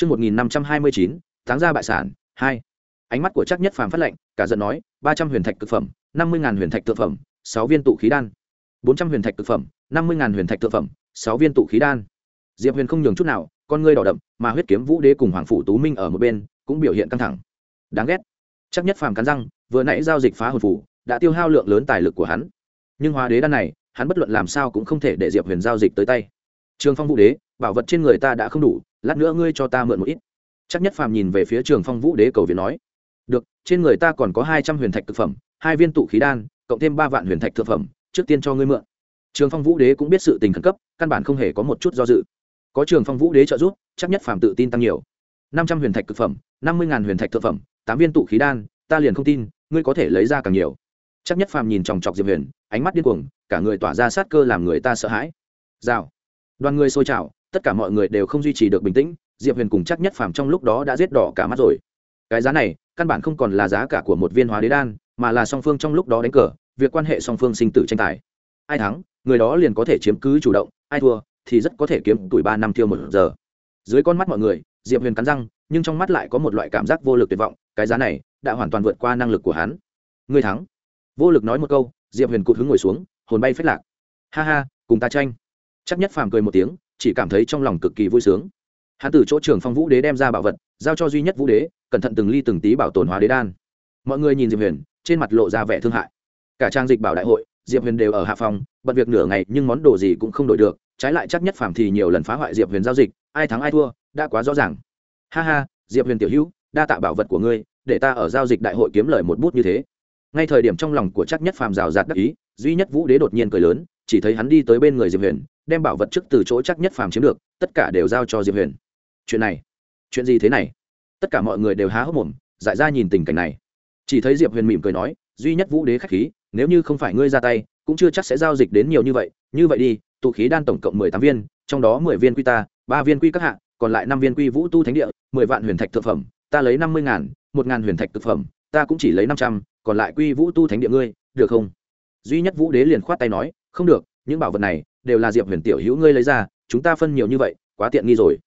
Chương 1529, tháng ra bại sản, 2. Ánh mắt của Trác Nhất Phàm phát lệnh, cả giận nói, 300 huyền thạch cực phẩm, 50000 huyền thạch thượng phẩm, 6 viên tụ khí đan. 400 huyền thạch cực phẩm, 50000 huyền thạch thượng phẩm, 6 viên tụ khí đan. Diệp Huyền không nhường chút nào, con ngươi đỏ đậm, mà huyết kiếm vũ đế cùng hoàng phủ tú minh ở một bên, cũng biểu hiện căng thẳng. Đáng ghét. Trác Nhất Phàm cắn răng, vừa nãy giao dịch phá hồn phủ, đã tiêu hao lượng lớn tài lực của hắn. Nhưng hóa đế đan này, hắn bất luận làm sao cũng không thể để Diệp Huyền giao dịch tới tay. Trường Phong Vũ Đế, bảo vật trên người ta đã không đủ, lát nữa ngươi cho ta mượn một ít. Chắc nhất phàm nhìn về phía trường phong vũ đế cầu viện nói, được, trên người ta còn có hai trăm huyền thạch thực phẩm, hai viên tụ khí đan, cộng thêm ba vạn huyền thạch thực phẩm, trước tiên cho ngươi mượn. Trường phong vũ đế cũng biết sự tình khẩn cấp, căn bản không hề có một chút do dự. Có trường phong vũ đế trợ giúp, chắc nhất phàm tự tin tăng nhiều. Năm trăm huyền thạch thực phẩm, năm mươi huyền thạch thực phẩm, tám viên tụ khí đan, ta liền không tin, ngươi có thể lấy ra càng nhiều. Chắc nhất phàm nhìn chòng chọc diệp huyền, ánh mắt điên cuồng, cả người tỏa ra sát cơ làm người ta sợ hãi. Rào. Đoàn người sôi trào tất cả mọi người đều không duy trì được bình tĩnh, diệp huyền cùng chắc nhất phàm trong lúc đó đã giết đỏ cả mắt rồi. Cái giá này, căn bản không còn là giá cả của một viên hóa đế đan, mà là song phương trong lúc đó đánh cờ, việc quan hệ song phương sinh tử tranh tài. Ai thắng, người đó liền có thể chiếm cứ chủ động, ai thua thì rất có thể kiếm tuổi ba năm tiêu một giờ. Dưới con mắt mọi người, diệp huyền cắn răng, nhưng trong mắt lại có một loại cảm giác vô lực tuyệt vọng, cái giá này đã hoàn toàn vượt qua năng lực của hắn. Người thắng. Vô lực nói một câu, diệp huyền cụt hứng ngồi xuống, hồn bay phết lạc. Ha ha, cùng ta tranh. Chắc nhất phàm cười một tiếng chỉ cảm thấy trong lòng cực kỳ vui sướng. Hắn từ chỗ trưởng phong vũ đế đem ra bảo vật, giao cho duy nhất vũ đế, cẩn thận từng ly từng tí bảo tồn hóa đế đan. Mọi người nhìn diệp huyền, trên mặt lộ ra vẻ thương hại. Cả trang dịch bảo đại hội, diệp huyền đều ở hạ phòng, bận việc nửa ngày nhưng món đồ gì cũng không đổi được, trái lại chắc nhất phàm thì nhiều lần phá hoại diệp huyền giao dịch, ai thắng ai thua, đã quá rõ ràng. Ha ha, diệp huyền tiểu hữu, đa tạ bảo vật của ngươi, để ta ở giao dịch đại hội kiếm lời một bút như thế. Ngay thời điểm trong lòng của chắc nhất phàm rào rạt đắc ý, duy nhất vũ đế đột nhiên cười lớn chỉ thấy hắn đi tới bên người diệp huyền, đem bảo vật trước từ chỗ chắc nhất phàm chiếm được, tất cả đều giao cho diệp huyền. Chuyện này, chuyện gì thế này? Tất cả mọi người đều há hốc mồm, dại ra nhìn tình cảnh này. Chỉ thấy diệp huyền mỉm cười nói, duy nhất vũ đế k h á c h khí, nếu như không phải ngươi ra tay, cũng chưa chắc sẽ giao dịch đến nhiều như vậy. Như vậy đi, tụ khí đan tổng cộng mười tám viên, trong đó mười viên quy ta, ba viên quy các hạ, còn lại năm viên quy vũ tu thánh địa, mười vạn huyền thạch thực phẩm, ta lấy năm mươi ngàn, một ngàn huyền thạch thực phẩm, ta cũng chỉ lấy năm trăm, còn lại quy vũ tu thánh địa ngươi, được không? Duy nhất vũ đế liền khoát tay nói không được, những bảo vật này đều là diệp huyền tiểu hữu ngươi lấy ra, chúng ta phân nhiều như vậy, quá tiện nghi rồi.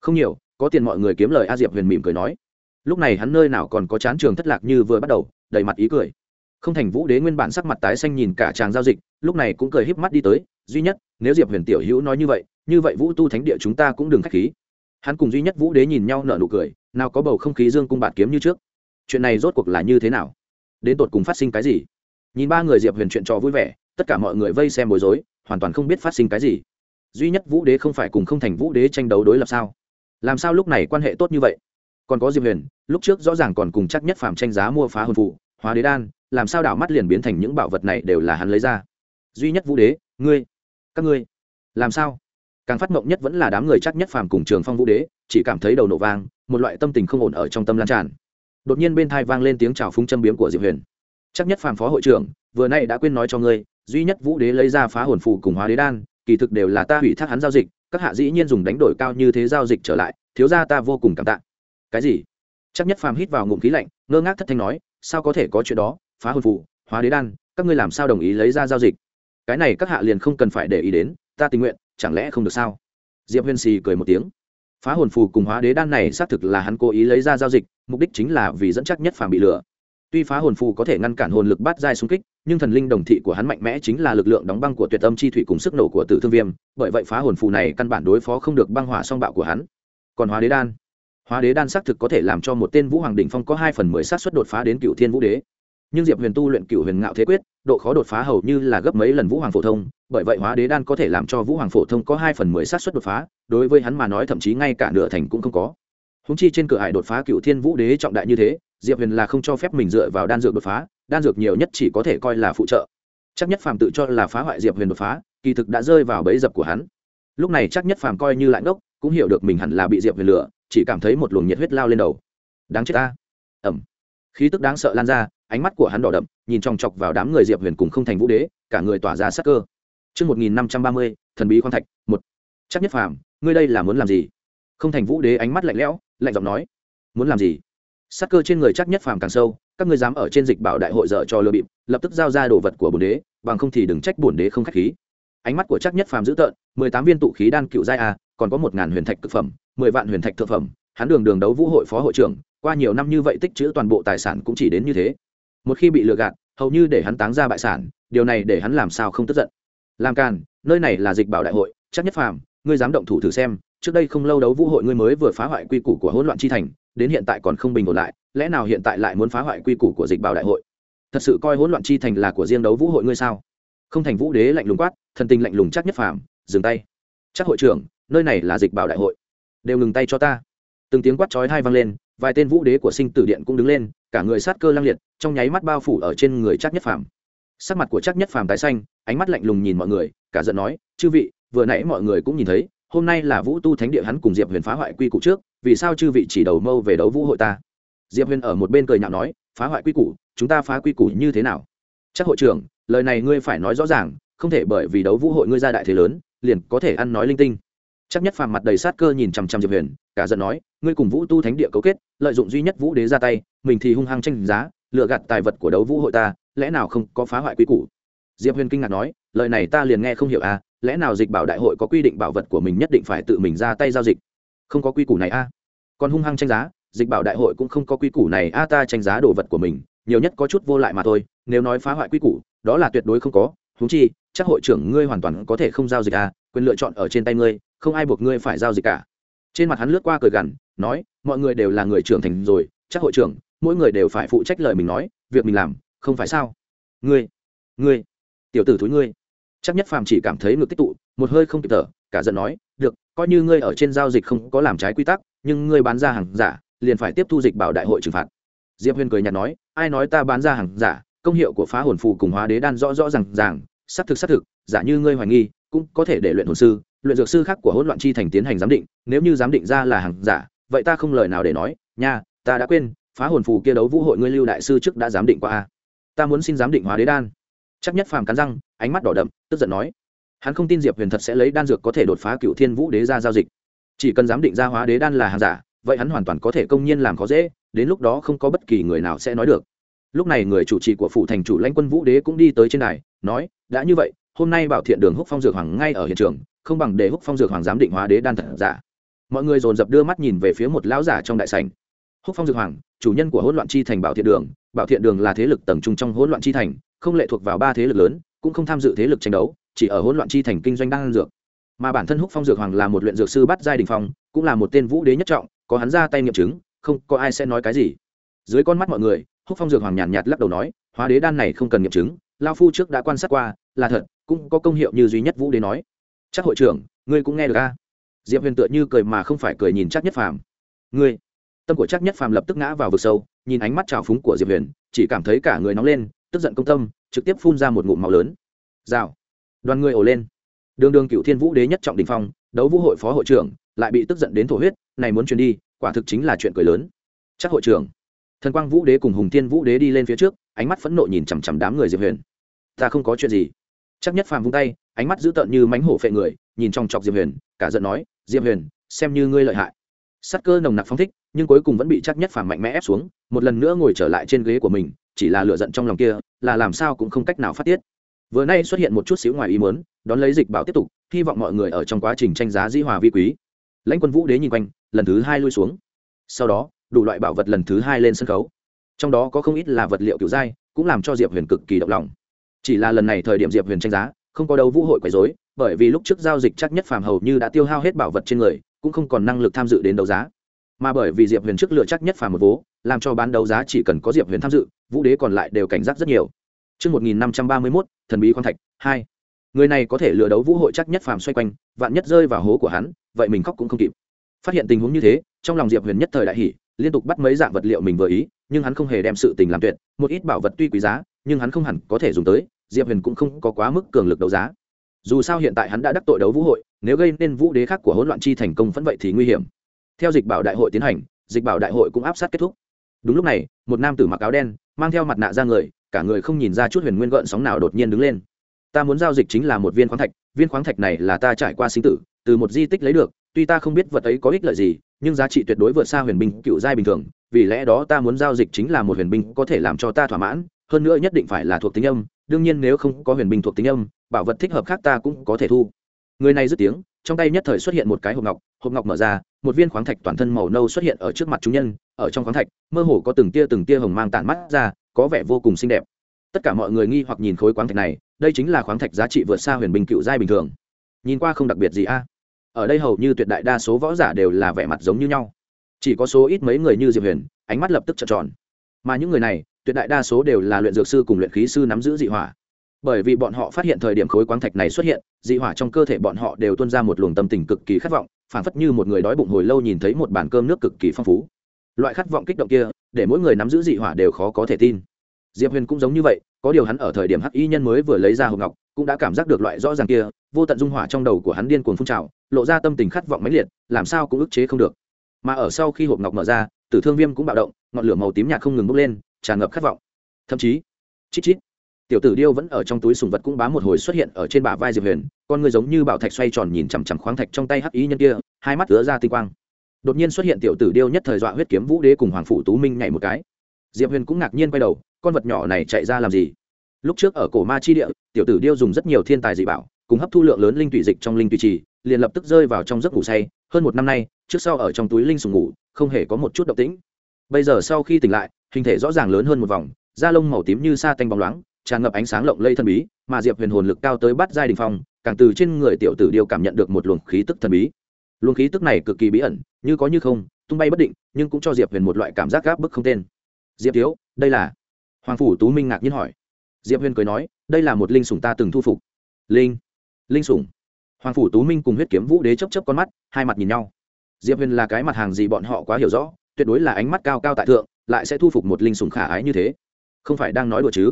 Không nhiều, có tiền mọi người kiếm lời a diệp huyền mỉm cười nói. Lúc này hắn nơi nào còn có chán trường thất lạc như vừa bắt đầu, đầy mặt ý cười. Không thành vũ đế nguyên bản sắc mặt tái xanh nhìn cả chàng giao dịch, lúc này cũng cười híp mắt đi tới, duy nhất, nếu diệp huyền tiểu hữu nói như vậy như vậy vũ tu thánh địa chúng ta cũng đừng k h á c h khí. Hắn cùng duy nhất vũ đế nhìn nhau nở nụ cười, nào có bầu không khí dương cung bạt kiếm như trước. Chuyện này rốt cuộc là như thế nào? Đến tột cùng phát sinh cái gì? Nhìn ba người diệp huyền chuyện trò vui vẻ tất cả mọi người vây xem bối rối, hoàn toàn không biết phát sinh cái gì. Duy nhất vũ đế không phải cùng không thành vũ đế tranh đấu đối lập sao? Làm sao lúc này quan hệ tốt như vậy? Còn có diệp huyền, lúc trước rõ ràng còn cùng chắc nhất phạm tranh giá mua phá hồn phụ hóa đế đan, làm sao đảo mắt liền biến thành những bảo vật này đều là hắn lấy ra? Duy nhất vũ đế, ngươi, các ngươi, làm sao? Càng phát mộng nhất vẫn là đám người chắc nhất phàm cùng trường phong vũ đế, chỉ cảm thấy đầu nổ vang, một loại tâm tình không ổn ở trong tâm lan tràn. Đột nhiên bên thai vang lên tiếng chào phúng châm biếm của diệp huyền. Chắc nhất phàm phó hội trưởng, vừa nay đã quên nói cho ngươi duy nhất vũ đế lấy ra phá hồn phù cùng hóa đế đan, kỳ thực đều là ta hủy thác hắn giao dịch, các hạ dĩ nhiên dùng đánh đổi cao như thế giao dịch trở lại, thiếu ra ta vô cùng cảm tạ. Cái gì? Chắc nhất phàm hít vào ngụm khí lạnh, ngơ ngác thất thanh nói, sao có thể có chuyện đó, phá hồn phù, hóa đế đan, các ngươi làm sao đồng ý lấy ra giao dịch? Cái này các hạ liền không cần phải để ý đến, ta tình nguyện, chẳng lẽ không được sao? Diệp huyên xì cười một tiếng. Phá hồn phù cùng hóa đế đan này xác thực là hắn cố ý lấy ra giao dịch, mục đích chính là vì dẫn chắc nhất phàm bị lừa tuy phá hồn phù có thể ngăn cản hồn lực bát giai xung kích, nhưng thần linh đồng thị của hắn mạnh mẽ chính là lực lượng đóng băng của tuyệt âm chi thủy cùng sức nổ của tử thương viêm, bởi vậy phá hồn phù này căn bản đối phó không được băng hỏa song bạo của hắn. Còn hóa đế đan. Hóa đế đan xác thực có thể làm cho một tên vũ hoàng đỉnh phong có hai phần mười sát suất đột phá đến cựu thiên vũ đế. Nhưng diệp huyền tu luyện cựu huyền ngạo thế quyết, độ khó đột phá hầu như là gấp mấy lần vũ hoàng phổ thông, bởi vậy hóa đế đan có thể làm cho vũ hoàng phổ thông có hai phần mười sát suất đột phá, đối với hắn mà nói thậm chí ngay cả nửa thành cũng không có. Húng chi trên cửa hải đột phá cựu thiên vũ đế trọng đại như thế diệp huyền là không cho phép mình dựa vào đan dược đột phá đan dược nhiều nhất chỉ có thể coi là phụ trợ chắc nhất phàm tự cho là phá hoại diệp huyền đột phá kỳ thực đã rơi vào bẫy dập của hắn lúc này chắc nhất phàm coi như lãnh ngốc, cũng hiểu được mình hẳn là bị diệp huyền lửa chỉ cảm thấy một luồng nhiệt huyết lao lên đầu đáng chết ta ẩm khí tức đáng sợ lan ra ánh mắt của hắn đỏ đậm nhìn chòng chọc vào đám người diệp huyền cùng không thành vũ đế cả người tỏa ra sắc cơ Trước 1530, thần bí khoan thạch, một. Chắc nhất phàm, ngươi đây là muốn làm gì? Không thành vũ đế ánh mắt lạnh lẽo, lạnh giọng nói. Muốn làm gì? Sắc cơ trên người chắc nhất phàm càng sâu, các ngươi dám ở trên dịch bảo đại hội dở cho lừa bịp, lập tức giao ra đồ vật của bồn đế, bằng không thì đừng trách bồn đế không khách khí. Ánh mắt của chắc nhất phàm dữ tợn, mười tám viên tụ khí đan cựu giai a, còn có một ngàn huyền thạch thực phẩm, mười vạn huyền thạch thực phẩm, hắn đường đường đấu vũ hội phó hội trưởng, qua nhiều năm như vậy tích chữ toàn bộ tài sản cũng chỉ đến như thế. Một khi bị lừa gạt, hầu như để hắn táng ra bại sản, điều này để hắn làm sao không tức giận. Làm càn, nơi này là dịch bảo đại hội, chắc nhất phàm, ngươi dám động thủ thử xem, trước đây không lâu đấu vũ hội ngươi mới vừa phá hoại quy củ của hỗn loạn chi thành đến hiện tại còn không bình ổn lại, lẽ nào hiện tại lại muốn phá hoại quy củ của dịch bảo đại hội? Thật sự coi hỗn loạn chi thành là của riêng đấu vũ hội ngươi sao? Không thành vũ đế lạnh lùng quát, thần tình lạnh lùng chắc nhất phàm, dừng tay. Chắc hội trưởng, nơi này là dịch bảo đại hội. Đều ngừng tay cho ta. Từng tiếng quát chói hai vang lên, vài tên vũ đế của sinh tử điện cũng đứng lên, cả người sát cơ lăng liệt, trong nháy mắt bao phủ ở trên người chắc nhất phàm. Sắc mặt của chắc nhất phàm tái xanh, ánh mắt lạnh lùng nhìn mọi người, cả giận nói, chư vị, vừa nãy mọi người cũng nhìn thấy hôm nay là vũ tu thánh địa hắn cùng diệp huyền phá hoại quy củ trước, vì sao chư vị chỉ đầu mâu về đấu vũ hội ta? Diệp huyền ở một bên cười nhạo nói, phá hoại quy củ, chúng ta phá quy củ như thế nào? Chắc hội trưởng, lời này ngươi phải nói rõ ràng, không thể bởi vì đấu vũ hội ngươi ra đại thế lớn, liền có thể ăn nói linh tinh. Chắc nhất phàm mặt đầy sát cơ nhìn chằm chằm diệp huyền, cả giận nói, ngươi cùng vũ tu thánh địa cấu kết, lợi dụng duy nhất vũ đế ra tay, mình thì hung hăng tranh giá lựa gạt tài vật của đấu vũ hội ta, lẽ nào không có phá hoại quy củ? Diệp huyền kinh ngạc nói, lời này ta liền nghe không hiểu à lẽ nào dịch bảo đại hội có quy định bảo vật của mình nhất định phải tự mình ra tay giao dịch? Không có quy củ này a. À? còn hung hăng tranh giá, dịch bảo đại hội cũng không có quy củ này a, ta tranh giá đồ vật của mình, nhiều nhất có chút vô lại mà thôi, nếu nói phá hoại quy củ, đó là tuyệt đối không có. Húng chi, chắc hội trưởng ngươi hoàn toàn có thể không giao dịch a, quyền lựa chọn ở trên tay ngươi, không ai buộc ngươi phải giao dịch cả. Trên mặt hắn lướt qua cười gằn, nói, mọi người đều là người trưởng thành rồi, chắc hội trưởng, mỗi người đều phải phụ trách lời mình nói, việc mình làm, không phải sao? Ngươi ngươi, tiểu tử thúi ngươi chắc nhất phàm chỉ cảm thấy ngực tích tụ, một hơi không kịp thở, cả giận nói, được, coi như ngươi ở trên giao dịch không có làm trái quy tắc, nhưng ngươi bán ra hàng giả, liền phải tiếp thu dịch bảo đại hội trừng phạt. Diệp huyền cười nhạt nói, ai nói ta bán ra hàng giả, công hiệu của phá hồn phù cùng hóa đế đan rõ rõ r à n g ràng, xác thực xác thực, giả như ngươi hoài nghi, cũng có thể để luyện hồn sư, luyện dược sư khác của hỗn loạn chi thành tiến hành giám định, nếu như giám định ra là hàng giả, vậy ta không lời nào để nói, nha, ta đã quên, phá hồn phù kia đấu vũ hội ngươi lưu đại sư trước đã giám định qua a. Ta muốn xin giám định hóa đế đan. Chắc nhất phàm cắn răng ánh mắt đỏ đậm, tức giận nói, hắn không tin diệp huyền thật sẽ lấy đan dược có thể đột phá cựu thiên vũ đế ra giao dịch. Chỉ cần giám định ra hóa đế đan là hàng giả, vậy hắn hoàn toàn có thể công nhiên làm khó dễ, đến lúc đó không có bất kỳ người nào sẽ nói được. Lúc này người chủ trì của phủ thành chủ lãnh quân vũ đế cũng đi tới trên đài, nói, đã như vậy, hôm nay bảo thiện đường húc phong dược hoàng ngay ở hiện trường, không bằng để húc phong dược hoàng giám định hóa đế đan thật giả. Mọi người dồn dập đưa mắt nhìn về phía một lão giả trong đại sảnh. Húc phong dược hoàng, chủ nhân của hỗn loạn chi thành bảo thiện đường, bảo thiện đường là thế lực tầng trung trong hỗn loạn chi thành, không lệ thuộc vào ba thế lực lớn cũng không tham dự thế lực tranh đấu chỉ ở hỗn loạn chi thành kinh doanh đan dược. Mà bản thân húc phong dược hoàng là một luyện dược sư bắt giai đình phong cũng là một tên vũ đế nhất trọng có hắn ra tay nghiệm chứng không có ai sẽ nói cái gì. Dưới con mắt mọi người húc phong dược hoàng nhàn nhạt, nhạt lắc đầu nói hóa đế đan này không cần nghiệm chứng lao phu trước đã quan sát qua là thật cũng có công hiệu như duy nhất vũ đế nói. Chắc hội trưởng ngươi cũng nghe được a? Diệp huyền tựa như cười mà không phải cười nhìn chắc nhất phàm. Ngươi? Tâm của chắc nhất phàm lập tức ngã vào vực sâu nhìn ánh mắt trào phúng của diệp huyền chỉ cảm thấy cả người nóng lên tức giận công tâm, trực tiếp phun ra một ngụm màu lớn. Rào. Đoàn người ổ lên. Đường đường cựu thiên vũ đế nhất trọng đình phong, đấu vũ hội phó hội trưởng, lại bị tức giận đến thổ huyết, này muốn truyền đi, quả thực chính là chuyện cười lớn. Chắc hội trưởng. Thần quang vũ đế cùng hùng thiên vũ đế đi lên phía trước, ánh mắt phẫn nộ nhìn chằm chằm đám người diệp huyền. Ta không có chuyện gì. Chắc nhất phàm vung tay, ánh mắt dữ tợn như mánh hổ phệ người, nhìn trong chọc diệp huyền, cả giận nói, diệp huyền, xem như ngươi lợi hại. Sắc cơ nồng nặc phong thích, nhưng cuối cùng vẫn bị chắc nhất phàm mạnh mẽ ép xuống, một lần nữa ngồi trở lại trên ghế của mình, chỉ là lựa giận trong lòng kia là làm sao cũng không cách nào phát tiết. Vừa nay xuất hiện một chút xíu ngoài ý muốn, đón lấy dịch bảo tiếp tục, hy vọng mọi người ở trong quá trình tranh giá di hòa vi quý. Lãnh quân vũ đế nhìn quanh, lần thứ hai lui xuống. Sau đó, đủ loại bảo vật lần thứ hai lên sân khấu. Trong đó có không ít là vật liệu kiểu dai, cũng làm cho diệp huyền cực kỳ động lòng. Chỉ là lần này thời điểm diệp huyền tranh giá, không có đâu vũ hội quấy dối bởi vì lúc trước giao dịch chắc nhất phàm hầu như đã tiêu hao hết bảo vật trên người, cũng không còn năng lực tham dự đến đấu giá mà bởi vì diệp huyền trước lựa chắc nhất phàm một vố làm cho bán đấu giá chỉ cần có diệp huyền tham dự vũ đế còn lại đều cảnh giác rất nhiều Trước 1531, thần bí khoan thạch, 2. Người này có thể lừa đấu vũ hội chắc nhất phàm xoay quanh, vạn nhất rơi vào hố của hắn, vậy mình khóc cũng không kịp. Phát hiện tình huống như thế, trong lòng Diệp Huyền nhất thời đại hỉ, liên tục bắt mấy dạng vật liệu mình vừa ý, nhưng hắn không hề đem sự tình làm tuyệt, một ít bảo vật tuy quý giá, nhưng hắn không hẳn có thể dùng tới, Diệp Huyền cũng không có quá mức cường lực đấu giá. Dù sao hiện tại hắn đã đắc tội đấu vũ hội, nếu gây nên vũ đế khác của hỗn loạn chi thành công vẫn vậy thì nguy hiểm. Theo dịch bảo đại hội tiến hành, dịch bảo đại hội cũng áp sát kết thúc. Đúng lúc này, một nam tử mặc áo đen, mang theo mặt nạ ra người, cả người không nhìn ra chút huyền nguyên gợn sóng nào đột nhiên đứng lên ta muốn giao dịch chính là một viên khoáng thạch viên khoáng thạch này là ta trải qua sinh tử từ một di tích lấy được tuy ta không biết vật ấy có ích lợi gì nhưng giá trị tuyệt đối vượt xa huyền binh cựu giai bình thường vì lẽ đó ta muốn giao dịch chính là một huyền binh có thể làm cho ta thỏa mãn hơn nữa nhất định phải là thuộc tính âm đương nhiên nếu không có huyền binh thuộc tính âm bảo vật thích hợp khác ta cũng có thể thu người này dứt tiếng trong tay nhất thời xuất hiện một cái hộp ngọc hộp ngọc mở ra một viên khoáng thạch toàn thân màu nâu xuất hiện ở trước mặt chúng nhân, ở trong khoáng thạch, mơ hồ có từng tia từng tia hồng mang tản mắt ra, có vẻ vô cùng xinh đẹp. Tất cả mọi người nghi hoặc nhìn khối khoáng thạch này, đây chính là khoáng thạch giá trị vượt xa huyền bình cựu giai bình thường. Nhìn qua không đặc biệt gì a. Ở đây hầu như tuyệt đại đa số võ giả đều là vẻ mặt giống như nhau. Chỉ có số ít mấy người như diệp huyền, ánh mắt lập tức trợn tròn. Mà những người này, tuyệt đại đa số đều là luyện dược sư cùng luyện khí sư nắm giữ dị hỏa bởi vì bọn họ phát hiện thời điểm khối quáng thạch này xuất hiện, dị hỏa trong cơ thể bọn họ đều tuôn ra một luồng tâm tình cực kỳ khát vọng phản phất như một người đói bụng hồi lâu nhìn thấy một bàn cơm nước cực kỳ phong phú. Loại khát vọng kích động kia, để mỗi người nắm giữ dị hỏa đều khó có thể tin. Diệp huyền cũng giống như vậy, có điều hắn ở thời điểm hắc y nhân mới vừa lấy ra hộp ngọc, cũng đã cảm giác được loại rõ ràng kia, vô tận dung hỏa trong đầu của hắn điên cuồng phun trào, lộ ra tâm tình khát vọng mãnh liệt, làm sao cũng ức chế không được. Mà ở sau khi hộp ngọc mở ra, tử thương viêm cũng bạo động, ngọn lửa màu tím nhạt không ngừng bốc lên, tràn ngập khát vọng. Thậm chí, chít chít tiểu tử điêu vẫn ở trong túi sùng vật cũng bám một hồi xuất hiện ở trên bả vai diệp huyền, con người giống như bảo thạch xoay tròn nhìn chằm chằm khoáng thạch trong tay hắc ý nhân kia, hai mắt lứa ra tinh quang. Đột nhiên xuất hiện tiểu tử điêu nhất thời dọa huyết kiếm vũ đế cùng hoàng phủ tú minh nhảy một cái. Diệp huyền cũng ngạc nhiên quay đầu, con vật nhỏ này chạy ra làm gì? Lúc trước ở cổ ma chi địa, tiểu tử điêu dùng rất nhiều thiên tài dị bảo, cùng hấp thu lượng lớn linh tụy dịch trong linh tụy trì, liền lập tức rơi vào trong giấc ngủ say. Hơn một năm nay, trước sau ở trong túi linh sùng ngủ, không hề có một chút động tĩnh. Bây giờ sau khi tỉnh lại, hình thể rõ ràng lớn hơn một vòng, da lông màu tím như sa tanh bóng loáng tràn ngập ánh sáng lộng lây thần bí, mà diệp huyền hồn lực cao tới bắt giai đình phong, càng từ trên người tiểu tử điêu cảm nhận được một luồng khí tức thần bí. Luồng khí tức này cực kỳ bí ẩn, như có như không, tung bay bất định, nhưng cũng cho diệp huyền một loại cảm giác gáp bức không tên. Diệp thiếu, đây là? Hoàng phủ tú minh ngạc nhiên hỏi. Diệp huyền cười nói, đây là một linh sủng ta từng thu phục. Linh? Linh sủng? Hoàng phủ tú minh cùng huyết kiếm vũ đế chấp chấp con mắt, hai mặt nhìn nhau. Diệp huyền là cái mặt hàng gì bọn họ quá hiểu rõ, tuyệt đối là ánh mắt cao cao tại thượng, lại sẽ thu phục một linh sủng khả ái như thế. Không phải đang nói đùa chứ?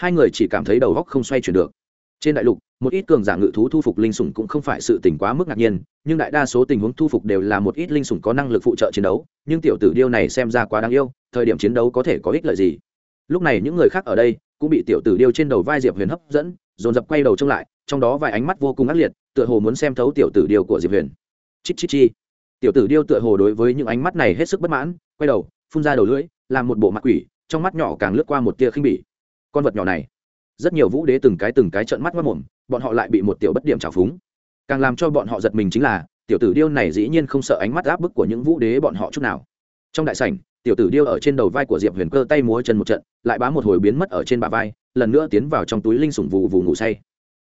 Hai người chỉ cảm thấy đầu góc không xoay chuyển được. Trên đại lục, một ít cường giả ngự thú thu phục linh sủng cũng không phải sự tình quá mức ngạc nhiên, nhưng đại đa số tình huống thu phục đều là một ít linh sủng có năng lực phụ trợ chiến đấu, nhưng tiểu tử điêu này xem ra quá đáng yêu, thời điểm chiến đấu có thể có ích lợi gì? Lúc này những người khác ở đây cũng bị tiểu tử điêu trên đầu vai diệp huyền hấp dẫn, dồn dập quay đầu trông lại, trong đó vài ánh mắt vô cùng ác liệt, tựa hồ muốn xem thấu tiểu tử điêu của diệp huyền. Chít chít chi. Tiểu tử điêu tựa hồ đối với những ánh mắt này hết sức bất mãn, quay đầu, phun ra đầu lưỡi, làm một bộ mặt quỷ, trong mắt nhỏ càng lướt qua một tia khinh bỉ con vật nhỏ này. Rất nhiều vũ đế từng cái từng cái trợn mắt mất mồm bọn họ lại bị một tiểu bất điểm trào phúng. Càng làm cho bọn họ giật mình chính là, tiểu tử điêu này dĩ nhiên không sợ ánh mắt áp bức của những vũ đế bọn họ chút nào. Trong đại sảnh, tiểu tử điêu ở trên đầu vai của diệp huyền cơ tay múa chân một trận, lại bá một hồi biến mất ở trên bà vai, lần nữa tiến vào trong túi linh sủng vù vù ngủ say.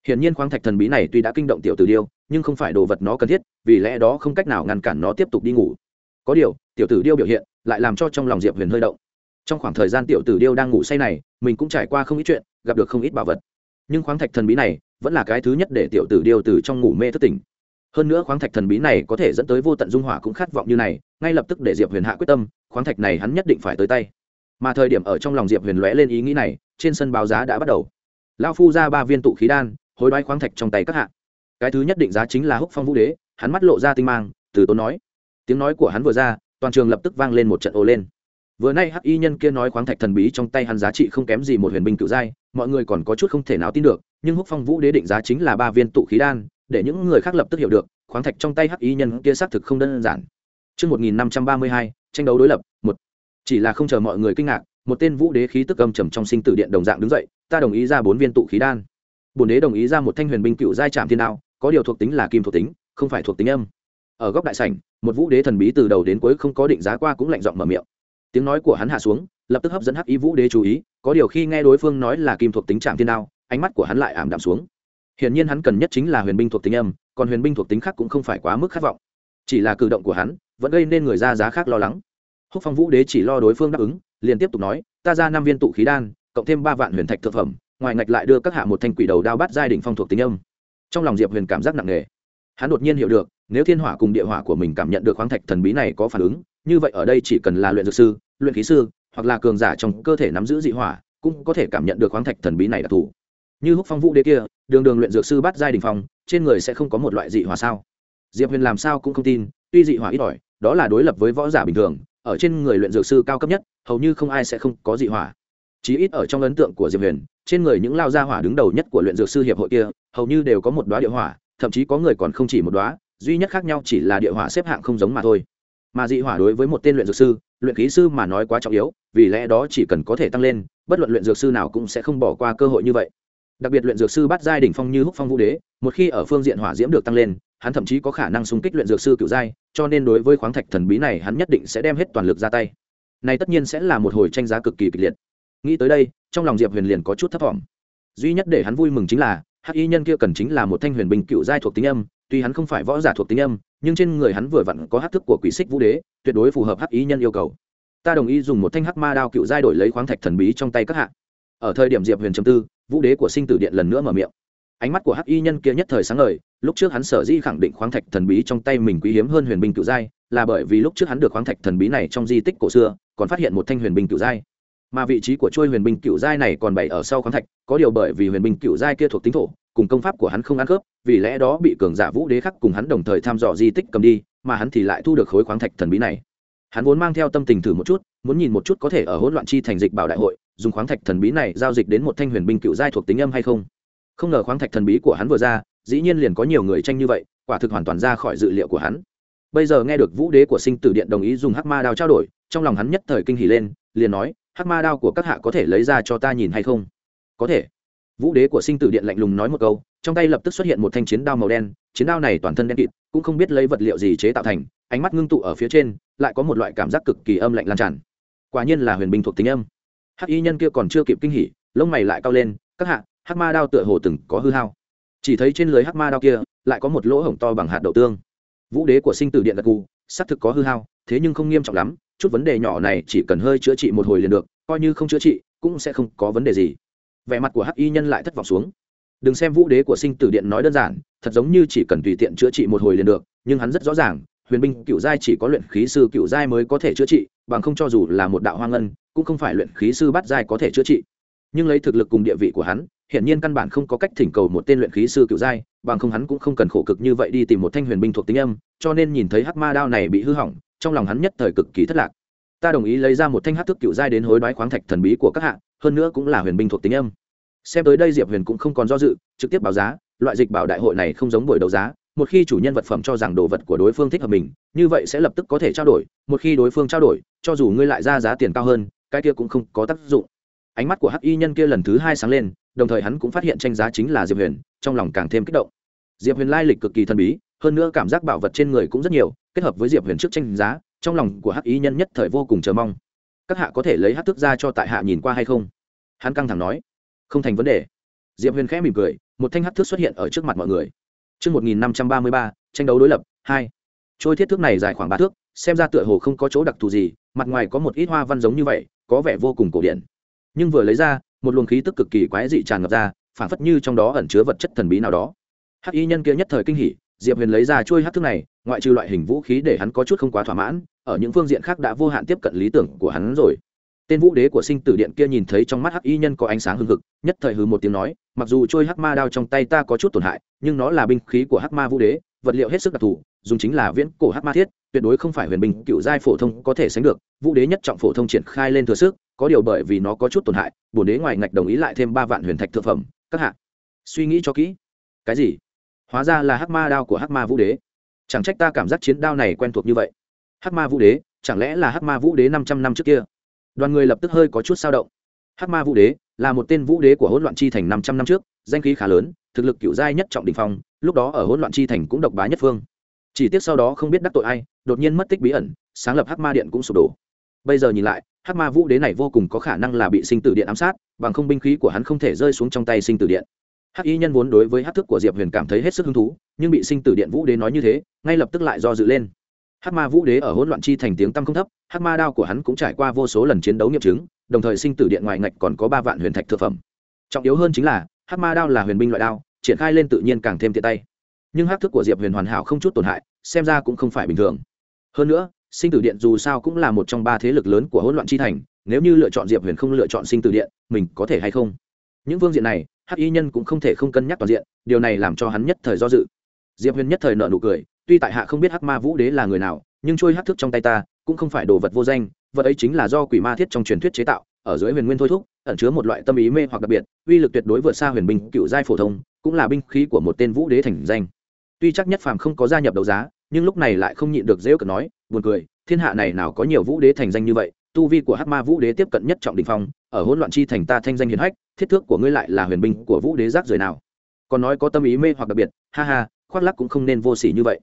Hiển nhiên khoáng thạch thần bí này tuy đã kinh động tiểu tử điêu, nhưng không phải đồ vật nó cần thiết, vì lẽ đó không cách nào ngăn cản nó tiếp tục đi ngủ. Có điều, tiểu tử điêu biểu hiện lại làm cho trong lòng diệp huyền hơi động trong khoảng thời gian tiểu tử điêu đang ngủ say này, mình cũng trải qua không ít chuyện, gặp được không ít bảo vật. Nhưng khoáng thạch thần bí này vẫn là cái thứ nhất để tiểu tử điêu từ trong ngủ mê thất tỉnh. Hơn nữa khoáng thạch thần bí này có thể dẫn tới vô tận dung hỏa cũng khát vọng như này, ngay lập tức để diệp huyền hạ quyết tâm, khoáng thạch này hắn nhất định phải tới tay. Mà thời điểm ở trong lòng diệp huyền lóe lên ý nghĩ này, trên sân báo giá đã bắt đầu. Lao phu ra ba viên tụ khí đan, hối đoái khoáng thạch trong tay các hạ. Cái thứ nhất định giá chính là húc phong vũ đế, hắn mắt lộ ra tinh mang, từ tốn nói. Tiếng nói của hắn vừa ra, toàn trường lập tức vang lên một trận ô lên vừa nay hắc y nhân kia nói khoáng thạch thần bí trong tay hắn giá trị không kém gì một huyền binh cựu giai mọi người còn có chút không thể nào tin được nhưng húc phong vũ đế định giá chính là ba viên tụ khí đan để những người khác lập tức hiểu được khoáng thạch trong tay hắc y nhân kia xác thực không đơn giản Trước 1532, tranh đấu đối lập, một. Chỉ là không chờ mọi người kinh ngạc, một tên vũ đế khí tức âm trầm trong sinh tử điện đồng dạng đứng dậy, ta đồng ý ra bốn viên tụ khí đan. Bổn đế đồng ý ra một thanh huyền binh cựu giai trạm thiên đao, có điều thuộc tính là kim thuộc tính, không phải thuộc tính âm. Ở góc đại sảnh, một vũ đế thần bí từ đầu đến cuối không có định giá qua cũng lạnh giọng mở miệng tiếng nói của hắn hạ xuống, lập tức hấp dẫn hắc ý vũ đế chú ý, có điều khi nghe đối phương nói là kim thuộc tính trạm thiên đao, ánh mắt của hắn lại ảm đạm xuống. Hiển nhiên hắn cần nhất chính là huyền binh thuộc tính âm, còn huyền binh thuộc tính khác cũng không phải quá mức khát vọng. Chỉ là cử động của hắn, vẫn gây nên người ra giá khác lo lắng. Húc phong vũ đế chỉ lo đối phương đáp ứng, liền tiếp tục nói, ta ra năm viên tụ khí đan, cộng thêm ba vạn huyền thạch thực phẩm, ngoài ngạch lại đưa các hạ một thanh quỷ đầu đao bắt giai đỉnh phong thuộc tính âm. Trong lòng diệp huyền cảm giác nặng nề. Hắn đột nhiên hiểu được, nếu thiên hỏa cùng địa hỏa của mình cảm nhận được khoáng thạch thần bí này có phản ứng như vậy ở đây chỉ cần là luyện dược sư, luyện khí sư, hoặc là cường giả trong cơ thể nắm giữ dị hỏa, cũng có thể cảm nhận được khoáng thạch thần bí này đặc thù. Như húc phong vũ đế kia, đường đường luyện dược sư bắt giai đình phong, trên người sẽ không có một loại dị hỏa sao? Diệp huyền làm sao cũng không tin, tuy dị hỏa ít ỏi, đó là đối lập với võ giả bình thường, ở trên người luyện dược sư cao cấp nhất, hầu như không ai sẽ không có dị hỏa. Chí ít ở trong ấn tượng của diệp huyền, trên người những lao gia hỏa đứng đầu nhất của luyện dược sư hiệp hội kia, hầu như đều có một đoá địa hỏa, thậm chí có người còn không chỉ một đoá duy nhất khác nhau chỉ là địa hỏa xếp hạng không giống mà thôi mà dị hỏa đối với một tên luyện dược sư, luyện khí sư mà nói quá trọng yếu, vì lẽ đó chỉ cần có thể tăng lên, bất luận luyện dược sư nào cũng sẽ không bỏ qua cơ hội như vậy. Đặc biệt luyện dược sư bắt giai đỉnh phong như húc phong vũ đế, một khi ở phương diện hỏa diễm được tăng lên, hắn thậm chí có khả năng xung kích luyện dược sư cựu giai, cho nên đối với khoáng thạch thần bí này hắn nhất định sẽ đem hết toàn lực ra tay. Này tất nhiên sẽ là một hồi tranh giá cực kỳ kịch liệt. Nghĩ tới đây, trong lòng diệp huyền liền có chút thấp t duy nhất để hắn vui mừng chính là, hắc y nhân kia cần chính là một thanh huyền bình cựu giai thuộc tính âm, tuy hắn không phải võ giả thuộc tính âm nhưng trên người hắn vừa vặn có hát thức của quỷ xích vũ đế, tuyệt đối phù hợp hắc y nhân yêu cầu. Ta đồng ý dùng một thanh hắc ma đao cựu giai đổi lấy khoáng thạch thần bí trong tay các hạ. Ở thời điểm diệp huyền trầm tư, vũ đế của sinh tử điện lần nữa mở miệng. Ánh mắt của hắc y nhân kia nhất thời sáng ngời, lúc trước hắn sở di khẳng định khoáng thạch thần bí trong tay mình quý hiếm hơn huyền binh cựu giai, là bởi vì lúc trước hắn được khoáng thạch thần bí này trong di tích cổ xưa, còn phát hiện một thanh huyền binh cựu giai. Mà vị trí của trôi huyền binh cựu giai này còn bày ở sau khoáng thạch, có điều bởi vì huyền binh cựu giai kia thuộc tính thổ cùng công pháp của hắn không ăn khớp, vì lẽ đó bị cường giả vũ đế khắc cùng hắn đồng thời tham dò di tích cầm đi, mà hắn thì lại thu được khối khoáng thạch thần bí này. Hắn vốn mang theo tâm tình thử một chút, muốn nhìn một chút có thể ở hỗn loạn chi thành dịch bảo đại hội, dùng khoáng thạch thần bí này giao dịch đến một thanh huyền binh cựu giai thuộc tính âm hay không. Không ngờ khoáng thạch thần bí của hắn vừa ra, dĩ nhiên liền có nhiều người tranh như vậy, quả thực hoàn toàn ra khỏi dự liệu của hắn. Bây giờ nghe được vũ đế của sinh tử điện đồng ý dùng hắc ma đao trao đổi, trong lòng hắn nhất thời kinh hỉ lên, liền nói, hắc ma đao của các hạ có thể lấy ra cho ta nhìn hay không? Có thể vũ đế của sinh tử điện lạnh lùng nói một câu, trong tay lập tức xuất hiện một thanh chiến đao màu đen, chiến đao này toàn thân đen kịt, cũng không biết lấy vật liệu gì chế tạo thành, ánh mắt ngưng tụ ở phía trên, lại có một loại cảm giác cực kỳ âm lạnh lan tràn. Quả nhiên là huyền binh thuộc tính âm. Hắc y nhân kia còn chưa kịp kinh hỉ, lông mày lại cao lên, các hạ, hắc ma đao tựa hồ từng có hư hao. Chỉ thấy trên lưới hắc ma đao kia, lại có một lỗ hổng to bằng hạt đậu tương. Vũ đế của sinh tử điện gật gù, xác thực có hư hao, thế nhưng không nghiêm trọng lắm, chút vấn đề nhỏ này chỉ cần hơi chữa trị một hồi liền được, coi như không chữa trị, cũng sẽ không có vấn đề gì vẻ mặt của hắc y nhân lại thất vọng xuống. Đừng xem vũ đế của sinh tử điện nói đơn giản, thật giống như chỉ cần tùy tiện chữa trị một hồi liền được, nhưng hắn rất rõ ràng, huyền binh cựu giai chỉ có luyện khí sư cựu giai mới có thể chữa trị, bằng không cho dù là một đạo hoang ngân, cũng không phải luyện khí sư bắt giai có thể chữa trị. Nhưng lấy thực lực cùng địa vị của hắn, hiển nhiên căn bản không có cách thỉnh cầu một tên luyện khí sư cựu giai, bằng không hắn cũng không cần khổ cực như vậy đi tìm một thanh huyền binh thuộc tính âm, cho nên nhìn thấy hắc ma đao này bị hư hỏng, trong lòng hắn nhất thời cực kỳ thất lạc ta đồng ý lấy ra một thanh hát thức cựu giai đến hối đoái khoáng thạch thần bí của các hạ, hơn nữa cũng là huyền binh thuộc tính âm. Xem tới đây diệp huyền cũng không còn do dự, trực tiếp báo giá, loại dịch bảo đại hội này không giống buổi đấu giá, một khi chủ nhân vật phẩm cho rằng đồ vật của đối phương thích hợp mình, như vậy sẽ lập tức có thể trao đổi, một khi đối phương trao đổi, cho dù ngươi lại ra giá tiền cao hơn, cái kia cũng không có tác dụng. Ánh mắt của hắc y nhân kia lần thứ hai sáng lên, đồng thời hắn cũng phát hiện tranh giá chính là diệp huyền, trong lòng càng thêm kích động. Diệp huyền lai lịch cực kỳ thần bí, hơn nữa cảm giác bảo vật trên người cũng rất nhiều, kết hợp với diệp huyền trước tranh giá trong lòng của hắc y nhân nhất thời vô cùng chờ mong các hạ có thể lấy hát thức ra cho tại hạ nhìn qua hay không hắn căng thẳng nói không thành vấn đề diệp huyền khẽ mỉm cười một thanh hát thước xuất hiện ở trước mặt mọi người Trước 1533, tranh đấu đối lập, 2. Trôi thiết thước này dài khoảng ba thước, xem ra tựa hồ không có chỗ đặc thù gì, mặt ngoài có một ít hoa văn giống như vậy, có vẻ vô cùng cổ điển. Nhưng vừa lấy ra, một luồng khí tức cực kỳ quái dị tràn ngập ra, phản phất như trong đó ẩn chứa vật chất thần bí nào đó. Hắc y nhân kia nhất thời kinh hỉ, Diệp Huyền lấy ra trôi hắc thước này, ngoại trừ loại hình vũ khí để hắn có chút không quá thỏa mãn, ở những phương diện khác đã vô hạn tiếp cận lý tưởng của hắn rồi. Tên vũ đế của sinh tử điện kia nhìn thấy trong mắt hắc y nhân có ánh sáng hưng hực, nhất thời hừ một tiếng nói, mặc dù trôi hắc ma đao trong tay ta có chút tổn hại, nhưng nó là binh khí của hắc ma vũ đế, vật liệu hết sức đặc thù, dùng chính là viễn cổ hắc ma thiết, tuyệt đối không phải huyền binh cựu giai phổ thông có thể sánh được. Vũ đế nhất trọng phổ thông triển khai lên thừa sức, có điều bởi vì nó có chút tổn hại bổn đế ngoài ngạch đồng ý lại thêm ba vạn huyền thạch thượng phẩm, các hạ, suy nghĩ cho kỹ. Cái gì? Hóa ra là hắc ma đao của hắc ma vũ đế. Chẳng trách ta cảm giác chiến đao này quen thuộc như vậy hắc ma vũ đế, chẳng lẽ là hắc ma vũ đế năm trăm năm trước kia? Đoàn người lập tức hơi có chút sao động. Hắc ma vũ đế là một tên vũ đế của hỗn loạn chi thành năm trăm năm trước, danh khí khá lớn, thực lực cựu giai nhất trọng đình phong, lúc đó ở hỗn loạn chi thành cũng độc bá nhất phương. Chỉ tiếc sau đó không biết đắc tội ai, đột nhiên mất tích bí ẩn, sáng lập hắc ma điện cũng sụp đổ. Bây giờ nhìn lại, hắc ma vũ đế này vô cùng có khả năng là bị sinh tử điện ám sát, bằng không binh khí của hắn không thể rơi xuống trong tay sinh tử điện. Hắc y nhân vốn đối với hắc thức của diệp huyền cảm thấy hết sức hứng thú, nhưng bị sinh tử điện vũ đế nói như thế, ngay lập tức lại do dự lên hắc ma vũ đế ở hỗn loạn chi thành tiếng tăm không thấp, hắc ma đao của hắn cũng trải qua vô số lần chiến đấu nghiệm chứng, đồng thời sinh tử điện ngoài ngạch còn có ba vạn huyền thạch thực phẩm. Trọng yếu hơn chính là, hắc ma đao là huyền binh loại đao, triển khai lên tự nhiên càng thêm tiện tay. Nhưng hắc thức của diệp huyền hoàn hảo không chút tổn hại, xem ra cũng không phải bình thường. Hơn nữa, sinh tử điện dù sao cũng là một trong ba thế lực lớn của hỗn loạn chi thành, nếu như lựa chọn diệp huyền không lựa chọn sinh tử điện, mình có thể hay không? Những phương diện này, hắc y nhân cũng không thể không cân nhắc toàn diện, điều này làm cho hắn nhất thời do dự. Diệp huyền nhất thời nở nụ cười tuy tại hạ không biết hắc ma vũ đế là người nào, nhưng trôi hắc thức trong tay ta, cũng không phải đồ vật vô danh, vật ấy chính là do quỷ ma thiết trong truyền thuyết chế tạo, ở dưới huyền nguyên thôi thúc, ẩn chứa một loại tâm ý mê hoặc đặc biệt, uy lực tuyệt đối vượt xa huyền binh cựu giai phổ thông, cũng là binh khí của một tên vũ đế thành danh. Tuy chắc nhất phàm không có gia nhập đấu giá, nhưng lúc này lại không nhịn được dễ cợt nói, buồn cười, thiên hạ này nào có nhiều vũ đế thành danh như vậy, tu vi của hắc ma vũ đế tiếp cận nhất trọng đình phong, ở hỗn loạn chi thành ta thanh danh hiền hách, thiết thước của ngươi lại là huyền binh của vũ đế rác rời nào. Còn nói có tâm ý mê hoặc đặc biệt, ha ha, khoác lắc cũng không nên vô sỉ như vậy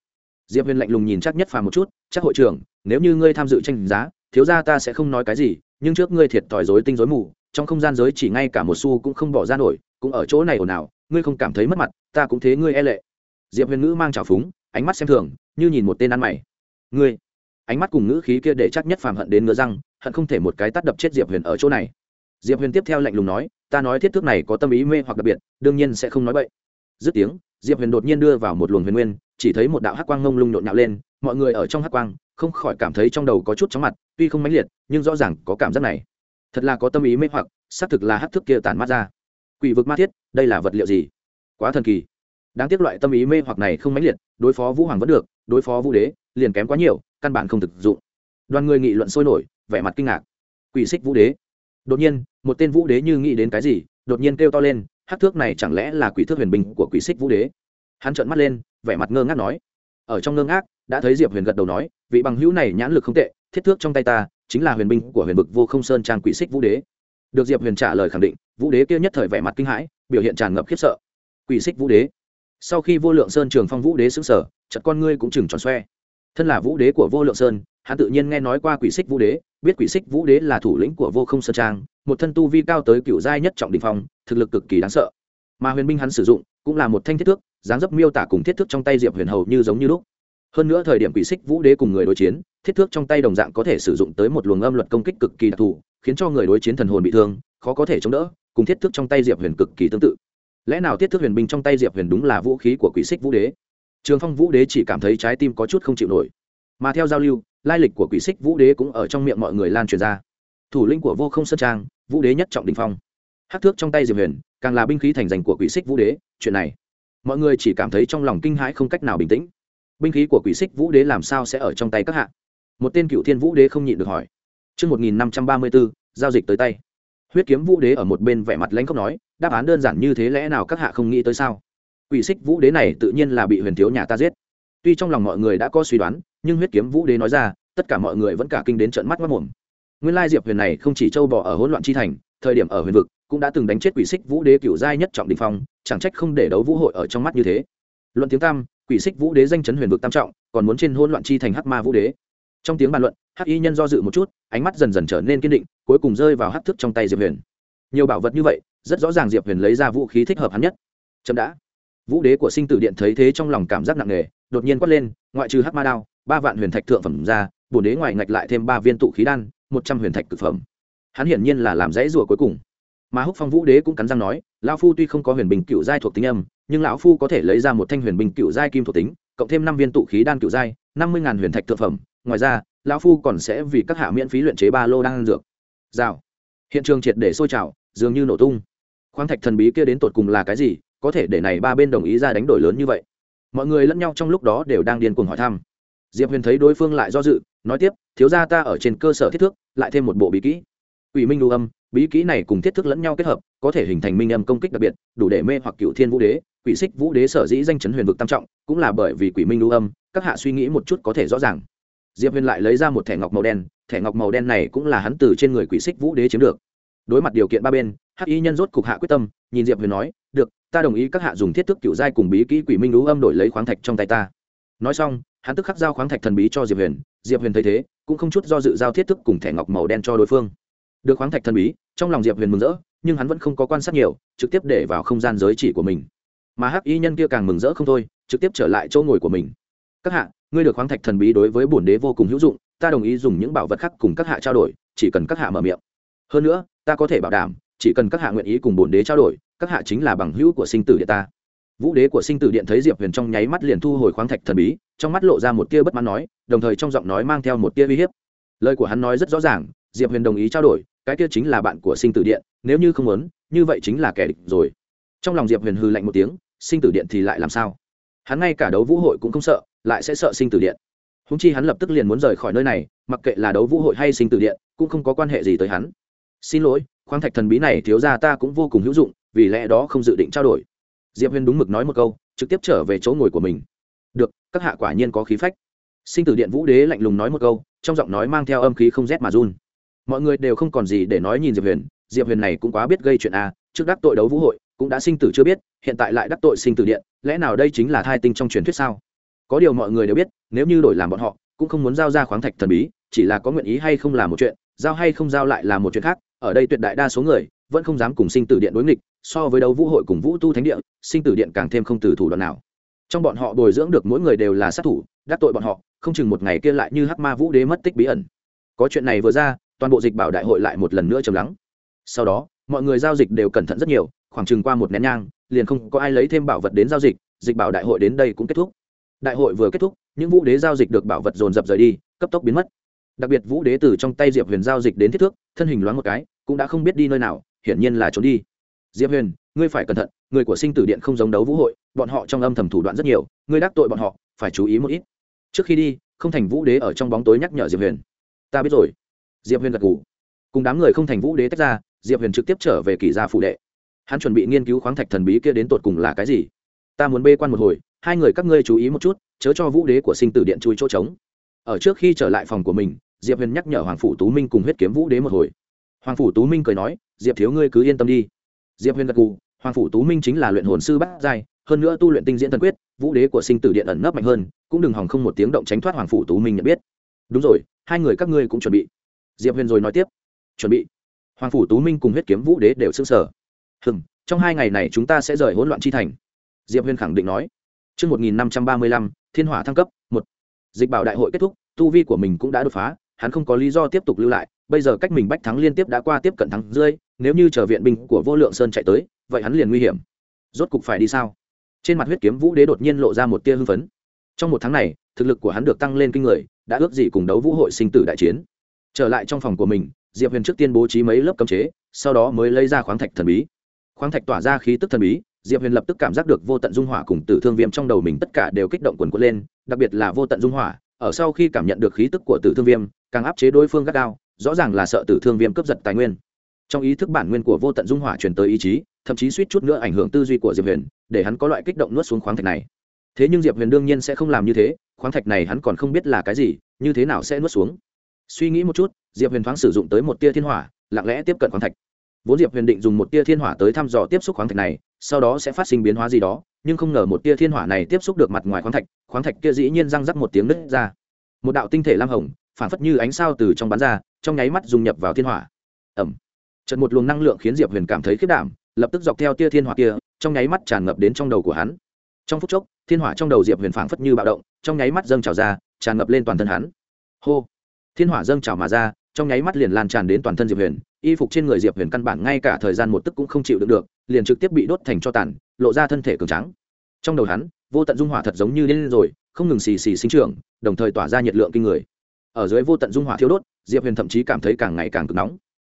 diệp huyền lạnh lùng nhìn chắc nhất phàm một chút, chắc hội trưởng, nếu như ngươi tham dự tranh giá, thiếu ra ta sẽ không nói cái gì, nhưng trước ngươi thiệt thòi dối tinh dối mù, trong không gian giới chỉ ngay cả một xu cũng không bỏ ra nổi, cũng ở chỗ này ồn ào, ngươi không cảm thấy mất mặt, ta cũng thế ngươi e lệ. Diệp huyền ngữ mang trào phúng, ánh mắt xem thường, như nhìn một tên ăn mày. Ngươi? Ánh mắt cùng ngữ khí kia để chắc nhất phàm hận đến ngứa răng, hận không thể một cái tắt đập chết diệp huyền ở chỗ này. Diệp huyền tiếp theo lạnh lùng nói, ta nói thiết thức này có tâm ý mê hoặc đặc biệt, đương nhiên sẽ không nói bậy. Dứt tiếng, diệp huyền đột nhiên đưa vào một luồng huyền nguyên chỉ thấy một đạo hắc quang ngông lung nhộn nhạo lên, mọi người ở trong hắc quang, không khỏi cảm thấy trong đầu có chút chóng mặt, tuy không mãnh liệt, nhưng rõ ràng có cảm giác này. Thật là có tâm ý mê hoặc, xác thực là hắc thức kia tản mát ra. Quỷ vực ma thiết, đây là vật liệu gì? Quá thần kỳ. Đáng tiếc loại tâm ý mê hoặc này không mãnh liệt, đối phó vũ hoàng vẫn được, đối phó vũ đế, liền kém quá nhiều, căn bản không thực dụng. Đoàn người nghị luận sôi nổi, vẻ mặt kinh ngạc. Quỷ xích vũ đế. Đột nhiên, một tên vũ đế như nghĩ đến cái gì, đột nhiên kêu to lên hát thước này chẳng lẽ là quỷ thước huyền binh của quỷ xích vũ đế? Hắn trợn mắt lên vẻ mặt ngơ ngác nói. Ở trong ngơ ngác, đã thấy diệp huyền gật đầu nói, vị bằng hữu này nhãn lực không tệ, thiết thước trong tay ta chính là huyền binh của huyền vực vô không sơn trang quỷ xích vũ đế. Được diệp huyền trả lời khẳng định, vũ đế kia nhất thời vẻ mặt kinh hãi, biểu hiện tràn ngập khiếp sợ. Quỷ xích vũ đế. Sau khi vô lượng sơn trường phong vũ đế xứng sở chật con ngươi cũng chừng tròn xoe. Thân là vũ đế của vô lượng sơn, hắn tự nhiên nghe nói qua quỷ xích vũ đế, biết quỷ xích vũ đế là thủ lĩnh của vô không sơn trang, một thân tu vi cao tới cựu giai nhất trọng đình phong, thực lực cực kỳ đáng sợ. Mà huyền binh hắn sử dụng, cũng là một thanh thiết thước dáng dấp miêu tả cùng thiết thước trong tay diệp huyền hầu như giống như lúc. Hơn nữa thời điểm quỷ xích vũ đế cùng người đối chiến, thiết thước trong tay đồng dạng có thể sử dụng tới một luồng âm luật công kích cực kỳ đặc thù, khiến cho người đối chiến thần hồn bị thương, khó có thể chống đỡ, cùng thiết thước trong tay diệp huyền cực kỳ tương tự. Lẽ nào thiết thước huyền binh trong tay diệp huyền đúng là vũ khí của quỷ xích vũ đế? Trường phong vũ đế chỉ cảm thấy trái tim có chút không chịu nổi. Mà theo giao lưu, lai lịch của quỷ xích vũ đế cũng ở trong miệng mọi người lan truyền ra. Thủ lĩnh của vô không sơn trang, vũ đế nhất trọng đình phong. Hát thước trong tay diệp huyền, càng là binh khí thành danh của quỷ xích vũ đế, chuyện này mọi người chỉ cảm thấy trong lòng kinh hãi không cách nào bình tĩnh binh khí của quỷ xích vũ đế làm sao sẽ ở trong tay các hạ một tên cựu thiên vũ đế không nhịn được hỏi Trước 1534, giao dịch tới tay. Huyết kiếm vũ đế ở một bên vẻ mặt lãnh khốc nói, đáp án đơn giản như thế lẽ nào các hạ không nghĩ tới sao? Quỷ xích vũ đế này tự nhiên là bị huyền thiếu nhà ta giết. Tuy trong lòng mọi người đã có suy đoán, nhưng huyết kiếm vũ đế nói ra, tất cả mọi người vẫn cả kinh đến trợn mắt mắt mồm. Nguyên lai Diệp Huyền này không chỉ châu bò ở hỗn loạn chi thành, thời điểm ở huyền vực cũng đã từng đánh chết quỷ xích vũ đế cựu giai nhất trọng đình phong, chẳng trách không để đấu vũ hội ở trong mắt như thế. Luận tiếng tam, quỷ xích vũ đế danh chấn huyền vực tam trọng, còn muốn trên hôn loạn chi thành hắc ma vũ đế. Trong tiếng bàn luận, hắc y nhân do dự một chút, ánh mắt dần dần trở nên kiên định, cuối cùng rơi vào hắc thức trong tay Diệp Huyền. Nhiều bảo vật như vậy, rất rõ ràng Diệp Huyền lấy ra vũ khí thích hợp hắn nhất. chậm đã. Vũ đế của sinh tử điện thấy thế trong lòng cảm giác nặng nề, đột nhiên quát lên, ngoại trừ hắc ma đao, ba vạn huyền thạch thượng phẩm ra, bổn đế ngoài ngạch lại thêm ba viên tụ khí đan một trăm huyền thạch cực phẩm hắn hiển nhiên là làm dãy rủa cuối cùng. Mà húc phong vũ đế cũng cắn răng nói, lão phu tuy không có huyền bình cựu giai thuộc tính âm, nhưng lão phu có thể lấy ra một thanh huyền bình cựu giai kim thuộc tính, cộng thêm năm viên tụ khí đan cựu giai, năm mươi ngàn huyền thạch thượng phẩm. Ngoài ra, lão phu còn sẽ vì các hạ miễn phí luyện chế ba lô đan dược. Rào. Hiện trường triệt để sôi trào, dường như nổ tung. Khoáng thạch thần bí kia đến tột cùng là cái gì, có thể để này ba bên đồng ý ra đánh đổi lớn như vậy? Mọi người lẫn nhau trong lúc đó đều đang điên cuồng hỏi thăm. Diệp huyền thấy đối phương lại do dự, nói tiếp, thiếu gia ta ở trên cơ sở thiết thước, lại thêm một bộ bí kỹ ủy minh lưu âm, bí kỹ này cùng thiết thức lẫn nhau kết hợp, có thể hình thành minh âm công kích đặc biệt, đủ để mê hoặc cựu thiên vũ đế. Quỷ xích vũ đế sở dĩ danh chấn huyền vực tam trọng, cũng là bởi vì quỷ minh lưu âm, các hạ suy nghĩ một chút có thể rõ ràng. Diệp huyền lại lấy ra một thẻ ngọc màu đen, thẻ ngọc màu đen này cũng là hắn từ trên người quỷ xích vũ đế chiếm được. Đối mặt điều kiện ba bên, hắc y nhân rốt cục hạ quyết tâm, nhìn diệp huyền nói, được, ta đồng ý các hạ dùng thiết thức cựu giai cùng bí kỹ quỷ minh lưu âm đổi lấy khoáng thạch trong tay ta. Nói xong, hắn tức khắc giao khoáng thạch thần bí cho diệp huyền. Diệp huyền thấy thế, cũng không chút do dự giao thiết thức cùng thẻ ngọc màu đen cho đối phương được khoáng thạch thần bí, trong lòng diệp huyền mừng rỡ, nhưng hắn vẫn không có quan sát nhiều, trực tiếp để vào không gian giới chỉ của mình. Mà hắc y nhân kia càng mừng rỡ không thôi, trực tiếp trở lại chỗ ngồi của mình. Các hạ, ngươi được khoáng thạch thần bí đối với bổn đế vô cùng hữu dụng, ta đồng ý dùng những bảo vật khác cùng các hạ trao đổi, chỉ cần các hạ mở miệng. Hơn nữa, ta có thể bảo đảm, chỉ cần các hạ nguyện ý cùng bổn đế trao đổi, các hạ chính là bằng hữu của sinh tử địa ta. Vũ đế của sinh tử điện thấy diệp huyền trong nháy mắt liền thu hồi khoáng thạch thần bí, trong mắt lộ ra một tia bất mãn nói, đồng thời trong giọng nói mang theo một tia uy hiếp. Lời của hắn nói rất rõ ràng, diệp huyền đồng ý trao đổi cái kia chính là bạn của sinh tử điện, nếu như không muốn, như vậy chính là kẻ địch rồi. Trong lòng diệp huyền hư lạnh một tiếng, sinh tử điện thì lại làm sao? Hắn ngay cả đấu vũ hội cũng không sợ, lại sẽ sợ sinh tử điện. Húng chi hắn lập tức liền muốn rời khỏi nơi này, mặc kệ là đấu vũ hội hay sinh tử điện, cũng không có quan hệ gì tới hắn. Xin lỗi, khoáng thạch thần bí này thiếu ra ta cũng vô cùng hữu dụng, vì lẽ đó không dự định trao đổi. Diệp huyền đúng mực nói một câu, trực tiếp trở về chỗ ngồi của mình. Được, các hạ quả nhiên có khí phách. Sinh tử điện vũ đế lạnh lùng nói một câu, trong giọng nói mang theo âm khí không rét mà run mọi người đều không còn gì để nói nhìn diệp huyền diệp huyền này cũng quá biết gây chuyện a trước đắc tội đấu vũ hội cũng đã sinh tử chưa biết hiện tại lại đắc tội sinh tử điện lẽ nào đây chính là thai tinh trong truyền thuyết sao có điều mọi người đều biết nếu như đổi làm bọn họ cũng không muốn giao ra khoáng thạch thần bí chỉ là có nguyện ý hay không là một chuyện giao hay không giao lại là một chuyện khác ở đây tuyệt đại đa số người vẫn không dám cùng sinh tử điện đối nghịch so với đấu vũ hội cùng vũ tu thánh địa sinh tử điện càng thêm không từ thủ đoạn nào trong bọn họ bồi dưỡng được mỗi người đều là sát thủ đắc tội bọn họ không chừng một ngày kia lại như hắc ma vũ đế mất tích bí ẩn có chuyện này vừa ra toàn bộ dịch bảo đại hội lại một lần nữa trầm lắng. Sau đó, mọi người giao dịch đều cẩn thận rất nhiều, khoảng chừng qua một nén nhang, liền không có ai lấy thêm bảo vật đến giao dịch dịch bảo đại hội đến đây cũng kết thúc. Đại hội vừa kết thúc, những vũ đế giao dịch được bảo vật dồn dập rời đi, cấp tốc biến mất. Đặc biệt vũ đế từ trong tay diệp huyền giao dịch đến thiết thước, thân hình loáng một cái, cũng đã không biết đi nơi nào, hiển nhiên là trốn đi. Diệp huyền, ngươi phải cẩn thận, người của sinh tử điện không giống đấu vũ hội, bọn họ trong âm thầm thủ đoạn rất nhiều, ngươi đắc tội bọn họ, phải chú ý một ít. Trước khi đi, không thành vũ đế ở trong bóng tối nhắc nhở diệp huyền. Ta biết rồi diệp huyền gật ngủ cùng đám người không thành vũ đế tách ra, diệp huyền trực tiếp trở về kỷ gia phụ đệ. Hắn chuẩn bị nghiên cứu khoáng thạch thần bí kia đến tột cùng là cái gì. Ta muốn bê quan một hồi, hai người các ngươi chú ý một chút, chớ cho vũ đế của sinh tử điện chui chỗ trống. Ở trước khi trở lại phòng của mình, diệp huyền nhắc nhở hoàng phủ tú minh cùng huyết kiếm vũ đế một hồi. Hoàng phủ tú minh cười nói, diệp thiếu ngươi cứ yên tâm đi. Diệp huyền gật cù hoàng phủ tú minh chính là luyện hồn sư bát giai, hơn nữa tu luyện tinh diễn thần quyết, vũ đế của sinh tử điện ẩn nấp mạnh hơn, cũng đừng hòng không một tiếng động tránh thoát hoàng phủ tú minh nhận biết. Đúng rồi, hai người các ngươi cũng chuẩn bị diệp huyền rồi nói tiếp chuẩn bị hoàng phủ tú minh cùng huyết kiếm vũ đế đều xưng sở hừm trong hai ngày này chúng ta sẽ rời hỗn loạn chi thành diệp huyền khẳng định nói Trước 1535, thiên hỏa thăng cấp, một Dịch bảo đại hội kết thúc, tu vi của mình cũng đã đột phá, hắn không có lý do tiếp tục lưu lại, bây giờ cách mình bách thắng liên tiếp đã qua tiếp cận thắng rơi, nếu như chờ viện binh của Vô Lượng Sơn chạy tới, vậy hắn liền nguy hiểm. Rốt cục phải đi sao? Trên mặt huyết kiếm vũ đế đột nhiên lộ ra một tia hưng phấn. Trong một tháng này, thực lực của hắn được tăng lên kinh người, đã ước gì cùng đấu vũ hội sinh tử đại chiến. Trở lại trong phòng của mình, Diệp Huyền trước tiên bố trí mấy lớp cấm chế, sau đó mới lấy ra khoáng thạch thần bí. Khoáng thạch tỏa ra khí tức thần bí, diệp huyền lập tức cảm giác được vô tận dung hỏa cùng tử thương viêm trong đầu mình tất cả đều kích động quần quật lên đặc biệt là vô tận dung hỏa ở sau khi cảm nhận được khí tức của tử thương viêm càng áp chế đối phương gắt gao rõ ràng là sợ tử thương viêm cướp giật tài nguyên. Trong ý thức bản nguyên của vô tận dung hỏa truyền tới ý chí thậm chí suýt chút nữa ảnh hưởng tư duy của diệp huyền để hắn có loại kích động nuốt xuống khoáng thạch này. Thế nhưng diệp huyền đương nhiên sẽ không làm như thế khoáng thạch này hắn còn không biết là cái gì như thế nào sẽ nuốt xuống suy nghĩ một chút, diệp huyền thoáng sử dụng tới một tia thiên hỏa, lặng lẽ tiếp cận khoáng thạch. Vốn diệp huyền định dùng một tia thiên hỏa tới thăm dò tiếp xúc khoáng thạch này, sau đó sẽ phát sinh biến hóa gì đó, nhưng không ngờ một tia thiên hỏa này tiếp xúc được mặt ngoài khoáng thạch khoáng thạch kia dĩ nhiên răng rắc một tiếng nứt ra. Một đạo tinh thể lam hồng, phản phất như ánh sao từ trong bán ra, trong nháy mắt dùng nhập vào thiên hỏa. Ẩm trận một luồng năng lượng khiến diệp huyền cảm thấy khiết đảm, lập tức dọc theo tia thiên hỏa kia, trong nháy mắt tràn ngập đến trong đầu của hắn. Trong phút chốc, thiên hỏa trong đầu diệp huyền phảng phất như bạo động, trong nháy mắt dâng trào ra, tràn ngập lên toàn thân hắn. Hô thiên hỏa dâng trào mà ra, trong nháy mắt liền lan tràn đến toàn thân diệp huyền, y phục trên người diệp huyền căn bản ngay cả thời gian một tức cũng không chịu được được, liền trực tiếp bị đốt thành cho tàn, lộ ra thân thể cường trắng trong đầu hắn, vô tận dung hỏa thật giống như lên rồi, không ngừng xì xì sinh trưởng, đồng thời tỏa ra nhiệt lượng kinh người. Ở dưới vô tận dung hỏa thiêu đốt, diệp huyền thậm chí cảm thấy càng ngày càng cực nóng.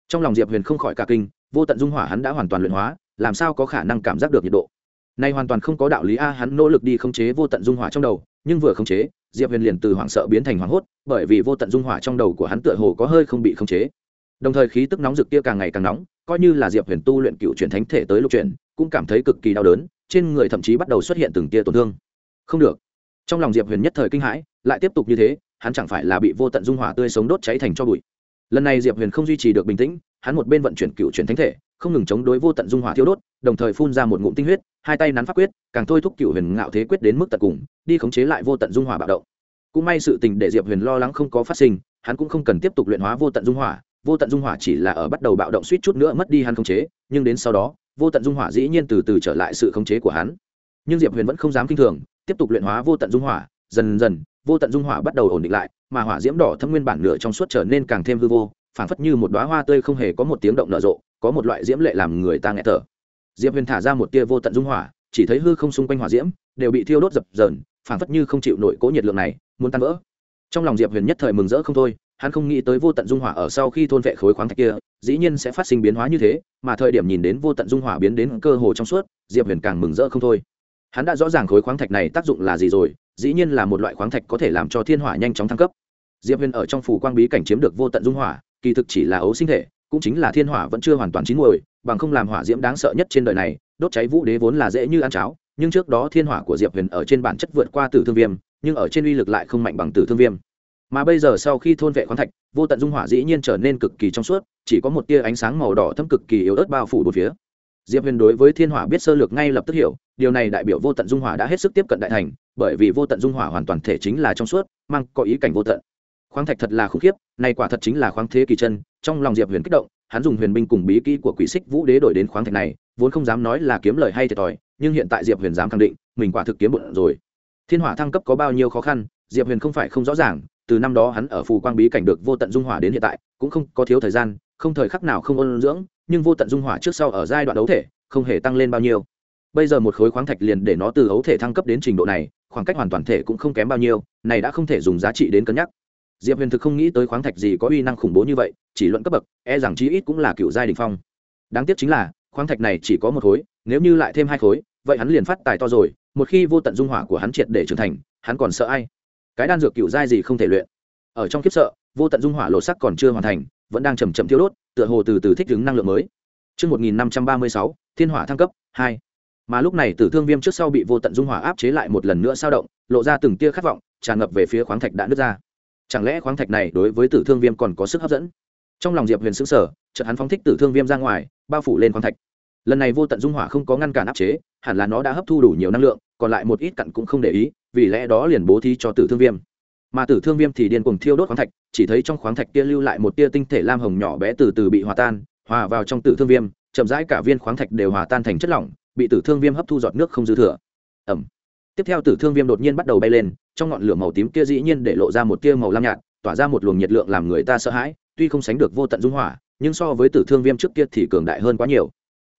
Trong lòng diệp huyền không khỏi cả kinh, vô tận dung hỏa hắn đã hoàn toàn luyện hóa, làm sao có khả năng cảm giác được nhiệt độ? Nay hoàn toàn không có đạo lý a, hắn nỗ lực đi khống chế vô tận dung hỏa trong đầu nhưng vừa khống chế, diệp huyền liền từ hoảng sợ biến thành hoảng hốt, bởi vì vô tận dung hỏa trong đầu của hắn tựa hồ có hơi không bị khống chế. Đồng thời khí tức nóng rực kia càng ngày càng nóng, coi như là diệp huyền tu luyện cựu truyền thánh thể tới lục truyền cũng cảm thấy cực kỳ đau đớn, trên người thậm chí bắt đầu xuất hiện từng tia tổn thương. Không được. Trong lòng diệp huyền nhất thời kinh hãi, lại tiếp tục như thế, hắn chẳng phải là bị vô tận dung hỏa tươi sống đốt cháy thành cho bụi. Lần này diệp huyền không duy trì được bình tĩnh, hắn một bên vận chuyển cựu truyền thánh thể không ngừng chống đối vô tận dung hỏa thiêu đốt, đồng thời phun ra một ngụm tinh huyết, hai tay nắn pháp quyết, càng thôi thúc cựu huyền ngạo thế quyết đến mức tận cùng, đi khống chế lại vô tận dung hỏa bạo động. Cũng may sự tình để diệp huyền lo lắng không có phát sinh, hắn cũng không cần tiếp tục luyện hóa vô tận dung hỏa, vô tận dung hỏa chỉ là ở bắt đầu bạo động suýt chút nữa mất đi hắn khống chế, nhưng đến sau đó, vô tận dung hỏa dĩ nhiên từ từ trở lại sự khống chế của hắn. Nhưng diệp huyền vẫn không dám kinh thường, tiếp tục luyện hóa vô tận dung hỏa, dần dần, vô tận dung hỏa bắt đầu ổn định lại, mà hỏa diễm đỏ thâm nguyên bản nửa trong suốt trở nên càng thêm hư vô phảng phất như một đóa hoa tươi không hề có một tiếng động nở rộ, có một loại diễm lệ làm người ta nghe thở. Diệp huyền thả ra một tia vô tận dung hỏa, chỉ thấy hư không xung quanh hỏa diễm đều bị thiêu đốt dập dờn, phảng phất như không chịu nổi cố nhiệt lượng này, muốn tan vỡ. Trong lòng diệp huyền nhất thời mừng rỡ không thôi, hắn không nghĩ tới vô tận dung hỏa ở sau khi thôn vệ khối khoáng thạch kia, dĩ nhiên sẽ phát sinh biến hóa như thế, mà thời điểm nhìn đến vô tận dung hỏa biến đến cơ hồ trong suốt, diệp huyền càng mừng rỡ không thôi. Hắn đã rõ ràng khối khoáng thạch này tác dụng là gì rồi, dĩ nhiên là một loại khoáng thạch có thể làm cho thiên hỏa nhanh chóng thăng cấp. Diệp huyền ở trong phủ quang bí cảnh chiếm được vô tận dung hỏa kỳ thực chỉ là ấu sinh thể, cũng chính là thiên hỏa vẫn chưa hoàn toàn chín muồi, bằng không làm hỏa diễm đáng sợ nhất trên đời này, đốt cháy vũ đế vốn là dễ như ăn cháo, nhưng trước đó thiên hỏa của diệp huyền ở trên bản chất vượt qua tử thương viêm, nhưng ở trên uy lực lại không mạnh bằng tử thương viêm. Mà bây giờ sau khi thôn vệ khoáng thạch, vô tận dung hỏa dĩ nhiên trở nên cực kỳ trong suốt, chỉ có một tia ánh sáng màu đỏ thâm cực kỳ yếu ớt bao phủ một phía. Diệp huyền đối với thiên hỏa biết sơ lược ngay lập tức hiểu, điều này đại biểu vô tận dung hỏa đã hết sức tiếp cận đại thành, bởi vì vô tận dung hỏa hoàn toàn thể chính là trong suốt, mang có ý cảnh vô tận khoáng thạch thật là khủng khiếp, này quả thật chính là khoáng thế kỳ chân, trong lòng diệp huyền kích động, hắn dùng huyền binh cùng bí kỹ của quỷ xích vũ đế đổi đến khoáng thạch này, vốn không dám nói là kiếm lời hay thiệt thòi, nhưng hiện tại diệp huyền dám khẳng định, mình quả thực kiếm bụng rồi. Thiên hỏa thăng cấp có bao nhiêu khó khăn, diệp huyền không phải không rõ ràng, từ năm đó hắn ở phù quang bí cảnh được vô tận dung hỏa đến hiện tại, cũng không có thiếu thời gian, không thời khắc nào không ôn dưỡng, nhưng vô tận dung hỏa trước sau ở giai đoạn đấu thể, không hề tăng lên bao nhiêu. Bây giờ một khối khoáng thạch liền để nó từ ấu thể thăng cấp đến trình độ này, khoảng cách hoàn toàn thể cũng không kém bao nhiêu, này đã không thể dùng giá trị đến cân nhắc diệp huyền thực không nghĩ tới khoáng thạch gì có uy năng khủng bố như vậy chỉ luận cấp bậc e rằng chí ít cũng là cựu giai đình phong đáng tiếc chính là khoáng thạch này chỉ có một khối nếu như lại thêm hai khối vậy hắn liền phát tài to rồi một khi vô tận dung hỏa của hắn triệt để trưởng thành hắn còn sợ ai cái đan dược cựu giai gì không thể luyện ở trong kiếp sợ vô tận dung hỏa lộ sắc còn chưa hoàn thành vẫn đang chầm chậm thiêu đốt tựa hồ từ từ thích ứng năng lượng mới Trước 1536, thiên hỏa thăng cấp, 2. Mà lúc này tử thương viêm trước sau bị vô tận dung hỏa áp chế lại một lần nữa sao động, lộ ra từng tia khát vọng, tràn ngập về phía khoáng thạch đã nứt ra. Chẳng lẽ khoáng thạch này đối với tử thương viêm còn có sức hấp dẫn? Trong lòng Diệp Huyền xứng sở chợt hắn phóng thích tử thương viêm ra ngoài, bao phủ lên khoáng thạch. Lần này vô tận dung hỏa không có ngăn cản áp chế, hẳn là nó đã hấp thu đủ nhiều năng lượng, còn lại một ít cặn cũng không để ý, vì lẽ đó liền bố thí cho tử thương viêm mà tử thương viêm thì điên cuồng thiêu đốt khoáng thạch chỉ thấy trong khoáng thạch kia lưu lại một tia tinh thể lam hồng nhỏ bé từ từ bị hòa tan hòa vào trong tử thương viêm chậm rãi cả viên khoáng thạch đều hòa tan thành chất lỏng bị tử thương viêm hấp thu giọt nước không dư thừa ẩm tiếp theo tử thương viêm đột nhiên bắt đầu bay lên, trong ngọn lửa màu tím kia dĩ nhiên để lộ ra một tia màu lam nhạt, tỏa ra một luồng nhiệt lượng làm người ta sợ hãi, tuy không sánh được vô tận dung hỏa, nhưng so với tử thương viêm trước kia thì cường đại hơn quá nhiều.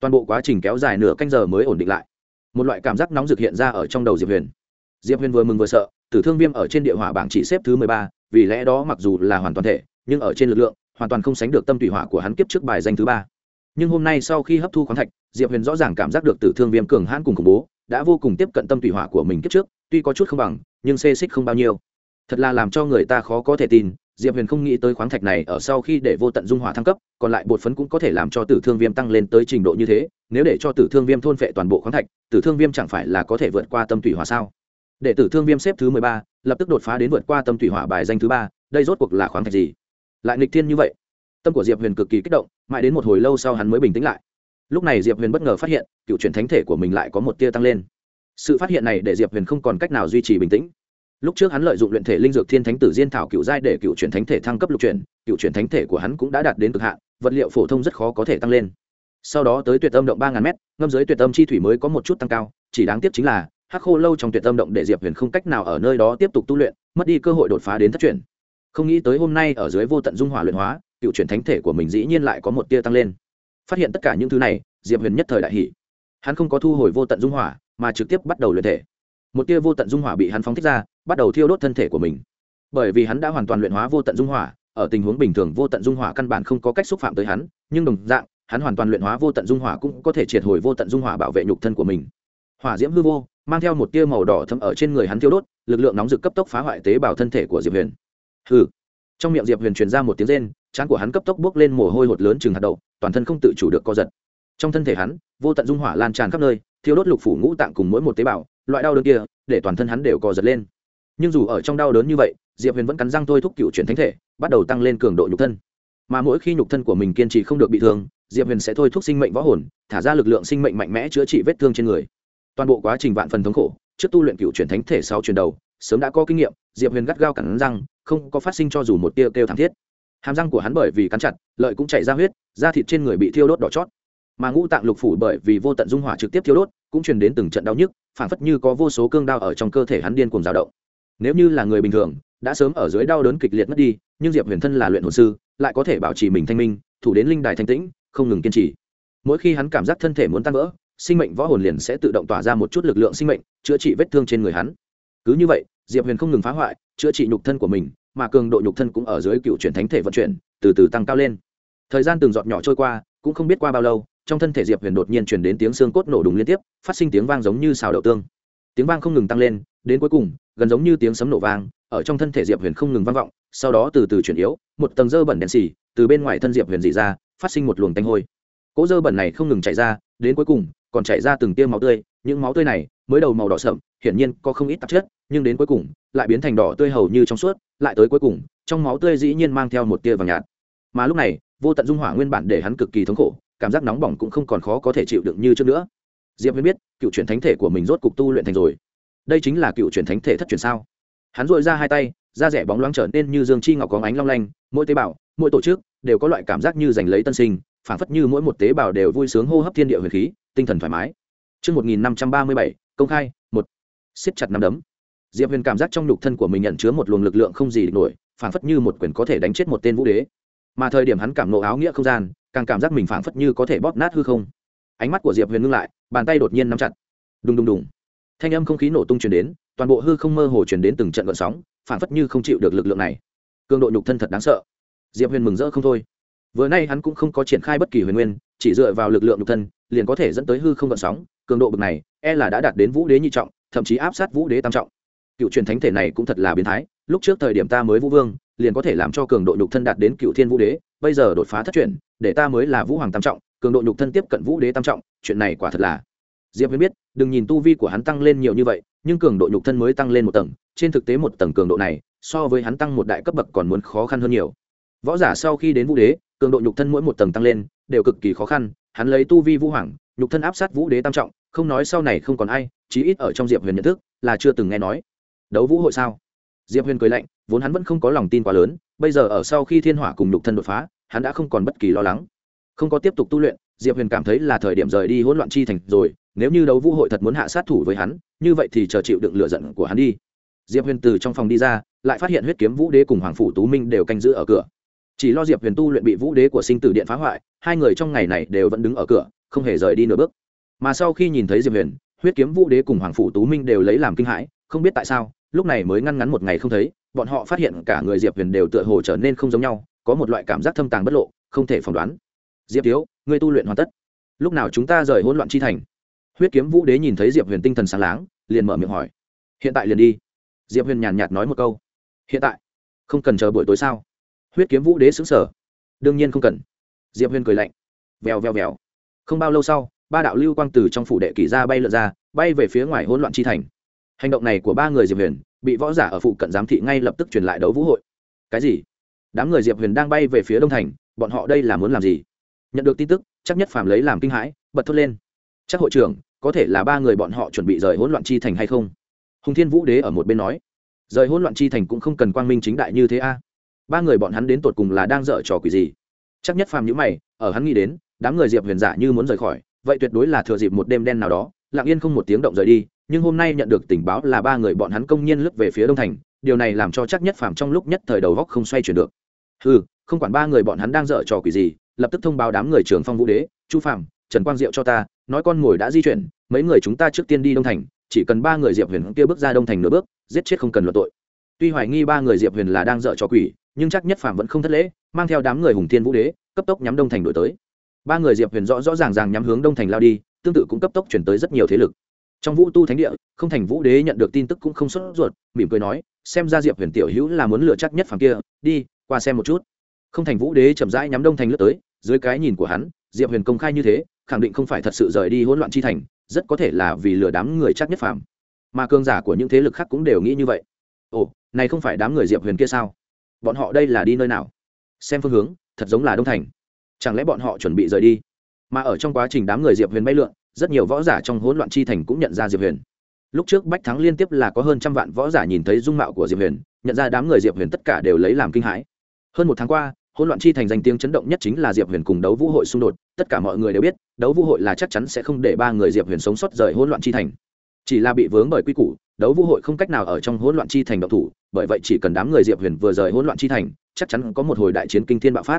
Toàn bộ quá trình kéo dài nửa canh giờ mới ổn định lại. Một loại cảm giác nóng rực hiện ra ở trong đầu diệp huyền. Diệp huyền vừa mừng vừa sợ, tử thương viêm ở trên địa hỏa bảng chỉ xếp thứ mười ba, vì lẽ đó mặc dù là hoàn toàn thể, nhưng ở trên lực lượng, hoàn toàn không sánh được tâm thủy hỏa của hắn kiếp trước bài danh thứ ba. Nhưng hôm nay sau khi hấp thu khoáng thạch, diệp huyền rõ ràng cảm giác được tử thương viêm cường hãn cùng khủng bố đã vô cùng tiếp cận tâm thủy hỏa của mình kiếp trước, tuy có chút không bằng, nhưng xê xích không bao nhiêu. Thật là làm cho người ta khó có thể tin, diệp huyền không nghĩ tới khoáng thạch này ở sau khi để vô tận dung hỏa thăng cấp, còn lại bột phấn cũng có thể làm cho tử thương viêm tăng lên tới trình độ như thế, nếu để cho tử thương viêm thôn phệ toàn bộ khoáng thạch, tử thương viêm chẳng phải là có thể vượt qua tâm thủy hỏa sao? Để tử thương viêm xếp thứ mười ba, lập tức đột phá đến vượt qua tâm thủy hỏa bài danh thứ ba, đây rốt cuộc là khoáng thạch gì? Lại nghịch thiên như vậy. Tâm của diệp huyền cực kỳ kích động, mãi đến một hồi lâu sau hắn mới bình tĩnh lại lúc này diệp huyền bất ngờ phát hiện, cựu truyền thánh thể của mình lại có một tia tăng lên. Sự phát hiện này để diệp huyền không còn cách nào duy trì bình tĩnh. Lúc trước hắn lợi dụng luyện thể linh dược thiên thánh tử diên thảo cựu giai để cựu truyền thánh thể thăng cấp lục truyền, cựu truyền thánh thể của hắn cũng đã đạt đến cực hạn, vật liệu phổ thông rất khó có thể tăng lên. Sau đó tới tuyệt âm động ba ngàn m ngâm dưới tuyệt âm chi thủy mới có một chút tăng cao, chỉ đáng tiếc chính là, hắc khô lâu trong tuyệt âm động để diệp huyền không cách nào ở nơi đó tiếp tục tu luyện, mất đi cơ hội đột phá đến thất truyền. Không nghĩ tới hôm nay ở dưới vô tận dung hỏa luyện hóa, cựu chuyển thánh thể của mình dĩ nhiên lại có một tia tăng lên phát hiện tất cả những thứ này, diệp huyền nhất thời đại hỷ hắn không có thu hồi vô tận dung hỏa, mà trực tiếp bắt đầu luyện thể. Một tia vô tận dung hỏa bị hắn phóng thích ra, bắt đầu thiêu đốt thân thể của mình. Bởi vì hắn đã hoàn toàn luyện hóa vô tận dung hỏa, ở tình huống bình thường vô tận dung hỏa căn bản không có cách xúc phạm tới hắn, nhưng đồng dạng, hắn hoàn toàn luyện hóa vô tận dung hỏa cũng có thể triệt hồi vô tận dung hỏa bảo vệ nhục thân của mình. Hỏa diễm hư vô, mang theo một tia màu đỏ thấm ở trên người hắn thiêu đốt, lực lượng nóng rực cấp tốc phá hoại tế bào thân thể của diệp huyền. Hừ. Trong miệng diệp huyền truyền ra một tiếng rên, trán của hắn cấp tốc bước lên mồ hôi hột lớn chừng hạt đậu toàn thân không tự chủ được co giật. Trong thân thể hắn, vô tận dung hỏa lan tràn khắp nơi, thiêu đốt lục phủ ngũ tạng cùng mỗi một tế bào, loại đau đớn kia, để toàn thân hắn đều co giật lên. Nhưng dù ở trong đau đớn như vậy, diệp huyền vẫn cắn răng thôi thúc cựu chuyển thánh thể, bắt đầu tăng lên cường độ nhục thân. Mà mỗi khi nhục thân của mình kiên trì không được bị thương, diệp huyền sẽ thôi thúc sinh mệnh võ hồn, thả ra lực lượng sinh mệnh mạnh mẽ chữa trị vết thương trên người. Toàn bộ quá trình vạn phần thống khổ, trước tu luyện cựu chuyển thánh thể sau truyền đầu, sớm đã có kinh nghiệm, diệp huyền gắt gao cắn răng, không có phát sinh cho dù một tia kêu thảm thiết hàm răng của hắn bởi vì cắn chặt, lợi cũng chảy ra huyết, da thịt trên người bị thiêu đốt đỏ chót. Mà ngũ tạng lục phủ bởi vì vô tận dung hỏa trực tiếp thiêu đốt, cũng truyền đến từng trận đau nhức, phảng phất như có vô số cương đau ở trong cơ thể hắn điên cuồng dao động. Nếu như là người bình thường, đã sớm ở dưới đau đớn kịch liệt mất đi, nhưng diệp huyền thân là luyện hồn sư, lại có thể bảo trì mình thanh minh, thủ đến linh đài thanh tĩnh, không ngừng kiên trì. Mỗi khi hắn cảm giác thân thể muốn tan vỡ, sinh mệnh võ hồn liền sẽ tự động tỏa ra một chút lực lượng sinh mệnh, chữa trị vết thương trên người hắn. Cứ như vậy, diệp huyền không ngừng phá hoại, chữa trị nhục thân của mình mà cường độ nhục thân cũng ở dưới cựu chuyển thánh thể vận chuyển, từ từ tăng cao lên. Thời gian từng giọt nhỏ trôi qua, cũng không biết qua bao lâu, trong thân thể diệp huyền đột nhiên chuyển đến tiếng xương cốt nổ đùng liên tiếp, phát sinh tiếng vang giống như xào đậu tương. Tiếng vang không ngừng tăng lên, đến cuối cùng, gần giống như tiếng sấm nổ vang, ở trong thân thể diệp huyền không ngừng vang vọng, sau đó từ từ chuyển yếu, một tầng dơ bẩn đèn xì từ bên ngoài thân diệp huyền dị ra, phát sinh một luồng tanh hôi. Cỗ dơ bẩn này không ngừng chạy ra, đến cuối cùng, còn chảy ra từng tia máu tươi, những máu tươi này, mới đầu màu đỏ sậm hiển nhiên có không ít tạp chất nhưng đến cuối cùng lại biến thành đỏ tươi hầu như trong suốt lại tới cuối cùng trong máu tươi dĩ nhiên mang theo một tia vàng nhạt. Mà lúc này vô tận dung hỏa nguyên bản để hắn cực kỳ thống khổ cảm giác nóng bỏng cũng không còn khó có thể chịu đựng như trước nữa. Diệp huyền biết cựu chuyển thánh thể của mình rốt cục tu luyện thành rồi. Đây chính là cựu chuyển thánh thể thất chuyển sao? Hắn dội ra hai tay da rẻ bóng loáng trở nên như dương chi ngọc có ánh long lanh mỗi tế bào mỗi tổ chức đều có loại cảm giác như giành lấy tân sinh phảng phất như mỗi một tế bào đều vui sướng hô hấp thiên địa huyền khí tinh thần thoải mái. Trước 1537, công khai, siết chặt nắm đấm. Diệp Huyền cảm giác trong nhục thân của mình nhận chứa một luồng lực lượng không gì địch nổi, phảng phất như một quyền có thể đánh chết một tên vũ đế. Mà thời điểm hắn cảm nộ áo nghĩa không gian, càng cảm giác mình phảng phất như có thể bóp nát hư không. Ánh mắt của Diệp Huyền ngưng lại, bàn tay đột nhiên nắm chặt. Đùng đùng đùng. Thanh âm không khí nổ tung truyền đến, toàn bộ hư không mơ hồ truyền đến từng trận gợn sóng, phảng phất như không chịu được lực lượng này. Cường độ nhục thân thật đáng sợ. Diệp Huyền mừng rỡ không thôi. Vừa nay hắn cũng không có triển khai bất kỳ huyền nguyên, chỉ dựa vào lực lượng nhục thân, liền có thể dẫn tới hư không gợn sóng, cường độ bậc này, e là đã đạt đến vũ đế nhị trọng, thậm chí áp sát vũ đế tam trọng. Cựu truyền thánh thể này cũng thật là biến thái, lúc trước thời điểm ta mới vũ vương, liền có thể làm cho cường độ nhục thân đạt đến cựu thiên vũ đế, bây giờ đột phá thất truyền, để ta mới là vũ hoàng tam trọng, cường độ nhục thân tiếp cận vũ đế tam trọng, chuyện này quả thật là. Diệp huyền biết, đừng nhìn tu vi của hắn tăng lên nhiều như vậy, nhưng cường độ nhục thân mới tăng lên một tầng, trên thực tế một tầng cường độ này, so với hắn tăng một đại cấp bậc còn muốn khó khăn hơn nhiều. Võ giả sau khi đến vũ đế, cường độ nhục thân mỗi một tầng tăng lên, đều cực kỳ khó khăn, hắn lấy tu vi vũ hoàng, nhục thân áp sát vũ đế tam trọng không nói sau này không còn ai, chí ít ở trong diệp huyền nhận thức, là chưa từng nghe nói. Đấu vũ hội sao? Diệp huyền cười lạnh, vốn hắn vẫn không có lòng tin quá lớn, bây giờ ở sau khi thiên hỏa cùng nhục thân đột phá, hắn đã không còn bất kỳ lo lắng. Không có tiếp tục tu luyện, diệp huyền cảm thấy là thời điểm rời đi hỗn loạn chi thành rồi, nếu như đấu vũ hội thật muốn hạ sát thủ với hắn, như vậy thì chờ chịu đựng lựa giận của hắn đi. Diệp huyền từ trong phòng đi ra, lại phát hiện huyết kiếm vũ đế cùng hoàng phủ tú minh đều canh giữ ở cửa. Chỉ lo diệp huyền tu luyện bị vũ đế của sinh tử điện phá hoại, hai người trong ngày này đều vẫn đứng ở cửa, không hề rời đi nửa bước mà sau khi nhìn thấy diệp huyền, huyết kiếm vũ đế cùng hoàng phủ tú minh đều lấy làm kinh hãi, không biết tại sao, lúc này mới ngăn ngắn một ngày không thấy, bọn họ phát hiện cả người diệp huyền đều tựa hồ trở nên không giống nhau, có một loại cảm giác thâm tàng bất lộ, không thể phỏng đoán. Diệp thiếu, ngươi tu luyện hoàn tất. Lúc nào chúng ta rời hỗn loạn chi thành? Huyết kiếm vũ đế nhìn thấy diệp huyền tinh thần sáng láng, liền mở miệng hỏi. Hiện tại liền đi. Diệp huyền nhàn nhạt nói một câu. Hiện tại? Không cần chờ buổi tối sao? Huyết kiếm vũ đế xứng sở đương nhiên không cần. Diệp huyền cười lạnh. Vèo vèo vèo. Không bao lâu sau ba đạo lưu quang từ trong phủ đệ kỷ ra bay lượn ra, bay về phía ngoài hỗn loạn chi thành. Hành động này của ba người diệp huyền, bị võ giả ở phụ cận giám thị ngay lập tức truyền lại đấu vũ hội. Cái gì? Đám người diệp huyền đang bay về phía đông thành, bọn họ đây là muốn làm gì? Nhận được tin tức, chắc nhất phàm lấy làm kinh hãi, bật thốt lên. Chắc hội trưởng, có thể là ba người bọn họ chuẩn bị rời hỗn loạn chi thành hay không? Hùng thiên vũ đế ở một bên nói. Rời hỗn loạn chi thành cũng không cần quang minh chính đại như thế a. Ba người bọn hắn đến tột cùng là đang dở trò quỷ gì? Chắc nhất phàm nhữ mày, ở hắn nghĩ đến, đám người diệp huyền giả như muốn rời khỏi vậy tuyệt đối là thừa dịp một đêm đen nào đó, lặng yên không một tiếng động rời đi, nhưng hôm nay nhận được tình báo là ba người bọn hắn công nhiên lướt về phía đông thành, điều này làm cho chắc nhất phàm trong lúc nhất thời đầu góc không xoay chuyển được. Ừ không quản ba người bọn hắn đang dở trò quỷ gì, lập tức thông báo đám người trưởng phong vũ đế, chu phàm, trần quang diệu cho ta, nói con mồi đã di chuyển, mấy người chúng ta trước tiên đi đông thành, chỉ cần ba người diệp huyền kia bước ra đông thành nửa bước, giết chết không cần luận tội. Tuy hoài nghi ba người diệp huyền là đang dở trò quỷ, nhưng chắc nhất phàm vẫn không thất lễ, mang theo đám người hùng thiên vũ đế, cấp tốc nhắm đông thành đổi tới ba người diệp huyền rõ rõ ràng ràng nhắm hướng đông thành lao đi, tương tự cũng cấp tốc chuyển tới rất nhiều thế lực. Trong vũ tu thánh địa, không thành vũ đế nhận được tin tức cũng không sốt ruột, mỉm cười nói, xem ra diệp huyền tiểu hữu là muốn lựa chắc nhất phàm kia, đi, qua xem một chút. Không thành vũ đế chậm rãi nhắm đông thành lướt tới, dưới cái nhìn của hắn, diệp huyền công khai như thế, khẳng định không phải thật sự rời đi hỗn loạn chi thành, rất có thể là vì lừa đám người chắc nhất phàm. Mà cương giả của những thế lực khác cũng đều nghĩ như vậy. Ồ, này không phải đám người diệp huyền kia sao? Bọn họ đây là đi nơi nào? Xem phương hướng, thật giống là đông thành chẳng lẽ bọn họ chuẩn bị rời đi? Mà ở trong quá trình đám người diệp huyền bay lượn, rất nhiều võ giả trong hỗn loạn chi thành cũng nhận ra diệp huyền. Lúc trước bách thắng liên tiếp là có hơn trăm vạn võ giả nhìn thấy dung mạo của diệp huyền, nhận ra đám người diệp huyền tất cả đều lấy làm kinh hãi. Hơn một tháng qua, hỗn loạn chi thành danh tiếng chấn động nhất chính là diệp huyền cùng đấu vũ hội xung đột, tất cả mọi người đều biết, đấu vũ hội là chắc chắn sẽ không để ba người diệp huyền sống sót rời hỗn loạn chi thành. Chỉ là bị vướng bởi quy củ, đấu vũ hội không cách nào ở trong hỗn loạn chi thành độc thủ, bởi vậy chỉ cần đám người diệp huyền vừa rời hỗn loạn chi thành, chắc chắn có một hồi đại chiến kinh thiên bạo phát.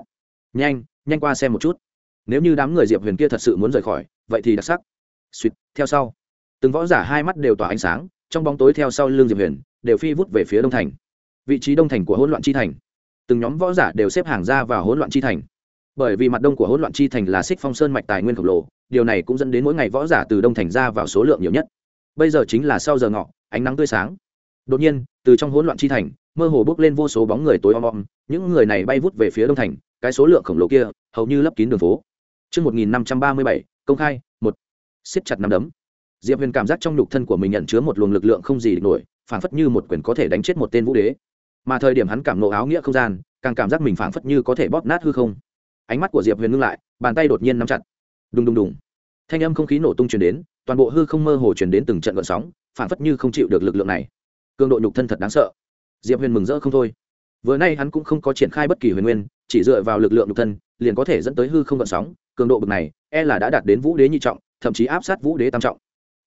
Nhanh nhanh qua xem một chút. Nếu như đám người diệp huyền kia thật sự muốn rời khỏi, vậy thì đặc sắc. Suýt, theo sau. Từng võ giả hai mắt đều tỏa ánh sáng, trong bóng tối theo sau l ư n g diệp huyền, đều phi vút về phía đông thành. Vị trí đông thành của hỗn loạn chi thành. Từng nhóm võ giả đều xếp hàng ra vào hỗn loạn chi thành. Bởi vì mặt đông của hỗn loạn chi thành là xích phong sơn mạch tài nguyên khổng lồ, điều này cũng dẫn đến mỗi ngày võ giả từ đông thành ra vào số lượng nhiều nhất. Bây giờ chính là sau giờ ngọ, ánh nắng tươi sáng. Đột nhiên, từ trong hỗn loạn chi thành, mơ hồ bước lên vô số bóng người tối om om, những người này bay vút về phía đông thành cái số lượng khổng lồ kia hầu như lấp kín đường phố Trước 1537, công khai, một, siết chặt nắm đấm. Diệp Huyền cảm giác trong nhục thân của mình nhận chứa một luồng lực lượng không gì địch nổi, phảng phất như một quyền có thể đánh chết một tên vũ đế. Mà thời điểm hắn cảm nộ áo nghĩa không gian, càng cảm giác mình phảng phất như có thể bóp nát hư không. Ánh mắt của Diệp Huyền ngưng lại, bàn tay đột nhiên nắm chặt. đùng đùng đùng thanh âm không khí nổ tung truyền đến toàn bộ hư không mơ hồ truyền đến từng trận gợn sóng phản phất như không chịu được lực lượng này cường độ nhục thân thật đáng sợ diệp huyền mừng rỡ không thôi vừa nay hắn cũng không có triển khai bất kỳ huyền nguyên chỉ dựa vào lực lượng nhục thân, liền có thể dẫn tới hư không gợn sóng, cường độ bực này e là đã đạt đến vũ đế nhị trọng, thậm chí áp sát vũ đế tam trọng.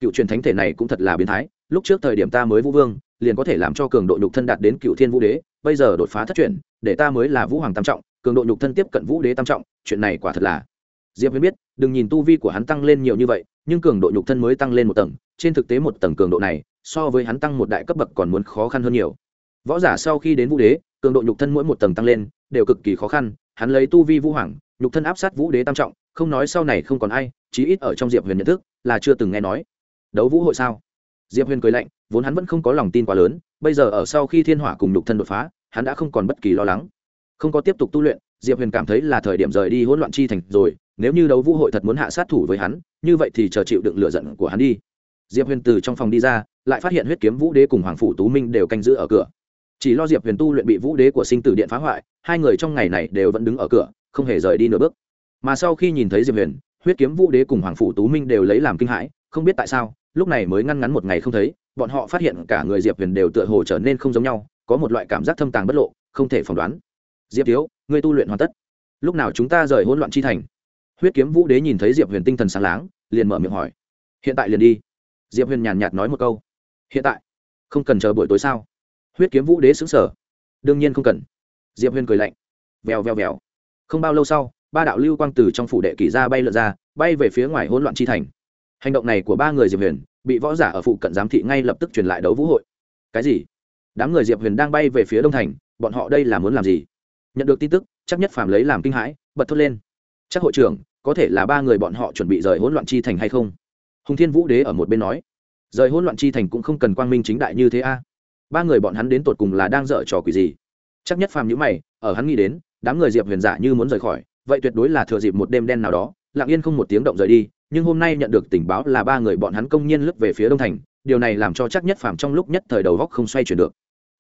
Cựu truyền thánh thể này cũng thật là biến thái, lúc trước thời điểm ta mới vũ vương, liền có thể làm cho cường độ nhục thân đạt đến cựu thiên vũ đế, bây giờ đột phá thất truyền, để ta mới là vũ hoàng tam trọng, cường độ nhục thân tiếp cận vũ đế tam trọng, chuyện này quả thật là. Diệp huyền biết, đừng nhìn tu vi của hắn tăng lên nhiều như vậy, nhưng cường độ nhục thân mới tăng lên một tầng, trên thực tế một tầng cường độ này, so với hắn tăng một đại cấp bậc còn muốn khó khăn hơn nhiều. Võ giả sau khi đến vũ đế cường độ nhục thân mỗi một tầng tăng lên, đều cực kỳ khó khăn, hắn lấy tu vi vũ hoàng, nhục thân áp sát vũ đế tam trọng, không nói sau này không còn ai, chí ít ở trong diệp huyền nhận thức, là chưa từng nghe nói. Đấu vũ hội sao? Diệp huyền cười lạnh, vốn hắn vẫn không có lòng tin quá lớn, bây giờ ở sau khi thiên hỏa cùng nhục thân đột phá, hắn đã không còn bất kỳ lo lắng. Không có tiếp tục tu luyện, diệp huyền cảm thấy là thời điểm rời đi hỗn loạn chi thành rồi, nếu như đấu vũ hội thật muốn hạ sát thủ với hắn, như vậy thì chờ chịu đựng lựa giận của hắn đi. Diệp huyền từ trong phòng đi ra, lại phát hiện huyết kiếm vũ đế cùng hoàng phủ tú minh đều canh giữ ở cửa chỉ lo diệp huyền tu luyện bị vũ đế của sinh tử điện phá hoại, hai người trong ngày này đều vẫn đứng ở cửa, không hề rời đi nửa bước. Mà sau khi nhìn thấy diệp huyền, huyết kiếm vũ đế cùng hoàng phủ tú minh đều lấy làm kinh hãi, không biết tại sao, lúc này mới ngăn ngắn một ngày không thấy, bọn họ phát hiện cả người diệp huyền đều tựa hồ trở nên không giống nhau, có một loại cảm giác thâm tàng bất lộ, không thể phỏng đoán. Diệp thiếu, ngươi tu luyện hoàn tất. Lúc nào chúng ta rời hỗn loạn chi thành? Huyết kiếm vũ đế nhìn thấy diệp huyền tinh thần sáng láng, liền mở miệng hỏi. Hiện tại liền đi. Diệp huyền nhàn nhạt nói một câu. Hiện tại? Không cần chờ buổi tối sao? Huyết kiếm vũ đế xứng sở. Đương nhiên không cần. Diệp huyền cười lạnh. Vèo vèo vèo. Không bao lâu sau, ba đạo lưu quang từ trong phủ đệ kỷ ra bay lượn ra, bay về phía ngoài hỗn loạn chi thành. Hành động này của ba người diệp huyền, bị võ giả ở phụ cận giám thị ngay lập tức truyền lại đấu vũ hội. Cái gì? Đám người diệp huyền đang bay về phía đông thành, bọn họ đây là muốn làm gì? Nhận được tin tức, chắc nhất phàm lấy làm kinh hãi, bật thốt lên. Chắc hội trưởng, có thể là ba người bọn họ chuẩn bị rời hỗn loạn chi thành hay không? Hùng thiên vũ đế ở một bên nói. Rời hỗn loạn chi thành cũng không cần quang minh chính đại như thế a ba người bọn hắn đến tột cùng là đang dở trò quỷ gì? Chắc nhất phàm nhữ mày, ở hắn nghĩ đến, đám người diệp huyền giả như muốn rời khỏi, vậy tuyệt đối là thừa dịp một đêm đen nào đó, lặng yên không một tiếng động rời đi, nhưng hôm nay nhận được tình báo là ba người bọn hắn công nhiên lướt về phía đông thành, điều này làm cho chắc nhất phàm trong lúc nhất thời đầu góc không xoay chuyển được.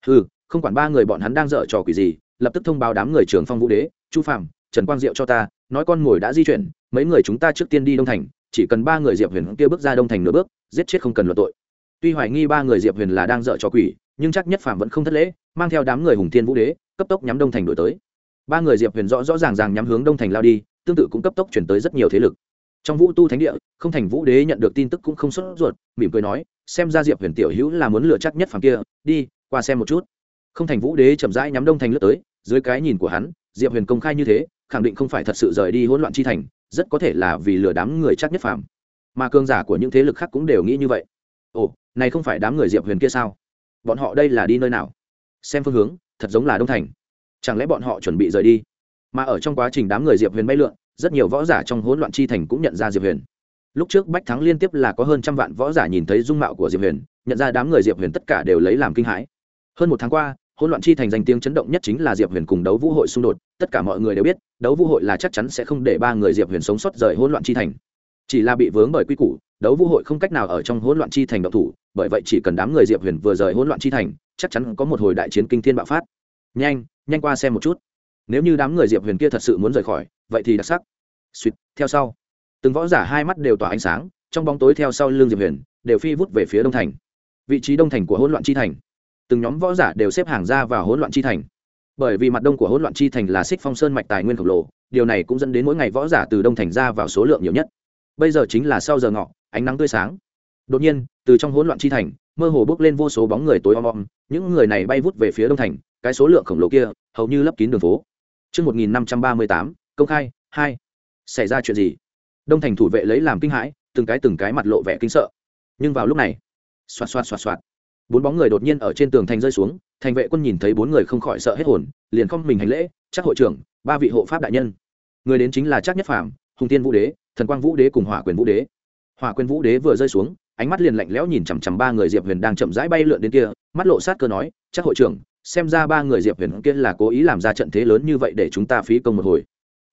Ừ không quản ba người bọn hắn đang dở trò quỷ gì, lập tức thông báo đám người trưởng phong vũ đế, chu phàm, trần quang diệu cho ta, nói con ngồi đã di chuyển, mấy người chúng ta trước tiên đi đông thành, chỉ cần ba người diệp huyền kia bước ra đông thành nửa bước, giết chết không cần luận tội. Tuy hoài nghi ba người diệp huyền là đang dở trò quỷ nhưng chắc nhất phạm vẫn không thất lễ, mang theo đám người hùng thiên vũ đế, cấp tốc nhắm đông thành đổi tới. Ba người diệp huyền rõ rõ ràng ràng nhắm hướng đông thành lao đi, tương tự cũng cấp tốc chuyển tới rất nhiều thế lực. Trong vũ tu thánh địa, không thành vũ đế nhận được tin tức cũng không sốt ruột, mỉm cười nói, xem ra diệp huyền tiểu hữu là muốn lựa chắc nhất phàm kia, đi, qua xem một chút. Không thành vũ đế chậm rãi nhắm đông thành lướt tới, dưới cái nhìn của hắn, diệp huyền công khai như thế, khẳng định không phải thật sự rời đi hỗn loạn chi thành, rất có thể là vì lừa đám người chắc nhất phàm. Mà cương giả của những thế lực khác cũng đều nghĩ như vậy. Ồ, này không phải đám người diệp huyền kia sao? Bọn họ đây là đi nơi nào? Xem phương hướng, thật giống là đông thành. Chẳng lẽ bọn họ chuẩn bị rời đi? Mà ở trong quá trình đám người diệp huyền bay lượn, rất nhiều võ giả trong hỗn loạn chi thành cũng nhận ra diệp huyền. Lúc trước bách thắng liên tiếp là có hơn trăm vạn võ giả nhìn thấy dung mạo của diệp huyền, nhận ra đám người diệp huyền tất cả đều lấy làm kinh hãi. Hơn một tháng qua, hỗn loạn chi thành danh tiếng chấn động nhất chính là diệp huyền cùng đấu vũ hội xung đột, tất cả mọi người đều biết, đấu vũ hội là chắc chắn sẽ không để ba người diệp huyền sống sót rời hỗn loạn chi thành chỉ là bị vướng bởi quy củ, đấu vũ hội không cách nào ở trong hỗn loạn chi thành độc thủ, bởi vậy chỉ cần đám người diệp huyền vừa rời hỗn loạn chi thành, chắc chắn có một hồi đại chiến kinh thiên bạo phát. Nhanh nhanh qua xem một chút. Nếu như đám người diệp huyền kia thật sự muốn rời khỏi, vậy thì đặc sắc. Suýt, theo sau. Từng võ giả hai mắt đều tỏa ánh sáng, trong bóng tối theo sau l ư n g diệp huyền, đều phi vút về phía đông thành. Vị trí đông thành của hỗn loạn chi thành. Từng nhóm võ giả đều xếp hàng ra vào hỗn loạn chi thành. Bởi vì mặt đông của hỗn loạn chi thành là xích phong sơn mạch tài nguyên khổng lồ, điều này cũng dẫn đến mỗi ngày võ giả từ đông thành ra vào số lượng nhiều nhất bây giờ chính là sau giờ ngọ ánh nắng tươi sáng. Đột nhiên từ trong hỗn loạn chi thành mơ hồ bước lên vô số bóng người tối om om. Những người này bay vút về phía đông thành cái số lượng khổng lồ kia hầu như lấp kín đường phố. Trước 1538, công khai, 2 xảy ra chuyện gì? Đông thành thủ vệ lấy làm kinh hãi từng cái từng cái mặt lộ vẻ kinh sợ. Nhưng vào lúc này xoạt xoạt xoạt xoạt bốn bóng người đột nhiên ở trên tường thành rơi xuống thành vệ quân nhìn thấy bốn người không khỏi sợ hết hồn liền không mình hành lễ chắc hội trưởng ba vị hộ pháp đại nhân. Người đến chính là chắc nhất phàm hùng tiên vũ đế thần quang vũ đế cùng hỏa quyền vũ đế. Hỏa quyền vũ đế vừa rơi xuống, ánh mắt liền lạnh lẽo nhìn chằm chằm ba người diệp huyền đang chậm rãi bay lượn đến kia, mắt lộ sát cơ nói, chắc hội trưởng, xem ra ba người diệp huyền kia là cố ý làm ra trận thế lớn như vậy để chúng ta phí công một hồi.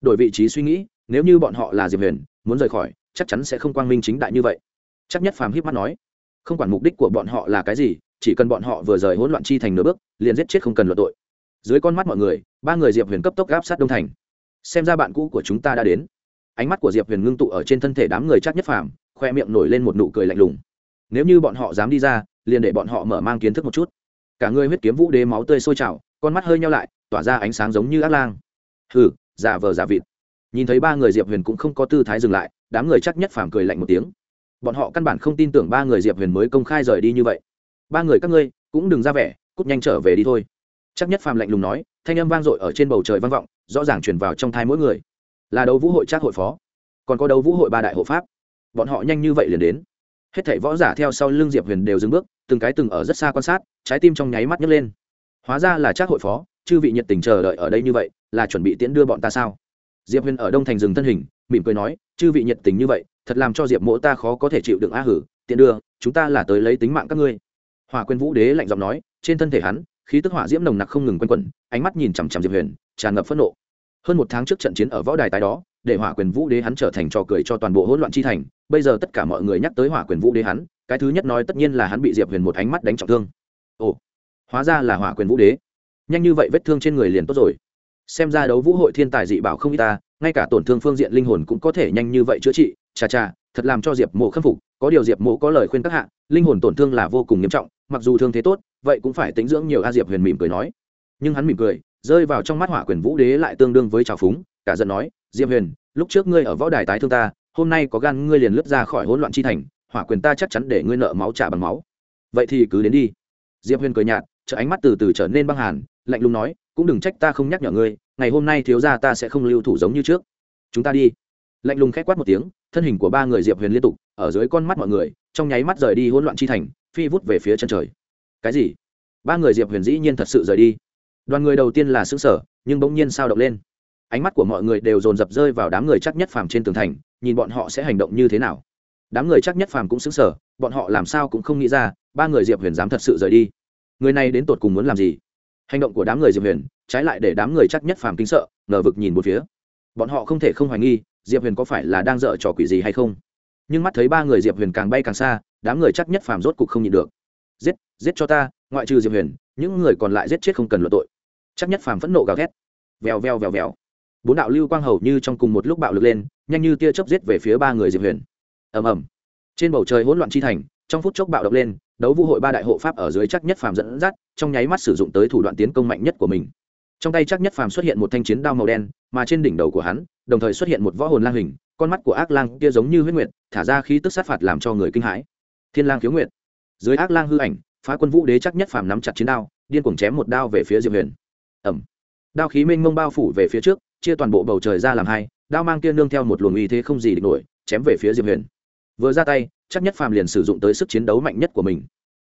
Đổi vị trí suy nghĩ, nếu như bọn họ là diệp huyền, muốn rời khỏi, chắc chắn sẽ không quang minh chính đại như vậy. Chắc nhất phàm hiếp mắt nói, không quản mục đích của bọn họ là cái gì, chỉ cần bọn họ vừa rời hỗn loạn chi thành nửa bước, liền giết chết không cần luận tội. Dưới con mắt mọi người, ba người diệp huyền cấp tốc gáp sát đông thành. Xem ra bạn cũ của chúng ta đã đến ánh mắt của diệp huyền ngưng tụ ở trên thân thể đám người chắc nhất phàm, khoe miệng nổi lên một nụ cười lạnh lùng. Nếu như bọn họ dám đi ra, liền để bọn họ mở mang kiến thức một chút. Cả người huyết kiếm vũ đế máu tươi sôi trào, con mắt hơi nhau lại, tỏa ra ánh sáng giống như ác lang. Hừ, giả vờ giả vịt. Nhìn thấy ba người diệp huyền cũng không có tư thái dừng lại, đám người chắc nhất phàm cười lạnh một tiếng. Bọn họ căn bản không tin tưởng ba người diệp huyền mới công khai rời đi như vậy. Ba người các ngươi, cũng đừng ra vẻ, cút nhanh trở về đi thôi. Chắc nhất phàm lạnh lùng nói, thanh âm vang dội ở trên bầu trời vang vọng, rõ ràng truyền vào trong thai mỗi người là đấu vũ hội trác hội phó. Còn có đấu vũ hội ba đại hộ pháp. Bọn họ nhanh như vậy liền đến. Hết thảy võ giả theo sau lưng diệp huyền đều dừng bước, từng cái từng ở rất xa quan sát, trái tim trong nháy mắt nhấc lên. Hóa ra là trác hội phó, chư vị nhiệt tình chờ đợi ở đây như vậy, là chuẩn bị tiễn đưa bọn ta sao? Diệp huyền ở đông thành rừng thân hình, mỉm cười nói, chư vị nhiệt tình như vậy, thật làm cho diệp mỗ ta khó có thể chịu đựng a hử tiện đưa, chúng ta là tới lấy tính mạng các ngươi. Hòa quên vũ đế lạnh giọng nói, trên thân thể hắn, khí tức hỏa diễm nồng nặc không ngừng quanh quẩn, ánh mắt nhìn chằm chằm diệp huyền, tràn ngập phẫn nộ hơn một tháng trước trận chiến ở võ đài tái đó, để hỏa quyền vũ đế hắn trở thành trò cười cho toàn bộ hỗn loạn chi thành. Bây giờ tất cả mọi người nhắc tới hỏa quyền vũ đế hắn, cái thứ nhất nói tất nhiên là hắn bị diệp huyền một ánh mắt đánh trọng thương. Ồ, hóa ra là hỏa quyền vũ đế. Nhanh như vậy vết thương trên người liền tốt rồi. Xem ra đấu vũ hội thiên tài dị bảo không y ta, ngay cả tổn thương phương diện linh hồn cũng có thể nhanh như vậy chữa trị. Chà chà, thật làm cho diệp mộ khâm phục, có điều diệp mộ có lời khuyên các hạ, linh hồn tổn thương là vô cùng nghiêm trọng, mặc dù thương thế tốt, vậy cũng phải tính dưỡng nhiều a, diệp huyền mỉm cười nói. Nhưng hắn mỉm cười rơi vào trong mắt hỏa quyền vũ đế lại tương đương với trào phúng, cả giận nói, diệp huyền, lúc trước ngươi ở võ đài tái thương ta, hôm nay có gan ngươi liền lướt ra khỏi hỗn loạn chi thành, hỏa quyền ta chắc chắn để ngươi nợ máu trả bằng máu. Vậy thì cứ đến đi. Diệp huyền cười nhạt chợ ánh mắt từ từ trở nên băng hàn, lạnh lùng nói, cũng đừng trách ta không nhắc nhở ngươi, ngày hôm nay thiếu ra ta sẽ không lưu thủ giống như trước. Chúng ta đi. Lạnh lùng k h á c quát một tiếng, thân hình của ba người diệp huyền liên tục, ở dưới con mắt mọi người, trong nháy mắt rời đi hỗn loạn chi thành, phi vút về phía chân trời. Cái gì? Ba người diệp huyền dĩ nhiên thật sự rời đi đoàn người đầu tiên là xứ sở nhưng bỗng nhiên sao động lên. Ánh mắt của mọi người đều dồn dập rơi vào đám người chắc nhất phàm trên tường thành, nhìn bọn họ sẽ hành động như thế nào. Đám người chắc nhất phàm cũng xứng sở bọn họ làm sao cũng không nghĩ ra, ba người diệp huyền dám thật sự rời đi. Người này đến tột cùng muốn làm gì? Hành động của đám người diệp huyền, trái lại để đám người chắc nhất phàm kính sợ, ngờ vực nhìn một phía. Bọn họ không thể không hoài nghi, diệp huyền có phải là đang dở trò quỷ gì hay không? Nhưng mắt thấy ba người diệp huyền càng bay càng xa, đám người chắc nhất phàm rốt cục không nhịn được. Giết giết cho ta, ngoại trừ diệp huyền, những người còn lại giết chết không cần luận tội chắc nhất phàm phẫn nộ gào thét. Vèo vèo vèo vèo. Bốn đạo lưu quang hầu như trong cùng một lúc bạo lực lên, nhanh như tia chớp giết về phía ba người diệp huyền. Ầm ầm. Trên bầu trời hỗn loạn chi thành, trong phút chốc bạo động lên, đấu vũ hội ba đại hộ pháp ở dưới chắc nhất phàm dẫn dắt, trong nháy mắt sử dụng tới thủ đoạn tiến công mạnh nhất của mình. Trong tay chắc nhất phàm xuất hiện một thanh chiến đao màu đen, mà trên đỉnh đầu của hắn, đồng thời xuất hiện một võ hồn lang hình, con mắt của ác lang kia giống như huyết nguyệt, thả ra khí tức sát phạt làm cho người kinh hãi. Thiên lang khiếu nguyệt. Dưới ác lang hư ảnh, phá quân vũ đế chắc nhất phàm nắm chặt chiến đao, điên cuồng chém một đao về phía diệp huyền ẩm. Đao khí mênh mông bao phủ về phía trước, chia toàn bộ bầu trời ra làm hai, đao mang kia nương theo một luồng uy thế không gì địch nổi, chém về phía diệp huyền. Vừa ra tay, chắc nhất phàm liền sử dụng tới sức chiến đấu mạnh nhất của mình.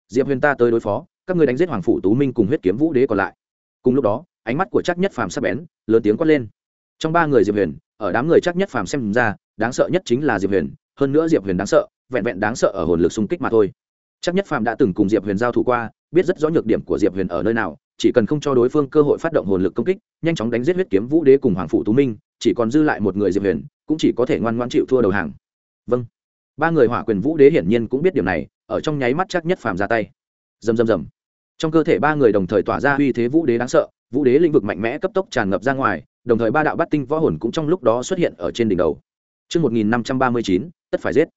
Diệp huyền ta tới đối phó, các người đánh giết hoàng phủ tú minh cùng huyết kiếm vũ đế còn lại. Cùng lúc đó, ánh mắt của chắc nhất phàm sắp bén, lớn tiếng quát lên. Trong ba người diệp huyền, ở đám người chắc nhất phàm xem ra, đáng sợ nhất chính là diệp huyền, hơn nữa diệp huyền đáng sợ, vẹn vẹn đáng sợ ở hồn lực xung kích mà thôi. Chắc nhất phàm đã từng cùng diệp huyền giao thủ qua, biết rất rõ nhược điểm của diệp huyền ở nơi nào chỉ cần không cho đối phương cơ hội phát động hồn lực công kích nhanh chóng đánh giết huyết kiếm vũ đế cùng hoàng phủ tú minh chỉ còn dư lại một người diệp huyền cũng chỉ có thể ngoan ngoan chịu thua đầu hàng. Vâng. Ba người hỏa quyền vũ đế hiển nhiên cũng biết điều này ở trong nháy mắt chắc nhất phàm ra tay. Dầm dầm dầm trong cơ thể ba người đồng thời tỏa ra uy thế vũ đế đáng sợ vũ đế lĩnh vực mạnh mẽ cấp tốc tràn ngập ra ngoài đồng thời ba đạo bắt tinh võ hồn cũng trong lúc đó xuất hiện ở trên đỉnh đầu. Trước 1539, tất phải giết.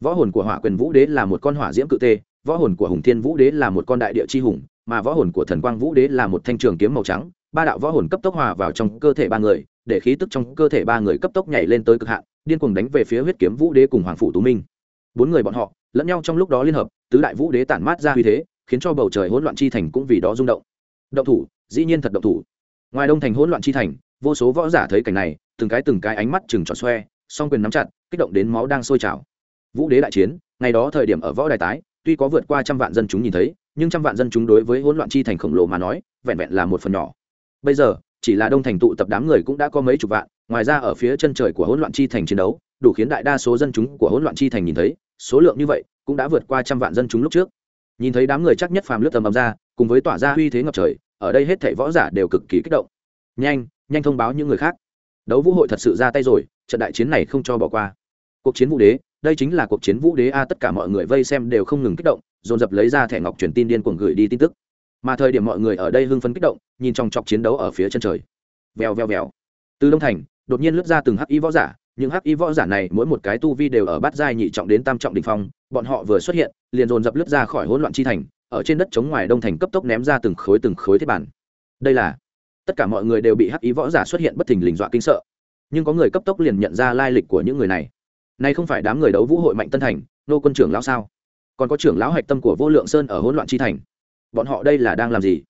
Võ hồn của hỏa quyền vũ đế là một con hỏa diễm cự tê, võ hồn của hùng thiên vũ đế là một con đại địa chi hùng, mà võ hồn của thần quang vũ đế là một thanh trường kiếm màu trắng. Ba đạo võ hồn cấp tốc hòa vào trong cơ thể ba người, để khí tức trong cơ thể ba người cấp tốc nhảy lên tới cực hạn, điên cuồng đánh về phía huyết kiếm vũ đế cùng hoàng phủ tú minh. Bốn người bọn họ lẫn nhau trong lúc đó liên hợp, tứ đại vũ đế tản mát ra uy thế, khiến cho bầu trời hỗn loạn chi thành cũng vì đó rung động. Động thủ, dĩ nhiên thật động thủ. Ngoài đông thành hỗn loạn chi thành, vô số võ giả thấy cảnh này từng cái từng cái ánh mắt chừng tròn xoe song quyền nắm chặt kích động đến máu đang sôi trào vũ đế đại chiến ngày đó thời điểm ở võ đài tái tuy có vượt qua trăm vạn dân chúng nhìn thấy nhưng trăm vạn dân chúng đối với hỗn loạn chi thành khổng lồ mà nói, vẹn vẹn là một phần nhỏ. Bây giờ, chỉ là đông thành tụ tập đám người cũng đã có mấy chục vạn, ngoài ra ở phía chân trời của hỗn loạn chi thành chiến đấu, đủ khiến đại đa số dân chúng của hỗn loạn chi thành nhìn thấy, số lượng như vậy cũng đã vượt qua trăm vạn dân chúng lúc trước. Nhìn thấy đám người chắc nhất phàm lướt tầm ầm ra, cùng với tỏa ra uy thế ngập trời, ở đây hết thảy võ giả đều cực kỳ kích động. Nhanh nhanh thông báo những người khác. Đấu vũ hội thật sự ra tay rồi, trận đại chiến này không cho bỏ qua. Cuộc chiến vũ đế, đây chính là cuộc chiến vũ đế a, tất cả mọi người vây xem đều không ngừng kích động dồn dập lấy ra thẻ ngọc truyền tin điên cuồng gửi đi tin tức. Mà thời điểm mọi người ở đây hưng phấn kích động, nhìn trong chọc chiến đấu ở phía chân trời. Vèo vèo vèo. Từ đông thành, đột nhiên lướt ra từng hắc y võ giả, những hắc y võ giả này mỗi một cái tu vi đều ở bát giai nhị trọng đến tam trọng đỉnh phong, bọn họ vừa xuất hiện, liền dồn dập lướt ra khỏi hỗn loạn chi thành, ở trên đất chống ngoài đông thành cấp tốc ném ra từng khối từng khối thiết bản. Đây là, tất cả mọi người đều bị hắc y võ giả xuất hiện bất thình lình dọa kinh sợ. Nhưng có người cấp tốc liền nhận ra lai lịch của những người này. Nay không phải đám người đấu vũ hội mạnh tân thành, nô quân trưởng lão sao? Còn có trưởng lão hạch tâm của vô lượng sơn ở hỗn loạn chi thành. Bọn họ đây là đang làm gì?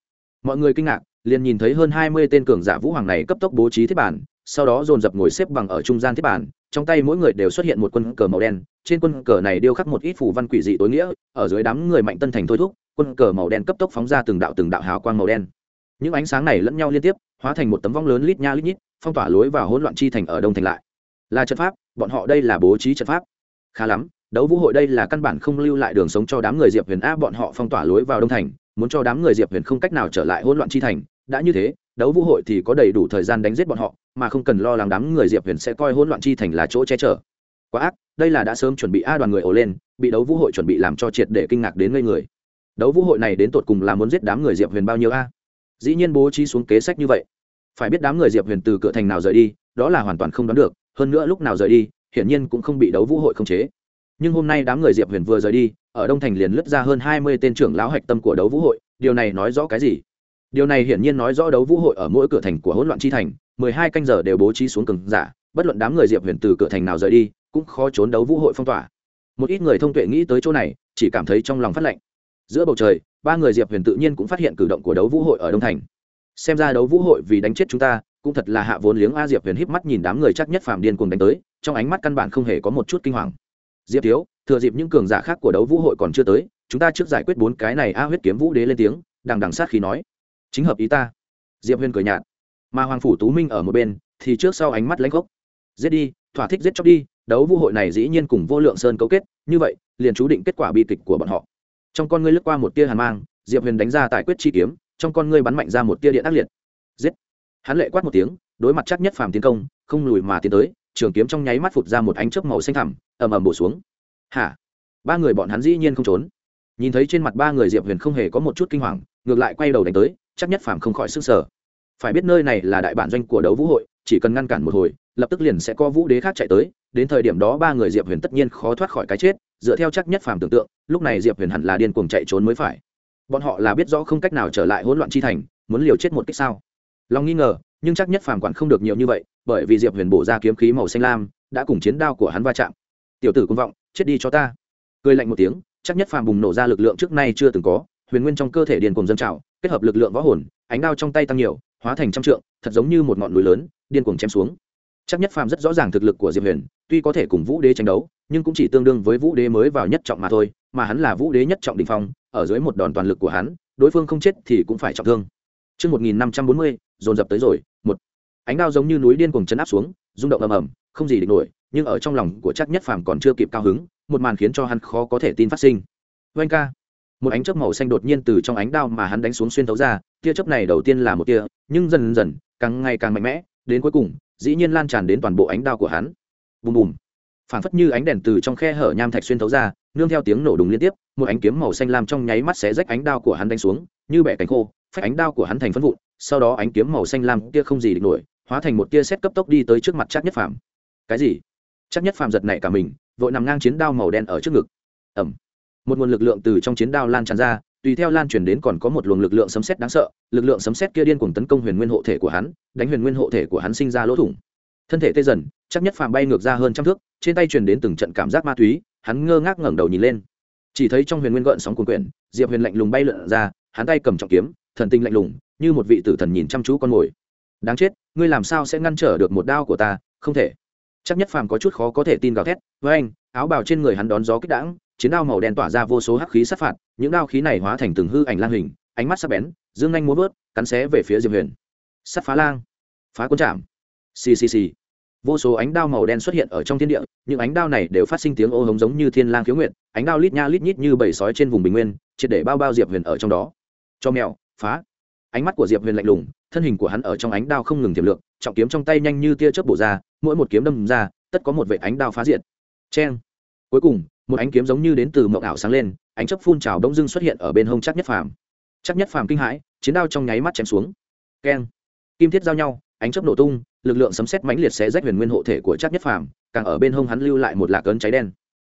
Mọi người kinh ngạc, liền nhìn thấy hơn hai mươi tên cường giả vũ hoàng này cấp tốc bố trí thiết bản, sau đó dồn dập ngồi xếp bằng ở trung gian thiết bản, trong tay mỗi người đều xuất hiện một quân cờ màu đen, trên quân cờ này điêu khắc một ít phủ văn quỷ dị tối nghĩa, ở dưới đám người mạnh tân thành thôi thúc, quân cờ màu đen cấp tốc phóng ra từng đạo từng đạo hào quang màu đen. Những ánh sáng này lẫn nhau liên tiếp, hóa thành một tấm vong lớn lít nha lít nhít, phong tỏa lối vào hỗn loạn chi thành ở đông thành lại. Là trận pháp, bọn họ đây là bố trí trận pháp. Khá lắm đấu vũ hội đây là căn bản không lưu lại đường sống cho đám người diệp huyền a, bọn họ phong tỏa lối vào đông thành, muốn cho đám người diệp huyền không cách nào trở lại hỗn loạn chi thành. Đã như thế, đấu vũ hội thì có đầy đủ thời gian đánh giết bọn họ, mà không cần lo lắng đám người diệp huyền sẽ coi hỗn loạn chi thành là chỗ che chở. Quá ác, đây là đã sớm chuẩn bị a đoàn người ổ lên, bị đấu vũ hội chuẩn bị làm cho triệt để kinh ngạc đến ngây người. Đấu vũ hội này đến tột cùng là muốn giết đám người diệp huyền bao nhiêu a? Dĩ nhiên bố trí xuống kế sách như vậy. Phải biết đám người diệp huyền từ cửa thành nào rời đi, đó là hoàn toàn không đoán được, hơn nữa lúc nào rời đi, hiển nhiên cũng không bị đấu vũ hội khống chế nhưng hôm nay đám người diệp huyền vừa rời đi, ở đông thành liền lướt ra hơn hai mươi tên trưởng lão hạch tâm của đấu vũ hội, điều này nói rõ cái gì? Điều này hiển nhiên nói rõ đấu vũ hội ở mỗi cửa thành của hỗn loạn chi thành, mười hai canh giờ đều bố trí xuống cường giả, bất luận đám người diệp huyền từ cửa thành nào rời đi, cũng khó trốn đấu vũ hội phong tỏa. Một ít người thông tuệ nghĩ tới chỗ này, chỉ cảm thấy trong lòng phát lạnh. Giữa bầu trời, ba người diệp huyền tự nhiên cũng phát hiện cử động của đấu vũ hội ở đông thành. Xem ra đấu vũ hội vì đánh chết chúng ta, cũng thật là hạ vốn liếng a diệp huyền híp mắt nhìn đám người chắc nhất phàm điên cuồng đánh tới, trong ánh mắt căn bản không hề có một chút kinh hoàng diệp thiếu, thừa dịp những cường giả khác của đấu vũ hội còn chưa tới, chúng ta trước giải quyết bốn cái này a huyết kiếm vũ đế lên tiếng, đằng đằng sát khí nói. Chính hợp ý ta. Diệp huyền cười nhạt. Mà hoàng phủ tú minh ở một bên, thì trước sau ánh mắt lãnh gốc giết đi, thỏa thích giết chóc đi, đấu vũ hội này dĩ nhiên cùng vô lượng sơn cấu kết, như vậy, liền chú định kết quả bi kịch của bọn họ. Trong con ngươi lướt qua một tia hàn mang, diệp huyền đánh ra tại quyết chi kiếm, trong con ngươi bắn mạnh ra một tia điện ác liệt. Giết. Hắn lệ quát một tiếng, đối mặt chắc nhất phàm tiến công, không lùi mà tiến tới trường kiếm trong nháy mắt phụt ra một ánh chớp màu xanh thẳm, ầm ầm bổ xuống. Hả? Ba người bọn hắn dĩ nhiên không trốn. Nhìn thấy trên mặt ba người diệp huyền không hề có một chút kinh hoàng, ngược lại quay đầu đánh tới, chắc nhất phàm không khỏi sức sở phải biết nơi này là đại bản doanh của đấu vũ hội, chỉ cần ngăn cản một hồi, lập tức liền sẽ có vũ đế khác chạy tới, đến thời điểm đó ba người diệp huyền tất nhiên khó thoát khỏi cái chết, dựa theo chắc nhất phàm tưởng tượng, lúc này diệp huyền hẳn là điên cuồng chạy trốn mới phải. Bọn họ là biết rõ không cách nào trở lại hỗn loạn chi thành, muốn liều chết một cách sao? Lòng nghi ngờ, nhưng chắc nhất phàm quản không được nhiều như vậy, bởi vì diệp huyền bổ ra kiếm khí màu xanh lam, đã cùng chiến đao của hắn va chạm. Tiểu tử công vọng, chết đi cho ta. Cười lạnh một tiếng, chắc nhất phàm bùng nổ ra lực lượng trước nay chưa từng có, huyền nguyên trong cơ thể điên cuồng dân trào, kết hợp lực lượng võ hồn, ánh đao trong tay tăng nhiều, hóa thành trăm trượng, thật giống như một ngọn núi lớn điên cuồng chém xuống. Chắc nhất phàm rất rõ ràng thực lực của diệp huyền, tuy có thể cùng vũ đế tranh đấu, nhưng cũng chỉ tương đương với vũ đế mới vào nhất trọng mà thôi, mà hắn là vũ đế nhất trọng đình phong, ở dưới một đòn toàn lực của hắn, đối phương không chết thì cũng phải trọng thương. Trước 1540, dồn dập tới rồi, một ánh đao giống như núi điên cuồng chấn áp xuống, rung động ầm ầm, không gì địch nổi, nhưng ở trong lòng của chắc nhất phàm còn chưa kịp cao hứng, một màn khiến cho hắn khó có thể tin phát sinh. Oanh ca, một ánh chớp màu xanh đột nhiên từ trong ánh đao mà hắn đánh xuống xuyên thấu ra, tia chớp này đầu tiên là một tia, nhưng dần dần, càng ngày càng mạnh mẽ, đến cuối cùng, dĩ nhiên lan tràn đến toàn bộ ánh đao của hắn. Bùm bùm phản phất như ánh đèn từ trong khe hở nham thạch xuyên thấu ra nương theo tiếng nổ đùng liên tiếp một ánh kiếm màu xanh lam trong nháy mắt xé rách ánh đao của hắn đánh xuống như bẻ cánh khô phách ánh đao của hắn thành phân vụn, sau đó ánh kiếm màu xanh lam kia không gì địch nổi, hóa thành một tia xét cấp tốc đi tới trước mặt chắc nhất phàm. Cái gì? Chắc nhất phàm giật nảy cả mình, vội nằm ngang chiến đao màu đen ở trước ngực. Ẩm một nguồn lực lượng từ trong chiến đao lan tràn ra, tùy theo lan truyền đến còn có một luồng lực lượng sấm sét đáng sợ, lực lượng sấm sét kia điên cuồng tấn công huyền nguyên hộ thể của hắn, đánh huyền nguyên hộ thể của hắn sinh ra lỗ thủng. Thân thể tê dần chắc nhất phàm bay ngược ra hơn trăm thước, trên tay truyền đến từng trận cảm giác ma túy, hắn ngơ ngác ngẩng đầu nhìn lên. Chỉ thấy trong huyền nguyên gợn sóng cuồn quyển diệp huyền lạnh lùng bay lượn ra, hắn tay cầm trọng kiếm thần tinh lạnh lùng, như một vị tử thần nhìn chăm chú con mồi. Đáng chết, ngươi làm sao sẽ ngăn trở được một đao của ta? Không thể. Chắc nhất phàm có chút khó có thể tin gào thét. Với anh, áo bào trên người hắn đón gió kích đãng, chiến đao màu đen tỏa ra vô số hắc khí sát phạt, những đao khí này hóa thành từng hư ảnh lang hình, ánh mắt sắc bén, dương nhanh muốn vớt, cắn xé về phía diệp huyền. Sắt phá lang. Phá quân chạm ccc vô số ánh đao màu đen xuất hiện ở trong thiên địa, những ánh đao này đều phát sinh tiếng ô hống giống như thiên lang khiếu nguyện ánh đao lít nha lít nhít như bầy sói trên vùng bình nguyên, triệt để bao bao diệp huyền ở trong đó. Cho mèo phá. Ánh mắt của diệp huyền lạnh lùng, thân hình của hắn ở trong ánh đao không ngừng tiềm lượng, trọng kiếm trong tay nhanh như tia chớp bổ ra, mỗi một kiếm đâm ra, tất có một vệ ánh đao phá diện cheng. Cuối cùng, một ánh kiếm giống như đến từ mộng ảo sáng lên, ánh chấp phun trào đông dưng xuất hiện ở bên hông chắc nhất phàm. Chắc nhất phàm kinh hãi, chiến đao trong nháy mắt chém xuống. Keng. Kim thiết giao nhau, ánh chấp nổ tung, lực lượng sấm xét mãnh liệt sẽ rách huyền nguyên hộ thể của chắc nhất phàm, càng ở bên hông hắn lưu lại một lạc ấn cháy đen.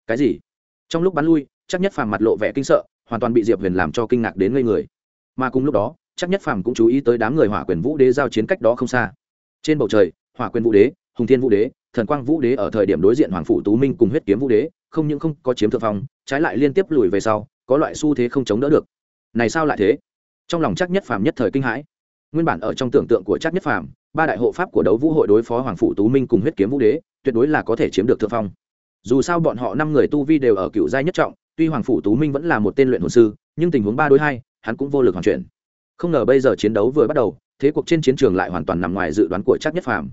Cái gì? Trong lúc bắn lui chắc nhất phàm mặt lộ vẻ kinh sợ, hoàn toàn bị diệp huyền làm cho kinh ngạc đến ngây người mà cùng lúc đó, chắc nhất phàm cũng chú ý tới đám người hỏa quyền vũ đế giao chiến cách đó không xa. Trên bầu trời, hỏa quyền vũ đế, hùng thiên vũ đế, thần quang vũ đế ở thời điểm đối diện hoàng phủ tú minh cùng huyết kiếm vũ đế, không những không có chiếm thượng phong, trái lại liên tiếp lùi về sau, có loại xu thế không chống đỡ được. Này sao lại thế? Trong lòng chắc nhất phàm nhất thời kinh hãi. Nguyên bản ở trong tưởng tượng của chắc nhất phàm, ba đại hộ pháp của đấu vũ hội đối phó hoàng phủ tú minh cùng huyết kiếm vũ đế, tuyệt đối là có thể chiếm được thượng phong. Dù sao bọn họ năm người tu vi đều ở cựu giai nhất trọng, tuy hoàng phủ tú minh vẫn là một tên luyện hồn sư, nhưng tình huống ba đối hai hắn cũng vô lực hoàn chuyển. Không ngờ bây giờ chiến đấu vừa bắt đầu, thế cuộc trên chiến trường lại hoàn toàn nằm ngoài dự đoán của chắc nhất phàm.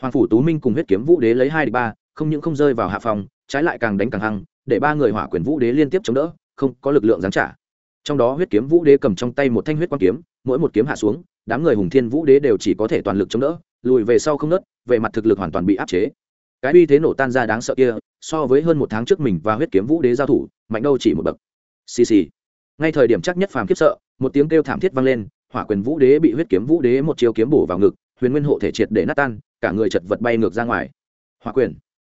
Hoàng phủ tú minh cùng huyết kiếm vũ đế lấy hai địch ba, không những không rơi vào hạ phòng trái lại càng đánh càng hăng, để ba người hỏa quyền vũ đế liên tiếp chống đỡ, không có lực lượng giáng trả. Trong đó huyết kiếm vũ đế cầm trong tay một thanh huyết quang kiếm, mỗi một kiếm hạ xuống, đám người hùng thiên vũ đế đều chỉ có thể toàn lực chống đỡ, lùi về sau không nớt, về mặt thực lực hoàn toàn bị áp chế. Cái uy thế nổ tan ra đáng sợ kia, so với hơn một tháng trước mình và huyết kiếm vũ đế giao thủ, mạnh đâu chỉ một bậc. Xì xì ngay thời điểm chắc nhất phàm khiếp sợ, một tiếng kêu thảm thiết vang lên, hỏa quyền vũ đế bị huyết kiếm vũ đế một chiêu kiếm bổ vào ngực, huyền nguyên hộ thể triệt để nát tan, cả người chật vật bay ngược ra ngoài. Hỏa quyền.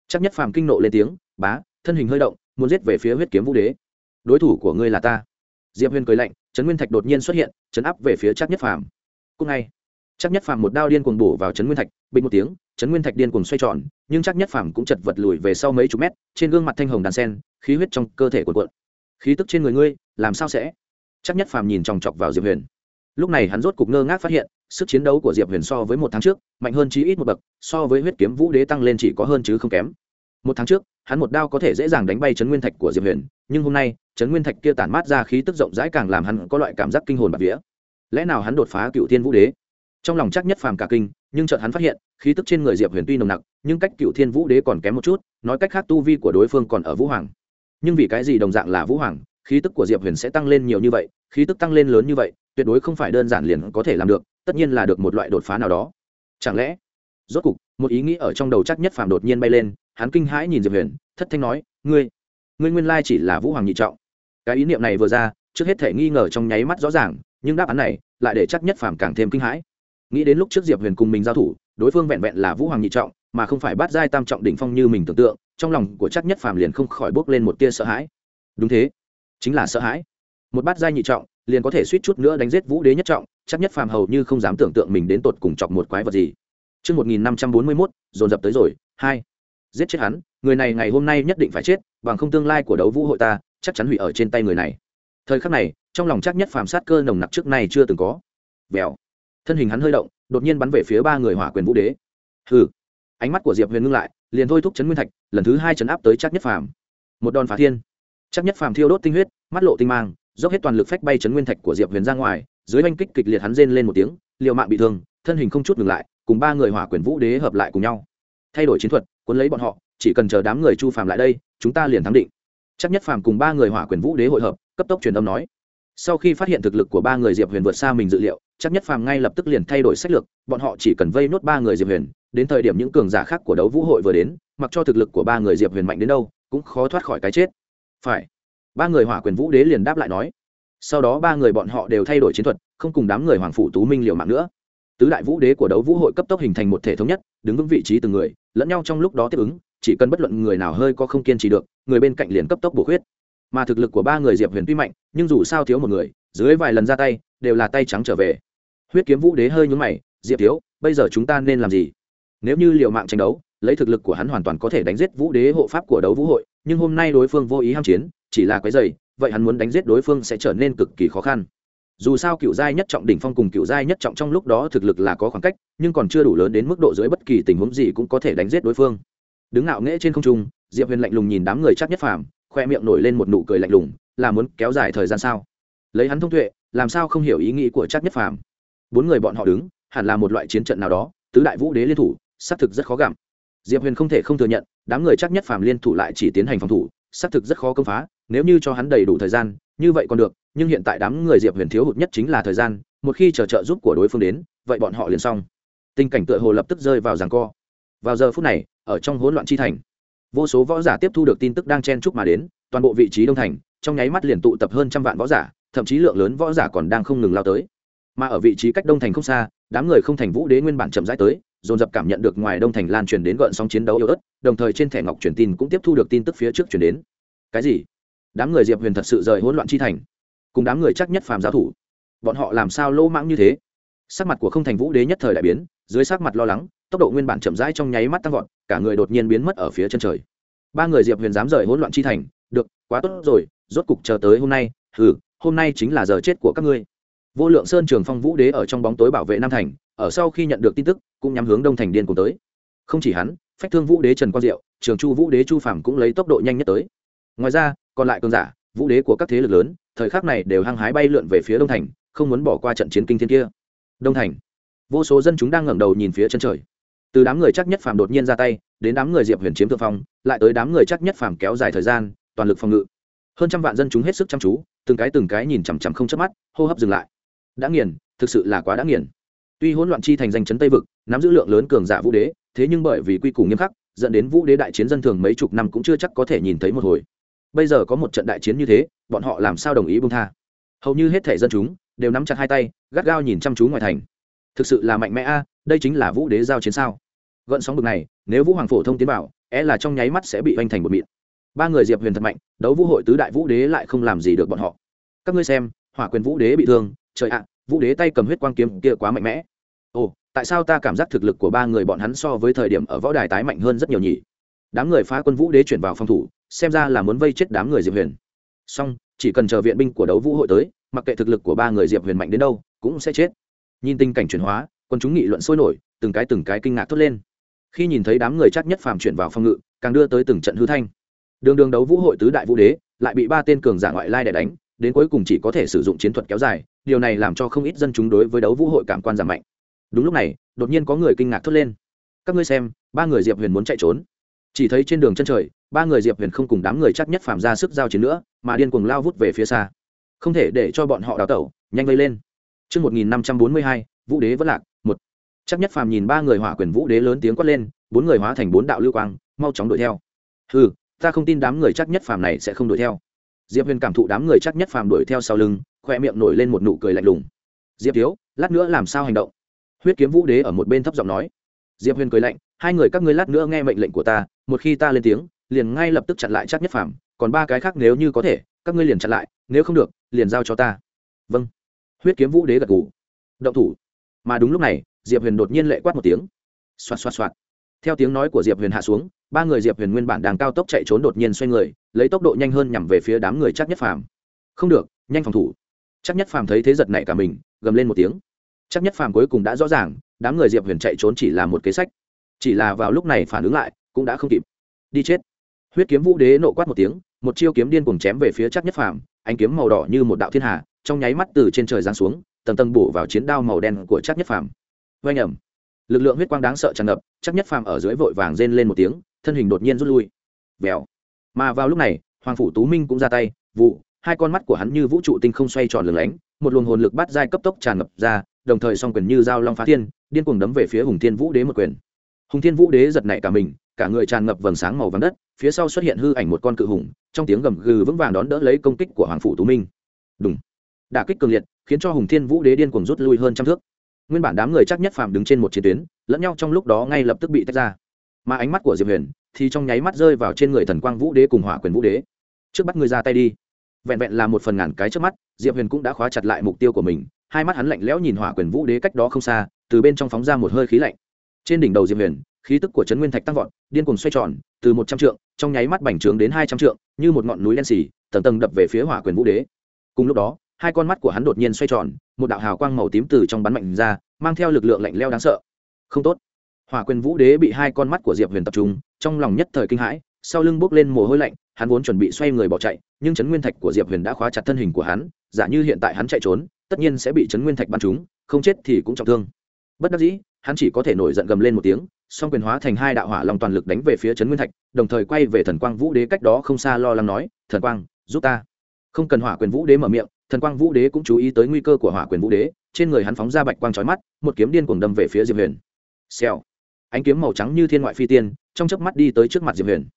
Chắc nhất phàm kinh nộ lên tiếng, bá, thân hình hơi động, muốn giết về phía huyết kiếm vũ đế. Đối thủ của ngươi là ta. Diệp huyền cười lạnh, trấn nguyên thạch đột nhiên xuất hiện, chấn áp về phía chắc nhất phàm. Cùng ngay, chắc nhất phàm một đao điên cuồng bổ vào trấn nguyên thạch, bình một tiếng, trấn nguyên thạch điên cuồng xoay tròn, nhưng chắc nhất phàm cũng chật vật lùi về sau mấy chục mét, trên gương mặt thanh hồng đàn sen, khí huyết trong cơ thể cuộn cuộn khí tức trên người ngươi, làm sao sẽ? Chắc nhất phàm nhìn chòng chọc vào diệp huyền. Lúc này hắn rốt cục ngơ ngác phát hiện, sức chiến đấu của diệp huyền so với một tháng trước, mạnh hơn chí ít một bậc, so với huyết kiếm vũ đế tăng lên chỉ có hơn chứ không kém. Một tháng trước, hắn một đao có thể dễ dàng đánh bay chấn nguyên thạch của diệp huyền, nhưng hôm nay, chấn nguyên thạch kia tản mát ra khí tức rộng rãi càng làm hắn có loại cảm giác kinh hồn bạc vía. Lẽ nào hắn đột phá cựu thiên vũ đế? Trong lòng chắc nhất phàm cả kinh, nhưng chợt hắn phát hiện, khí tức trên người diệp huyền tuy nồng nặc, nhưng cách cựu thiên vũ đế còn kém một chút, nói cách khác tu vi của đối phương còn ở vũ hoàng nhưng vì cái gì đồng dạng là vũ hoàng, khí tức của diệp huyền sẽ tăng lên nhiều như vậy, khí tức tăng lên lớn như vậy, tuyệt đối không phải đơn giản liền có thể làm được, tất nhiên là được một loại đột phá nào đó. Chẳng lẽ? Rốt cục, một ý nghĩ ở trong đầu chắc nhất phàm đột nhiên bay lên, hắn kinh hãi nhìn diệp huyền, thất thanh nói, ngươi ngươi nguyên lai chỉ là vũ hoàng nhị trọng. Cái ý niệm này vừa ra, trước hết thể nghi ngờ trong nháy mắt rõ ràng, nhưng đáp án này lại để chắc nhất phàm càng thêm kinh hãi. Nghĩ đến lúc trước diệp huyền cùng mình giao thủ, đối phương vẹn vẹn là vũ hoàng nhị trọng, mà không phải bắt giai tam trọng đỉnh phong như mình tưởng tượng trong lòng của chắc nhất phàm liền không khỏi bốc lên một tia sợ hãi đúng thế chính là sợ hãi một bát giai nhị trọng liền có thể suýt chút nữa đánh giết vũ đế nhất trọng chắc nhất phàm hầu như không dám tưởng tượng mình đến tột cùng chọc một quái vật gì Trước 1541, dồn dập tới rồi, hai. Giết chết hắn, người này ngày hôm nay nhất định phải chết, bằng không tương lai của đấu vũ hội ta, chắc chắn hủy ở trên tay người này. Thời khắc này, trong lòng chắc nhất phàm sát cơ nồng nặc trước nay chưa từng có. Vèo. Thân hình hắn hơi động, đột nhiên bắn về phía ba người hỏa quyền vũ đế. Hừ. Ánh mắt của Diệp Huyền ngưng lại, liền thôi thúc chấn nguyên thạch, lần thứ hai chấn áp tới chắc nhất phàm. Một đòn phá thiên. Chắc nhất phàm thiêu đốt tinh huyết, mắt lộ tinh mang, dốc hết toàn lực phách bay chấn nguyên thạch của diệp huyền ra ngoài dưới oanh kích kịch liệt hắn rên lên một tiếng liều mạng bị thương thân hình không chút ngừng lại cùng ba người hỏa quyền vũ đế hợp lại cùng nhau thay đổi chiến thuật cuốn lấy bọn họ chỉ cần chờ đám người chu phàm lại đây chúng ta liền thắng định chắc nhất phàm cùng ba người hỏa quyền vũ đế hội hợp cấp tốc truyền âm nói sau khi phát hiện thực lực của ba người diệp huyền vượt xa mình dự liệu chắc nhất phàm ngay lập tức liền thay đổi sách lược bọn họ chỉ cần vây nốt ba người diệp huyền đến thời điểm những cường giả khác của đấu vũ hội vừa đến, mặc cho thực lực của ba người diệp huyền mạnh đến đâu, cũng khó thoát khỏi cái chết. Phải. Ba người hỏa quyền vũ đế liền đáp lại nói. Sau đó ba người bọn họ đều thay đổi chiến thuật, không cùng đám người hoàng phủ tú minh liều mạng nữa. Tứ đại vũ đế của đấu vũ hội cấp tốc hình thành một thể thống nhất, đứng vững vị trí từng người, lẫn nhau trong lúc đó tiếp ứng, chỉ cần bất luận người nào hơi có không kiên trì được, người bên cạnh liền cấp tốc bổ khuyết. Mà thực lực của ba người diệp huyền tuy mạnh, nhưng dù sao thiếu một người, dưới vài lần ra tay, đều là tay trắng trở về. Huyết kiếm vũ đế hơi nhúng mày, diệp thiếu, bây giờ chúng ta nên làm gì? Nếu như liều mạng tranh đấu, lấy thực lực của hắn hoàn toàn có thể đánh giết vũ đế hộ pháp của đấu vũ hội, nhưng hôm nay đối phương vô ý ham chiến, chỉ là quấy dày vậy hắn muốn đánh giết đối phương sẽ trở nên cực kỳ khó khăn. Dù sao cựu giai nhất trọng đỉnh phong cùng cựu giai nhất trọng trong lúc đó thực lực là có khoảng cách, nhưng còn chưa đủ lớn đến mức độ dưới bất kỳ tình huống gì cũng có thể đánh giết đối phương. Đứng ngạo nghễ trên không trung, diệp huyền lạnh lùng nhìn đám người chắc nhất phàm, khoe miệng nổi lên một nụ cười lạnh lùng, là muốn kéo dài thời gian sao? Lấy hắn thông tuệ, làm sao không hiểu ý nghĩ của chắc nhất phàm? Bốn người bọn họ đứng, hẳn là một loại chiến trận nào đó, tứ đại vũ đế liên thủ xác thực rất khó gặm. Diệp huyền không thể không thừa nhận, đám người chắc nhất phàm liên thủ lại chỉ tiến hành phòng thủ, xác thực rất khó công phá, nếu như cho hắn đầy đủ thời gian, như vậy còn được, nhưng hiện tại đám người diệp huyền thiếu hụt nhất chính là thời gian, một khi chờ trợ giúp của đối phương đến, vậy bọn họ liền xong. Tình cảnh tựa hồ lập tức rơi vào ràng co. Vào giờ phút này, ở trong hỗn loạn chi thành, vô số võ giả tiếp thu được tin tức đang chen chúc mà đến, toàn bộ vị trí đông thành, trong nháy mắt liền tụ tập hơn trăm vạn võ giả, thậm chí lượng lớn võ giả còn đang không ngừng lao tới mà ở vị trí cách đông thành không xa, đám người không thành vũ đế nguyên bản chậm rãi tới, dồn dập cảm nhận được ngoài đông thành lan truyền đến gợn sóng chiến đấu yếu ớt, đồng thời trên thẻ ngọc truyền tin cũng tiếp thu được tin tức phía trước chuyển đến. Cái gì? Đám người diệp huyền thật sự rời hỗn loạn chi thành. Cùng đám người chắc nhất phàm giáo thủ. Bọn họ làm sao lỗ mãng như thế? Sắc mặt của không thành vũ đế nhất thời đại biến, dưới sắc mặt lo lắng, tốc độ nguyên bản chậm rãi trong nháy mắt tăng vọt, cả người đột nhiên biến mất ở phía chân trời. Ba người diệp huyền dám rời hỗn loạn chi thành. Được, quá tốt rồi, rốt cục chờ tới hôm nay. Hừ, hôm nay chính là giờ chết của các ngươi vô lượng sơn trường phong vũ đế ở trong bóng tối bảo vệ nam thành, ở sau khi nhận được tin tức, cũng nhắm hướng đông thành điên cùng tới. Không chỉ hắn, phách thương vũ đế trần quang diệu, trường chu vũ đế chu phàm cũng lấy tốc độ nhanh nhất tới. Ngoài ra, còn lại cường giả, vũ đế của các thế lực lớn, thời khắc này đều hăng hái bay lượn về phía đông thành, không muốn bỏ qua trận chiến kinh thiên kia. Đông thành. Vô số dân chúng đang ngẩng đầu nhìn phía chân trời. Từ đám người chắc nhất phàm đột nhiên ra tay, đến đám người diệp huyền chiếm thượng phong, lại tới đám người chắc nhất phàm kéo dài thời gian, toàn lực phòng ngự. Hơn trăm vạn dân chúng hết sức chăm chú, từng cái từng cái nhìn chằm chằm không chớp mắt, hô hấp dừng lại đã nghiền, thực sự là quá đã nghiền. Tuy hỗn loạn chi thành danh chấn tây vực, nắm giữ lượng lớn cường giả vũ đế, thế nhưng bởi vì quy củ nghiêm khắc, dẫn đến vũ đế đại chiến dân thường mấy chục năm cũng chưa chắc có thể nhìn thấy một hồi. Bây giờ có một trận đại chiến như thế, bọn họ làm sao đồng ý bông tha? Hầu như hết thể dân chúng đều nắm chặt hai tay, gắt gao nhìn chăm chú ngoài thành. Thực sự là mạnh mẽ a à, đây chính là vũ đế giao chiến sao? Gợn sóng bực này, nếu vũ hoàng phổ thông tiến bảo é e là trong nháy mắt sẽ bị oanh thành một mịn. Ba người diệp huyền thật mạnh, đấu vũ hội tứ đại vũ đế lại không làm gì được bọn họ. Các ngươi xem, hỏa quyền vũ đế bị thương trời ạ, vũ đế tay cầm huyết quang kiếm kia quá mạnh mẽ. Ồ, tại sao ta cảm giác thực lực của ba người bọn hắn so với thời điểm ở võ đài tái mạnh hơn rất nhiều nhỉ? Đám người phá quân vũ đế chuyển vào phòng thủ, xem ra là muốn vây chết đám người diệp huyền. Song chỉ cần chờ viện binh của đấu vũ hội tới, mặc kệ thực lực của ba người diệp huyền mạnh đến đâu, cũng sẽ chết. Nhìn tình cảnh chuyển hóa, quân chúng nghị luận sôi nổi, từng cái từng cái kinh ngạc thốt lên. Khi nhìn thấy đám người chắc nhất phàm chuyển vào phòng ngự, càng đưa tới từng trận hư thanh. Đường đường đấu vũ hội tứ đại vũ đế, lại bị ba tên cường giả ngoại lai đè đánh đến cuối cùng chỉ có thể sử dụng chiến thuật kéo dài điều này làm cho không ít dân chúng đối với đấu vũ hội cảm quan giảm mạnh đúng lúc này đột nhiên có người kinh ngạc thốt lên các ngươi xem ba người diệp huyền muốn chạy trốn chỉ thấy trên đường chân trời ba người diệp huyền không cùng đám người chắc nhất phàm ra sức giao chiến nữa mà điên cuồng lao vút về phía xa không thể để cho bọn họ đào tẩu nhanh vây lên Trước 1542, Vũ Đế vẫn lạc, một. Chắc nhất phàm nhìn ba người hỏa quyền Vũ Đế lớn tiếng quát lên, bốn người hóa thành bốn đạo lưu quang, mau chóng đuổi theo. Hừ, ta không tin đám người chắc nhất phàm này sẽ không đuổi theo. Diệp Huyền cảm thụ đám người chắc nhất phàm đuổi theo sau lưng, khoe miệng nổi lên một nụ cười lạnh lùng. Diệp thiếu, lát nữa làm sao hành động? Huyết kiếm Vũ Đế ở một bên thấp giọng nói. Diệp Huyền cười lạnh, hai người các ngươi lát nữa nghe mệnh lệnh của ta, một khi ta lên tiếng, liền ngay lập tức chặn lại chắc nhất phàm, còn ba cái khác nếu như có thể, các ngươi liền chặn lại, nếu không được, liền giao cho ta. Vâng huyết kiếm vũ đế gật gù động thủ mà đúng lúc này diệp huyền đột nhiên lệ quát một tiếng xoạt xoạt xoạt theo tiếng nói của diệp huyền hạ xuống ba người diệp huyền nguyên bản đang cao tốc chạy trốn đột nhiên xoay người lấy tốc độ nhanh hơn nhằm về phía đám người chắc nhất phàm. Không được, nhanh phòng thủ. Chắc nhất phàm thấy thế giật này cả mình, gầm lên một tiếng. Chắc nhất phàm cuối cùng đã rõ ràng, đám người diệp huyền chạy trốn chỉ là một kế sách. Chỉ là vào lúc này phản ứng lại, cũng đã không kịp. Đi chết. Huyết kiếm vũ đế nộ quát một tiếng, một chiêu kiếm điên cùng chém về phía chắc nhất phàm, ánh kiếm màu đỏ như một đạo thiên hà, trong nháy mắt từ trên trời giáng xuống, tầng tầng bổ vào chiến đao màu đen của chắc nhất phàm. Oanh ẩm lực lượng huyết quang đáng sợ tràn ngập, chắc nhất phàm ở dưới vội vàng rên lên một tiếng, thân hình đột nhiên rút lui. Vèo mà vào lúc này, hoàng phủ tú minh cũng ra tay, vụ, hai con mắt của hắn như vũ trụ tinh không xoay tròn lửng lánh, một luồng hồn lực bắt dai cấp tốc tràn ngập ra, đồng thời song quyền như dao long phá thiên, điên cuồng đấm về phía hùng thiên vũ đế một quyền. Hùng thiên vũ đế giật nảy cả mình, cả người tràn ngập vầng sáng màu vàng đất, phía sau xuất hiện hư ảnh một con cự hùng, trong tiếng gầm gừ vững vàng đón đỡ lấy công kích của hoàng phủ tú minh. Đúng đả kích cường liệt, khiến cho hùng thiên vũ đế điên cuồng rút lui hơn trăm thước. Nguyên bản đám người chắc nhất phàm đứng trên một chiến tuyến, lẫn nhau trong lúc đó ngay lập tức bị tách ra. Mà ánh mắt của diệp huyền thì trong nháy mắt rơi vào trên người thần quang vũ đế cùng hỏa quyền vũ đế. Trước bắt người ra tay đi. Vẹn vẹn là một phần ngàn cái trước mắt, diệp huyền cũng đã khóa chặt lại mục tiêu của mình, hai mắt hắn lạnh lẽo nhìn hỏa quyền vũ đế cách đó không xa, từ bên trong phóng ra một hơi khí lạnh. Trên đỉnh đầu diệp huyền, khí tức của trấn nguyên thạch tăng vọt, điên cuồng xoay tròn, từ một trăm trượng, trong nháy mắt bành trướng đến hai trăm trượng, như một ngọn núi đen xì, tầng tầng đập về phía hỏa quyền vũ đế. Cùng lúc đó, hai con mắt của hắn đột nhiên xoay tròn, một đạo hào quang màu tím từ trong bắn mạnh ra, mang theo lực lượng lạnh leo đáng sợ. Không tốt. Hỏa quyền vũ đế bị hai con mắt của diệp huyền tập trung trong lòng nhất thời kinh hãi, sau lưng bốc lên mồ hôi lạnh, hắn vốn chuẩn bị xoay người bỏ chạy, nhưng chấn nguyên thạch của diệp huyền đã khóa chặt thân hình của hắn, giả như hiện tại hắn chạy trốn, tất nhiên sẽ bị chấn nguyên thạch bắn trúng, không chết thì cũng trọng thương. Bất đắc dĩ, hắn chỉ có thể nổi giận gầm lên một tiếng, song quyền hóa thành hai đạo hỏa lòng toàn lực đánh về phía chấn nguyên thạch, đồng thời quay về thần quang vũ đế cách đó không xa lo lắng nói, thần quang, giúp ta. Không cần hỏa quyền vũ đế mở miệng, thần quang vũ đế cũng chú ý tới nguy cơ của hỏa quyền vũ đế, trên người hắn phóng ra bạch quang trói mắt, một kiếm điên cuồng đâm về phía diệp huyền. Xèo. Ánh kiếm màu trắng như thiên ngoại phi tiên trong chớp mắt đi tới trước mặt diệp huyền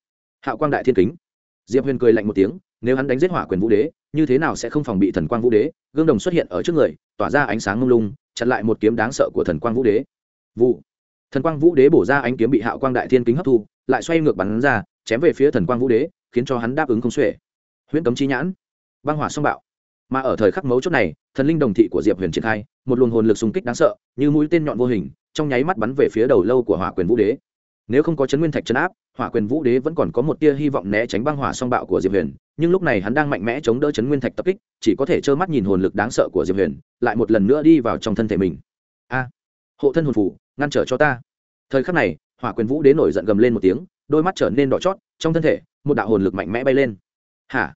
hạo quang đại thiên kính diệp huyền cười lạnh một tiếng nếu hắn đánh giết hỏa quyền vũ đế như thế nào sẽ không phòng bị thần quang vũ đế gương đồng xuất hiện ở trước người tỏa ra ánh sáng mông lung chặn lại một kiếm đáng sợ của thần quang vũ đế vụ thần quang vũ đế bổ ra ánh kiếm bị hạo quang đại thiên kính hấp thu lại xoay ngược bắn ra chém về phía thần quang vũ đế khiến cho hắn đáp ứng không xuể huyễn cấm chi nhãn băng hỏa song bạo mà ở thời khắc mấu chốt này thần linh đồng thị của diệp huyền triển khai một luồng hồn lực xung kích đáng sợ như mũi tên nhọn vô hình trong nháy mắt bắn về phía đầu lâu của hỏa quyền vũ đế nếu không có chấn nguyên thạch chấn áp, hỏa quyền vũ đế vẫn còn có một tia hy vọng né tránh băng hỏa song bạo của diệp huyền, nhưng lúc này hắn đang mạnh mẽ chống đỡ chấn nguyên thạch tập kích, chỉ có thể trơ mắt nhìn hồn lực đáng sợ của diệp huyền, lại một lần nữa đi vào trong thân thể mình. A, hộ thân hồn phủ ngăn trở cho ta. Thời khắc này, hỏa quyền vũ đế nổi giận gầm lên một tiếng, đôi mắt trở nên đỏ chót, trong thân thể, một đạo hồn lực mạnh mẽ bay lên. Hả?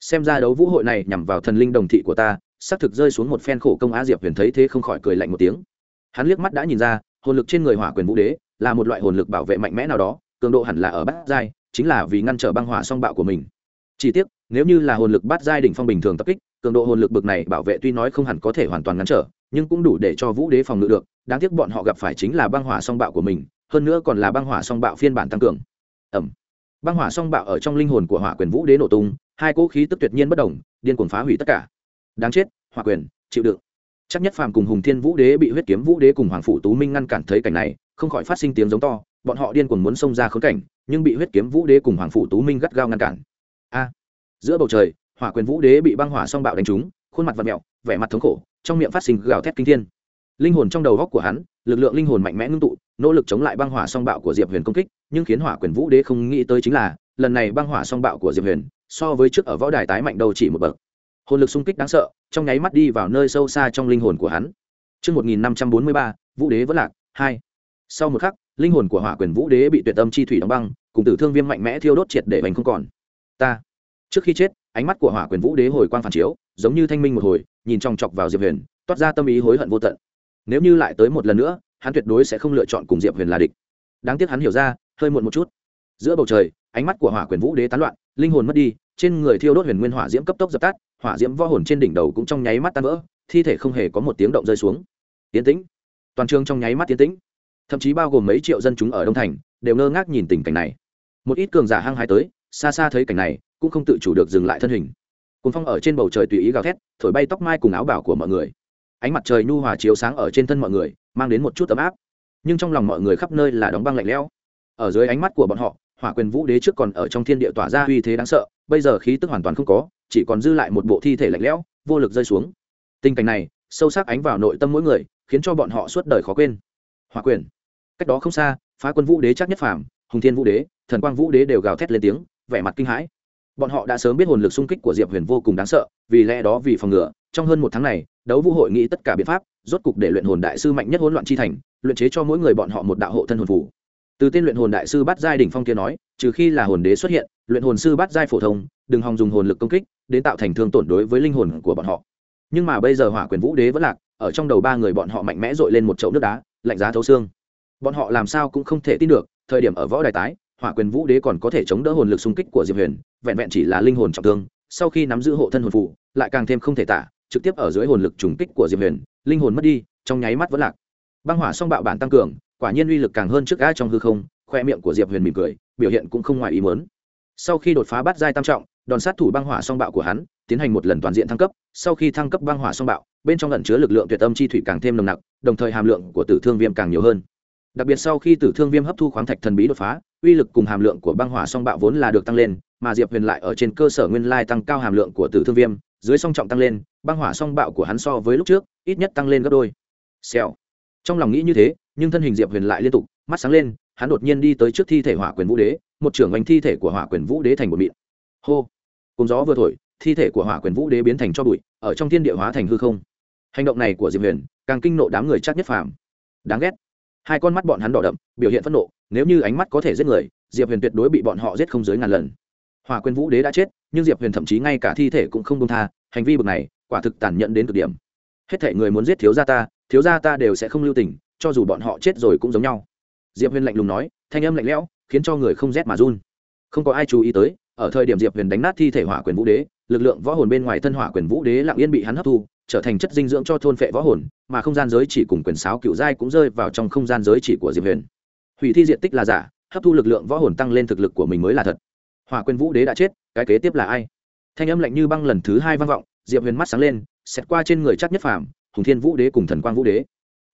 Xem ra đấu vũ hội này nhằm vào thần linh đồng thị của ta, xác thực rơi xuống một phen khổ công á diệp huyền thấy thế không khỏi cười lạnh một tiếng. Hắn liếc mắt đã nhìn ra, hồn lực trên người hỏa quyền vũ đế là một loại hồn lực bảo vệ mạnh mẽ nào đó, cường độ hẳn là ở bát giai, chính là vì ngăn trở băng hỏa song bạo của mình. Chỉ tiếc, nếu như là hồn lực bát giai đỉnh phong bình thường tập kích, cường độ hồn lực bực này bảo vệ tuy nói không hẳn có thể hoàn toàn ngăn trở, nhưng cũng đủ để cho vũ đế phòng ngự được, đáng tiếc bọn họ gặp phải chính là băng hỏa song bạo của mình, hơn nữa còn là băng hỏa song bạo phiên bản tăng cường. Ẩm. Băng hỏa song bạo ở trong linh hồn của hỏa quyền vũ đế nổ tung, hai cỗ khí tức tuyệt nhiên bất đồng điên cuồng phá hủy tất cả. Đáng chết, hỏa quyền, chịu đựng. Chắc nhất phàm cùng hùng thiên vũ đế bị huyết kiếm vũ đế cùng hoàng phủ tú minh ngăn cản thấy cảnh này không khỏi phát sinh tiếng giống to bọn họ điên cuồng muốn xông ra khốn cảnh nhưng bị huyết kiếm vũ đế cùng hoàng phủ tú minh gắt gao ngăn cản. A! Giữa bầu trời hỏa quyền vũ đế bị băng hỏa song bạo đánh trúng khuôn mặt vật mẹo vẻ mặt thống khổ trong miệng phát sinh gào thét kinh thiên. Linh hồn trong đầu góc của hắn lực lượng linh hồn mạnh mẽ ngưng tụ nỗ lực chống lại băng hỏa song bạo của diệp huyền công kích nhưng khiến hỏa quyền vũ đế không nghĩ tới chính là lần này băng hỏa song bạo của diệp huyền so với trước ở võ đài tái mạnh đầu chỉ một bậc. Hồn lực xung kích đáng sợ trong nháy mắt đi vào nơi sâu xa trong linh hồn của hắn. Trước 1543, Vũ Đế vẫn lạc, 2. Sau một khắc, linh hồn của Hỏa Quyền Vũ Đế bị tuyệt âm chi thủy đóng băng, cùng tử thương viêm mạnh mẽ thiêu đốt triệt để bành không còn. Ta. Trước khi chết, ánh mắt của Hỏa Quyền Vũ Đế hồi quang phản chiếu, giống như thanh minh một hồi, nhìn trong chọc vào Diệp Huyền, toát ra tâm ý hối hận vô tận. Nếu như lại tới một lần nữa, hắn tuyệt đối sẽ không lựa chọn cùng Diệp Huyền là địch. Đáng tiếc hắn hiểu ra, hơi muộn một chút. Giữa bầu trời, ánh mắt của Hỏa Quyền Vũ Đế tán loạn, linh hồn mất đi, trên người thiêu đốt huyền nguyên hỏa diễm cấp tốc dập tắt, hỏa diễm võ hồn trên đỉnh đầu cũng trong nháy mắt tan vỡ thi thể không hề có một tiếng động rơi xuống tiến tĩnh toàn trường trong nháy mắt tiến tĩnh thậm chí bao gồm mấy triệu dân chúng ở đông thành, đều ngơ ngác nhìn tình cảnh này. Một ít cường giả hăng hái tới, xa xa thấy cảnh này, cũng không tự chủ được dừng lại thân hình. Cồn phong ở trên bầu trời tùy ý gào thét, thổi bay tóc mai cùng áo bảo của mọi người. Ánh mặt trời nhu hòa chiếu sáng ở trên thân mọi người, mang đến một chút ấm áp. Nhưng trong lòng mọi người khắp nơi là đóng băng lạnh lẽo. Ở dưới ánh mắt của bọn họ, hỏa quyền vũ đế trước còn ở trong thiên địa tỏa ra uy thế đáng sợ, bây giờ khí tức hoàn toàn không có, chỉ còn dư lại một bộ thi thể lạnh lẽo, vô lực rơi xuống. Tình cảnh này, sâu sắc ánh vào nội tâm mỗi người, khiến cho bọn họ suốt đời khó quên. Hỏa quyền cách đó không xa, phá quân vũ đế chắc nhất phàm, hùng thiên vũ đế, thần quang vũ đế đều gào thét lên tiếng, vẻ mặt kinh hãi. Bọn họ đã sớm biết hồn lực xung kích của diệp huyền vô cùng đáng sợ, vì lẽ đó vì phòng ngừa, trong hơn một tháng này, đấu vũ hội nghĩ tất cả biện pháp, rốt cục để luyện hồn đại sư mạnh nhất hỗn loạn chi thành, luyện chế cho mỗi người bọn họ một đạo hộ thân hồn phủ từ tên luyện hồn đại sư bắt giai đỉnh phong kia nói, trừ khi là hồn đế xuất hiện, luyện hồn sư bắt giai phổ thông, đừng hòng dùng hồn lực công kích, đến tạo thành thương tổn đối với linh hồn của bọn họ. Nhưng mà bây giờ hỏa quyền vũ đế vẫn lạc, ở trong đầu ba người bọn họ mạnh mẽ dội lên một chậu nước đá, lạnh giá thấu xương bọn họ làm sao cũng không thể tin được, thời điểm ở võ đài tái, hỏa quyền vũ đế còn có thể chống đỡ hồn lực xung kích của diệp huyền, vẹn vẹn chỉ là linh hồn trọng thương, sau khi nắm giữ hộ thân hồn phụ lại càng thêm không thể tả, trực tiếp ở dưới hồn lực trùng kích của diệp huyền, linh hồn mất đi, trong nháy mắt vẫn lạc. Băng hỏa song bạo bản tăng cường, quả nhiên uy lực càng hơn trước gã trong hư không, khoe miệng của diệp huyền mỉm cười, biểu hiện cũng không ngoài ý mớn sau khi đột phá bắt giai tam trọng, đòn sát thủ băng hỏa song bạo của hắn tiến hành một lần toàn diện thăng cấp, sau khi thăng cấp băng hỏa song bạo, bên trong lần chứa lực lượng tuyệt âm chi thủy càng thêm nồng nặc, đồng thời hàm lượng của tử thương viêm càng nhiều hơn đặc biệt sau khi tử thương viêm hấp thu khoáng thạch thần bí đột phá, uy lực cùng hàm lượng của băng hỏa song bạo vốn là được tăng lên, mà diệp huyền lại ở trên cơ sở nguyên lai tăng cao hàm lượng của tử thương viêm, dưới song trọng tăng lên, băng hỏa song bạo của hắn so với lúc trước, ít nhất tăng lên gấp đôi. Xèo. Trong lòng nghĩ như thế, nhưng thân hình diệp huyền lại liên tục, mắt sáng lên, hắn đột nhiên đi tới trước thi thể hỏa quyền vũ đế, một trưởng oanh thi thể của hỏa quyền vũ đế thành một mịn. Hô. Cùng gió vừa thổi, thi thể của hỏa quyền vũ đế biến thành cho bụi, ở trong thiên địa hóa thành hư không. Hành động này của diệp huyền, càng kinh nộ đám người chắc nhất phàm. Đáng ghét hai con mắt bọn hắn đỏ đậm, biểu hiện phẫn nộ, nếu như ánh mắt có thể giết người, diệp huyền tuyệt đối bị bọn họ giết không dưới ngàn lần. Hòa quyền vũ đế đã chết, nhưng diệp huyền thậm chí ngay cả thi thể cũng không công tha, hành vi bực này, quả thực tàn nhẫn đến cực điểm. Hết thể người muốn giết thiếu gia ta, thiếu gia ta đều sẽ không lưu tình, cho dù bọn họ chết rồi cũng giống nhau. Diệp huyền lạnh lùng nói, thanh âm lạnh lẽo, khiến cho người không rét mà run. Không có ai chú ý tới, ở thời điểm diệp huyền đánh nát thi thể hỏa quyền vũ đế, lực lượng võ hồn bên ngoài thân hỏa quyền vũ đế lặng yên bị hắn hấp thu trở thành chất dinh dưỡng cho thôn phệ võ hồn, mà không gian giới chỉ cùng quyền sáo cựu giai cũng rơi vào trong không gian giới chỉ của diệp huyền. Hủy thi diện tích là giả, hấp thu lực lượng võ hồn tăng lên thực lực của mình mới là thật. Hòa quyền vũ đế đã chết, cái kế tiếp là ai? Thanh âm lạnh như băng lần thứ hai vang vọng, diệp huyền mắt sáng lên, xét qua trên người chắc nhất phàm, hùng thiên vũ đế cùng thần quang vũ đế.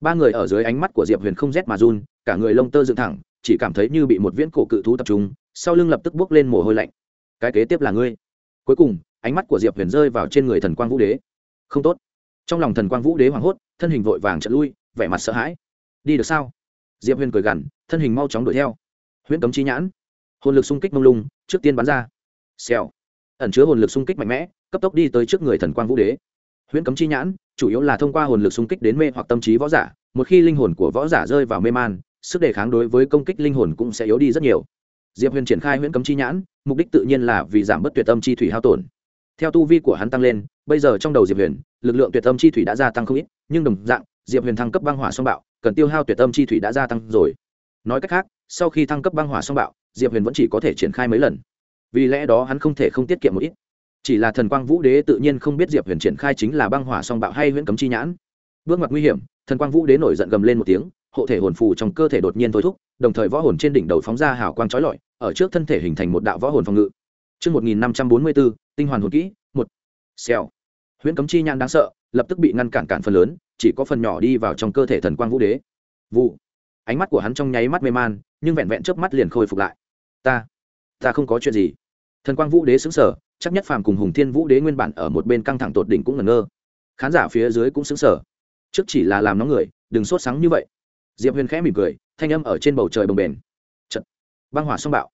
Ba người ở dưới ánh mắt của diệp huyền không rét mà run, cả người lông tơ dựng thẳng, chỉ cảm thấy như bị một viễn cổ cự thú tập trung, sau lưng lập tức bước lên mồ hôi lạnh. Cái kế tiếp là ngươi. Cuối cùng, ánh mắt của diệp huyền rơi vào trên người thần quang vũ đế không tốt. Trong lòng thần quang vũ đế hoảng hốt, thân hình vội vàng trận lui, vẻ mặt sợ hãi. Đi được sao? Diệp huyền cười gằn, thân hình mau chóng đuổi theo. Huyễn cấm chi nhãn. Hồn lực xung kích mông lung, trước tiên bắn ra. Xèo. Ẩn chứa hồn lực xung kích mạnh mẽ, cấp tốc đi tới trước người thần quang vũ đế. Huyễn cấm chi nhãn, chủ yếu là thông qua hồn lực xung kích đến mê hoặc tâm trí võ giả, một khi linh hồn của võ giả rơi vào mê man, sức đề kháng đối với công kích linh hồn cũng sẽ yếu đi rất nhiều. Diệp huyền triển khai huyễn cấm chi nhãn, mục đích tự nhiên là vì giảm bớt tuyệt tâm chi thủy hao tổn theo tu vi của hắn tăng lên, bây giờ trong đầu diệp huyền, lực lượng tuyệt tâm chi thủy đã gia tăng không ít, nhưng đồng dạng, diệp huyền thăng cấp băng hỏa song bạo, cần tiêu hao tuyệt tâm chi thủy đã gia tăng rồi. Nói cách khác, sau khi thăng cấp băng hỏa song bạo, diệp huyền vẫn chỉ có thể triển khai mấy lần. Vì lẽ đó hắn không thể không tiết kiệm một ít. Chỉ là thần quang vũ đế tự nhiên không biết diệp huyền triển khai chính là băng hỏa song bạo hay huyễn cấm chi nhãn. Bước ngoặt nguy hiểm, thần quang vũ đế nổi giận gầm lên một tiếng, hộ thể hồn phù trong cơ thể đột nhiên thôi thúc, đồng thời võ hồn trên đỉnh đầu phóng ra hào quang trói lọi, ở trước thân thể hình thành một đạo võ hồn phòng ngự. Trước 1544, tinh hoàn hồn kỹ, một. Xèo. Huyễn cấm chi nhãn đáng sợ, lập tức bị ngăn cản cản phần lớn, chỉ có phần nhỏ đi vào trong cơ thể thần quang vũ đế. Vụ. Ánh mắt của hắn trong nháy mắt mê man, nhưng vẹn vẹn chớp mắt liền khôi phục lại. Ta, ta không có chuyện gì. Thần quang vũ đế sững sờ, chắc nhất phàm cùng hùng thiên vũ đế nguyên bản ở một bên căng thẳng tột đỉnh cũng ngẩn ngơ. Khán giả phía dưới cũng sững sờ. Trước chỉ là làm nóng người, đừng sốt sáng như vậy. Diệp Huyền khẽ mỉm cười, thanh âm ở trên bầu trời bồng bềnh. Trận. Băng hỏa xung bạo.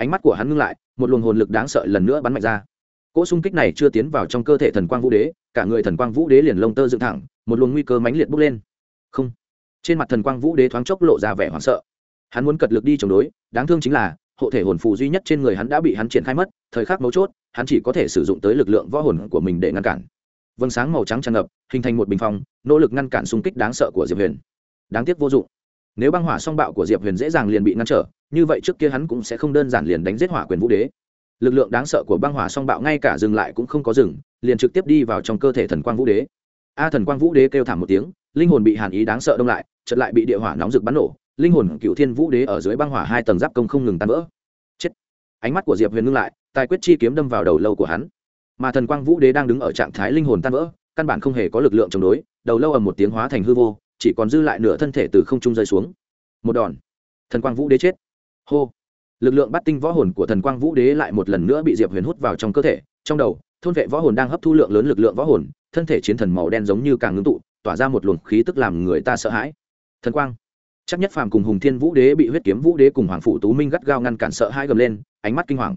Ánh mắt của hắn ngưng lại, một luồng hồn lực đáng sợ lần nữa bắn mạnh ra. Cỗ xung kích này chưa tiến vào trong cơ thể thần quang vũ đế cả người thần quang vũ đế liền lông tơ dựng thẳng một luồng nguy cơ mãnh liệt bốc lên. Không. Trên mặt thần quang vũ đế thoáng chốc lộ ra vẻ hoảng sợ. Hắn muốn cật lực đi chống đối đáng thương chính là hộ thể hồn phù duy nhất trên người hắn đã bị hắn triển khai mất thời khắc mấu chốt hắn chỉ có thể sử dụng tới lực lượng võ hồn của mình để ngăn cản. Vâng sáng màu trắng tràn ngập hình thành một bình phong nỗ lực ngăn cản xung kích đáng sợ của diệp huyền. Đáng tiếc vô dụng nếu băng hỏa song bạo của diệp huyền dễ dàng liền bị ngăn trở, như vậy trước kia hắn cũng sẽ không đơn giản liền đánh giết hỏa quyền vũ đế. Lực lượng đáng sợ của băng hỏa song bạo ngay cả dừng lại cũng không có dừng, liền trực tiếp đi vào trong cơ thể thần quang vũ đế. A thần quang vũ đế kêu thảm một tiếng, linh hồn bị hàn ý đáng sợ đông lại chật lại bị địa hỏa nóng rực bắn nổ, linh hồn cựu thiên vũ đế ở dưới băng hỏa hai tầng giáp công không ngừng tan vỡ. Chết! Ánh mắt của diệp huyền ngưng lại, tài quyết chi kiếm đâm vào đầu lâu của hắn. Mà thần quang vũ đế đang đứng ở trạng thái linh hồn tan vỡ, căn bản không hề có lực lượng chống đối, đầu lâu ầm một tiếng hóa thành hư vô chỉ còn dư lại nửa thân thể từ không trung rơi xuống. Một đòn. Thần quang vũ đế chết. Hô. Lực lượng bắt tinh võ hồn của thần quang vũ đế lại một lần nữa bị diệp huyền hút vào trong cơ thể. Trong đầu, thôn vệ võ hồn đang hấp thu lượng lớn lực lượng võ hồn, thân thể chiến thần màu đen giống như càng ngưng tụ, tỏa ra một luồng khí tức làm người ta sợ hãi. Thần quang. Chắc nhất phàm cùng hùng thiên vũ đế bị huyết kiếm vũ đế cùng hoàng phụ tú minh gắt gao ngăn cản sợ hai gầm lên, ánh mắt kinh hoàng.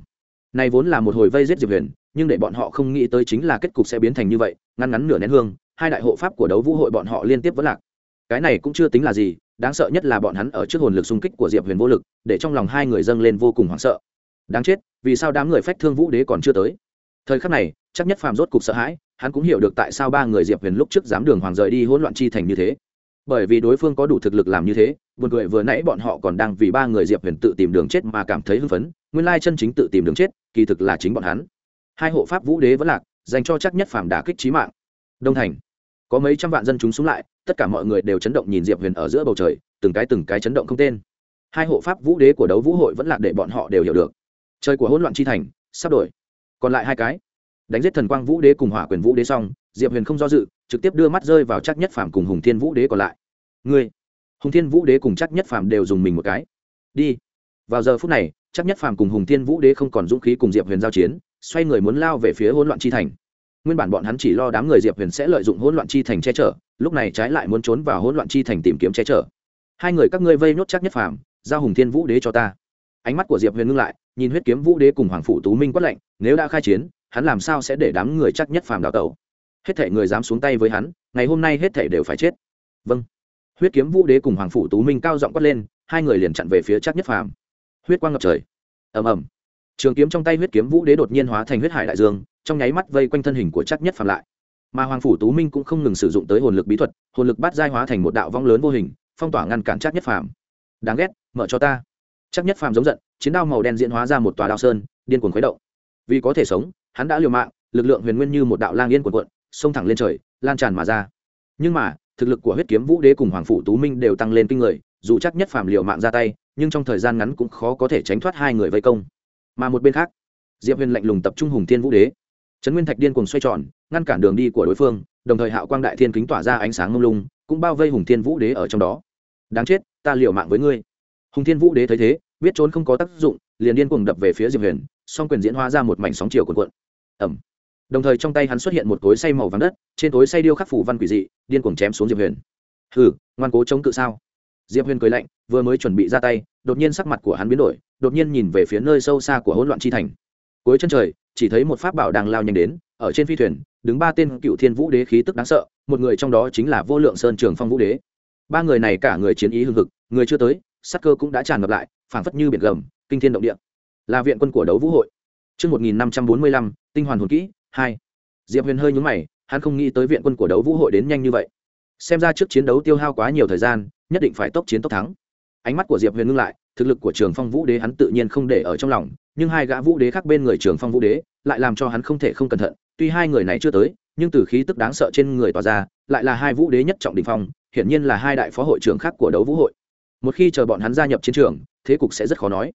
Này vốn là một hồi vây giết diệp huyền, nhưng để bọn họ không nghĩ tới chính là kết cục sẽ biến thành như vậy, ngăn ngắn nửa nén hương, hai đại hộ pháp của đấu vũ hội bọn họ liên tiếp vẫn lạc cái này cũng chưa tính là gì, đáng sợ nhất là bọn hắn ở trước hồn lực xung kích của diệp huyền vô lực, để trong lòng hai người dâng lên vô cùng hoảng sợ. Đáng chết, vì sao đám người phách thương vũ đế còn chưa tới? Thời khắc này, chắc nhất phàm rốt cục sợ hãi, hắn cũng hiểu được tại sao ba người diệp huyền lúc trước dám đường hoàng rời đi hỗn loạn chi thành như thế. Bởi vì đối phương có đủ thực lực làm như thế, buồn cười vừa nãy bọn họ còn đang vì ba người diệp huyền tự tìm đường chết mà cảm thấy hưng phấn, nguyên lai chân chính tự tìm đường chết, kỳ thực là chính bọn hắn. Hai hộ pháp vũ đế vẫn lạc, dành cho chắc nhất phàm đả kích trí mạng. Đông thành có mấy trăm vạn dân chúng xuống lại, tất cả mọi người đều chấn động nhìn diệp huyền ở giữa bầu trời, từng cái từng cái chấn động không tên. Hai hộ pháp vũ đế của đấu vũ hội vẫn lạc để bọn họ đều hiểu được. Trời của hỗn loạn chi thành sắp đổi. Còn lại hai cái, đánh giết thần quang vũ đế cùng hỏa quyền vũ đế xong, diệp huyền không do dự, trực tiếp đưa mắt rơi vào chắc nhất phàm cùng hùng thiên vũ đế còn lại. Người hùng thiên vũ đế cùng chắc nhất phàm đều dùng mình một cái. Đi. Vào giờ phút này, chắc nhất phàm cùng hùng thiên vũ đế không còn dũng khí cùng diệp huyền giao chiến, xoay người muốn lao về phía hỗn loạn chi thành nguyên bản bọn hắn chỉ lo đám người diệp huyền sẽ lợi dụng hỗn loạn chi thành che chở, lúc này trái lại muốn trốn vào hỗn loạn chi thành tìm kiếm che chở. Hai người các ngươi vây nhốt chắc nhất phàm, giao hùng thiên vũ đế cho ta. Ánh mắt của diệp huyền ngưng lại, nhìn huyết kiếm vũ đế cùng hoàng phủ tú minh quát lệnh nếu đã khai chiến, hắn làm sao sẽ để đám người chắc nhất phàm đào tẩu? Hết thể người dám xuống tay với hắn, ngày hôm nay hết thể đều phải chết. Vâng. Huyết kiếm vũ đế cùng hoàng phủ tú minh cao giọng quát lên, hai người liền chặn về phía chắc nhất phàm. Huyết quang ngập trời. Ầm ầm. Trường kiếm trong tay huyết kiếm vũ đế đột nhiên hóa thành huyết hải đại dương trong nháy mắt vây quanh thân hình của chắc nhất phàm lại. Mà hoàng phủ tú minh cũng không ngừng sử dụng tới hồn lực bí thuật, hồn lực bát giai hóa thành một đạo vong lớn vô hình, phong tỏa ngăn cản chắc nhất phàm. Đáng ghét, mở cho ta. Chắc nhất phàm giống giận, chiến đao màu đen diễn hóa ra một tòa đao sơn, điên cuồng khuấy động. Vì có thể sống, hắn đã liều mạng, lực lượng huyền nguyên như một đạo lang yên cuộn cuộn, xông thẳng lên trời, lan tràn mà ra. Nhưng mà, thực lực của huyết kiếm vũ đế cùng hoàng phủ tú minh đều tăng lên kinh người, dù chắc nhất phàm liều mạng ra tay, nhưng trong thời gian ngắn cũng khó có thể tránh thoát hai người vây công. Mà một bên khác, diệp huyền lạnh lùng tập trung hùng thiên vũ đế trấn nguyên thạch điên cuồng xoay tròn, ngăn cản đường đi của đối phương, đồng thời hạo quang đại thiên kính tỏa ra ánh sáng mông lung, cũng bao vây hùng thiên vũ đế ở trong đó. Đáng chết, ta liều mạng với ngươi. Hùng thiên vũ đế thấy thế, biết trốn không có tác dụng, liền điên cuồng đập về phía diệp huyền, song quyền diễn hóa ra một mảnh sóng chiều cuộn cuộn. Ẩm đồng thời trong tay hắn xuất hiện một cối say màu vàng đất, trên cối say điêu khắc phủ văn quỷ dị, điên cuồng chém xuống diệp huyền. Hừ, ngoan cố chống cự sao? Diệp huyền cười lạnh, vừa mới chuẩn bị ra tay, đột nhiên sắc mặt của hắn biến đổi, đột nhiên nhìn về phía nơi sâu xa của hỗn loạn chi thành cuối chân trời chỉ thấy một pháp bảo đang lao nhanh đến ở trên phi thuyền đứng ba tên cựu thiên vũ đế khí tức đáng sợ một người trong đó chính là vô lượng sơn trường phong vũ đế ba người này cả người chiến ý hưng hực người chưa tới sắc cơ cũng đã tràn ngập lại phảng phất như biển gầm kinh thiên động địa là viện quân của đấu vũ hội Trước 1545, tinh hoàn hồn kỹ, 2. Diệp Huyền hơi nhướng mày, hắn không nghĩ tới viện quân của đấu vũ hội đến nhanh như vậy. Xem ra trước chiến đấu tiêu hao quá nhiều thời gian, nhất định phải tốc chiến tốc thắng. Ánh mắt của Diệp Huyền ngưng lại, thực lực của Trường Phong Vũ Đế hắn tự nhiên không để ở trong lòng, nhưng hai gã Vũ Đế khác bên người Trường Phong Vũ Đế, lại làm cho hắn không thể không cẩn thận, tuy hai người này chưa tới, nhưng từ khí tức đáng sợ trên người tỏa ra, lại là hai Vũ Đế nhất trọng đỉnh phong, hiển nhiên là hai đại phó hội trưởng khác của đấu vũ hội. Một khi chờ bọn hắn gia nhập chiến trường, thế cục sẽ rất khó nói.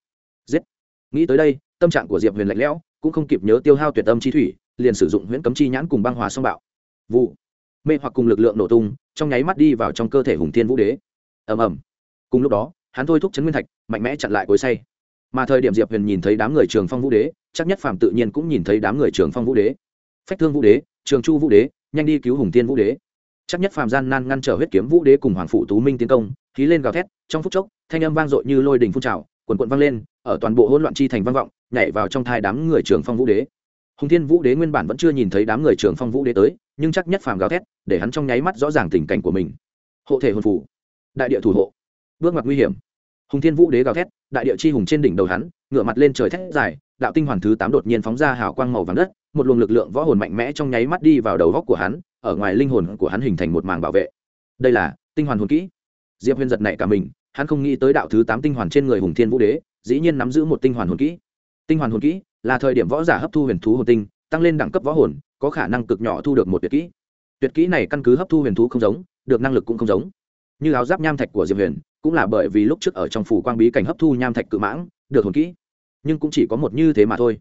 Giết. Nghĩ tới đây, tâm trạng của Diệp Huyền lạnh lẽo, cũng không kịp nhớ tiêu hao tuyệt âm chi thủy, liền sử dụng huyễn cấm chi nhãn cùng băng hòa song bạo. Vụ. Mê hoặc cùng lực lượng nổ tung, trong nháy mắt đi vào trong cơ thể Hùng Thiên Vũ Đế. Ầm ầm. Cùng lúc đó, hắn thôi thúc chấn nguyên thạch, mạnh mẽ chặn lại cối say. Mà thời điểm Diệp Huyền nhìn thấy đám người Trường Phong Vũ Đế, chắc nhất phạm tự nhiên cũng nhìn thấy đám người Trường Phong Vũ Đế. Phách Thương Vũ Đế, Trường Chu Vũ Đế, nhanh đi cứu Hùng Thiên Vũ Đế. Chắc nhất phạm gian nan ngăn trở huyết kiếm Vũ Đế cùng Hoàng phụ Tú Minh tiến công, khí lên gào thét, trong phút chốc, thanh âm vang dội như lôi đình phun trào, quần quận vang lên, ở toàn bộ hỗn loạn chi thành vang vọng, nhảy vào trong thai đám người Trường Phong Vũ Đế hùng thiên vũ đế nguyên bản vẫn chưa nhìn thấy đám người trường phong vũ đế tới nhưng chắc nhất phàm gào thét để hắn trong nháy mắt rõ ràng tình cảnh của mình hộ thể hồn phủ đại địa thủ hộ bước ngoặt nguy hiểm hùng thiên vũ đế gào thét, đại địa chi hùng trên đỉnh đầu hắn, ngửa mặt lên trời thét dài, đạo tinh hoàn thứ tám đột nhiên phóng ra hào quang màu vàng đất, một luồng lực lượng võ hồn mạnh mẽ trong nháy mắt đi vào đầu góc của hắn, ở ngoài linh hồn của hắn hình thành một màng bảo vệ. Đây là tinh hoàn hồn kỹ. Diệp huyền giật này cả mình, hắn không nghĩ tới đạo thứ tám tinh hoàn trên người hùng thiên vũ đế, dĩ nhiên nắm giữ một tinh hoàn hồn kỹ. Tinh hoàn hồn kỹ là thời điểm võ giả hấp thu huyền thú hồn tinh, tăng lên đẳng cấp võ hồn, có khả năng cực nhỏ thu được một tuyệt kỹ. Tuyệt kỹ này căn cứ hấp thu huyền thú không giống, được năng lực cũng không giống. Như áo giáp nham thạch của diệp huyền cũng là bởi vì lúc trước ở trong phủ quang bí cảnh hấp thu nham thạch cự mãng, được hồn kỹ. Nhưng cũng chỉ có một như thế mà thôi.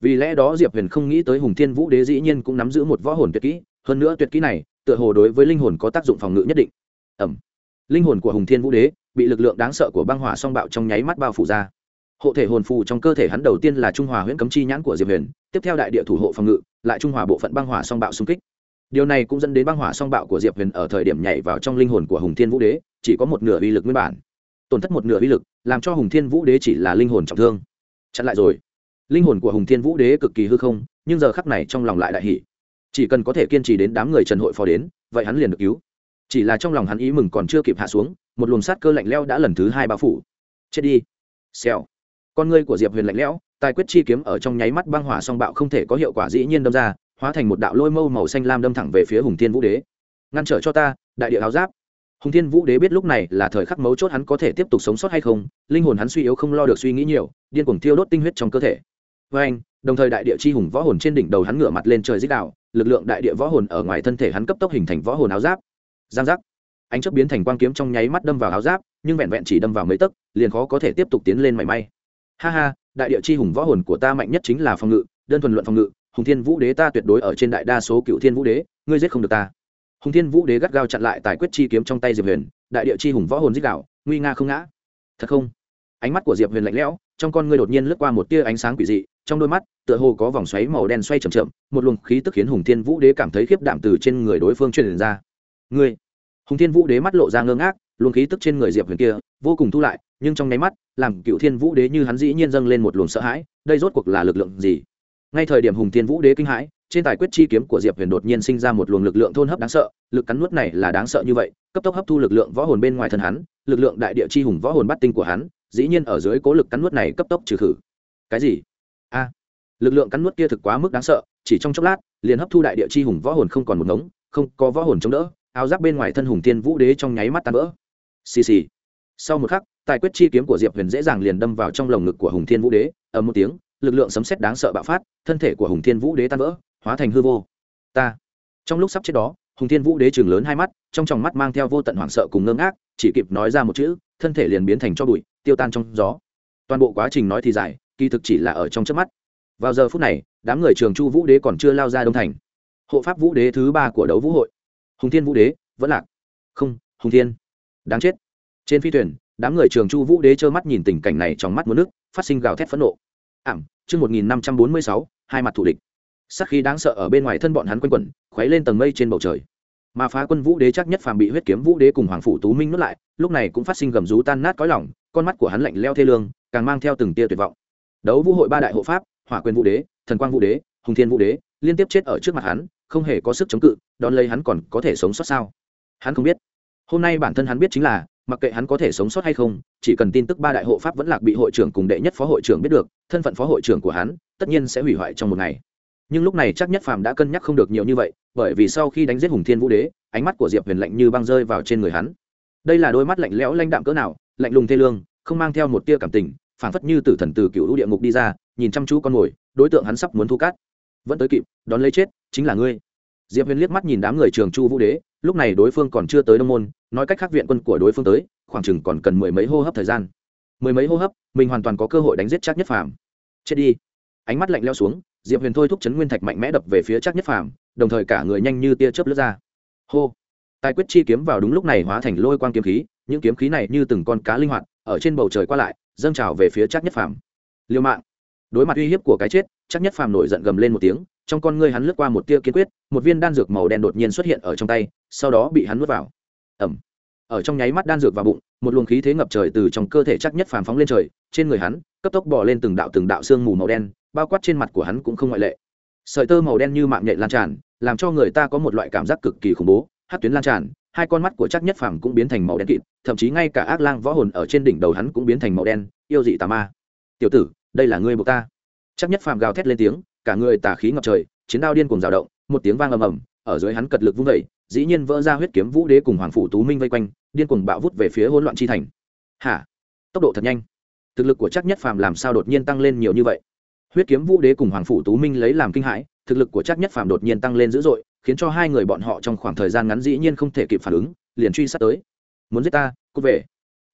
Vì lẽ đó diệp huyền không nghĩ tới hùng thiên vũ đế dĩ nhiên cũng nắm giữ một võ hồn tuyệt kỹ, hơn nữa tuyệt kỹ này, tựa hồ đối với linh hồn có tác dụng phòng ngự nhất định. Ẩm. Linh hồn của hùng thiên vũ đế bị lực lượng đáng sợ của băng hỏa song bạo trong nháy mắt bao phủ ra. Hộ thể hồn phù trong cơ thể hắn đầu tiên là trung hòa huyễn cấm chi nhãn của diệp huyền, tiếp theo đại địa thủ hộ phòng ngự, lại trung hòa bộ phận băng hỏa song bạo xung kích điều này cũng dẫn đến băng hỏa song bạo của diệp huyền ở thời điểm nhảy vào trong linh hồn của hùng thiên vũ đế, chỉ có một nửa uy lực nguyên bản. Tổn thất một nửa uy lực, làm cho hùng thiên vũ đế chỉ là linh hồn trọng thương. Chặn lại rồi. Linh hồn của hùng thiên vũ đế cực kỳ hư không, nhưng giờ khắc này trong lòng lại đại hỷ chỉ cần có thể kiên trì đến đám người trần hội phó đến, vậy hắn liền được cứu. Chỉ là trong lòng hắn ý mừng còn chưa kịp hạ xuống, một luồng sát cơ lạnh leo đã lần thứ hai bao phủ. Chết đi. Xèo. Con ngươi của diệp huyền lạnh lẽo, tài quyết chi kiếm ở trong nháy mắt băng hỏa song bạo không thể có hiệu quả dĩ nhiên đâm ra hóa thành một đạo lôi mâu màu xanh lam đâm thẳng về phía hùng thiên vũ đế. Ngăn trở cho ta, đại địa áo giáp. Hùng thiên vũ đế biết lúc này là thời khắc mấu chốt hắn có thể tiếp tục sống sót hay không, linh hồn hắn suy yếu không lo được suy nghĩ nhiều, điên cuồng thiêu đốt tinh huyết trong cơ thể. Với anh, đồng thời đại địa chi hùng võ hồn trên đỉnh đầu hắn ngửa mặt lên trời dích đạo, lực lượng đại địa võ hồn ở ngoài thân thể hắn cấp tốc hình thành võ hồn áo giáp. Giang giác. Ánh chớp biến thành quang kiếm trong nháy mắt đâm vào áo giáp, nhưng vẹn vẹn chỉ đâm vào mấy tấc, liền khó có thể tiếp tục tiến lên mảy may. Ha ha, đại địa chi hùng võ hồn của ta mạnh nhất chính là phòng ngự, đơn thuần luận phòng ngự hùng thiên vũ đế ta tuyệt đối ở trên đại đa số cựu thiên vũ đế, ngươi giết không được ta. Hùng thiên vũ đế gắt gao chặn lại tài quyết chi kiếm trong tay diệp huyền, đại địa chi hùng võ hồn dích đạo nguy nga không ngã. Thật không? Ánh mắt của diệp huyền lạnh lẽo, trong con ngươi đột nhiên lướt qua một tia ánh sáng quỷ dị, trong đôi mắt, tựa hồ có vòng xoáy màu đen xoay chậm chậm, một luồng khí tức khiến hùng thiên vũ đế cảm thấy khiếp đảm từ trên người đối phương truyền ra. Ngươi? Hùng thiên vũ đế mắt lộ ra ngơ ngác, luồng khí tức trên người diệp huyền kia, vô cùng thu lại, nhưng trong nháy mắt, làm cựu thiên vũ đế như hắn dĩ nhiên dâng lên một luồng sợ hãi, đây rốt cuộc là lực lượng gì? Ngay thời điểm hùng thiên vũ đế kinh hãi, trên tài quyết chi kiếm của diệp huyền đột nhiên sinh ra một luồng lực lượng thôn hấp đáng sợ, lực cắn nuốt này là đáng sợ như vậy, cấp tốc hấp thu lực lượng võ hồn bên ngoài thân hắn, lực lượng đại địa chi hùng võ hồn bắt tinh của hắn, dĩ nhiên ở dưới cố lực cắn nuốt này cấp tốc trừ khử. Cái gì? A! Lực lượng cắn nuốt kia thực quá mức đáng sợ, chỉ trong chốc lát, liền hấp thu đại địa chi hùng võ hồn không còn một ngống, không có võ hồn chống đỡ, áo giáp bên ngoài thân hùng tiên vũ đế trong nháy mắt tan vỡ. Xì xì. Sau một khắc, tài quyết chi kiếm của diệp huyền dễ dàng liền đâm vào trong lồng ngực của hùng thiên vũ đế, ầm một tiếng lực lượng sấm sét đáng sợ bạo phát, thân thể của hùng thiên vũ đế tan vỡ, hóa thành hư vô. Ta. Trong lúc sắp chết đó, hùng thiên vũ đế chừng lớn hai mắt, trong tròng mắt mang theo vô tận hoảng sợ cùng ngơ ngác, chỉ kịp nói ra một chữ, thân thể liền biến thành cho bụi, tiêu tan trong gió. Toàn bộ quá trình nói thì dài, kỳ thực chỉ là ở trong trước mắt. Vào giờ phút này, đám người trường chu vũ đế còn chưa lao ra đông thành. Hộ pháp vũ đế thứ ba của đấu vũ hội. Hùng thiên vũ đế, vẫn lạc. Không, hùng thiên. Đáng chết. Trên phi thuyền, đám người trường chu vũ đế trơ mắt nhìn tình cảnh này trong mắt muốn nước, phát sinh gào thét phẫn nộ ảm, chương một nghìn năm trăm bốn mươi sáu, hai mặt thủ địch. Sắc khí đáng sợ ở bên ngoài thân bọn hắn quanh quẩn, khuấy lên tầng mây trên bầu trời. Mà phá quân vũ đế chắc nhất phàm bị huyết kiếm vũ đế cùng hoàng phủ tú minh nuốt lại, lúc này cũng phát sinh gầm rú tan nát cõi lỏng con mắt của hắn lạnh leo thê lương, càng mang theo từng tia tuyệt vọng. Đấu vũ hội ba đại hộ pháp, hỏa quyền vũ đế, thần quang vũ đế, hùng thiên vũ đế, liên tiếp chết ở trước mặt hắn, không hề có sức chống cự, đón lấy hắn còn có thể sống sót sao? Hắn không biết. Hôm nay bản thân hắn biết chính là mặc kệ hắn có thể sống sót hay không, chỉ cần tin tức ba đại hộ pháp vẫn lạc bị hội trưởng cùng đệ nhất phó hội trưởng biết được, thân phận phó hội trưởng của hắn tất nhiên sẽ hủy hoại trong một ngày. Nhưng lúc này chắc nhất phàm đã cân nhắc không được nhiều như vậy, bởi vì sau khi đánh giết hùng thiên vũ đế, ánh mắt của diệp huyền lạnh như băng rơi vào trên người hắn. Đây là đôi mắt lạnh lẽo lanh đạm cỡ nào, lạnh lùng thê lương, không mang theo một tia cảm tình, phảng phất như tử thần từ cựu lũ địa ngục đi ra, nhìn chăm chú con mồi, đối tượng hắn sắp muốn thu cát. Vẫn tới kịp, đón lấy chết, chính là ngươi diệp huyền liếc mắt nhìn đám người trường chu vũ đế, lúc này đối phương còn chưa tới đông môn, nói cách khác viện quân của đối phương tới, khoảng chừng còn cần mười mấy hô hấp thời gian. Mười mấy hô hấp, mình hoàn toàn có cơ hội đánh giết chắc nhất phàm. Chết đi. Ánh mắt lạnh leo xuống, diệp huyền thôi thúc chấn nguyên thạch mạnh mẽ đập về phía chắc nhất phàm, đồng thời cả người nhanh như tia chớp lướt ra. Hô. Tài quyết chi kiếm vào đúng lúc này hóa thành lôi quang kiếm khí, những kiếm khí này như từng con cá linh hoạt, ở trên bầu trời qua lại, dâng trào về phía chắc nhất phàm. Liêu mạng. Đối mặt uy hiếp của cái chết chắc nhất phàm nổi giận gầm lên một tiếng trong con ngươi hắn lướt qua một tia kiên quyết, một viên đan dược màu đen đột nhiên xuất hiện ở trong tay, sau đó bị hắn nuốt vào. Ẩm. Ở trong nháy mắt đan dược vào bụng, một luồng khí thế ngập trời từ trong cơ thể chắc nhất phàm phóng lên trời, trên người hắn, cấp tốc bỏ lên từng đạo từng đạo sương mù màu đen, bao quát trên mặt của hắn cũng không ngoại lệ. Sợi tơ màu đen như mạng nhện lan tràn, làm cho người ta có một loại cảm giác cực kỳ khủng bố, hát tuyến lan tràn, hai con mắt của chắc nhất phàm cũng biến thành màu đen kịt, thậm chí ngay cả ác lang võ hồn ở trên đỉnh đầu hắn cũng biến thành màu đen, yêu dị tà ma. Tiểu tử, đây là ngươi buộc ta. Chắc nhất phàm gào thét lên tiếng cả người tà khí ngập trời, chiến đao điên cùng rào động, một tiếng vang ầm ầm, ở dưới hắn cật lực vung vẩy dĩ nhiên vỡ ra huyết kiếm vũ đế cùng hoàng phủ tú minh vây quanh, điên cuồng bạo vút về phía hỗn loạn chi thành. Hả? Tốc độ thật nhanh. Thực lực của chắc nhất phàm làm sao đột nhiên tăng lên nhiều như vậy? Huyết kiếm vũ đế cùng hoàng phủ tú minh lấy làm kinh hãi, thực lực của chắc nhất phàm đột nhiên tăng lên dữ dội, khiến cho hai người bọn họ trong khoảng thời gian ngắn dĩ nhiên không thể kịp phản ứng, liền truy sát tới. Muốn giết ta cút về.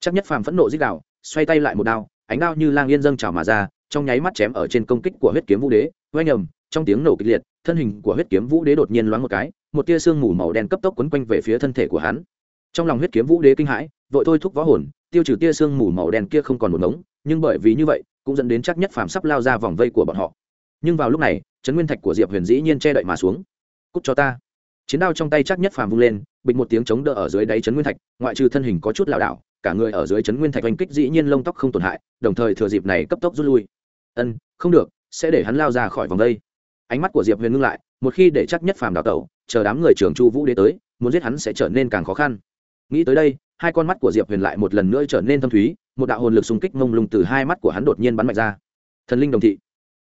Chắc nhất phàm phẫn nộ giết đạo xoay tay lại một đao, ánh đao như lang yên dâng trào mà ra trong nháy mắt chém ở trên công kích của huyết kiếm vũ đế, oanh nhầm trong tiếng nổ kịch liệt, thân hình của huyết kiếm vũ đế đột nhiên loáng một cái, một tia sương mù màu đen cấp tốc quấn quanh về phía thân thể của hắn. Trong lòng huyết kiếm vũ đế kinh hãi, vội thôi thúc võ hồn, tiêu trừ tia sương mù màu đen kia không còn một ngống, nhưng bởi vì như vậy, cũng dẫn đến chắc nhất phàm sắp lao ra vòng vây của bọn họ. Nhưng vào lúc này trấn nguyên thạch của diệp huyền dĩ nhiên che đậy mà xuống. Cút cho ta. Chiến đao trong tay chắc nhất phàm vung lên, bịch một tiếng chống đỡ ở dưới đáy trấn nguyên thạch, ngoại trừ thân hình có chút lảo đảo, cả người ở dưới trấn nguyên thạch oanh kích dĩ nhiên lông tóc không tổn hại, đồng thời thừa dịp này cấp tốc rút lui ân, không được, sẽ để hắn lao ra khỏi vòng đây. Ánh mắt của diệp huyền ngưng lại, một khi để chắc nhất phàm đào tẩu, chờ đám người Trường chu vũ đế tới, muốn giết hắn sẽ trở nên càng khó khăn. Nghĩ tới đây, hai con mắt của diệp huyền lại một lần nữa trở nên thâm thúy, một đạo hồn lực xung kích mông lung từ hai mắt của hắn đột nhiên bắn mạnh ra. Thần linh đồng thị.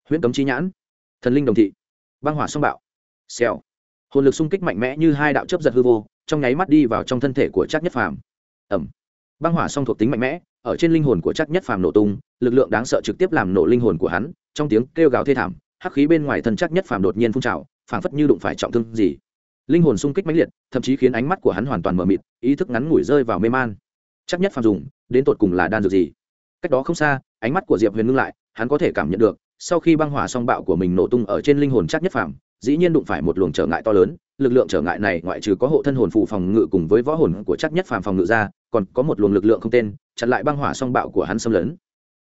Huyễn cấm chi nhãn. Thần linh đồng thị. Băng hỏa song bạo. Xèo. Hồn lực xung kích mạnh mẽ như hai đạo chấp giật hư vô, trong nháy mắt đi vào trong thân thể của chắc nhất phàm. Ẩm. Băng hỏa song thuộc tính mạnh mẽ ở trên linh hồn của chắc nhất phàm nổ tung, lực lượng đáng sợ trực tiếp làm nổ linh hồn của hắn, trong tiếng kêu gào thê thảm, hắc khí bên ngoài thân chắc nhất phàm đột nhiên phun trào, phảng phất như đụng phải trọng thương gì. Linh hồn sung kích mãnh liệt, thậm chí khiến ánh mắt của hắn hoàn toàn mờ mịt, ý thức ngắn ngủi rơi vào mê man. Chắc nhất phàm dùng, đến tột cùng là đan dược gì? Cách đó không xa, ánh mắt của diệp huyền ngưng lại, hắn có thể cảm nhận được, sau khi băng hỏa song bạo của mình nổ tung ở trên linh hồn chắc nhất phàm, dĩ nhiên đụng phải một luồng trở ngại to lớn, lực lượng trở ngại này ngoại trừ có hộ thân hồn phụ phòng ngự cùng với võ hồn của chắc nhất phàm phòng ngự ra còn có một luồng lực lượng không tên, chặn lại băng hỏa song bạo của hắn xâm lấn.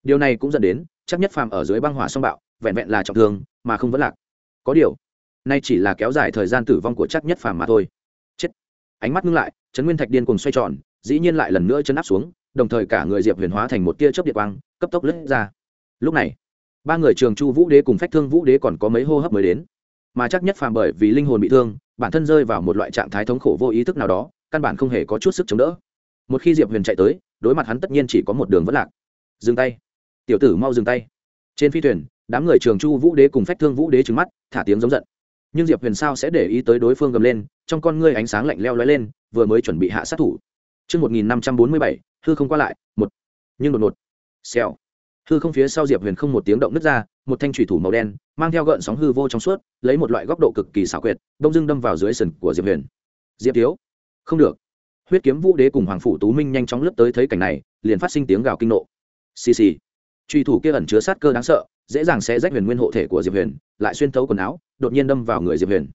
Điều này cũng dẫn đến, chắc nhất phàm ở dưới băng hỏa song bạo, vẹn vẹn là trọng thương, mà không vẫn lạc. Có điều, nay chỉ là kéo dài thời gian tử vong của chắc nhất phàm mà thôi. Chết. Ánh mắt ngưng lại, trấn nguyên thạch điên cùng xoay tròn, dĩ nhiên lại lần nữa chân áp xuống, đồng thời cả người diệp huyền hóa thành một tia chớp điện quang, cấp tốc lướt ra. Lúc này, ba người trường chu vũ đế cùng phách thương vũ đế còn có mấy hô hấp mới đến. Mà chắc nhất phàm bởi vì linh hồn bị thương, bản thân rơi vào một loại trạng thái thống khổ vô ý thức nào đó, căn bản không hề có chút sức chống đỡ một khi diệp huyền chạy tới đối mặt hắn tất nhiên chỉ có một đường vẫn lạc dừng tay tiểu tử mau dừng tay trên phi thuyền đám người trường chu vũ đế cùng phách thương vũ đế trứng mắt thả tiếng giống giận nhưng diệp huyền sao sẽ để ý tới đối phương gầm lên trong con ngươi ánh sáng lạnh leo lóe lên vừa mới chuẩn bị hạ sát thủ Trước 1547, hư không qua lại, một. Nhưng đột ngột. Xèo. Hư không phía sau Diệp Huyền không một tiếng động nứt ra, một thanh thủy thủ màu đen, mang theo gợn sóng hư vô trong suốt, lấy một loại góc độ cực kỳ xảo quyệt, đông dưng đâm vào dưới sườn của Diệp Huyền. Diệp thiếu, không được. Huyết kiếm Vũ Đế cùng Hoàng phủ Tú Minh nhanh chóng lướt tới thấy cảnh này, liền phát sinh tiếng gào kinh nộ. Xì xì. Truy thủ kia ẩn chứa sát cơ đáng sợ, dễ dàng sẽ rách huyền nguyên hộ thể của diệp huyền lại xuyên thấu quần áo đột nhiên đâm vào người diệp huyền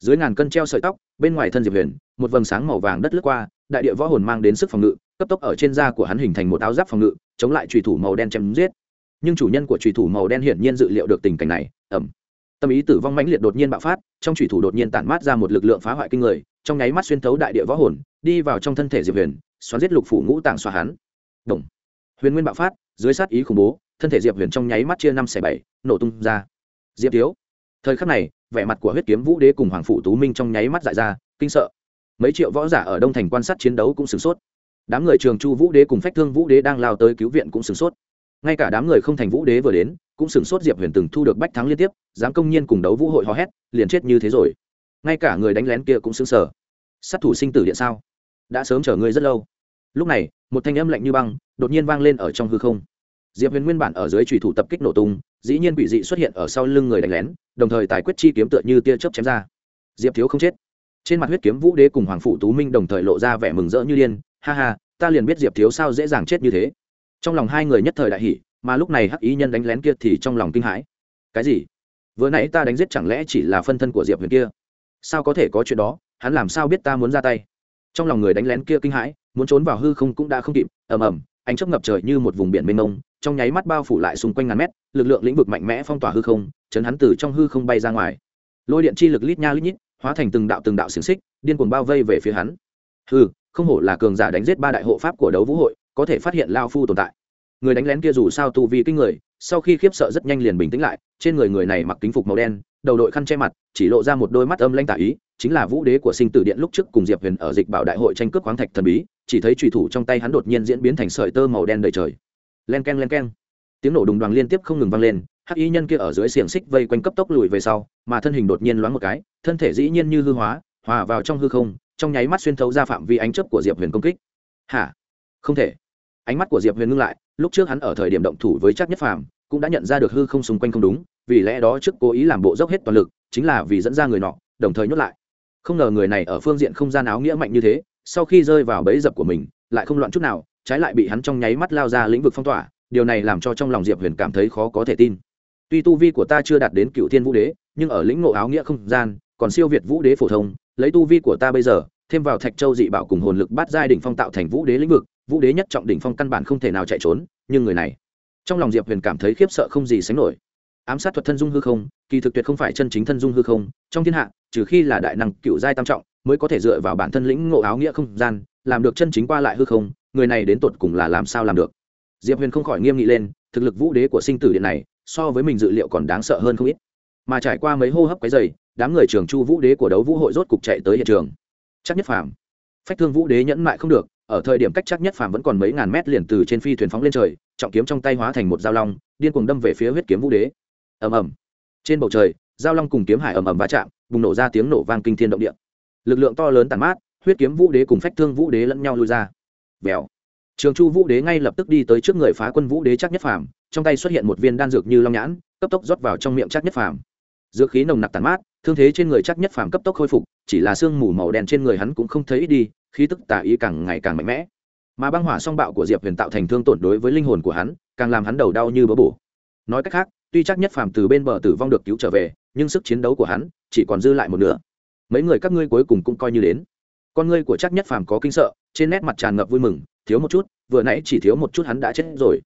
dưới ngàn cân treo sợi tóc bên ngoài thân diệp huyền một vầng sáng màu vàng đất lướt qua đại địa võ hồn mang đến sức phòng ngự cấp tốc ở trên da của hắn hình thành một áo giáp phòng ngự chống lại trùy thủ màu đen chém giết nhưng chủ nhân của trùy thủ màu đen hiển nhiên dự liệu được tình cảnh này ẩm tâm ý tử vong mãnh liệt đột nhiên bạo phát trong trùy thủ đột nhiên tản mát ra một lực lượng phá hoại kinh người trong nháy mắt xuyên thấu đại địa võ hồn đi vào trong thân thể diệp huyền xoắn giết lục phủ ngũ tạng xoa hắn. Đồng, huyền nguyên bạo phát dưới sát ý khủng bố thân thể diệp huyền trong nháy mắt chia năm xẻ bảy nổ tung ra. Diệp thiếu. Thời khắc này vẻ mặt của huyết kiếm vũ đế cùng hoàng phủ tú minh trong nháy mắt dại ra kinh sợ. Mấy triệu võ giả ở đông thành quan sát chiến đấu cũng sửng sốt. Đám người trường chu vũ đế cùng phách thương vũ đế đang lao tới cứu viện cũng sửng sốt. Ngay cả đám người không thành vũ đế vừa đến cũng sửng sốt diệp huyền từng thu được bách thắng liên tiếp dám công nhiên cùng đấu vũ hội hò hét liền chết như thế rồi. Ngay cả người đánh lén kia cũng sững sờ. Sát thủ sinh tử điện sao? Đã sớm chờ ngươi rất lâu. Lúc này, một thanh âm lạnh như băng đột nhiên vang lên ở trong hư không. Diệp huyền nguyên bản ở dưới trùy thủ tập kích nổ tung, dĩ nhiên quỷ dị xuất hiện ở sau lưng người đánh lén, đồng thời tài quyết chi kiếm tựa như tia chớp chém ra. Diệp thiếu không chết. Trên mặt huyết kiếm vũ đế cùng hoàng phụ tú minh đồng thời lộ ra vẻ mừng rỡ như điên. Ha ha, ta liền biết diệp thiếu sao dễ dàng chết như thế. Trong lòng hai người nhất thời đại hỷ mà lúc này hắc ý nhân đánh lén kia thì trong lòng kinh hãi. Cái gì? Vừa nãy ta đánh giết chẳng lẽ chỉ là phân thân của diệp huyền kia? Sao có thể có chuyện đó? Hắn làm sao biết ta muốn ra tay? Trong lòng người đánh lén kia kinh hãi, muốn trốn vào hư không cũng đã không kịp, ầm ầm, ánh chớp ngập trời như một vùng biển mênh mông, trong nháy mắt bao phủ lại xung quanh ngàn mét, lực lượng lĩnh vực mạnh mẽ phong tỏa hư không, chấn hắn từ trong hư không bay ra ngoài. Lôi điện chi lực lít nha lít nhít, hóa thành từng đạo từng đạo xiềng xích, điên cuồng bao vây về phía hắn. Hư không hổ là cường giả đánh giết ba đại hộ pháp của đấu vũ hội, có thể phát hiện lao phu tồn tại. Người đánh lén kia dù sao tu vi kinh người, sau khi khiếp sợ rất nhanh liền bình tĩnh lại, trên người người này mặc kính phục màu đen, đầu đội khăn che mặt, chỉ lộ ra một đôi mắt âm lanh tả ý chính là vũ đế của sinh tử điện lúc trước cùng diệp huyền ở dịch bảo đại hội tranh cướp khoáng thạch thần bí, chỉ thấy trùy thủ trong tay hắn đột nhiên diễn biến thành sợi tơ màu đen đầy trời. Len k e n len k e n tiếng nổ đùng đoàn liên tiếp không ngừng vang lên, hắc y nhân kia ở dưới xiềng xích vây quanh cấp tốc lùi về sau, mà thân hình đột nhiên loáng một cái, thân thể dĩ nhiên như hư hóa, hòa vào trong hư không, trong nháy mắt xuyên thấu ra phạm vi ánh chấp của diệp huyền công kích. Hả? Không thể. Ánh mắt của diệp huyền ngưng lại, lúc trước hắn ở thời điểm động thủ với chắc nhất phàm, cũng đã nhận ra được hư không xung quanh không đúng, vì lẽ đó trước cố ý làm bộ dốc hết toàn lực, chính là vì dẫn ra người nọ, đồng thời nhốt lại không ngờ người này ở phương diện không gian áo nghĩa mạnh như thế, sau khi rơi vào bẫy dập của mình, lại không loạn chút nào, trái lại bị hắn trong nháy mắt lao ra lĩnh vực phong tỏa, điều này làm cho trong lòng diệp huyền cảm thấy khó có thể tin. Tuy tu vi của ta chưa đạt đến cựu thiên vũ đế, nhưng ở lĩnh ngộ áo nghĩa không gian, còn siêu việt vũ đế phổ thông, lấy tu vi của ta bây giờ, thêm vào thạch châu dị bảo cùng hồn lực bắt giai đỉnh phong tạo thành vũ đế lĩnh vực, vũ đế nhất trọng đỉnh phong căn bản không thể nào chạy trốn, nhưng người này, trong lòng diệp huyền cảm thấy khiếp sợ không gì sánh nổi ám sát thuật thân dung hư không, kỳ thực tuyệt không phải chân chính thân dung hư không, trong thiên hạ, trừ khi là đại năng cựu giai tam trọng, mới có thể dựa vào bản thân lĩnh ngộ áo nghĩa không gian, làm được chân chính qua lại hư không, người này đến tột cùng là làm sao làm được? Diệp huyền không khỏi nghiêm nghị lên, thực lực vũ đế của sinh tử điện này, so với mình dự liệu còn đáng sợ hơn không ít. Mà trải qua mấy hô hấp cái dày đám người trường chu vũ đế của đấu vũ hội rốt cục chạy tới hiện trường. Chắc nhất phàm. Phách thương vũ đế nhẫn mại không được, ở thời điểm cách chắc nhất phàm vẫn còn mấy ngàn mét liền từ trên phi thuyền phóng lên trời, trọng kiếm trong tay hóa thành một dao long, điên cuồng đâm về phía huyết kiếm vũ đế ầm ầm. Trên bầu trời, giao long cùng kiếm hải ầm ầm va chạm, bùng nổ ra tiếng nổ vang kinh thiên động địa. Lực lượng to lớn tàn mát, huyết kiếm vũ đế cùng phách thương vũ đế lẫn nhau lui ra. Vèo. Trường chu vũ đế ngay lập tức đi tới trước người phá quân vũ đế chắc nhất phàm, trong tay xuất hiện một viên đan dược như long nhãn, cấp tốc rót vào trong miệng chắc nhất phàm. Dược khí nồng nặc tàn mát, thương thế trên người chắc nhất phàm cấp tốc khôi phục, chỉ là sương mù màu đen trên người hắn cũng không thấy ít đi, khí tức tà ý càng ngày càng mạnh mẽ. Mà băng hỏa song bạo của diệp huyền tạo thành thương tổn đối với linh hồn của hắn, càng làm hắn đầu đau như bớ bổ. Nói cách khác tuy chắc nhất phàm từ bên bờ tử vong được cứu trở về nhưng sức chiến đấu của hắn chỉ còn dư lại một nửa mấy người các ngươi cuối cùng cũng coi như đến con ngươi của chắc nhất phàm có kinh sợ trên nét mặt tràn ngập vui mừng thiếu một chút vừa nãy chỉ thiếu một chút hắn đã chết rồi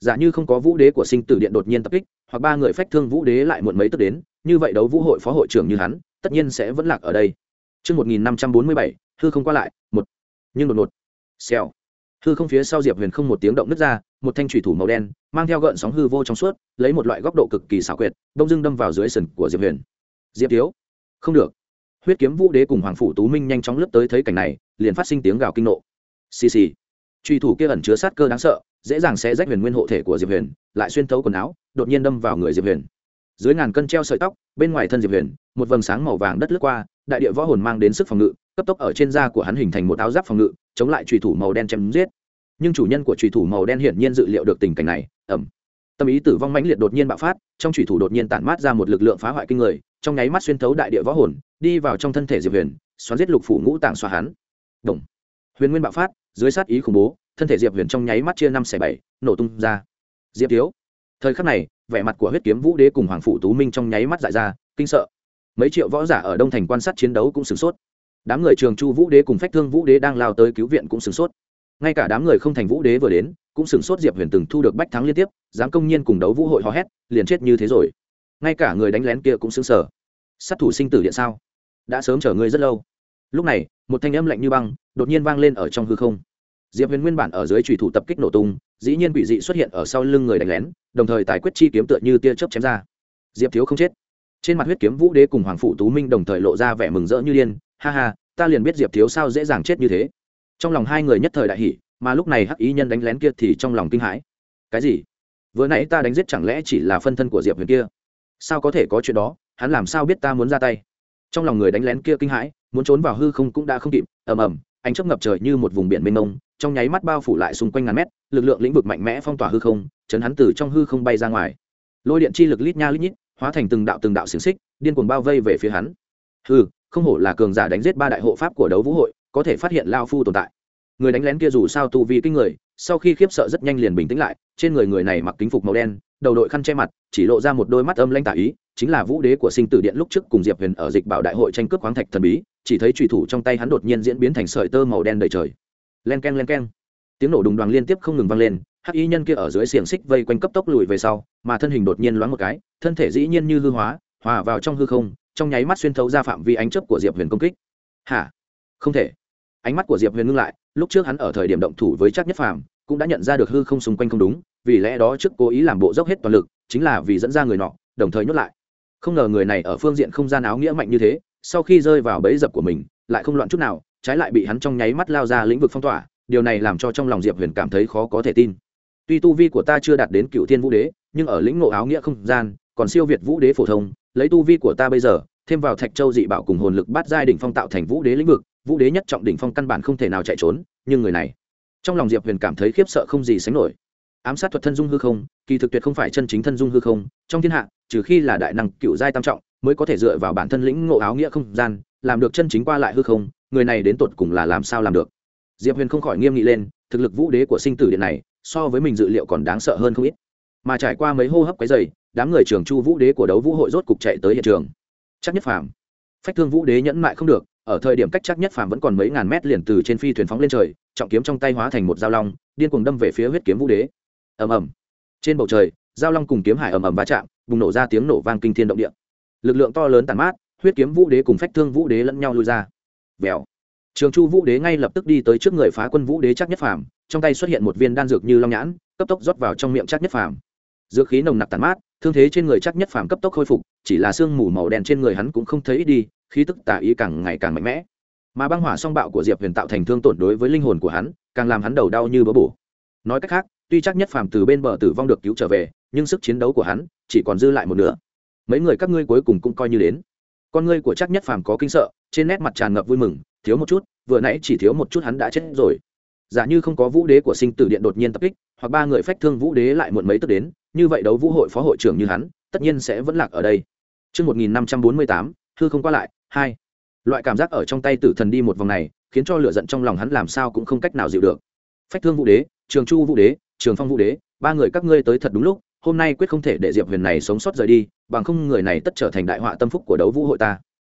giả như không có vũ đế của sinh tử điện đột nhiên tập kích hoặc ba người phách thương vũ đế lại muộn mấy tức đến như vậy đấu vũ hội phó hội trưởng như hắn tất nhiên sẽ vẫn lạc ở đây Trước 1547, hư không qua lại, một. Nhưng đột ngột. Xèo. Hư không phía sau Diệp Huyền không một tiếng động nứt ra, một thanh thủy thủ màu đen, mang theo gợn sóng hư vô trong suốt, lấy một loại góc độ cực kỳ xảo quyệt, đông dưng đâm vào dưới sườn của Diệp Huyền. Diệp thiếu, không được. Huyết kiếm vũ đế cùng Hoàng phủ Tú Minh nhanh chóng lướt tới thấy cảnh này, liền phát sinh tiếng gào kinh nộ. Xì xì. Truy thủ kia ẩn chứa sát cơ đáng sợ, dễ dàng sẽ rách huyền nguyên hộ thể của Diệp Huyền, lại xuyên thấu quần áo, đột nhiên đâm vào người Diệp Huyền dưới ngàn cân treo sợi tóc bên ngoài thân diệp huyền một vầng sáng màu vàng đất lướt qua đại địa võ hồn mang đến sức phòng ngự cấp tốc ở trên da của hắn hình thành một áo giáp phòng ngự, chống lại trùy thủ màu đen chém giết. Nhưng chủ nhân của trùy thủ màu đen hiển nhiên dự liệu được tình cảnh này ẩm tâm ý tử vong mãnh liệt đột nhiên bạo phát, trong trùy thủ đột nhiên tản mát ra một lực lượng phá hoại kinh người, trong nháy mắt xuyên thấu đại địa võ hồn, đi vào trong thân thể diệp huyền, xoắn giết lục phủ ngũ tạng xoa hắn. Động. huyền nguyên bạo phát, dưới sát ý khủng bố, thân thể diệp huyền trong nháy mắt chia năm xẻ bảy, nổ tung ra. Diệp thiếu. Thời khắc này, vẻ mặt của huyết kiếm vũ đế cùng hoàng phủ tú minh trong nháy mắt dại ra, kinh sợ. Mấy triệu võ giả ở đông thành quan sát chiến đấu cũng sửng sốt đám người trường chu vũ đế cùng phách thương vũ đế đang lao tới cứu viện cũng sửng sốt. Ngay cả đám người không thành vũ đế vừa đến, cũng sửng sốt diệp huyền từng thu được bách thắng liên tiếp, dám công nhiên cùng đấu vũ hội hò hét, liền chết như thế rồi. Ngay cả người đánh lén kia cũng sững sờ. Sát thủ sinh tử điện sao? Đã sớm chờ ngươi rất lâu. Lúc này, một thanh âm lạnh như băng đột nhiên vang lên ở trong hư không. Diệp huyền nguyên bản ở dưới trùy thủ tập kích nổ tung, dĩ nhiên quỷ dị xuất hiện ở sau lưng người đánh lén, đồng thời tài quyết chi kiếm tựa như tia chớp chém ra. Diệp thiếu không chết. Trên mặt huyết kiếm vũ đế cùng hoàng phụ tú minh đồng thời lộ ra vẻ mừng rỡ như điên ha ha, ta liền biết diệp thiếu sao dễ dàng chết như thế. Trong lòng hai người nhất thời đại hỷ mà lúc này hắc ý nhân đánh lén kia thì trong lòng kinh hãi. Cái gì? Vừa nãy ta đánh giết chẳng lẽ chỉ là phân thân của diệp huyền kia? Sao có thể có chuyện đó? Hắn làm sao biết ta muốn ra tay? Trong lòng người đánh lén kia kinh hãi, muốn trốn vào hư không cũng đã không kịp. Ầm ầm, ánh chớp ngập trời như một vùng biển mênh mông, trong nháy mắt bao phủ lại xung quanh ngàn mét, lực lượng lĩnh vực mạnh mẽ phong tỏa hư không, chấn hắn từ trong hư không bay ra ngoài. Lôi điện chi lực lít nha lít nhít, hóa thành từng đạo từng đạo xiềng xích, điên cuồng bao vây về phía hắn. Hư không hổ là cường giả đánh giết ba đại hộ pháp của đấu vũ hội, có thể phát hiện lao phu tồn tại. Người đánh lén kia dù sao tu vi kinh người, sau khi khiếp sợ rất nhanh liền bình tĩnh lại, trên người người này mặc kính phục màu đen, đầu đội khăn che mặt, chỉ lộ ra một đôi mắt âm lanh tả ý, chính là vũ đế của sinh tử điện lúc trước cùng diệp huyền ở dịch bảo đại hội tranh cướp khoáng thạch thần bí, chỉ thấy trùy thủ trong tay hắn đột nhiên diễn biến thành sợi tơ màu đen đầy trời. Len k e n len k e n tiếng nổ đùng đoàn liên tiếp không ngừng vang lên, hắc y nhân kia ở dưới xiềng xích vây quanh cấp tốc lùi về sau, mà thân hình đột nhiên loáng một cái, thân thể dĩ nhiên như hư hóa, hòa vào trong hư không trong nháy mắt xuyên thấu ra phạm vi ánh chớp của diệp huyền công kích. Hả? Không thể. Ánh mắt của diệp huyền ngưng lại, lúc trước hắn ở thời điểm động thủ với chắc nhất phàm, cũng đã nhận ra được hư không xung quanh không đúng, vì lẽ đó trước cố ý làm bộ dốc hết toàn lực, chính là vì dẫn ra người nọ, đồng thời nhốt lại. Không ngờ người này ở phương diện không gian áo nghĩa mạnh như thế, sau khi rơi vào bẫy dập của mình, lại không loạn chút nào, trái lại bị hắn trong nháy mắt lao ra lĩnh vực phong tỏa, điều này làm cho trong lòng diệp huyền cảm thấy khó có thể tin. Tuy tu vi của ta chưa đạt đến cựu thiên vũ đế, nhưng ở lĩnh ngộ áo nghĩa không gian còn siêu việt vũ đế phổ thông, lấy tu vi của ta bây giờ, thêm vào thạch châu dị bảo cùng hồn lực bát giai đỉnh phong tạo thành vũ đế lĩnh vực, vũ đế nhất trọng đỉnh phong căn bản không thể nào chạy trốn, nhưng người này, trong lòng diệp huyền cảm thấy khiếp sợ không gì sánh nổi. Ám sát thuật thân dung hư không, kỳ thực tuyệt không phải chân chính thân dung hư không, trong thiên hạ, trừ khi là đại năng cựu giai tam trọng, mới có thể dựa vào bản thân lĩnh ngộ áo nghĩa không gian, làm được chân chính qua lại hư không, người này đến tột cùng là làm sao làm được? Diệp huyền không khỏi nghiêm nghị lên, thực lực vũ đế của sinh tử điện này, so với mình dự liệu còn đáng sợ hơn không ít. Mà trải qua mấy hô hấp cái dày đám người trường chu vũ đế của đấu vũ hội rốt cục chạy tới hiện trường. Chắc nhất phàm. Phách thương vũ đế nhẫn mại không được, ở thời điểm cách chắc nhất phàm vẫn còn mấy ngàn mét liền từ trên phi thuyền phóng lên trời, trọng kiếm trong tay hóa thành một dao long, điên cuồng đâm về phía huyết kiếm vũ đế. Ầm ầm. Trên bầu trời, dao long cùng kiếm hải ầm ầm va chạm, bùng nổ ra tiếng nổ vang kinh thiên động địa. Lực lượng to lớn tàn mát, huyết kiếm vũ đế cùng phách thương vũ đế lẫn nhau lui ra. Vèo. Trường chu vũ đế ngay lập tức đi tới trước người phá quân vũ đế chắc nhất phàm, trong tay xuất hiện một viên đan dược như long nhãn, cấp tốc rót vào trong miệng chắc nhất phàm. Dược khí nồng nặc tàn mát thương thế trên người chắc nhất phàm cấp tốc khôi phục, chỉ là sương mù màu đen trên người hắn cũng không thấy ít đi, khí tức tả ý càng ngày càng mạnh mẽ. Mà băng hỏa song bạo của diệp huyền tạo thành thương tổn đối với linh hồn của hắn, càng làm hắn đầu đau như bỡ bổ. Nói cách khác, tuy chắc nhất phàm từ bên bờ tử vong được cứu trở về, nhưng sức chiến đấu của hắn chỉ còn dư lại một nửa. Mấy người các ngươi cuối cùng cũng coi như đến. Con ngươi của chắc nhất phàm có kinh sợ, trên nét mặt tràn ngập vui mừng, thiếu một chút, vừa nãy chỉ thiếu một chút hắn đã chết rồi giả như không có vũ đế của sinh tử điện đột nhiên tập kích hoặc ba người phách thương vũ đế lại muộn mấy tức đến như vậy đấu vũ hội phó hội trưởng như hắn tất nhiên sẽ vẫn lạc ở đây Trước 1548, hư không qua lại, hai. Loại cảm giác ở trong tay tử thần đi một vòng này, khiến cho lửa giận trong lòng hắn làm sao cũng không cách nào dịu được. Phách thương vũ đế, trường chu vũ đế, trường phong vũ đế, ba người các ngươi tới thật đúng lúc, hôm nay quyết không thể để diệp huyền này sống sót rời đi, bằng không người này tất trở thành đại họa tâm phúc của đấu vũ hội ta.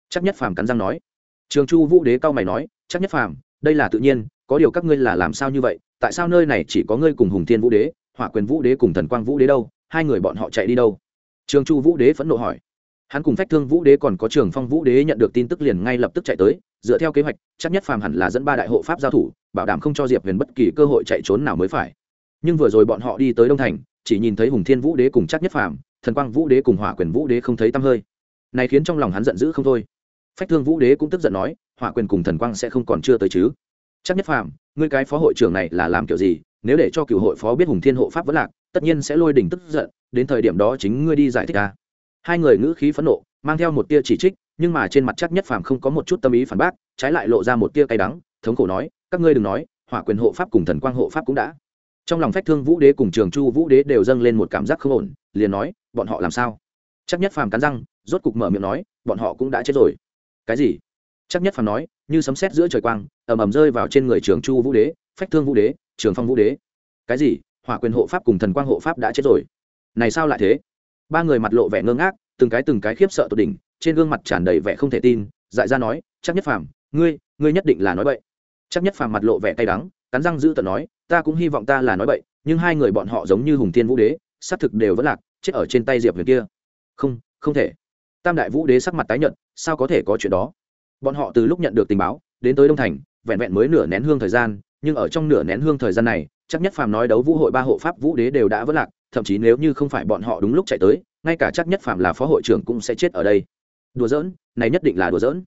Chắc nhất phàm cắn răng nói. Trường chu vũ đế cao mày nói, chắc nhất phàm, đây là tự nhiên, có điều các ngươi là làm sao như vậy? Tại sao nơi này chỉ có ngươi cùng hùng thiên vũ đế, hỏa quyền vũ đế cùng thần quang vũ đế đâu? Hai người bọn họ chạy đi đâu? Trường chu vũ đế phẫn nộ hỏi. Hắn cùng phách thương vũ đế còn có trường phong vũ đế nhận được tin tức liền ngay lập tức chạy tới, dựa theo kế hoạch, chắc nhất phàm hẳn là dẫn ba đại hộ pháp giao thủ, bảo đảm không cho diệp huyền bất kỳ cơ hội chạy trốn nào mới phải. Nhưng vừa rồi bọn họ đi tới đông thành, chỉ nhìn thấy hùng thiên vũ đế cùng chắc nhất phàm, thần quang vũ đế cùng hỏa quyền vũ đế không thấy tăm hơi. Này khiến trong lòng hắn giận dữ không thôi. Phách thương vũ đế cũng tức giận nói, hỏa quyền cùng thần quang sẽ không còn chưa tới chứ? Chắc nhất phàm, ngươi cái phó hội trưởng này là làm kiểu gì? Nếu để cho cựu hội phó biết hùng thiên hộ pháp vẫn lạc, tất nhiên sẽ lôi đỉnh tức giận, đến thời điểm đó chính ngươi đi giải thích ta hai người ngữ khí phẫn nộ, mang theo một tia chỉ trích, nhưng mà trên mặt chắc nhất phàm không có một chút tâm ý phản bác, trái lại lộ ra một tia cay đắng, thống khổ nói, các ngươi đừng nói, hỏa quyền hộ pháp cùng thần quang hộ pháp cũng đã. Trong lòng phách thương vũ đế cùng trường chu vũ đế đều dâng lên một cảm giác không ổn, liền nói, bọn họ làm sao? Chắc nhất phàm cắn răng, rốt cục mở miệng nói, bọn họ cũng đã chết rồi. Cái gì? Chắc nhất phàm nói như sấm sét giữa trời quang, ầm ầm rơi vào trên người trường chu vũ đế, phách thương vũ đế, trường phong vũ đế. Cái gì? Hỏa quyền hộ pháp cùng thần quang hộ pháp đã chết rồi. Này sao lại thế? Ba người mặt lộ vẻ ngơ ngác, từng cái từng cái khiếp sợ tột đỉnh, trên gương mặt tràn đầy vẻ không thể tin, dại ra nói, chắc nhất phàm, ngươi ngươi nhất định là nói vậy chắc nhất phàm mặt lộ vẻ cay đắng, cắn răng giữ tận nói, ta cũng hy vọng ta là nói vậy nhưng hai người bọn họ giống như hùng thiên vũ đế, xác thực đều vẫn lạc, chết ở trên tay diệp huyền kia. Không không thể. Tam đại vũ đế sắc mặt tái nhận sao có thể có chuyện đó? Bọn họ từ lúc nhận được tình báo, đến tới đông thành, vẹn vẹn mới nửa nén hương thời gian, nhưng ở trong nửa nén hương thời gian này, chắc nhất phàm nói đấu vũ hội ba hộ pháp vũ đế đều đã vỡ lạc, thậm chí nếu như không phải bọn họ đúng lúc chạy tới, ngay cả chắc nhất phàm là phó hội trưởng cũng sẽ chết ở đây. Đùa giỡn, này nhất định là đùa giỡn.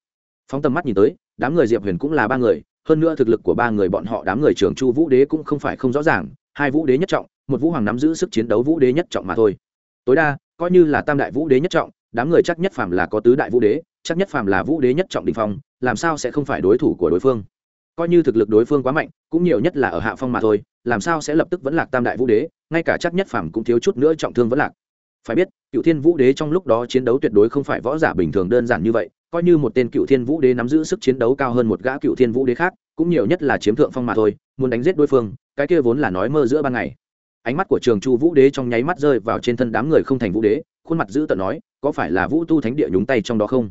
Phóng tầm mắt nhìn tới, đám người diệp huyền cũng là ba người, hơn nữa thực lực của ba người bọn họ đám người trưởng chu vũ đế cũng không phải không rõ ràng, hai vũ đế nhất trọng, một vũ hoàng nắm giữ sức chiến đấu vũ đế nhất trọng mà thôi. Tối đa, coi như là tam đại vũ đế nhất trọng đám người chắc nhất phàm là có tứ đại vũ đế, chắc nhất phàm là vũ đế nhất trọng đình phong, làm sao sẽ không phải đối thủ của đối phương? Coi như thực lực đối phương quá mạnh, cũng nhiều nhất là ở hạ phong mà thôi, làm sao sẽ lập tức vẫn lạc tam đại vũ đế, ngay cả chắc nhất phàm cũng thiếu chút nữa trọng thương vẫn lạc. Phải biết, cựu thiên vũ đế trong lúc đó chiến đấu tuyệt đối không phải võ giả bình thường đơn giản như vậy, coi như một tên cựu thiên vũ đế nắm giữ sức chiến đấu cao hơn một gã cựu thiên vũ đế khác, cũng nhiều nhất là chiếm thượng phong mà thôi, muốn đánh giết đối phương, cái kia vốn là nói mơ giữa ban ngày ánh mắt của trường chu vũ đế trong nháy mắt rơi vào trên thân đám người không thành vũ đế, khuôn mặt giữ tận nói, có phải là vũ tu thánh địa nhúng tay trong đó không?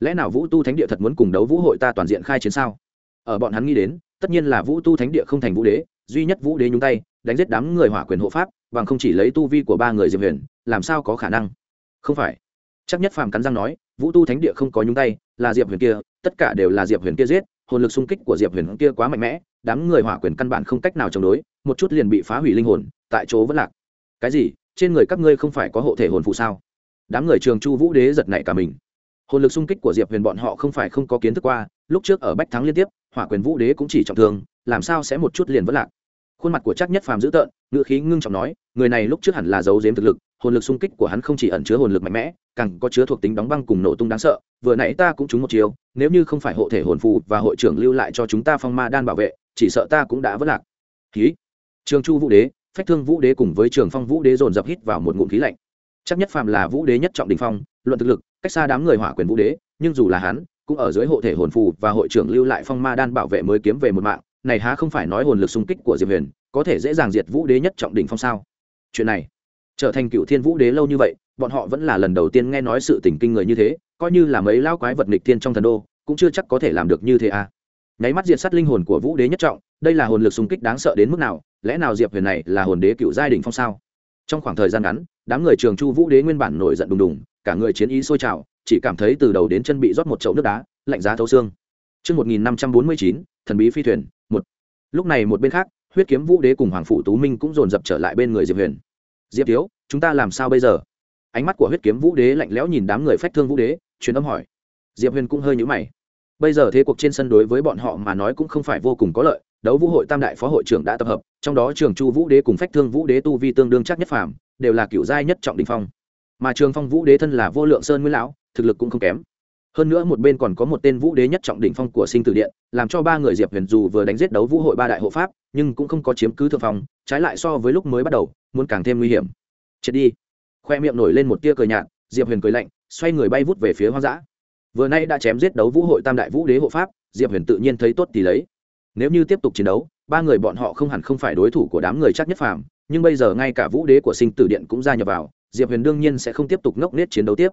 Lẽ nào vũ tu thánh địa thật muốn cùng đấu vũ hội ta toàn diện khai chiến sao? Ở bọn hắn nghĩ đến, tất nhiên là vũ tu thánh địa không thành vũ đế, duy nhất vũ đế nhúng tay, đánh giết đám người hỏa quyền hộ pháp, bằng không chỉ lấy tu vi của ba người diệp huyền, làm sao có khả năng? Không phải. Chắc nhất phàm cắn răng nói, vũ tu thánh địa không có nhúng tay, là diệp huyền kia, tất cả đều là diệp huyền kia giết, hồn lực xung kích của diệp huyền kia quá mạnh mẽ, đám người hỏa quyền căn bản không cách nào chống đối, một chút liền bị phá hủy linh hồn tại chỗ vẫn lạc. Cái gì? Trên người các ngươi không phải có hộ thể hồn phụ sao? Đám người trường chu vũ đế giật nảy cả mình. Hồn lực xung kích của diệp huyền bọn họ không phải không có kiến thức qua, lúc trước ở bách thắng liên tiếp, hỏa quyền vũ đế cũng chỉ trọng thương, làm sao sẽ một chút liền vẫn lạc? Khuôn mặt của chắc nhất phàm dữ tợn ngự khí ngưng trọng nói, người này lúc trước hẳn là giấu giếm thực lực, hồn lực xung kích của hắn không chỉ ẩn chứa hồn lực mạnh mẽ, càng có chứa thuộc tính đóng băng cùng nổ tung đáng sợ, vừa nãy ta cũng trúng một chiều nếu như không phải hộ thể hồn phù và hội trưởng lưu lại cho chúng ta phong ma đan bảo vệ, chỉ sợ ta cũng đã vất lạc. Khí trường chu vũ đế phách thương vũ đế cùng với trường phong vũ đế dồn dập hít vào một ngụm khí lạnh. Chắc nhất phàm là vũ đế nhất trọng đình phong, luận thực lực, cách xa đám người hỏa quyền vũ đế, nhưng dù là hắn, cũng ở dưới hộ thể hồn phù và hội trưởng lưu lại phong ma đan bảo vệ mới kiếm về một mạng, này há không phải nói hồn lực xung kích của diệp huyền, có thể dễ dàng diệt vũ đế nhất trọng đỉnh phong sao? Chuyện này, trở thành cựu thiên vũ đế lâu như vậy, bọn họ vẫn là lần đầu tiên nghe nói sự tình kinh người như thế, coi như là mấy lao quái vật nghịch thiên trong thần đô, cũng chưa chắc có thể làm được như thế à? Nháy mắt diệt sát linh hồn của vũ đế nhất trọng đây là hồn lực xung kích đáng sợ đến mức nào lẽ nào diệp huyền này là hồn đế cựu giai đình phong sao? Trong khoảng thời gian ngắn đám người trường chu vũ đế nguyên bản nổi giận đùng đùng cả người chiến ý sôi trào chỉ cảm thấy từ đầu đến chân bị rót một chậu nước đá lạnh giá thấu xương. Trước 1549, thần bí phi thuyền, một. Lúc này một bên khác, huyết kiếm vũ đế cùng hoàng phụ tú minh cũng dồn dập trở lại bên người diệp huyền. Diệp thiếu chúng ta làm sao bây giờ? Ánh mắt của huyết kiếm vũ đế lạnh lẽo nhìn đám người phách thương vũ đế truyền âm hỏi. Diệp huyền cũng hơi nhũ mày. Bây giờ thế cuộc trên sân đối với bọn họ mà nói cũng không phải vô cùng có lợi đấu vũ hội tam đại phó hội trưởng đã tập hợp, trong đó trường chu vũ đế cùng phách thương vũ đế tu vi tương đương chắc nhất phàm, đều là cựu giai nhất trọng đình phong. Mà trường phong vũ đế thân là vô lượng sơn nguyên lão, thực lực cũng không kém. Hơn nữa một bên còn có một tên vũ đế nhất trọng đỉnh phong của sinh tử điện, làm cho ba người diệp huyền dù vừa đánh giết đấu vũ hội ba đại hộ pháp, nhưng cũng không có chiếm cứ thượng phong, trái lại so với lúc mới bắt đầu, muốn càng thêm nguy hiểm. Chết đi. Khoe miệng nổi lên một tia cười nhạt, diệp huyền cười lạnh, xoay người bay vút về phía hoang dã. Vừa nay đã chém giết đấu vũ hội tam đại vũ đế hộ pháp, diệp huyền tự nhiên thấy tốt thì lấy nếu như tiếp tục chiến đấu, ba người bọn họ không hẳn không phải đối thủ của đám người chắc nhất phàm, nhưng bây giờ ngay cả vũ đế của sinh tử điện cũng gia nhập vào, diệp huyền đương nhiên sẽ không tiếp tục ngốc nết chiến đấu tiếp.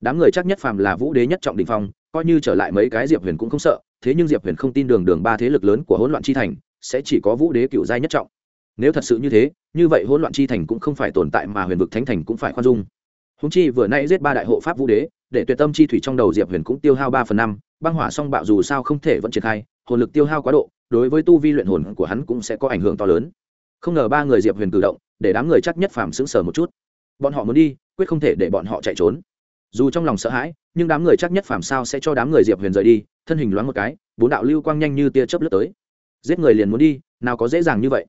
Đám người chắc nhất phàm là vũ đế nhất trọng đình phong, coi như trở lại mấy cái diệp huyền cũng không sợ, thế nhưng diệp huyền không tin đường đường ba thế lực lớn của hỗn loạn chi thành sẽ chỉ có vũ đế cựu giai nhất trọng. Nếu thật sự như thế, như vậy hỗn loạn chi thành cũng không phải tồn tại mà huyền vực thánh thành cũng phải khoan dung. Húng chi vừa nay giết ba đại hộ pháp vũ đế, để tuyệt tâm chi thủy trong đầu diệp huyền cũng tiêu hao ba phần năm, băng hỏa song bạo dù sao không thể vẫn triển khai hồn lực tiêu hao quá độ, đối với tu vi luyện hồn của hắn cũng sẽ có ảnh hưởng to lớn. Không ngờ ba người diệp huyền cử động, để đám người chắc nhất phàm sững sờ một chút. Bọn họ muốn đi, quyết không thể để bọn họ chạy trốn. Dù trong lòng sợ hãi, nhưng đám người chắc nhất phàm sao sẽ cho đám người diệp huyền rời đi, thân hình loáng một cái, bốn đạo lưu quang nhanh như tia chớp lướt tới. Giết người liền muốn đi, nào có dễ dàng như vậy.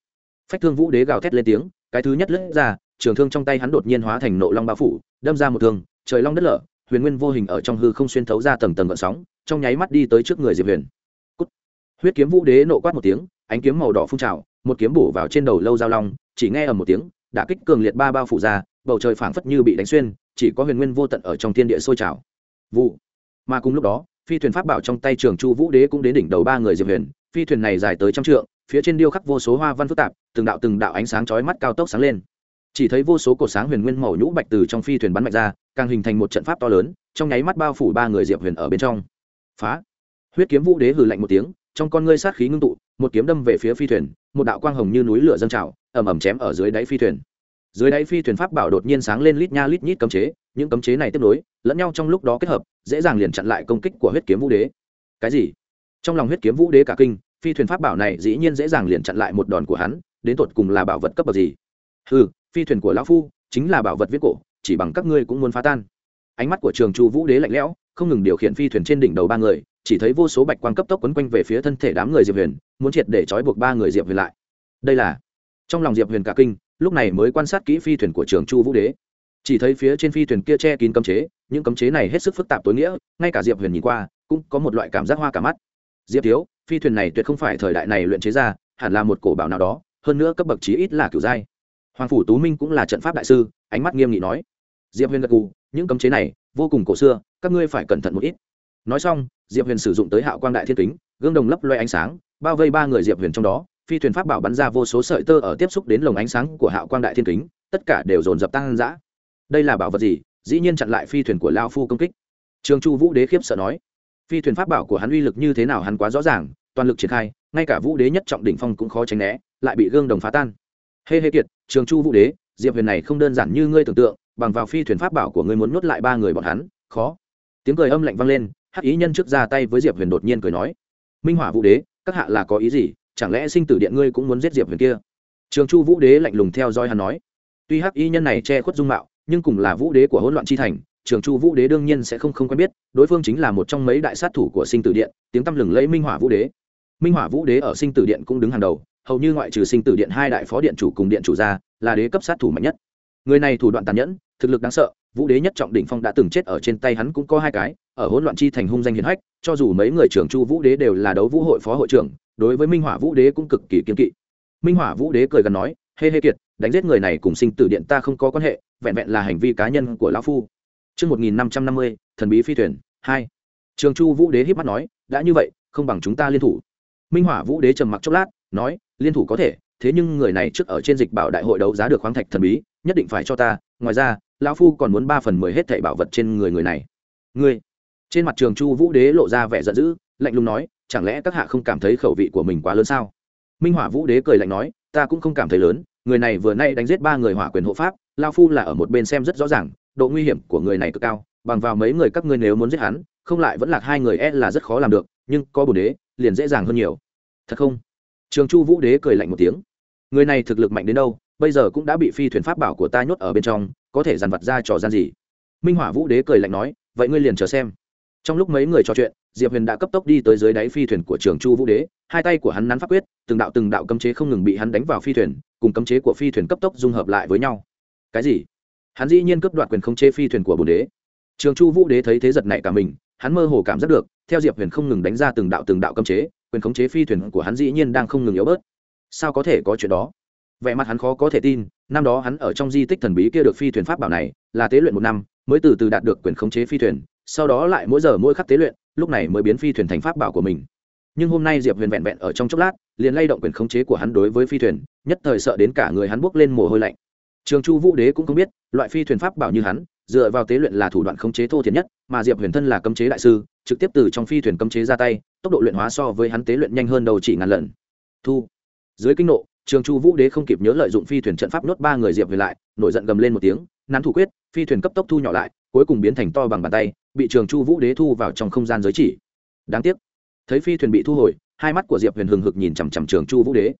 Phách thương vũ đế gào thét lên tiếng, cái thứ nhất lướt ra, trường thương trong tay hắn đột nhiên hóa thành nộ long bao phủ, đâm ra một thương, trời long đất lở, huyền nguyên vô hình ở trong hư không xuyên thấu ra tầng tầng gợn sóng, trong nháy mắt đi tới trước người diệp huyền huyết kiếm vũ đế nộ quát một tiếng, ánh kiếm màu đỏ phun trào, một kiếm bổ vào trên đầu lâu giao long, chỉ nghe ở một tiếng đã kích cường liệt ba bao phủ ra, bầu trời phảng phất như bị đánh xuyên, chỉ có huyền nguyên vô tận ở trong thiên địa sôi trào. Vụ. Mà cùng lúc đó, phi thuyền pháp bảo trong tay trường chu vũ đế cũng đến đỉnh đầu ba người diệp huyền, phi thuyền này dài tới trăm trượng, phía trên điêu khắc vô số hoa văn phức tạp, từng đạo từng đạo ánh sáng chói mắt cao tốc sáng lên. Chỉ thấy vô số cột sáng huyền nguyên màu nhũ bạch từ trong phi thuyền bắn mạch ra, càng hình thành một trận pháp to lớn, trong nháy mắt bao phủ ba người diệp huyền ở bên trong. Phá. Huyết kiếm vũ đế hừ lạnh một tiếng trong con ngươi sát khí ngưng tụ, một kiếm đâm về phía phi thuyền, một đạo quang hồng như núi lửa dâng trào, ầm ầm chém ở dưới đáy phi thuyền. Dưới đáy phi thuyền pháp bảo đột nhiên sáng lên lít nha lít nhít cấm chế, những cấm chế này tiếp nối, lẫn nhau trong lúc đó kết hợp, dễ dàng liền chặn lại công kích của huyết kiếm vũ đế. Cái gì? Trong lòng huyết kiếm vũ đế cả kinh, phi thuyền pháp bảo này dĩ nhiên dễ dàng liền chặn lại một đòn của hắn, đến tột cùng là bảo vật cấp bậc gì? Ừ phi thuyền của lão phu chính là bảo vật viết cổ, chỉ bằng các ngươi cũng muốn phá tan. Ánh mắt của trường chu vũ đế lạnh lẽo, không ngừng điều khiển phi thuyền trên đỉnh đầu ba người chỉ thấy vô số bạch quang cấp tốc quấn quanh về phía thân thể đám người diệp huyền, muốn triệt để trói buộc ba người diệp huyền lại. Đây là, trong lòng diệp huyền cả kinh, lúc này mới quan sát kỹ phi thuyền của trường chu vũ đế. Chỉ thấy phía trên phi thuyền kia che kín cấm chế, những cấm chế này hết sức phức tạp tối nghĩa, ngay cả diệp huyền nhìn qua, cũng có một loại cảm giác hoa cả mắt. Diệp thiếu, phi thuyền này tuyệt không phải thời đại này luyện chế ra, hẳn là một cổ bảo nào đó, hơn nữa cấp bậc chí ít là kiểu giai. Hoàng phủ tú minh cũng là trận pháp đại sư, ánh mắt nghiêm nghị nói. Diệp huyền gật cù những cấm chế này vô cùng cổ xưa, các ngươi phải cẩn thận một ít. Nói xong diệp huyền sử dụng tới hạo quang đại thiên kính, gương đồng lấp loe ánh sáng, bao vây ba người diệp huyền trong đó, phi thuyền pháp bảo bắn ra vô số sợi tơ ở tiếp xúc đến lồng ánh sáng của hạo quang đại thiên kính, tất cả đều dồn dập tăng giã đây là bảo vật gì? Dĩ nhiên chặn lại phi thuyền của lao phu công kích. Trường chu vũ đế khiếp sợ nói. Phi thuyền pháp bảo của hắn uy lực như thế nào hắn quá rõ ràng, toàn lực triển khai, ngay cả vũ đế nhất trọng đỉnh phong cũng khó tránh né, lại bị gương đồng phá tan. Hê hê kiệt, trường chu vũ đế, diệp huyền này không đơn giản như ngươi tưởng tượng, bằng vào phi thuyền pháp bảo của ngươi muốn nuốt lại ba người bọn hắn, khó. Tiếng cười âm lạnh vang lên hắc ý nhân trước ra tay với diệp huyền đột nhiên cười nói, minh hỏa vũ đế, các hạ là có ý gì? Chẳng lẽ sinh tử điện ngươi cũng muốn giết diệp huyền kia? Trường chu vũ đế lạnh lùng theo dõi hắn nói, tuy hắc ý nhân này che khuất dung mạo, nhưng cùng là vũ đế của hỗn loạn chi thành, trường chu vũ đế đương nhiên sẽ không không quen biết, đối phương chính là một trong mấy đại sát thủ của sinh tử điện, tiếng tăm lừng lấy minh hỏa vũ đế. Minh hỏa vũ đế ở sinh tử điện cũng đứng hàng đầu, hầu như ngoại trừ sinh tử điện hai đại phó điện chủ cùng điện chủ ra, là đế cấp sát thủ mạnh nhất. Người này thủ đoạn tàn nhẫn, thực lực đáng sợ, vũ đế nhất trọng đỉnh phong đã từng chết ở trên tay hắn cũng có hai cái ở hỗn loạn chi thành hung danh hiền hách cho dù mấy người trưởng chu vũ đế đều là đấu vũ hội phó hội trưởng đối với minh hỏa vũ đế cũng cực kỳ kiên kỵ minh hỏa vũ đế cười gần nói hê hê kiệt đánh giết người này cùng sinh tử điện ta không có quan hệ vẹn vẹn là hành vi cá nhân của lão phu Trước 1550, thần bí phi thuyền, 2. Trường Chu Vũ Đế híp mắt nói, đã như vậy, không bằng chúng ta liên thủ. Minh Hỏa Vũ Đế trầm mặc chốc lát, nói, liên thủ có thể, thế nhưng người này trước ở trên dịch bảo đại hội đấu giá được khoáng thạch thần bí, nhất định phải cho ta, ngoài ra, lão phu còn muốn ba phần mười hết thảy bảo vật trên người người này. Ngươi? Trên mặt Trường Chu Vũ Đế lộ ra vẻ giận dữ, lạnh lùng nói, chẳng lẽ các hạ không cảm thấy khẩu vị của mình quá lớn sao? Minh Hỏa Vũ Đế cười lạnh nói, ta cũng không cảm thấy lớn, người này vừa nay đánh giết ba người hỏa quyền hộ pháp, lao phu là ở một bên xem rất rõ ràng, độ nguy hiểm của người này cực cao bằng vào mấy người các ngươi nếu muốn giết hắn không lại vẫn lạc hai người e là rất khó làm được nhưng có bồn đế liền dễ dàng hơn nhiều. Thật không? Trường chu vũ đế cười lạnh một tiếng. Người này thực lực mạnh đến đâu bây giờ cũng đã bị phi thuyền pháp bảo của ta nhốt ở bên trong có thể dàn vặt ra trò gian gì? Minh hỏa vũ đế cười lạnh nói vậy ngươi liền chờ xem trong lúc mấy người trò chuyện, diệp huyền đã cấp tốc đi tới dưới đáy phi thuyền của trường chu vũ đế, hai tay của hắn nắn pháp quyết, từng đạo từng đạo cấm chế không ngừng bị hắn đánh vào phi thuyền, cùng cấm chế của phi thuyền cấp tốc dung hợp lại với nhau. Cái gì? Hắn dĩ nhiên cấp đoạt quyền không chế phi thuyền của bồn đế. Trường chu vũ đế thấy thế giật này cả mình, hắn mơ hồ cảm giác được, theo diệp huyền không ngừng đánh ra từng đạo từng đạo cấm chế, quyền khống chế phi thuyền của hắn dĩ nhiên đang không ngừng yếu bớt. Sao có thể có chuyện đó? Vẻ mặt hắn khó có thể tin, năm đó hắn ở trong di tích thần bí kia được phi thuyền pháp bảo này, là tế luyện một năm, mới từ từ đạt được quyền khống chế phi thuyền sau đó lại mỗi giờ mỗi khắc tế luyện, lúc này mới biến phi thuyền thành pháp bảo của mình. Nhưng hôm nay diệp huyền vẹn vẹn ở trong chốc lát, liền lay động quyền khống chế của hắn đối với phi thuyền, nhất thời sợ đến cả người hắn buốc lên mồ hôi lạnh. Trường chu vũ đế cũng không biết, loại phi thuyền pháp bảo như hắn, dựa vào tế luyện là thủ đoạn khống chế thô thiển nhất, mà diệp huyền thân là cấm chế đại sư, trực tiếp từ trong phi thuyền cấm chế ra tay, tốc độ luyện hóa so với hắn tế luyện nhanh hơn đầu chỉ ngàn lần. Thu. Dưới kinh nộ, trường chu vũ đế không kịp nhớ lợi dụng phi thuyền trận pháp nốt ba người diệp về lại, nổi giận gầm lên một tiếng, nắn thủ quyết, phi thuyền cấp tốc thu nhỏ lại cuối cùng biến thành to bằng bàn tay, bị trường chu vũ đế thu vào trong không gian giới chỉ. Đáng tiếc, thấy phi thuyền bị thu hồi, hai mắt của diệp huyền hừng hực nhìn chằm chằm trường chu vũ đế.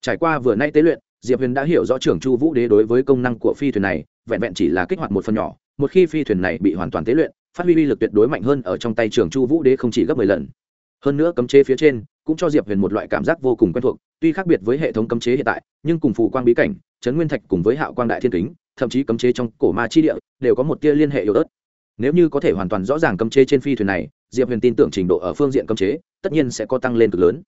Trải qua vừa nay tế luyện, diệp huyền đã hiểu rõ Trường chu vũ đế đối với công năng của phi thuyền này, vẹn vẹn chỉ là kích hoạt một phần nhỏ, một khi phi thuyền này bị hoàn toàn tế luyện, phát huy uy lực tuyệt đối mạnh hơn ở trong tay Trường chu vũ đế không chỉ gấp mười lần hơn nữa cấm chế phía trên cũng cho diệp huyền một loại cảm giác vô cùng quen thuộc, tuy khác biệt với hệ thống cấm chế hiện tại, nhưng cùng phù quang bí cảnh, trấn nguyên thạch cùng với hạo quang đại thiên kính, thậm chí cấm chế trong cổ ma chi địa đều có một tia liên hệ yếu ớt. Nếu như có thể hoàn toàn rõ ràng cấm chế trên phi thuyền này, diệp huyền tin tưởng trình độ ở phương diện cấm chế tất nhiên sẽ có tăng lên cực lớn.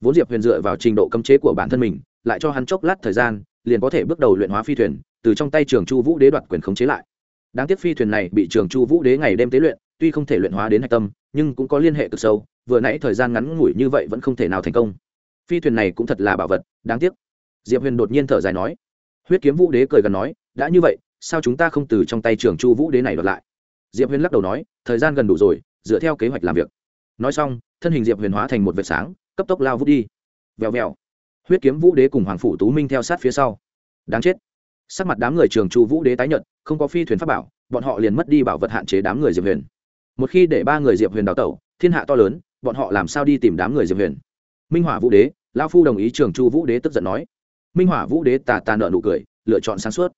Vốn diệp huyền dựa vào trình độ cấm chế của bản thân mình, lại cho hắn chốc lát thời gian, liền có thể bước đầu luyện hóa phi thuyền, từ trong tay trường chu vũ đế đoạt quyền khống chế lại. Đáng tiếc phi thuyền này bị trường chu vũ đế ngày đêm tế luyện, tuy không thể luyện hóa đến hạch tâm, nhưng cũng có liên hệ cực sâu vừa nãy thời gian ngắn ngủi như vậy vẫn không thể nào thành công. Phi thuyền này cũng thật là bảo vật, đáng tiếc. Diệp huyền đột nhiên thở dài nói. Huyết kiếm vũ đế cười gần nói, đã như vậy, sao chúng ta không từ trong tay trường chu vũ đế này đoạt lại? Diệp huyền lắc đầu nói, thời gian gần đủ rồi, dựa theo kế hoạch làm việc. Nói xong, thân hình diệp huyền hóa thành một vệt sáng, cấp tốc lao vút đi. Vèo vèo. Huyết kiếm vũ đế cùng hoàng phủ tú minh theo sát phía sau. Đáng chết. Sắc mặt đám người trường chu vũ đế tái nhận không có phi thuyền pháp bảo, bọn họ liền mất đi bảo vật hạn chế đám người diệp huyền. Một khi để ba người diệp huyền đào tẩu, thiên hạ to lớn bọn họ làm sao đi tìm đám người diệp huyền? Minh hỏa vũ đế lao phu đồng ý trường chu vũ đế tức giận nói. Minh hỏa vũ đế tà tà nợ nụ cười, lựa chọn sáng suốt.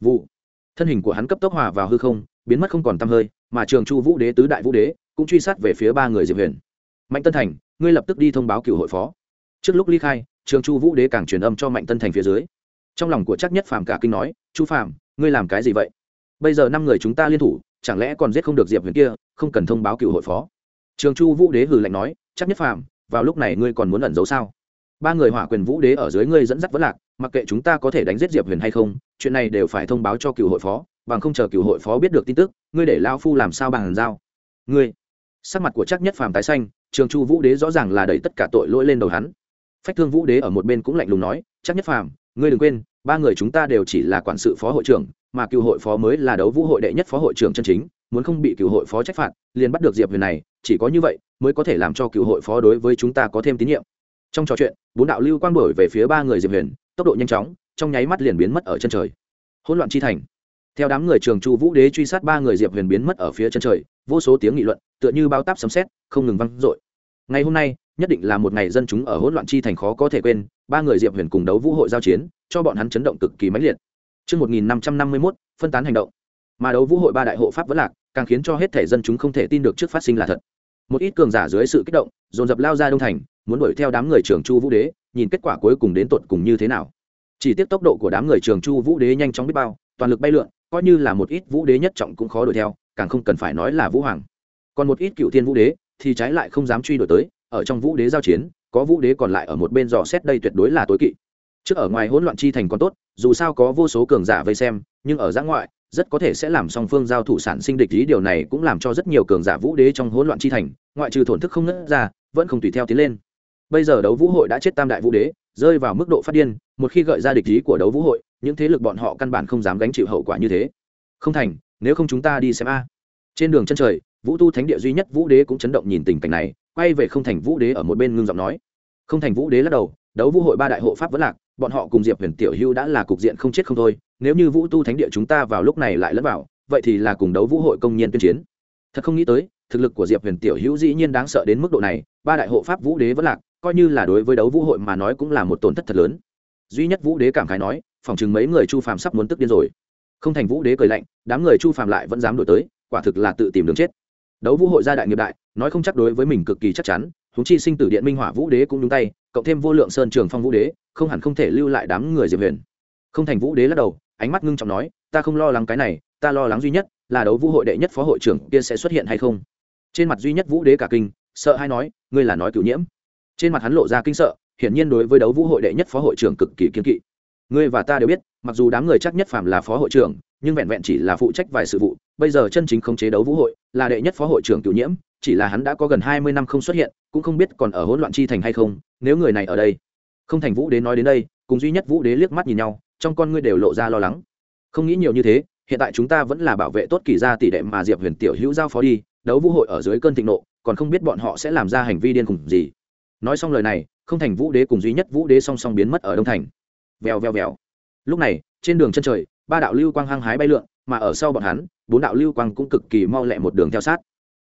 Vụ. Thân hình của hắn cấp tốc hòa vào hư không, biến mất không còn t hơi, mà trường chu vũ đế, tứ đại vũ đế, cũng truy sát về phía ba người diệp huyền. Mạnh tân thành, ngươi lập tức đi thông báo cựu hội phó. Trước lúc ly khai, trường chu vũ đế càng truyền âm cho mạnh tân thành phía dưới. Trong lòng của chắc nhất phàm cả kinh nói, chu phàm, ngươi làm cái gì vậy? Bây giờ năm người chúng ta liên thủ, chẳng lẽ còn giết không được diệp huyền kia, không cần thông báo cựu hội phó? Trường chu vũ đế hừ lạnh nói, chắc nhất phàm, vào lúc này ngươi còn muốn ẩn giấu sao? Ba người hỏa quyền vũ đế ở dưới ngươi dẫn dắt vẫn lạc, mặc kệ chúng ta có thể đánh giết diệp huyền hay không, chuyện này đều phải thông báo cho cựu hội phó, bằng không chờ cựu hội phó biết được tin tức, ngươi để lao phu làm sao bằng giao? Ngươi? Sắc mặt của chắc nhất phàm tái xanh, trường chu vũ đế rõ ràng là đẩy tất cả tội lỗi lên đầu hắn. Phách thương vũ đế ở một bên cũng lạnh lùng nói, chắc nhất phàm, ngươi đừng quên, ba người chúng ta đều chỉ là quản sự phó hội trưởng, mà cựu hội phó mới là đấu vũ hội đệ nhất phó hội trưởng chân chính muốn không bị cựu hội phó trách phạt liền bắt được diệp huyền này chỉ có như vậy mới có thể làm cho cựu hội phó đối với chúng ta có thêm tín nhiệm. Trong trò chuyện bốn đạo lưu quang đổi về phía ba người diệp huyền tốc độ nhanh chóng trong nháy mắt liền biến mất ở chân trời. Hỗn loạn chi thành. Theo đám người trường chu vũ đế truy sát ba người diệp huyền biến mất ở phía chân trời vô số tiếng nghị luận tựa như bao táp sấm xét không ngừng văng dội. Ngày hôm nay nhất định là một ngày dân chúng ở hỗn loạn chi thành khó có thể quên ba người diệp huyền cùng đấu vũ hội giao chiến cho bọn hắn chấn động cực kỳ mãnh liệt. Trước 1551, phân tán hành động. Mà đấu vũ hội ba đại hộ pháp vẫn lạc, càng khiến cho hết thể dân chúng không thể tin được trước phát sinh là thật. Một ít cường giả dưới sự kích động, dồn dập lao ra đông thành, muốn đuổi theo đám người trường Chu Vũ Đế, nhìn kết quả cuối cùng đến tột cùng như thế nào. Chỉ tiếc tốc độ của đám người trường Chu Vũ Đế nhanh chóng biết bao, toàn lực bay lượn, coi như là một ít Vũ Đế nhất trọng cũng khó đuổi theo, càng không cần phải nói là Vũ Hoàng. Còn một ít cựu thiên Vũ Đế thì trái lại không dám truy đuổi tới, ở trong Vũ Đế giao chiến, có Vũ Đế còn lại ở một bên dò xét đây tuyệt đối là tối kỵ trước ở ngoài hỗn loạn chi thành còn tốt dù sao có vô số cường giả vây xem nhưng ở giã ngoại rất có thể sẽ làm song phương giao thủ sản sinh địch ý, điều này cũng làm cho rất nhiều cường giả vũ đế trong hỗn loạn chi thành, ngoại trừ thổn thức không ngất ra, vẫn không tùy theo tiến lên. Bây giờ đấu vũ hội đã chết tam đại vũ đế, rơi vào mức độ phát điên, một khi gợi ra địch ý của đấu vũ hội, những thế lực bọn họ căn bản không dám gánh chịu hậu quả như thế. Không thành, nếu không chúng ta đi xem a. Trên đường chân trời, vũ tu thánh địa duy nhất vũ đế cũng chấn động nhìn tình cảnh này, quay về không thành vũ đế ở một bên ngưng giọng nói. Không thành vũ đế lắc đầu, đấu vũ hội ba đại hộ pháp vẫn lạc, bọn họ cùng diệp huyền tiểu hưu đã là cục diện không chết không thôi nếu như vũ tu thánh địa chúng ta vào lúc này lại lẫn vào, vậy thì là cùng đấu vũ hội công nhiên tuyên chiến. Thật không nghĩ tới, thực lực của diệp huyền tiểu hữu dĩ nhiên đáng sợ đến mức độ này, ba đại hộ pháp vũ đế vẫn lạc, coi như là đối với đấu vũ hội mà nói cũng là một tổn thất thật lớn. Duy nhất vũ đế cảm khái nói, phòng chừng mấy người chu phàm sắp muốn tức điên rồi. Không thành vũ đế cười lạnh, đám người chu phàm lại vẫn dám đổi tới, quả thực là tự tìm đường chết. Đấu vũ hội gia đại nghiệp đại, nói không chắc đối với mình cực kỳ chắc chắn húng chi sinh tử điện minh hỏa vũ đế cũng nhúng tay, cộng thêm vô lượng sơn trường phong vũ đế, không hẳn không thể lưu lại đám người diệp huyền. Không thành vũ đế lắc đầu ánh mắt ngưng trọng nói, ta không lo lắng cái này, ta lo lắng duy nhất là đấu vũ hội đệ nhất phó hội trưởng kia sẽ xuất hiện hay không? Trên mặt duy nhất vũ đế cả kinh, sợ hay nói, ngươi là nói cửu nhiễm. Trên mặt hắn lộ ra kinh sợ, hiển nhiên đối với đấu vũ hội đệ nhất phó hội trưởng cực kỳ kiên kỵ. Ngươi và ta đều biết, mặc dù đám người chắc nhất phàm là phó hội trưởng, nhưng vẹn vẹn chỉ là phụ trách vài sự vụ, bây giờ chân chính khống chế đấu vũ hội là đệ nhất phó hội trưởng cửu nhiễm, chỉ là hắn đã có gần hai mươi năm không xuất hiện, cũng không biết còn ở hỗn loạn chi thành hay không, nếu người này ở đây. Không thành vũ đế nói đến đây, cùng duy nhất vũ đế liếc mắt nhìn nhau trong con ngươi đều lộ ra lo lắng. Không nghĩ nhiều như thế, hiện tại chúng ta vẫn là bảo vệ tốt kỳ gia tỷ đệ mà diệp huyền tiểu hữu giao phó đi, đấu vũ hội ở dưới cơn thịnh nộ, còn không biết bọn họ sẽ làm ra hành vi điên khùng gì. Nói xong lời này, không thành vũ đế cùng duy nhất vũ đế song song biến mất ở đông thành. Vèo vèo vèo. Lúc này, trên đường chân trời, ba đạo lưu quang hăng hái bay lượn, mà ở sau bọn hắn, bốn đạo lưu quang cũng cực kỳ mau lẹ một đường theo sát.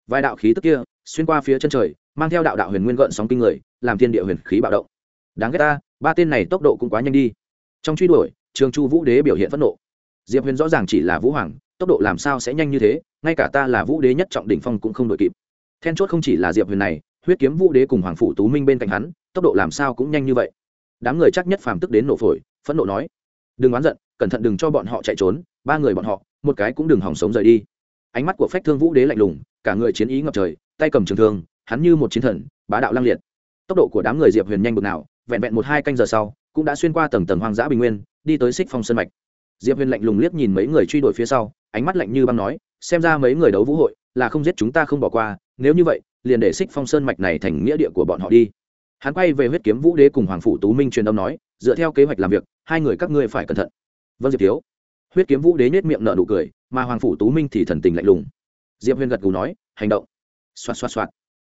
Vài đạo khí tức kia, xuyên qua phía chân trời, mang theo đạo đạo huyền nguyên gợn sóng kinh người, làm thiên địa huyền khí bạo động. Đáng ghét ta, ba tên này tốc độ cũng quá nhanh đi. Trong truy đuổi trường chu vũ đế biểu hiện phẫn nộ. Diệp huyền rõ ràng chỉ là vũ hoàng, tốc độ làm sao sẽ nhanh như thế, ngay cả ta là vũ đế nhất trọng đỉnh phong cũng không đội kịp. Then chốt không chỉ là diệp huyền này, huyết kiếm vũ đế cùng hoàng phủ tú minh bên cạnh hắn, tốc độ làm sao cũng nhanh như vậy. Đám người chắc nhất phàm tức đến nổ phổi, phẫn nộ nói, đừng oán giận, cẩn thận đừng cho bọn họ chạy trốn, ba người bọn họ, một cái cũng đừng hỏng sống rời đi. Ánh mắt của phách thương vũ đế lạnh lùng, cả người chiến ý ngập trời, tay cầm trường thương, hắn như một chiến thần, bá đạo lang liệt. Tốc độ của đám người diệp huyền nhanh bực nào, vẹn vẹn một hai canh giờ sau, cũng đã xuyên qua tầng tầng hoang dã bình nguyên đi tới xích phong sân mạch. Diệp huyền lạnh lùng liếc nhìn mấy người truy đuổi phía sau, ánh mắt lạnh như băng nói, xem ra mấy người đấu vũ hội là không giết chúng ta không bỏ qua, nếu như vậy, liền để xích phong sơn mạch này thành nghĩa địa của bọn họ đi. Hắn quay về huyết kiếm vũ đế cùng hoàng phủ tú minh truyền âm nói, dựa theo kế hoạch làm việc, hai người các ngươi phải cẩn thận. Vâng diệp thiếu. Huyết kiếm vũ đế nhếch miệng nở nụ cười, mà hoàng phủ tú minh thì thần tình lạnh lùng. Diệp huyền gật gù nói, hành động. Xoạt xoạt xoạt.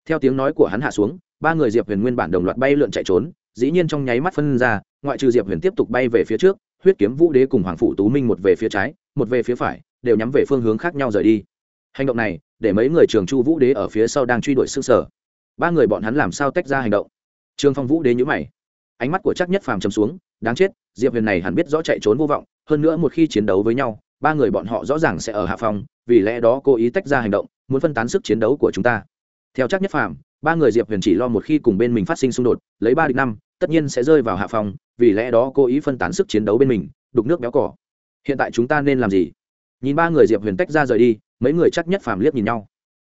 Theo tiếng nói của hắn hạ xuống, ba người diệp huyền nguyên bản đồng loạt bay lượn chạy trốn, dĩ nhiên trong nháy mắt phân ra ngoại trừ diệp huyền tiếp tục bay về phía trước, huyết kiếm vũ đế cùng hoàng phủ tú minh một về phía trái, một về phía phải, đều nhắm về phương hướng khác nhau rời đi. Hành động này, để mấy người trường chu vũ đế ở phía sau đang truy đuổi xương sở ba người bọn hắn làm sao tách ra hành động? Trương phong vũ đế nhữ mày. Ánh mắt của chắc nhất phàm chấm xuống, đáng chết, diệp huyền này hẳn biết rõ chạy trốn vô vọng, hơn nữa một khi chiến đấu với nhau, ba người bọn họ rõ ràng sẽ ở hạ phòng vì lẽ đó cố ý tách ra hành động, muốn phân tán sức chiến đấu của chúng ta. Theo chắc nhất phàm, ba người diệp huyền chỉ lo một khi cùng bên mình phát sinh xung đột, lấy ba địch năm, tất nhiên sẽ rơi vào hạ phòng vì lẽ đó cố ý phân tán sức chiến đấu bên mình, đục nước béo cỏ hiện tại chúng ta nên làm gì? Nhìn ba người diệp huyền tách ra rời đi, mấy người chắc nhất phàm liếc nhìn nhau.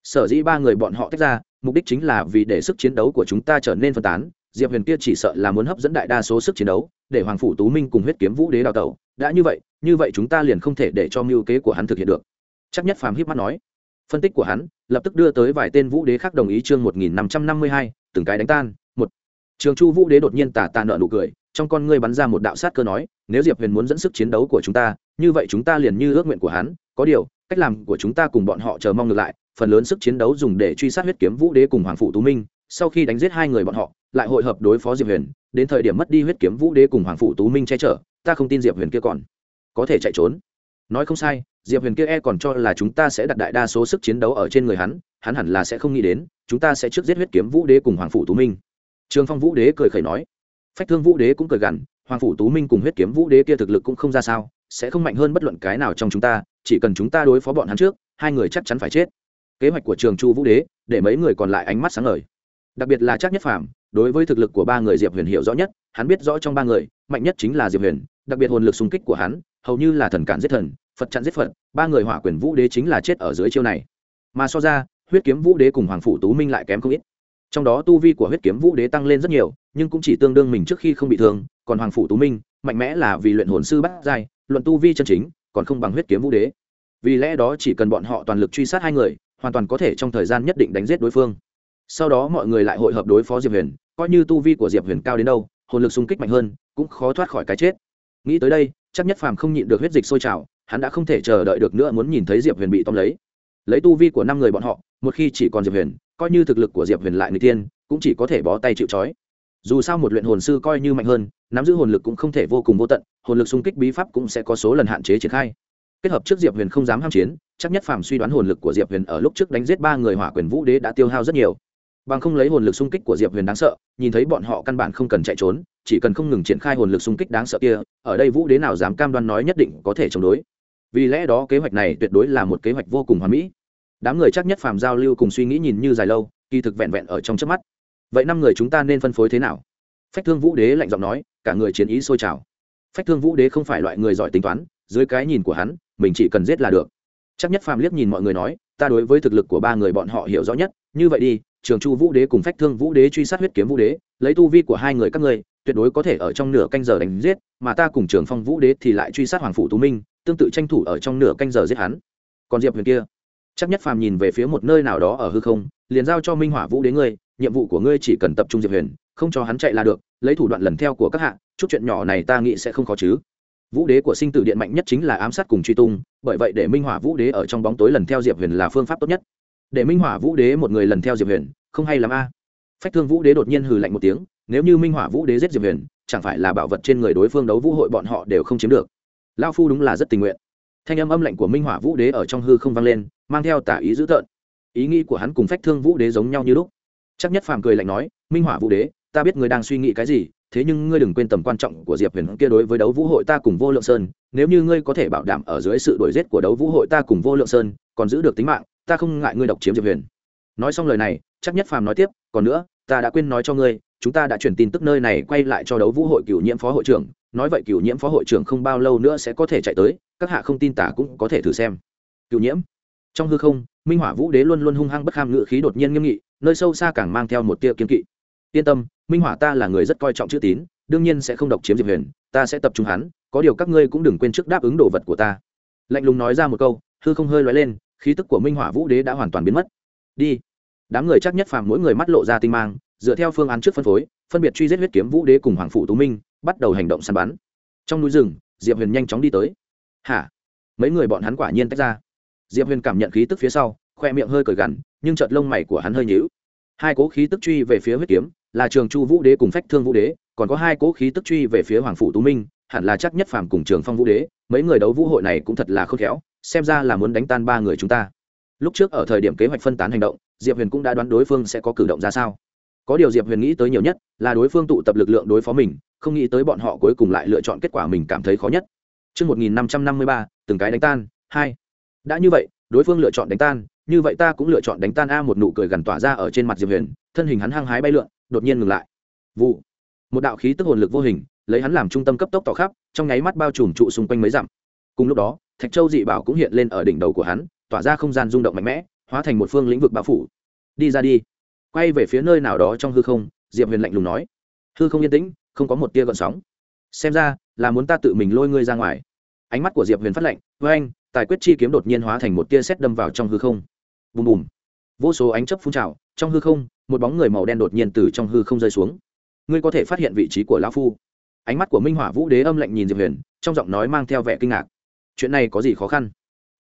Sở dĩ ba người bọn họ tách ra, mục đích chính là vì để sức chiến đấu của chúng ta trở nên phân tán. Diệp huyền kia chỉ sợ là muốn hấp dẫn đại đa số sức chiến đấu, để hoàng phủ tú minh cùng huyết kiếm vũ đế đào tẩu. Đã như vậy như vậy chúng ta liền không thể để cho mưu kế của hắn thực hiện được. Chắc nhất phàm hiếp mắt nói. Phân tích của hắn, lập tức đưa tới vài tên vũ đế khác đồng ý chương một nghìn năm trăm năm mươi hai, từng cái đánh tan. Một. Trường chu vũ đế đột nhiên tà tà nợ nụ cười trong con ngươi bắn ra một đạo sát cơ nói, nếu diệp huyền muốn dẫn sức chiến đấu của chúng ta, như vậy chúng ta liền như ước nguyện của hắn. Có điều, cách làm của chúng ta cùng bọn họ chờ mong ngược lại, phần lớn sức chiến đấu dùng để truy sát huyết kiếm vũ đế cùng hoàng phụ tú minh. Sau khi đánh giết hai người bọn họ, lại hội hợp đối phó diệp huyền, đến thời điểm mất đi huyết kiếm vũ đế cùng hoàng phụ tú minh che chở, ta không tin diệp huyền kia còn có thể chạy trốn. Nói không sai, diệp huyền kia e còn cho là chúng ta sẽ đặt đại đa số sức chiến đấu ở trên người hắn hắn hẳn là sẽ không nghĩ đến, chúng ta sẽ trước giết huyết kiếm vũ đế cùng hoàng phụ tú minh. Trường phong vũ đế cười khẩy nói phách thương vũ đế cũng cười gằn, hoàng Phủ tú minh cùng huyết kiếm vũ đế kia thực lực cũng không ra sao, sẽ không mạnh hơn bất luận cái nào trong chúng ta, chỉ cần chúng ta đối phó bọn hắn trước, hai người chắc chắn phải chết. Kế hoạch của trường chu vũ đế, để mấy người còn lại ánh mắt sáng ngời. Đặc biệt là chắc nhất phàm, đối với thực lực của ba người diệp huyền hiểu rõ nhất, hắn biết rõ trong ba người, mạnh nhất chính là diệp huyền, đặc biệt hồn lực xung kích của hắn, hầu như là thần cản giết thần, phật chặn giết phật, ba người hỏa quyền vũ đế chính là chết ở dưới chiêu này. Mà so ra, huyết kiếm vũ đế cùng hoàng phủ tú minh lại kém không ít trong đó tu vi của huyết kiếm vũ đế tăng lên rất nhiều, nhưng cũng chỉ tương đương mình trước khi không bị thương, còn hoàng phủ tú minh, mạnh mẽ là vì luyện hồn sư bắt giai, luận tu vi chân chính, còn không bằng huyết kiếm vũ đế. Vì lẽ đó chỉ cần bọn họ toàn lực truy sát hai người, hoàn toàn có thể trong thời gian nhất định đánh giết đối phương. Sau đó mọi người lại hội hợp đối phó diệp huyền, coi như tu vi của diệp huyền cao đến đâu, hồn lực xung kích mạnh hơn, cũng khó thoát khỏi cái chết. Nghĩ tới đây, chắc nhất phàm không nhịn được huyết dịch sôi trào, hắn đã không thể chờ đợi được nữa muốn nhìn thấy diệp huyền bị tóm lấy. Lấy tu vi của năm người bọn họ, một khi chỉ còn diệp huyền coi như thực lực của diệp huyền lại người tiên cũng chỉ có thể bó tay chịu trói. Dù sao một luyện hồn sư coi như mạnh hơn, nắm giữ hồn lực cũng không thể vô cùng vô tận, hồn lực xung kích bí pháp cũng sẽ có số lần hạn chế triển khai. Kết hợp trước diệp huyền không dám ham chiến, chắc nhất phàm suy đoán hồn lực của diệp huyền ở lúc trước đánh giết ba người hỏa quyền vũ đế đã tiêu hao rất nhiều. Bằng không lấy hồn lực xung kích của diệp huyền đáng sợ, nhìn thấy bọn họ căn bản không cần chạy trốn, chỉ cần không ngừng triển khai hồn lực xung kích đáng sợ kia, ở đây vũ đế nào dám cam đoan nói nhất định có thể chống đối. Vì lẽ đó kế hoạch này tuyệt đối là một kế hoạch vô cùng hoàn mỹ đám người chắc nhất phàm giao lưu cùng suy nghĩ nhìn như dài lâu, kỳ thực vẹn vẹn ở trong trước mắt. Vậy năm người chúng ta nên phân phối thế nào? Phách thương vũ đế lạnh giọng nói, cả người chiến ý sôi trào. Phách thương vũ đế không phải loại người giỏi tính toán, dưới cái nhìn của hắn, mình chỉ cần giết là được. Chắc nhất phàm liếc nhìn mọi người nói, ta đối với thực lực của ba người bọn họ hiểu rõ nhất, như vậy đi, trường chu vũ đế cùng phách thương vũ đế truy sát huyết kiếm vũ đế, lấy tu vi của hai người các ngươi, tuyệt đối có thể ở trong nửa canh giờ đánh giết, mà ta cùng trường phong vũ đế thì lại truy sát hoàng phủ tú minh, tương tự tranh thủ ở trong nửa canh giờ giết hắn. Còn diệp huyền kia? Chắc nhất phàm nhìn về phía một nơi nào đó ở hư không, liền giao cho minh hỏa vũ đến ngươi, nhiệm vụ của ngươi chỉ cần tập trung diệp huyền, không cho hắn chạy là được, lấy thủ đoạn lần theo của các hạ, chút chuyện nhỏ này ta nghĩ sẽ không khó chứ. Vũ đế của sinh tử điện mạnh nhất chính là ám sát cùng truy tung, bởi vậy để minh hỏa vũ đế ở trong bóng tối lần theo diệp huyền là phương pháp tốt nhất. Để minh hỏa vũ đế một người lần theo diệp huyền, không hay lắm a. Phách thương vũ đế đột nhiên hừ lạnh một tiếng, nếu như minh hỏa vũ đế giết diệp huyền, chẳng phải là bảo vật trên người đối phương đấu vũ hội bọn họ đều không chiếm được. Lao phu đúng là rất tình nguyện. Thanh âm âm lạnh của minh hỏa vũ đế ở trong hư không vang lên mang theo tả ý dữ tợn. Ý nghĩ của hắn cùng phách thương vũ đế giống nhau như lúc. Chắc nhất phàm cười lạnh nói, minh hỏa vũ đế, ta biết ngươi đang suy nghĩ cái gì, thế nhưng ngươi đừng quên tầm quan trọng của diệp huyền kia đối với đấu vũ hội ta cùng vô lượng sơn. Nếu như ngươi có thể bảo đảm ở dưới sự đuổi giết của đấu vũ hội ta cùng vô lượng sơn, còn giữ được tính mạng, ta không ngại ngươi độc chiếm diệp huyền. Nói xong lời này, chắc nhất phàm nói tiếp, còn nữa, ta đã quên nói cho ngươi, chúng ta đã chuyển tin tức nơi này quay lại cho đấu vũ hội cựu nhiễm phó hội trưởng, nói vậy cựu nhiễm phó hội trưởng không bao lâu nữa sẽ có thể chạy tới, các hạ không tin tả cũng có thể thử xem. Cựu nhiễm? Trong hư không, minh hỏa vũ đế luôn luôn hung hăng bất kham ngự khí đột nhiên nghiêm nghị, nơi sâu xa càng mang theo một tia kiên kỵ. Yên tâm, minh hỏa ta là người rất coi trọng chữ tín, đương nhiên sẽ không độc chiếm diệp huyền, ta sẽ tập trung hắn, có điều các ngươi cũng đừng quên trước đáp ứng đồ vật của ta. Lạnh lùng nói ra một câu, hư không hơi loay lên, khí tức của minh hỏa vũ đế đã hoàn toàn biến mất. Đi. Đám người chắc nhất phàm mỗi người mắt lộ ra tinh mang, dựa theo phương án trước phân phối, phân biệt truy giết huyết kiếm vũ đế cùng hoàng phụ tú minh, bắt đầu hành động săn bắn. Trong núi rừng, diệp huyền nhanh chóng đi tới. Hả? Mấy người bọn hắn quả nhiên tách ra diệp huyền cảm nhận khí tức phía sau khoe miệng hơi cởi gằn nhưng chợt lông mày của hắn hơi nhíu. Hai cố khí tức truy về phía huyết kiếm là trường chu vũ đế cùng phách thương vũ đế còn có hai cố khí tức truy về phía hoàng phủ tú minh hẳn là chắc nhất phàm cùng trường phong vũ đế mấy người đấu vũ hội này cũng thật là khôn khéo xem ra là muốn đánh tan ba người chúng ta. Lúc trước ở thời điểm kế hoạch phân tán hành động diệp huyền cũng đã đoán đối phương sẽ có cử động ra sao. Có điều diệp huyền nghĩ tới nhiều nhất là đối phương tụ tập lực lượng đối phó mình không nghĩ tới bọn họ cuối cùng lại lựa chọn kết quả mình cảm thấy khó nhất. Trước 1553, từng cái đánh tan, hai. Đã như vậy, đối phương lựa chọn đánh tan, như vậy ta cũng lựa chọn đánh tan a một nụ cười gần tỏa ra ở trên mặt Diệp Huyền, thân hình hắn hăng hái bay lượn, đột nhiên ngừng lại. Vụ. Một đạo khí tức hồn lực vô hình, lấy hắn làm trung tâm cấp tốc tỏ khắp, trong nháy mắt bao trùm trụ xung quanh mấy dặm. Cùng lúc đó, Thạch Châu dị bảo cũng hiện lên ở đỉnh đầu của hắn, tỏa ra không gian rung động mạnh mẽ, hóa thành một phương lĩnh vực bao phủ. Đi ra đi. Quay về phía nơi nào đó trong hư không, Diệp Huyền lạnh lùng nói. Hư không yên tĩnh, không có một tia gợn sóng xem ra là muốn ta tự mình lôi ngươi ra ngoài ánh mắt của diệp huyền phát lệnh, với anh, tài quyết chi kiếm đột nhiên hóa thành một tia sét đâm vào trong hư không. Bùm bùm. Vô số ánh chấp phun trào, trong hư không, một bóng người màu đen đột nhiên từ trong hư không rơi xuống. Ngươi có thể phát hiện vị trí của lão phu. Ánh mắt của minh hỏa vũ đế âm lạnh nhìn diệp huyền, trong giọng nói mang theo vẻ kinh ngạc. Chuyện này có gì khó khăn?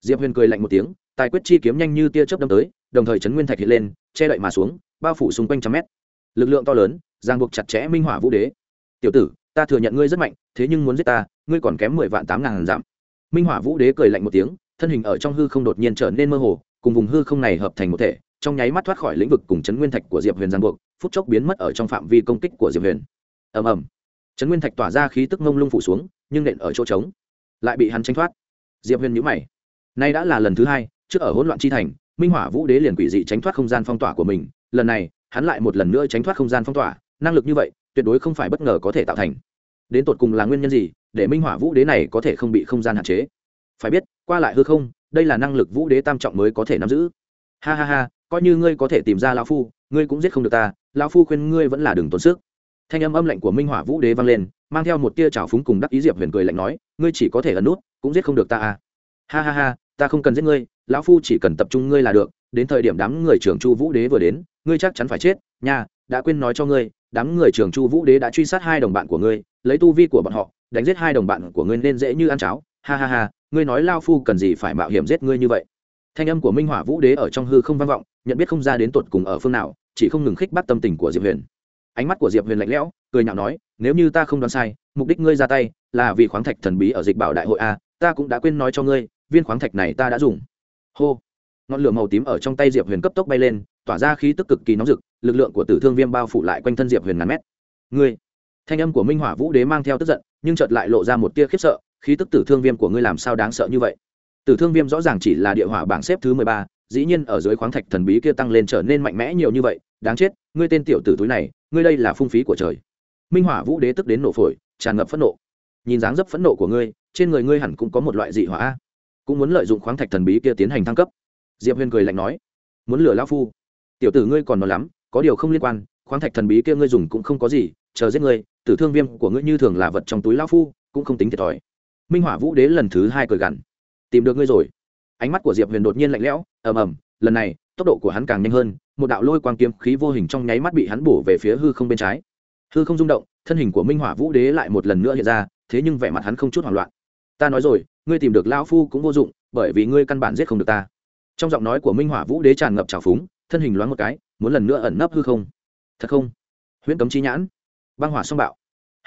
Diệp huyền cười lạnh một tiếng, tài quyết chi kiếm nhanh như tia chớp đâm tới, đồng thời chấn nguyên thạch hiện lên, che đậy mà xuống, bao phủ xung quanh trăm mét. Lực lượng to lớn giang buộc chặt chẽ minh hỏa vũ đế. Tiểu tử ta thừa nhận ngươi rất mạnh, thế nhưng muốn giết ta, ngươi còn kém mười vạn tám ngàn giảm. Minh hỏa vũ đế cười lạnh một tiếng, thân hình ở trong hư không đột nhiên trở nên mơ hồ, cùng vùng hư không này hợp thành một thể, trong nháy mắt thoát khỏi lĩnh vực cùng chấn nguyên thạch của diệp huyền giang buộc, phút chốc biến mất ở trong phạm vi công kích của diệp huyền. Ầm ầm. Chấn nguyên thạch tỏa ra khí tức ngông lung phủ xuống, nhưng nện ở chỗ trống, lại bị hắn tranh thoát. Diệp huyền nhữ mày. Nay đã là lần thứ hai, trước ở hỗn loạn chi thành, minh hỏa vũ đế liền quỷ dị tránh thoát không gian phong tỏa của mình, lần này, hắn lại một lần nữa tránh thoát không gian phong tỏa, năng lực như vậy, tuyệt đối không phải bất ngờ có thể tạo thành đến tột cùng là nguyên nhân gì để minh hỏa vũ đế này có thể không bị không gian hạn chế? Phải biết, qua lại hư không, đây là năng lực vũ đế tam trọng mới có thể nắm giữ. Ha ha ha, coi như ngươi có thể tìm ra lão phu, ngươi cũng giết không được ta, lão phu khuyên ngươi vẫn là đừng tốn sức. Thanh âm âm lạnh của minh hỏa vũ đế vang lên, mang theo một tia trào phúng cùng đắc ý diệp huyền cười lạnh nói, ngươi chỉ có thể ẩn nút, cũng giết không được ta à. Ha ha ha, ta không cần giết ngươi, lão phu chỉ cần tập trung ngươi là được, đến thời điểm đám người trưởng chu vũ đế vừa đến, ngươi chắc chắn phải chết. Nha, đã quên nói cho ngươi, đám người trưởng chu vũ đế đã truy sát hai đồng bạn của ngươi lấy tu vi của bọn họ, đánh giết hai đồng bạn của ngươi nên dễ như ăn cháo. Ha ha ha, ngươi nói lao phu cần gì phải mạo hiểm giết ngươi như vậy? Thanh âm của minh hỏa vũ đế ở trong hư không vang vọng, nhận biết không ra đến tột cùng ở phương nào, chỉ không ngừng khích bắt tâm tình của diệp huyền. Ánh mắt của diệp huyền lạnh lẽo, cười nhạo nói, nếu như ta không đoán sai, mục đích ngươi ra tay là vì khoáng thạch thần bí ở dịch bảo đại hội a, ta cũng đã quên nói cho ngươi, viên khoáng thạch này ta đã dùng. Hô. Ngọn lửa màu tím ở trong tay diệp huyền cấp tốc bay lên, tỏa ra khí tức cực kỳ nóng rực, lực lượng của tử thương viêm bao phủ lại quanh thân diệp huyền ngàn mét. Ngươi thanh âm của minh hỏa vũ đế mang theo tức giận, nhưng chợt lại lộ ra một tia khiếp sợ, khí tức tử thương viêm của ngươi làm sao đáng sợ như vậy? Tử thương viêm rõ ràng chỉ là địa hỏa bảng xếp thứ mười ba, dĩ nhiên ở dưới khoáng thạch thần bí kia tăng lên trở nên mạnh mẽ nhiều như vậy, đáng chết, ngươi tên tiểu tử túi này, ngươi đây là phung phí của trời. Minh hỏa vũ đế tức đến nổ phổi, tràn ngập phẫn nộ. Nhìn dáng dấp phẫn nộ của ngươi, trên người ngươi hẳn cũng có một loại dị hỏa cũng muốn lợi dụng khoáng thạch thần bí kia tiến hành thăng cấp. Diệp huyền cười lạnh nói, muốn lừa lao phu. Tiểu tử ngươi còn nói lắm, có điều không liên quan, khoáng thạch thần bí kia ngươi dùng cũng không có gì, chờ giết ngươi tử thương viêm của ngươi như thường là vật trong túi lão phu, cũng không tính thiệt thòi. Minh hỏa vũ đế lần thứ hai cười gằn. Tìm được ngươi rồi. Ánh mắt của diệp huyền đột nhiên lạnh lẽo, ầm ầm, lần này, tốc độ của hắn càng nhanh hơn, một đạo lôi quang kiếm khí vô hình trong nháy mắt bị hắn bổ về phía hư không bên trái. Hư không rung động, thân hình của minh hỏa vũ đế lại một lần nữa hiện ra, thế nhưng vẻ mặt hắn không chút hoảng loạn. Ta nói rồi, ngươi tìm được lão phu cũng vô dụng, bởi vì ngươi căn bản giết không được ta. Trong giọng nói của minh hỏa vũ đế tràn ngập trào phúng, thân hình loáng một cái, muốn lần nữa ẩn nấp hư không. Thật không? Huyễn cấm chi nhãn. Băng hỏa song bạo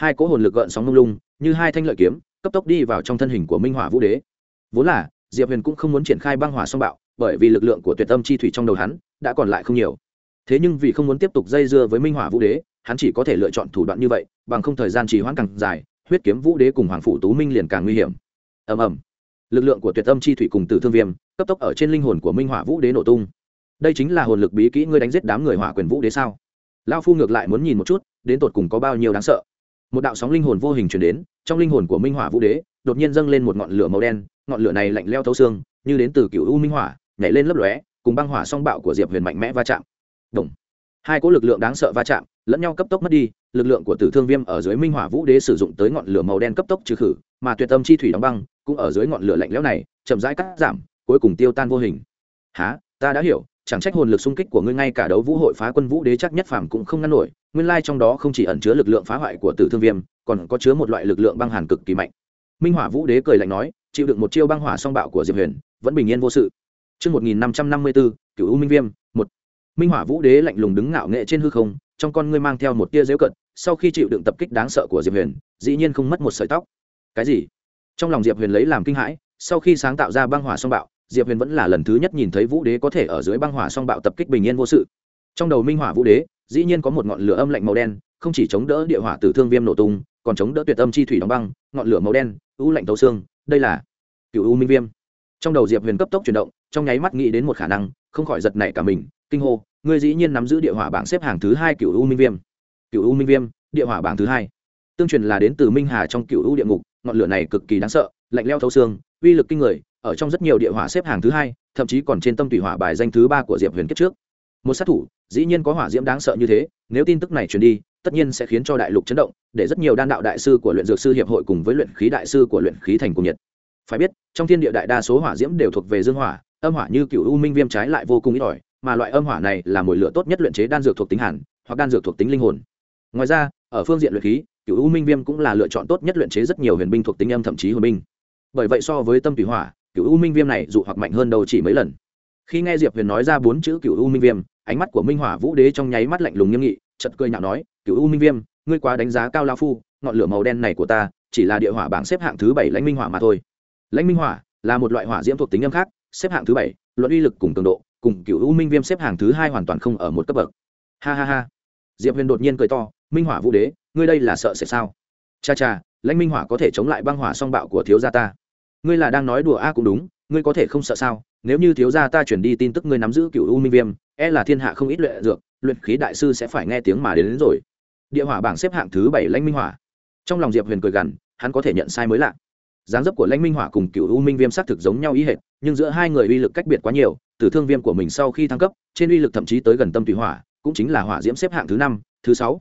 hai cỗ hồn lực gợn sóng lung lung, như hai thanh lợi kiếm, cấp tốc đi vào trong thân hình của minh hỏa vũ đế. Vốn là, diệp huyền cũng không muốn triển khai băng hỏa song bạo, bởi vì lực lượng của tuyệt tâm chi thủy trong đầu hắn đã còn lại không nhiều. Thế nhưng vì không muốn tiếp tục dây dưa với minh hỏa vũ đế, hắn chỉ có thể lựa chọn thủ đoạn như vậy, bằng không thời gian trì hoãn càng dài, huyết kiếm vũ đế cùng hoàng phủ tú minh liền càng nguy hiểm. Ầm ầm. Lực lượng của tuyệt tâm chi thủy cùng tử thương viêm, cấp tốc ở trên linh hồn của minh hỏa vũ đế nổ tung. Đây chính là hồn lực bí kỹ ngươi đánh giết đám người hỏa quyền vũ đế sao? Lao phu ngược lại muốn nhìn một chút, đến tột cùng có bao nhiêu đáng sợ một đạo sóng linh hồn vô hình chuyển đến, trong linh hồn của minh hỏa vũ đế, đột nhiên dâng lên một ngọn lửa màu đen, ngọn lửa này lạnh leo thấu xương, như đến từ cựu u minh hỏa, nhảy lên lấp lóe, cùng băng hỏa song bạo của diệp huyền mạnh mẽ va chạm. Đồng. hai cỗ lực lượng đáng sợ va chạm, lẫn nhau cấp tốc mất đi, lực lượng của tử thương viêm ở dưới minh hỏa vũ đế sử dụng tới ngọn lửa màu đen cấp tốc trừ khử, mà tuyệt tâm chi thủy đóng băng cũng ở dưới ngọn lửa lạnh lẽo này, chậm rãi cắt giảm, cuối cùng tiêu tan vô hình. Há ta đã hiểu chẳng trách hồn lực xung kích của ngươi ngay cả đấu vũ hội phá quân vũ đế chắc nhất phàm cũng không ngăn nổi nguyên lai trong đó không chỉ ẩn chứa lực lượng phá hoại của tử thương viêm còn có chứa một loại lực lượng băng hàn cực kỳ mạnh minh hỏa vũ đế cười lạnh nói chịu đựng một chiêu băng hỏa song bạo của diệp huyền vẫn bình yên vô sự Trước 1554, cửu U Minh Viêm, một. Minh Hỏa Vũ Đế lạnh lùng đứng ngạo nghệ trên hư không, trong con ngươi mang theo một tia giễu cận, sau khi chịu đựng tập kích đáng sợ của Diệp Huyền, dĩ nhiên không mất một sợi tóc. Cái gì? Trong lòng Diệp Huyền lấy làm kinh hãi, sau khi sáng tạo ra băng hỏa song bạo, Diệp Huyền vẫn là lần thứ nhất nhìn thấy Vũ Đế có thể ở dưới băng hỏa song bạo tập kích bình yên vô sự. Trong đầu Minh Hỏa Vũ Đế, dĩ nhiên có một ngọn lửa âm lạnh màu đen, không chỉ chống đỡ địa hỏa tử thương viêm nổ tung, còn chống đỡ tuyệt âm chi thủy đóng băng, ngọn lửa màu đen, u lạnh tấu xương, đây là cựu U Minh Viêm. Trong đầu Diệp Huyền cấp tốc chuyển động, trong nháy mắt nghĩ đến một khả năng không khỏi giật nảy cả mình kinh hô ngươi dĩ nhiên nắm giữ địa hỏa bảng xếp hàng thứ hai cựu u minh viêm cựu u minh viêm địa hỏa bảng thứ hai tương truyền là đến từ minh hà trong cựu u địa ngục ngọn lửa này cực kỳ đáng sợ lạnh leo thấu xương uy lực kinh người ở trong rất nhiều địa hỏa xếp hàng thứ hai, thậm chí còn trên tâm thủy hỏa bài danh thứ ba của diệp huyền kiếp trước. Một sát thủ, dĩ nhiên có hỏa diễm đáng sợ như thế, nếu tin tức này truyền đi, tất nhiên sẽ khiến cho đại lục chấn động, để rất nhiều đan đạo đại sư của luyện dược sư hiệp hội cùng với luyện khí đại sư của luyện khí thành cùng nhiệt. Phải biết, trong thiên địa đại đa số hỏa diễm đều thuộc về dương hỏa, âm hỏa như cựu u minh viêm trái lại vô cùng ít ỏi, mà loại âm hỏa này là mồi lửa tốt nhất luyện chế đan dược thuộc tính hàn, hoặc đan dược thuộc tính linh hồn. Ngoài ra, ở phương diện luyện khí, cựu u minh viêm cũng là lựa chọn tốt nhất luyện chế rất nhiều huyền binh thuộc tính âm thậm chí hồn binh. Bởi vậy so với tâm thủy hỏa cựu u minh viêm này dụ hoặc mạnh hơn đâu chỉ mấy lần. Khi nghe diệp huyền nói ra bốn chữ cựu u minh viêm, ánh mắt của minh hỏa vũ đế trong nháy mắt lạnh lùng nghiêm nghị chật cười nhạo nói, cựu u minh viêm, ngươi quá đánh giá cao lao phu, ngọn lửa màu đen này của ta chỉ là địa hỏa bảng xếp hạng thứ bảy lãnh minh hỏa mà thôi. Lãnh minh hỏa là một loại hỏa diễm thuộc tính âm khác, xếp hạng thứ bảy, luận uy lực cùng cường độ, cùng cựu u minh viêm xếp hạng thứ hai hoàn toàn không ở một cấp bậc. Ha ha ha. Diệp huyền đột nhiên cười to, minh hỏa vũ đế, ngươi đây là sợ sẽ sao? Cha cha, lãnh minh hỏa có thể chống lại băng hỏa song bạo của thiếu gia ta ngươi là đang nói đùa a cũng đúng ngươi có thể không sợ sao? Nếu như thiếu gia ta chuyển đi tin tức ngươi nắm giữ cựu u minh viêm e là thiên hạ không ít luyện dược luyện khí đại sư sẽ phải nghe tiếng mà đến, đến rồi. Địa hỏa bảng xếp hạng thứ bảy lãnh minh hỏa. Trong lòng diệp huyền cười gằn hắn có thể nhận sai mới lạ. Dáng dấp của lãnh minh hỏa cùng cựu u minh viêm xác thực giống nhau ý hệt nhưng giữa hai người uy lực cách biệt quá nhiều tử thương viêm của mình sau khi thăng cấp trên uy lực thậm chí tới gần tâm tùy hỏa cũng chính là hỏa diễm xếp hạng thứ năm thứ sáu.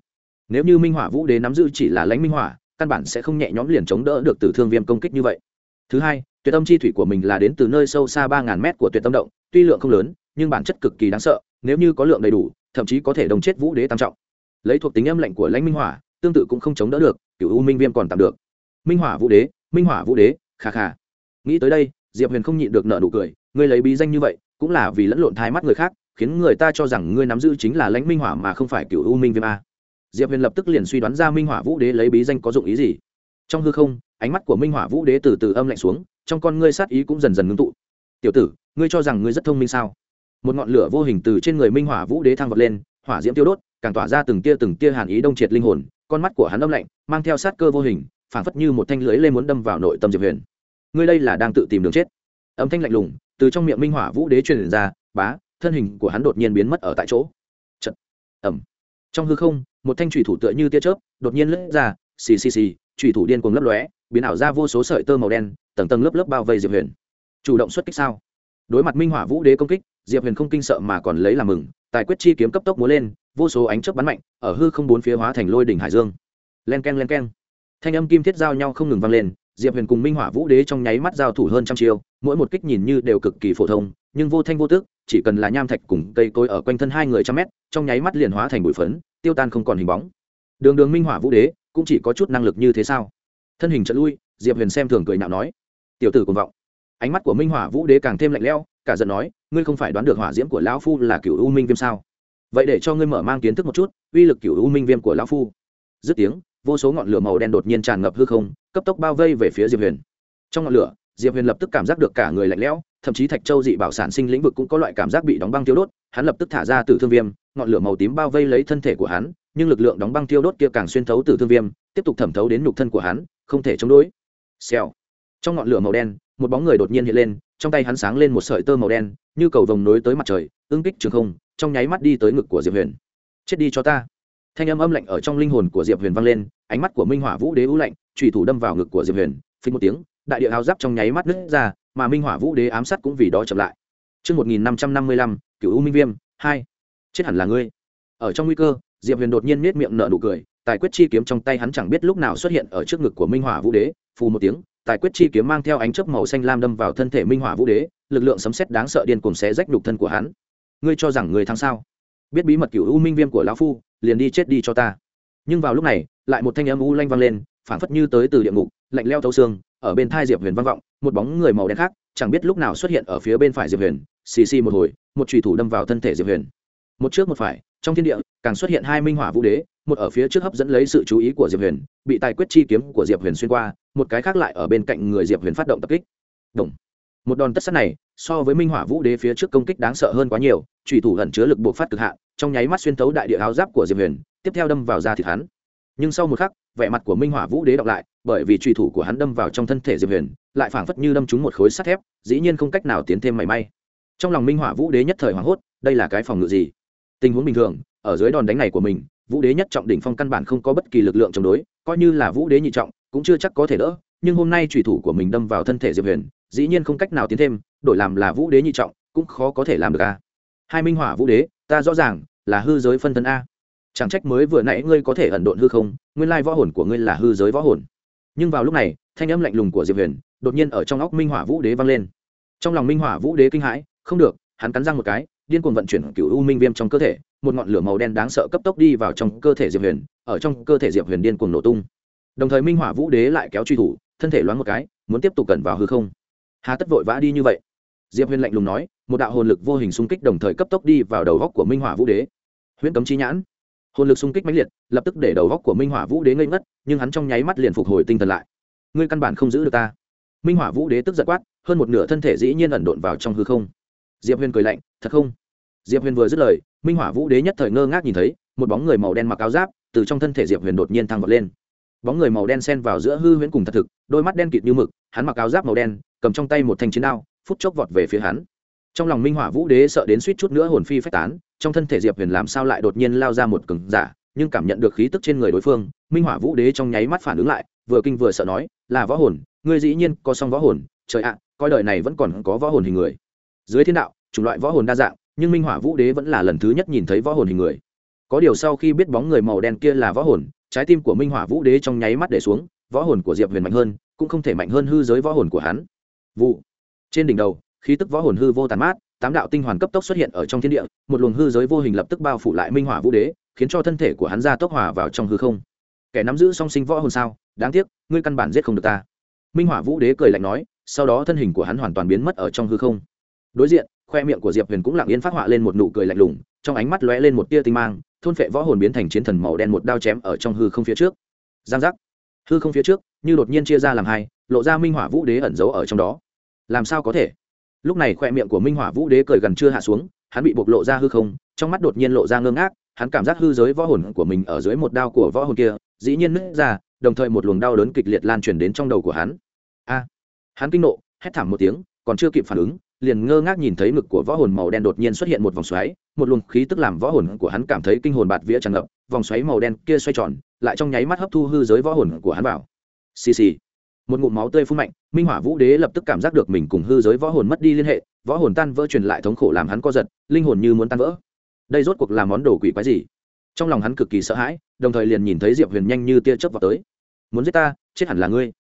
Nếu như minh hỏa vũ đế nắm giữ chỉ là lãnh minh hỏa căn bản sẽ không nhẹ nhõm liền chống đỡ được tử thương viêm công kích như vậy thứ hai, tuyệt tâm chi thủy của mình là đến từ nơi sâu xa ba ngàn mét của tuyệt tâm động, tuy lượng không lớn, nhưng bản chất cực kỳ đáng sợ, nếu như có lượng đầy đủ, thậm chí có thể đồng chết vũ đế tam trọng. Lấy thuộc tính âm lệnh của lãnh minh hỏa, tương tự cũng không chống đỡ được cựu u minh viêm còn tạm được. Minh hỏa vũ đế, minh hỏa vũ đế khà khà nghĩ tới đây, diệp huyền không nhịn được nợ nụ cười, ngươi lấy bí danh như vậy, cũng là vì lẫn lộn thai mắt người khác, khiến người ta cho rằng ngươi nắm giữ chính là lãnh minh hỏa mà không phải cựu u minh viêm a. Diệp huyền lập tức liền suy đoán ra minh hỏa vũ đế lấy bí danh có dụng ý gì. Trong hư không ánh mắt của minh hỏa vũ đế từ từ âm lạnh xuống, trong con ngươi sát ý cũng dần dần ngưng tụ. Tiểu tử, ngươi cho rằng ngươi rất thông minh sao? Một ngọn lửa vô hình từ trên người minh hỏa vũ đế thăng vọt lên, hỏa diễm tiêu đốt, càng tỏa ra từng tia từng tia hàn ý đông triệt linh hồn, con mắt của hắn âm lạnh, mang theo sát cơ vô hình, phảng phất như một thanh lưới lên muốn đâm vào nội tâm diệp huyền. Ngươi đây là đang tự tìm đường chết. Âm thanh lạnh lùng từ trong miệng minh hỏa vũ đế truyền ra, bá, thân hình của hắn đột nhiên biến mất ở tại chỗ. Chật. ẩm trong hư không, một thanh thủy thủ tựa như tia chớp, đột nhiên lướt ra, xì xì xì, thủy thủ điên cuồng lấp lóe biến ảo ra vô số sợi tơ màu đen, tầng tầng lớp lớp bao vây diệp huyền. Chủ động xuất kích sao? Đối mặt minh hỏa vũ đế công kích, diệp huyền không kinh sợ mà còn lấy làm mừng, tài quyết chi kiếm cấp tốc múa lên, vô số ánh chớp bắn mạnh, ở hư không bốn phía hóa thành lôi đỉnh hải dương. Len k e n len k e n thanh âm kim thiết giao nhau không ngừng vang lên, diệp huyền cùng minh hỏa vũ đế trong nháy mắt giao thủ hơn trăm chiêu, mỗi một kích nhìn như đều cực kỳ phổ thông, nhưng vô thanh vô tức, chỉ cần là nham thạch cùng cây cối ở quanh thân hai người trăm mét, trong nháy mắt liền hóa thành bụi phấn, tiêu tan không còn hình bóng. Đường đường minh hỏa vũ đế cũng chỉ có chút năng lực như thế sao? Thân hình trận lui, diệp huyền xem thường cười nhạo nói, tiểu tử cùng vọng. Ánh mắt của minh hỏa vũ đế càng thêm lạnh lẽo, cả giận nói, ngươi không phải đoán được hỏa diễm của lão phu là cựu u minh viêm sao? Vậy để cho ngươi mở mang kiến thức một chút, uy lực cựu u minh viêm của lão phu. Dứt tiếng, vô số ngọn lửa màu đen đột nhiên tràn ngập hư không, cấp tốc bao vây về phía diệp huyền. Trong ngọn lửa, diệp huyền lập tức cảm giác được cả người lạnh lẽo, thậm chí thạch châu dị bảo sản sinh lĩnh vực cũng có loại cảm giác bị đóng băng tiêu đốt, hắn lập tức thả ra từ thương viêm, ngọn lửa màu tím bao vây lấy thân thể của hắn, nhưng lực lượng đóng băng tiêu đốt kia càng xuyên thấu từ thương viêm tiếp tục thẩm thấu đến nhục thân của hắn không thể chống đối. Xèo. Trong ngọn lửa màu đen một bóng người đột nhiên hiện lên trong tay hắn sáng lên một sợi tơ màu đen như cầu vồng nối tới mặt trời ương kích trường không trong nháy mắt đi tới ngực của diệp huyền. Chết đi cho ta. Thanh âm âm lạnh ở trong linh hồn của diệp huyền vang lên ánh mắt của minh hỏa vũ đế ú lạnh trùy thủ đâm vào ngực của diệp huyền phình một tiếng đại địa áo giáp trong nháy mắt nứt ra mà minh hỏa vũ đế ám sát cũng vì đó chậm lại. Trước 1555, cửu U Minh Viêm, 2. Chết hẳn là ngươi. Ở trong nguy cơ, Diệp Huyền đột nhiên nhếch miệng nở nụ cười, tài quyết chi kiếm trong tay hắn chẳng biết lúc nào xuất hiện ở trước ngực của Minh Hỏa Vũ Đế, phù một tiếng, tài quyết chi kiếm mang theo ánh chớp màu xanh lam đâm vào thân thể Minh Hỏa Vũ Đế, lực lượng sấm sét đáng sợ điên cuồng xé rách đục thân của hắn. Ngươi cho rằng người thắng sao? Biết bí mật cửu U Minh Viêm của lão phu, liền đi chết đi cho ta nhưng vào lúc này lại một thanh âm u lanh vang lên phảng phất như tới từ địa ngục lạnh leo thấu xương ở bên thai diệp huyền vang vọng một bóng người màu đen khác chẳng biết lúc nào xuất hiện ở phía bên phải diệp huyền xì xì một hồi một trùy thủ đâm vào thân thể diệp huyền một trước một phải trong thiên địa, càng xuất hiện hai minh hỏa vũ đế, một ở phía trước hấp dẫn lấy sự chú ý của diệp huyền, bị tài quyết chi kiếm của diệp huyền xuyên qua, một cái khác lại ở bên cạnh người diệp huyền phát động tập kích. Đồng. một đòn tất sát này, so với minh hỏa vũ đế phía trước công kích đáng sợ hơn quá nhiều trùy thủ ẩn chứa lực buộc phát cực hạn, trong nháy mắt xuyên thấu đại địa áo giáp của diệp huyền, tiếp theo đâm vào da thịt hắn. Nhưng sau một khắc, vẻ mặt của minh hỏa vũ đế đọc lại, bởi vì trùy thủ của hắn đâm vào trong thân thể diệp huyền, lại phảng phất như đâm trúng một khối sắt thép, dĩ nhiên không cách nào tiến thêm mảy may. Trong lòng minh hỏa vũ đế nhất thời hoảng hốt, đây là cái phòng ngự gì? Tình huống bình thường, ở dưới đòn đánh này của mình, vũ đế nhất trọng đỉnh phong căn bản không có bất kỳ lực lượng chống đối, coi như là vũ đế nhị trọng, cũng chưa chắc có thể đỡ, nhưng hôm nay trùy thủ của mình đâm vào thân thể diệp huyền, dĩ nhiên không cách nào tiến thêm, đổi làm là vũ đế nhị trọng, cũng khó có thể làm được a. Hai minh hỏa vũ đế, ta rõ ràng là hư giới phân thân a. Chẳng trách mới vừa nãy ngươi có thể ẩn độn hư không, nguyên lai võ hồn của ngươi là hư giới võ hồn. Nhưng vào lúc này, thanh âm lạnh lùng của diệp huyền đột nhiên ở trong óc minh hỏa vũ đế vang lên. Trong lòng minh hỏa vũ đế kinh hãi, không được hắn cắn răng một cái, điên cuồng vận chuyển cựu u minh viêm trong cơ thể, một ngọn lửa màu đen đáng sợ cấp tốc đi vào trong cơ thể diệp huyền, ở trong cơ thể diệp huyền điên cuồng nổ tung. Đồng thời minh hỏa vũ đế lại kéo truy thủ, thân thể loáng một cái, muốn tiếp tục cẩn vào hư không. Hà tất vội vã đi như vậy. Diệp huyền lạnh lùng nói, một đạo hồn lực vô hình xung kích đồng thời cấp tốc đi vào đầu góc của minh hỏa vũ đế. Huyễn cấm chi nhãn. Hồn lực xung kích mãnh liệt, lập tức để đầu góc của minh hỏa vũ đế ngây ngất, nhưng hắn trong nháy mắt liền phục hồi tinh thần lại. Ngươi căn bản không giữ được ta. Minh hỏa vũ đế tức giật quát, hơn một nửa thân thể dĩ nhiên ẩn độn vào trong hư không diệp huyền cười lạnh, thật không? Diệp huyền vừa dứt lời, minh hỏa vũ đế nhất thời ngơ ngác nhìn thấy, một bóng người màu đen mặc áo giáp, từ trong thân thể diệp huyền đột nhiên thăng vọt lên. Bóng người màu đen xen vào giữa hư huyễn cùng thật thực, đôi mắt đen kịt như mực, hắn mặc áo giáp màu đen, cầm trong tay một thanh chiến đao, phút chốc vọt về phía hắn. Trong lòng minh hỏa vũ đế sợ đến suýt chút nữa hồn phi phách tán, trong thân thể diệp huyền làm sao lại đột nhiên lao ra một cừng giả, nhưng cảm nhận được khí tức trên người đối phương, minh hỏa vũ đế trong nháy mắt phản ứng lại, vừa kinh vừa sợ nói, là võ hồn, ngươi dĩ nhiên có song võ hồn, trời ạ, coi đời này vẫn còn có võ hồn hình người dưới thiên đạo, chủng loại võ hồn đa dạng, nhưng minh hỏa vũ đế vẫn là lần thứ nhất nhìn thấy võ hồn hình người. Có điều sau khi biết bóng người màu đen kia là võ hồn, trái tim của minh hỏa vũ đế trong nháy mắt để xuống, võ hồn của diệp huyền mạnh hơn, cũng không thể mạnh hơn hư giới võ hồn của hắn. Vụ. Trên đỉnh đầu, khí tức võ hồn hư vô tàn mát, tám đạo tinh hoàn cấp tốc xuất hiện ở trong thiên địa, một luồng hư giới vô hình lập tức bao phủ lại minh hỏa vũ đế, khiến cho thân thể của hắn ra tốc hòa vào trong hư không. Kẻ nắm giữ song sinh võ hồn sao? Đáng tiếc, ngươi căn bản giết không được ta. Minh hỏa vũ đế cười lạnh nói, sau đó thân hình của hắn hoàn toàn biến mất ở trong hư không đối diện, khoe miệng của diệp huyền cũng lặng yên phát họa lên một nụ cười lạnh lùng, trong ánh mắt lóe lên một tia tinh mang, thôn phệ võ hồn biến thành chiến thần màu đen một đao chém ở trong hư không phía trước. Giang giác. Hư không phía trước, như đột nhiên chia ra làm hai, lộ ra minh hỏa vũ đế ẩn giấu ở trong đó. Làm sao có thể? Lúc này khoe miệng của minh hỏa vũ đế cười gần chưa hạ xuống, hắn bị bộc lộ ra hư không, trong mắt đột nhiên lộ ra ngơ ngác, hắn cảm giác hư giới võ hồn của mình ở dưới một đao của võ hồn kia, dĩ nhiên nứt ra, đồng thời một luồng đau đớn kịch liệt lan truyền đến trong đầu của hắn. A! Hắn kinh nộ, hét thảm một tiếng, còn chưa kịp phản ứng liền ngơ ngác nhìn thấy ngực của võ hồn màu đen đột nhiên xuất hiện một vòng xoáy, một luồng khí tức làm võ hồn của hắn cảm thấy kinh hồn bạt vía tràn ngập, vòng xoáy màu đen kia xoay tròn, lại trong nháy mắt hấp thu hư giới võ hồn của hắn vào. Xì xì. Một ngụm máu tươi phun mạnh, minh hỏa vũ đế lập tức cảm giác được mình cùng hư giới võ hồn mất đi liên hệ, võ hồn tan vỡ truyền lại thống khổ làm hắn co giật, linh hồn như muốn tan vỡ. Đây rốt cuộc là món đồ quỷ quái gì? Trong lòng hắn cực kỳ sợ hãi, đồng thời liền nhìn thấy diệp huyền nhanh như tia chớp vào tới. Muốn giết ta, chết hẳn là ngươi.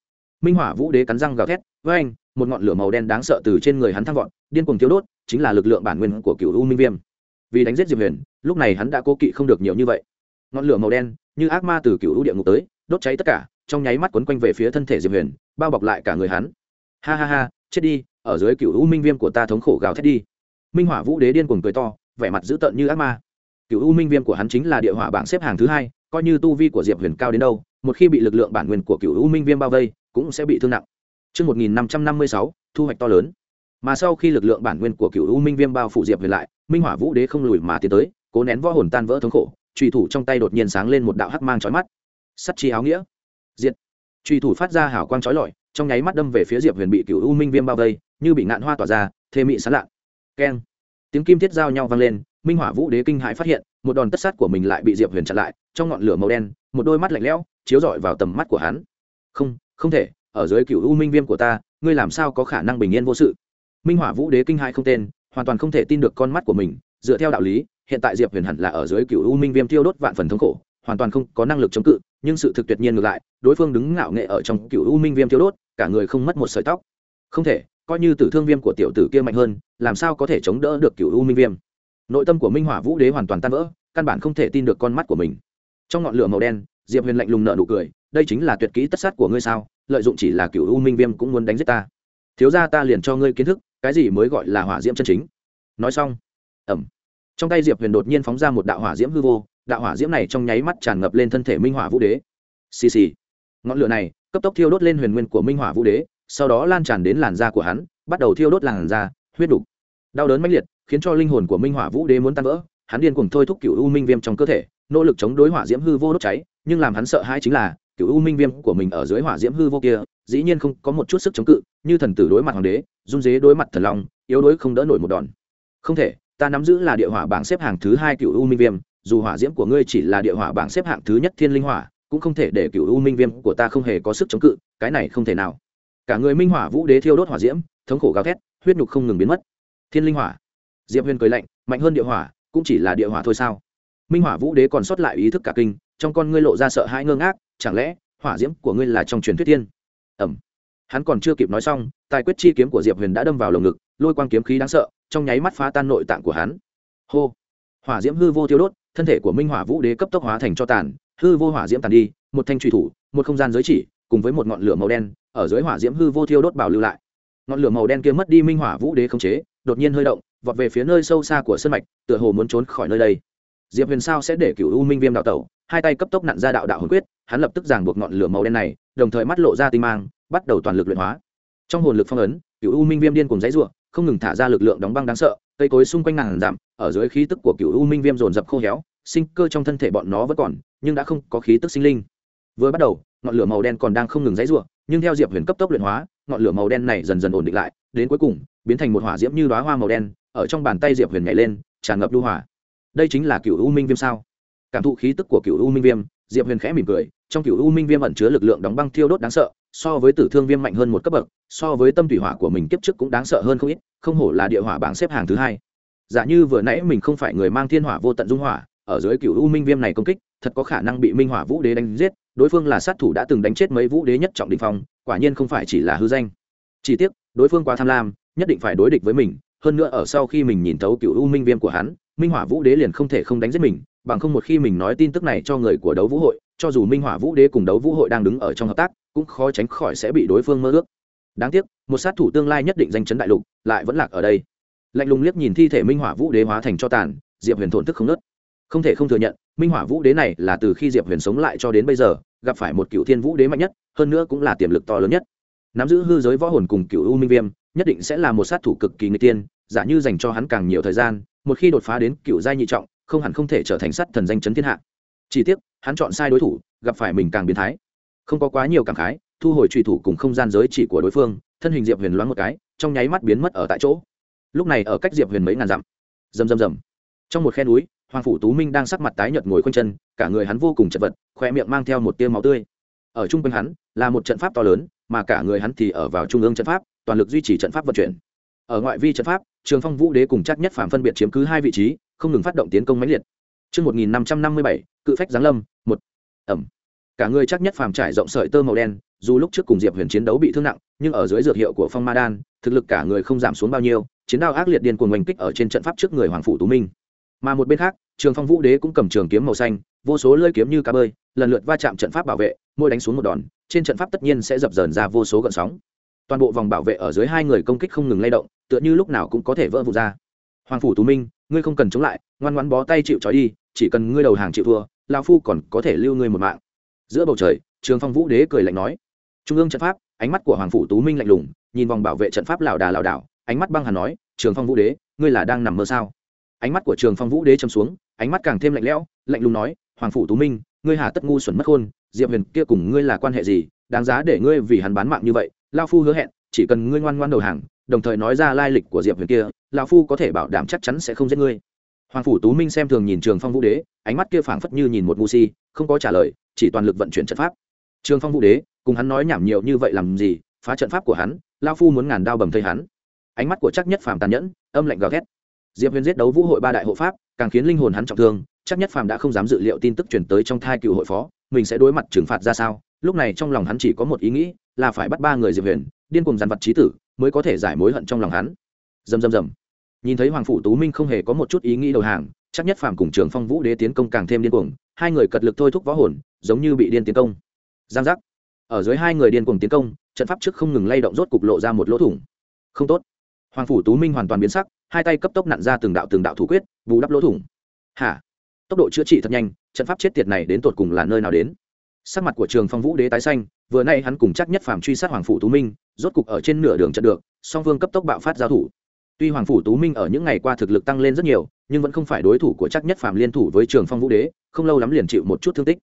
Minh hỏa vũ đế cắn răng gào thét với anh một ngọn lửa màu đen đáng sợ từ trên người hắn thăng vọt, điên cuồng thiếu đốt, chính là lực lượng bản nguyên của cựu u minh viêm. Vì đánh giết diệp huyền, lúc này hắn đã cố kỵ không được nhiều như vậy. Ngọn lửa màu đen, như ác ma từ cựu u địa ngục tới, đốt cháy tất cả, trong nháy mắt quấn quanh về phía thân thể diệp huyền, bao bọc lại cả người hắn. Ha ha ha, chết đi, ở dưới cựu u minh viêm của ta thống khổ gào thét đi. Minh hỏa vũ đế điên cuồng cười to, vẻ mặt dữ tợn như ác ma. Cựu u minh viêm của hắn chính là địa hỏa bảng xếp hàng thứ hai, coi như tu vi của diệp huyền cao đến đâu, một khi bị lực lượng bản nguyên của cựu u minh viêm bao vây, cũng sẽ bị thương nặng. Trước 1556, thu hoạch to lớn. Mà sau khi lực lượng bản nguyên của cửu U Minh Viêm bao phủ Diệp về lại, Minh Hỏa Vũ Đế không lùi mà tiến tới, cố nén võ hồn tan vỡ thống khổ, chùy thủ trong tay đột nhiên sáng lên một đạo hắc mang chói mắt. Sắt chi áo nghĩa. Diệt. Chùy thủ phát ra hào quang chói lọi, trong nháy mắt đâm về phía Diệp Huyền bị cửu U Minh Viêm bao vây, như bị ngạn hoa tỏa ra, thê mị sáng lạ. Keng. Tiếng kim thiết giao nhau vang lên, Minh Hỏa Vũ Đế kinh hãi phát hiện, một đòn tất sát của mình lại bị Diệp Huyền chặn lại, trong ngọn lửa màu đen, một đôi mắt lạnh lẽo chiếu rọi vào tầm mắt của hắn. Không, không thể, ở dưới cựu u minh viêm của ta, ngươi làm sao có khả năng bình yên vô sự? Minh hỏa vũ đế kinh hai không tên, hoàn toàn không thể tin được con mắt của mình, dựa theo đạo lý, hiện tại diệp huyền hẳn là ở dưới cựu u minh viêm tiêu đốt vạn phần thống khổ, hoàn toàn không có năng lực chống cự, nhưng sự thực tuyệt nhiên ngược lại, đối phương đứng ngạo nghệ ở trong cựu u minh viêm tiêu đốt, cả người không mất một sợi tóc. Không thể, coi như tử thương viêm của tiểu tử kia mạnh hơn, làm sao có thể chống đỡ được cựu u minh viêm? Nội tâm của minh hỏa vũ đế hoàn toàn tan vỡ, căn bản không thể tin được con mắt của mình. Trong ngọn lửa màu đen, diệp huyền lạnh lùng nợ nụ cười, đây chính là tuyệt kỹ tất sát của ngươi sao? Lợi dụng chỉ là cựu u minh viêm cũng muốn đánh giết ta. Thiếu ra ta liền cho ngươi kiến thức, cái gì mới gọi là hỏa diễm chân chính? Nói xong ẩm trong tay diệp huyền đột nhiên phóng ra một đạo hỏa diễm hư vô, đạo hỏa diễm này trong nháy mắt tràn ngập lên thân thể minh hỏa vũ đế. Xì xì. Ngọn lửa này cấp tốc thiêu đốt lên huyền nguyên của minh hỏa vũ đế, sau đó lan tràn đến làn da của hắn, bắt đầu thiêu đốt làn da, huyết đục. Đau đớn mãnh liệt, khiến cho linh hồn của minh hỏa vũ đế muốn tan vỡ, hắn điên cùng thôi thúc cựu u minh viêm trong cơ thể, nỗ lực chống đối hỏa diễm hư vô đốt cháy, nhưng làm hắn sợ hãi chính là cựu u minh viêm của mình ở dưới hỏa diễm hư vô kia, dĩ nhiên không có một chút sức chống cự, như thần tử đối mặt hoàng đế dung dế đối mặt thần long, yếu đối không đỡ nổi một đòn. Không thể, ta nắm giữ là địa hỏa bảng xếp hạng thứ hai cựu u minh viêm, dù hỏa diễm của ngươi chỉ là địa hỏa bảng xếp hạng thứ nhất thiên linh hỏa, cũng không thể để cựu u minh viêm của ta không hề có sức chống cự, cái này không thể nào. Cả người minh hỏa vũ đế thiêu đốt hỏa diễm, thống khổ gào thét, huyết nhục không ngừng biến mất. Thiên linh hỏa. Diệp huyền cười lạnh, mạnh hơn địa hỏa, cũng chỉ là địa hỏa thôi sao? Minh hỏa vũ đế còn sót lại ý thức cả kinh, trong con ngươi lộ ra sợ hãi ngơ ngác chẳng lẽ hỏa diễm của ngươi là trong truyền thuyết tiên? Ẩm hắn còn chưa kịp nói xong, tài quyết chi kiếm của diệp huyền đã đâm vào lồng ngực, lôi quang kiếm khí đáng sợ, trong nháy mắt phá tan nội tạng của hắn. Hô. Hỏa diễm hư vô tiêu đốt, thân thể của minh hỏa vũ đế cấp tốc hóa thành cho tàn, hư vô hỏa diễm tàn đi, một thanh truy thủ, một không gian giới chỉ, cùng với một ngọn lửa màu đen, ở dưới hỏa diễm hư vô thiêu đốt bảo lưu lại. Ngọn lửa màu đen kia mất đi minh hỏa vũ đế không chế, đột nhiên hơi động, vọt về phía nơi sâu xa của sân mạch, tựa hồ muốn trốn khỏi nơi đây diệp huyền sao sẽ để cựu u minh viêm đạo tẩu, hai tay cấp tốc nặn ra đạo đạo hồn quyết, hắn lập tức giảng buộc ngọn lửa màu đen này, đồng thời mắt lộ ra tinh mang, bắt đầu toàn lực luyện hóa. Trong hồn lực phong ấn, cựu u minh viêm điên cùng dãy ruộng không ngừng thả ra lực lượng đóng băng đáng sợ, cây cối xung quanh ngàn giảm, ở dưới khí tức của cựu u minh viêm dồn dập khô héo, sinh cơ trong thân thể bọn nó vẫn còn, nhưng đã không có khí tức sinh linh. Vừa bắt đầu, ngọn lửa màu đen còn đang không ngừng dãy ruộng nhưng theo diệp huyền cấp tốc luyện hóa, ngọn lửa màu đen này dần dần ổn định lại, đến cuối cùng, biến thành một hỏa diễm như đoá hoa màu đen, ở trong bàn tay diệp huyền nhảy lên, tràn ngập lưu hỏa đây chính là cựu u minh viêm sao? Cảm thụ khí tức của cựu u minh viêm, diệp huyền khẽ mỉm cười, trong cựu u minh viêm ẩn chứa lực lượng đóng băng thiêu đốt đáng sợ, so với tử thương viêm mạnh hơn một cấp bậc, so với tâm thủy hỏa của mình kiếp trước cũng đáng sợ hơn không ít, không hổ là địa hỏa bảng xếp hàng thứ hai. Giả như vừa nãy mình không phải người mang thiên hỏa vô tận dung hỏa, ở dưới cựu u minh viêm này công kích, thật có khả năng bị minh hỏa vũ đế đánh giết, đối phương là sát thủ đã từng đánh chết mấy vũ đế nhất trọng đình phong, quả nhiên không phải chỉ là hư danh. Chỉ tiếc, đối phương quá tham lam, nhất định phải đối địch với mình, hơn nữa ở sau khi mình nhìn thấu cựu u minh viêm của hắn minh hỏa vũ đế liền không thể không đánh giết mình, bằng không một khi mình nói tin tức này cho người của đấu vũ hội, cho dù minh hỏa vũ đế cùng đấu vũ hội đang đứng ở trong hợp tác, cũng khó tránh khỏi sẽ bị đối phương mơ ước. Đáng tiếc, một sát thủ tương lai nhất định danh chấn đại lục, lại vẫn lạc ở đây. Lạnh lùng liếc nhìn thi thể minh hỏa vũ đế hóa thành cho tàn, diệp huyền thổn thức không nớt. Không thể không thừa nhận, minh hỏa vũ đế này là từ khi diệp huyền sống lại cho đến bây giờ, gặp phải một cựu thiên vũ đế mạnh nhất, hơn nữa cũng là tiềm lực to lớn nhất. Nắm giữ hư giới võ hồn cùng cựu u minh viêm, nhất định sẽ là một sát thủ cực kỳ người tiên, giả như dành cho hắn càng nhiều thời gian một khi đột phá đến cựu giai nhị trọng, không hẳn không thể trở thành sát thần danh chấn thiên hạ. Chỉ tiếc, hắn chọn sai đối thủ, gặp phải mình càng biến thái. Không có quá nhiều cảm khái, thu hồi truy thủ cùng không gian giới chỉ của đối phương, thân hình diệp huyền loáng một cái, trong nháy mắt biến mất ở tại chỗ. Lúc này ở cách diệp huyền mấy ngàn dặm. Rầm rầm rầm. Trong một khe núi, hoàng phủ tú minh đang sắc mặt tái nhợt ngồi quanh chân, cả người hắn vô cùng chật vật khoe miệng mang theo một tia máu tươi. Ở trung quanh hắn, là một trận pháp to lớn, mà cả người hắn thì ở vào trung ương trận pháp, toàn lực duy trì trận pháp vận chuyển ở ngoại vi trận pháp trường phong vũ đế cùng chắc nhất phạm phân biệt chiếm cứ hai vị trí không ngừng phát động tiến công mãnh liệt Trước 1557, cự phách giáng lâm, một ẩm. Cả người chắc nhất phàm trải rộng sợi tơ màu đen, dù lúc trước cùng Diệp Huyền chiến đấu bị thương nặng, nhưng ở dưới dược hiệu của Phong Ma Đan, thực lực cả người không giảm xuống bao nhiêu, chiến đao ác liệt điên cuồng oanh kích ở trên trận pháp trước người Hoàng phủ Tú Minh. Mà một bên khác, Trường Phong Vũ Đế cũng cầm trường kiếm màu xanh, vô số lưỡi kiếm như cá bơi, lần lượt va chạm trận pháp bảo vệ, mỗi đánh xuống một đòn, trên trận pháp tất nhiên sẽ dập dờn ra vô số gợn sóng. Toàn bộ vòng bảo vệ ở dưới hai người công kích không ngừng lay động, tựa như lúc nào cũng có thể vỡ vụn ra. Hoàng phủ Tú Minh, ngươi không cần chống lại, ngoan ngoãn bó tay chịu trói đi, chỉ cần ngươi đầu hàng chịu thua, lão phu còn có thể lưu ngươi một mạng. Giữa bầu trời, Trường Phong Vũ Đế cười lạnh nói. Trung ương trận pháp, ánh mắt của Hoàng phủ Tú Minh lạnh lùng, nhìn vòng bảo vệ trận pháp lão đà lão đảo, ánh mắt băng hà nói, "Trường Phong Vũ Đế, ngươi là đang nằm mơ sao?" Ánh mắt của Trường Phong Vũ Đế trầm xuống, ánh mắt càng thêm lạnh lẽo, lạnh lùng nói, "Hoàng phủ Tú Minh, ngươi hà tất ngu xuẩn mất khôn, Diệp Huyền kia cùng ngươi là quan hệ gì, đáng giá để ngươi vì hắn bán mạng như vậy?" Lão phu hứa hẹn, chỉ cần ngươi ngoan ngoan đầu hàng, đồng thời nói ra lai lịch của Diệp Huyền kia, lão phu có thể bảo đảm chắc chắn sẽ không giết ngươi. Hoàng phủ tú minh xem thường nhìn trường phong vũ đế ánh mắt kia phảng phất như nhìn một ngu si không có trả lời chỉ toàn lực vận chuyển trận pháp. Trường phong vũ đế cùng hắn nói nhảm nhiều như vậy làm gì phá trận pháp của hắn lao phu muốn ngàn đao bầm thây hắn. Ánh mắt của chắc nhất phàm tàn nhẫn âm lạnh gào ghét diệp huyền giết đấu vũ hội ba đại hộ pháp càng khiến linh hồn hắn trọng thương chắc nhất phàm đã không dám dự liệu tin tức chuyển tới trong thai cựu hội phó mình sẽ đối mặt trừng phạt ra sao? Lúc này trong lòng hắn chỉ có một ý nghĩ, là phải bắt ba người diệp huyền, điên cùng dàn vật trí tử, mới có thể giải mối hận trong lòng hắn. Dầm dầm dầm nhìn thấy hoàng phủ tú minh không hề có một chút ý nghĩ đầu hàng, chắc nhất phàm cùng trường phong vũ đế tiến công càng thêm điên cuồng, hai người cật lực thôi thúc võ hồn, giống như bị điên tiến công. Giang giác. Ở dưới hai người điên cuồng tiến công, trận pháp trước không ngừng lay động rốt cục lộ ra một lỗ thủng. Không tốt. Hoàng phủ tú minh hoàn toàn biến sắc, hai tay cấp tốc nặn ra từng đạo từng đạo thủ quyết, bù đắp lỗ thủng. Hả? Tốc độ chữa trị thật nhanh, trận pháp chết tiệt này đến tột cùng là nơi nào đến? Sắc mặt của trường phong vũ đế tái xanh, vừa nay hắn cùng chắc nhất phàm truy sát hoàng phủ tú minh, rốt cục ở trên nửa đường trận được, song vương cấp tốc bạo phát giao thủ. Tuy hoàng phủ tú minh ở những ngày qua thực lực tăng lên rất nhiều, nhưng vẫn không phải đối thủ của chắc nhất phàm liên thủ với trường phong vũ đế, không lâu lắm liền chịu một chút thương tích.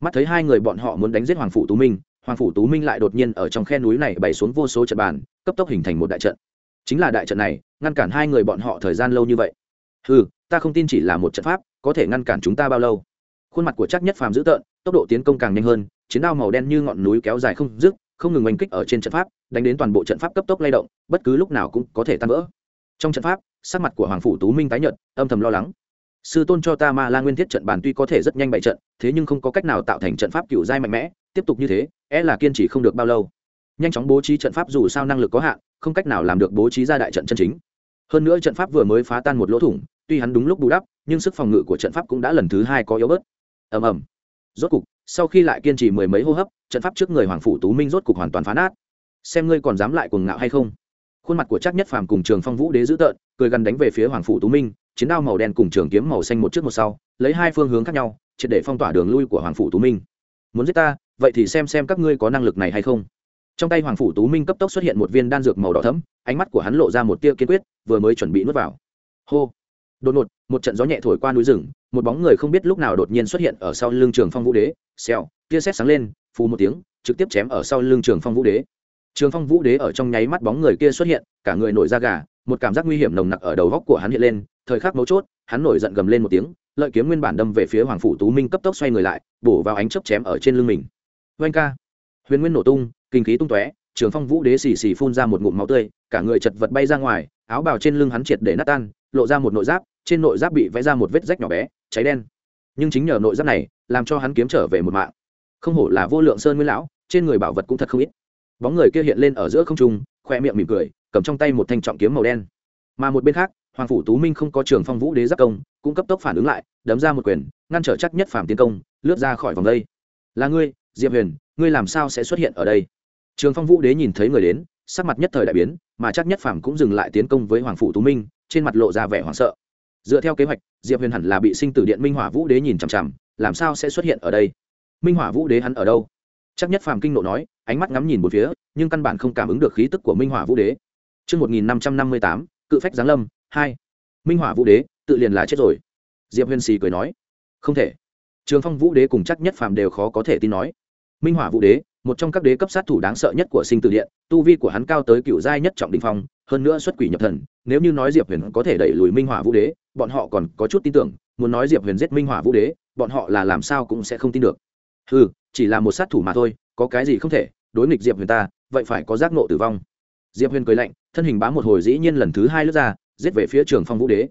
Mắt thấy hai người bọn họ muốn đánh giết hoàng phủ tú minh, hoàng phủ tú minh lại đột nhiên ở trong khe núi này bày xuống vô số trận bàn, cấp tốc hình thành một đại trận. Chính là đại trận này, ngăn cản hai người bọn họ thời gian lâu như vậy. Ừ ta không tin chỉ là một trận pháp, có thể ngăn cản chúng ta bao lâu? Khuôn mặt của chắc nhất phàm dữ tợn tốc độ tiến công càng nhanh hơn, chiến đao màu đen như ngọn núi kéo dài không dứt, không ngừng oanh kích ở trên trận pháp, đánh đến toàn bộ trận pháp cấp tốc lay động, bất cứ lúc nào cũng có thể tan vỡ. Trong trận pháp, sắc mặt của hoàng phủ tú minh tái nhợt, âm thầm lo lắng. Sư tôn cho ta ma la nguyên thiết trận bàn tuy có thể rất nhanh bại trận, thế nhưng không có cách nào tạo thành trận pháp cựu giai mạnh mẽ, tiếp tục như thế é e là kiên trì không được bao lâu. Nhanh chóng bố trí trận pháp dù sao năng lực có hạn, không cách nào làm được bố trí ra đại trận chân chính. Hơn nữa trận pháp vừa mới phá tan một lỗ thủng, tuy hắn đúng lúc bù đắp, nhưng sức phòng ngự của trận pháp cũng đã lần thứ hai có yếu bớt. Ầm ầm rốt cục, sau khi lại kiên trì mười mấy hô hấp, trận pháp trước người hoàng phủ tú minh rốt cục hoàn toàn phá nát. Xem ngươi còn dám lại cuồng ngạo hay không. Khuôn mặt của chắc nhất phàm cùng trường phong vũ đế dữ tợn, cười gần đánh về phía hoàng phủ tú minh, chiến đao màu đen cùng trường kiếm màu xanh một trước một sau, lấy hai phương hướng khác nhau, triệt để phong tỏa đường lui của hoàng phủ tú minh. Muốn giết ta, vậy thì xem xem các ngươi có năng lực này hay không. Trong tay hoàng phủ tú minh cấp tốc xuất hiện một viên đan dược màu đỏ thấm ánh mắt của hắn lộ ra một tia kiên quyết, vừa mới chuẩn bị nuốt vào. Hô! Đột ngột, một trận gió nhẹ thổi qua núi rừng một bóng người không biết lúc nào đột nhiên xuất hiện ở sau lưng trường phong vũ đế, xèo, tia xét sáng lên, phù một tiếng, trực tiếp chém ở sau lưng trường phong vũ đế. Trường phong vũ đế ở trong nháy mắt bóng người kia xuất hiện, cả người nổi da gà, một cảm giác nguy hiểm nồng nặc ở đầu góc của hắn hiện lên, thời khắc mấu chốt, hắn nổi giận gầm lên một tiếng, lợi kiếm nguyên bản đâm về phía hoàng phủ tú minh cấp tốc xoay người lại, bổ vào ánh chớp chém ở trên lưng mình. Oanh ca. Huyền nguyên nổ tung, kinh khí tung tóe, trường phong vũ đế xì xì phun ra một ngụm máu tươi, cả người chật vật bay ra ngoài, áo bào trên lưng hắn triệt để nát tan, lộ ra một nội giáp, trên nội giáp bị vẽ ra một vết rách nhỏ bé cháy đen. Nhưng chính nhờ nội giáp này, làm cho hắn kiếm trở về một mạng. Không hổ là vô lượng sơn nguyên lão, trên người bảo vật cũng thật không ít. Bóng người kia hiện lên ở giữa không trung, khoe miệng mỉm cười, cầm trong tay một thanh trọng kiếm màu đen. Mà một bên khác, hoàng phủ tú minh không có trường phong vũ đế giáp công, cũng cấp tốc phản ứng lại, đấm ra một quyền, ngăn trở chắc nhất phàm tiến công, lướt ra khỏi vòng đây. Là ngươi, diệp huyền, ngươi làm sao sẽ xuất hiện ở đây? Trường phong vũ đế nhìn thấy người đến, sắc mặt nhất thời đại biến, mà chắc nhất phàm cũng dừng lại tiến công với hoàng phủ tú minh, trên mặt lộ ra vẻ hoảng sợ dựa theo kế hoạch diệp huyền hẳn là bị sinh tử điện minh hỏa vũ đế nhìn chằm chằm làm sao sẽ xuất hiện ở đây minh hỏa vũ đế hắn ở đâu chắc nhất phàm kinh nộ nói ánh mắt ngắm nhìn một phía nhưng căn bản không cảm ứng được khí tức của minh hỏa vũ đế Trước 1558, cự phách giáng lâm, 2. Minh hỏa vũ đế, tự liền là chết rồi. Diệp Huyền xì cười nói, không thể. Trường Phong vũ đế cùng chắc nhất phàm đều khó có thể tin nói. Minh hỏa vũ đế, một trong các đế cấp sát thủ đáng sợ nhất của sinh tử điện, tu vi của hắn cao tới cựu giai nhất trọng đỉnh phong, hơn nữa xuất quỷ nhập thần, nếu như nói Diệp Huyền có thể đẩy lùi Minh hỏa vũ đế, bọn họ còn có chút tin tưởng, muốn nói Diệp Huyền giết Minh hỏa vũ đế, bọn họ là làm sao cũng sẽ không tin được. Hừ, chỉ là một sát thủ mà thôi, có cái gì không thể, đối nghịch Diệp Huyền ta, vậy phải có giác ngộ tử vong. Diệp huyền cười lạnh thân hình bám một hồi dĩ nhiên lần thứ hai lướt ra giết về phía trường phong vũ đế.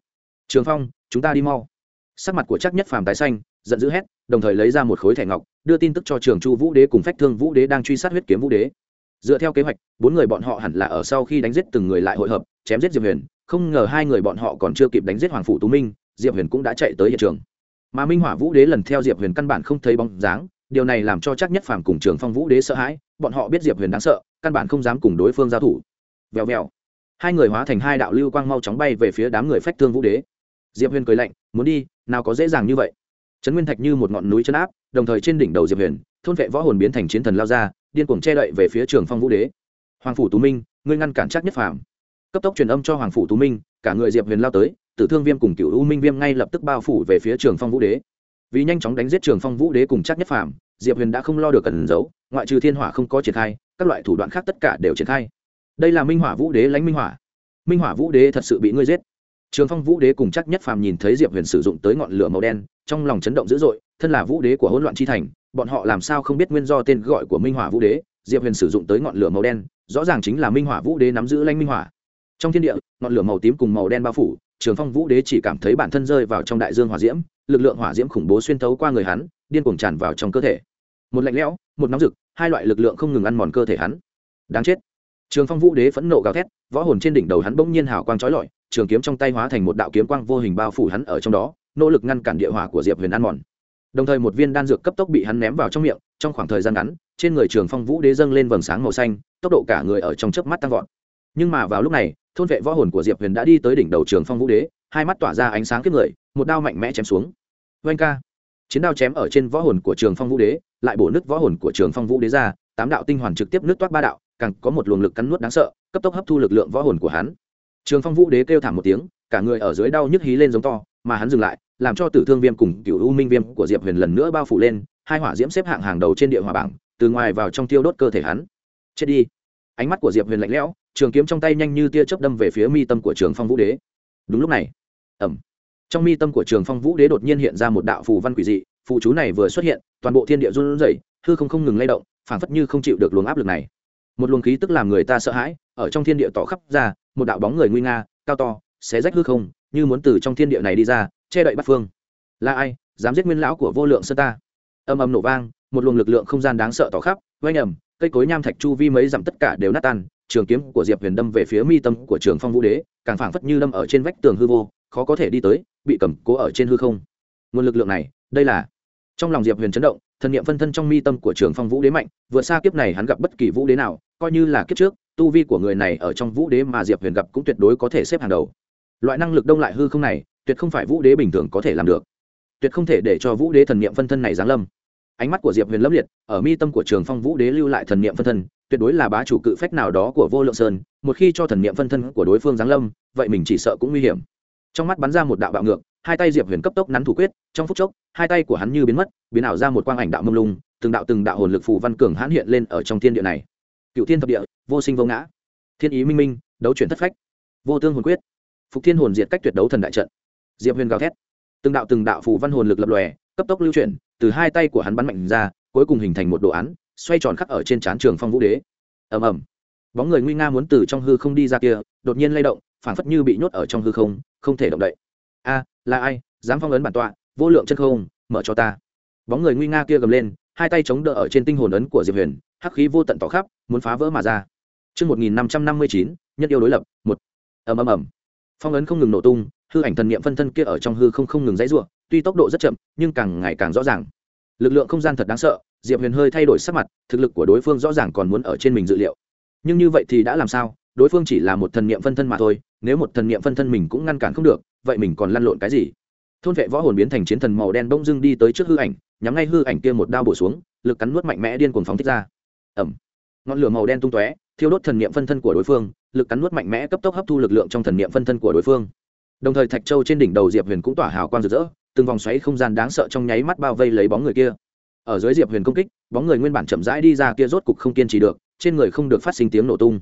Trường phong chúng ta đi mau. Sắc mặt của chắc nhất phàm tái xanh giận dữ hét đồng thời lấy ra một khối thẻ ngọc đưa tin tức cho trường chu vũ đế cùng phách thương vũ đế đang truy sát huyết kiếm vũ đế dựa theo kế hoạch, bốn người bọn họ hẳn là ở sau khi đánh giết từng người lại hội hợp, chém giết diệp huyền, không ngờ hai người bọn họ còn chưa kịp đánh giết hoàng phủ tú minh, diệp huyền cũng đã chạy tới hiện trường. Mà minh hỏa vũ đế lần theo diệp huyền căn bản không thấy bóng dáng, điều này làm cho chắc nhất phàm cùng trường phong vũ đế sợ hãi, bọn họ biết diệp huyền đáng sợ, căn bản không dám cùng đối phương giao thủ. Vèo vèo. Hai người hóa thành hai đạo lưu quang mau chóng bay về phía đám người phách thương vũ đế. Diệp huyền cười lạnh, muốn đi, nào có dễ dàng như vậy. Trấn nguyên thạch như một ngọn núi chân áp, đồng thời trên đỉnh đầu diệp huyền, thôn vệ võ hồn biến thành chiến thần lao ra điên cuồng che đậy về phía trường phong vũ đế. Hoàng phủ tú minh, ngươi ngăn cản chắc nhất phàm. Cấp tốc truyền âm cho hoàng phủ tú minh, cả người diệp huyền lao tới, tử thương viêm cùng cựu u minh viêm ngay lập tức bao phủ về phía trường phong vũ đế. Vì nhanh chóng đánh giết trường phong vũ đế cùng chắc nhất phàm, diệp huyền đã không lo được cẩn giấu, ngoại trừ thiên hỏa không có triển khai, các loại thủ đoạn khác tất cả đều triển khai. Đây là minh hỏa vũ đế lãnh minh hỏa. Minh hỏa vũ đế thật sự bị ngươi giết. Trường phong vũ đế cùng chắc nhất phàm nhìn thấy diệp huyền sử dụng tới ngọn lửa màu đen, trong lòng chấn động dữ dội, thân là vũ đế của hỗn loạn chi thành bọn họ làm sao không biết nguyên do tên gọi của minh hỏa vũ đế? Diệp huyền sử dụng tới ngọn lửa màu đen, rõ ràng chính là minh hỏa vũ đế nắm giữ Lanh minh hỏa. Trong thiên địa, ngọn lửa màu tím cùng màu đen bao phủ, trường phong vũ đế chỉ cảm thấy bản thân rơi vào trong đại dương hỏa diễm, lực lượng hỏa diễm khủng bố xuyên thấu qua người hắn, điên cuồng tràn vào trong cơ thể. Một lạnh lẽo, một nóng rực, hai loại lực lượng không ngừng ăn mòn cơ thể hắn. Đáng chết. Trường phong vũ đế phẫn nộ gào thét, võ hồn trên đỉnh đầu hắn bỗng nhiên hào quang trói lọi, trường kiếm trong tay hóa thành một đạo kiếm quang vô hình bao phủ hắn ở trong đó, nỗ lực ngăn cản địa hỏa của diệp huyền ăn mòn đồng thời một viên đan dược cấp tốc bị hắn ném vào trong miệng, trong khoảng thời gian ngắn, trên người trường phong vũ đế dâng lên vầng sáng màu xanh, tốc độ cả người ở trong chớp mắt tăng vọt. Nhưng mà vào lúc này, thôn vệ võ hồn của diệp huyền đã đi tới đỉnh đầu trường phong vũ đế, hai mắt tỏa ra ánh sáng kiếp người, một đao mạnh mẽ chém xuống. Vanh ca. Chiến đao chém ở trên võ hồn của trường phong vũ đế, lại bổ nứt võ hồn của trường phong vũ đế ra, tám đạo tinh hoàn trực tiếp nứt toát ba đạo, càng có một luồng lực cắn nuốt đáng sợ, cấp tốc hấp thu lực lượng võ hồn của hắn. Trường phong vũ đế kêu thảm một tiếng, cả người ở dưới đau nhức hí lên giống to, mà hắn dừng lại làm cho tử thương viêm cùng cựu u minh viêm của diệp huyền lần nữa bao phủ lên, hai hỏa diễm xếp hạng hàng đầu trên địa hỏa bảng, từ ngoài vào trong tiêu đốt cơ thể hắn. Chết đi. Ánh mắt của diệp huyền lạnh lẽo, trường kiếm trong tay nhanh như tia chớp đâm về phía mi tâm của trường phong vũ đế. Đúng lúc này. Ẩm trong mi tâm của trường phong vũ đế đột nhiên hiện ra một đạo phù văn quỷ dị, phù chú này vừa xuất hiện, toàn bộ thiên địa run rẩy, hư không không ngừng lay động, phảng phất như không chịu được luồng áp lực này. Một luồng khí tức làm người ta sợ hãi, ở trong thiên địa tỏ khắp ra, một đạo bóng người nguy nga, cao to, xé rách hư không, như muốn từ trong thiên địa này đi ra che đậy bắt phương. Là ai, dám giết nguyên lão của vô lượng sơn ta? Âm âm nổ vang, một luồng lực lượng không gian đáng sợ tỏ khắp oanh ầm, cây cối nham thạch chu vi mấy dặm tất cả đều nát tan, trường kiếm của diệp huyền đâm về phía mi tâm của trường phong vũ đế, càng phảng phất như đâm ở trên vách tường hư vô, khó có thể đi tới, bị cầm cố ở trên hư không. Nguồn lực lượng này, đây là trong lòng diệp huyền chấn động, thần niệm phân thân trong mi tâm của trường phong vũ đế mạnh, vượt xa kiếp này hắn gặp bất kỳ vũ đế nào, coi như là kiếp trước, tu vi của người này ở trong vũ đế mà diệp huyền gặp cũng tuyệt đối có thể xếp hàng đầu. Loại năng lực đông lại hư không này tuyệt không phải vũ đế bình thường có thể làm được. Tuyệt không thể để cho vũ đế thần niệm phân thân này giáng lâm. Ánh mắt của diệp huyền lâm liệt, ở mi tâm của trường phong vũ đế lưu lại thần niệm phân thân, tuyệt đối là bá chủ cự phách nào đó của vô lượng sơn, một khi cho thần niệm phân thân của đối phương giáng lâm, vậy mình chỉ sợ cũng nguy hiểm. Trong mắt bắn ra một đạo bạo ngược, hai tay diệp huyền cấp tốc nắn thủ quyết, trong phút chốc, hai tay của hắn như biến mất, biến ảo ra một quang ảnh đạo mông lung, từng đạo từng đạo hồn lực phù văn cường hãn hiện lên ở trong thiên địa này. Cựu thiên thập địa, vô sinh vô ngã. Thiên ý minh minh, đấu chuyển thất phách. Vô tương hồn quyết. Phục thiên hồn diệt cách tuyệt đấu thần đại trận diệp huyền gào thét. Từng đạo từng đạo phù văn hồn lực lập lòe cấp tốc lưu chuyển từ hai tay của hắn bắn mạnh ra cuối cùng hình thành một đồ án xoay tròn khắc ở trên trán trường phong vũ đế. Ầm ầm. Bóng người nguy nga muốn từ trong hư không đi ra kia đột nhiên lay động phản phất như bị nhốt ở trong hư không không thể động đậy. A là ai? Dám phong ấn bản tọa vô lượng chân không mở cho ta. Bóng người nguy nga kia gầm lên hai tay chống đỡ ở trên tinh hồn ấn của diệp huyền hắc khí vô tận tỏ khắp muốn phá vỡ mà ra. Trước 1559, nhất yêu đối lập, một. ầm ầm ầm. Phong ấn không ngừng nổ tung, hư ảnh thần niệm phân thân kia ở trong hư không không ngừng dãy rủa, tuy tốc độ rất chậm, nhưng càng ngày càng rõ ràng. Lực lượng không gian thật đáng sợ, Diệp Huyền hơi thay đổi sắc mặt, thực lực của đối phương rõ ràng còn muốn ở trên mình dự liệu. Nhưng như vậy thì đã làm sao? Đối phương chỉ là một thần niệm phân thân mà thôi, nếu một thần niệm phân thân mình cũng ngăn cản không được, vậy mình còn lăn lộn cái gì? thôn vệ võ hồn biến thành chiến thần màu đen bỗng dưng đi tới trước hư ảnh nhắm ngay hư ảnh kia một đao bổ xuống lực cắn nuốt mạnh mẽ điên cuồng phóng thích ra ầm, ngọn lửa màu đen tung tóe thiêu đốt thần niệm phân thân của đối phương lực cắn nuốt mạnh mẽ cấp tốc hấp thu lực lượng trong thần niệm phân thân của đối phương đồng thời thạch châu trên đỉnh đầu diệp huyền cũng tỏa hào quang rực rỡ, từng vòng xoáy không gian đáng sợ trong nháy mắt bao vây lấy bóng người kia. Ở dưới diệp huyền công kích, bóng người nguyên bản chậm rãi đi ra kia rốt cục không kiên trì được, trên người không được phát sinh tiếng nổ tung.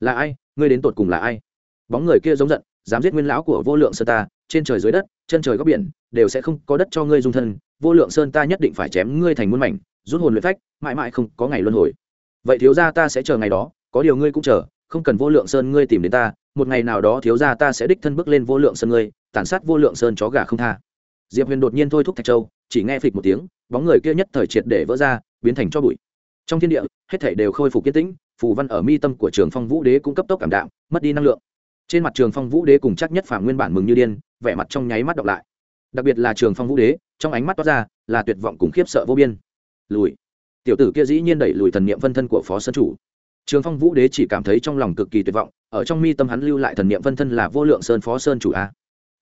Là ai? Ngươi đến tột cùng là ai? Bóng người kia giống giận, dám giết nguyên lão của vô lượng sơ ta, trên trời dưới đất, chân trời góc biển, đều sẽ không có đất cho ngươi dung thân, vô lượng sơn ta nhất định phải chém ngươi thành muôn mảnh, rút hồn luyện phách, mãi mãi không có ngày luân hồi. Vậy thiếu gia ta sẽ chờ ngày đó, có điều ngươi cũng chờ, không cần vô lượng sơn ngươi tìm đến ta một ngày nào đó thiếu gia ta sẽ đích thân bước lên vô lượng sơn ngươi, tàn sát vô lượng sơn chó gà không tha. Diệp huyền đột nhiên thôi thúc thạch châu, chỉ nghe phịch một tiếng, bóng người kia nhất thời triệt để vỡ ra, biến thành cho bụi. Trong thiên địa, hết thảy đều khôi phục kiên tĩnh, phù văn ở mi tâm của trường phong vũ đế cũng cấp tốc cảm đạm, mất đi năng lượng. Trên mặt trường phong vũ đế cùng chắc nhất phản nguyên bản mừng như điên, vẻ mặt trong nháy mắt đọc lại. Đặc biệt là trường phong vũ đế, trong ánh mắt toát ra, là tuyệt vọng cùng khiếp sợ vô biên. Lùi. Tiểu tử kia dĩ nhiên đẩy lùi thần niệm phân thân của phó sân chủ trường phong vũ đế chỉ cảm thấy trong lòng cực kỳ tuyệt vọng, ở trong mi tâm hắn lưu lại thần niệm phân thân là vô lượng sơn phó sơn chủ a.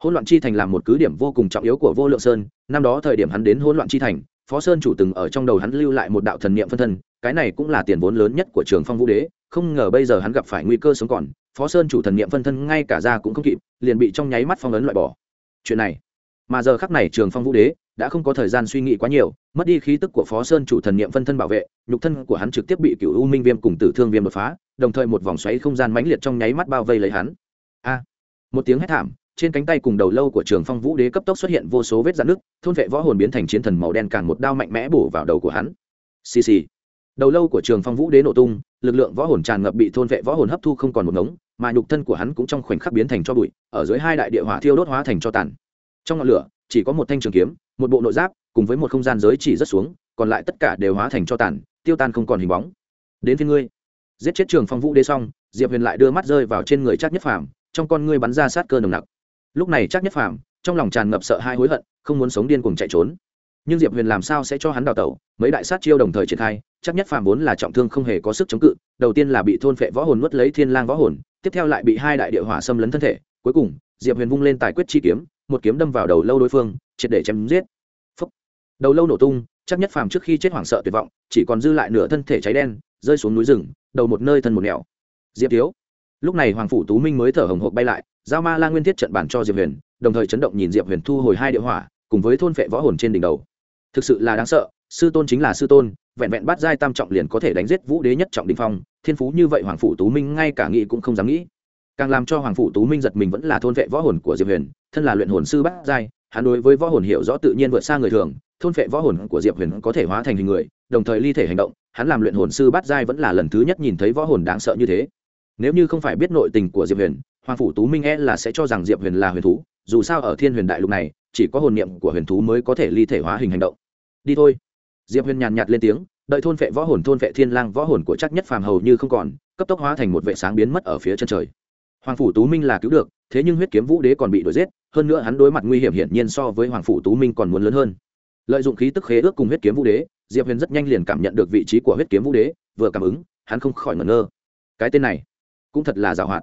Hỗn loạn chi thành làm một cứ điểm vô cùng trọng yếu của vô lượng sơn, năm đó thời điểm hắn đến hỗn loạn chi thành, phó sơn chủ từng ở trong đầu hắn lưu lại một đạo thần niệm phân thân, cái này cũng là tiền vốn lớn nhất của trường phong vũ đế, không ngờ bây giờ hắn gặp phải nguy cơ sống còn, phó sơn chủ thần niệm phân thân ngay cả ra cũng không kịp, liền bị trong nháy mắt phong ấn loại bỏ. Chuyện này mà giờ khắc này trường phong vũ đế đã không có thời gian suy nghĩ quá nhiều, mất đi khí tức của phó sơn chủ thần niệm phân thân bảo vệ, nhục thân của hắn trực tiếp bị cựu u minh viêm cùng tử thương viêm đột phá, đồng thời một vòng xoáy không gian mãnh liệt trong nháy mắt bao vây lấy hắn. A! Một tiếng hét thảm, trên cánh tay cùng đầu lâu của trường phong vũ đế cấp tốc xuất hiện vô số vết dạn nước thôn vệ võ hồn biến thành chiến thần màu đen càng một đao mạnh mẽ bổ vào đầu của hắn. Xì xì! Đầu lâu của trường phong vũ đế nổ tung, lực lượng võ hồn tràn ngập bị thôn vệ võ hồn hấp thu không còn một ngống, mà nhục thân của hắn cũng trong khoảnh khắc biến thành cho bụi, ở dưới hai đại địa hỏa thiêu đốt hóa thành cho tàn trong ngọn lửa, chỉ có một thanh trường kiếm, một bộ nội giáp, cùng với một không gian giới chỉ rất xuống, còn lại tất cả đều hóa thành cho tàn, tiêu tan không còn hình bóng. Đến phía ngươi. Giết chết trường phong vũ đế xong, diệp huyền lại đưa mắt rơi vào trên người chắc nhất phàm, trong con ngươi bắn ra sát cơ nồng nặc. Lúc này chắc nhất phàm, trong lòng tràn ngập sợ hai hối hận, không muốn sống điên cuồng chạy trốn. Nhưng diệp huyền làm sao sẽ cho hắn đào tẩu? Mấy đại sát chiêu đồng thời triển khai chắc nhất phàm vốn là trọng thương không hề có sức chống cự, đầu tiên là bị thôn phệ võ hồn nuốt lấy thiên lang võ hồn, tiếp theo lại bị hai đại địa hỏa xâm lấn thân thể. Cuối cùng, diệp huyền vung lên tài quyết chi kiếm một kiếm đâm vào đầu lâu đối phương, triệt để chém giết. Phúc. đầu lâu nổ tung, chắc nhất phàm trước khi chết hoảng sợ tuyệt vọng, chỉ còn dư lại nửa thân thể cháy đen, rơi xuống núi rừng, đầu một nơi thân một nẻo. Diệp thiếu. Lúc này hoàng phủ tú minh mới thở hồng hộc bay lại, giao ma la nguyên thiết trận bản cho diệp huyền, đồng thời chấn động nhìn diệp huyền thu hồi hai địa hỏa, cùng với thôn phệ võ hồn trên đỉnh đầu. Thực sự là đáng sợ, sư tôn chính là sư tôn, vẹn vẹn bắt giai tam trọng liền có thể đánh giết vũ đế nhất trọng đình phong, thiên phú như vậy hoàng phủ tú minh ngay cả nghĩ cũng không dám nghĩ. Càng làm cho hoàng phủ tú minh giật mình vẫn là thôn vệ võ hồn của diệp huyền thân là luyện hồn sư bát giai, hắn đối với võ hồn hiểu rõ tự nhiên vượt xa người thường, thôn phệ võ hồn của diệp huyền có thể hóa thành hình người, đồng thời ly thể hành động, hắn làm luyện hồn sư bát giai vẫn là lần thứ nhất nhìn thấy võ hồn đáng sợ như thế. Nếu như không phải biết nội tình của diệp huyền, hoàng phủ tú minh e là sẽ cho rằng diệp huyền là huyền thú, dù sao ở thiên huyền đại lục này, chỉ có hồn niệm của huyền thú mới có thể ly thể hóa hình hành động. Đi thôi. Diệp huyền nhàn nhạt lên tiếng, đợi thôn vệ võ hồn thôn vệ thiên lang võ hồn của chắc nhất phàm hầu như không còn, cấp tốc hóa thành một vệ sáng biến mất ở phía chân trời hoàng phủ tú minh là cứu được, thế nhưng huyết kiếm vũ đế còn bị đuổi giết, hơn nữa hắn đối mặt nguy hiểm hiển nhiên so với hoàng phủ tú minh còn muốn lớn hơn. Lợi dụng khí tức khế ước cùng huyết kiếm vũ đế, diệp huyền rất nhanh liền cảm nhận được vị trí của huyết kiếm vũ đế, vừa cảm ứng, hắn không khỏi ngẩn ngơ. Cái tên này, cũng thật là giàu hoạt.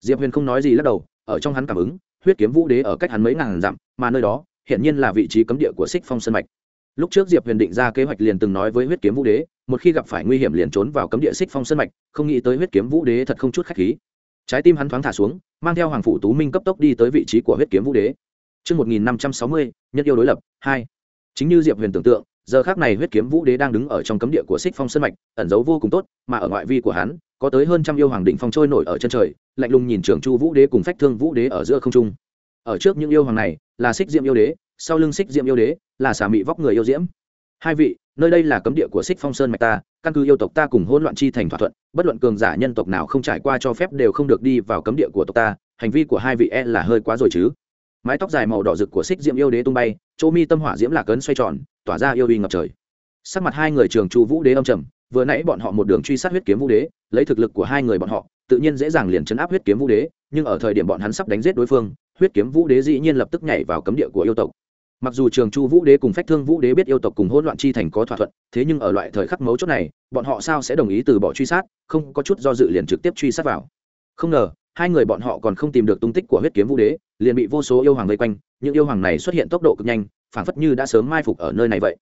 Diệp huyền không nói gì lắc đầu, ở trong hắn cảm ứng, huyết kiếm vũ đế ở cách hắn mấy ngàn dặm, mà nơi đó, hiển nhiên là vị trí cấm địa của xích phong sơn mạch. Lúc trước diệp huyền định ra kế hoạch liền từng nói với huyết kiếm vũ đế, một khi gặp phải nguy hiểm liền trốn vào cấm địa xích phong sơn mạch, không nghĩ tới huyết kiếm vũ đế thật không chút khách khí trái tim hắn thoáng thả xuống mang theo hoàng phủ tú minh cấp tốc đi tới vị trí của huyết kiếm vũ đế Trước 1560, nhất yêu đối lập, 2. Chính như Diệp Huyền tưởng tượng, giờ khác này huyết kiếm vũ đế đang đứng ở trong cấm địa của xích phong sơn mạch, ẩn giấu vô cùng tốt, mà ở ngoại vi của hắn, có tới hơn trăm yêu hoàng định phong trôi nổi ở chân trời, lạnh lùng nhìn trưởng chu vũ đế cùng phách thương vũ đế ở giữa không trung. Ở trước những yêu hoàng này, là xích diệm yêu đế, sau lưng xích diệm yêu đế, là xà mị vóc người yêu diễm hai vị nơi đây là cấm địa của xích phong sơn mạch ta, căn cứ yêu tộc ta cùng hỗn loạn chi thành thỏa thuận, bất luận cường giả nhân tộc nào không trải qua cho phép đều không được đi vào cấm địa của tộc ta, hành vi của hai vị e là hơi quá rồi chứ. Mái tóc dài màu đỏ rực của xích diễm yêu đế tung bay, chỗ mi tâm hỏa diễm lạc ấn xoay tròn, tỏa ra yêu uy ngập trời. Sắc mặt hai người trường chu vũ đế âm trầm, vừa nãy bọn họ một đường truy sát huyết kiếm vũ đế, lấy thực lực của hai người bọn họ, tự nhiên dễ dàng liền chấn áp huyết kiếm vũ đế, nhưng ở thời điểm bọn hắn sắp đánh giết đối phương, huyết kiếm vũ đế dĩ nhiên lập tức nhảy vào cấm địa của yêu tộc mặc dù trường chu vũ đế cùng phách thương vũ đế biết yêu tộc cùng hỗn loạn chi thành có thỏa thuận, thế nhưng ở loại thời khắc mấu chốt này, bọn họ sao sẽ đồng ý từ bỏ truy sát, không có chút do dự liền trực tiếp truy sát vào. Không ngờ, hai người bọn họ còn không tìm được tung tích của huyết kiếm vũ đế, liền bị vô số yêu hoàng vây quanh, những yêu hoàng này xuất hiện tốc độ cực nhanh, phảng phất như đã sớm mai phục ở nơi này vậy.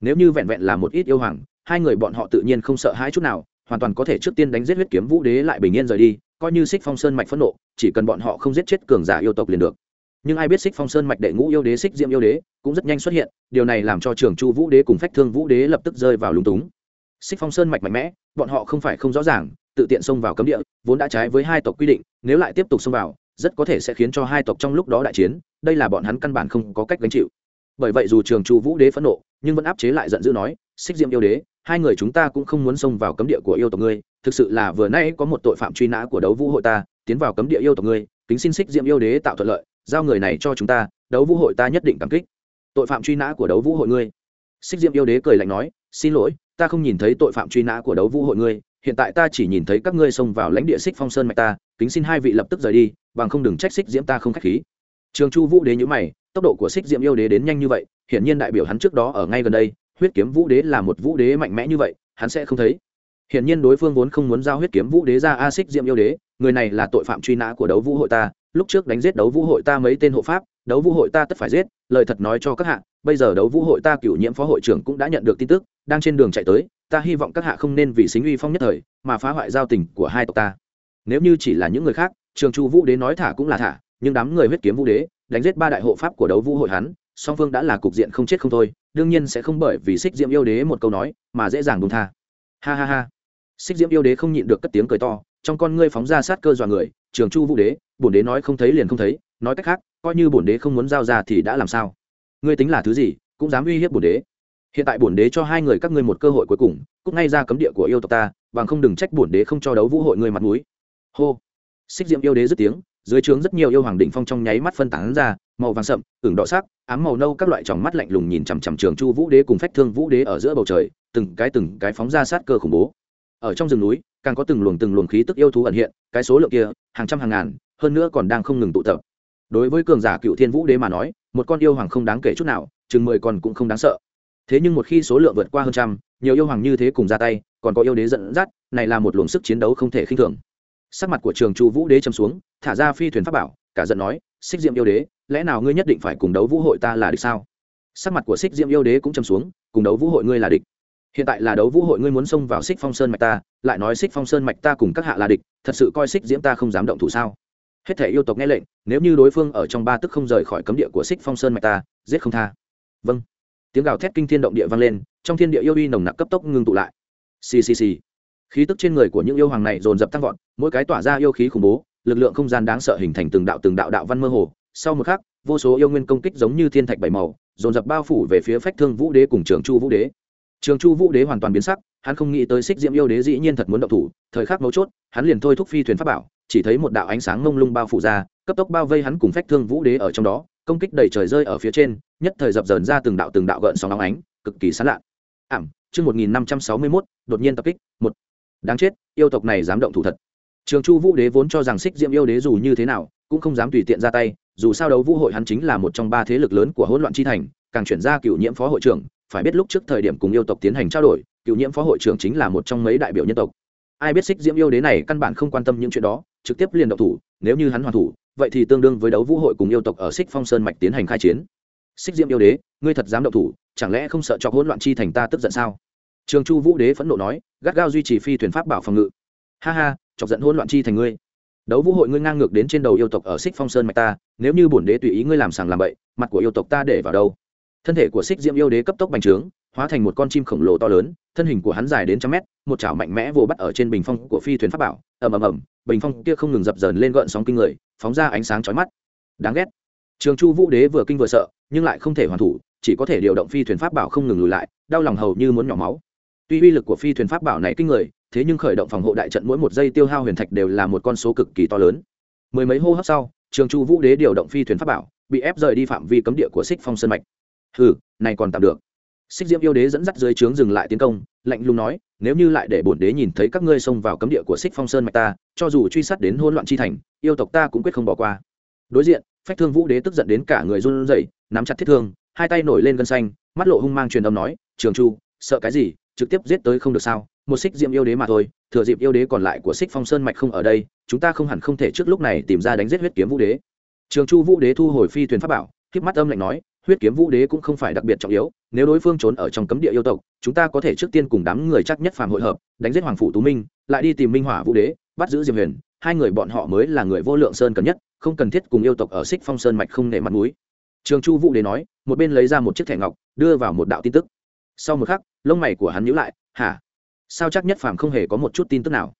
Nếu như vẹn vẹn là một ít yêu hoàng, hai người bọn họ tự nhiên không sợ hãi chút nào, hoàn toàn có thể trước tiên đánh giết huyết kiếm vũ đế lại bình yên rời đi, coi như xích phong sơn mạch phẫn nộ, chỉ cần bọn họ không giết chết cường giả yêu tộc liền được nhưng ai biết xích phong sơn mạch đệ ngũ yêu đế, xích diễm yêu đế cũng rất nhanh xuất hiện, điều này làm cho trường chu vũ đế cùng phách thương vũ đế lập tức rơi vào lúng túng. Xích phong sơn mạch mạnh mẽ, bọn họ không phải không rõ ràng, tự tiện xông vào cấm địa, vốn đã trái với hai tộc quy định, nếu lại tiếp tục xông vào, rất có thể sẽ khiến cho hai tộc trong lúc đó đại chiến, đây là bọn hắn căn bản không có cách gánh chịu. Bởi vậy dù trường chu vũ đế phẫn nộ, nhưng vẫn áp chế lại giận dữ nói, xích diễm yêu đế, hai người chúng ta cũng không muốn xông vào cấm địa của yêu tộc ngươi, thực sự là vừa nay có một tội phạm truy nã của đấu vũ hội ta, tiến vào cấm địa yêu tộc ngươi, kính xin xích diễm yêu đế tạo thuận lợi giao người này cho chúng ta, đấu vũ hội ta nhất định cảm kích. Tội phạm truy nã của đấu vũ hội ngươi. Xích diệm yêu đế cười lạnh nói, xin lỗi, ta không nhìn thấy tội phạm truy nã của đấu vũ hội ngươi, hiện tại ta chỉ nhìn thấy các ngươi xông vào lãnh địa xích phong sơn mạch ta, kính xin hai vị lập tức rời đi, bằng không đừng trách xích diễm ta không k h á c h khí. Trường chu vũ đế nhữ mày, tốc độ của xích diễm yêu đế đến nhanh như vậy, hiển nhiên đại biểu hắn trước đó ở ngay gần đây, huyết kiếm vũ đế là một vũ đế mạnh mẽ như vậy, hắn sẽ không thấy. Hiển nhiên đối phương vốn không muốn giao huyết kiếm vũ đế ra a xích diễm yêu đế, người này là tội phạm truy nã của đấu vũ hội ta lúc trước đánh giết đấu vũ hội ta mấy tên hộ pháp, đấu vũ hội ta tất phải giết, lời thật nói cho các hạ, bây giờ đấu vũ hội ta cựu nhiễm phó hội trưởng cũng đã nhận được tin tức, đang trên đường chạy tới, ta hy vọng các hạ không nên vì xính uy phong nhất thời, mà phá hoại giao tình của hai tộc ta. Nếu như chỉ là những người khác, trường chu vũ đế nói thả cũng là thả, nhưng đám người huyết kiếm vũ đế, đánh giết ba đại hộ pháp của đấu vũ hội hắn, song phương đã là cục diện không chết không thôi, đương nhiên sẽ không bởi vì xích diễm yêu đế một câu nói mà dễ dàng buông tha. Ha ha ha. Xích diễm yêu đế không nhịn được cất tiếng cười to trong con ngươi phóng ra sát cơ dọa người, trường chu vũ đế, bổn đế nói không thấy liền không thấy, nói cách khác, coi như bổn đế không muốn giao ra thì đã làm sao? Ngươi tính là thứ gì, cũng dám uy hiếp bổn đế. Hiện tại bổn đế cho hai người các ngươi một cơ hội cuối cùng cúc ngay ra cấm địa của yêu tộc ta, bằng không đừng trách bổn đế không cho đấu vũ hội ngươi mặt mũi. Hô. Xích diệm yêu đế dứt tiếng, dưới trướng rất nhiều yêu hoàng định phong trong nháy mắt phân tán ra, màu vàng sậm, ửng đỏ sắc, ám màu nâu các loại tròng mắt lạnh lùng nhìn chằm chằm trường chu vũ đế cùng phách thương vũ đế ở giữa bầu trời, từng cái từng cái phóng ra sát cơ khủng bố ở trong rừng núi, càng có từng luồng từng luồng khí tức yêu thú ẩn hiện, cái số lượng kia, hàng trăm hàng ngàn, hơn nữa còn đang không ngừng tụ tập. Đối với cường giả cựu thiên vũ đế mà nói, một con yêu hoàng không đáng kể chút nào, chừng mười con cũng không đáng sợ. Thế nhưng một khi số lượng vượt qua hơn trăm, nhiều yêu hoàng như thế cùng ra tay, còn có yêu đế dẫn dắt, này là một luồng sức chiến đấu không thể khinh thường. Sắc mặt của trường chu vũ đế châm xuống, thả ra phi thuyền pháp bảo, cả giận nói, xích diệm yêu đế, lẽ nào ngươi nhất định phải cùng đấu vũ hội ta là địch sao? Sắc mặt của xích diệm yêu đế cũng châm xuống, cùng đấu vũ hội ngươi là địch hiện tại là đấu vũ hội, ngươi muốn xông vào xích phong sơn mạch ta, lại nói xích phong sơn mạch ta cùng các hạ là địch, thật sự coi xích diễm ta không dám động thủ sao? Hết thể yêu tộc nghe lệnh, nếu như đối phương ở trong ba tức không rời khỏi cấm địa của xích phong sơn mạch ta, giết không tha. Vâng. Tiếng gào thét kinh thiên động địa vang lên, trong thiên địa yêu uy nồng nặc cấp tốc ngưng tụ lại. Ccc khí tức trên người của những yêu hoàng này dồn dập tăng vọt, mỗi cái tỏa ra yêu khí khủng bố, lực lượng không gian đáng sợ hình thành từng đạo từng đạo đạo văn mơ hồ. Sau một khắc, vô số yêu nguyên công kích giống như thiên thạch bảy màu, dồn dập bao phủ về phía phách thương vũ đế cùng trường chu vũ đế trường chu vũ đế hoàn toàn biến sắc, hắn không nghĩ tới xích diễm yêu đế dĩ nhiên thật muốn động thủ, thời khắc mấu chốt, hắn liền thôi thúc phi thuyền pháp bảo, chỉ thấy một đạo ánh sáng mông lung bao phủ ra, cấp tốc bao vây hắn cùng phách thương vũ đế ở trong đó, công kích đầy trời rơi ở phía trên, nhất thời dập dờn ra từng đạo từng đạo gợn sóng nóng ánh, cực kỳ sán lạ ảm, chương một nghìn năm trăm sáu mươi mốt, đột nhiên tập kích, một. Đáng chết, yêu tộc này dám động thủ thật. Trường chu vũ đế vốn cho rằng xích diễm yêu đế dù như thế nào, cũng không dám tùy tiện ra tay, dù sao đấu vũ hội hắn chính là một trong ba thế lực lớn của hỗn loạn chi thành, càng chuyển ra cựu nhiễm phó hội trưởng phải biết lúc trước thời điểm cùng yêu tộc tiến hành trao đổi, cựu nhiễm phó hội trưởng chính là một trong mấy đại biểu nhân tộc. Ai biết xích diễm yêu đế này căn bản không quan tâm những chuyện đó, trực tiếp liền độc thủ, nếu như hắn hoàn thủ, vậy thì tương đương với đấu vũ hội cùng yêu tộc ở xích phong sơn mạch tiến hành khai chiến. Xích diễm yêu đế, ngươi thật dám độc thủ, chẳng lẽ không sợ cho hỗn loạn chi thành ta tức giận sao? Trường chu vũ đế phẫn nộ nói, gắt gao duy trì phi thuyền pháp bảo phòng ngự. Ha ha, chọc giận hỗn loạn chi thành ngươi. Đấu vũ hội ngươi ngang ngược đến trên đầu yêu tộc ở xích phong sơn mạch ta, nếu như bổn đế tùy ý ngươi làm sàng làm bậy, mặt của yêu tộc ta để vào đâu? Thân thể của xích diễm yêu đế cấp tốc bành trướng, hóa thành một con chim khổng lồ to lớn, thân hình của hắn dài đến trăm mét, một chảo mạnh mẽ vồ bắt ở trên bình phong của phi thuyền pháp bảo. Ầm ầm ầm, bình phong kia không ngừng dập dờn lên gợn sóng kinh người, phóng ra ánh sáng chói mắt. Đáng ghét. Trường chu vũ đế vừa kinh vừa sợ, nhưng lại không thể hoàn thủ, chỉ có thể điều động phi thuyền pháp bảo không ngừng lùi lại, đau lòng hầu như muốn nhỏ máu. Tuy uy lực của phi thuyền pháp bảo này kinh người, thế nhưng khởi động phòng hộ đại trận mỗi một giây tiêu hao huyền thạch đều là một con số cực kỳ to lớn. Mười mấy hô hấp sau, trường chu vũ đế điều động phi thuyền pháp bảo, bị ép rời đi phạm vi cấm địa của xích phong sơn mạch hừ, này còn tạm được. Xích diễm yêu đế dẫn dắt dưới trướng dừng lại tiến công, lạnh lùng nói, nếu như lại để bổn đế nhìn thấy các ngươi xông vào cấm địa của xích phong sơn mạch ta, cho dù truy sát đến hỗn loạn chi thành, yêu tộc ta cũng quyết không bỏ qua. Đối diện, phách thương vũ đế tức giận đến cả người run rẩy, nắm chặt thiết thương, hai tay nổi lên gân xanh, mắt lộ hung mang truyền âm nói, trường chu, sợ cái gì, trực tiếp giết tới không được sao? Một xích diệm yêu đế mà thôi, thừa dịp yêu đế còn lại của xích phong sơn mạch không ở đây, chúng ta không hẳn không thể trước lúc này tìm ra đánh giết huyết kiếm vũ đế. Trường chu vũ đế thu hồi phi thuyền pháp bảo khiếp mắt âm lạnh nói huyết kiếm vũ đế cũng không phải đặc biệt trọng yếu, nếu đối phương trốn ở trong cấm địa yêu tộc, chúng ta có thể trước tiên cùng đám người chắc nhất phàm hội hợp, đánh giết hoàng phủ tú minh, lại đi tìm minh hỏa vũ đế, bắt giữ diệp huyền, hai người bọn họ mới là người vô lượng sơn cần nhất, không cần thiết cùng yêu tộc ở xích phong sơn mạch không nể mặt mũi. Trường chu vũ đế nói, một bên lấy ra một chiếc thẻ ngọc, đưa vào một đạo tin tức. Sau một khắc, lông mày của hắn nhíu lại, hả? Sao chắc nhất phàm không hề có một chút tin tức nào?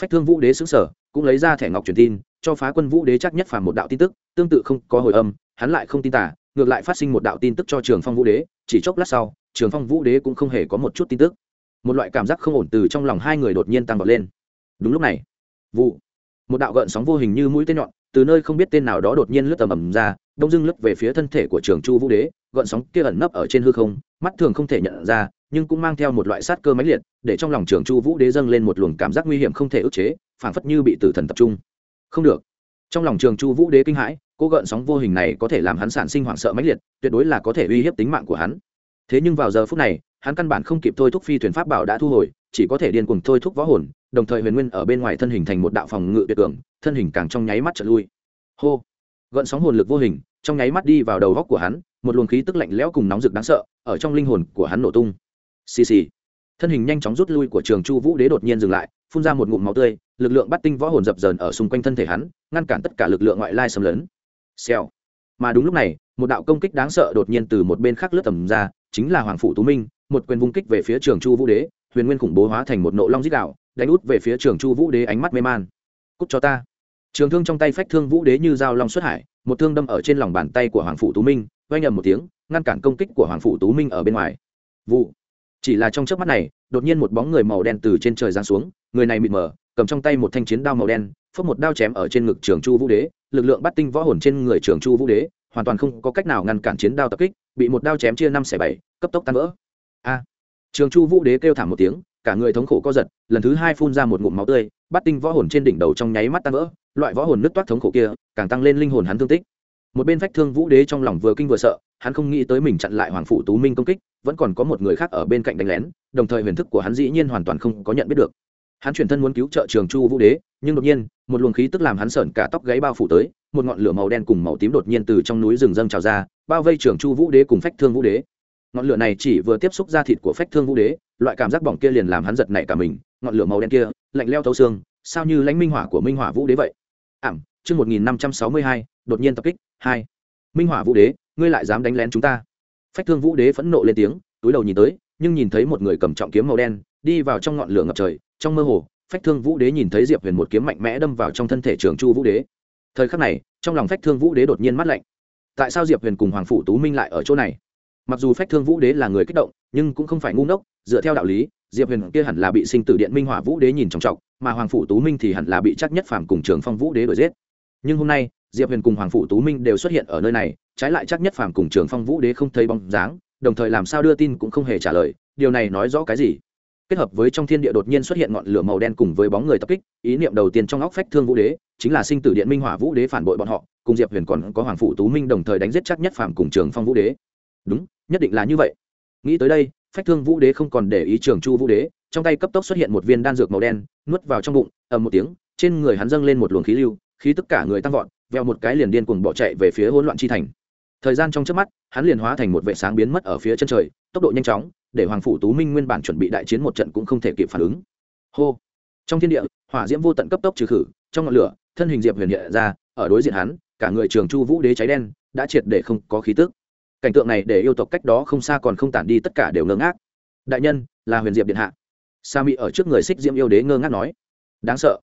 Phách thương vũ đế xứng sở cũng lấy ra thẻ ngọc truyền tin, cho phá quân vũ đế chắc nhất phàm một đạo tin tức, tương tự không có hồi âm, hắn lại không tin tả ngược lại phát sinh một đạo tin tức cho trường phong vũ đế, chỉ chốc lát sau, trường phong vũ đế cũng không hề có một chút tin tức. Một loại cảm giác không ổn từ trong lòng hai người đột nhiên tăng vọt lên. Đúng lúc này, vụ, một đạo gợn sóng vô hình như mũi tên nhọn, từ nơi không biết tên nào đó đột nhiên lướt tầm ầm ra, đông dưng lướt về phía thân thể của trường chu vũ đế, gợn sóng kia ẩn nấp ở trên hư không, mắt thường không thể nhận ra, nhưng cũng mang theo một loại sát cơ mãnh liệt, để trong lòng trường chu vũ đế dâng lên một luồng cảm giác nguy hiểm không thể ức chế, phảng phất như bị tử thần tập trung. Không được. Trong lòng trường chu vũ đế kinh hãi cô gợn sóng vô hình này có thể làm hắn sản sinh hoảng sợ mãnh liệt tuyệt đối là có thể uy hiếp tính mạng của hắn. Thế nhưng vào giờ phút này hắn căn bản không kịp thôi thúc phi thuyền pháp bảo đã thu hồi chỉ có thể điên cuồng thôi thúc võ hồn đồng thời huyền nguyên ở bên ngoài thân hình thành một đạo phòng ngự tuyệt tưởng, thân hình càng trong nháy mắt trở lui. Hô! Gợn sóng hồn lực vô hình trong nháy mắt đi vào đầu góc của hắn một luồng khí tức lạnh lẽo cùng nóng rực đáng sợ ở trong linh hồn của hắn nổ tung. Xì xì! Thân hình nhanh chóng rút lui của trường chu vũ đế đột nhiên dừng lại phun ra một ngụm máu tươi lực lượng bắt tinh võ hồn dập dờn ở xung quanh thân thể hắn ngăn cản tất cả lực lượng ngoại lai xâm lấn xèo. Mà đúng lúc này, một đạo công kích đáng sợ đột nhiên từ một bên khác lướt tầm ra, chính là hoàng phủ tú minh, một quyền vung kích về phía trường chu vũ đế, huyền nguyên khủng bố hóa thành một nộ long dích đạo, đánh út về phía trường chu vũ đế ánh mắt mê man. Cút cho ta. Trường thương trong tay phách thương vũ đế như dao long xuất hải, một thương đâm ở trên lòng bàn tay của hoàng phủ tú minh, oanh ầm một tiếng, ngăn cản công kích của hoàng phủ tú minh ở bên ngoài. Vụ. Chỉ là trong chớp mắt này, đột nhiên một bóng người màu đen từ trên trời giáng xuống, người này mịt mờ, cầm trong tay một thanh chiến đao màu đen phốc một đao chém ở trên ngực trường chu vũ đế, lực lượng bắt tinh võ hồn trên người trường chu vũ đế, hoàn toàn không có cách nào ngăn cản chiến đao tập kích, bị một đao chém chia năm xẻ bảy, cấp tốc tan vỡ. A! Trường chu vũ đế kêu thảm một tiếng, cả người thống khổ co giật, lần thứ hai phun ra một ngụm máu tươi, bắt tinh võ hồn trên đỉnh đầu trong nháy mắt tan vỡ, loại võ hồn nứt toát thống khổ kia, càng tăng lên linh hồn hắn thương tích. Một bên phách thương vũ đế trong lòng vừa kinh vừa sợ, hắn không nghĩ tới mình chặn lại hoàng phủ tú minh công kích, vẫn còn có một người khác ở bên cạnh đánh lén, đồng thời huyền thức của hắn dĩ nhiên hoàn toàn không có nhận biết được. Hắn chuyển thân muốn cứu trợ trường chu vũ đế nhưng đột nhiên, một luồng khí tức làm hắn sởn cả tóc gáy bao phủ tới, một ngọn lửa màu đen cùng màu tím đột nhiên từ trong núi rừng dâng trào ra, bao vây trưởng chu vũ đế cùng phách thương vũ đế. Ngọn lửa này chỉ vừa tiếp xúc ra thịt của phách thương vũ đế, loại cảm giác bỏng kia liền làm hắn giật nảy cả mình, ngọn lửa màu đen kia, lạnh leo thấu xương, sao như lãnh minh hỏa của minh hỏa vũ đế vậy? Ảm, chương một nghìn năm trăm sáu mươi hai, đột nhiên tập kích, hai. Minh hỏa vũ đế, ngươi lại dám đánh lén chúng ta? Phách thương vũ đế phẫn nộ lên tiếng, túi đầu nhìn tới, nhưng nhìn thấy một người cầm trọng kiếm màu đen, đi vào trong ngọn lửa ngập trời, trong mơ hồ phách thương vũ đế nhìn thấy diệp huyền một kiếm mạnh mẽ đâm vào trong thân thể trường chu vũ đế. Thời khắc này, trong lòng phách thương vũ đế đột nhiên mắt lạnh. Tại sao diệp huyền cùng hoàng phủ tú minh lại ở chỗ này? Mặc dù phách thương vũ đế là người kích động, nhưng cũng không phải ngu ngốc, dựa theo đạo lý, diệp huyền kia hẳn là bị sinh tử điện minh hỏa vũ đế nhìn trọng trọng mà hoàng phủ tú minh thì hẳn là bị chắc nhất phàm cùng trường phong vũ đế đuổi giết. Nhưng hôm nay, diệp huyền cùng hoàng phủ tú minh đều xuất hiện ở nơi này, trái lại chắc nhất phàm cùng trường phong vũ đế không thấy bóng dáng, đồng thời làm sao đưa tin cũng không hề trả lời, điều này nói rõ cái gì? Kết hợp với trong thiên địa đột nhiên xuất hiện ngọn lửa màu đen cùng với bóng người tập kích, ý niệm đầu tiên trong óc phách thương vũ đế, chính là sinh tử điện minh hỏa vũ đế phản bội bọn họ, cùng diệp huyền còn có hoàng phủ tú minh đồng thời đánh giết chắc nhất phàm cùng trường phong vũ đế. Đúng, nhất định là như vậy. Nghĩ tới đây, phách thương vũ đế không còn để ý trường chu vũ đế, trong tay cấp tốc xuất hiện một viên đan dược màu đen, nuốt vào trong bụng, ầm một tiếng, trên người hắn dâng lên một luồng khí lưu, khí tất cả người tăng vọt veo một cái liền điên cuồng bỏ chạy về phía hỗn loạn chi thành thời gian trong trước mắt, hắn liền hóa thành một vệ sáng biến mất ở phía chân trời, tốc độ nhanh chóng, để hoàng phủ tú minh nguyên bản chuẩn bị đại chiến một trận cũng không thể kịp phản ứng. Hô! Trong thiên địa, hỏa diễm vô tận cấp tốc trừ khử, trong ngọn lửa, thân hình diệp huyền hiện ra, ở đối diện hắn, cả người trường chu vũ đế cháy đen, đã triệt để không có khí tức. Cảnh tượng này để yêu tộc cách đó không xa còn không tản đi tất cả đều ngơ ngác. Đại nhân, là huyền diệp điện hạ. Sa mỹ ở trước người xích diễm yêu đế ngơ ngác nói. Đáng sợ.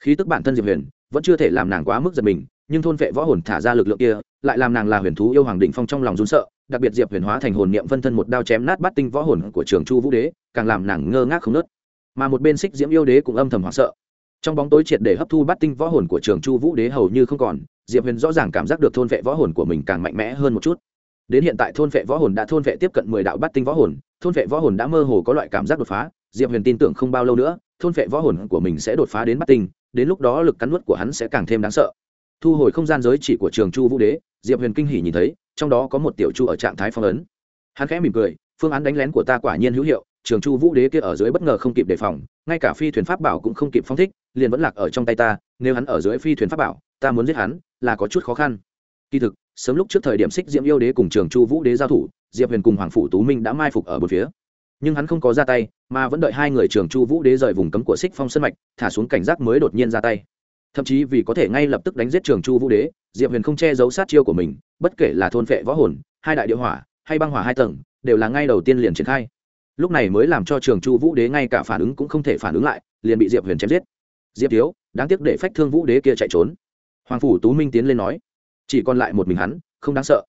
Khí tức bản thân diệp huyền vẫn chưa thể làm nàng quá mức giật mình nhưng thôn vệ võ hồn thả ra lực lượng kia, lại làm nàng là huyền thú yêu hoàng định phong trong lòng run sợ, đặc biệt diệp huyền hóa thành hồn niệm phân thân một đao chém nát bát tinh võ hồn của trường chu vũ đế, càng làm nàng ngơ ngác không nớt. Mà một bên xích diễm yêu đế cũng âm thầm hoảng sợ. Trong bóng tối triệt để hấp thu bát tinh võ hồn của trường chu vũ đế hầu như không còn, diệp huyền rõ ràng cảm giác được thôn vệ võ hồn của mình càng mạnh mẽ hơn một chút. Đến hiện tại thôn vệ võ hồn đã thôn vệ tiếp cận mười đạo bát tinh võ hồn, thôn vệ võ hồn đã mơ hồ có loại cảm giác đột phá, diệp huyền tin tưởng không bao lâu nữa, thôn vệ võ hồn của mình sẽ đột phá đến bát tinh, đến lúc đó lực cắn nuốt của hắn sẽ càng thêm đáng sợ thu hồi không gian giới chỉ của trường chu vũ đế, diệp huyền kinh hỉ nhìn thấy, trong đó có một tiểu chu ở trạng thái phong ấn. Hắn khẽ mỉm cười, phương án đánh lén của ta quả nhiên hữu hiệu, trường chu vũ đế kia ở dưới bất ngờ không kịp đề phòng, ngay cả phi thuyền pháp bảo cũng không kịp phong thích, liền vẫn lạc ở trong tay ta, nếu hắn ở dưới phi thuyền pháp bảo, ta muốn giết hắn, là có chút khó khăn. Kỳ thực, sớm lúc trước thời điểm xích diễm yêu đế cùng trường chu vũ đế giao thủ, diệp huyền cùng hoàng phủ tú minh đã mai phục ở một phía. Nhưng hắn không có ra tay, mà vẫn đợi hai người trường chu vũ đế rời vùng cấm của xích phong sân mạch, thả xuống cảnh giác mới đột nhiên ra tay thậm chí vì có thể ngay lập tức đánh giết trường chu vũ đế, diệp huyền không che giấu sát chiêu của mình, bất kể là thôn vệ võ hồn, hai đại địa hỏa, hay băng hỏa hai tầng, đều là ngay đầu tiên liền triển khai. Lúc này mới làm cho trường chu vũ đế ngay cả phản ứng cũng không thể phản ứng lại, liền bị diệp huyền chém giết. Diệp thiếu, đáng tiếc để phách thương vũ đế kia chạy trốn. Hoàng phủ tú minh tiến lên nói, chỉ còn lại một mình hắn, không đáng sợ.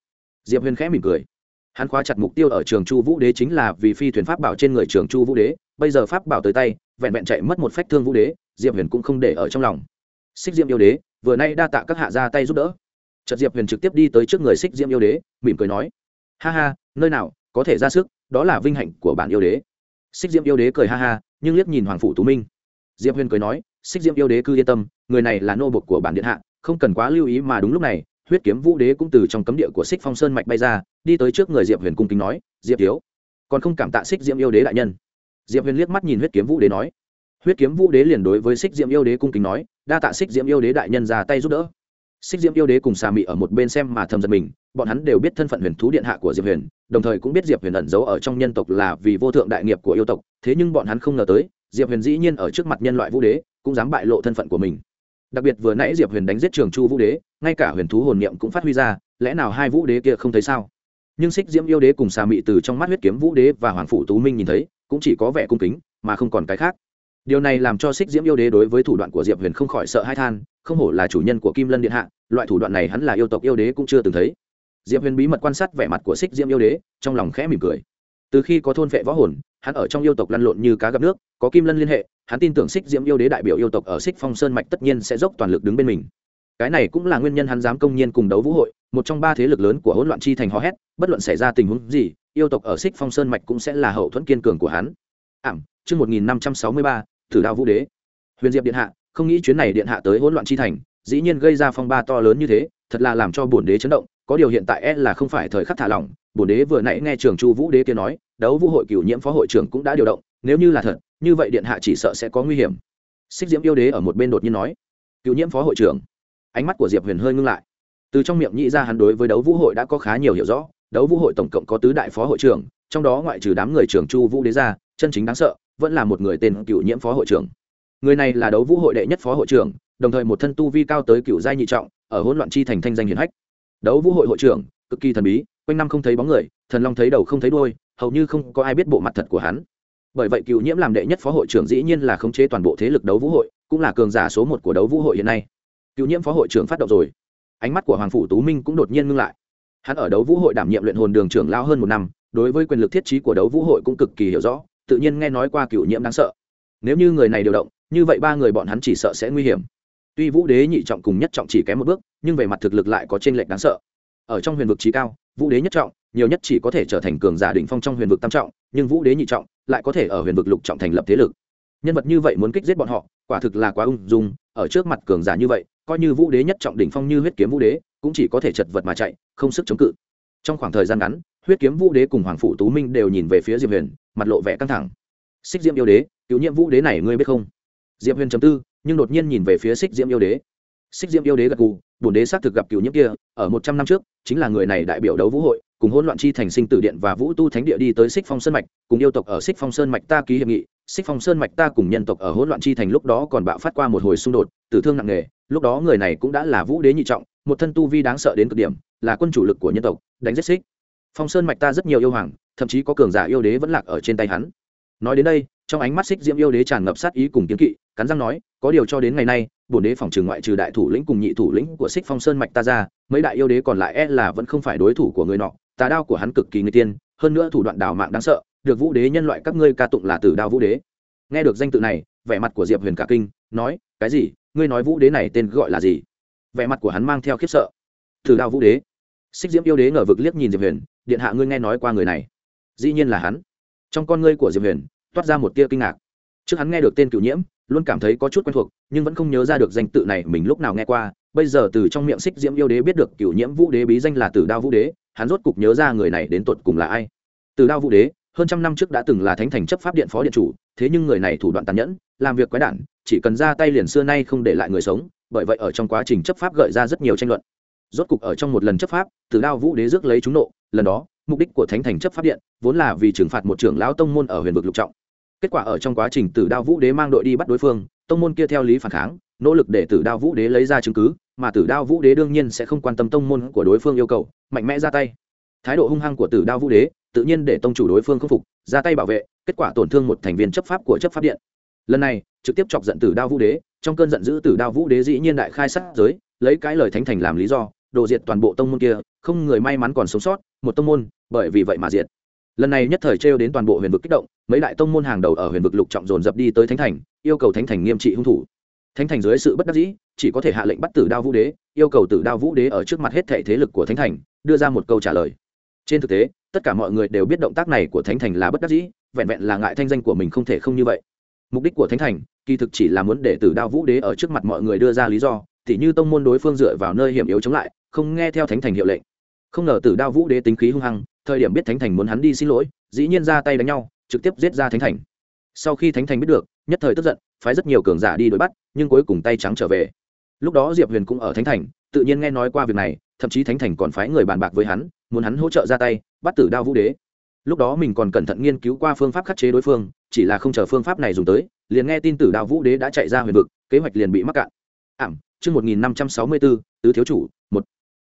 Diệp huyền khẽ mỉm cười. Hắn khóa chặt mục tiêu ở trường chu vũ đế chính là vì phi thuyền pháp bảo trên người trường chu vũ đế, bây giờ pháp bảo tới tay, vẹn vẹn chạy mất một phách thương vũ đế, diệp huyền cũng không để ở trong lòng xích diệm yêu đế, vừa nay đa tạ các hạ ra tay giúp đỡ. Trật diệp huyền trực tiếp đi tới trước người xích diệm yêu đế, mỉm cười nói, ha ha, nơi nào, có thể ra sức, đó là vinh hạnh của bản yêu đế. Xích diệm yêu đế cười ha ha, nhưng liếc nhìn hoàng phủ tú minh. Diệp huyền cười nói, xích diệm yêu đế cứ yên tâm, người này là nô bộc của bản điện hạ, không cần quá lưu ý mà đúng lúc này, huyết kiếm vũ đế cũng từ trong cấm địa của xích phong sơn mạch bay ra, đi tới trước người diệp huyền cung kính nói, diệp thiếu, còn không cảm tạ xích diệm yêu đế đại nhân. Diệp huyền liếc mắt nhìn huyết kiếm vũ đế nói huyết kiếm vũ đế liền đối với xích diệm yêu đế cung kính nói, đa tạ xích diệm yêu đế đại nhân ra tay giúp đỡ. Xích diệm yêu đế cùng xà mị ở một bên xem mà thầm giật mình, bọn hắn đều biết thân phận huyền thú điện hạ của diệp huyền, đồng thời cũng biết diệp huyền ẩn giấu ở trong nhân tộc là vì vô thượng đại nghiệp của yêu tộc, thế nhưng bọn hắn không ngờ tới, diệp huyền dĩ nhiên ở trước mặt nhân loại vũ đế, cũng dám bại lộ thân phận của mình. Đặc biệt vừa nãy diệp huyền đánh giết trường chu vũ đế, ngay cả huyền thú hồn niệm cũng phát huy ra, lẽ nào hai vũ đế kia không thấy sao? Nhưng xích diễm yêu đế cùng xà mị từ trong mắt huyết kiếm vũ đế và hoàng phủ tú minh nhìn thấy, cũng chỉ có vẻ cung kính, mà không còn cái khác điều này làm cho xích diễm yêu đế đối với thủ đoạn của diệp huyền không khỏi sợ hai than, không hổ là chủ nhân của kim lân điện hạ, loại thủ đoạn này hắn là yêu tộc yêu đế cũng chưa từng thấy. Diệp huyền bí mật quan sát vẻ mặt của xích diễm yêu đế, trong lòng khẽ mỉm cười. Từ khi có thôn vệ võ hồn, hắn ở trong yêu tộc lăn lộn như cá gặp nước, có kim lân liên hệ, hắn tin tưởng xích diễm yêu đế đại biểu yêu tộc ở xích phong sơn mạch tất nhiên sẽ dốc toàn lực đứng bên mình. Cái này cũng là nguyên nhân hắn dám công nhiên cùng đấu vũ hội, một trong ba thế lực lớn của hỗn loạn chi thành hò hét, bất luận xảy ra tình huống gì, yêu tộc ở xích phong sơn mạch cũng sẽ là hậu thuẫn kiên cường của hắn. Ảm, chương một nghìn năm trăm sáu mươi ba thử đao vũ đế. Huyền diệp điện hạ, không nghĩ chuyến này điện hạ tới hỗn loạn chi thành, dĩ nhiên gây ra phong ba to lớn như thế, thật là làm cho bổn đế chấn động, có điều hiện tại e là không phải thời khắc thả lỏng. Bổn đế vừa nãy nghe trường chu vũ đế kia nói, đấu vũ hội cửu nhiễm phó hội trưởng cũng đã điều động, nếu như là thật, như vậy điện hạ chỉ sợ sẽ có nguy hiểm. Xích diễm yêu đế ở một bên đột nhiên nói cựu nhiễm phó hội trưởng. Ánh mắt của diệp huyền hơi ngưng lại. Từ trong miệng nhị ra hắn đối với đấu vũ hội đã có khá nhiều hiểu rõ, đấu vũ hội tổng cộng có tứ đại phó hội trưởng, trong đó ngoại trừ đám người trưởng chu vũ đế ra, chân chính đáng sợ vẫn là một người tên cựu nhiễm phó hội trưởng. Người này là đấu vũ hội đệ nhất phó hội trưởng, đồng thời một thân tu vi cao tới cựu giai nhị trọng, ở hỗn loạn chi thành thanh danh hiển hách. Đấu vũ hội hội trưởng, cực kỳ thần bí, quanh năm không thấy bóng người, thần long thấy đầu không thấy đôi hầu như không có ai biết bộ mặt thật của hắn. Bởi vậy cựu nhiễm làm đệ nhất phó hội trưởng dĩ nhiên là khống chế toàn bộ thế lực đấu vũ hội, cũng là cường giả số một của đấu vũ hội hiện nay. Cựu nhiễm phó hội trưởng phát động rồi. Ánh mắt của hoàng phủ tú minh cũng đột nhiên ngưng lại. Hắn ở đấu vũ hội đảm nhiệm luyện hồn đường trưởng lao hơn một năm, đối với quyền lực thiết trí của đấu vũ hội cũng cực kỳ hiểu rõ tự nhiên nghe nói qua cựu nhiễm đáng sợ. Nếu như người này điều động, như vậy ba người bọn hắn chỉ sợ sẽ nguy hiểm. Tuy vũ đế nhị trọng cùng nhất trọng chỉ kém một bước, nhưng về mặt thực lực lại có t r ê n lệch đáng sợ. Ở trong huyền vực trí cao, vũ đế nhất trọng, nhiều nhất chỉ có thể trở thành cường giả đ ỉ n h phong trong huyền vực tam trọng, nhưng vũ đế nhị trọng lại có thể ở huyền vực lục trọng thành lập thế lực. Nhân vật như vậy muốn kích giết bọn họ, quả thực là quá ung dung, ở trước mặt cường giả như vậy, coi như vũ đế nhất trọng đỉnh phong như huyết kiếm vũ đế, cũng chỉ có thể chật vật mà chạy, không sức chống cự. Trong khoảng thời gian ngắn huyết kiếm vũ đế cùng hoàng phụ tú minh đều nhìn về phía diệp huyền, mặt lộ vẻ căng thẳng. Xích diễm yêu đế cứu nhiệm vũ đế này ngươi biết không? Diệp huyền chấm tư, nhưng đột nhiên nhìn về phía xích diễm yêu đế. Xích diễm yêu đế gật gù, bổn đế xác thực gặp cựu nhiễm kia, ở một trăm năm trước, chính là người này đại biểu đấu vũ hội, cùng hỗn loạn chi thành sinh tử điện và vũ tu thánh địa đi tới xích phong sơn mạch, cùng yêu tộc ở xích phong sơn mạch ta ký hiệp nghị, xích phong sơn mạch ta cùng nhân tộc ở hỗn loạn chi thành lúc đó còn bạo phát qua một hồi xung đột, tử thương nặng nề, lúc đó người này cũng đã là vũ đế nhị trọng, một thân tu vi đáng sợ đến cực điểm, là quân chủ lực của nhân tộc, đánh giết xích phong sơn mạch ta rất nhiều yêu hoàng, thậm chí có cường giả yêu đế vẫn lạc ở trên tay hắn. Nói đến đây, trong ánh mắt xích diễm yêu đế tràn ngập sát ý cùng kiến kỵ, cắn răng nói, có điều cho đến ngày nay, bổn đế phòng trừ ngoại trừ đại thủ lĩnh cùng nhị thủ lĩnh của xích phong sơn mạch ta ra, mấy đại yêu đế còn lại e là vẫn không phải đối thủ của người nọ, tà đao của hắn cực kỳ người tiên, hơn nữa thủ đoạn đào mạng đáng sợ, được vũ đế nhân loại các ngươi ca tụng là tử đao vũ đế. Nghe được danh tự này, vẻ mặt của diệp huyền cả kinh, nói, cái gì? Ngươi nói vũ đế này tên gọi là gì? Vẻ mặt của hắn mang theo khiếp sợ. Tử đao vũ đế xích diễm yêu đế ngờ vực liếc nhìn diệp huyền, điện hạ ngươi nghe nói qua người này? Dĩ nhiên là hắn. Trong con ngươi của diệp huyền, toát ra một tia kinh ngạc. Trước hắn nghe được tên cựu nhiễm, luôn cảm thấy có chút quen thuộc, nhưng vẫn không nhớ ra được danh tự này mình lúc nào nghe qua. Bây giờ từ trong miệng xích diễm yêu đế biết được cựu nhiễm vũ đế bí danh là tử đao vũ đế, hắn rốt cục nhớ ra người này đến tột cùng là ai. Tử đao vũ đế, hơn trăm năm trước đã từng là thánh thành chấp pháp điện phó điện chủ, thế nhưng người này thủ đoạn tàn nhẫn, làm việc quái đản, chỉ cần ra tay liền xưa nay không để lại người sống, bởi vậy ở trong quá trình chấp pháp gợi ra rất nhiều tranh luận rốt cục ở trong một lần chấp pháp, tử đao vũ đế rước lấy chúng nộ. Lần đó, mục đích của thánh thành chấp pháp điện vốn là vì trừng phạt một trưởng lão tông môn ở huyền vực lục trọng. Kết quả ở trong quá trình tử đao vũ đế mang đội đi bắt đối phương, tông môn kia theo lý phản kháng, nỗ lực để tử đao vũ đế lấy ra chứng cứ, mà tử đao vũ đế đương nhiên sẽ không quan tâm tông môn của đối phương yêu cầu, mạnh mẽ ra tay. Thái độ hung hăng của tử đao vũ đế tự nhiên để tông chủ đối phương khâm phục, ra tay bảo vệ, kết quả tổn thương một thành viên chấp pháp của chấp pháp điện. Lần này, trực tiếp chọc giận tử đao vũ đế, trong cơn giận dữ tử đao vũ đế dĩ nhiên đại khai sát giới, lấy cái lời thánh thành làm lý do đồ diệt toàn bộ tông môn kia, không người may mắn còn sống sót, một tông môn, bởi vì vậy mà diệt. Lần này nhất thời trêu đến toàn bộ huyền vực kích động, mấy đại tông môn hàng đầu ở huyền vực lục trọng dồn dập đi tới thánh thành, yêu cầu thánh thành nghiêm trị hung thủ. Thánh thành dưới sự bất đắc dĩ, chỉ có thể hạ lệnh bắt tử đao vũ đế, yêu cầu tử đao vũ đế ở trước mặt hết thệ thế lực của thánh thành, đưa ra một câu trả lời. Trên thực tế, tất cả mọi người đều biết động tác này của thánh thành là bất đắc dĩ, vẹn vẹn là ngại thanh danh của mình không thể không như vậy. Mục đích của thánh thành, kỳ thực chỉ là muốn để tử đao vũ đế ở trước mặt mọi người đưa ra lý do thì như tông môn đối phương dựa vào nơi hiểm yếu chống lại không nghe theo thánh thành hiệu lệnh. Không ngờ tử đao vũ đế tính khí hung hăng, thời điểm biết thánh thành muốn hắn đi xin lỗi, dĩ nhiên ra tay đánh nhau, trực tiếp giết ra thánh thành. Sau khi thánh thành biết được, nhất thời tức giận, phái rất nhiều cường giả đi đuổi bắt, nhưng cuối cùng tay trắng trở về. Lúc đó diệp huyền cũng ở thánh thành, tự nhiên nghe nói qua việc này, thậm chí thánh thành còn phái người bàn bạc với hắn, muốn hắn hỗ trợ ra tay, bắt tử đao vũ đế. Lúc đó mình còn cẩn thận nghiên cứu qua phương pháp khắc chế đối phương, chỉ là không chờ phương pháp này dùng tới, liền nghe tin tử đao vũ đế đã chạy ra huyền vực, kế hoạch liền bị mắc cạn. Ảm, chương một nghìn năm trăm sáu mươi bốn, tứ thiếu chủ, một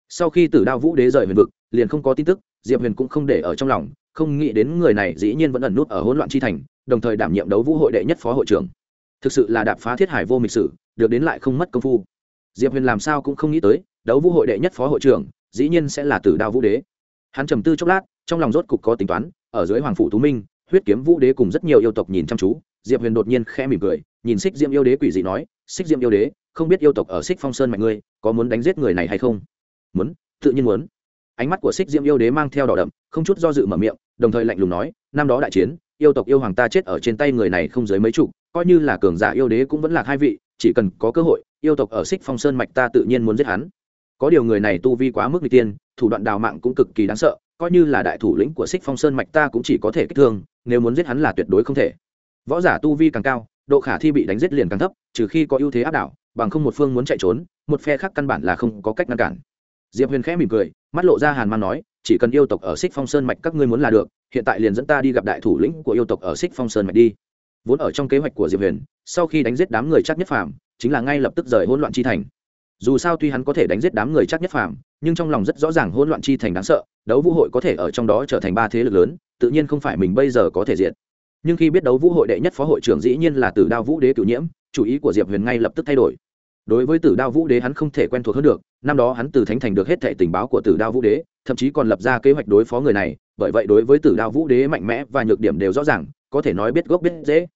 sau khi tử đao vũ đế rời huyền vực, liền không có tin tức, diệp huyền cũng không để ở trong lòng, không nghĩ đến người này dĩ nhiên vẫn ẩn nút ở hỗn loạn chi thành, đồng thời đảm nhiệm đấu vũ hội đệ nhất phó hội trưởng. Thực sự là đạp phá thiết hải vô mịch sử, được đến lại không mất công phu. Diệp huyền làm sao cũng không nghĩ tới, đấu vũ hội đệ nhất phó hội trưởng, dĩ nhiên sẽ là tử đao vũ đế. Hắn trầm tư chốc lát, trong lòng rốt cục có tính toán, ở dưới hoàng phủ tú minh, huyết kiếm vũ đế cùng rất nhiều yêu tộc nhìn chăm chú, diệp huyền đột nhiên khẽ mỉm cười, nhìn xích diệm yêu đế quỷ dị nói, xích diệm yêu đế, không biết yêu tộc ở xích phong sơn mạnh ngươi, có muốn đánh giết người này hay không? Muốn, tự nhiên muốn. Ánh mắt của xích diễm yêu đế mang theo đỏ đậm, không chút do dự mở miệng, đồng thời lạnh lùng nói, năm đó đại chiến, yêu tộc yêu hoàng ta chết ở trên tay người này không dưới mấy chục, coi như là cường giả yêu đế cũng vẫn là hai vị, chỉ cần có cơ hội, yêu tộc ở xích phong sơn mạch ta tự nhiên muốn giết hắn. Có điều người này tu vi quá mức n tiên, thủ đoạn đào mạng cũng cực kỳ đáng sợ, coi như là đại thủ lĩnh của xích phong sơn mạch ta cũng chỉ có thể kích thương, nếu muốn giết hắn là tuyệt đối không thể. Võ giả tu vi càng cao, độ khả thi bị đánh giết liền càng thấp, trừ khi có ưu thế áp đảo, bằng không một phương muốn chạy trốn, một phe khác căn bản là không có cách ngăn cản diệp huyền khẽ mỉm cười, mắt lộ ra hàn man nói, chỉ cần yêu tộc ở xích phong sơn mạch các ngươi muốn là được, hiện tại liền dẫn ta đi gặp đại thủ lĩnh của yêu tộc ở xích phong sơn mạch đi. Vốn ở trong kế hoạch của diệp huyền, sau khi đánh giết đám người chắc nhất phàm, chính là ngay lập tức rời hỗn loạn chi thành. Dù sao tuy hắn có thể đánh giết đám người chắc nhất phàm, nhưng trong lòng rất rõ ràng hỗn loạn chi thành đáng sợ, đấu vũ hội có thể ở trong đó trở thành ba thế lực lớn, tự nhiên không phải mình bây giờ có thể diện nhưng khi biết đấu vũ hội đệ nhất phó hội trưởng dĩ nhiên là tử đao vũ đế cửu nhiễm, chủ ý của diệp huyền ngay lập tức thay đổi đối với tử đao vũ đế hắn không thể quen thuộc hơn được, năm đó hắn từ thánh thành được hết thẻ tình báo của tử đao vũ đế, thậm chí còn lập ra kế hoạch đối phó người này, bởi vậy đối với tử đao vũ đế mạnh mẽ và nhược điểm đều rõ ràng, có thể nói biết gốc biết dễ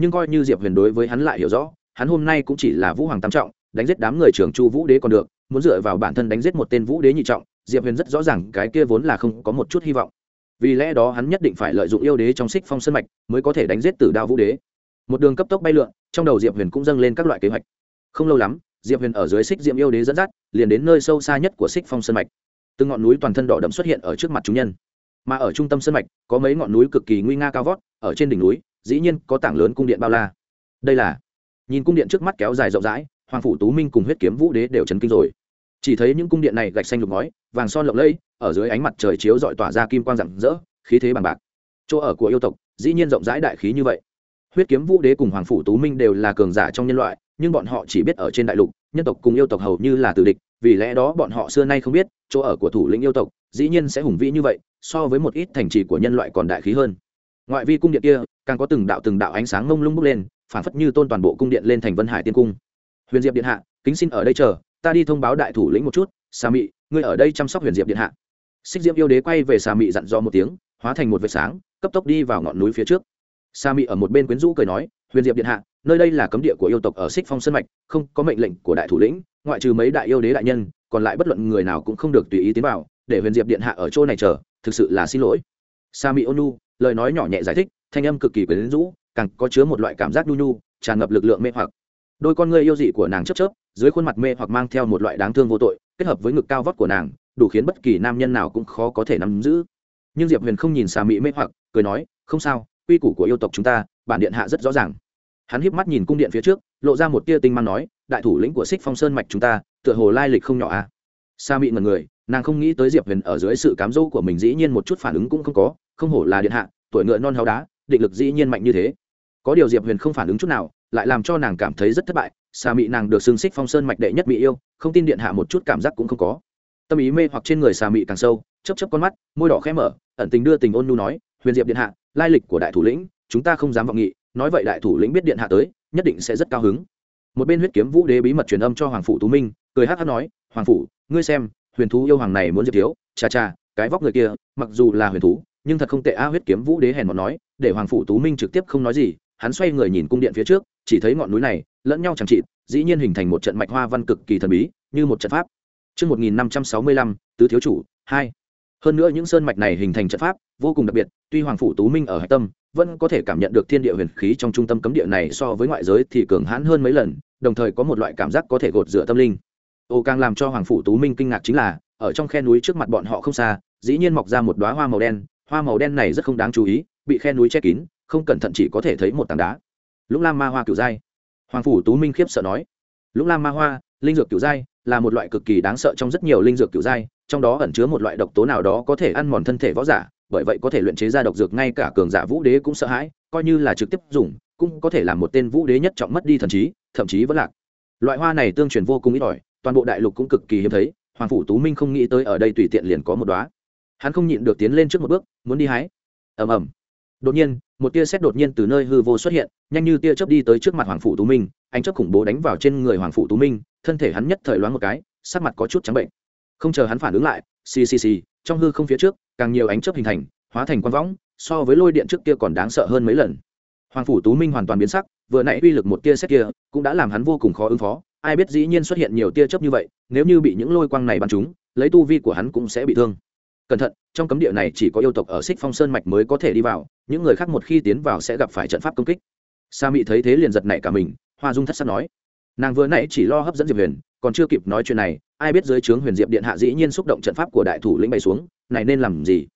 nhưng coi như diệp huyền đối với hắn lại hiểu rõ, hắn hôm nay cũng chỉ là vũ hoàng tam trọng, đánh giết đám người trưởng chu vũ đế còn được, muốn dựa vào bản thân đánh giết một tên vũ đế nhị trọng, diệp huyền rất rõ ràng cái kia vốn là không có một chút hy vọng. Vì lẽ đó hắn nhất định phải lợi dụng yêu đế trong xích phong sân mạch mới có thể đánh giết tử đao vũ đế. Một đường cấp tốc bay lượn, trong đầu diệp huyền cũng dâng lên các loại kế hoạch không lâu lắm, diệp huyền ở dưới xích diệm yêu đế dẫn dắt, liền đến nơi sâu xa nhất của xích phong sân mạch. Từng ngọn núi toàn thân đỏ đậm xuất hiện ở trước mặt chúng nhân. Mà ở trung tâm sân mạch, có mấy ngọn núi cực kỳ nguy nga cao vót ở trên đỉnh núi, dĩ nhiên có tảng lớn cung điện bao la. Đây là, nhìn cung điện trước mắt kéo dài rộng rãi, hoàng phủ tú minh cùng huyết kiếm vũ đế đều chấn kinh rồi. Chỉ thấy những cung điện này gạch xanh lục ngói, vàng son lộng lẫy, ở dưới ánh mặt trời chiếu dọi tỏa ra kim quang rạng rỡ, khí thế bằng bạc. Chỗ ở của yêu tộc, dĩ nhiên rộng rãi đại khí như vậy. Huyết kiếm vũ đế cùng hoàng phủ tú minh đều là cường giả trong nhân loại nhưng bọn họ chỉ biết ở trên đại lục, nhân tộc cùng yêu tộc hầu như là tử địch, vì lẽ đó bọn họ xưa nay không biết, chỗ ở của thủ lĩnh yêu tộc, dĩ nhiên sẽ hùng vĩ như vậy, so với một ít thành trì của nhân loại còn đại khí hơn. Ngoại vi cung điện kia, càng có từng đạo từng đạo ánh sáng mông lung bốc lên phản phất như tôn toàn bộ cung điện lên thành vân hải tiên cung. Huyền diệp điện hạ, kính xin ở đây chờ, ta đi thông báo đại thủ lĩnh một chút xà mị, ngươi ở đây chăm sóc huyền diệp điện hạ. Xích diễm yêu đế quay về xà mị dặn dò một tiếng, hóa thành một vệt sáng, cấp tốc đi vào ngọn núi phía trước. Xà mị ở một bên quyến rũ cười nói, huyền diệp điện hạ nơi đây là cấm địa của yêu tộc ở xích phong sân mạch, không có mệnh lệnh của đại thủ lĩnh, ngoại trừ mấy đại yêu đế đại nhân, còn lại bất luận người nào cũng không được tùy ý tiến vào, để huyền diệp điện hạ ở chỗ này chờ, thực sự là xin lỗi. Sa mỹ ônu lời nói nhỏ nhẹ giải thích, thanh âm cực kỳ quyến rũ, càng có chứa một loại cảm giác nhu nhu tràn ngập lực lượng mê hoặc. Đôi con người yêu dị của nàng chấp chớp, dưới khuôn mặt mê hoặc mang theo một loại đáng thương vô tội, kết hợp với ngực cao vót của nàng, đủ khiến bất kỳ nam nhân nào cũng khó có thể nắm giữ. Nhưng diệp huyền không nhìn xà mỹ mê hoặc, cười nói, không sao, quy củ của yêu tộc chúng ta, bản điện hạ rất rõ ràng hắn híp mắt nhìn cung điện phía trước, lộ ra một tia tinh mang nói, đại thủ lĩnh của xích phong sơn mạch chúng ta, tựa hồ lai lịch không nhỏ à? Sa mị ngần người, nàng không nghĩ tới diệp huyền ở dưới sự cám dỗ của mình dĩ nhiên một chút phản ứng cũng không có, không hổ là điện hạ, tuổi ngựa non hao đá, định lực dĩ nhiên mạnh như thế. Có điều diệp huyền không phản ứng chút nào, lại làm cho nàng cảm thấy rất thất bại xà mị nàng được xương xích phong sơn mạch đệ nhất mỹ yêu, không tin điện hạ một chút cảm giác cũng không có. Tâm ý mê hoặc trên người xà mị càng sâu chấp chấp con mắt, môi đỏ khẽ mở, ẩn tình đưa tình ôn nu nói, huyền diệp điện hạ, lai lịch của đại thủ lĩnh, chúng ta không dám vọng nghị nói vậy đại thủ lĩnh biết điện hạ tới nhất định sẽ rất cao hứng. Một bên huyết kiếm vũ đế bí mật truyền âm cho hoàng phủ tú minh cười hát hát nói hoàng phủ ngươi xem huyền thú yêu hoàng này muốn diệt thiếu cha cha cái vóc người kia mặc dù là huyền thú nhưng thật không tệ a huyết kiếm vũ đế hèn một nói để hoàng phủ tú minh trực tiếp không nói gì hắn xoay người nhìn cung điện phía trước chỉ thấy ngọn núi này lẫn nhau chẳng trị dĩ nhiên hình thành một trận mạch hoa văn cực kỳ thần bí như một trận pháp. Trước 1565, tứ thiếu chủ, 2. Hơn nữa những sơn mạch này hình thành trận pháp vô cùng đặc biệt, tuy Hoàng phủ Tú Minh ở hải tâm, vẫn có thể cảm nhận được thiên địa huyền khí trong trung tâm cấm địa này so với ngoại giới thì cường hãn hơn mấy lần, đồng thời có một loại cảm giác có thể gột rửa tâm linh. Ô càng làm cho Hoàng phủ Tú Minh kinh ngạc chính là, ở trong khe núi trước mặt bọn họ không xa, dĩ nhiên mọc ra một đóa hoa màu đen, hoa màu đen này rất không đáng chú ý, bị khe núi che kín, không cẩn thận chỉ có thể thấy một tảng đá. Lũng Lam Ma Hoa cửu giai. Hoàng phủ Tú Minh khiếp sợ nói, Lũng Lam Ma Hoa, linh dược cửu giai, là một loại cực kỳ đáng sợ trong rất nhiều linh dược cửu giai, trong đó ẩn chứa một loại độc tố nào đó có thể ăn mòn thân thể võ giả, bởi vậy có thể luyện chế ra độc dược ngay cả cường giả vũ đế cũng sợ hãi, coi như là trực tiếp dùng, cũng có thể làm một tên vũ đế nhất trọng mất đi thần trí, thậm chí vẫn lạc. Loại hoa này tương truyền vô cùng ít ỏi, toàn bộ đại lục cũng cực kỳ hiếm thấy, hoàng phủ tú minh không nghĩ tới ở đây tùy tiện liền có một đóa. Hắn không nhịn được tiến lên trước một bước, muốn đi hái. Ầm ầm. Đột nhiên, một tia sét đột nhiên từ nơi hư vô xuất hiện, nhanh như tia chớp đi tới trước mặt hoàng phủ tú minh, ánh chớp khủng bố đánh vào trên người hoàng phủ tú minh, thân thể hắn nhất thời loáng một cái, sắc mặt có chút trắng bệnh. Không chờ hắn phản ứng lại ccc trong hư không phía trước, càng nhiều ánh chớp hình thành, hóa thành quang võng, so với lôi điện trước kia còn đáng sợ hơn mấy lần. Hoàng phủ tú minh hoàn toàn biến sắc, vừa nãy uy lực một tia xét kia, cũng đã làm hắn vô cùng khó ứng phó. Ai biết dĩ nhiên xuất hiện nhiều tia chớp như vậy, nếu như bị những lôi quang này bắn trúng, lấy tu vi của hắn cũng sẽ bị thương. Cẩn thận, trong cấm địa này chỉ có yêu tộc ở xích phong sơn mạch mới có thể đi vào, những người khác một khi tiến vào sẽ gặp phải trận pháp công kích. Sa mị thấy thế liền giật nảy cả mình, hoa dung thất sắc nói. Nàng vừa nãy chỉ lo hấp dẫn diệp huyền còn chưa kịp nói chuyện này, ai biết dưới trướng huyền diệp điện hạ dĩ nhiên xúc động trận pháp của đại thủ lĩnh bày xuống, này nên làm gì?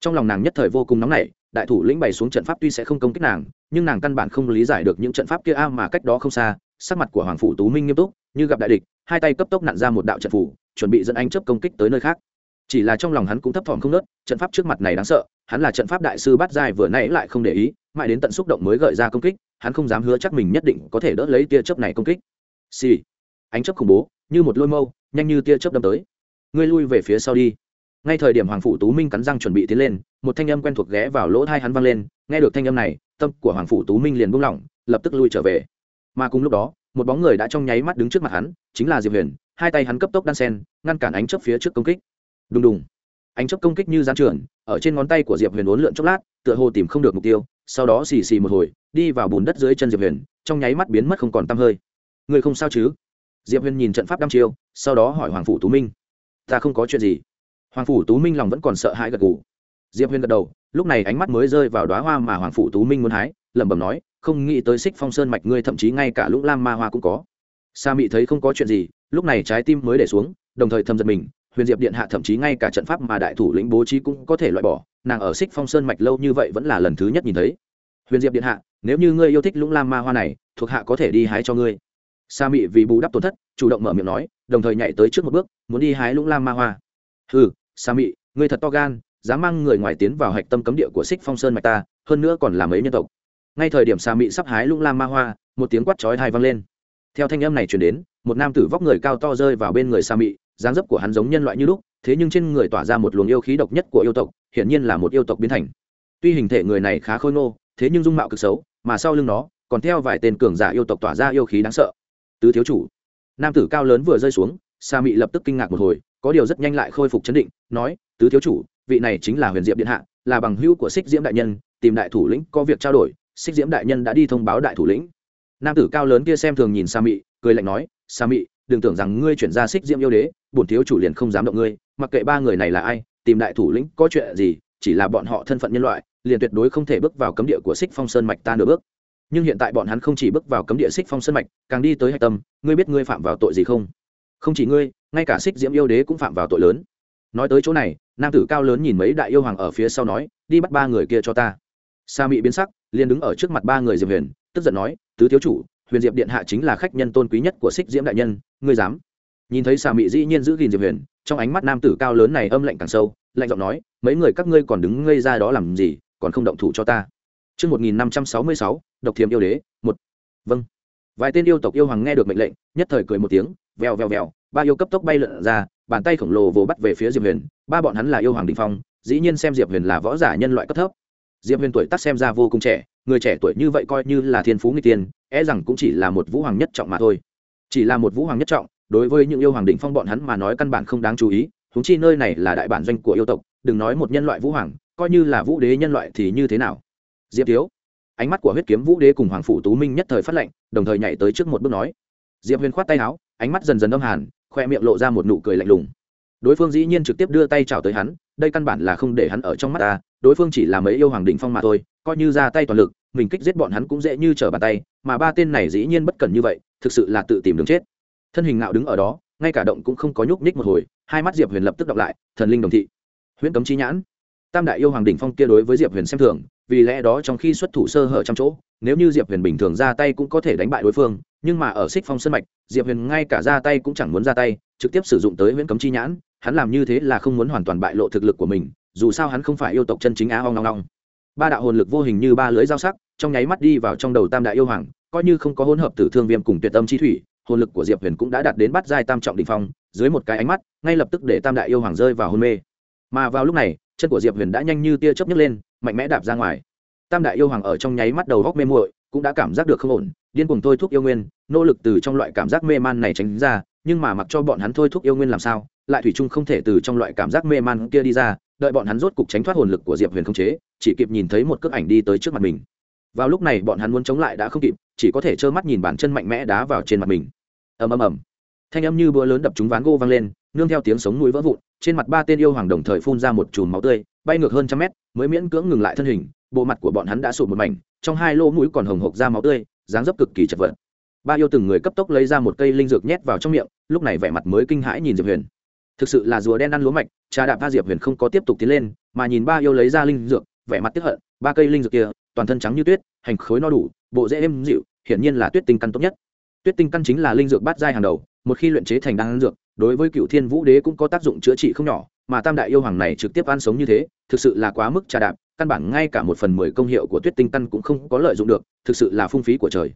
Trong lòng nàng nhất thời vô cùng nóng nảy, đại thủ lĩnh bày xuống trận pháp tuy sẽ không công kích nàng, nhưng nàng căn bản không lý giải được những trận pháp kia a, mà cách đó không xa, sắc mặt của hoàng phủ tú minh nghiêm túc, như gặp đại địch, hai tay cấp tốc nặn ra một đạo trận phủ, chuẩn bị dẫn anh chấp công kích tới nơi khác. Chỉ là trong lòng hắn cũng thấp thỏm không nớt, trận pháp trước mặt này đáng sợ, hắn là trận pháp đại sư bát giai vừa nãy lại không để ý, mãi đến tận xúc động mới gợi ra công kích, hắn không dám hứa chắc mình nhất định có thể đỡ lấy tia chớp này công kích. Xì、sì. ánh chấp khủng bố như một lôi mâu, nhanh như tia chớp đâm tới. Ngươi lui về phía sau đi. Ngay thời điểm hoàng phủ tú minh cắn răng chuẩn bị tiến lên, một thanh âm quen thuộc ghé vào lỗ thai hắn vang lên, nghe được thanh âm này, tâm của hoàng phủ tú minh liền buông lỏng, lập tức lui trở về. Mà cùng lúc đó, một bóng người đã trong nháy mắt đứng trước mặt hắn, chính là diệp huyền, hai tay hắn cấp tốc đan sen, ngăn cản ánh chớp phía trước công kích. Đùng đùng. Ánh chớp công kích như gián trưởng ở trên ngón tay của diệp huyền uốn lượn chốc lát, tựa hồ tìm không được mục tiêu, sau đó xì xì một hồi, đi vào bùn đất dưới chân diệp huyền, trong nháy mắt biến mất không còn t hơi. Người không sao chứ? Diệp huyền nhìn trận pháp đăm chiêu, sau đó hỏi hoàng phủ tú minh, ta không có chuyện gì. Hoàng phủ tú minh lòng vẫn còn sợ hãi gật gù. Diệp huyền gật đầu, lúc này ánh mắt mới rơi vào đoá hoa mà hoàng phủ tú minh muốn hái, lẩm bẩm nói, không nghĩ tới xích phong sơn mạch ngươi thậm chí ngay cả lũng lam ma hoa cũng có. Sa mị thấy không có chuyện gì, lúc này trái tim mới để xuống, đồng thời thầm giật mình, huyền diệp điện hạ thậm chí ngay cả trận pháp mà đại thủ lĩnh bố trí cũng có thể loại bỏ, nàng ở xích phong sơn mạch lâu như vậy vẫn là lần thứ nhất nhìn thấy. Huyền diệp điện hạ, nếu như ngươi yêu thích lũng lam ma hoa này, thuộc hạ có thể đi hái cho ngươi sa mị vì bù đắp tổn thất, chủ động mở miệng nói, đồng thời nhảy tới trước một bước, muốn đi hái lũng lam ma hoa. Ừ sa mị, ngươi thật to gan, dám mang người ngoài tiến vào hạch tâm cấm địa của xích phong sơn mạch ta, hơn nữa còn là mấy nhân tộc. Ngay thời điểm sa mị sắp hái lũng lam ma hoa, một tiếng quát chói thai vang lên. Theo thanh âm này truyền đến, một nam tử vóc người cao to rơi vào bên người sa mị, dáng dấp của hắn giống nhân loại như lúc, thế nhưng trên người tỏa ra một luồng yêu khí độc nhất của yêu tộc, hiển nhiên là một yêu tộc biến thành. Tuy hình thể người này khá khôi ngô, thế nhưng dung mạo cực xấu, mà sau lưng nó, còn theo vài tên cường giả yêu tộc tỏa ra yêu khí đáng sợ tứ thiếu chủ. Nam tử cao lớn vừa rơi xuống, sa mị lập tức kinh ngạc một hồi, có điều rất nhanh lại khôi phục chấn định, nói, tứ thiếu chủ, vị này chính là huyền diệp điện hạ, là bằng hữu của xích diễm đại nhân, tìm đại thủ lĩnh có việc trao đổi xích diễm đại nhân đã đi thông báo đại thủ lĩnh. Nam tử cao lớn kia xem thường nhìn sa mị, cười lạnh nói, sa mị, đừng tưởng rằng ngươi chuyển ra xích diễm yêu đế, bổn thiếu chủ liền không dám động ngươi, mặc kệ ba người này là ai, tìm đại thủ lĩnh có chuyện gì, chỉ là bọn họ thân phận nhân loại, liền tuyệt đối không thể bước vào cấm địa của xích phong sơn mạch ta nửa bước nhưng hiện tại bọn hắn không chỉ bước vào cấm địa xích phong sơn mạch càng đi tới hạch tâm ngươi biết ngươi phạm vào tội gì không? Không chỉ ngươi ngay cả xích diễm yêu đế cũng phạm vào tội lớn. Nói tới chỗ này nam tử cao lớn nhìn mấy đại yêu hoàng ở phía sau nói đi bắt ba người kia cho ta. Sa mị biến sắc liền đứng ở trước mặt ba người diệp huyền tức giận nói tứ thiếu chủ huyền diệp điện hạ chính là khách nhân tôn quý nhất của xích diễm đại nhân ngươi dám? Nhìn thấy xà mị dĩ nhiên giữ gìn diệp huyền trong ánh mắt nam tử cao lớn này âm lạnh càng sâu lạnh giọng nói mấy người các ngươi còn đứng ngây ra đó làm gì còn không động thủ cho ta. Trước 1566, độc thiềm yêu đế, một. Vâng. Vài tên yêu tộc yêu hoàng nghe được mệnh lệnh, nhất thời cười một tiếng, vèo vèo vèo, ba yêu cấp tốc bay lượn ra, bàn tay khổng lồ vồ bắt về phía Diệp Huyền, ba bọn hắn là yêu hoàng đỉnh phong, dĩ nhiên xem Diệp Huyền là võ giả nhân loại cấp thấp. Diệp Huyền tuổi tác xem ra vô cùng trẻ, người trẻ tuổi như vậy coi như là thiên phú người tiên, e rằng cũng chỉ là một vũ hoàng nhất trọng mà thôi. Chỉ là một vũ hoàng nhất trọng, đối với những yêu hoàng đỉnh phong bọn hắn mà nói căn bản không đáng chú ý húng chi nơi này là đại bản doanh của yêu tộc đừng nói một nhân loại vũ hoàng coi như là vũ đế nhân loại thì như thế nào diệp thiếu ánh mắt của huyết kiếm vũ đế cùng hoàng phủ tú minh nhất thời phát lệnh, đồng thời nhảy tới trước một bước nói. Diệp huyền khoát tay áo, ánh mắt dần dần âm hàn, khoe miệng lộ ra một nụ cười lạnh lùng. Đối phương dĩ nhiên trực tiếp đưa tay chào tới hắn, đây căn bản là không để hắn ở trong mắt ta, đối phương chỉ là mấy yêu hoàng đỉnh phong mà thôi, coi như ra tay toàn lực, mình kích giết bọn hắn cũng dễ như trở bàn tay, mà ba tên này dĩ nhiên bất cần như vậy, thực sự là tự tìm đường chết. Thân hình ngạo đứng ở đó, ngay cả động cũng không có nhúc nhích một hồi, hai mắt diệp huyền lập tức đọc lại, thần linh đồng thị, huyễn cấm chi nhãn. Tam đại yêu hoàng đỉnh phong kia đối với diệp huyền xem thường vì lẽ đó trong khi xuất thủ sơ hở trăm chỗ, nếu như diệp huyền bình thường ra tay cũng có thể đánh bại đối phương, nhưng mà ở xích phong sân mạch, diệp huyền ngay cả ra tay cũng chẳng muốn ra tay, trực tiếp sử dụng tới huyễn cấm chi nhãn, hắn làm như thế là không muốn hoàn toàn bại lộ thực lực của mình, dù sao hắn không phải yêu tộc chân chính á hoang ngong ngong ba đạo hồn lực vô hình như ba lưới dao sắc, trong nháy mắt đi vào trong đầu tam đại yêu hoàng, coi như không có hỗn hợp tử thương viêm cùng tuyệt tâm chi thủy, hồn lực của diệp huyền cũng đã đạt đến bắt giai tam trọng đ ỉ n h phong, dưới một cái ánh mắt, ngay lập tức để tam đại yêu hoàng rơi vào hôn mê. Mà vào lúc này chân của diệp huyền đã nhanh như tia chớp nhấc lên mạnh mẽ đạp ra ngoài tam đại yêu hoàng ở trong nháy mắt đầu góc mê muội cũng đã cảm giác được không ổn điên cùng thôi thúc yêu nguyên nỗ lực từ trong loại cảm giác mê man này tránh ra nhưng mà mặc cho bọn hắn thôi thúc yêu nguyên làm sao lại thủy chung không thể từ trong loại cảm giác mê man kia đi ra đợi bọn hắn rốt cục tránh thoát hồn lực của diệp huyền không chế chỉ kịp nhìn thấy một cước ảnh đi tới trước mặt mình vào lúc này bọn hắn muốn chống lại đã không kịp chỉ có thể trơ mắt nhìn bàn chân mạnh mẽ đá vào trên mặt mình ầm ầm ầm thanh âm như búa lớn đập trúng ván gỗ vang lên nương theo tiếng sống mũi vỡ vụn, trên mặt ba tên yêu hoàng đồng thời phun ra một chùm máu tươi, bay ngược hơn trăm mét, mới miễn cưỡng ngừng lại thân hình, bộ mặt của bọn hắn đã sụp một mảnh, trong hai lỗ mũi còn hồng hộc ra máu tươi, dáng dấp cực kỳ chật vật. Ba yêu từng người cấp tốc lấy ra một cây linh dược nhét vào trong miệng, lúc này vẻ mặt mới kinh hãi nhìn diệp huyền. Thực sự là rùa đen ăn lúa mạch, trà đạp ba diệp huyền không có tiếp tục tiến lên, mà nhìn ba yêu lấy ra linh dược, vẻ mặt tiếp hận, ba cây linh dược kia, toàn thân trắng như tuyết, hành khối no đủ, bộ dễ êm dịu, hiển nhiên là tuyết tinh căn tốt nhất. Tuyết tinh căn chính là linh dược bát giai hàng đầu, một khi luyện chế thành đan dược đối với cựu thiên vũ đế cũng có tác dụng chữa trị không nhỏ, mà tam đại yêu hoàng này trực tiếp ăn sống như thế, thực sự là quá mức trà đạp, căn bản ngay cả một phần mười công hiệu của tuyết tinh căn cũng không có lợi dụng được, thực sự là phung phí của trời.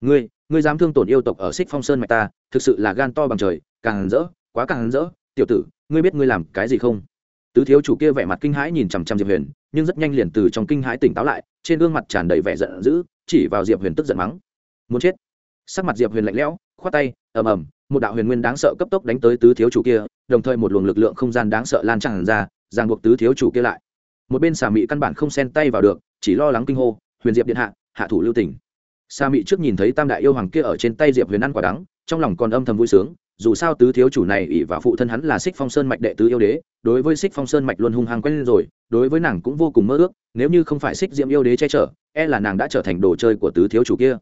Ngươi ngươi dám thương tổn yêu tộc ở xích phong sơn mạch ta, thực sự là gan to bằng trời, càng rỡ, quá càng rỡ. Tiểu tử, ngươi biết ngươi làm cái gì không? Tứ thiếu chủ kia vẻ mặt kinh hãi nhìn chằm chằm diệp huyền, nhưng rất nhanh liền từ trong kinh hãi tỉnh táo lại, trên gương mặt tràn đầy vẻ giận dữ, chỉ vào diệp huyền tức giận mắng. Muốn chết. Sắc mặt diệp huyền lạnh lẽo khoát tay, ầm ầm, một đạo huyền nguyên đáng sợ cấp tốc đánh tới tứ thiếu chủ kia, đồng thời một luồng lực lượng không gian đáng sợ lan tràn ra, ràng buộc tứ thiếu chủ kia lại. Một bên xà mị căn bản không xen tay vào được, chỉ lo lắng kinh hô, huyền diệp điện hạ hạ thủ lưu tỉnh xà mị trước nhìn thấy tam đại yêu hoàng kia ở trên tay diệp huyền ăn quả đắng, trong lòng còn âm thầm vui sướng, dù sao tứ thiếu chủ này ỷ và phụ thân hắn là xích phong sơn mạch đệ tứ yêu đế, đối với xích phong sơn mạch luôn hung hăng quen rồi, đối với nàng cũng vô cùng mơ ước, nếu như không phải xích diễm yêu đế che chở e là nàng đã trở thành đồ chơi của tứ thiếu chủ kia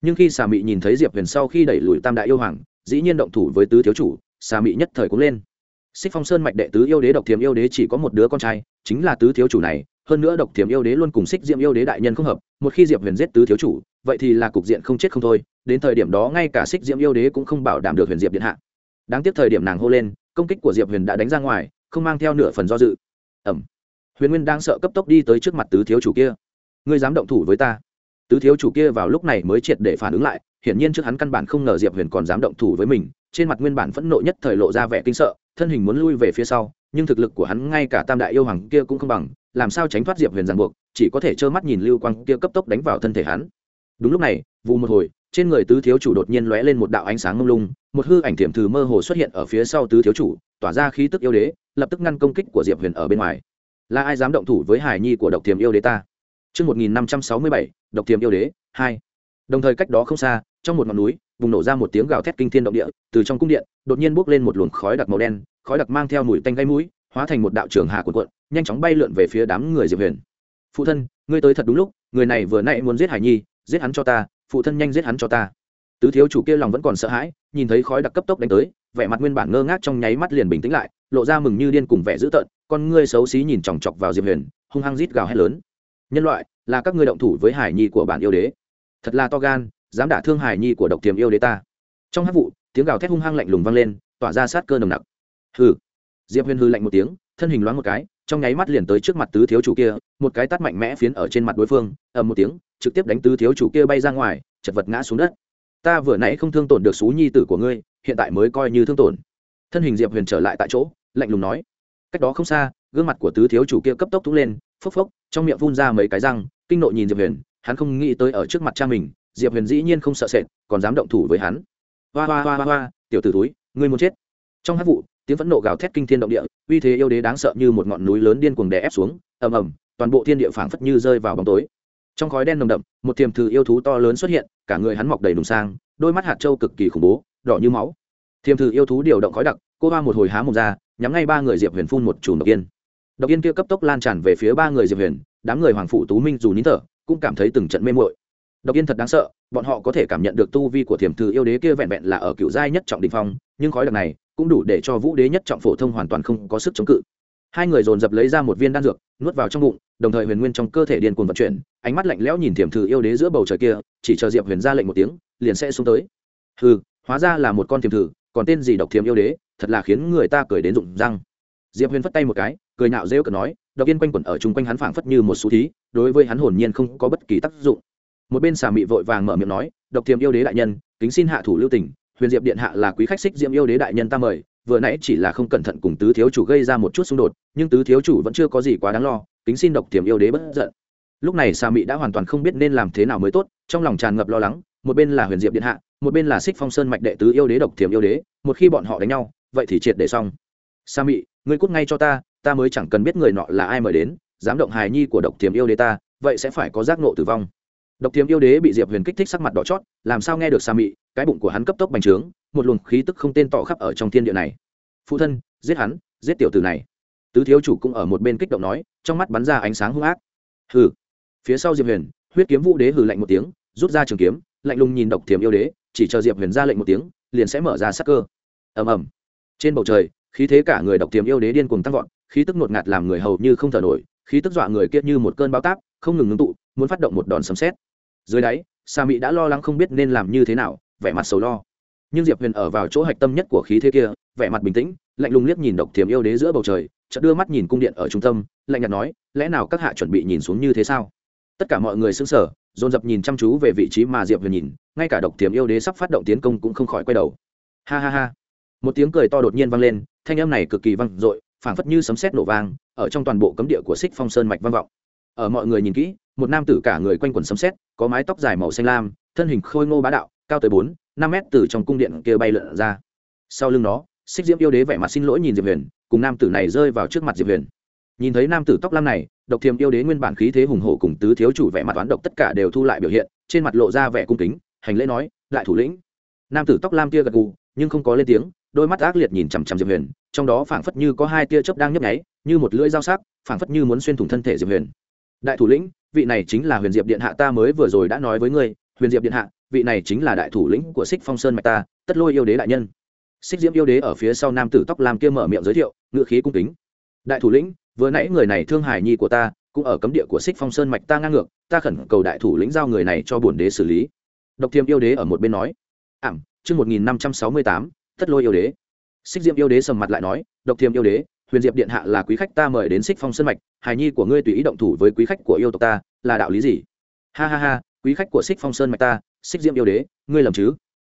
nhưng khi xà mị nhìn thấy diệp huyền sau khi đẩy lùi tam đại yêu hoàng, dĩ nhiên động thủ với tứ thiếu chủ xà mị nhất thời cũng lên. Xích phong sơn mạch đệ tứ yêu đế độc thiềm yêu đế chỉ có một đứa con trai, chính là tứ thiếu chủ này, hơn nữa độc thiềm yêu đế luôn cùng xích diệm yêu đế đại nhân không hợp, một khi diệp huyền giết tứ thiếu chủ, vậy thì là cục diện không chết không thôi, đến thời điểm đó ngay cả xích diệm yêu đế cũng không bảo đảm được huyền diệp điện hạ. Đáng tiếc thời điểm nàng hô lên, công kích của diệp huyền đã đánh ra ngoài, không mang theo nửa phần do dự. Ẩm. Huyền nguyên đang sợ cấp tốc đi tới trước mặt tứ thiếu chủ kia. Ngươi dám động thủ với ta tứ thiếu chủ kia vào lúc này mới triệt để phản ứng lại, hiển nhiên trước hắn căn bản không ngờ diệp huyền còn dám động thủ với mình, trên mặt nguyên bản phẫn nộ nhất thời lộ ra vẻ kinh sợ, thân hình muốn lui về phía sau, nhưng thực lực của hắn ngay cả tam đại yêu hoàng kia cũng không bằng, làm sao tránh thoát diệp huyền ràng buộc, chỉ có thể trơ mắt nhìn lưu quang kia cấp tốc đánh vào thân thể hắn. Đúng lúc này vụ một hồi, trên người tứ thiếu chủ đột nhiên lóe lên một đạo ánh sáng ngông lung, một hư ảnh thiểm thử mơ hồ xuất hiện ở phía sau tứ thiếu chủ, tỏa ra khí tức yêu đế, lập tức ngăn công kích của diệp huyền ở bên ngoài. Là ai dám động thủ với hải nhi của độc thiềm yêu đế ta? Trước 1567, độc tiềm yêu đế, 2. Đồng thời cách đó không xa, trong một ngọn núi, vùng nổ ra một tiếng gào thét kinh thiên động địa, từ trong cung điện, đột nhiên bốc lên một luồng khói đặc màu đen, khói đặc mang theo mùi tanh gây mũi, hóa thành một đạo trường hạ cuộn cuộn, nhanh chóng bay lượn về phía đám người Diệp Huyền. "Phụ thân, ngươi tới thật đúng lúc, người này vừa nãy muốn giết Hải Nhi, giết hắn cho ta, phụ thân nhanh giết hắn cho ta." Tứ thiếu chủ kia lòng vẫn còn sợ hãi, nhìn thấy khói đặc cấp tốc đánh tới, vẻ mặt nguyên bản ngơ ngác trong nháy mắt liền bình tĩnh lại, lộ ra mừng như điên cùng vẻ dữ tợn, con ngươi xấu xí nhìn chòng chọc vào Diệp Huyền, hung hăng rít gào hét lớn. "Nhân loại, là các ngươi động thủ với Hải Nhi của bản yêu đế." Thật là to gan, dám đả thương Hải Nhi của độc tiềm yêu đế ta. Trong hát vụ, tiếng gào thét hung hăng lạnh lùng vang lên, tỏa ra sát cơ nồng nặc. Hừ. Diệp Huyền hư lạnh một tiếng, thân hình loáng một cái, trong nháy mắt liền tới trước mặt tứ thiếu chủ kia, một cái tát mạnh mẽ phiến ở trên mặt đối phương, ầm một tiếng, trực tiếp đánh tứ thiếu chủ kia bay ra ngoài, chật vật ngã xuống đất ta vừa nãy không thương tổn được xú nhi tử của ngươi hiện tại mới coi như thương tổn thân hình diệp huyền trở lại tại chỗ lạnh lùng nói cách đó không xa gương mặt của tứ thiếu chủ kia cấp tốc thúc lên phốc phốc, trong miệng phun ra mấy cái răng, kinh nộ nhìn diệp huyền, hắn không nghĩ tới ở trước mặt cha mình, diệp huyền dĩ nhiên không sợ sệt, còn dám động thủ với hắn. Hoa hoa hoa hoa hoa, tiểu t ử túi ngươi muốn chết. Trong hát vụ, tiếng phẫn nộ gào thét kinh thiên động địa, uy thế yêu đế đáng sợ như một ngọn núi lớn điên cuồng đè ép xuống, ầm ầm, toàn bộ thiên địa phảng phất như rơi vào bóng tối. Trong khói đen nồng đậm, một tiềm thử yêu thú to lớn xuất hiện, cả người hắn mọc đầy đùng sang, đôi mắt hạt trâu cực kỳ khủng bố, đỏ như máu. Thiềm thử yêu thú điều động khói đặc, cô ba một hồi há mồm ra, nhắm ngay ba người diệp huyền phun một chùm độc yên độc yên kia cấp tốc lan tràn về phía ba người diệp huyền, đám người hoàng phụ tú minh dù nín thở, cũng cảm thấy từng trận mê mội độc yên thật đáng sợ, bọn họ có thể cảm nhận được tu vi của thiềm thư yêu đế kia vẹn vẹn là ở cựu giai nhất trọng đình phong, nhưng khói đặc này cũng đủ để cho vũ đế nhất trọng phổ thông hoàn toàn không có sức chống cự. Hai người dồn dập lấy ra một viên đan dược, nuốt vào trong bụng, đồng thời huyền nguyên trong cơ thể điên cuồng vận chuyển, ánh mắt lạnh lẽo nhìn thiểm thư yêu đế giữa bầu trời kia, chỉ chờ diệp huyền ra lệnh một tiếng, liền sẽ xuống tới. Hừ, hóa ra là một con thiểm thử còn tên gì độc thiểm yêu đế, thật là khiến người ta cười đến rụng răng diệp huyền phất tay một cái, cười nạo rêu cờ nói, độc yên quanh quẩn ở chung quanh hắn phảng phất như một số thí, đối với hắn hồn nhiên không có bất kỳ tác dụng. Một bên xà mị vội vàng mở miệng nói, độc thiềm yêu đế đại nhân, kính xin hạ thủ lưu tỉnh huyền diệp điện hạ là quý khách xích diễm yêu đế đại nhân ta mời, vừa nãy chỉ là không cẩn thận cùng tứ thiếu chủ gây ra một chút xung đột, nhưng tứ thiếu chủ vẫn chưa có gì quá đáng lo, kính xin độc tiềm yêu đế bất giận. Lúc này xà mị đã hoàn toàn không biết nên làm thế nào mới tốt, trong lòng tràn ngập lo lắng, một bên là huyền diệp điện hạ, một bên là xích phong sơn mạch đệ tứ yêu đế độc tiềm yêu đế, một khi bọn họ đánh nhau, vậy thì triệt để xong sa mị, ngươi cút ngay cho ta ta mới chẳng cần biết người nọ là ai mời đến, dám động hài nhi của độc tiềm yêu đế ta, vậy sẽ phải có giác nộ tử vong. Độc tiềm yêu đế bị diệp huyền kích thích sắc mặt đỏ chót, làm sao nghe được sa mị, cái bụng của hắn cấp tốc bành trướng, một luồng khí tức không tên tỏ khắp ở trong thiên địa này. Phụ thân, giết hắn, giết tiểu tử này. Tứ thiếu chủ cũng ở một bên kích động nói, trong mắt bắn ra ánh sáng hung ác. Hừ. Phía sau diệp huyền, huyết kiếm vũ đế hừ lạnh một tiếng, rút ra trường kiếm, lạnh lùng nhìn độc thiềm yêu đế, chỉ chờ diệp huyền ra lệnh một tiếng, liền sẽ mở ra sắc cơ. Ầm ầm. Trên bầu trời khí thế cả người độc tiềm yêu đế điên cuồng tăng vọt, khí tức ngột ngạt làm người hầu như không thở nổi, khí tức dọa người kiệt như một cơn bão táp, không ngừng ngưng tụ, muốn phát động một đòn sấm xét dưới đáy, sa mỹ đã lo lắng không biết nên làm như thế nào, vẻ mặt sầu lo. Nhưng diệp huyền ở vào chỗ hạch tâm nhất của khí thế kia, vẻ mặt bình tĩnh, lạnh lùng liếc nhìn độc tiềm yêu đế giữa bầu trời, chợt đưa mắt nhìn cung điện ở trung tâm, lạnh nhạt nói, lẽ nào các hạ chuẩn bị nhìn xuống như thế sao? Tất cả mọi người xứng sở dồn dập nhìn chăm chú về vị trí mà diệp huyền nhìn, ngay cả độc tiềm yêu đế sắp phát động tiến công cũng không khỏi quay đầu. Ha ha ha. Một tiếng cười to đột nhiên vang lên thanh âm này cực kỳ vang dội, phảng phất như sấm sét nổ vang, ở trong toàn bộ cấm địa của xích phong sơn mạch vang vọng. Ở mọi người nhìn kỹ, một nam tử cả người quanh quần sấm sét, có mái tóc dài màu xanh lam, thân hình khôi ngô bá đạo, cao tới bốn, năm mét từ trong cung điện kia bay lượn ra. Sau lưng đó xích diễm yêu đế vẻ mặt xin lỗi nhìn diệp huyền, cùng nam tử này rơi vào trước mặt diệp huyền. Nhìn thấy nam tử tóc lam này, độc thiềm yêu đế nguyên bản khí thế hùng hổ cùng tứ thiếu chủ vẻ mặt toán độc tất cả đều thu lại biểu hiện, trên mặt lộ ra vẻ cung kính, hành lễ nói, đại thủ lĩnh. Nam tử tóc lam kia gật gù, nhưng không có lên tiếng đôi mắt ác liệt nhìn chằm chằm diệp huyền, trong đó phảng phất như có hai tia chớp đang nhấp nháy, như một lưỡi dao sắc, phảng phất như muốn xuyên thủng thân thể diệp huyền. Đại thủ lĩnh, vị này chính là huyền diệp điện hạ ta mới vừa rồi đã nói với ngươi, huyền diệp điện hạ, vị này chính là đại thủ lĩnh của xích phong sơn mạch ta, tất lôi yêu đế đại nhân. Xích diễm yêu đế ở phía sau nam tử tóc làm kia mở miệng giới thiệu ngựa khí cung kính. Đại thủ lĩnh, vừa nãy người này thương hài nhi của ta, cũng ở cấm địa của xích phong sơn mạch ta ngang ngược, ta khẩn cầu đại thủ lĩnh giao người này cho bổn đế xử lý. Độc thiêm yêu đế ở một bên nói. Ảm, chương một nghìn năm trăm sáu mươi tám tất lôi yêu đế. Xích diệm yêu đế sầm mặt lại nói, độc thiêm yêu đế, huyền diệp điện hạ là quý khách ta mời đến xích phong sơn mạch, hài nhi của ngươi tùy ý động thủ với quý khách của yêu tộc ta, là đạo lý gì? Ha ha ha, quý khách của xích phong sơn mạch ta, xích diệm yêu đế, ngươi lầm chứ?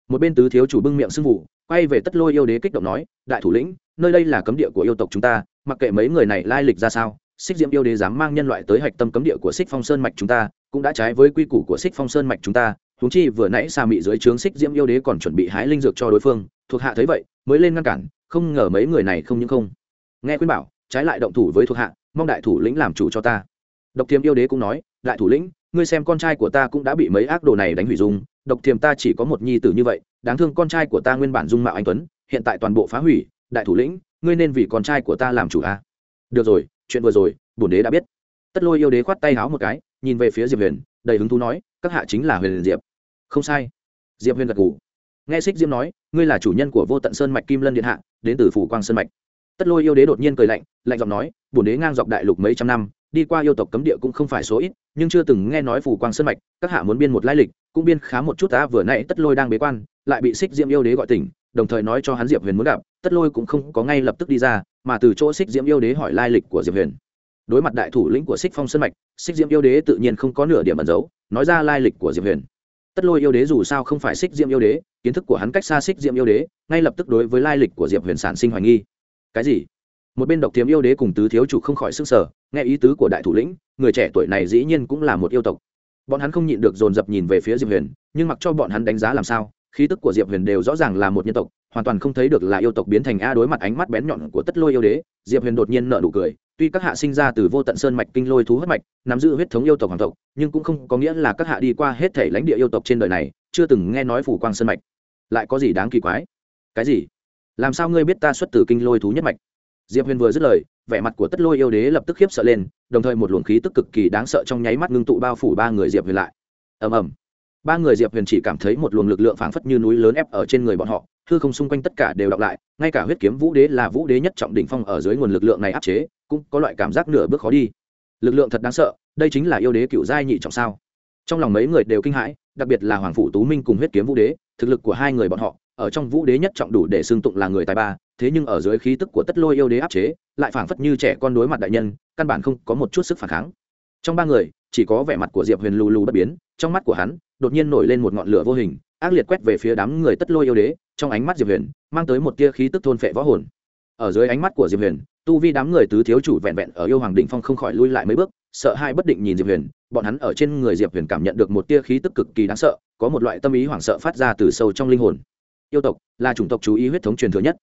Một bên tứ thiếu chủ bưng miệng sưng vụ, quay về tất lôi yêu đế kích động nói, đại thủ lĩnh, nơi đây là cấm địa của yêu tộc chúng ta, mặc kệ mấy người này lai lịch ra sao, xích diệm yêu đế dám mang nhân loại tới hạch tâm cấm địa của xích phong sơn mạch chúng ta, cũng đã trái với quy củ của xích phong sơn mạch chúng ta, huống chi vừa nãy xa mị dưới trướng xích diễm yêu đế còn chuẩn bị hái linh dược cho đối phương thuộc hạ thấy vậy, mới lên ngăn cản, không ngờ mấy người này không những không. Nghe khuyên bảo, trái lại động thủ với thuộc hạ, mong đại thủ lĩnh làm chủ cho ta. Độc thiềm yêu đế cũng nói, đại thủ lĩnh, ngươi xem con trai của ta cũng đã bị mấy ác đồ này đánh hủy dung, độc thiềm ta chỉ có một nhi tử như vậy, đáng thương con trai của ta nguyên bản dung mạo anh tuấn, hiện tại toàn bộ phá hủy, đại thủ lĩnh, ngươi nên vì con trai của ta làm chủ a. À? được rồi, chuyện vừa rồi, bổn đế đã biết. Tất lôi yêu đế khoát tay háo một cái, nhìn về phía diệp huyền, đầy hứng thú nói, các hạ chính là huyền diệp. Không sai. Diệp huyền gật g ủ nghe xích diễm nói, ngươi là chủ nhân của vô tận sơn mạch kim lân điện hạ, đến từ phủ quang sơn mạch. Tất lôi yêu đế đột nhiên cười lạnh lạnh giọng nói, bổn đế ngang dọc đại lục mấy trăm năm, đi qua yêu tộc cấm địa cũng không phải số ít, nhưng chưa từng nghe nói phủ quang sơn mạch, các hạ muốn biên một lai lịch, cũng biên khá một chút ta vừa nãy tất lôi đang bế quan, lại bị xích diễm yêu đế gọi tỉnh, đồng thời nói cho hắn diệp huyền muốn gặp, tất lôi cũng không có ngay lập tức đi ra, mà từ chỗ xích diễm yêu đế hỏi lai lịch của diệp huyền. Đối mặt đại thủ lĩnh của xích phong sơn mạch xích diễm yêu đế tự nhiên không có nửa điểm ẩn giấu, nói ra lai lịch của diệp huyền tất lôi yêu đế dù sao không phải xích Diệm yêu đế, kiến thức của hắn cách xa xích Diệm yêu đế, ngay lập tức đối với lai lịch của diệp huyền sản sinh hoài nghi. Cái gì? Một bên độc thiếm yêu đế cùng tứ thiếu chủ không khỏi s ư n g sở nghe ý tứ của đại thủ lĩnh, người trẻ tuổi này dĩ nhiên cũng là một yêu tộc. Bọn hắn không nhịn được dồn dập nhìn về phía diệp huyền, nhưng mặc cho bọn hắn đánh giá làm sao, khí tức của diệp huyền đều rõ ràng là một nhân tộc, hoàn toàn không thấy được là yêu tộc biến thành a đối mặt ánh mắt bén nhọn của tất lôi yêu đế, diệp huyền đột nhiên nợ nụ cười tuy các hạ sinh ra từ vô tận sơn mạch kinh lôi thú hất mạch, nắm giữ huyết thống yêu tộc hoàng tộc, nhưng cũng không có nghĩa là các hạ đi qua hết thể lãnh địa yêu tộc trên đời này, chưa từng nghe nói phủ quang sơn mạch. Lại có gì đáng kỳ quái? Cái gì? Làm sao ngươi biết ta xuất từ kinh lôi thú nhất mạch? Diệp huyền vừa dứt lời, vẻ mặt của tất lôi yêu đế lập tức khiếp sợ lên, đồng thời một luồng khí tức cực kỳ đáng sợ trong nháy mắt ngưng tụ bao phủ ba người diệp huyền lại. Ầm ầm ba người diệp huyền chỉ cảm thấy một luồng lực lượng phảng phất như núi lớn ép ở trên người bọn họ, hư không xung quanh tất cả đều đọc lại, ngay cả huyết kiếm vũ đế là vũ đế nhất trọng đỉnh phong ở dưới nguồn lực lượng này áp chế, cũng có loại cảm giác nửa bước khó đi. Lực lượng thật đáng sợ, đây chính là yêu đế cựu giai nhị trọng sao? Trong lòng mấy người đều kinh hãi, đặc biệt là hoàng phủ tú minh cùng huyết kiếm vũ đế, thực lực của hai người bọn họ, ở trong vũ đế nhất trọng đủ để xưng tụng là người tài ba, thế nhưng ở dưới khí tức của tất lôi yêu đế áp chế, lại phảng phất như trẻ con đối mặt đại nhân, căn bản không có một chút sức phản kháng. Trong ba người, chỉ có vẻ mặt của diệp huyền lù lù bất biến, trong mắt của hắn đột nhiên nổi lên một ngọn lửa vô hình, ác liệt quét về phía đám người tất lôi yêu đế, trong ánh mắt diệp huyền, mang tới một tia khí tức thôn phệ võ hồn. Ở dưới ánh mắt của diệp huyền, tu vi đám người tứ thiếu chủ vẹn vẹn ở yêu hoàng định phong không khỏi lui lại mấy bước, sợ hai bất định nhìn diệp huyền, bọn hắn ở trên người diệp huyền cảm nhận được một tia khí tức cực kỳ đáng sợ, có một loại tâm ý hoảng sợ phát ra từ sâu trong linh hồn. Yêu tộc là chủng tộc chú ý huyết thống truyền thừa nhất.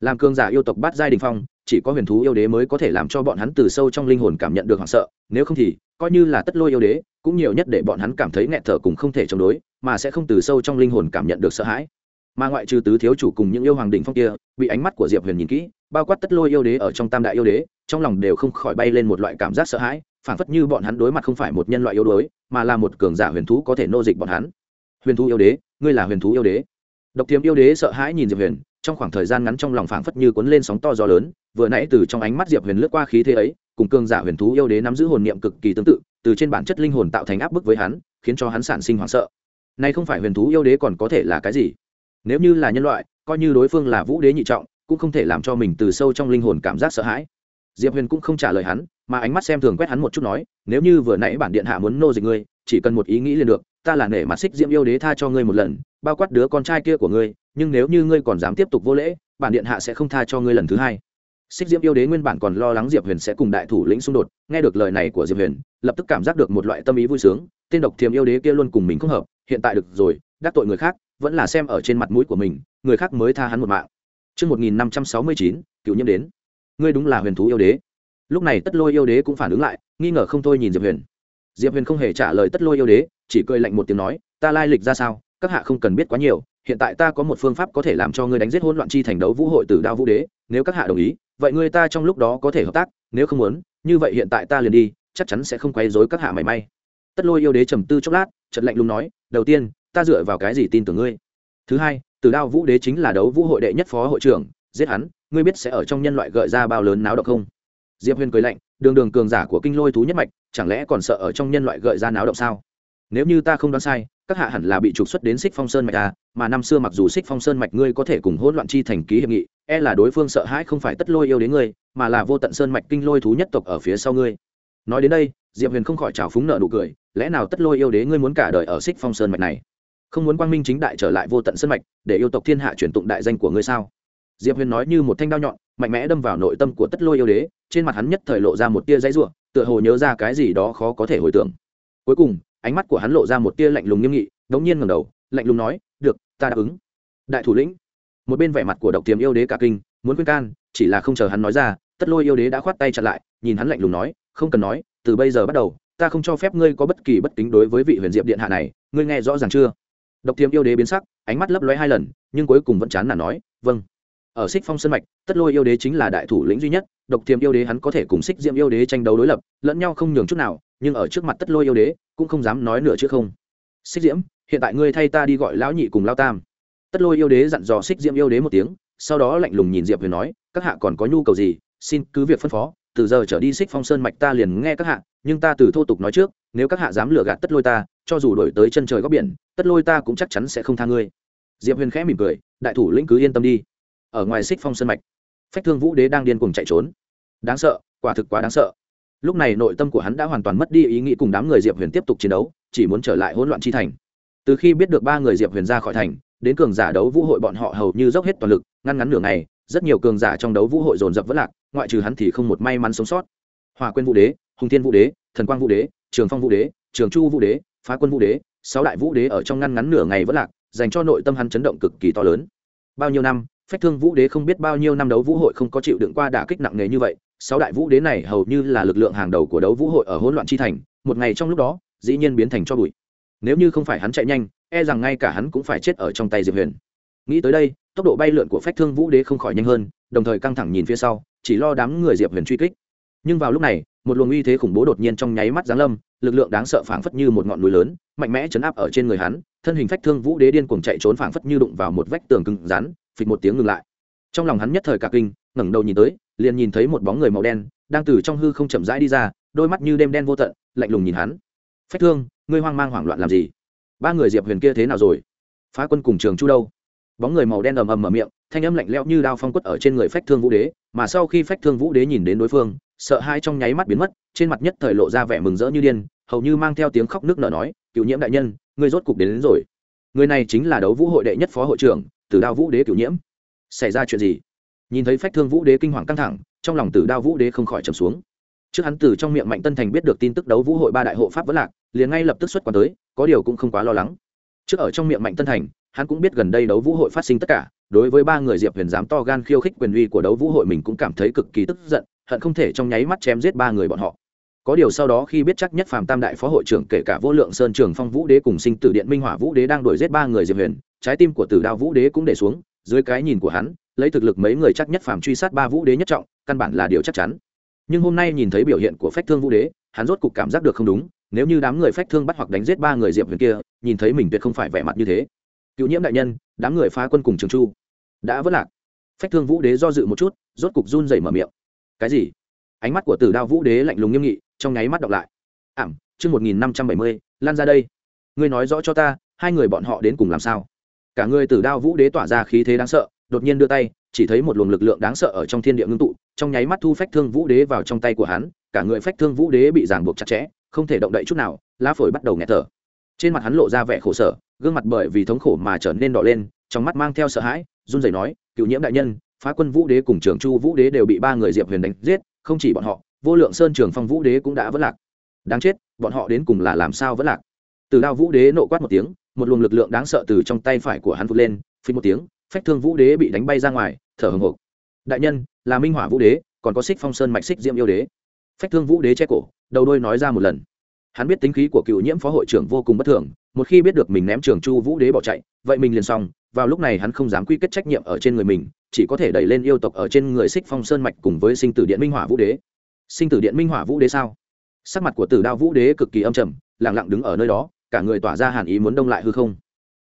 Làm cường giả yêu tộc bát giai đình phong, chỉ có huyền thú yêu đế mới có thể làm cho bọn hắn từ sâu trong linh hồn cảm nhận được hoảng sợ, nếu không thì, coi như là tất lôi yêu đế cũng nhiều nhất để bọn hắn cảm thấy nghẹt thở cùng không thể chống đối, mà sẽ không từ sâu trong linh hồn cảm nhận được sợ hãi. Mà ngoại trừ tứ thiếu chủ cùng những yêu hoàng đỉnh phong kia, bị ánh mắt của diệp huyền nhìn kỹ, bao quát tất lôi yêu đế ở trong tam đại yêu đế, trong lòng đều không khỏi bay lên một loại cảm giác sợ hãi, phảng phất như bọn hắn đối mặt không phải một nhân loại yếu đuối, mà là một cường giả huyền thú có thể nô dịch bọn hắn. Huyền thú yêu đế, ngươi là huyền thú yêu đế. Độc thiếm yêu đế sợ hãi nhìn diệp huyền, trong khoảng thời gian ngắn trong lòng phảng phất như cuốn lên sóng to gió lớn, vừa nãy từ trong ánh mắt diệp huyền lướt qua khí thế ấy, cùng cường giả huyền thú yêu đế nắm giữ hồn niệm cực kỳ tương tự từ trên bản chất linh hồn tạo thành áp bức với hắn, khiến cho hắn sản sinh hoảng sợ. Nay không phải huyền thú yêu đế còn có thể là cái gì? Nếu như là nhân loại, coi như đối phương là vũ đế nhị trọng, cũng không thể làm cho mình từ sâu trong linh hồn cảm giác sợ hãi. Diệp huyền cũng không trả lời hắn, mà ánh mắt xem thường quét hắn một chút nói, nếu như vừa nãy bản điện hạ muốn nô dịch ngươi, chỉ cần một ý nghĩ liền được, ta là nể mặt xích diễm yêu đế tha cho ngươi một lần, bao quát đứa con trai kia của ngươi, nhưng nếu như ngươi còn dám tiếp tục vô lễ, bản điện hạ sẽ không tha cho ngươi lần thứ hai xích diễm yêu đế nguyên bản còn lo lắng diệp huyền sẽ cùng đại thủ lĩnh xung đột nghe được lời này của diệp huyền lập tức cảm giác được một loại tâm ý vui sướng tên độc thiềm yêu đế kia luôn cùng mình không hợp hiện tại được rồi đắc tội người khác vẫn là xem ở trên mặt mũi của mình người khác mới tha hắn một mạng Trước 1569, cựu nhiễm đến. Ngươi đúng là huyền thú yêu đế. Lúc này tất lôi yêu đế cũng phản ứng lại, nghi ngờ không thôi nhìn Diệp Huyền. Diệp Huyền không hề trả lời tất lôi yêu đế, chỉ cười lạnh một tiếng nói, ta lai lịch ra sao, các hạ không cần biết quá nhiều, hiện tại ta có một phương pháp có thể làm cho ngươi đánh giết hỗn loạn chi thành đấu vũ hội tử đao vũ đế, nếu các hạ đồng ý, vậy người ta trong lúc đó có thể hợp tác, nếu không muốn, như vậy hiện tại ta liền đi, chắc chắn sẽ không quấy rối các hạ mảy may. Tất lôi yêu đế trầm tư chốc lát, trận lạnh lùng nói, đầu tiên, ta dựa vào cái gì tin tưởng ngươi? Thứ hai, từ Đao Vũ Đế chính là đấu vũ hội đệ nhất phó hội trưởng, giết hắn, ngươi biết sẽ ở trong nhân loại gợi ra bao lớn náo động không? Diệp Huyền cười lạnh, đường đường cường giả của kinh lôi thú nhất mạch, chẳng lẽ còn sợ ở trong nhân loại gợi ra náo động sao? Nếu như ta không đoán sai, các hạ hẳn là bị trục xuất đến Sích Phong Sơn mạch à, mà năm xưa mặc dù Sích Phong Sơn mạch ngươi có thể cùng hỗn loạn chi thành ký hiệp nghị, e là đối phương sợ hãi không phải tất lôi yêu đến ngươi, mà là vô tận sơn mạch kinh lôi thú nhất tộc ở phía sau ngươi. Nói đến đây, Diệp Huyền không khỏi trào phúng nợ nụ cười, lẽ nào tất lôi yêu đế ngươi muốn cả đời ở Sích Phong Sơn mạch này? Không muốn quang minh chính đại trở lại vô tận sơn mạch, để yêu tộc thiên hạ truyền tụng đại danh của ngươi sao? Diệp Huyền nói như một thanh đao nhọn, mạnh mẽ đâm vào nội tâm của tất lôi yêu đế, trên mặt hắn nhất thời lộ ra một tia dãy rủa, tựa hồ nhớ ra cái gì đó khó có thể hồi tưởng. Cuối cùng, ánh mắt của hắn lộ ra một tia lạnh lùng nghiêm nghị, đống nhiên ngẩng đầu lạnh lùng nói được ta đáp ứng. Đại thủ lĩnh một bên vẻ mặt của độc tiềm yêu đế cả kinh muốn khuyên can chỉ là không chờ hắn nói ra tất lôi yêu đế đã khoát tay chặn lại nhìn hắn lạnh lùng nói không cần nói từ bây giờ bắt đầu ta không cho phép ngươi có bất kỳ bất kính đối với vị huyền diệp điện hạ này ngươi nghe rõ ràng chưa? Độc tiềm yêu đế biến sắc ánh mắt lấp lóe hai lần nhưng cuối cùng vẫn chán là nói vâng. Ở xích phong sân mạch tất lôi yêu đế chính là đại thủ lĩnh duy nhất độc tiềm yêu đế hắn có thể cùng xích diệm yêu đế tranh đấu đối lập lẫn nhau không nhường chút nào nhưng ở trước mặt tất lôi yêu đế, cũng không dám nói nửa chứ không. Xích diễm, hiện tại ngươi thay ta đi gọi lão nhị cùng lao tam. Tất lôi yêu đế dặn dò xích diễm yêu đế một tiếng, sau đó lạnh lùng nhìn diệp huyền nói, các hạ còn có nhu cầu gì, xin cứ việc phân phó, từ giờ trở đi xích phong sơn mạch ta liền nghe các hạ, nhưng ta từ thô tục nói trước, nếu các hạ dám lừa gạt tất lôi ta, cho dù đổi tới chân trời góc biển, tất lôi ta cũng chắc chắn sẽ không tha ngươi. Diệp huyền khẽ mỉm cười, đại thủ lĩnh cứ yên tâm đi. Ở ngoài xích phong sơn mạch, phách thương vũ đế đang điên cùng chạy trốn. Đáng sợ, quả thực quá đáng sợ lúc này nội tâm của hắn đã hoàn toàn mất đi ý nghĩ cùng đám người diệp huyền tiếp tục chiến đấu, chỉ muốn trở lại hỗn loạn chi thành. Từ khi biết được ba người diệp huyền ra khỏi thành, đến cường giả đấu vũ hội bọn họ hầu như dốc hết toàn lực, ngăn ngắn nửa ngày, rất nhiều cường giả trong đấu vũ hội dồn dập vất lạc, ngoại trừ hắn thì không một may mắn sống sót. Hòa quên vũ đế, hùng thiên vũ đế, thần quang vũ đế, trường phong vũ đế, trường chu vũ đế, phá quân vũ đế, sáu đại vũ đế ở trong ngăn ngắn nửa ngày vất lạc, dành cho nội tâm hắn chấn động cực kỳ to lớn. Bao nhiêu năm, phách thương vũ đế không biết bao nhiêu năm đấu vũ hội không có chịu đựng qua đả kích nặng nề như vậy sáu đại vũ đế này hầu như là lực lượng hàng đầu của đấu vũ hội ở hỗn loạn chi thành, một ngày trong lúc đó, dĩ nhiên biến thành cho bụi. Nếu như không phải hắn chạy nhanh e rằng ngay cả hắn cũng phải chết ở trong tay diệp huyền. Nghĩ tới đây, tốc độ bay lượn của phách thương vũ đế không khỏi nhanh hơn, đồng thời căng thẳng nhìn phía sau, chỉ lo đám người diệp huyền truy kích. Nhưng vào lúc này, một luồng uy thế khủng bố đột nhiên trong nháy mắt giáng lâm, lực lượng đáng sợ phảng phất như một ngọn núi lớn, mạnh mẽ chấn áp ở trên người hắn, thân hình phách thương vũ đế điên cuồng chạy trốn phảng phất như đụng vào một vách tường cứng rắn, phịch một tiếng ngừng lại. Trong lòng hắn nhất thời cả kinh ngẩng đầu nhìn tới liền nhìn thấy một bóng người màu đen đang từ trong hư không chậm rãi đi ra đôi mắt như đêm đen vô tận lạnh lùng nhìn hắn. Phách thương ngươi hoang mang hoảng loạn làm gì? Ba người diệp huyền kia thế nào rồi? Phá quân cùng trường chu đâu? Bóng người màu đen ầm ầm mở miệng thanh âm lạnh lẽo như đao phong quất ở trên người phách thương vũ đế mà sau khi phách thương vũ đế nhìn đến đối phương sợ hai trong nháy mắt biến mất trên mặt nhất thời lộ ra vẻ mừng rỡ như điên hầu như mang theo tiếng khóc nước nở nói cựu nhiễm đại nhân ngươi rốt cục đến, đến rồi. Người này chính là đấu vũ hội đệ nhất phó hội trưởng từ đao vũ đế cựu nhiễm. Xảy ra chuyện gì? Nhìn thấy phách thương vũ đế kinh hoàng căng thẳng, trong lòng tử đao vũ đế không khỏi trầm xuống. Trước hắn từ trong miệng mạnh tân thành biết được tin tức đấu vũ hội ba đại hộ pháp vẫn lạc, liền ngay lập tức xuất quan tới, có điều cũng không quá lo lắng. Trước ở trong miệng mạnh tân thành, hắn cũng biết gần đây đấu vũ hội phát sinh tất cả, đối với ba người diệp huyền dám to gan khiêu khích quyền uy của đấu vũ hội mình cũng cảm thấy cực kỳ tức giận, hận không thể trong nháy mắt chém giết ba người bọn họ. Có điều sau đó khi biết chắc nhất phàm tam đại phó hội trưởng kể cả vô lượng sơn trường phong vũ đế cùng sinh tử điện minh hỏa vũ đế đang đuổi giết ba người diệp huyền, trái tim của tử đao vũ đế cũng để xuống, dưới cái nhìn của hắn lấy thực lực mấy người chắc nhất phàm truy sát ba vũ đế nhất trọng, căn bản là điều chắc chắn. Nhưng hôm nay nhìn thấy biểu hiện của phách thương vũ đế, hắn rốt cục cảm giác được không đúng, nếu như đám người phách thương bắt hoặc đánh giết ba người diệp huyền kia, nhìn thấy mình tuyệt không phải vẻ mặt như thế. Cựu nhiễm đại nhân, đám người phá quân cùng trường chu, đã vất lạc. Phách thương vũ đế do dự một chút, rốt cục run rẩy mở miệng. Cái gì? Ánh mắt của tử đao vũ đế lạnh lùng nghiêm nghị, trong nháy mắt đọc lại. Ảm, chương một nghìn năm trăm bảy mươi, lan ra đây. Ngươi nói rõ cho ta, hai người bọn họ đến cùng làm sao? Cả người tử đao vũ đế tỏa ra khí thế đáng sợ đột nhiên đưa tay, chỉ thấy một luồng lực lượng đáng sợ ở trong thiên địa ngưng tụ, trong nháy mắt thu phách thương vũ đế vào trong tay của hắn, cả người phách thương vũ đế bị ràng buộc chặt chẽ, không thể động đậy chút nào, lá phổi bắt đầu nghẹt thở. Trên mặt hắn lộ ra vẻ khổ sở, gương mặt bởi vì thống khổ mà trở nên đỏ lên, trong mắt mang theo sợ hãi, run rẩy nói, cựu nhiễm đại nhân, phá quân vũ đế cùng trường chu vũ đế đều bị ba người diệp huyền đánh giết, không chỉ bọn họ, vô lượng sơn trường phong vũ đế cũng đã vất lạc. Đáng chết, bọn họ đến cùng là làm sao vất lạc? Từ đao vũ đế nộ quát một tiếng, một luồng lực lượng đáng sợ từ trong tay phải của hắn vụt lên phí một tiếng phách thương vũ đế bị đánh bay ra ngoài, thở hồng hộc. Đại nhân, là minh hỏa vũ đế, còn có xích phong sơn mạch xích diễm yêu đế. Phách thương vũ đế che cổ, đầu đôi nói ra một lần. Hắn biết tính khí của cựu nhiễm phó hội trưởng vô cùng bất thường, một khi biết được mình ném trường chu vũ đế bỏ chạy, vậy mình liền xong, vào lúc này hắn không dám quy kết trách nhiệm ở trên người mình, chỉ có thể đẩy lên yêu tộc ở trên người xích phong sơn mạch cùng với sinh tử điện minh hỏa vũ đế. Sinh tử điện minh hỏa vũ đế sao? Sắc mặt của tử đao vũ đế cực kỳ âm trầm lẳng lặng đứng ở nơi đó, cả người tỏa ra hàn ý muốn đông lại hư không.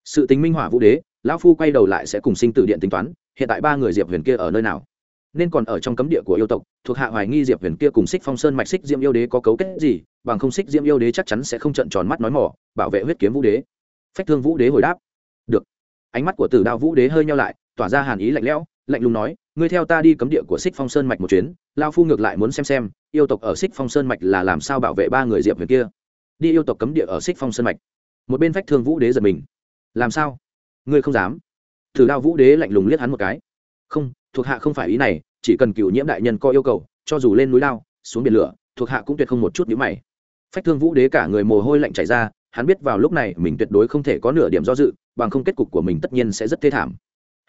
Sự tính minh hỏa vũ đế lão phu quay đầu lại sẽ cùng sinh tử điện tính toán, hiện tại ba người diệp huyền kia ở nơi nào? Nên còn ở trong cấm địa của yêu tộc, thuộc hạ hoài nghi diệp huyền kia cùng xích phong sơn mạch xích diễm yêu đế có cấu kết gì, bằng không xích diễm yêu đế chắc chắn sẽ không trận tròn mắt nói mỏ, bảo vệ huyết kiếm vũ đế. Phách thương vũ đế hồi đáp. Được. Ánh mắt của tử đao vũ đế hơi nhau lại, tỏa ra hàn ý lạnh lẽo, lạnh lùng nói, ngươi theo ta đi cấm địa của xích phong sơn mạch một chuyến lao phu ngược lại muốn xem xem, yêu tộc ở xích phong sơn mạch là làm sao bảo vệ ba người diệp huyền kia. Đi yêu tộc cấm địa ở xích phong sơn mạch. Một bên phách thương vũ đế giật mình. Làm sao? Ngươi không dám. Thử đao vũ đế lạnh lùng liếc hắn một cái. Không, thuộc hạ không phải ý này, chỉ cần cựu nhiễm đại nhân có yêu cầu, cho dù lên núi lao xuống biển lửa, thuộc hạ cũng tuyệt không một chút nhữ mày. Phách thương vũ đế cả người mồ hôi lạnh chảy ra, hắn biết vào lúc này mình tuyệt đối không thể có nửa điểm do dự, bằng không kết cục của mình tất nhiên sẽ rất thê thảm.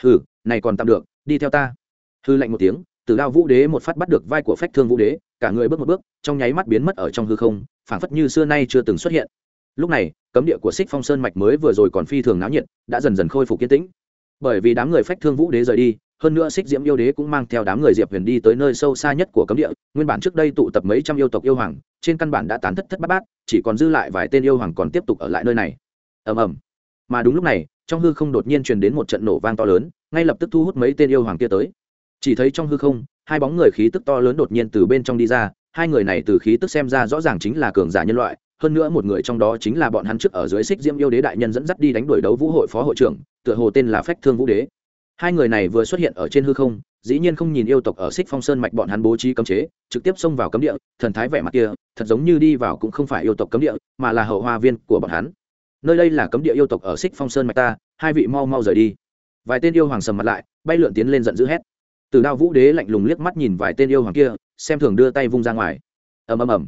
Hừ, này còn tạm được, đi theo ta. Hư lạnh một tiếng từ đao vũ đế một phát bắt được vai của phách thương vũ đế, cả người bước một bước, trong nháy mắt biến mất ở trong hư không, phảng phất như xưa nay chưa từng xuất hiện. Lúc này cấm địa của xích phong sơn mạch mới vừa rồi còn phi thường náo nhiệt, đã dần dần khôi phục kiên tĩnh. Bởi vì đám người phách thương vũ đế rời đi, hơn nữa xích diễm yêu đế cũng mang theo đám người diệp huyền đi tới nơi sâu xa nhất của cấm địa. Nguyên bản trước đây tụ tập mấy trăm yêu tộc yêu hoàng, trên căn bản đã tán thất thất bát bát, chỉ còn dư lại vài tên yêu hoàng còn tiếp tục ở lại nơi này. Ầm ầm. Mà đúng lúc này, trong hư không đột nhiên truyền đến một trận nổ vang to lớn, ngay lập tức thu hút mấy tên yêu hoàng kia tới. Chỉ thấy trong hư không, hai bóng người khí tức to lớn đột nhiên từ bên trong đi ra, hai người này từ khí tức xem ra rõ ràng chính là cường giả nhân loại hơn nữa một người trong đó chính là bọn hắn trước ở dưới xích diễm yêu đế đại nhân dẫn dắt đi đánh đuổi đấu vũ hội phó hội trưởng, tựa hồ tên là phách thương vũ đế. Hai người này vừa xuất hiện ở trên hư không, dĩ nhiên không nhìn yêu tộc ở xích phong sơn mạch bọn hắn bố trí cấm chế, trực tiếp xông vào cấm địa, thần thái vẻ mặt kia, thật giống như đi vào cũng không phải yêu tộc cấm địa, mà là hậu hoa viên của bọn hắn. Nơi đây là cấm địa yêu tộc ở xích phong sơn mạch ta, hai vị mau mau rời đi. Vài tên yêu hoàng sầm mặt lại, bay lượn tiến lên giận dữ hét. Từ đao vũ đế lạnh lùng liếc mắt nhìn vài tên yêu hoàng kia, xem thường đưa tay vung ra ngoài. Ầm ầm ầm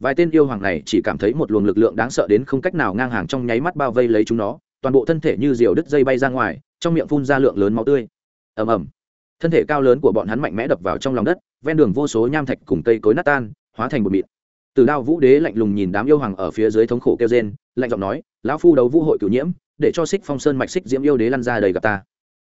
vài tên yêu hoàng này chỉ cảm thấy một luồng lực lượng đáng sợ đến không cách nào ngang hàng trong nháy mắt bao vây lấy chúng nó, toàn bộ thân thể như diều đứt dây bay ra ngoài, trong miệng phun ra lượng lớn máu tươi. Ầm ầm. Thân thể cao lớn của bọn hắn mạnh mẽ đập vào trong lòng đất, ven đường vô số nham thạch cùng cây cối nát tan, hóa thành bụi. mịn. Từ đao vũ đế lạnh lùng nhìn đám yêu hoàng ở phía dưới thống khổ kêu rên, lạnh giọng nói, lão phu đấu vũ hội cửu nhiễm, để cho xích phong sơn mạch xích diễm yêu đế lăn ra đầy gặp ta.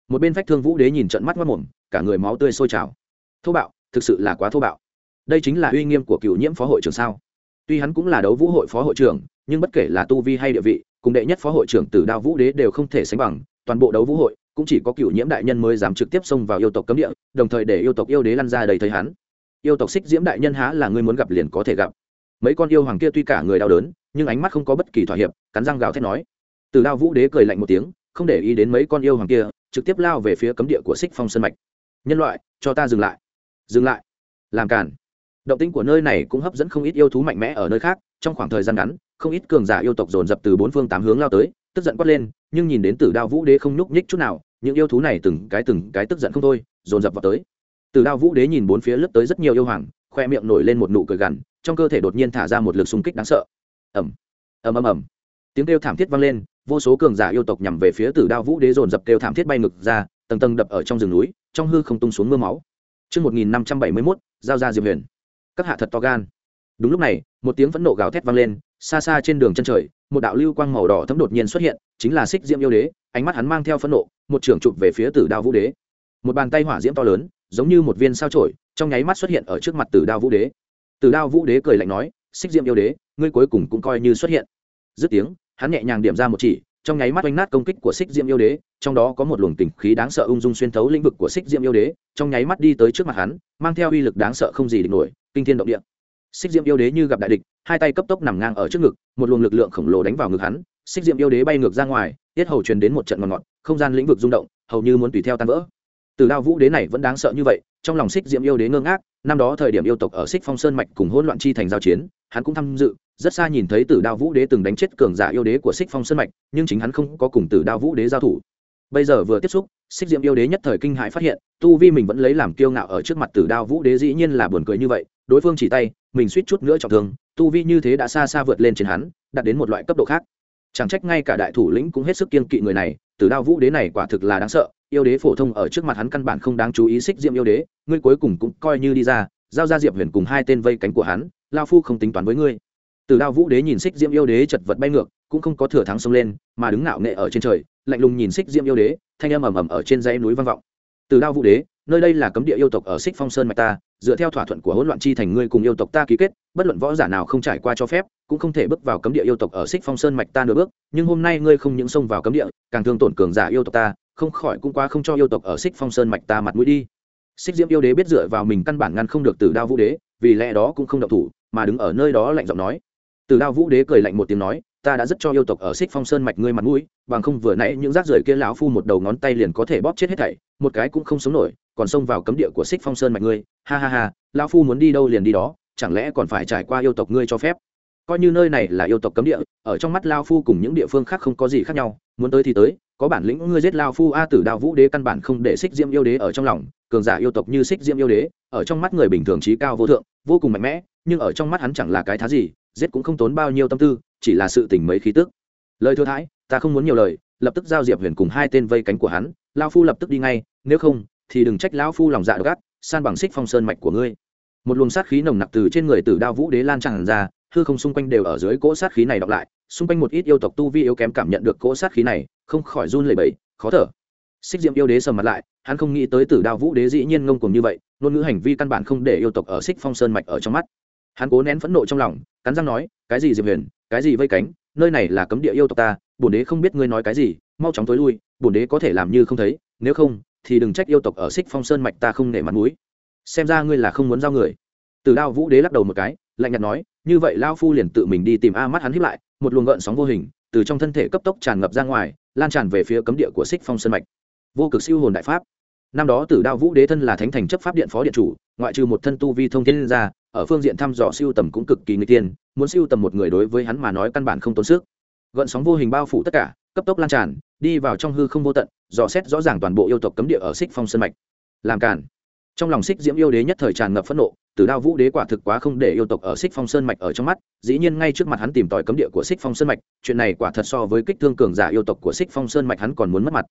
Một bên phách thương vũ đế nhìn trận mắt mất mồm cả người máu tươi sôi trào. Thô bạo, thực sự là quá thô bạo. Đây chính là uy nghiêm của cựu nhiễm phó hội trưởng sao? Tuy hắn cũng là đấu vũ hội phó hội trưởng, nhưng bất kể là tu vi hay địa vị, cùng đệ nhất phó hội trưởng từ đao vũ đế đều không thể sánh bằng. Toàn bộ đấu vũ hội, cũng chỉ có cựu nhiễm đại nhân mới dám trực tiếp xông vào yêu tộc cấm địa, đồng thời để yêu tộc yêu đế lăn ra đầy thấy hắn. Yêu tộc xích diễm đại nhân há là người muốn gặp liền có thể gặp. Mấy con yêu hoàng kia tuy cả người đau đớn, nhưng ánh mắt không có bất kỳ thỏa hiệp, cắn răng gào thét nói. Từ đao vũ đế cười lạnh một tiếng, không để ý đến mấy con yêu hoàng kia, trực tiếp lao về phía cấm địa của xích phong sân mạch. Nhân loại, cho ta dừng lại. Dừng lại? Làm cản động tĩnh của nơi này cũng hấp dẫn không ít yêu thú mạnh mẽ ở nơi khác trong khoảng thời gian ngắn không ít cường giả yêu tộc dồn dập từ bốn phương tám hướng lao tới tức giận quát lên nhưng nhìn đến tử đao vũ đế không nhúc nhích chút nào những yêu thú này từng cái từng cái tức giận không thôi dồn dập vào tới. Tử đao vũ đế nhìn bốn phía lướt tới rất nhiều yêu hoàng khoe miệng nổi lên một nụ cười gằn trong cơ thể đột nhiên thả ra một lực xung kích đáng sợ. Ẩm ầm ầm ầm. Tiếng kêu thảm thiết vang lên vô số cường giả yêu tộc nhằm về phía tử đao vũ đế dồn dập kêu thảm thiết bay ngực ra tầng tầng đập ở trong rừng núi trong hư không tung xuống mưa máu. Trước 1571, giao ra Diệp Huyền. Các hạ thật to gan. Đúng lúc này, một tiếng phẫn nộ gào thét vang lên, xa xa trên đường chân trời, một đạo lưu quang màu đỏ thấm đột nhiên xuất hiện, chính là Xích Diễm yêu đế, ánh mắt hắn mang theo phẫn nộ, một trưởng chụp về phía Tử Đao Vũ đế. Một bàn tay hỏa diễm to lớn, giống như một viên sao chổi, trong nháy mắt xuất hiện ở trước mặt Tử Đao Vũ đế. Tử Đao Vũ đế cười lạnh nói, "Xích Diễm yêu đế, ngươi cuối cùng cũng coi như xuất hiện." Dứt tiếng, hắn nhẹ nhàng điểm ra một chỉ, trong nháy mắt oanh nát công kích của xích diễm yêu đế trong đó có một luồng tình khí đáng sợ ung dung xuyên thấu lĩnh vực của xích diễm yêu đế trong nháy mắt đi tới trước mặt hắn mang theo uy lực đáng sợ không gì địch nổi kinh thiên động địa. Xích diệm yêu đế như gặp đại địch, hai tay cấp tốc nằm ngang ở trước ngực, một luồng lực lượng khổng lồ đánh vào ngực hắn. Xích diệm yêu đế bay ngược ra ngoài, tiết hầu truyền đến một trận ngọt ngọt, không gian lĩnh vực rung động, hầu như muốn tùy theo tan vỡ. Từ đao vũ đế này vẫn đáng sợ như vậy, trong lòng xích diệm yêu đế ngơ ngác, năm đó thời điểm yêu tộc ở xích phong sơn mạch cùng hỗn loạn chi thành giao chiến, hắn cũng tham dự, rất xa nhìn thấy tử đao vũ đế từng đánh chết cường giả yêu đế của xích phong sơn mạch, nhưng chính hắn không có cùng tử đao vũ đế giao thủ bây giờ vừa tiếp xúc, xích diễm yêu đế nhất thời kinh hãi phát hiện, tu vi mình vẫn lấy làm kiêu ngạo ở trước mặt tử đao vũ đế dĩ nhiên là buồn cười như vậy, đối phương chỉ tay, mình suýt chút nữa trọng thương, tu vi như thế đã xa xa vượt lên trên hắn, đạt đến một loại cấp độ khác. Chẳng trách ngay cả đại thủ lĩnh cũng hết sức kiên kỵ người này, tử đao vũ đế này quả thực là đáng sợ, yêu đế phổ thông ở trước mặt hắn căn bản không đáng chú ý xích diệm yêu đế, ngươi cuối cùng cũng coi như đi ra, giao ra diệp huyền cùng hai tên vây cánh của hắn, lao phu không tính toán với ngươi. Tử đao vũ đế nhìn xích diễm yêu đế chật vật bay ngược, cũng không có thừa thắng xông lên, mà đứng ngạo nghệ ở trên trời lạnh lùng nhìn xích diễm yêu đế, thanh âm ầm ầm ở trên dãy núi vang vọng. Từ đao vũ đế, nơi đây là cấm địa yêu tộc ở xích phong sơn mạch ta, dựa theo thỏa thuận của hỗn loạn chi thành ngươi cùng yêu tộc ta ký kết, bất luận võ giả nào không trải qua cho phép, cũng không thể bước vào cấm địa yêu tộc ở xích phong sơn mạch ta nửa bước, nhưng hôm nay ngươi không những xông vào cấm địa, càng thương tổn cường giả yêu tộc ta, không khỏi cũng quá không cho yêu tộc ở xích phong sơn mạch ta mặt mũi đi. Xích diễm yêu đế biết dựa vào mình căn bản ngăn không được từ đao vũ đế, vì lẽ đó cũng không động thủ, mà đứng ở nơi đó lạnh giọng nói. Từ đao vũ đế cười lạnh một tiếng nói ta đã rất cho yêu tộc ở xích phong sơn mạch ngươi mặt mũi, bằng không vừa nãy những rác rưởi kia lão phu một đầu ngón tay liền có thể bóp chết hết thảy, một cái cũng không sống nổi, còn xông vào cấm địa của xích phong sơn mạch ngươi. Ha ha ha, lão phu muốn đi đâu liền đi đó, chẳng lẽ còn phải trải qua yêu tộc ngươi cho phép? Coi như nơi này là yêu tộc cấm địa, ở trong mắt lao phu cùng những địa phương khác không có gì khác nhau, muốn tới thì tới, có bản lĩnh ngươi giết lao phu a tử đao vũ đế căn bản không để xích diễm yêu đế ở trong lòng, cường giả yêu tộc như xích diễm yêu đế, ở trong mắt người bình thường trí cao vô thượng, vô cùng mạnh mẽ, nhưng ở trong mắt hắn chẳng là cái thá gì, giết cũng không tốn bao nhiêu tâm tư chỉ là sự tình mấy khí tức. Lời thừa thái ta không muốn nhiều lời, lập tức giao diệp huyền cùng hai tên vây cánh của hắn lao phu lập tức đi ngay, nếu không, thì đừng trách lão phu lòng dạ gắt san bằng xích phong sơn mạch của ngươi. Một luồng sát khí nồng nặc từ trên người tử đao vũ đế lan tràn ra, hư không xung quanh đều ở dưới cỗ sát khí này đọc lại, xung quanh một ít yêu tộc tu vi yếu kém cảm nhận được cỗ sát khí này, không khỏi run lẩy bẩy, khó thở. Xích diệm yêu đế sầm mặt lại, hắn không nghĩ tới tử đao vũ đế dĩ nhiên ngông cuồng như vậy, ngôn ngữ hành vi căn bản không để yêu tộc ở xích phong sơn mạch ở trong mắt. Hắn cố nén phẫn nộ trong lòng, cắn răng nói, cái gì diệp huyền cái gì vây cánh, nơi này là cấm địa yêu tộc ta, bổn đế không biết ngươi nói cái gì, mau chóng tối lui, bổn đế có thể làm như không thấy, nếu không, thì đừng trách yêu tộc ở xích phong sơn mạch ta không nể mặt mũi. Xem ra ngươi là không muốn giao người. Từ đao vũ đế lắc đầu một cái, lạnh nhạt nói, như vậy lao phu liền tự mình đi tìm a mắt hắn hiếp lại, một luồng gợn sóng vô hình, từ trong thân thể cấp tốc tràn ngập ra ngoài, lan tràn về phía cấm địa của xích phong sơn mạch. Vô cực siêu hồn đại pháp. Năm đó tử đao vũ đế thân là thánh thành chấp pháp điện phó điện chủ, ngoại trừ một thân tu vi thông thiên ra ở phương diện thăm dò siêu tầm cũng cực kỳ nguy tiên muốn siêu tầm một người đối với hắn mà nói căn bản không tốn sức. Gợn sóng vô hình bao phủ tất cả, cấp tốc lan tràn, đi vào trong hư không vô tận, dò xét rõ ràng toàn bộ yêu tộc cấm địa ở xích phong sơn mạch. Làm cản trong lòng xích diễm yêu đế nhất thời tràn ngập phẫn nộ từ đao vũ đế quả thực quá không để yêu tộc ở xích phong sơn mạch ở trong mắt, dĩ nhiên ngay trước mặt hắn tìm tòi cấm địa của xích phong sơn mạch, chuyện này quả thật so với kích thương cường giả yêu tộc của xích phong sơn mạch hắn còn muốn mất mặt.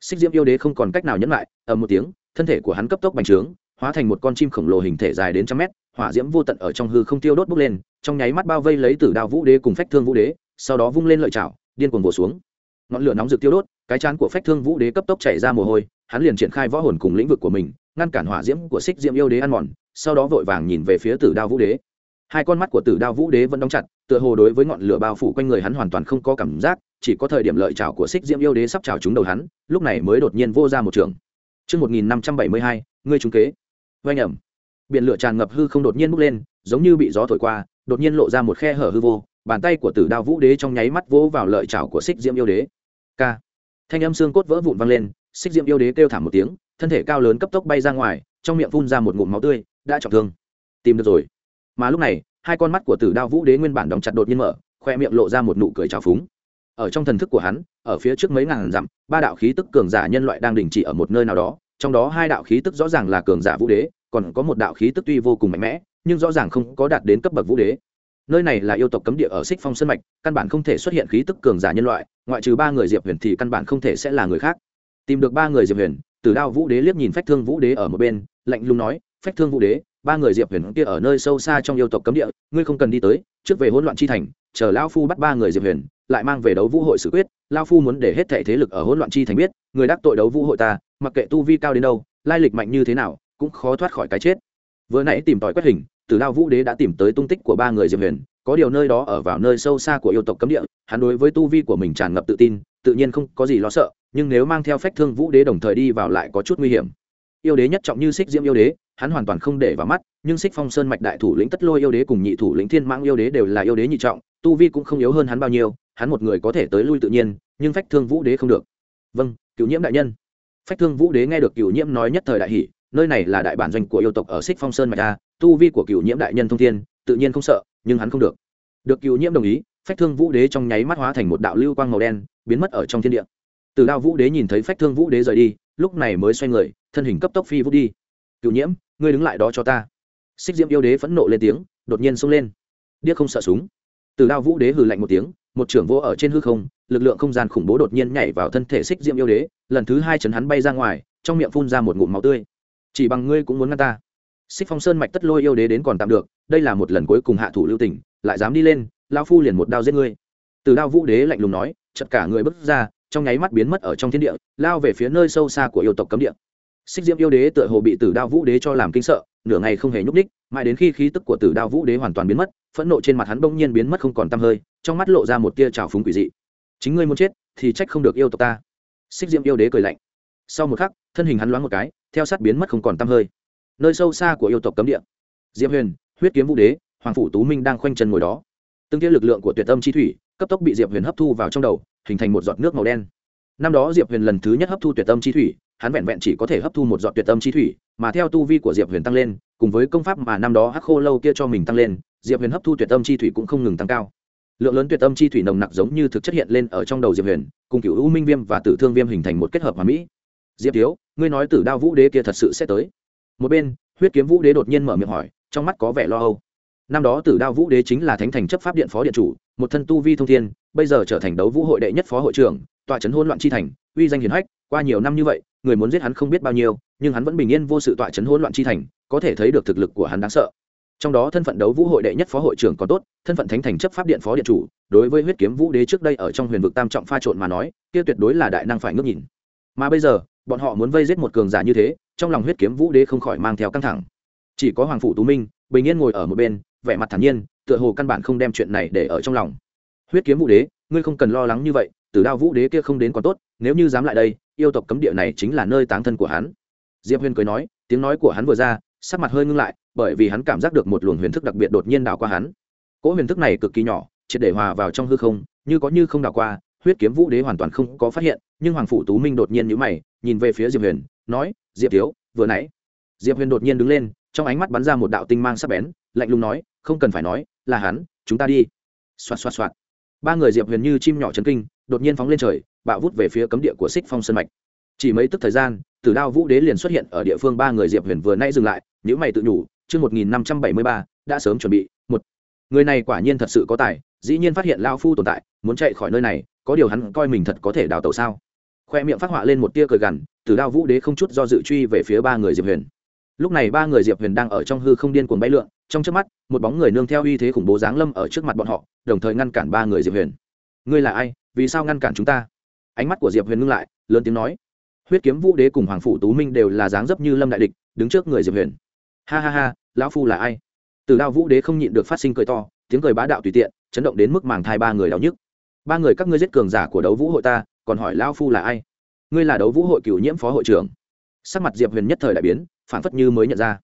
Xích diễm yêu đế không còn cách nào nhẫn lại ở một tiếng, thân thể của hắn cấp tốc bành trướng, hóa thành một con chim khổng lồ hình thể dài đến trăm mét hỏa diễm vô tận ở trong hư không tiêu đốt bốc lên trong nháy mắt bao vây lấy tử đao vũ đế cùng phách thương vũ đế sau đó vung lên lợi chảo điên cuồng vồ xuống ngọn lửa nóng rực tiêu đốt cái chán của phách thương vũ đế cấp tốc chảy ra mồ hôi hắn liền triển khai võ hồn cùng lĩnh vực của mình ngăn cản hỏa diễm của xích diễm yêu đế ăn mòn sau đó vội vàng nhìn về phía tử đao vũ đế hai con mắt của tử đao vũ đế vẫn đóng chặt tựa hồ đối với ngọn lửa bao phủ quanh người hắn hoàn toàn không có cảm giác chỉ có thời điểm lợi chảo của xích diễm yêu đế sắp chảo trúng đầu hắn lúc này mới đột nhiên vô ra một trường Trước 1572, ngươi trúng kế. Vâng ẩm. Biển lửa tràn ngập hư không đột nhiên bốc lên, giống như bị gió thổi qua, đột nhiên lộ ra một khe hở hư vô, bàn tay của tử đao vũ đế trong nháy mắt vỗ vào lợi trảo của xích diễm yêu đế. K. Thanh âm xương cốt vỡ vụn vang lên, xích diễm yêu đế kêu thảm một tiếng, thân thể cao lớn cấp tốc bay ra ngoài, trong miệng phun ra một ngụm máu tươi, đã trọng thương. Tìm được rồi. Mà lúc này, hai con mắt của tử đao vũ đế nguyên bản đóng chặt đột nhiên mở, khoe miệng lộ ra một nụ cười trào phúng ở trong thần thức của hắn ở phía trước mấy ngàn dặm ba đạo khí tức cường giả nhân loại đang đình chỉ ở một nơi nào đó trong đó hai đạo khí tức rõ ràng là cường giả vũ đế còn có một đạo khí tức tuy vô cùng mạnh mẽ, nhưng rõ ràng không có đạt đến cấp bậc vũ đế. Nơi này là yêu tộc cấm địa ở xích phong sân mạch, căn bản không thể xuất hiện khí tức cường giả nhân loại, ngoại trừ ba người diệp huyền thì căn bản không thể sẽ là người khác. Tìm được ba người diệp huyền từ đao vũ đế liếc nhìn phách thương vũ đế ở một bên, lạnh lùng nói, phách thương vũ đế, ba người diệp huyền kia ở nơi sâu xa trong yêu tộc cấm địa, ngươi không cần đi tới, trước về hỗn loạn chi thành, chờ lão phu bắt ba người diệp huyền, lại mang về đấu vũ hội xử quyết lao phu muốn để hết thệ thế lực ở hỗn loạn chi thành biết, người đắc tội đấu vũ hội ta, mặc kệ tu vi cao đến đâu, lai lịch mạnh như thế nào cũng khó thoát khỏi cái chết. Vừa nãy tìm tòi quét hình từ lao vũ đế đã tìm tới tung tích của ba người diệp huyền, có điều nơi đó ở vào nơi sâu xa của yêu tộc cấm địa, hắn đối với tu vi của mình tràn ngập tự tin, tự nhiên không có gì lo sợ, nhưng nếu mang theo phách thương vũ đế đồng thời đi vào lại có chút nguy hiểm. Yêu đế nhất trọng như xích diễm yêu đế, hắn hoàn toàn không để vào mắt, nhưng xích phong sơn mạch đại thủ lĩnh tất lôi yêu đế cùng nhị thủ lĩnh thiên mãng yêu đế đều là yêu đế nhị trọng, tu vi cũng không yếu hơn hắn bao nhiêu, hắn một người có thể tới lui tự nhiên, nhưng phách thương vũ đế không được. Vâng cựu nhiễm đại nhân. Phách thương vũ đế nghe được cựu nhiễm nói nhất thời đại hỷ nơi này là đại bản doanh của yêu tộc ở xích phong sơn mạch a tu vi của cựu nhiễm đại nhân thông thiên, tự nhiên không sợ, nhưng hắn không được. Được cựu nhiễm đồng ý, phách thương vũ đế trong nháy mắt hóa thành một đạo lưu quang màu đen, biến mất ở trong thiên địa. Từ đao vũ đế nhìn thấy phách thương vũ đế rời đi, lúc này mới xoay người, thân hình cấp tốc phi vút đi. Cựu nhiễm, ngươi đứng lại đó cho ta. Xích diễm yêu đế phẫn nộ lên tiếng, đột nhiên xông lên. Điếc không sợ súng. Từ đao vũ đế hừ lạnh một tiếng, một trưởng vô ở trên hư không, lực lượng không gian khủng bố đột nhiên nhảy vào thân thể xích diễm yêu đế, lần thứ hai chấn hắn bay ra ngoài, trong miệng phun ra một ngụm máu tươi chỉ bằng ngươi cũng muốn ngăn ta. Xích phong sơn mạch tất lôi yêu đế đến còn tạm được, đây là một lần cuối cùng hạ thủ lưu tỉnh lại dám đi lên lao phu liền một đao giết ngươi. Từ đao vũ đế lạnh lùng nói chật cả người bước ra, trong nháy mắt biến mất ở trong thiên địa, lao về phía nơi sâu xa của yêu tộc cấm địa. Xích diễm yêu đế tựa hồ bị tử đao vũ đế cho làm kinh sợ, nửa ngày không hề nhúc ních mãi đến khi khí tức của tử đao vũ đế hoàn toàn biến mất, phẫn nộ trên mặt hắn bỗng nhiên biến mất không còn tăm hơi, trong mắt lộ ra một tia trào phúng quỷ dị. Chính ngươi muốn chết, thì trách không được yêu tộc ta. Xích diễm yêu đế cười lạnh. Sau một khắc thân hình hắn loáng một cái, theo sát biến mất không còn tăm hơi. Nơi sâu xa của yêu tộc cấm địa. Diễm huyền, huyết kiếm vũ đế, hoàng phủ tú minh đang khoanh chân ngồi đó. Từng tia lực lượng của tuyệt tâm chi thủy, cấp tốc bị diệp huyền hấp thu vào trong đầu, hình thành một giọt nước màu đen. Năm đó diệp huyền lần thứ nhất hấp thu tuyệt tâm chi thủy, hắn vẹn vẹn chỉ có thể hấp thu một giọt tuyệt tâm chi thủy, mà theo tu vi của diệp huyền tăng lên, cùng với công pháp mà năm đó hắc khô lâu kia cho mình tăng lên, diệp huyền hấp thu tuyệt tâm chi thủy cũng không ngừng tăng cao. Lượng lớn tuyệt tâm chi thủy nồng nặc giống như thực chất hiện lên ở trong đầu diệp huyền, cùng cựu u minh viêm và tử thương viêm hình thành một kết hợp hòa mỹ diệp thiếu, ngươi nói tử đao vũ đế kia thật sự sẽ tới. Một bên, huyết kiếm vũ đế đột nhiên mở miệng hỏi, trong mắt có vẻ lo âu. Năm đó tử đao vũ đế chính là thánh thành chấp pháp điện phó điện chủ, một thân tu vi thông thiên, bây giờ trở thành đấu vũ hội đệ nhất phó hội trưởng, tọa trấn hôn loạn chi thành, uy danh hiền hách, qua nhiều năm như vậy, người muốn giết hắn không biết bao nhiêu, nhưng hắn vẫn bình yên vô sự tọa chấn hôn loạn chi thành, có thể thấy được thực lực của hắn đáng sợ. Trong đó thân phận đấu vũ hội đệ nhất phó hội trưởng còn tốt, thân phận thánh thành chấp pháp điện phó điện chủ, đối với huyết kiếm vũ đế trước đây ở trong huyền vực tam trọng pha trộn mà nói, kia tuyệt đối là đại năng phải ngước nhìn. Mà bây giờ bọn họ muốn vây giết một cường giả như thế, trong lòng huyết kiếm vũ đế không khỏi mang theo căng thẳng. Chỉ có hoàng phủ tú minh, bình yên ngồi ở một bên, vẻ mặt thản nhiên, tựa hồ căn bản không đem chuyện này để ở trong lòng. Huyết kiếm vũ đế, ngươi không cần lo lắng như vậy, tử đao vũ đế kia không đến còn tốt, nếu như dám lại đây, yêu tộc cấm địa này chính là nơi táng thân của hắn. Diệp huyền cười nói, tiếng nói của hắn vừa ra, sắc mặt hơi ngưng lại, bởi vì hắn cảm giác được một luồng huyền thức đặc biệt đột nhiên đảo qua hắn. Cỗ huyền thức này cực kỳ nhỏ, triệt để hòa vào trong hư không, như có như không đảo qua, huyết kiếm vũ đế hoàn toàn không có phát hiện nhưng hoàng phủ tú minh đột nhiên nhíu mày, nhìn về phía diệp huyền, nói, diệp thiếu, vừa nãy. Diệp huyền đột nhiên đứng lên, trong ánh mắt bắn ra một đạo tinh mang sắc bén, lạnh lùng nói, không cần phải nói, là hắn, chúng ta đi. Xoạt xoạt xoạt. Ba người diệp huyền như chim nhỏ chấn kinh, đột nhiên phóng lên trời, bạo vút về phía cấm địa của xích phong sơn mạch. Chỉ mấy tức thời gian, tử đao vũ đế liền xuất hiện ở địa phương ba người diệp huyền vừa nay dừng lại nhữ mày tự nhủ, chương một nghìn năm trăm bảy mươi ba, đã sớm chuẩn bị, một. Người này quả nhiên thật sự có tài, dĩ nhiên phát hiện lao phu tồn tại, muốn chạy khỏi nơi này, có điều hắn coi mình thật có thể đào tẩu sao? Khoe miệng phát họa lên một tia cười gằn tử đao vũ đế không chút do dự truy về phía ba người diệp huyền. Lúc này ba người diệp huyền đang ở trong hư không điên cuồng bay lượn, trong trước mắt, một bóng người nương theo uy thế khủng bố giáng lâm ở trước mặt bọn họ, đồng thời ngăn cản ba người diệp huyền. Ngươi là ai? Vì sao ngăn cản chúng ta? Ánh mắt của diệp huyền ngưng lại, lớn tiếng nói. Huyết kiếm vũ đế cùng hoàng phủ tú minh đều là dáng dấp như lâm đại địch, đứng trước người diệp huyền. Ha ha ha, lão phu là ai? Từ đao vũ đế không nhịn được phát sinh cười to, tiếng cười bá đạo tùy tiện, chấn động đến mức màng thai ba người đau nhức. Ba người các ngươi giết cường giả của đấu vũ hội ta còn hỏi lão phu là ai? Ngươi là đấu vũ hội cựu nhiễm phó hội trưởng. Sắc mặt diệp huyền nhất thời đại biến phản phất như mới nhận ra.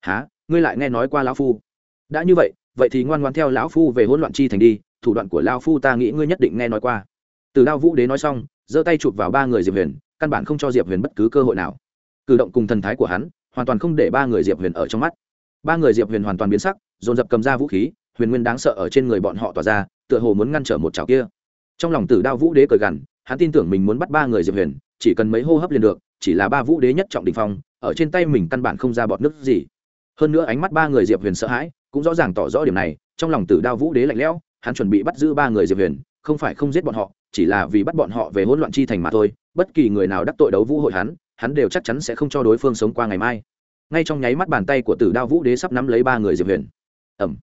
Há ngươi lại nghe nói qua lão phu? Đã như vậy vậy thì ngoan ngoan theo lão phu về hỗn loạn chi thành đi, thủ đoạn của lão phu ta nghĩ ngươi nhất định nghe nói qua. Từ đao vũ đế nói xong, giơ tay chụp vào ba người diệp huyền, căn bản không cho diệp huyền bất cứ cơ hội nào. Cử động cùng thần thái của hắn, hoàn toàn không để ba người diệp huyền ở trong mắt. Ba người diệp huyền hoàn toàn biến sắc, dồn dập cầm ra vũ khí, huyền nguyên đáng sợ ở trên người bọn họ tỏa ra, tựa hồ muốn ngăn trở một chảo kia. Trong lòng tử đao vũ đế cười gằn hắn tin tưởng mình muốn bắt ba người diệp huyền, chỉ cần mấy hô hấp liền được, chỉ là ba vũ đế nhất trọng đình phong, ở trên tay mình căn bản không ra bọt nước gì. Hơn nữa ánh mắt ba người diệp huyền sợ hãi, cũng rõ ràng tỏ rõ điểm này, trong lòng tử đao vũ đế lạnh lẽo, hắn chuẩn bị bắt giữ ba người diệp huyền, không phải không giết bọn họ, chỉ là vì bắt bọn họ về hỗn loạn chi thành mà thôi, bất kỳ người nào đắc tội đấu vũ hội hắn hắn đều chắc chắn sẽ không cho đối phương sống qua ngày mai. Ngay trong nháy mắt bàn tay của tử đao vũ đế sắp nắm lấy ba người diệp huyền. Ẩm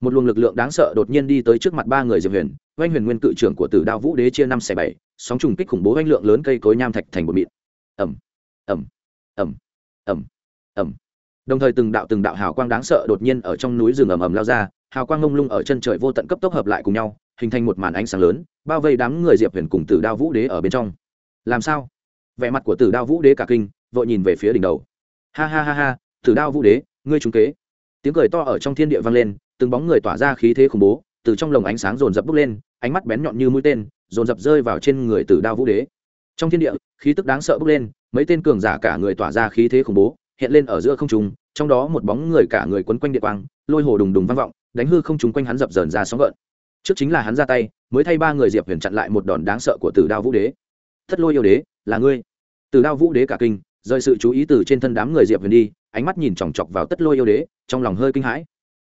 một luồng lực lượng đáng sợ đột nhiên đi tới trước mặt ba người diệp huyền, oanh huyền nguyên cự trưởng của tử đao vũ đế chia năm xẻ bảy sóng trùng kích khủng bố oanh lượng lớn cây cối nham thạch thành một mịn. Ẩm ẩm ẩm ẩm ẩm đồng thời từng đạo từng đạo hào quang đáng sợ đột nhiên ở trong núi rừng ầm ầm lao ra, hào quang ngông lung ở chân trời vô tận cấp tốc hợp lại cùng nhau, hình thành một màn ánh sáng lớn, bao vây đám người diệp huyền cùng tử đao vũ đế ở bên trong. Làm sao? Vẻ mặt của tử đao vũ đế cả kinh, vội nhìn về phía đỉnh đầu. Ha ha ha ha, tử đao vũ đế, ngươi trúng kế. Tiếng cười to ở trong thiên địa vang lên, từng bóng người tỏa ra khí thế khủng bố, từ trong lồng ánh sáng rồn rập bốc lên, ánh mắt bén nhọn như mũi tên dồn dập rơi vào trên người tử đao vũ đế. Trong thiên địa, khí tức đáng sợ bốc lên, mấy tên cường giả cả người tỏa ra khí thế khủng bố, hiện lên ở giữa không trung, trong đó một bóng người cả người quấn quanh địa quang, lôi hồ đùng đùng vang vọng, đánh hư không trung quanh hắn dập dờn ra sóng gợn. Trước chính là hắn ra tay, mới thay ba người diệp huyền chặn lại một đòn đáng sợ của tử đao vũ đế. Thất lôi yêu đế, là ngươi. Tử đao vũ đế cả kinh rời sự chú ý từ trên thân đám người diệp huyền đi, ánh mắt nhìn chòng chọc vào tất lôi yêu đế, trong lòng hơi kinh hãi.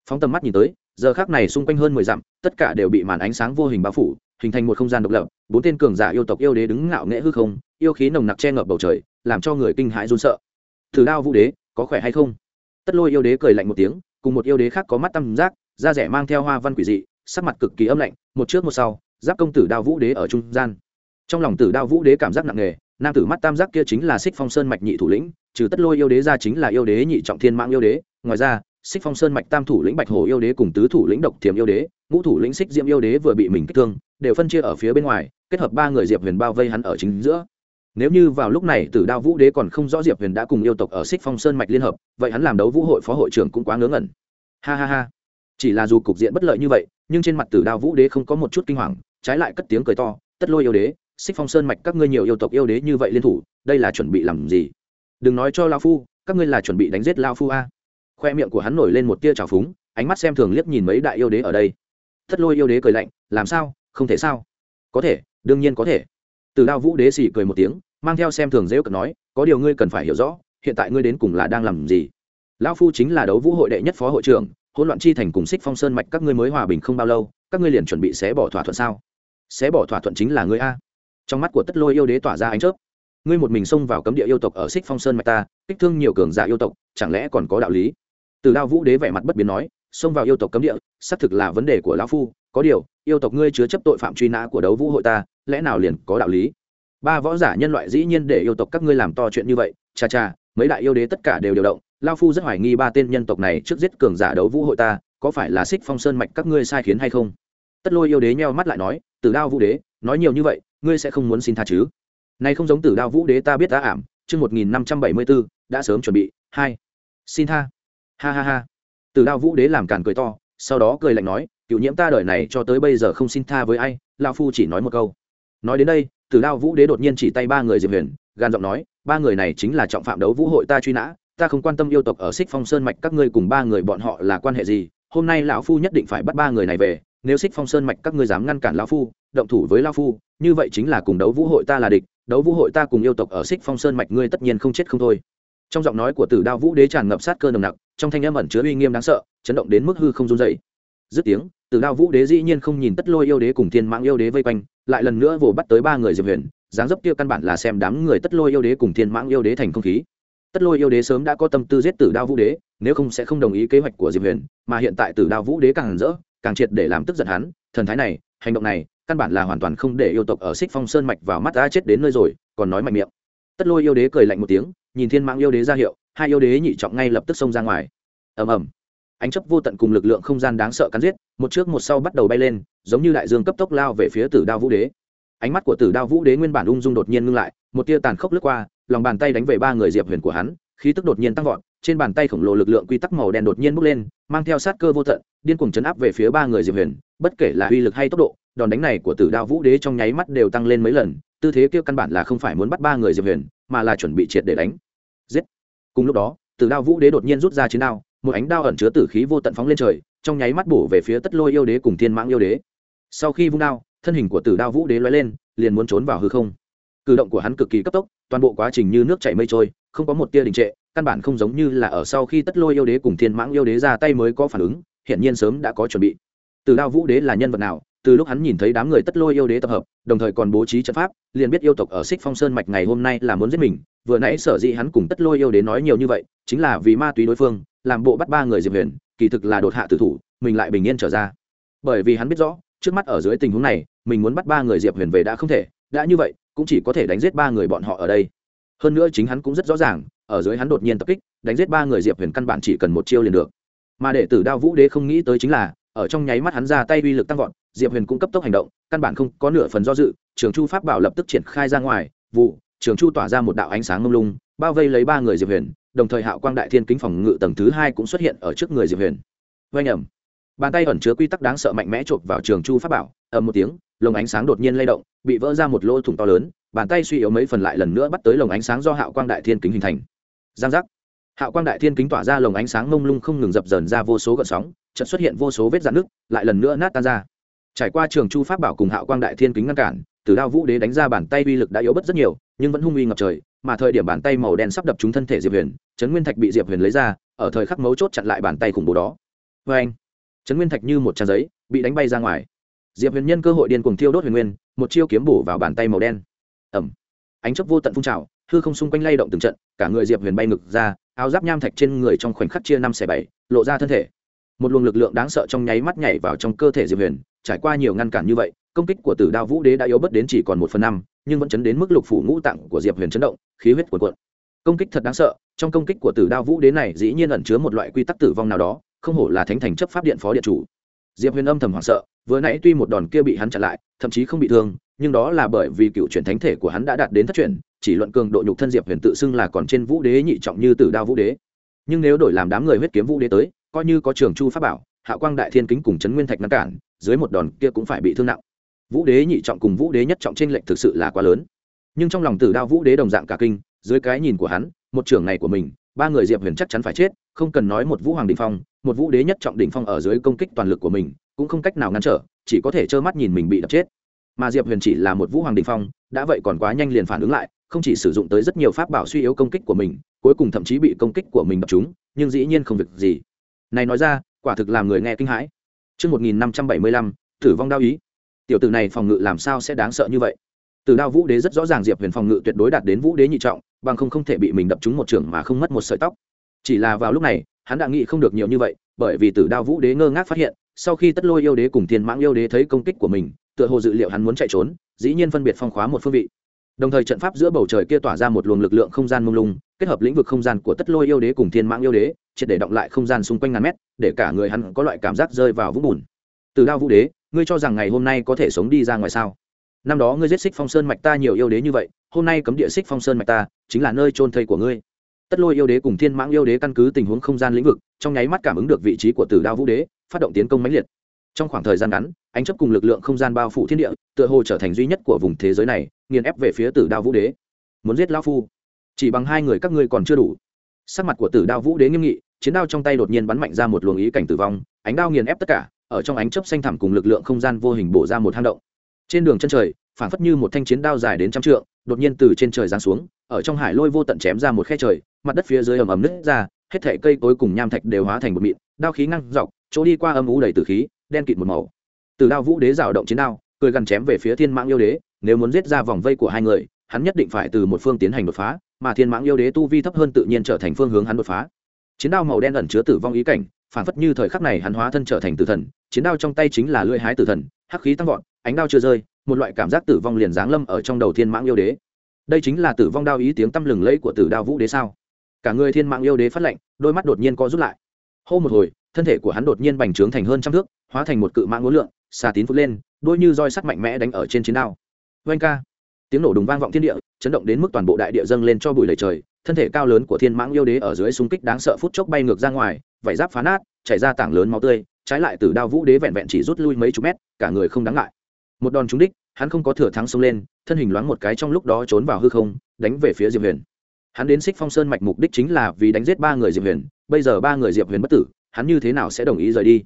Phóng tầm mắt nhìn tới, giờ khác này xung quanh hơn mười dặm, tất cả đều bị màn ánh sáng vô hình bao phủ hình thành một không gian độc lập, bốn tên cường giả yêu tộc yêu đế đứng ngạo nghễ hư không, yêu khí nồng nặc che ngợp bầu trời, làm cho người kinh hãi run sợ. Thử đao vũ đế, có khỏe hay không? Tất lôi yêu đế cười lạnh một tiếng, cùng một yêu đế khác có mắt tăm giác, da rẻ mang theo hoa văn quỷ dị, sắc mặt cực kỳ âm lạnh, một trước một sau, giáp công tử đao vũ đế ở trung gian. Trong lòng tử đao vũ đế cảm giác nặng nề, nam tử mắt tam giác kia chính là xích phong sơn mạch nhị thủ lĩnh, trừ tất lôi yêu đế ra chính là yêu đế nhị trọng thiên mạng yêu đế, ngoài ra xích phong sơn mạch tam thủ lĩnh bạch hồ yêu đế cùng tứ thủ lĩnh độc thiềm yêu đế, ngũ thủ lĩnh xích diễm yêu đế vừa bị mình kích thương đều phân chia ở phía bên ngoài, kết hợp ba người diệp huyền bao vây hắn ở chính giữa. Nếu như vào lúc này tử đao vũ đế còn không rõ diệp huyền đã cùng yêu tộc ở xích phong sơn mạch liên hợp, vậy hắn làm đấu vũ hội phó hội trưởng cũng quá ngớ ngẩn. Ha ha ha. Chỉ là dù cục diện bất lợi như vậy, nhưng trên mặt tử đao vũ đế không có một chút kinh hoàng, trái lại cất tiếng cười to, tất lôi yêu đế, xích phong sơn mạch các ngươi nhiều yêu tộc yêu đế như vậy liên thủ, đây là chuẩn bị làm gì? Đừng nói cho lao phu, các ngươi là chuẩn bị đánh giết lao phu a. Khoe miệng của hắn nổi lên một tia trào phúng, ánh mắt xem thường liếc nhìn mấy đại yêu đế ở đây. Thất lôi yêu đế cười lạnh, làm sao? Không thể sao? Có thể, đương nhiên có thể. Từ đao vũ đế xì cười một tiếng, mang theo xem thường dễ cận nói, có điều ngươi cần phải hiểu rõ, hiện tại ngươi đến cùng là đang làm gì? Lão phu chính là đấu vũ hội đệ nhất phó hội trưởng, hỗn loạn chi thành cùng xích phong sơn mạch các ngươi mới hòa bình không bao lâu, các ngươi liền chuẩn bị xé bỏ thỏa thuận sao? Xé bỏ thỏa thuận chính là ngươi a. Trong mắt của tất lôi yêu đế tỏa ra ánh chớp. Ngươi một mình xông vào cấm địa yêu tộc ở xích phong sơn mạch ta, kích thương nhiều cường giả yêu tộc, chẳng lẽ còn có đạo lý? Từ đao vũ đế vẻ mặt bất biến nói, xông vào yêu tộc cấm địa, xác thực là vấn đề của lão phu có điều, yêu tộc ngươi chứa chấp tội phạm truy nã của đấu vũ hội ta, lẽ nào liền có đạo lý? Ba võ giả nhân loại dĩ nhiên để yêu tộc các ngươi làm to chuyện như vậy cha cha mấy đại yêu đế tất cả đều điều động, lao phu rất hoài nghi ba tên nhân tộc này trước giết cường giả đấu vũ hội ta, có phải là xích phong sơn mạch các ngươi sai khiến hay không? Tất lôi yêu đế nheo mắt lại nói từ đao vũ đế, nói nhiều như vậy, ngươi sẽ không muốn xin tha chứ? Này không giống từ đao vũ đế ta biết đã ảm, chương một nghìn năm trăm bảy mươi bốn đã sớm chuẩn bị, hai, xin tha. Ha ha ha. Từ đao vũ đế làm càn cười to, sau đó cười lạnh nói cựu nhiễm ta đời này cho tới bây giờ không xin tha với ai lao phu chỉ nói một câu. Nói đến đây từ đao vũ đế đột nhiên chỉ tay ba người diệp huyền, gan giọng nói, ba người này chính là trọng phạm đấu vũ hội ta truy nã, ta không quan tâm yêu tộc ở xích phong sơn mạch các ngươi cùng ba người bọn họ là quan hệ gì, hôm nay lão phu nhất định phải bắt ba người này về, nếu xích phong sơn mạch các ngươi dám ngăn cản lão phu, động thủ với lão phu, như vậy chính là cùng đấu vũ hội ta là địch, đấu vũ hội ta cùng yêu tộc ở xích phong sơn mạch ngươi tất nhiên không chết không thôi. Trong giọng nói của tử đao vũ đế tràn ngập sát cơ nồng nặc, trong thanh âm ẩn chứa uy nghiêm đáng sợ, chấn động đến mức hư không run dày dứt tiếng, từ đao vũ đế dĩ nhiên không nhìn tất lôi yêu đế cùng thiên mạng yêu đế vây quanh, lại lần nữa vồ bắt tới ba người diệp huyền, dáng dấp kia căn bản là xem đám người tất lôi yêu đế cùng thiên mãng yêu đế thành không khí. Tất lôi yêu đế sớm đã có tâm tư giết tử đao vũ đế, nếu không sẽ không đồng ý kế hoạch của diệp huyền, mà hiện tại tử đao vũ đế càng rỡ, càng triệt để làm tức giận hắn, thần thái này, hành động này, căn bản là hoàn toàn không để yêu tộc ở xích phong sơn mạch vào mắt đã chết đến nơi rồi, còn nói mạnh miệng. Tất lôi yêu đế cười lạnh một tiếng, nhìn thiên mãng yêu đế ra hiệu, hai yêu đế nhị trọng ngay lập tức xông ra ngoài. Ầm ầm ánh chấp vô tận cùng lực lượng không gian đáng sợ cắn giết, một trước một sau bắt đầu bay lên, giống như đại dương cấp tốc lao về phía tử đao vũ đế. Ánh mắt của tử đao vũ đế nguyên bản ung dung đột nhiên ngưng lại, một tia tàn khốc lướt qua, lòng bàn tay đánh về ba người diệp huyền của hắn, khí tức đột nhiên tăng vọt, trên bàn tay khổng lồ lực lượng quy tắc màu đen đột nhiên bốc lên, mang theo sát cơ vô tận, điên cuồng chấn áp về phía ba người diệp huyền, bất kể là uy lực hay tốc độ, đòn đánh này của tử đao vũ đế trong nháy mắt đều tăng lên mấy lần, tư thế kia căn bản là không phải muốn bắt ba người diệp huyền, mà là chuẩn bị triệt để đánh. Giết! Cùng lúc đó, tử đao vũ đế đột nhiên rút ra chiến đao một ánh đao ẩn chứa tử khí vô tận phóng lên trời, trong nháy mắt bổ về phía tất lôi yêu đế cùng thiên mãng yêu đế. Sau khi vung đao, thân hình của tử đao vũ đế lóe lên, liền muốn trốn vào hư không. Cử động của hắn cực kỳ cấp tốc, toàn bộ quá trình như nước chảy mây trôi, không có một tia đình trệ, căn bản không giống như là ở sau khi tất lôi yêu đế cùng thiên mãng yêu đế ra tay mới có phản ứng hiện nhiên sớm đã có chuẩn bị. Từ đao vũ đế là nhân vật nào? Từ lúc hắn nhìn thấy đám người tất lôi yêu đế tập hợp, đồng thời còn bố trí trận pháp, liền biết yêu tộc ở xích phong sơn mạch ngày hôm nay là muốn giết mình. Vừa nãy sở dĩ hắn cùng tất lôi yêu đế nói nhiều như vậy, chính là vì ma túy đối phương làm bộ bắt ba người diệp huyền, kỳ thực là đột hạ tử thủ, mình lại bình yên trở ra. Bởi vì hắn biết rõ, trước mắt ở dưới tình huống này, mình muốn bắt ba người diệp huyền về đã không thể, đã như vậy, cũng chỉ có thể đánh giết ba người bọn họ ở đây. Hơn nữa chính hắn cũng rất rõ ràng, ở dưới hắn đột nhiên tập kích, đánh giết ba người diệp huyền căn bản chỉ cần một chiêu liền được. Mà để tử đao vũ đế không nghĩ tới chính là, ở trong nháy mắt hắn ra tay uy lực tăng vọt, diệp huyền cũng cấp tốc hành động, căn bản không có nửa phần do dự, trường chu pháp bảo lập tức triển khai ra ngoài, vụ, trường chu tỏa ra một đạo ánh sáng ngông lung, bao vây lấy ba người diệp huyền đồng thời hạo quang đại thiên kính phòng ngự tầng thứ hai cũng xuất hiện ở trước người diệp huyền vây ẩm bàn tay ẩn chứa quy tắc đáng sợ mạnh mẽ chộp vào trường chu pháp bảo, ầm một tiếng, lồng ánh sáng đột nhiên lay động, bị vỡ ra một lỗ thủng to lớn, bàn tay suy yếu mấy phần lại lần nữa bắt tới lồng ánh sáng do hạo quang đại thiên kính hình thành. Giang giác. Hạo quang đại thiên kính tỏa ra lồng ánh sáng mông lung không ngừng dập dờn ra vô số gợn sóng, chợt xuất hiện vô số vết dạn nước lại lần nữa nát tan ra. Trải qua trường chu pháp bảo cùng hạo quang đại thiên kính ngăn cản từ đao vũ đế đánh ra bàn tay uy lực đã yếu bất rất nhiều, nhưng vẫn hung uy ngập trời mà thời điểm bàn tay màu đen sắp đập trúng thân thể diệp huyền, trấn nguyên thạch bị diệp huyền lấy ra, ở thời khắc mấu chốt chặn lại bàn tay khủng bố đó. Vê anh, trấn nguyên thạch như một trang giấy, bị đánh bay ra ngoài. Diệp huyền nhân cơ hội điên cuồng thiêu đốt huyền nguyên, một chiêu kiếm bổ vào bàn tay màu đen. Ẩm. Ánh chấp vô tận phun trào, hư không xung quanh lay động từng trận, cả người diệp huyền bay ngực ra, áo giáp nham thạch trên người trong khoảnh khắc chia năm xẻ bảy, lộ ra thân thể. Một luồng lực lượng đáng sợ trong nháy mắt nhảy vào trong cơ thể diệp huyền, trải qua nhiều ngăn cản như vậy công kích của tử đao vũ đế đã yếu bất đến chỉ còn một phần năm, nhưng vẫn chấn đến mức lục phủ ngũ tạng của diệp huyền chấn động, khí huyết cuồn cuộn. Công kích thật đáng sợ, trong công kích của tử đao vũ đế này dĩ nhiên ẩn chứa một loại quy tắc tử vong nào đó, không hổ là thánh thành chấp pháp điện phó điện chủ. Diệp huyền âm thầm hoảng sợ, vừa nãy tuy một đòn kia bị hắn chặn lại, thậm chí không bị thương, nhưng đó là bởi vì cựu chuyển thánh thể của hắn đã đạt đến thất chuyển, chỉ luận cường độ nhục thân diệp huyền tự xưng là còn trên vũ đế nhị trọng như tử đao vũ đế. Nhưng nếu đổi làm đám người huyết kiếm vũ đế tới, coi như có trường chu pháp bảo, hạ quang đại thiên kính cùng trấn nguyên thạch ngăn cản, dưới một đòn kia cũng phải bị thương nặng vũ đế nhị trọng cùng vũ đế nhất trọng t r ê n lệch thực sự là quá lớn. Nhưng trong lòng tử đao vũ đế đồng dạng cả kinh dưới cái nhìn của hắn một trưởng này của mình ba người diệp huyền chắc chắn phải chết không cần nói một vũ hoàng đình phong một vũ đế nhất trọng đình phong ở dưới công kích toàn lực của mình cũng không cách nào ngăn trở chỉ có thể trơ mắt nhìn mình bị đập chết. Mà diệp huyền chỉ là một vũ hoàng đình phong đã vậy còn quá nhanh liền phản ứng lại không chỉ sử dụng tới rất nhiều pháp bảo suy yếu công kích của mình cuối cùng thậm chí bị công kích của mình đập chúng nhưng dĩ nhiên không việc gì. Này nói ra quả thực làm người nghe kinh hãi. Trước 1575, tử vong đao ý. Tiểu tử này phòng ngự làm sao sẽ đáng sợ như vậy? Từ đao vũ đế rất rõ ràng Diệp Huyền phòng ngự tuyệt đối đạt đến vũ đế nhị trọng, bằng không không thể bị mình đập trúng một trường mà không mất một sợi tóc. Chỉ là vào lúc này, hắn đã nghĩ không được nhiều như vậy, bởi vì Tử Đao Vũ Đế ngơ ngác phát hiện, sau khi Tất Lôi yêu đế cùng Thiên Mãng yêu đế thấy công kích của mình, tựa hồ dự liệu hắn muốn chạy trốn, dĩ nhiên phân biệt phong khóa một phương vị. Đồng thời trận pháp giữa bầu trời kia tỏa ra một luồng lực lượng không gian mông lung, kết hợp lĩnh vực không gian của Tất Lôi yêu đế cùng Thiên Mãng yêu đế, triệt để động lại không gian xung quanh ngàn mét, để cả người hắn có loại cảm giác rơi vào vũng bùn. Từ Đao Vũ Đế, ngươi cho rằng ngày hôm nay có thể sống đi ra ngoài sao? Năm đó ngươi giết Xích Phong Sơn mạch ta nhiều yêu đế như vậy, hôm nay cấm địa Xích Phong Sơn mạch ta, chính là nơi trôn thây của ngươi. Tất Lôi yêu đế cùng Thiên Mãng yêu đế căn cứ tình huống không gian lĩnh vực, trong nháy mắt cảm ứng được vị trí của Tử Đao Vũ đế, phát động tiến công mãnh liệt. Trong khoảng thời gian ngắn, ánh chấp cùng lực lượng không gian bao phủ thiên địa, tựa hồ trở thành duy nhất của vùng thế giới này, nghiền ép về phía Tử Đao Vũ đế. Muốn giết lão phu, chỉ bằng hai người các ngươi còn chưa đủ. Sắc mặt của Tử Đao Vũ đế nghiêm nghị, chiến đao trong tay đột nhiên bắn mạnh ra một luồng ý cảnh tử vong, ánh đao nghiền ép tất cả, ở trong ánh chớp xanh thẳm cùng lực lượng không gian vô hình bổ ra một hang động. Trên đường chân trời, phảng phất như một thanh chiến đao dài đến trăm trượng, đột nhiên từ trên trời giáng xuống, ở trong hải lôi vô tận chém ra một khe trời, mặt đất phía dưới ầm ầm nứt ra, hết thảy cây cối cùng nham thạch đều hóa thành một mịn, đao khí ngăng dọc, chỗ đi qua âm u đầy tử khí, đen kịt một màu. Từ đao vũ đế rào động chiến đao, cười gần chém về phía thiên mãng yêu đế, nếu muốn giết ra vòng vây của hai người, hắn nhất định phải từ một phương tiến hành đột phá, mà thiên mãng yêu đế tu vi thấp hơn tự nhiên trở thành phương hướng hắn đột phá chiến đao màu đen ẩn chứa tử vong ý cảnh phản phất như thời khắc này hắn hóa thân trở thành tử thần, chiến đao trong tay chính là lưỡi hái tử thần, hắc khí tăng vọt, ánh đao chưa rơi, một loại cảm giác tử vong liền giáng lâm ở trong đầu thiên mãng yêu đế. Đây chính là tử vong đao ý tiếng tăm lừng lẫy của tử đao vũ đế sao? Cả người thiên mãng yêu đế phát lệnh đôi mắt đột nhiên co rút lại. Hô một hồi, thân thể của hắn đột nhiên bành trướng thành hơn trăm thước, hóa thành một cự mãng ngũ lượng, xà tín phút lên, đôi như roi sắt mạnh mẽ đánh ở trên chiến đao. Vanh ca. Tiếng nổ đùng vang vọng thiên địa, chấn động đến mức toàn bộ đại địa dâng lên cho bụi lầy trời, thân thể cao lớn của thiên mãng yêu đế ở dưới xung kích đáng sợ phút chốc bay ngược ra ngoài vải giáp phá nát, chảy ra tảng lớn máu tươi, trái lại từ đao vũ đế vẹn vẹn chỉ rút lui mấy chục mét, cả người không đáng ngại. Một đòn trúng đích, hắn không có thừa thắng xông lên, thân hình loáng một cái trong lúc đó trốn vào hư không, đánh về phía diệp huyền. Hắn đến xích phong sơn mạch mục đích chính là vì đánh giết ba người diệp huyền, bây giờ ba người diệp huyền bất tử, hắn như thế nào sẽ đồng ý rời đi?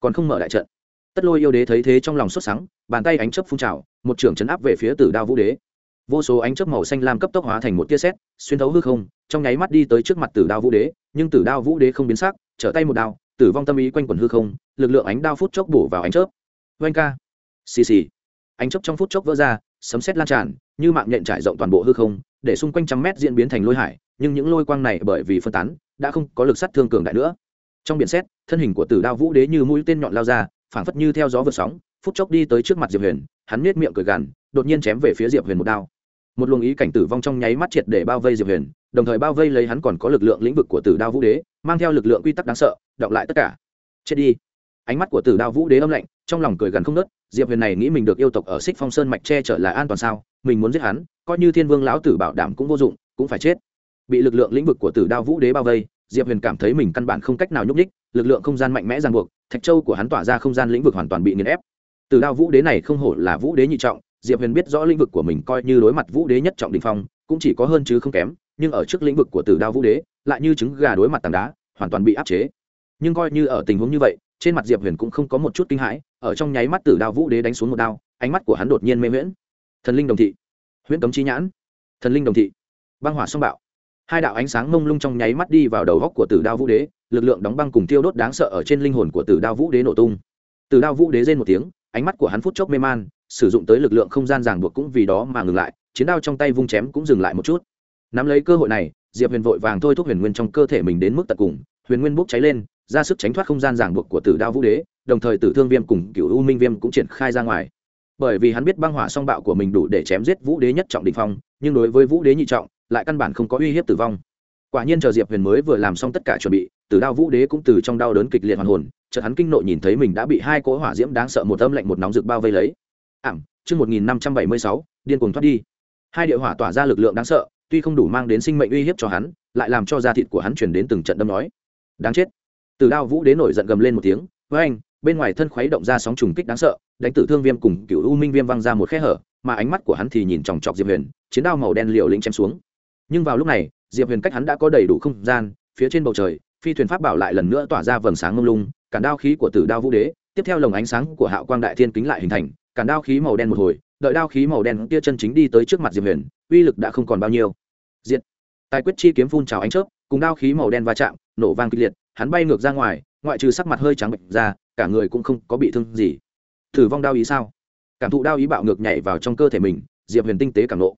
Còn không mở đại trận. Tất lôi yêu đế thấy thế trong lòng sốt sắng, bàn tay ánh chớp phun trào, một trưởng chấn áp về phía tử đao vũ đế. Vô số ánh chớp màu xanh lam cấp tốc hóa thành một tia sét, xuyên thấu hư không, trong nháy mắt đi tới trước mặt tử đao vũ đế, nhưng tử đao vũ đế không biến sắc trở tay một đao, tử vong tâm ý quanh quẩn hư không, lực lượng ánh đao phút chốc bổ vào ánh chớp. Oanh ca. Xì xì. Ánh chớp trong phút chốc vỡ ra, sấm sét lan tràn, như mạng nhện trải rộng toàn bộ hư không, để xung quanh trăm mét diễn biến thành lôi hải, nhưng những lôi quang này bởi vì phân tán, đã không có lực sát thương cường đại nữa. Trong biển xét thân hình của tử đao vũ đế như mũi tên nhọn lao ra, phảng phất như theo gió vượt sóng, phút chốc đi tới trước mặt diệp huyền, hắn nết miệng cười gằn, đột nhiên chém về phía diệp huyền một đao. Một luồng ý cảnh tử vong trong nháy mắt triệt để bao vây diệp huyền, đồng thời bao vây lấy hắn còn có lực lượng lĩnh vực của tử đao vũ đế mang theo lực lượng quy tắc đáng sợ đọng lại tất cả. Chết đi. Ánh mắt của tử đao vũ đế âm lạnh, trong lòng cười gần không nớt diệp huyền này nghĩ mình được yêu tộc ở xích phong sơn mạch che trở lại an toàn sao, mình muốn giết hắn, coi như thiên vương lão tử bảo đảm cũng vô dụng, cũng phải chết. Bị lực lượng lĩnh vực của tử đao vũ đế bao vây, diệp huyền cảm thấy mình căn bản không cách nào nhúc ních lực lượng không gian mạnh mẽ ràng buộc, thạch châu của hắn tỏa ra không gian lĩnh vực hoàn toàn bị nghiền ép. Tử đao vũ đế này không hổ là vũ đế nhị trọng, diệp huyền biết rõ lĩnh vực của mình coi như đối mặt vũ đế nhất trọng đình phong, cũng chỉ có hơn chứ không kém, nhưng ở trước lĩnh vực của tử đao vũ đế lại như trứng gà đối mặt tảng đá, hoàn toàn bị áp chế. Nhưng coi như ở tình huống như vậy, trên mặt diệp huyền cũng không có một chút kinh hãi, ở trong nháy mắt tử đao vũ đế đánh xuống một đao, ánh mắt của hắn đột nhiên mê Nguyễn thần linh đồng thị. Huyễn cấm chi nhãn. Thần linh đồng thị. Băng hỏa song bạo. Hai đạo ánh sáng mông lung trong nháy mắt đi vào đầu góc của tử đao vũ đế, lực lượng đóng băng cùng tiêu đốt đáng sợ ở trên linh hồn của tử đao vũ đế nổ tung. Tử đao vũ đế rên một tiếng, ánh mắt của hắn phút chốc mê man, sử dụng tới lực lượng không gian ràng buộc cũng vì đó mà ngừng lại, chiến đao trong tay vung chém cũng dừng lại một chút. Nắm lấy cơ hội này diệp huyền vội vàng thôi thúc huyền nguyên trong cơ thể mình đến mức tận cùng, huyền nguyên bốc cháy lên, ra sức tránh thoát không gian giảng buộc của tử đao vũ đế, đồng thời tử thương viêm cùng cựu u minh viêm cũng triển khai ra ngoài. Bởi vì hắn biết băng hỏa song bạo của mình đủ để chém giết vũ đế nhất trọng định phong, nhưng đối với vũ đế nhị trọng, lại căn bản không có uy hiếp tử vong. Quả nhiên chờ diệp huyền mới vừa làm xong tất cả chuẩn bị, tử đao vũ đế cũng từ trong đau đớn kịch liệt hoàn hồn, chợt hắn kinh nội nhìn thấy mình đã bị hai cỗ hỏa diễm đáng sợ một âm lạnh một nóng rực bao vây lấy. Ảm, chương một nghìn năm trăm bảy mươi sáu, điên cuồng thoát đi. Hai địa hỏa tỏa ra lực lượng đáng sợ tuy không đủ mang đến sinh mệnh uy hiếp cho hắn, lại làm cho da thịt của hắn chuyển đến từng trận đâm nói. Đáng chết. Từ đao vũ đế nổi giận gầm lên một tiếng, với anh. Bên ngoài thân khuấy động ra sóng trùng kích đáng sợ, đánh tử thương viêm cùng cựu u minh viêm văng ra một khe hở, mà ánh mắt của hắn thì nhìn chòng chọc diệp huyền, chiến đao màu đen liều lĩnh chém xuống. Nhưng vào lúc này, diệp huyền cách hắn đã có đầy đủ không gian, phía trên bầu trời, phi thuyền pháp bảo lại lần nữa tỏa ra vầng sáng ngông lung cản đao khí của tử đao vũ đế, tiếp theo lồng ánh sáng của hạo quang đại thiên kính lại hình thành cản đao khí màu đen một hồi, đợi đao khí màu đen tia chân chính đi tới trước mặt diệp huyền, uy lực đã không còn bao nhiêu tài quyết chi kiếm phun trào ánh chớp, cùng đao khí màu đen va chạm, nổ vang kịch liệt, hắn bay ngược ra ngoài, ngoại trừ sắc mặt hơi trắng bệnh ra, cả người cũng không có bị thương gì. Thử vong đao ý sao? Cảm thụ đao ý bạo ngược nhảy vào trong cơ thể mình, diệp huyền tinh tế cảm nộ.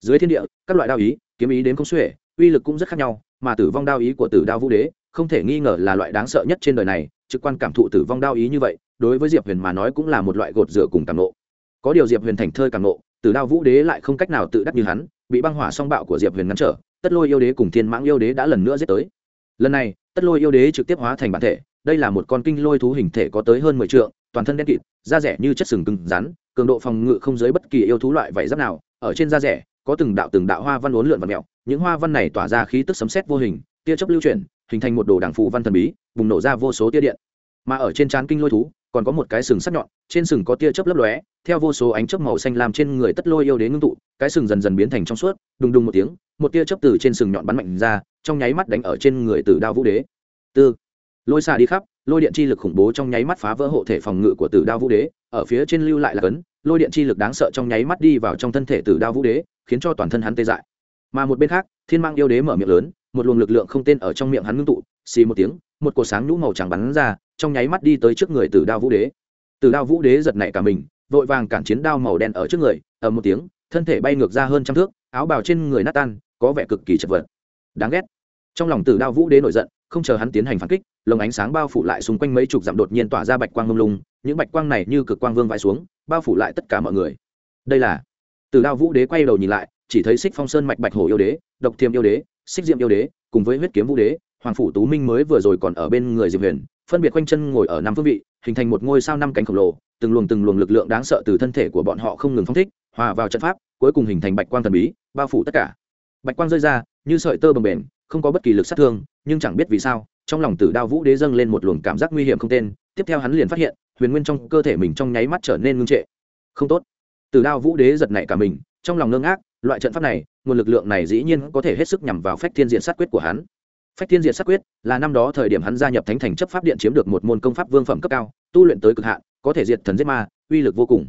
Dưới thiên địa, các loại đao ý, kiếm ý đến không xuể, uy lực cũng rất khác nhau, mà tử vong đao ý của tử đao vũ đế, không thể nghi ngờ là loại đáng sợ nhất trên đời này, trực quan cảm thụ tử vong đao ý như vậy, đối với diệp huyền mà nói cũng là một loại gột rửa cùng cảm nộ. Có điều diệp huyền thành thơi cảm nộ, tử đao vũ đế lại không cách nào tự đắc như hắn, bị băng hỏa song bạo của diệp huyền ngăn trở tất lôi yêu đế cùng thiên mãng yêu đế đã lần nữa giết tới. Lần này, tất lôi yêu đế trực tiếp hóa thành bản thể, đây là một con kinh lôi thú hình thể có tới hơn mười t toàn thân đen kịt, da rẻ như chất sừng cứng rắn, cường độ phòng ngự không dưới bất kỳ yêu thú loại vảy giáp nào, ở trên da rẻ, có từng đạo từng đạo hoa văn uốn lượn và mèo những hoa văn này tỏa ra khí tức sấm sét vô hình, tia chớp lưu chuyển, hình thành một đồ đảng phù văn thần bí, bùng nổ ra vô số tia điện. Mà ở trên trán kinh lôi thú, còn có một cái sừng sắc nhọn, trên sừng có tia chớp lấp lóe, theo vô số ánh chớp màu xanh làm trên người tất lôi yêu đế ngưng tụ, cái sừng dần dần biến thành trong suốt, đùng đùng một tiếng một tia chớp từ trên sừng nhọn bắn mạnh ra, trong nháy mắt đánh ở trên người tử đao vũ đế. Tư. Lôi xà đi khắp, lôi điện chi lực khủng bố trong nháy mắt phá vỡ hộ thể phòng ngự của tử đao vũ đế, ở phía trên lưu lại là cấn, lôi điện chi lực đáng sợ trong nháy mắt đi vào trong thân thể tử đao vũ đế, khiến cho toàn thân hắn tê dại. Mà một bên khác, thiên mang yêu đế mở miệng lớn, một luồng lực lượng không tên ở trong miệng hắn ngưng tụ, xì một tiếng, một cột sáng nhũ màu trắng bắn ra, trong nháy mắt đi tới trước người tử đao vũ đế. Tử đao vũ đế giật nảy cả mình, vội vàng cản chiến đao màu đen ở trước người, ầm một tiếng, thân thể bay ngược ra hơn trăm thước, áo bào trên người nát tan có vẻ cực kỳ chật vật. Đáng ghét. Trong lòng tử đao vũ đế nổi giận, không chờ hắn tiến hành phản kích, lồng ánh sáng bao phủ lại xung quanh mấy chục dặm đột nhiên tỏa ra bạch quang mông lung, những bạch quang này như cực quang vương vãi xuống, bao phủ lại tất cả mọi người. Đây là tử đao vũ đế quay đầu nhìn lại, chỉ thấy xích phong sơn mạch bạch hổ yêu đế, độc thiềm yêu đế, xích diệm yêu đế, cùng với huyết kiếm vũ đế, hoàng phủ tú minh mới vừa rồi còn ở bên người diệp huyền, phân biệt quanh chân ngồi ở năm phương vị, hình thành một ngôi sao năm cánh khổng lồ, từng luồng từng luồng lực lượng đáng sợ từ thân thể của bọn họ không ngừng phong thích, hòa vào trận pháp, cuối cùng hình thành bạch quang thần bí, bao phủ tất cả bạch quang rơi ra, như sợi tơ bồng bềnh, không có bất kỳ lực sát thương, nhưng chẳng biết vì sao, trong lòng tử đao vũ đế dâng lên một luồng cảm giác nguy hiểm không tên, tiếp theo hắn liền phát hiện, huyền nguyên trong cơ thể mình trong nháy mắt trở nên ngưng trệ. Không tốt. Tử đao vũ đế giật nảy cả mình, trong lòng ngưng ngác, loại trận pháp này, nguồn lực lượng này dĩ nhiên có thể hết sức nhằm vào phách thiên diện sát quyết của hắn. Phách thiên diện sát quyết là năm đó thời điểm hắn gia nhập thánh thành chấp pháp điện chiếm được một môn công pháp vương phẩm cấp cao, tu luyện tới cực hạn, có thể diệt thần giết ma, uy lực vô cùng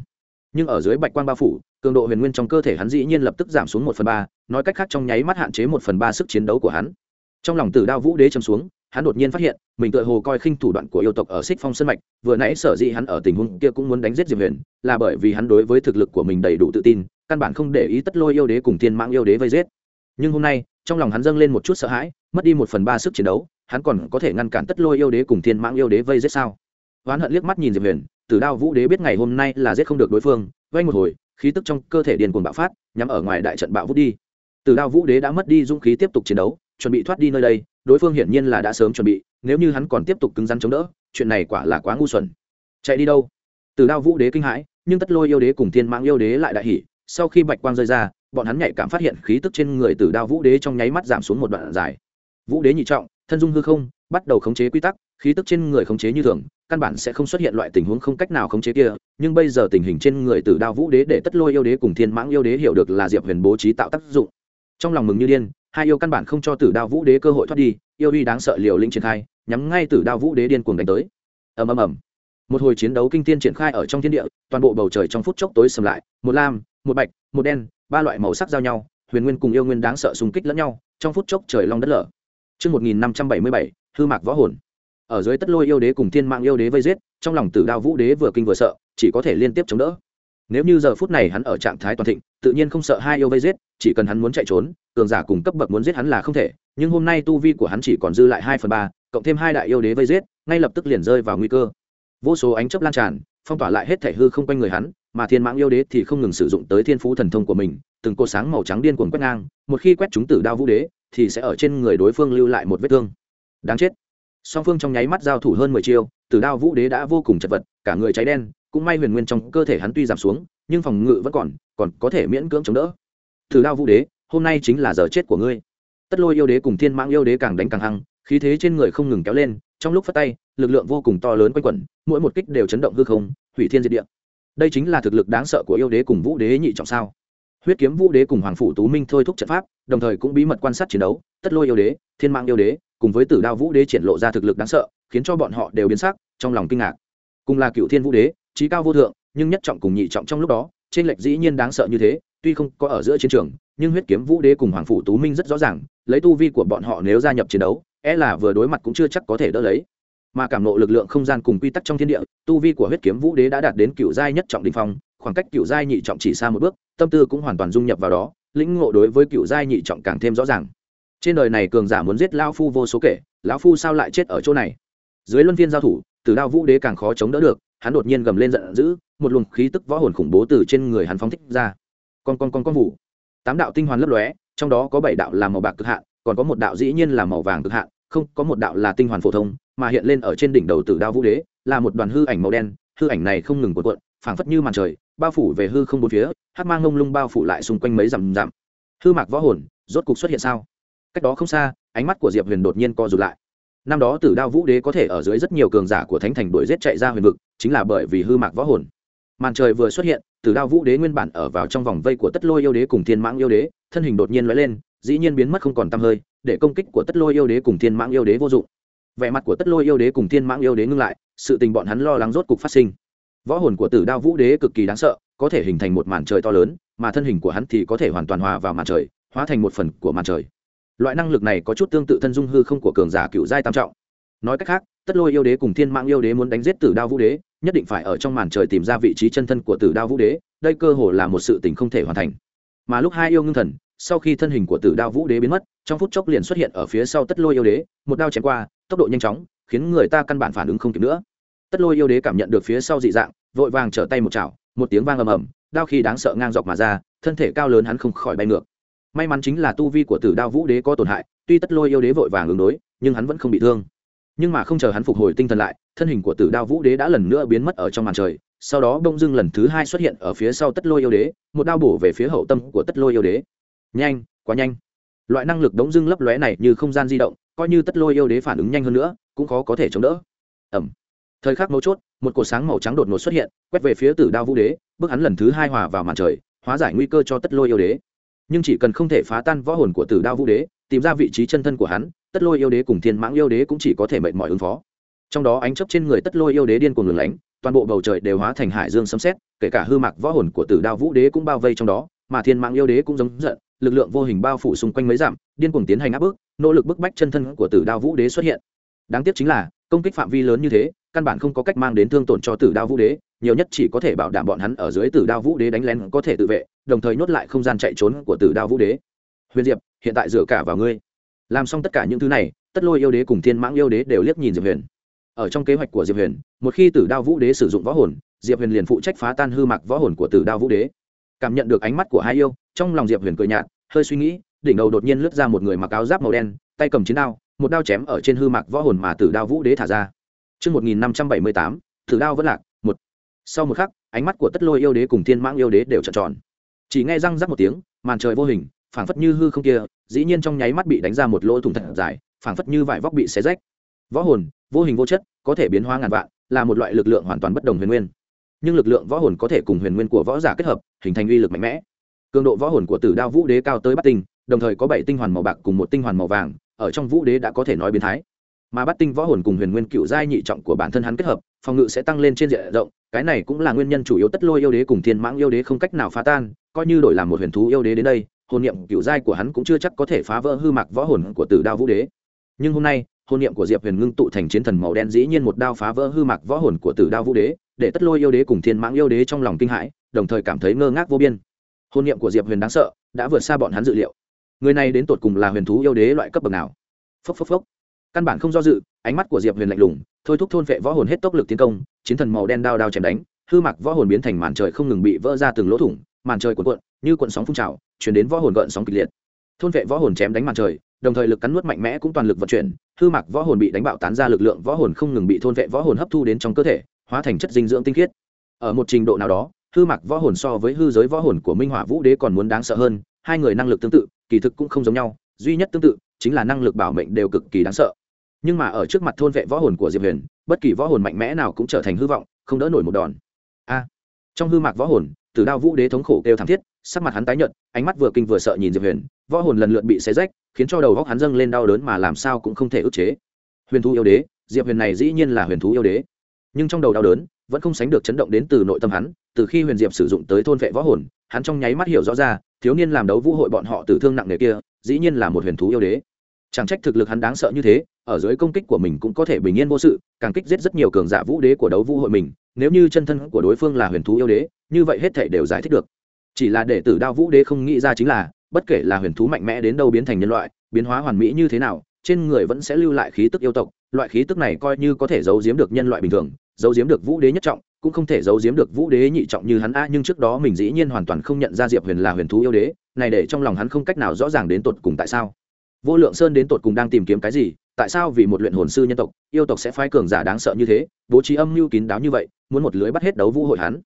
nhưng ở dưới bạch quang bao phủ, cường độ huyền nguyên trong cơ thể hắn dĩ nhiên lập tức giảm xuống một phần ba, nói cách khác trong nháy mắt hạn chế một phần ba sức chiến đấu của hắn. Trong lòng tử đao vũ đế châm xuống, hắn đột nhiên phát hiện, mình tựa hồ coi khinh thủ đoạn của yêu tộc ở xích phong sân mạch, vừa nãy sở dĩ hắn ở tình huống kia cũng muốn đánh giết diệp huyền, là bởi vì hắn đối với thực lực của mình đầy đủ tự tin, căn bản không để ý tất lôi yêu đế cùng thiên mãng yêu đế vây giết. Nhưng hôm nay, trong lòng hắn dâng lên một chút sợ hãi, mất đi một phần ba sức chiến đấu, hắn còn có thể ngăn cản tất lôi yêu đế cùng thiên mãng yêu đế vây giết sao? Oán hận liếc mắt nhìn diệp huyền tử đao vũ đế biết ngày hôm nay là giết không được đối phương vay một hồi, khí tức trong cơ thể điền cuồng bạo phát, nhắm ở ngoài đại trận bạo vút đi. Tử đao vũ đế đã mất đi dũng khí tiếp tục chiến đấu, chuẩn bị thoát đi nơi đây, đối phương hiển nhiên là đã sớm chuẩn bị, nếu như hắn còn tiếp tục cứng rắn chống đỡ, chuyện này quả là quá ngu xuẩn. Chạy đi đâu? Tử đao vũ đế kinh hãi, nhưng tất lôi yêu đế cùng thiên mãng yêu đế lại đại hỉ, sau khi bạch quang rơi ra, bọn hắn nhạy cảm phát hiện khí tức trên người Tử đao vũ đế trong nháy mắt giảm xuống một đoạn dài. Vũ đế nhị trọng, thân dung hư không bắt đầu khống chế quy tắc khí tức trên người khống chế như thường căn bản sẽ không xuất hiện loại tình huống không cách nào khống chế kia nhưng bây giờ tình hình trên người từ đao vũ đế để tất lôi yêu đế cùng thiên mãng yêu đế hiểu được là diệp huyền bố trí tạo tác dụng. Trong lòng mừng như điên hai yêu căn bản không cho tử đao vũ đế cơ hội thoát đi yêu uy đáng sợ liều linh triển khai nhắm ngay tử đao vũ đế điên cuồng đánh tới. Ầm ầm ầm. Một hồi chiến đấu kinh tiên triển khai ở trong thiên địa toàn bộ bầu trời trong phút chốc tối sầm lại một lam một bạch một đen ba loại màu sắc giao nhau huyền nguyên cùng yêu nguyên đáng sợ xung kích lẫn nhau trong phút chốc trời long đất lở. Trước 1577, hư mạc võ hồn. Ở dưới tất lôi yêu đế cùng thiên mạng yêu đế vây giết, trong lòng tử đao vũ đế vừa kinh vừa sợ, chỉ có thể liên tiếp chống đỡ. Nếu như giờ phút này hắn ở trạng thái toàn thịnh, tự nhiên không sợ hai yêu vây giết, chỉ cần hắn muốn chạy trốn, cường giả cùng cấp bậc muốn giết hắn là không thể, nhưng hôm nay tu vi của hắn chỉ còn dư lại hai phần ba, cộng thêm hai đại yêu đế vây giết, ngay lập tức liền rơi vào nguy cơ. Vô số ánh chớp lan tràn, phong tỏa lại hết thể hư không quanh người hắn, mà thiên mãng yêu đế thì không ngừng sử dụng tới thiên phú thần thông của mình, từng cột sáng màu trắng điên cuồng quét ngang, một khi quét chúng tử đao vũ đế, thì sẽ ở trên người đối phương lưu lại một vết thương đáng chết. Song phương trong nháy mắt giao thủ hơn mười chiêu, tử đao vũ đế đã vô cùng chật vật, cả người cháy đen, cũng may huyền nguyên trong cơ thể hắn tuy giảm xuống, nhưng phòng ngự vẫn còn còn có thể miễn cưỡng chống đỡ. Tử đao vũ đế, hôm nay chính là giờ chết của ngươi. Tất lôi yêu đế cùng thiên mãng yêu đế càng đánh càng hăng, khí thế trên người không ngừng kéo lên, trong lúc phát tay, lực lượng vô cùng to lớn quanh quẩn, mỗi một kích đều chấn động hư không, hủy thiên diệt địa. Đây chính là thực lực đáng sợ của yêu đế cùng vũ đế nhị trọng sao? Huyết kiếm vũ đế cùng hoàng phủ tú minh thôi thúc trận pháp, đồng thời cũng bí mật quan sát chiến đấu, tất lôi yêu đế, thiên mạng yêu đế, cùng với tử đao vũ đế triển lộ ra thực lực đáng sợ, khiến cho bọn họ đều biến sắc, trong lòng kinh ngạc. Cùng là cựu thiên vũ đế, trí cao vô thượng, nhưng nhất trọng cùng nhị trọng trong lúc đó, trên lệch dĩ nhiên đáng sợ như thế, tuy không có ở giữa chiến trường, nhưng huyết kiếm vũ đế cùng hoàng phủ tú minh rất rõ ràng, lấy tu vi của bọn họ nếu gia nhập chiến đấu é e là vừa đối mặt cũng chưa chắc có thể đỡ lấy. Mà cảm nộ lực lượng không gian cùng quy tắc trong thiên địa, tu vi của huyết kiếm vũ đế đã đạt đến cựu giai nhất trọng đình phong khoảng cách cựu giai nhị trọng chỉ xa một bước, tâm tư cũng hoàn toàn dung nhập vào đó, lĩnh ngộ đối với cựu giai nhị trọng càng thêm rõ ràng. Trên đời này cường giả muốn giết lao phu vô số kể, lão phu sao lại chết ở chỗ này? Dưới luân phiên giao thủ từ đao vũ đế càng khó chống đỡ được, hắn đột nhiên gầm lên giận dữ, một luồng khí tức võ hồn khủng bố từ trên người hắn phóng thích ra. Con con con con vụ. Tám đạo tinh hoàn lấp lóe, trong đó có bảy đạo là màu bạc cực hạn, còn có một đạo dĩ nhiên là màu vàng cực hạn, không, có một đạo là tinh hoàn phổ thông, mà hiện lên ở trên đỉnh đầu tử đao vũ đế, là một đoàn hư ảnh màu đen, hư ảnh này không ngừng cuộn cuộn, phảng phất như màn trời bao phủ về hư không bốn phía hát mang ngông lung bao phủ lại xung quanh mấy dặm dặm. Hư mạc võ hồn, rốt cục xuất hiện sao? Cách đó không xa, ánh mắt của diệp huyền đột nhiên co rụt lại. Năm đó tử đao vũ đế có thể ở dưới rất nhiều cường giả của thánh thành đuổi giết chạy ra huyền vực, chính là bởi vì hư mạc võ hồn. Màn trời vừa xuất hiện, tử đao vũ đế nguyên bản ở vào trong vòng vây của tất lôi yêu đế cùng thiên mãng yêu đế, thân hình đột nhiên lóe lên, dĩ nhiên biến mất không còn tăm hơi, để công kích của tất lôi yêu đế cùng thiên mãng yêu đế vô dụng. Vẻ mặt của tất lôi yêu đế cùng thiên mãng yêu đế ngưng lại, sự tình bọn hắn lo lắng rốt cục phát sinh võ hồn của tử đao vũ đế cực kỳ đáng sợ, có thể hình thành một màn trời to lớn, mà thân hình của hắn thì có thể hoàn toàn hòa vào màn trời, hóa thành một phần của màn trời. Loại năng lực này có chút tương tự thân dung hư không của cường giả cựu giai tam trọng. Nói cách khác, tất lôi yêu đế cùng thiên mạng yêu đế muốn đánh giết tử đao vũ đế, nhất định phải ở trong màn trời tìm ra vị trí chân thân của tử đao vũ đế, đây cơ hồ là một sự tình không thể hoàn thành. Mà lúc hai yêu ngưng thần, sau khi thân hình của tử đao vũ đế biến mất, trong phút chốc liền xuất hiện ở phía sau tất lôi yêu đế, một đao chém qua, tốc độ nhanh chóng, khiến người ta căn bản phản ứng không kịp nữa tất lôi yêu đế cảm nhận được phía sau dị dạng, vội vàng trở tay một chảo, một tiếng vang ầm ầm, đao khi đáng sợ ngang dọc mà ra, thân thể cao lớn hắn không khỏi bay ngược. May mắn chính là tu vi của tử đao vũ đế có tổn hại, tuy tất lôi yêu đế vội vàng ứng đối, nhưng hắn vẫn không bị thương. Nhưng mà không chờ hắn phục hồi tinh thần lại, thân hình của tử đao vũ đế đã lần nữa biến mất ở trong màn trời, sau đó bông dưng lần thứ hai xuất hiện ở phía sau tất lôi yêu đế, một đao bổ về phía hậu tâm của tất lôi yêu đế. Nhanh, quá nhanh. Loại năng lực đống dưng lấp lóe này như không gian di động, coi như tất lôi yêu đế phản ứng nhanh hơn nữa, cũng khó có thể chống đỡ. Ẩm thời khắc mấu chốt, một cột sáng màu trắng đột ngột xuất hiện, quét về phía tử đao vũ đế, bước hắn lần thứ hai hòa vào màn trời, hóa giải nguy cơ cho tất lôi yêu đế. Nhưng chỉ cần không thể phá tan võ hồn của tử đao vũ đế, tìm ra vị trí chân thân của hắn, tất lôi yêu đế cùng thiên mãng yêu đế cũng chỉ có thể mệt mỏi ứng phó. Trong đó ánh chấp trên người tất lôi yêu đế điên cuồng lửng lánh, toàn bộ bầu trời đều hóa thành hải dương sấm xét kể cả hư mạc võ hồn của tử đao vũ đế cũng bao vây trong đó, mà thiên mãng yêu đế cũng giống giận, lực lượng vô hình bao phủ xung quanh mấy dặm, điên cuồng tiến hành áp bức, nỗ lực bức bách chân thân của tử đao vũ đế xuất hiện. Đáng tiếc chính là công kích phạm vi lớn như thế, căn bản không có cách mang đến thương tổn cho tử đao vũ đế, nhiều nhất chỉ có thể bảo đảm bọn hắn ở dưới tử đao vũ đế đánh lén có thể tự vệ, đồng thời nhốt lại không gian chạy trốn của tử đao vũ đế. Huyền diệp, hiện tại dựa cả vào ngươi. Làm xong tất cả những thứ này, tất lôi yêu đế cùng thiên mãng yêu đế đều liếc nhìn diệp huyền. Ở trong kế hoạch của diệp huyền, một khi tử đao vũ đế sử dụng võ hồn, diệp huyền liền phụ trách phá tan hư mặc võ hồn của tử đao vũ đế. Cảm nhận được ánh mắt của hai yêu, trong lòng diệp huyền cười nhạt, hơi suy nghĩ, đỉnh đầu đột nhiên lướt ra một người mặc áo giáp màu đen, tay cầm chiến đao một đao chém ở trên hư mạc võ hồn mà tử đao vũ đế thả ra Trước 1578, tử đao vẫn lạc, một. Sau một khắc, ánh mắt của tất lôi yêu đế cùng thiên mãng yêu đế đều trợn tròn. Chỉ nghe răng rắc một tiếng, màn trời vô hình, phảng phất như hư không kia, dĩ nhiên trong nháy mắt bị đánh ra một lỗ thủng thật dài, phảng phất như vải vóc bị xé rách. Võ hồn, vô hình vô chất, có thể biến hóa ngàn vạn, là một loại lực lượng hoàn toàn bất đồng huyền nguyên. Nhưng lực lượng võ hồn có thể cùng huyền nguyên của võ giả kết hợp, hình thành uy lực mạnh mẽ. Cường độ võ hồn của Tử Đao Vũ Đế cao tới bát tinh, đồng thời có bảy tinh hoàn màu bạc cùng một tinh hoàn màu vàng, ở trong Vũ Đế đã có thể nói biến thái. Mà bắt tinh võ hồn cùng huyền nguyên cựu giai nhị trọng của bản thân hắn kết hợp, phòng ngự sẽ tăng lên trên diện rộng, cái này cũng là nguyên nhân chủ yếu tất lôi yêu đế cùng thiên mãng yêu đế không cách nào phá tan, coi như đổi làm một huyền thú yêu đế đến đây, hồn niệm cựu giai của hắn cũng chưa chắc có thể phá vỡ hư mạc võ hồn của tử đao vũ đế. Nhưng hôm nay, hồn niệm của diệp huyền ngưng tụ thành chiến thần màu đen dĩ nhiên một đao phá vỡ hư mạc võ hồn của tử đao vũ đế, để tất lôi yêu đế cùng thiên mãng yêu đế trong lòng kinh hãi, đồng thời cảm thấy ngơ ngác vô biên. Hồn niệm của diệp huyền đáng sợ, đã vượt xa bọn hắn dự liệu người này đến tột cùng là huyền thú yêu đế loại cấp bậc nào? Phốc phốc phốc. Căn bản không do dự, ánh mắt của diệp huyền lạnh lùng, thôi thúc thôn vệ võ hồn hết tốc lực tiến công, chiến thần màu đen đao đao chém đánh, hư mặc võ hồn biến thành màn trời không ngừng bị vỡ ra từng lỗ thủng, màn trời cuộn cuộn, như cuộn sóng phun trào, chuyển đến võ hồn gợn sóng kịch liệt. Thôn vệ võ hồn chém đánh màn trời, đồng thời lực cắn nuốt mạnh mẽ cũng toàn lực vận chuyển, hư mặc võ hồn bị đánh bạo tán ra lực lượng võ hồn không ngừng bị thôn vệ võ hồn hấp thu đến trong cơ thể, hóa thành chất dinh dưỡng tinh khiết. Ở một trình độ nào đó, hư mặc võ hồn so với hư giới võ hồn của minh hỏa vũ đế còn muốn đáng sợ hơn, hai người năng lực tương tự kỳ thực cũng không giống nhau, duy nhất tương tự chính là năng lực bảo mệnh đều cực kỳ đáng sợ. Nhưng mà ở trước mặt thôn vệ võ hồn của diệp huyền, bất kỳ võ hồn mạnh mẽ nào cũng trở thành hư vọng, không đỡ nổi một đòn. A! Trong hư mạc võ hồn từ đao vũ đế thống khổ kêu thảm thiết, sắc mặt hắn tái nhợt, ánh mắt vừa kinh vừa sợ nhìn diệp huyền, võ hồn lần lượt bị xé rách, khiến cho đầu góc hắn dâng lên đau đớn mà làm sao cũng không thể ức chế. Huyền thú yêu đế, diệp huyền này dĩ nhiên là huyền thú yêu đế. Nhưng trong đầu đau đớn, vẫn không sánh được chấn động đến từ nội tâm hắn, từ khi huyền diệp sử dụng tới thôn vệ võ hồn hắn trong nháy mắt hiểu rõ ra, thiếu niên làm đấu vũ hội bọn họ tử thương nặng nề kia, dĩ nhiên là một huyền thú yêu đế. Chẳng trách thực lực hắn đáng sợ như thế, ở dưới công kích của mình cũng có thể bình yên vô sự, càng kích giết rất nhiều cường giả vũ đế của đấu vũ hội mình, nếu như chân thân của đối phương là huyền thú yêu đế, như vậy hết thể đều giải thích được. Chỉ là để tử đao vũ đế không nghĩ ra chính là, bất kể là huyền thú mạnh mẽ đến đâu biến thành nhân loại, biến hóa hoàn mỹ như thế nào, trên người vẫn sẽ lưu lại khí tức yêu tộc, loại khí tức này coi như có thể giấu giếm được nhân loại bình thường giấu giếm được vũ đế nhất trọng, cũng không thể giấu giếm được vũ đế nhị trọng như hắn a nhưng trước đó mình dĩ nhiên hoàn toàn không nhận ra diệp huyền là huyền thú yêu đế, này để trong lòng hắn không cách nào rõ ràng đến tột cùng tại sao. Vô lượng sơn đến tột cùng đang tìm kiếm cái gì, tại sao vì một luyện hồn sư nhân tộc, yêu tộc sẽ phái cường giả đáng sợ như thế, bố trí âm mưu kín đáo như vậy, muốn một lưới bắt hết đấu vũ hội hắn.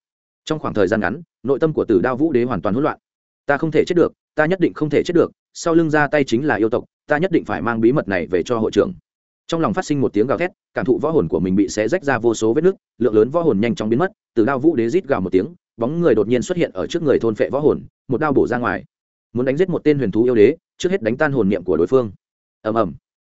Trong khoảng thời gian ngắn, nội tâm của tử đao vũ đế hoàn toàn hỗn loạn. Ta không thể chết được, ta nhất định không thể chết được, sau lưng ra tay chính là yêu tộc, ta nhất định phải mang bí mật này về cho hội trưởng trong lòng phát sinh một tiếng gào thét, cảm thụ võ hồn của mình bị xé rách ra vô số vết nứt lượng lớn võ hồn nhanh chóng biến mất, từ đao vũ đế rít gào một tiếng, bóng người đột nhiên xuất hiện ở trước người thôn phệ võ hồn, một đao bổ ra ngoài. Muốn đánh giết một tên huyền thú yêu đế, trước hết đánh tan hồn niệm của đối phương. Ầm ầm.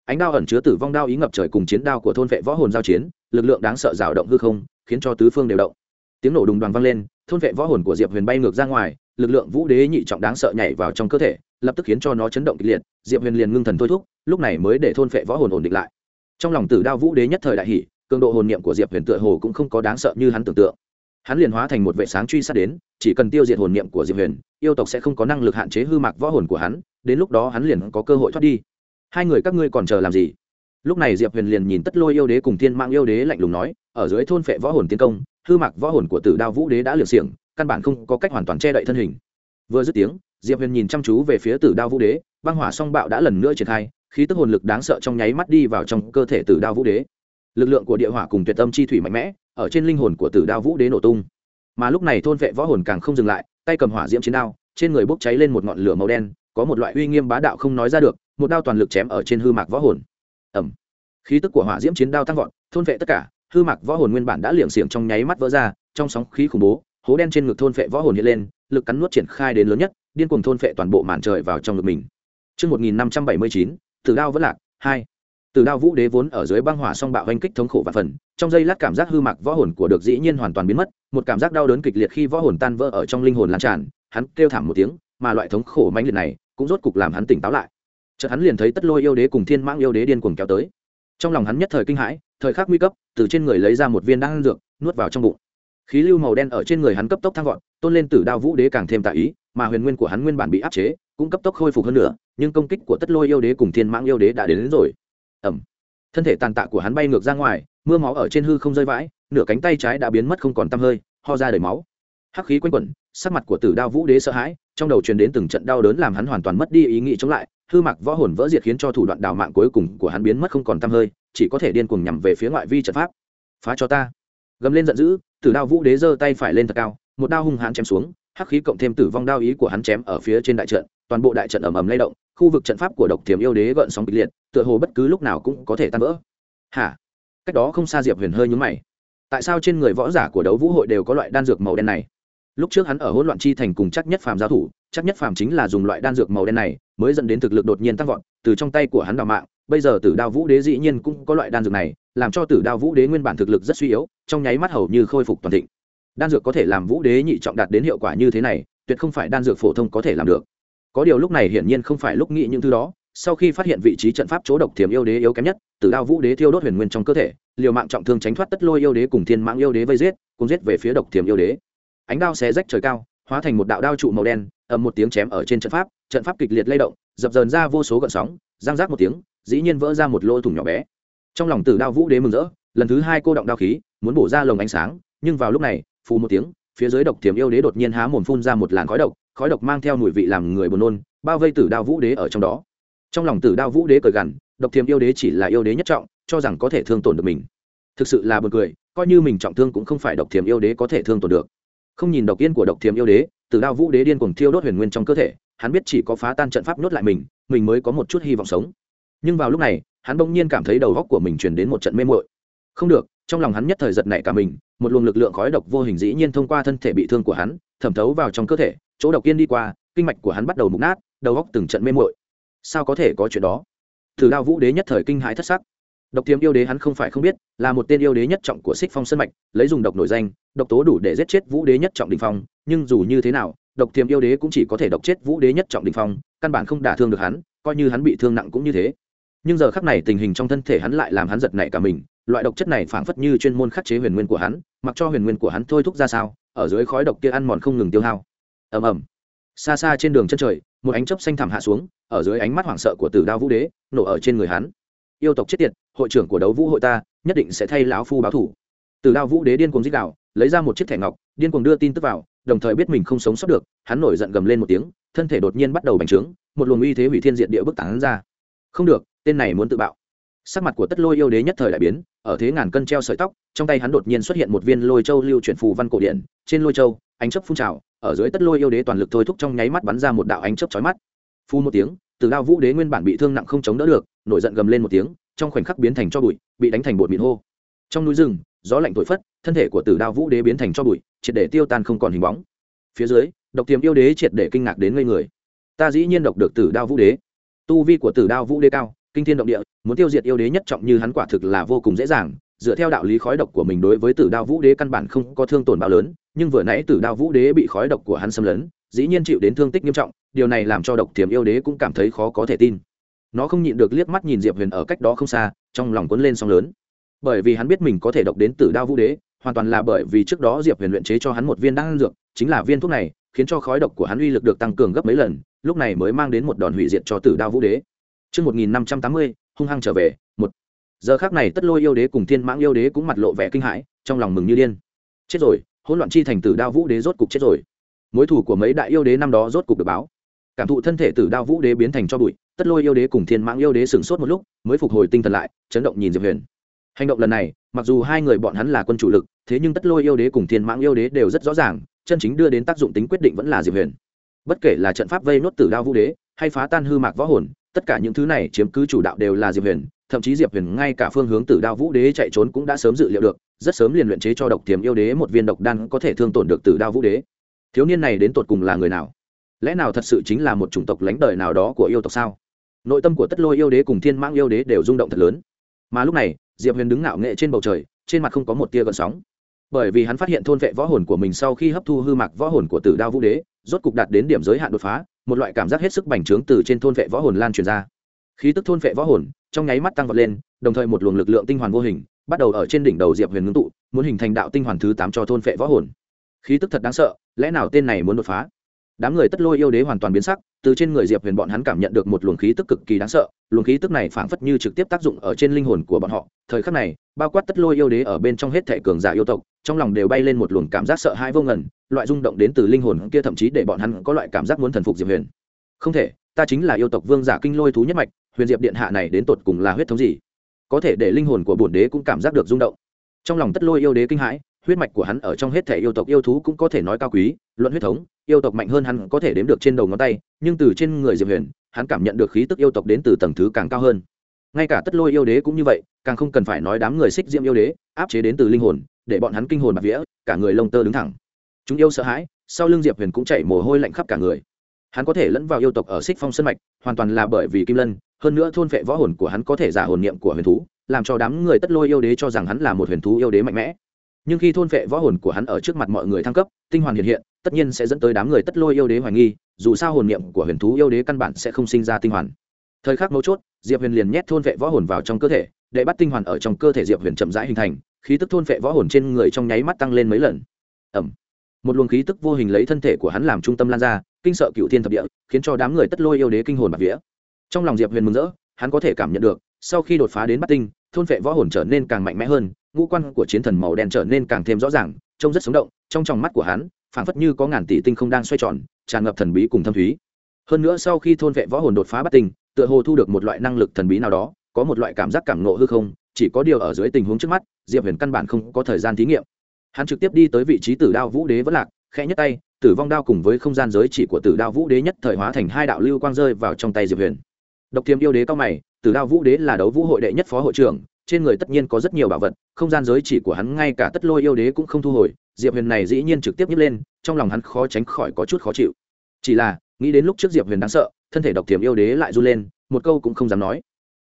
Ánh đao ẩn chứa tử vong đao ý ngập trời cùng chiến đao của thôn vệ võ hồn giao chiến, lực lượng đáng sợ rào động hư không, khiến cho tứ phương đều động. Tiếng nổ đùng đoàn vang lên, thôn vệ võ hồn của diệp huyền bay ngược ra ngoài, lực lượng vũ đế nhị trọng đáng sợ nhảy vào trong cơ thể, lập tức khiến cho nó chấn động kịch liệt, diệp huyền liền ngưng thần thôi thúc, lúc này mới để thôn vệ võ hồn ổn định lại trong lòng tử đao vũ đế nhất thời đại hỷ cường độ hồn niệm của diệp huyền tựa hồ cũng không có đáng sợ như hắn tưởng tượng. Hắn liền hóa thành một vệ sáng truy sát đến, chỉ cần tiêu diệt hồn niệm của diệp huyền, yêu tộc sẽ không có năng lực hạn chế hư mạc võ hồn của hắn, đến lúc đó hắn liền có cơ hội thoát đi. Hai người các ngươi còn chờ làm gì? Lúc này diệp huyền liền nhìn tất lôi yêu đế cùng thiên mạng yêu đế lạnh lùng nói, ở dưới thôn phệ võ hồn tiến công, hư mạc võ hồn của tử đao vũ đế đã liệt xiềng, căn bản không có cách hoàn toàn che đậy thân hình. Vừa dứt tiếng, diệp huyền nhìn chăm chú về phía tử đao vũ đế, băng hỏa song bạo đã lần nữa triển khai khí tức hồn lực đáng sợ trong nháy mắt đi vào trong cơ thể tử đao vũ đế. Lực lượng của địa hỏa cùng tuyệt tâm chi thủy mạnh mẽ ở trên linh hồn của tử đao vũ đế nổ tung. Mà lúc này thôn vệ võ hồn càng không dừng lại tay cầm hỏa diễm chiến đao trên người bốc cháy lên một ngọn lửa màu đen có một loại uy nghiêm bá đạo không nói ra được một đao toàn lực chém ở trên hư mạc võ hồn. Ẩm khí tức của hỏa diễm chiến đao tăng vọt thôn vệ tất cả hư mạc võ hồn nguyên bản đã liệng xiềng trong nháy mắt vỡ ra trong sóng khí khủng bố hố đen trên ngực thôn vệ võ hồn hiện lên lực cắn nuốt triển khai đến lớn nhất điên cuồng thôn vệ toàn bộ màn trời vào trong ngực mình. Trước 1579, tử đao vẫn lạc, Hai, Tử đao vũ đế vốn ở dưới băng hỏa song bạo hành kích thống khổ và phần, trong giây lát cảm giác hư mạc võ hồn của được dĩ nhiên hoàn toàn biến mất, một cảm giác đau đớn kịch liệt khi võ hồn tan vỡ ở trong linh hồn lan tràn, hắn kêu thảm một tiếng, mà loại thống khổ mãnh liệt này cũng rốt cục làm hắn tỉnh táo lại. Chợt hắn liền thấy tất lôi yêu đế cùng thiên mãng yêu đế điên cuồng kéo tới. Trong lòng hắn nhất thời kinh hãi thời khắc nguy cấp từ trên người lấy ra một viên đan dược nuốt vào trong bụng. Khí lưu màu đen ở trên người hắn cấp tốc thăng vọt tôn lên tử đao vũ đế càng thêm tại ý mà huyền nguyên của hắn nguyên bản bị áp chế cũng cấp tốc khôi phục hơn nữa nhưng công kích của tất lôi yêu đế cùng thiên mãng yêu đế đã đến, đến rồi. Ẩm. Thân thể tàn tạ của hắn bay ngược ra ngoài mưa máu ở trên hư không rơi vãi nửa cánh tay trái đã biến mất không còn tăm hơi ho ra đầy máu. Hắc khí quanh quẩn sắc mặt của tử đao vũ đế sợ hãi trong đầu truyền đến từng trận đau đớn làm hắn hoàn toàn mất đi ý nghĩ chống lại hư mặc võ hồn vỡ diệt khiến cho thủ đoạn đào mạng cuối cùng của hắn biến mất không còn tăm hơi chỉ có thể điên cuồng nhằm về phía ngoại vi trận pháp. Phá cho ta. Gầm lên giận dữ tử đao vũ đế giơ tay phải lên thật cao một đao hung hãn chém xuống hắc khí cộng thêm tử vong đao ý của hắn chém ở phía trên đại trận, toàn bộ đại trận ầm ầm lay động, khu vực trận pháp của độc thiểm yêu đế gợn sóng kịch liệt, tựa hồ bất cứ lúc nào cũng có thể tan vỡ. Hả? Cách đó không xa diệp huyền hơi nhúng mày. Tại sao trên người võ giả của đấu vũ hội đều có loại đan dược màu đen này? Lúc trước hắn ở hỗn loạn chi thành cùng chắc nhất phàm giao thủ chắc nhất phàm chính là dùng loại đan dược màu đen này mới dẫn đến thực lực đột nhiên tăng vọt, từ trong tay của hắn đào mạng, bây giờ tử đao vũ đế dĩ nhiên cũng có loại đan dược này, làm cho tử đao vũ đế nguyên bản thực lực rất suy yếu, trong nháy mắt hầu như khôi phục toàn thịnh đan dược có thể làm vũ đế nhị trọng đạt đến hiệu quả như thế này, tuyệt không phải đan dược phổ thông có thể làm được. Có điều lúc này hiển nhiên không phải lúc nghĩ những thứ đó, sau khi phát hiện vị trí trận pháp chỗ độc thiểm yêu đế yếu kém nhất tử đao vũ đế thiêu đốt huyền nguyên trong cơ thể, liều mạng trọng thương tránh thoát tất lôi yêu đế cùng thiên mãng yêu đế vây giết, cùng giết về phía độc thiểm yêu đế. Ánh đao xé rách trời cao, hóa thành một đạo đao trụ màu đen, ầm một tiếng chém ở trên trận pháp trận pháp kịch liệt lay động, dập dờn ra vô số gợn sóng, giang rác một tiếng, dĩ nhiên vỡ ra một lỗ thủng nhỏ bé. Trong lòng tử đao vũ đế mừng rỡ, lần thứ hai cô động đao khí, muốn bổ ra lồng ánh sáng, nhưng vào lúc này phù một tiếng, phía dưới độc thiểm yêu đế đột nhiên há mồm phun ra một làn khói độc khói độc mang theo mùi vị làm người buồn nôn, bao vây tử đao vũ đế ở trong đó. Trong lòng tử đao vũ đế cởi gằn, độc thiểm yêu đế chỉ là yêu đế nhất trọng, cho rằng có thể thương tổn được mình. Thực sự là buồn cười, coi như mình trọng thương cũng không phải độc thiểm yêu đế có thể thương tổn được. Không nhìn độc yên của độc thiểm yêu đế, tử đao vũ đế điên cuồng thiêu đốt huyền nguyên trong cơ thể, hắn biết chỉ có phá tan trận pháp nhốt lại mình mình mới có một chút hy vọng sống. Nhưng vào lúc này, hắn bỗng nhiên cảm thấy đầu góc của mình chuyển đến một trận mê mội không được trong lòng hắn nhất thời giật nảy cả mình, một luồng lực lượng khói độc vô hình dĩ nhiên thông qua thân thể bị thương của hắn, thẩm thấu vào trong cơ thể, chỗ độc yên đi qua, kinh mạch của hắn bắt đầu mục nát, đầu góc từng trận mê mội sao có thể có chuyện đó? Thử đao vũ đế nhất thời kinh hãi thất sắc. Độc tiềm yêu đế hắn không phải không biết, là một tên yêu đế nhất trọng của xích phong sân mạch, lấy dùng độc nổi danh, độc tố đủ để giết chết vũ đế nhất trọng đình phong, nhưng dù như thế nào, độc tiềm yêu đế cũng chỉ có thể độc chết vũ đế nhất trọng đình phong, căn bản không đả thương được hắn, coi như hắn bị thương nặng cũng như thế. Nhưng giờ khắc này tình hình trong thân thể hắn lại làm hắn giật nảy cả mình loại độc chất này phảng phất như chuyên môn khắc chế huyền nguyên của hắn, mặc cho huyền nguyên của hắn thôi thúc ra sao, ở dưới khói độc kia ăn mòn không ngừng tiêu hao. Ầm ầm. Xa xa trên đường chân trời, một ánh chớp xanh thẳm hạ xuống, ở dưới ánh mắt hoảng sợ của tử đao vũ đế, nổ ở trên người hắn. Yêu tộc chết tiệt, hội trưởng của đấu vũ hội ta, nhất định sẽ thay lão phu báo thủ. Tử đao vũ đế điên cuồng dích đạo lấy ra một chiếc thẻ ngọc, điên cuồng đưa tin tức vào, đồng thời biết mình không sống sót được, hắn nổi giận gầm lên một tiếng, thân thể đột nhiên bắt đầu bành trướng, một luồng uy thế hủy thiên diệt địa bức tán ra. Không được, tên này muốn tự bạo sắc mặt của tất lôi yêu đế nhất thời đại biến, ở thế ngàn cân treo sợi tóc, trong tay hắn đột nhiên xuất hiện một viên lôi châu lưu chuyển phù văn cổ điện trên lôi châu, ánh chấp phun trào, ở dưới tất lôi yêu đế toàn lực thôi thúc trong nháy mắt bắn ra một đạo ánh chấp chói mắt. Phu một tiếng, từ đao vũ đế nguyên bản bị thương nặng không chống đỡ được, nổi giận gầm lên một tiếng, trong khoảnh khắc biến thành cho bụi, bị đánh thành bột mịn hô. Trong núi rừng, gió lạnh thổi phất, thân thể của tử đao vũ đế biến thành cho bụi, triệt để tiêu tan không còn hình bóng. Phía dưới, độc tiềm yêu đế triệt để kinh ngạc đến ngây người. Ta dĩ nhiên độc được tử đao vũ đế. Tu vi của tử đao vũ đế cao kinh thiên động địa, muốn tiêu diệt yêu đế nhất trọng như hắn quả thực là vô cùng dễ dàng. Dựa theo đạo lý khói độc của mình đối với tử đao vũ đế căn bản không có thương tổn bao lớn, nhưng vừa nãy tử đao vũ đế bị khói độc của hắn xâm lấn, dĩ nhiên chịu đến thương tích nghiêm trọng, điều này làm cho độc thiểm yêu đế cũng cảm thấy khó có thể tin. Nó không nhịn được liếc mắt nhìn diệp huyền ở cách đó không xa, trong lòng cuốn lên song lớn. Bởi vì hắn biết mình có thể độc đến tử đao vũ đế, hoàn toàn là bởi vì trước đó diệp huyền luyện chế cho hắn một viên đan dược, chính là viên thuốc này, khiến cho khói độc của hắn uy lực được tăng cường gấp mấy lần, lúc này mới mang đến một đòn hủy diệt cho tử đao vũ đế. Trước 1580, hung hăng trở về, một. Giờ khắc này tất lôi yêu đế cùng thiên mãng yêu đế cũng mặt lộ vẻ kinh hãi, trong lòng mừng như điên. Chết rồi, hỗn loạn chi thành tử đao vũ đế rốt cục chết rồi. Mối thù của mấy đại yêu đế năm đó rốt cục được báo. Cảm thụ thân thể tử đao vũ đế biến thành cho bụi, tất lôi yêu đế cùng thiên mãng yêu đế sửng sốt một lúc, mới phục hồi tinh thần lại, chấn động nhìn Diệp Huyền. Hành động lần này, mặc dù hai người bọn hắn là quân chủ lực, thế nhưng tất lôi yêu đế cùng thiên mãng yêu đế đều rất rõ ràng, chân chính đưa đến tác dụng tính quyết định vẫn là Diệp Huyền. Bất kể là trận pháp vây nốt tử đao vũ đế, hay phá tan hư mạc võ hồn, tất cả những thứ này chiếm cứ chủ đạo đều là diệp huyền, thậm chí diệp huyền ngay cả phương hướng tử đao vũ đế chạy trốn cũng đã sớm dự liệu được, rất sớm liền luyện chế cho độc tiềm yêu đế một viên độc đan có thể thương tổn được tử đao vũ đế. Thiếu niên này đến tột cùng là người nào? Lẽ nào thật sự chính là một chủng tộc lãnh đời nào đó của yêu tộc sao? Nội tâm của tất lôi yêu đế cùng thiên mãng yêu đế đều rung động thật lớn. Mà lúc này, diệp huyền đứng ngạo nghệ trên bầu trời, trên mặt không có một tia gợn sóng. Bởi vì hắn phát hiện thôn vệ võ hồn của mình sau khi hấp thu hư mạc võ hồn của tử đao vũ đế, rốt cục đạt đến điểm giới hạn đột phá một loại cảm giác hết sức bành trướng từ trên thôn vệ võ hồn lan truyền ra. Khí tức thôn vệ võ hồn trong nháy mắt tăng vọt lên, đồng thời một luồng lực lượng tinh hoàn vô hình bắt đầu ở trên đỉnh đầu diệp huyền ngưng tụ, muốn hình thành đạo tinh hoàn thứ tám cho thôn vệ võ hồn. Khí tức thật đáng sợ, lẽ nào tên này muốn đột phá? Đám người tất lôi yêu đế hoàn toàn biến sắc, từ trên người diệp huyền bọn hắn cảm nhận được một luồng khí tức cực kỳ đáng sợ, luồng khí tức này phảng phất như trực tiếp tác dụng ở trên linh hồn của bọn họ. Thời khắc này, bao quát tất lôi yêu đế ở bên trong hết thể cường giả yêu tộc, trong lòng đều bay lên một luồng cảm giác sợ hãi vô ngần loại rung động đến từ linh hồn kia thậm chí để bọn hắn có loại cảm giác muốn thần phục diệp huyền. Không thể, ta chính là yêu tộc vương giả kinh lôi thú nhất mạch, huyền diệp điện hạ này đến tột cùng là huyết thống gì? Có thể để linh hồn của bổn đế cũng cảm giác được rung động. Trong lòng tất lôi yêu đế kinh hãi, huyết mạch của hắn ở trong hết thể yêu tộc yêu thú cũng có thể nói cao quý, luận huyết thống, yêu tộc mạnh hơn hắn có thể đếm được trên đầu ngón tay, nhưng từ trên người diệp huyền, hắn cảm nhận được khí tức yêu tộc đến từ tầng thứ càng cao hơn. Ngay cả tất lôi yêu đế cũng như vậy, càng không cần phải nói đám người xích diễm yêu đế, áp chế đến từ linh hồn, để bọn hắn kinh hồn bạc vía, cả người lông tơ đứng thẳng chúng yêu sợ hãi, sau lưng diệp huyền cũng chảy mồ hôi lạnh khắp cả người. Hắn có thể lẫn vào yêu tộc ở xích phong sân mạch, hoàn toàn là bởi vì kim lân, hơn nữa thôn vệ võ hồn của hắn có thể giả hồn niệm của huyền thú, làm cho đám người tất lôi yêu đế cho rằng hắn là một huyền thú yêu đế mạnh mẽ. Nhưng khi thôn vệ võ hồn của hắn ở trước mặt mọi người thăng cấp, tinh hoàn hiện hiện, tất nhiên sẽ dẫn tới đám người tất lôi yêu đế hoài nghi, dù sao hồn niệm của huyền thú yêu đế căn bản sẽ không sinh ra tinh hoàn. Thời khắc mấu chốt, diệp huyền liền nhét thôn vệ võ hồn vào trong cơ thể, để bắt tinh hoàn ở trong cơ thể diệp huyền chậm rãi hình thành, khí tức thôn vệ võ hồn trên người trong nháy mắt tăng lên mấy lần. Ẩm một luồng khí tức vô hình lấy thân thể của hắn làm trung tâm lan ra, kinh sợ cựu thiên thập địa, khiến cho đám người tất lôi yêu đế kinh hồn bạc vía. Trong lòng diệp huyền mừng rỡ, hắn có thể cảm nhận được, sau khi đột phá đến bắt tinh, thôn vệ võ hồn trở nên càng mạnh mẽ hơn, ngũ quan của chiến thần màu đen trở nên càng thêm rõ ràng, trông rất sống động, trong tròng mắt của hắn, phảng phất như có ngàn tỷ tinh không đang xoay tròn, tràn ngập thần bí cùng thâm thúy. Hơn nữa sau khi thôn vệ võ hồn đột phá bắt tinh, tựa hồ thu được một loại năng lực thần bí nào đó, có một loại cảm giác cảm nộ hư không, chỉ có điều ở dưới tình huống trước mắt, diệp huyền căn bản không có thời gian thí nghiệm hắn trực tiếp đi tới vị trí tử đao vũ đế vẫn lạc, khẽ nhất tay, tử vong đao cùng với không gian giới chỉ của tử đao vũ đế nhất thời hóa thành hai đạo lưu quang rơi vào trong tay diệp huyền. Độc thiềm yêu đế cao mày, tử đao vũ đế là đấu vũ hội đệ nhất phó hội trưởng, trên người tất nhiên có rất nhiều bảo vật, không gian giới chỉ của hắn ngay cả tất lôi yêu đế cũng không thu hồi, diệp huyền này dĩ nhiên trực tiếp nhấc lên, trong lòng hắn khó tránh khỏi có chút khó chịu. Chỉ là, nghĩ đến lúc trước diệp huyền đáng sợ, thân thể độc thiềm yêu đế lại run lên, một câu cũng không dám nói.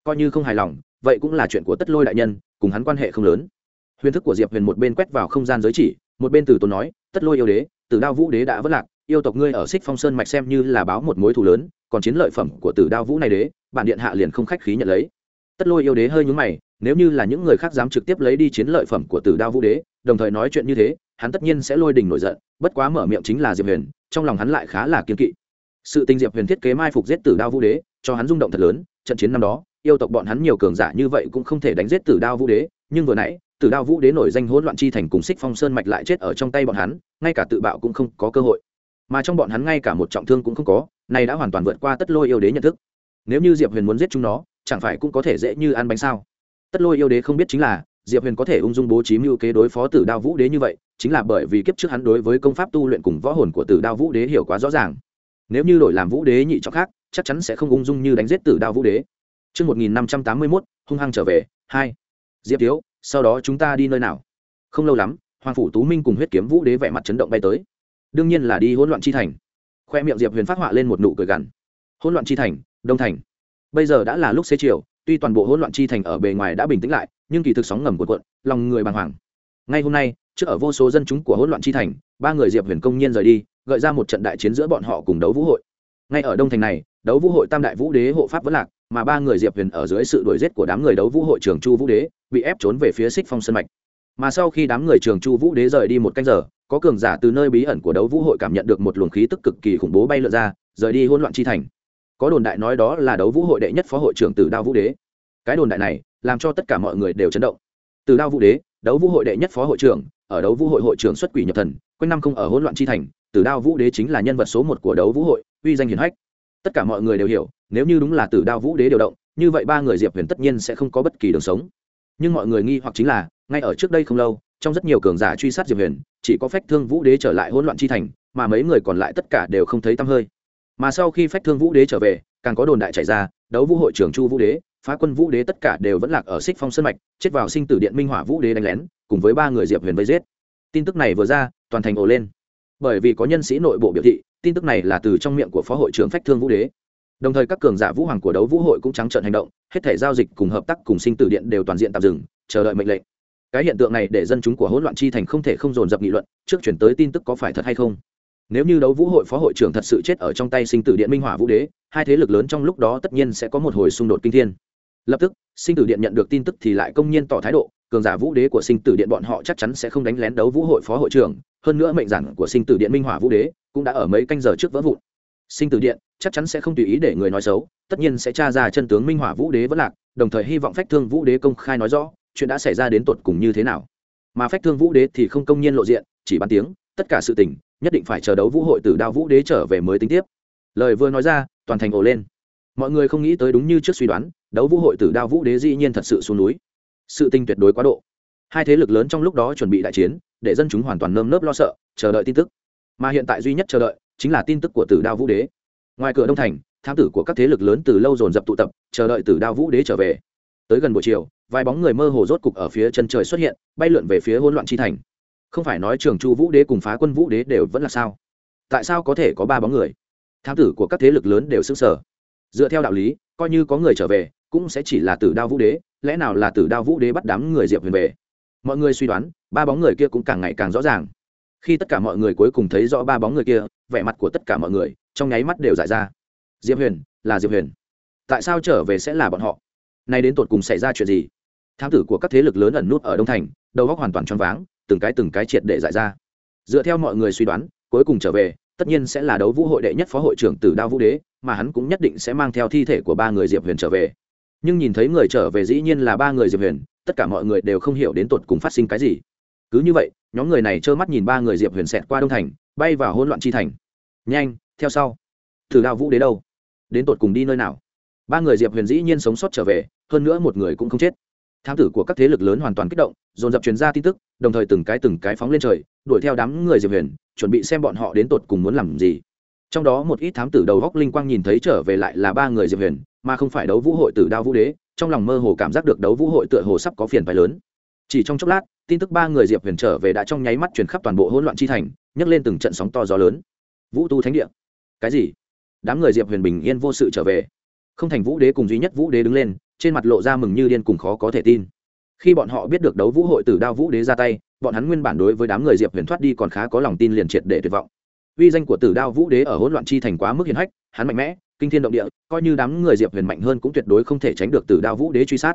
Coi như không hài lòng, vậy cũng là chuyện của tất lôi đại nhân, cùng hắn quan hệ không lớn huyền thức của diệp huyền một bên quét vào không gian giới chỉ, một bên từ tốn nói, tất lôi yêu đế tử đao vũ đế đã vất lạc, yêu tộc ngươi ở xích phong sơn mạch xem như là báo một mối thù lớn, còn chiến lợi phẩm của tử đao vũ này đế, bản điện hạ liền không khách khí nhận lấy. Tất lôi yêu đế hơi nhúng mày, nếu như là những người khác dám trực tiếp lấy đi chiến lợi phẩm của tử đao vũ đế, đồng thời nói chuyện như thế, hắn tất nhiên sẽ lôi đình nổi giận, bất quá mở miệng chính là diệp huyền, trong lòng hắn lại khá là kiên kỵ. Sự tình diệp huyền thiết kế mai phục giết tử đao vũ đế, cho hắn rung động thật lớn, trận chiến năm đó, yêu tộc bọn hắn nhiều cường giả như vậy cũng không thể đánh giết tử đao vũ đế, nhưng vừa nãy tử đao vũ đế nổi danh hỗn loạn chi thành cùng xích phong sơn mạch lại chết ở trong tay bọn hắn ngay cả tự bạo cũng không có cơ hội. Mà trong bọn hắn ngay cả một trọng thương cũng không có này đã hoàn toàn vượt qua tất lôi yêu đế nhận thức. Nếu như diệp huyền muốn giết chúng nó chẳng phải cũng có thể dễ như ăn bánh sao? Tất lôi yêu đế không biết chính là diệp huyền có thể ung dung bố trí mưu kế đối phó tử đao vũ đế như vậy chính là bởi vì kiếp trước hắn đối với công pháp tu luyện cùng võ hồn của tử đao vũ đế hiểu quá rõ ràng. Nếu như đổi làm vũ đế nhị trọng khác chắc chắn sẽ không ung dung như đánh giết tử đao vũ đế. Trước 1581, hung hăng trở về, hai. Diệp Thiếu, sau đó chúng ta đi nơi nào? Không lâu lắm, Hoàng phủ Tú Minh cùng huyết kiếm vũ đế vẻ mặt chấn động bay tới. Đương nhiên là đi hỗn loạn chi thành. Khoe miệng Diệp Huyền phát họa lên một nụ cười gằn. Hỗn loạn chi thành, Đông thành. Bây giờ đã là lúc xế chiều, tuy toàn bộ hỗn loạn chi thành ở bề ngoài đã bình tĩnh lại, nhưng kỳ thực sóng ngầm của quận lòng người bàng hoàng. Ngay hôm nay, trước ở vô số dân chúng của hỗn loạn chi thành, ba người Diệp Huyền công nhiên rời đi, gợi ra một trận đại chiến giữa bọn họ cùng đấu vũ hội. Ngay ở Đông thành này, đấu vũ hội Tam đại vũ đế hộ pháp vẫn lạc, mà ba người diệp huyền ở dưới sự đuổi giết của đám người đấu vũ hội trường chu vũ đế, bị ép trốn về phía xích phong sân mạch. Mà sau khi đám người trường chu vũ đế rời đi một canh giờ, có cường giả từ nơi bí ẩn của đấu vũ hội cảm nhận được một luồng khí tức cực kỳ khủng bố bay lượn ra, rời đi hỗn loạn chi thành. Có đồn đại nói đó là đấu vũ hội đệ nhất phó hội trưởng tử đao vũ đế. Cái đồn đại này làm cho tất cả mọi người đều chấn động. Từ đao vũ đế, đấu vũ hội đệ nhất phó hội trưởng, ở đấu vũ hội hội trưởng xuất quỷ nhập thần, quanh năm không ở hỗn loạn chi thành Từ đao vũ đế chính là nhân vật số một của đấu vũ hội, uy danh hiển hách. Tất cả mọi người đều hiểu nếu như đúng là tử đao vũ đế điều động, như vậy ba người diệp huyền tất nhiên sẽ không có bất kỳ đường sống. Nhưng mọi người nghi hoặc chính là, ngay ở trước đây không lâu, trong rất nhiều cường giả truy sát diệp huyền, chỉ có phách thương vũ đế trở lại hỗn loạn chi thành, mà mấy người còn lại tất cả đều không thấy tăm hơi. Mà sau khi phách thương vũ đế trở về, càng có đồn đại chạy ra, đấu vũ hội trưởng chu vũ đế, phá quân vũ đế tất cả đều vẫn lạc ở xích phong sân mạch, chết vào sinh tử điện minh hỏa vũ đế đánh lén, cùng với ba người diệp huyền vây giết. Tin tức này vừa ra, toàn thành ồ lên. Bởi vì có nhân sĩ nội bộ biểu thị, tin tức này là từ trong miệng của phó hội trưởng phách thương vũ đế đồng thời các cường giả vũ hoàng của đấu vũ hội cũng trắng trợn hành động, hết thể giao dịch cùng hợp tác cùng sinh tử điện đều toàn diện tạm dừng, chờ đợi mệnh lệnh. Cái hiện tượng này để dân chúng của hỗn loạn chi thành không thể không dồn dập nghị luận, trước chuyển tới tin tức có phải thật hay không? Nếu như đấu vũ hội phó hội trưởng thật sự chết ở trong tay sinh tử điện minh hỏa vũ đế, hai thế lực lớn trong lúc đó tất nhiên sẽ có một hồi xung đột kinh thiên. Lập tức, sinh tử điện nhận được tin tức thì lại công nhiên tỏ thái độ, cường giả vũ đế của sinh tử điện bọn họ chắc chắn sẽ không đánh lén đấu vũ hội phó hội trưởng, hơn nữa mệnh giản của sinh tử điện minh hỏa vũ đế cũng đã ở mấy canh giờ trước vỡ vụn. Sinh tử điện chắc chắn sẽ không tùy ý để người nói xấu, tất nhiên sẽ tra ra chân tướng minh hỏa vũ đế vẫn lạc, đồng thời hy vọng phách thương vũ đế công khai nói rõ, chuyện đã xảy ra đến tột cùng như thế nào. Mà phách thương vũ đế thì không công nhiên lộ diện, chỉ bàn tiếng, tất cả sự tình, nhất định phải chờ đấu vũ hội từ đao vũ đế trở về mới tính tiếp. Lời vừa nói ra, toàn thành ồ lên. Mọi người không nghĩ tới đúng như trước suy đoán, đấu vũ hội từ đao vũ đế dĩ nhiên thật sự xuống núi. Sự tinh tuyệt đối quá độ. Hai thế lực lớn trong lúc đó chuẩn bị đại chiến, để dân chúng hoàn toàn nơm nớp lo sợ, chờ đợi tin tức. Mà hiện tại duy nhất chờ đợi, chính là tin tức của tử đao vũ đế ngoài cửa đông thành, thám tử của các thế lực lớn từ lâu dồn dập tụ tập, chờ đợi tử đao vũ đế trở về. Tới gần buổi chiều, vài bóng người mơ hồ rốt cục ở phía chân trời xuất hiện, bay lượn về phía hỗn loạn chi thành. Không phải nói trường chu vũ đế cùng phá quân vũ đế đều vẫn là sao? Tại sao có thể có ba bóng người? Thám tử của các thế lực lớn đều xứng sở dựa theo đạo lý, coi như có người trở về, cũng sẽ chỉ là tử đao vũ đế, lẽ nào là tử đao vũ đế bắt đám người diệp huyền về? Mọi người suy đoán, ba bóng người kia cũng càng ngày càng rõ ràng. Khi tất cả mọi người cuối cùng thấy rõ ba bóng người kia vẻ mặt của tất cả mọi người, trong nháy mắt đều giải ra. Diệp huyền, là diệp huyền. Tại sao trở về sẽ là bọn họ? Nay đến tột cùng xảy ra chuyện gì? Thám tử của các thế lực lớn ẩn nút ở đông thành, đầu góc hoàn toàn choáng váng, từng cái từng cái triệt để giải ra. Dựa theo mọi người suy đoán, cuối cùng trở về, tất nhiên sẽ là đấu vũ hội đệ nhất phó hội trưởng tử đao vũ đế, mà hắn cũng nhất định sẽ mang theo thi thể của ba người diệp huyền trở về. Nhưng nhìn thấy người trở về dĩ nhiên là ba người diệp huyền, tất cả mọi người đều không hiểu đến tột cùng phát sinh cái gì. Cứ như vậy, nhóm người này trơ mắt nhìn ba người diệp huyền xẹt qua đông thành bay vào hỗn loạn chi thành. Nhanh, theo sau. Thử đao vũ đế đâu? Đến tột cùng đi nơi nào? Ba người diệp huyền dĩ nhiên sống sót trở về, hơn nữa một người cũng không chết. Thám tử của các thế lực lớn hoàn toàn kích động, dồn dập truyền ra tin tức, đồng thời từng cái từng cái phóng lên trời, đuổi theo đám người diệp huyền, chuẩn bị xem bọn họ đến tột cùng muốn làm gì. Trong đó một ít thám tử đầu góc linh quang nhìn thấy trở về lại là ba người diệp huyền, mà không phải đấu vũ hội tử đao vũ đế, trong lòng mơ hồ cảm giác được đấu vũ hội tựa hồ sắp có phiền phái lớn chỉ trong chốc lát, tin tức ba người diệp huyền trở về đã trong nháy mắt chuyển khắp toàn bộ hỗn loạn chi thành, nhấc lên từng trận sóng to gió lớn. Vũ tu thánh địa. Cái gì? Đám người diệp huyền bình yên vô sự trở về. Không thành vũ đế cùng duy nhất vũ đế đứng lên, trên mặt lộ ra mừng như điên cùng khó có thể tin. Khi bọn họ biết được đấu vũ hội từ đao vũ đế ra tay, bọn hắn nguyên bản đối với đám người diệp huyền thoát đi còn khá có lòng tin liền triệt để tuyệt vọng. Uy danh của tử đao vũ đế ở hỗn loạn chi thành quá mức hiền hách, hắn mạnh mẽ, kinh thiên động địa, coi như đám người diệp huyền mạnh hơn cũng tuyệt đối không thể tránh được tử đao vũ đế truy sát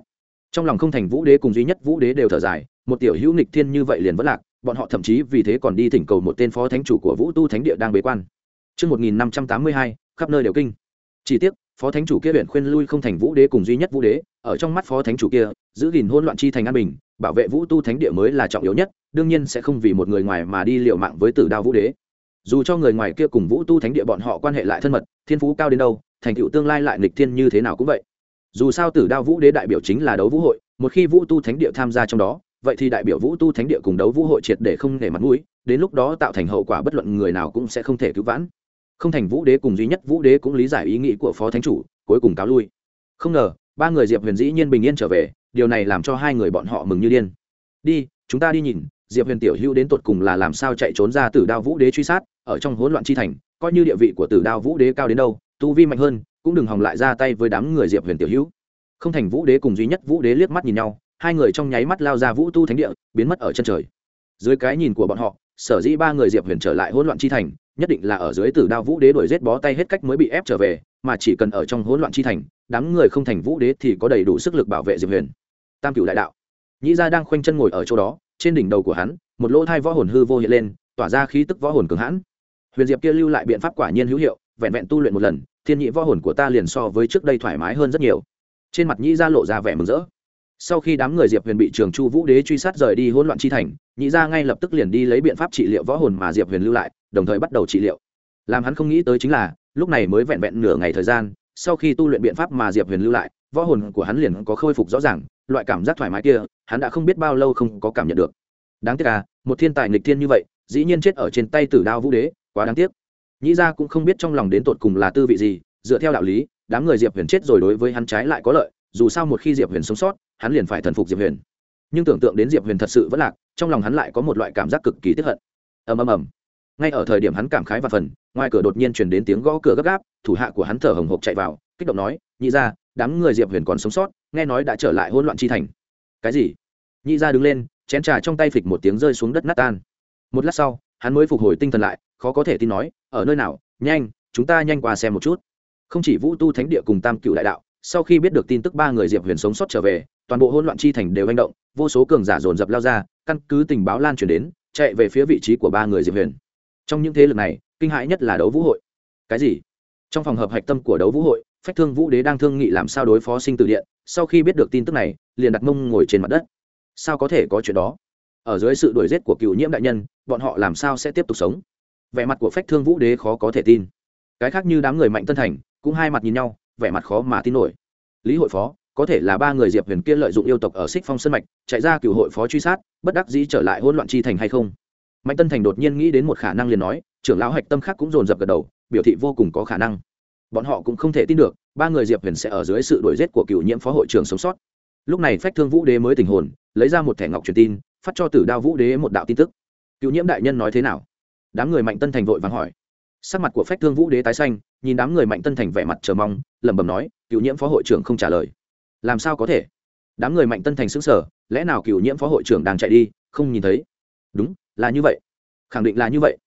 trong lòng không thành vũ đế cùng duy nhất vũ đế đều thở dài một tiểu hữu nghịch thiên như vậy liền vẫn lạc bọn họ thậm chí vì thế còn đi thỉnh cầu một tên phó thánh chủ của vũ tu thánh địa đang bế quan Trước 1582, khắp nơi đều kinh. Chỉ tiếc, phó thánh chủ kia huyện khuyên lui không thành vũ đế cùng duy nhất vũ đế, ở trong mắt phó thánh chủ kia, giữ gìn hỗn loạn chi thành an bình, bảo vệ vũ tu thánh địa mới là trọng yếu nhất, đương nhiên sẽ không vì một người ngoài mà đi liều mạng với tử đao vũ đế. Dù cho người ngoài kia cùng vũ tu thánh địa bọn họ quan hệ lại thân mật, thiên phú cao đến đâu, thành tựu tương lai lại nghịch thiên như thế nào cũng vậy. Dù sao tử đao vũ đế đại biểu chính là đấu vũ hội, một khi vũ tu thánh địa tham gia trong đó, vậy thì đại biểu vũ tu thánh địa cùng đấu vũ hội triệt để không để mặt mũi, đến lúc đó tạo thành hậu quả bất luận người nào cũng sẽ không thể cứu vãn. Không thành vũ đế cùng duy nhất vũ đế cũng lý giải ý nghĩ của phó thánh chủ cuối cùng cáo lui. Không ngờ ba người diệp huyền dĩ nhiên bình yên trở về điều này làm cho hai người bọn họ mừng như điên. Đi chúng ta đi nhìn diệp huyền tiểu hữu đến tột cùng là làm sao chạy trốn ra từ đao vũ đế truy sát ở trong hỗn loạn chi thành coi như địa vị của tử đao vũ đế cao đến đâu tu vi mạnh hơn cũng đừng hòng lại ra tay với đám người diệp huyền tiểu hữu. Không thành vũ đế cùng duy nhất vũ đế liếc mắt nhìn nhau, hai người trong nháy mắt lao ra vũ tu thánh địa, biến mất ở chân trời. Dưới cái nhìn của bọn họ, sở dĩ ba người diệp huyền trở lại hỗn loạn chi thành, nhất định là ở dưới tử đao vũ đế đuổi giết bó tay hết cách mới bị ép trở về, mà chỉ cần ở trong hỗn loạn chi thành, đám người không thành vũ đế thì có đầy đủ sức lực bảo vệ diệp huyền. Tam cửu đại đạo. Nhĩ gia đang khoanh chân ngồi ở chỗ đó, trên đỉnh đầu của hắn, một lỗ thai võ hồn hư vô hiện lên, tỏa ra khí tức võ hồn cường hãn. Huyền diệp kia lưu lại biện pháp quả nhiên hữu hiệu, vẹn vẹn tu luyện một lần thiên nhị võ hồn của ta liền so với trước đây thoải mái hơn rất nhiều. Trên mặt nhĩ gia lộ ra vẻ mừng rỡ. Sau khi đám người diệp huyền bị trường chu vũ đế truy sát rời đi hỗn loạn chi thành nhị gia ngay lập tức liền đi lấy biện pháp trị liệu võ hồn mà diệp huyền lưu lại, đồng thời bắt đầu trị liệu. Làm hắn không nghĩ tới chính là, lúc này mới vẹn vẹn nửa ngày thời gian, sau khi tu luyện biện pháp mà diệp huyền lưu lại, võ hồn của hắn liền có khôi phục rõ ràng, loại cảm giác thoải mái kia, hắn đã không biết bao lâu không có cảm nhận được. Đáng tiếc à một thiên tài nghịch thiên như vậy, dĩ nhiên chết ở trên tay tử đao vũ đế, quá đáng tiếc nhĩ gia cũng không biết trong lòng đến tột cùng là tư vị gì, dựa theo đạo lý, đám người diệp huyền chết rồi đối với hắn trái lại có lợi, dù sao một khi diệp huyền sống sót, hắn liền phải thần phục diệp huyền. Nhưng tưởng tượng đến diệp huyền thật sự vẫn lạc, trong lòng hắn lại có một loại cảm giác cực kỳ tiếp hận. Ầm ầm ầm. Ngay ở thời điểm hắn cảm khái và phần, ngoài cửa đột nhiên chuyển đến tiếng gõ cửa gấp gáp, thủ hạ của hắn thở hồng hộc chạy vào, kích động nói nhị ra đám người diệp huyền còn sống sót, nghe nói đã trở lại hỗn loạn chi thành. Cái gì? Nhị ra đứng lên, chén trà trong tay phịch một tiếng rơi xuống đất nát tan. Một lát sau, hắn mới phục hồi tinh thần lại khó có thể tin nói, ở nơi nào? Nhanh, chúng ta nhanh qua xem một chút. Không chỉ vũ tu thánh địa cùng tam cựu đại đạo, sau khi biết được tin tức ba người diệp huyền sống sót trở về, toàn bộ hỗn loạn chi thành đều manh động, vô số cường giả dồn dập lao ra, căn cứ tình báo lan truyền đến, chạy về phía vị trí của ba người diệp huyền. Trong những thế lực này, kinh hãi nhất là đấu vũ hội. Cái gì? Trong phòng hợp hạch tâm của đấu vũ hội, phách thương vũ đế đang thương nghị làm sao đối phó sinh tử điện, sau khi biết được tin tức này, liền đặt mông ngồi trên mặt đất. Sao có thể có chuyện đó? Ở dưới sự đuổi giết của cựu nhiễm đại nhân, bọn họ làm sao sẽ tiếp tục sống? Vẻ mặt của phách thương vũ đế khó có thể tin. Cái khác như đám người mạnh tân thành cũng hai mặt nhìn nhau, vẻ mặt khó mà tin nổi. Lý hội phó, có thể là ba người diệp huyền kia lợi dụng yêu tộc ở xích phong sân mạch, chạy ra cựu hội phó truy sát, bất đắc dĩ trở lại hỗn loạn chi thành hay không? Mạnh tân thành đột nhiên nghĩ đến một khả năng liền nói, trưởng lão hạch tâm khác cũng dồn dập gật đầu, biểu thị vô cùng có khả năng. Bọn họ cũng không thể tin được, ba người diệp huyền sẽ ở dưới sự đuổi giết của cựu nhiễm phó hội trưởng sống sót. Lúc này phách thương vũ đế mới tình hồn, lấy ra một thẻ ngọc truyền tin, phát cho tử đao vũ đế một đạo tin tức. Cựu nhiễm đại nhân nói thế nào? Đám người mạnh tân thành vội vàng hỏi. Sắc mặt của phách thương vũ đế tái xanh, nhìn đám người mạnh tân thành vẻ mặt chờ mong, lẩm bẩm nói cựu nhiễm phó hội trưởng không trả lời. Làm sao có thể? Đám người mạnh tân thành xứng sở lẽ nào cựu nhiễm phó hội trưởng đang chạy đi, không nhìn thấy? Đúng, là như vậy. Khẳng định là như vậy.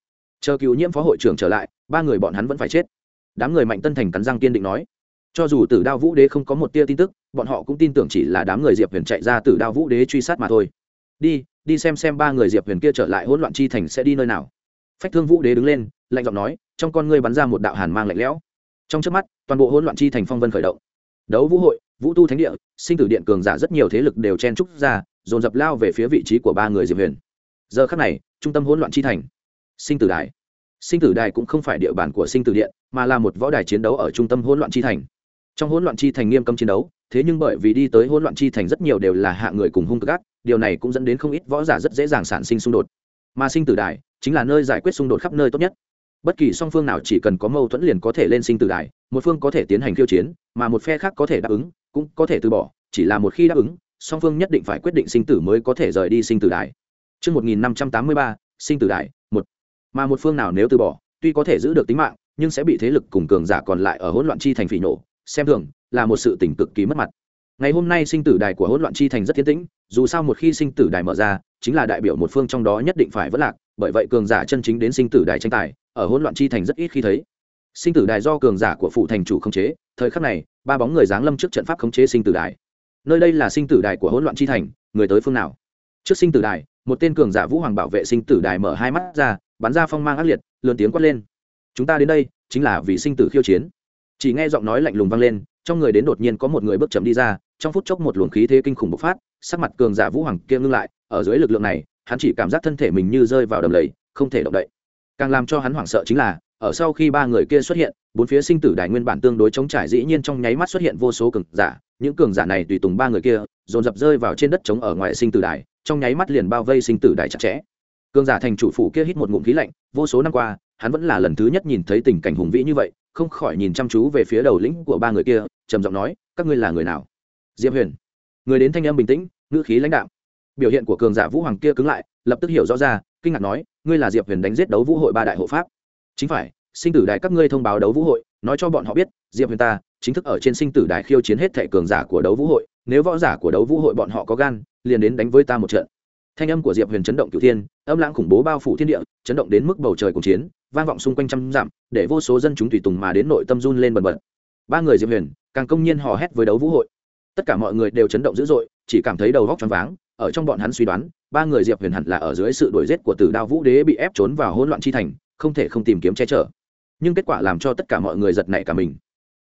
Chờ cựu nhiễm phó hội trưởng trở lại, ba người bọn hắn vẫn phải chết. Đám người mạnh tân thành cắn răng kiên định nói, cho dù tử đao vũ đế không có một tia tin tức, bọn họ cũng tin tưởng chỉ là đám người diệp huyền chạy ra tử đao vũ đế truy sát mà thôi. Đi đi xem xem ba người diệp huyền kia trở lại hỗn loạn chi thành sẽ đi nơi nào phách thương vũ đế đứng lên, lạnh giọng nói, trong con ngươi bắn ra một đạo hàn mang lạnh lẽo. Trong trước mắt, toàn bộ hỗn loạn chi thành phong vân khởi động. Đấu vũ hội, vũ tu thánh địa, sinh tử điện cường giả rất nhiều thế lực đều chen trúc ra, dồn dập lao về phía vị trí của ba người diệp huyền. Giờ khắc này, trung tâm hỗn loạn chi thành, sinh tử đài. Sinh tử đài cũng không phải địa bàn của sinh tử điện, mà là một võ đài chiến đấu ở trung tâm hỗn loạn chi thành. Trong hỗn loạn chi thành nghiêm cấm chiến đấu, thế nhưng bởi vì đi tới hỗn loạn chi thành rất nhiều đều là hạ người cùng hung cực ác, điều này cũng dẫn đến không ít võ giả rất dễ dàng sản sinh xung đột. Mà sinh tử đài chính là nơi giải quyết xung đột khắp nơi tốt nhất bất kỳ song phương nào chỉ cần có mâu thuẫn liền có thể lên sinh tử đài một phương có thể tiến hành khiêu chiến mà một phe khác có thể đáp ứng cũng có thể từ bỏ chỉ là một khi đáp ứng song phương nhất định phải quyết định sinh tử mới có thể rời đi sinh tử đài Trước 1583, sinh tử đài, một. Mà một phương nào nếu từ bỏ, tuy có thể giữ được tính mạng, nhưng sẽ bị thế lực cùng cường giả còn lại ở hỗn loạn chi thành phỉ nổ, xem thường, là một sự tình cực kỳ mất mặt. Ngày hôm nay sinh tử đài của hỗn loạn chi thành rất tiến tĩnh, dù sao một khi sinh tử đài mở ra, chính là đại biểu một phương trong đó nhất định phải vỡ lạc, bởi vậy cường giả chân chính đến sinh tử đài tranh tài, ở hỗn loạn chi thành rất ít khi thấy. Sinh tử đài do cường giả của phụ thành chủ khống chế, thời khắc này, ba bóng người giáng lâm trước trận pháp khống chế sinh tử đài. Nơi đây là sinh tử đài của hỗn loạn chi thành, người tới phương nào? Trước sinh tử đài, một tên cường giả vũ hoàng bảo vệ sinh tử đài mở hai mắt ra, bắn ra phong mang ác liệt, lớn tiếng quát lên. Chúng ta đến đây, chính là vì sinh tử khiêu chiến. Chỉ nghe giọng nói lạnh lùng vang lên, trong người đến đột nhiên có một người bước chậm đi ra, trong phút chốc một luồng khí thế kinh khủng bộc phát, sắc mặt cường giả vũ hoàng kia ngưng lại, ở dưới lực lượng này, hắn chỉ cảm giác thân thể mình như rơi vào đầm lầy, không thể động đậy. Càng làm cho hắn hoảng sợ chính là, ở sau khi ba người kia xuất hiện, bốn phía sinh tử đài nguyên bản tương đối chống trải dĩ nhiên trong nháy mắt xuất hiện vô số cường giả, những cường giả này tùy tùng ba người kia, dồn dập rơi vào trên đất trống ở ngoài sinh tử đài, trong nháy mắt liền bao vây sinh tử đài chặt chẽ. Cường giả thành chủ phủ kia hít một ngụm khí lạnh, vô số năm qua, hắn vẫn là lần thứ nhất nhìn thấy tình cảnh hùng vĩ như vậy, không khỏi nhìn chăm chú về phía đầu lĩnh của ba người kia, trầm giọng nói, các ngươi là người nào? Diệp Huyền. Người đến thanh âm bình tĩnh, ngữ khí lãnh đạo. Biểu hiện của cường giả Vũ Hoàng kia cứng lại, lập tức hiểu rõ ra, kinh ngạc nói, ngươi là Diệp Huyền đánh giết đấu vũ hội ba đại hộ pháp. Chính phải, sinh tử đài các ngươi thông báo đấu vũ hội, nói cho bọn họ biết, Diệp Huyền ta chính thức ở trên sinh tử đài khiêu chiến hết thệ cường giả của đấu vũ hội, nếu võ giả của đấu vũ hội bọn họ có gan, liền đến đánh với ta một trận. Thanh âm của Diệp Huyền chấn động cửu thiên, âm lãng khủng bố bao phủ thiên địa, chấn động đến mức bầu trời cùng chiến, vang vọng xung quanh trăm dặm, để vô số dân chúng tùy tùng mà đến nội tâm run lên bần bật. Ba người Diệp Huyền, càng công nhiên hò hét với đấu vũ hội. Tất cả mọi người đều chấn động dữ dội, chỉ cảm thấy đầu óc choáng váng, ở trong bọn hắn suy đoán, ba người Diệp Huyền hẳn là ở dưới sự đuổi giết của Tử Đao Vũ Đế bị ép trốn vào hỗn loạn chi thành, không thể không tìm kiếm che chở. Nhưng kết quả làm cho tất cả mọi người giật nảy cả mình.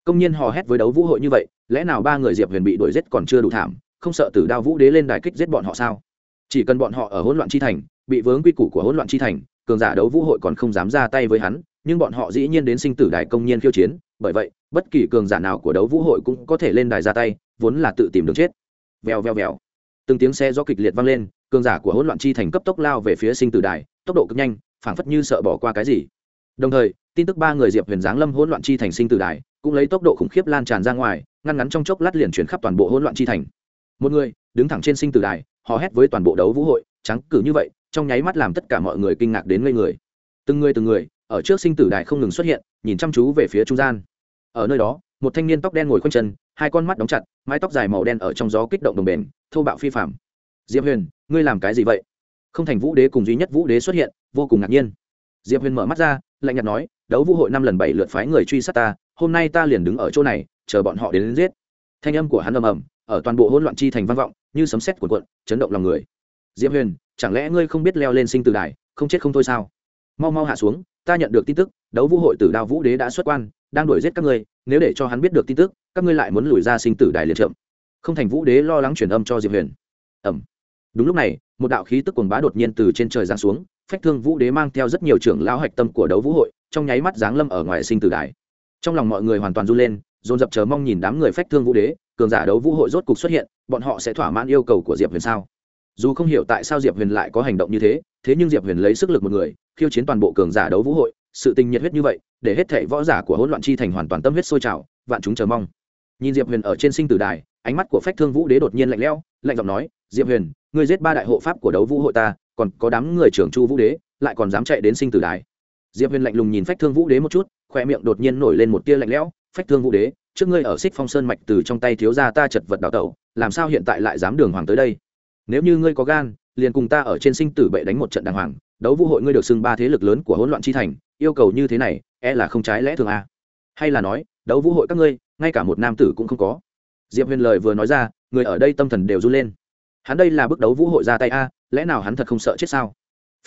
Công nhân hò hét với đấu vũ hội như vậy, lẽ nào ba người Diệp Huyền bị đuổi giết còn chưa đủ thảm, không sợ Tử Đao Vũ Đế lên đài kích giết bọn họ sao? Chỉ cần bọn họ ở hỗn loạn chi thành, bị vướng quy củ của hỗn loạn chi thành, cường giả đấu vũ hội còn không dám ra tay với hắn, nhưng bọn họ dĩ nhiên đến sinh tử đài công nhân khiêu chiến, bởi vậy, bất kỳ cường giả nào của đấu vũ hội cũng có thể lên đài ra tay, vốn là tự tìm đường chết. Vèo vèo vèo. Từng tiếng xe do kịch liệt vang lên, cường giả của hỗn loạn chi thành cấp tốc lao về phía sinh tử đài, tốc độ cực nhanh, phảng phất như sợ bỏ qua cái gì. Đồng thời, tin tức ba người Diệp Huyền giáng lâm hỗn loạn chi thành sinh tử đài, cũng lấy tốc độ khủng khiếp lan tràn ra ngoài, ngăn ngắn trong chốc lát liền chuyển khắp toàn bộ hỗn loạn chi thành. Một người, đứng thẳng trên sinh tử đài, hò hét với toàn bộ đấu vũ hội, trắng cử như vậy, trong nháy mắt làm tất cả mọi người kinh ngạc đến ngây người. Từng người từng người, ở trước sinh tử đài không ngừng xuất hiện, nhìn chăm chú về phía trung gian. Ở nơi đó, một thanh niên tóc đen ngồi khoanh chân, hai con mắt đóng chặt, mái tóc dài màu đen ở trong gió kích động đồng bền, thô bạo phi phạm Diệp Huyền, ngươi làm cái gì vậy? Không thành Vũ Đế cùng duy nhất Vũ Đế xuất hiện, vô cùng ngạc nhiên. Diệp Huyền mở mắt ra, lạnh nhạt nói, đấu vũ hội năm lần bảy lượt phái người truy sát ta, hôm nay ta liền đứng ở chỗ này, chờ bọn họ đến, đến giết. Thanh âm của hắn ầm ầm, ở toàn bộ hỗn loạn chi thành vang vọng, như sấm sét cuộn cuộn, chấn động lòng người. Diệp Huyền, chẳng lẽ ngươi không biết leo lên sinh tử đài, không chết không thôi sao? Mau mau hạ xuống, ta nhận được tin tức, đấu vũ hội tử đao vũ đế đã xuất quan, đang đuổi giết các ngươi, nếu để cho hắn biết được tin tức, các ngươi lại muốn lùi ra sinh tử đài liền trượng, Không thành vũ đế lo lắng truyền âm cho Diệp Huyền. Ầm. Đúng lúc này, một đạo khí tức cuồng bá đột nhiên từ trên trời giáng xuống, phách thương vũ đế mang theo rất nhiều trưởng lão hạch tâm của đấu vũ hội, trong nháy mắt giáng lâm ở ngoài sinh tử đài. Trong lòng mọi người hoàn toàn run lên, dồn dập chờ mong nhìn đám người phách thương vũ đế, cường giả đấu vũ hội rốt cục xuất hiện bọn họ sẽ thỏa mãn yêu cầu của diệp huyền sao dù không hiểu tại sao diệp huyền lại có hành động như thế thế nhưng diệp huyền lấy sức lực một người khiêu chiến toàn bộ cường giả đấu vũ hội sự tình nhiệt huyết như vậy, để hết thể võ giả của hỗn loạn chi thành hoàn toàn tâm huyết sôi trào, vạn chúng chờ mong. Nhìn diệp huyền ở trên sinh tử đài, ánh mắt của phách thương vũ đế đột nhiên lạnh lẽo, lạnh giọng nói, diệp huyền, ngươi giết ba đại hộ pháp của đấu vũ hội ta, còn có đám người trưởng chu vũ đế, lại còn dám chạy đến sinh tử đài. Diệp huyền lạnh lùng nhìn phách thương vũ đế một chút khoe miệng đột nhiên nổi lên một tia lạnh lẽo, phách thương vũ đế, trước ngươi ở xích phong sơn mạch từ trong tay thiếu gia ta chật vật đào tẩu, làm sao hiện tại lại dám đường hoàng tới đây? Nếu như ngươi có gan, liền cùng ta ở trên sinh tử bệ đánh một trận đàng hoàng, đấu vũ hội ngươi được xưng ba thế lực lớn của hỗn loạn chi thành yêu cầu như thế này e là không trái lẽ thường a à? hay là nói đấu vũ hội các ngươi ngay cả một nam tử cũng không có diệp huyền lời vừa nói ra người ở đây tâm thần đều run lên hắn đây là bước đấu vũ hội ra tay a lẽ nào hắn thật không sợ chết sao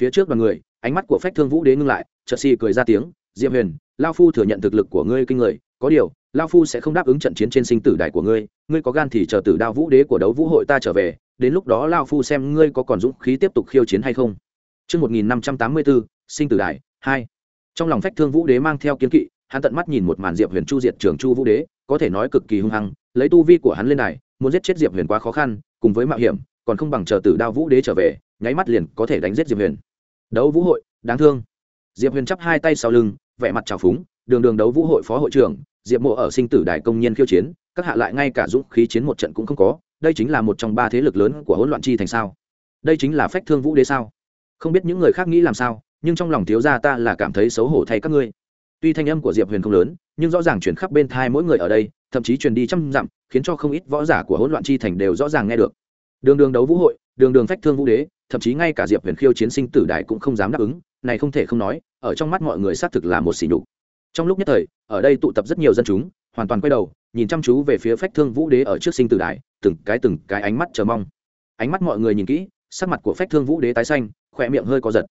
phía trước đoàn người ánh mắt của phách thương vũ đế ngưng lại chợt xì cười ra tiếng diệp huyền lao phu thừa nhận thực lực của ngươi kinh người có điều lao phu sẽ không đáp ứng trận chiến trên sinh tử đài của ngươi ngươi có gan thì chờ tử đao vũ đế của đấu vũ hội ta trở về đến lúc đó lao phu xem ngươi có còn dũng khí tiếp tục khiêu chiến hay không Trước 1584, sinh tử đài, 2. Trong lòng phách thương vũ đế mang theo kiến kỵ, hắn tận mắt nhìn một màn diệp huyền chu diệt trường chu vũ đế có thể nói cực kỳ hung hăng lấy tu vi của hắn lên này muốn giết chết diệp huyền quá khó khăn cùng với mạo hiểm còn không bằng chờ tử đao vũ đế trở về nháy mắt liền có thể đánh giết diệp huyền. Đấu vũ hội đáng thương. Diệp huyền chắp hai tay sau lưng vẻ mặt trào phúng đường đường đấu vũ hội phó hội trưởng diệp mộ ở sinh tử đài công nhân khiêu chiến các hạ lại ngay cả dũng khí chiến một trận cũng không có đây chính là một trong ba thế lực lớn của hỗn loạn chi thành sao? Đây chính là phách thương vũ đế sao? Không biết những người khác nghĩ làm sao? Nhưng trong lòng thiếu gia ta là cảm thấy xấu hổ thay các ngươi. Tuy thanh âm của diệp huyền không lớn, nhưng rõ ràng chuyển khắp bên thai mỗi người ở đây, thậm chí truyền đi trăm dặm, khiến cho không ít võ giả của hỗn loạn chi thành đều rõ ràng nghe được. Đường đường đấu vũ hội, đường đường phách thương vũ đế, thậm chí ngay cả diệp huyền khiêu chiến sinh tử đại cũng không dám đáp ứng, này không thể không nói, ở trong mắt mọi người xác thực là một xỉ nhục. Trong lúc nhất thời, ở đây tụ tập rất nhiều dân chúng, hoàn toàn quay đầu, nhìn chăm chú về phía phách thương vũ đế ở trước sinh tử đại từng cái từng cái ánh mắt chờ mong. Ánh mắt mọi người nhìn kỹ, sắc mặt của phách thương vũ đế tái xanh khỏe miệng hơi có giật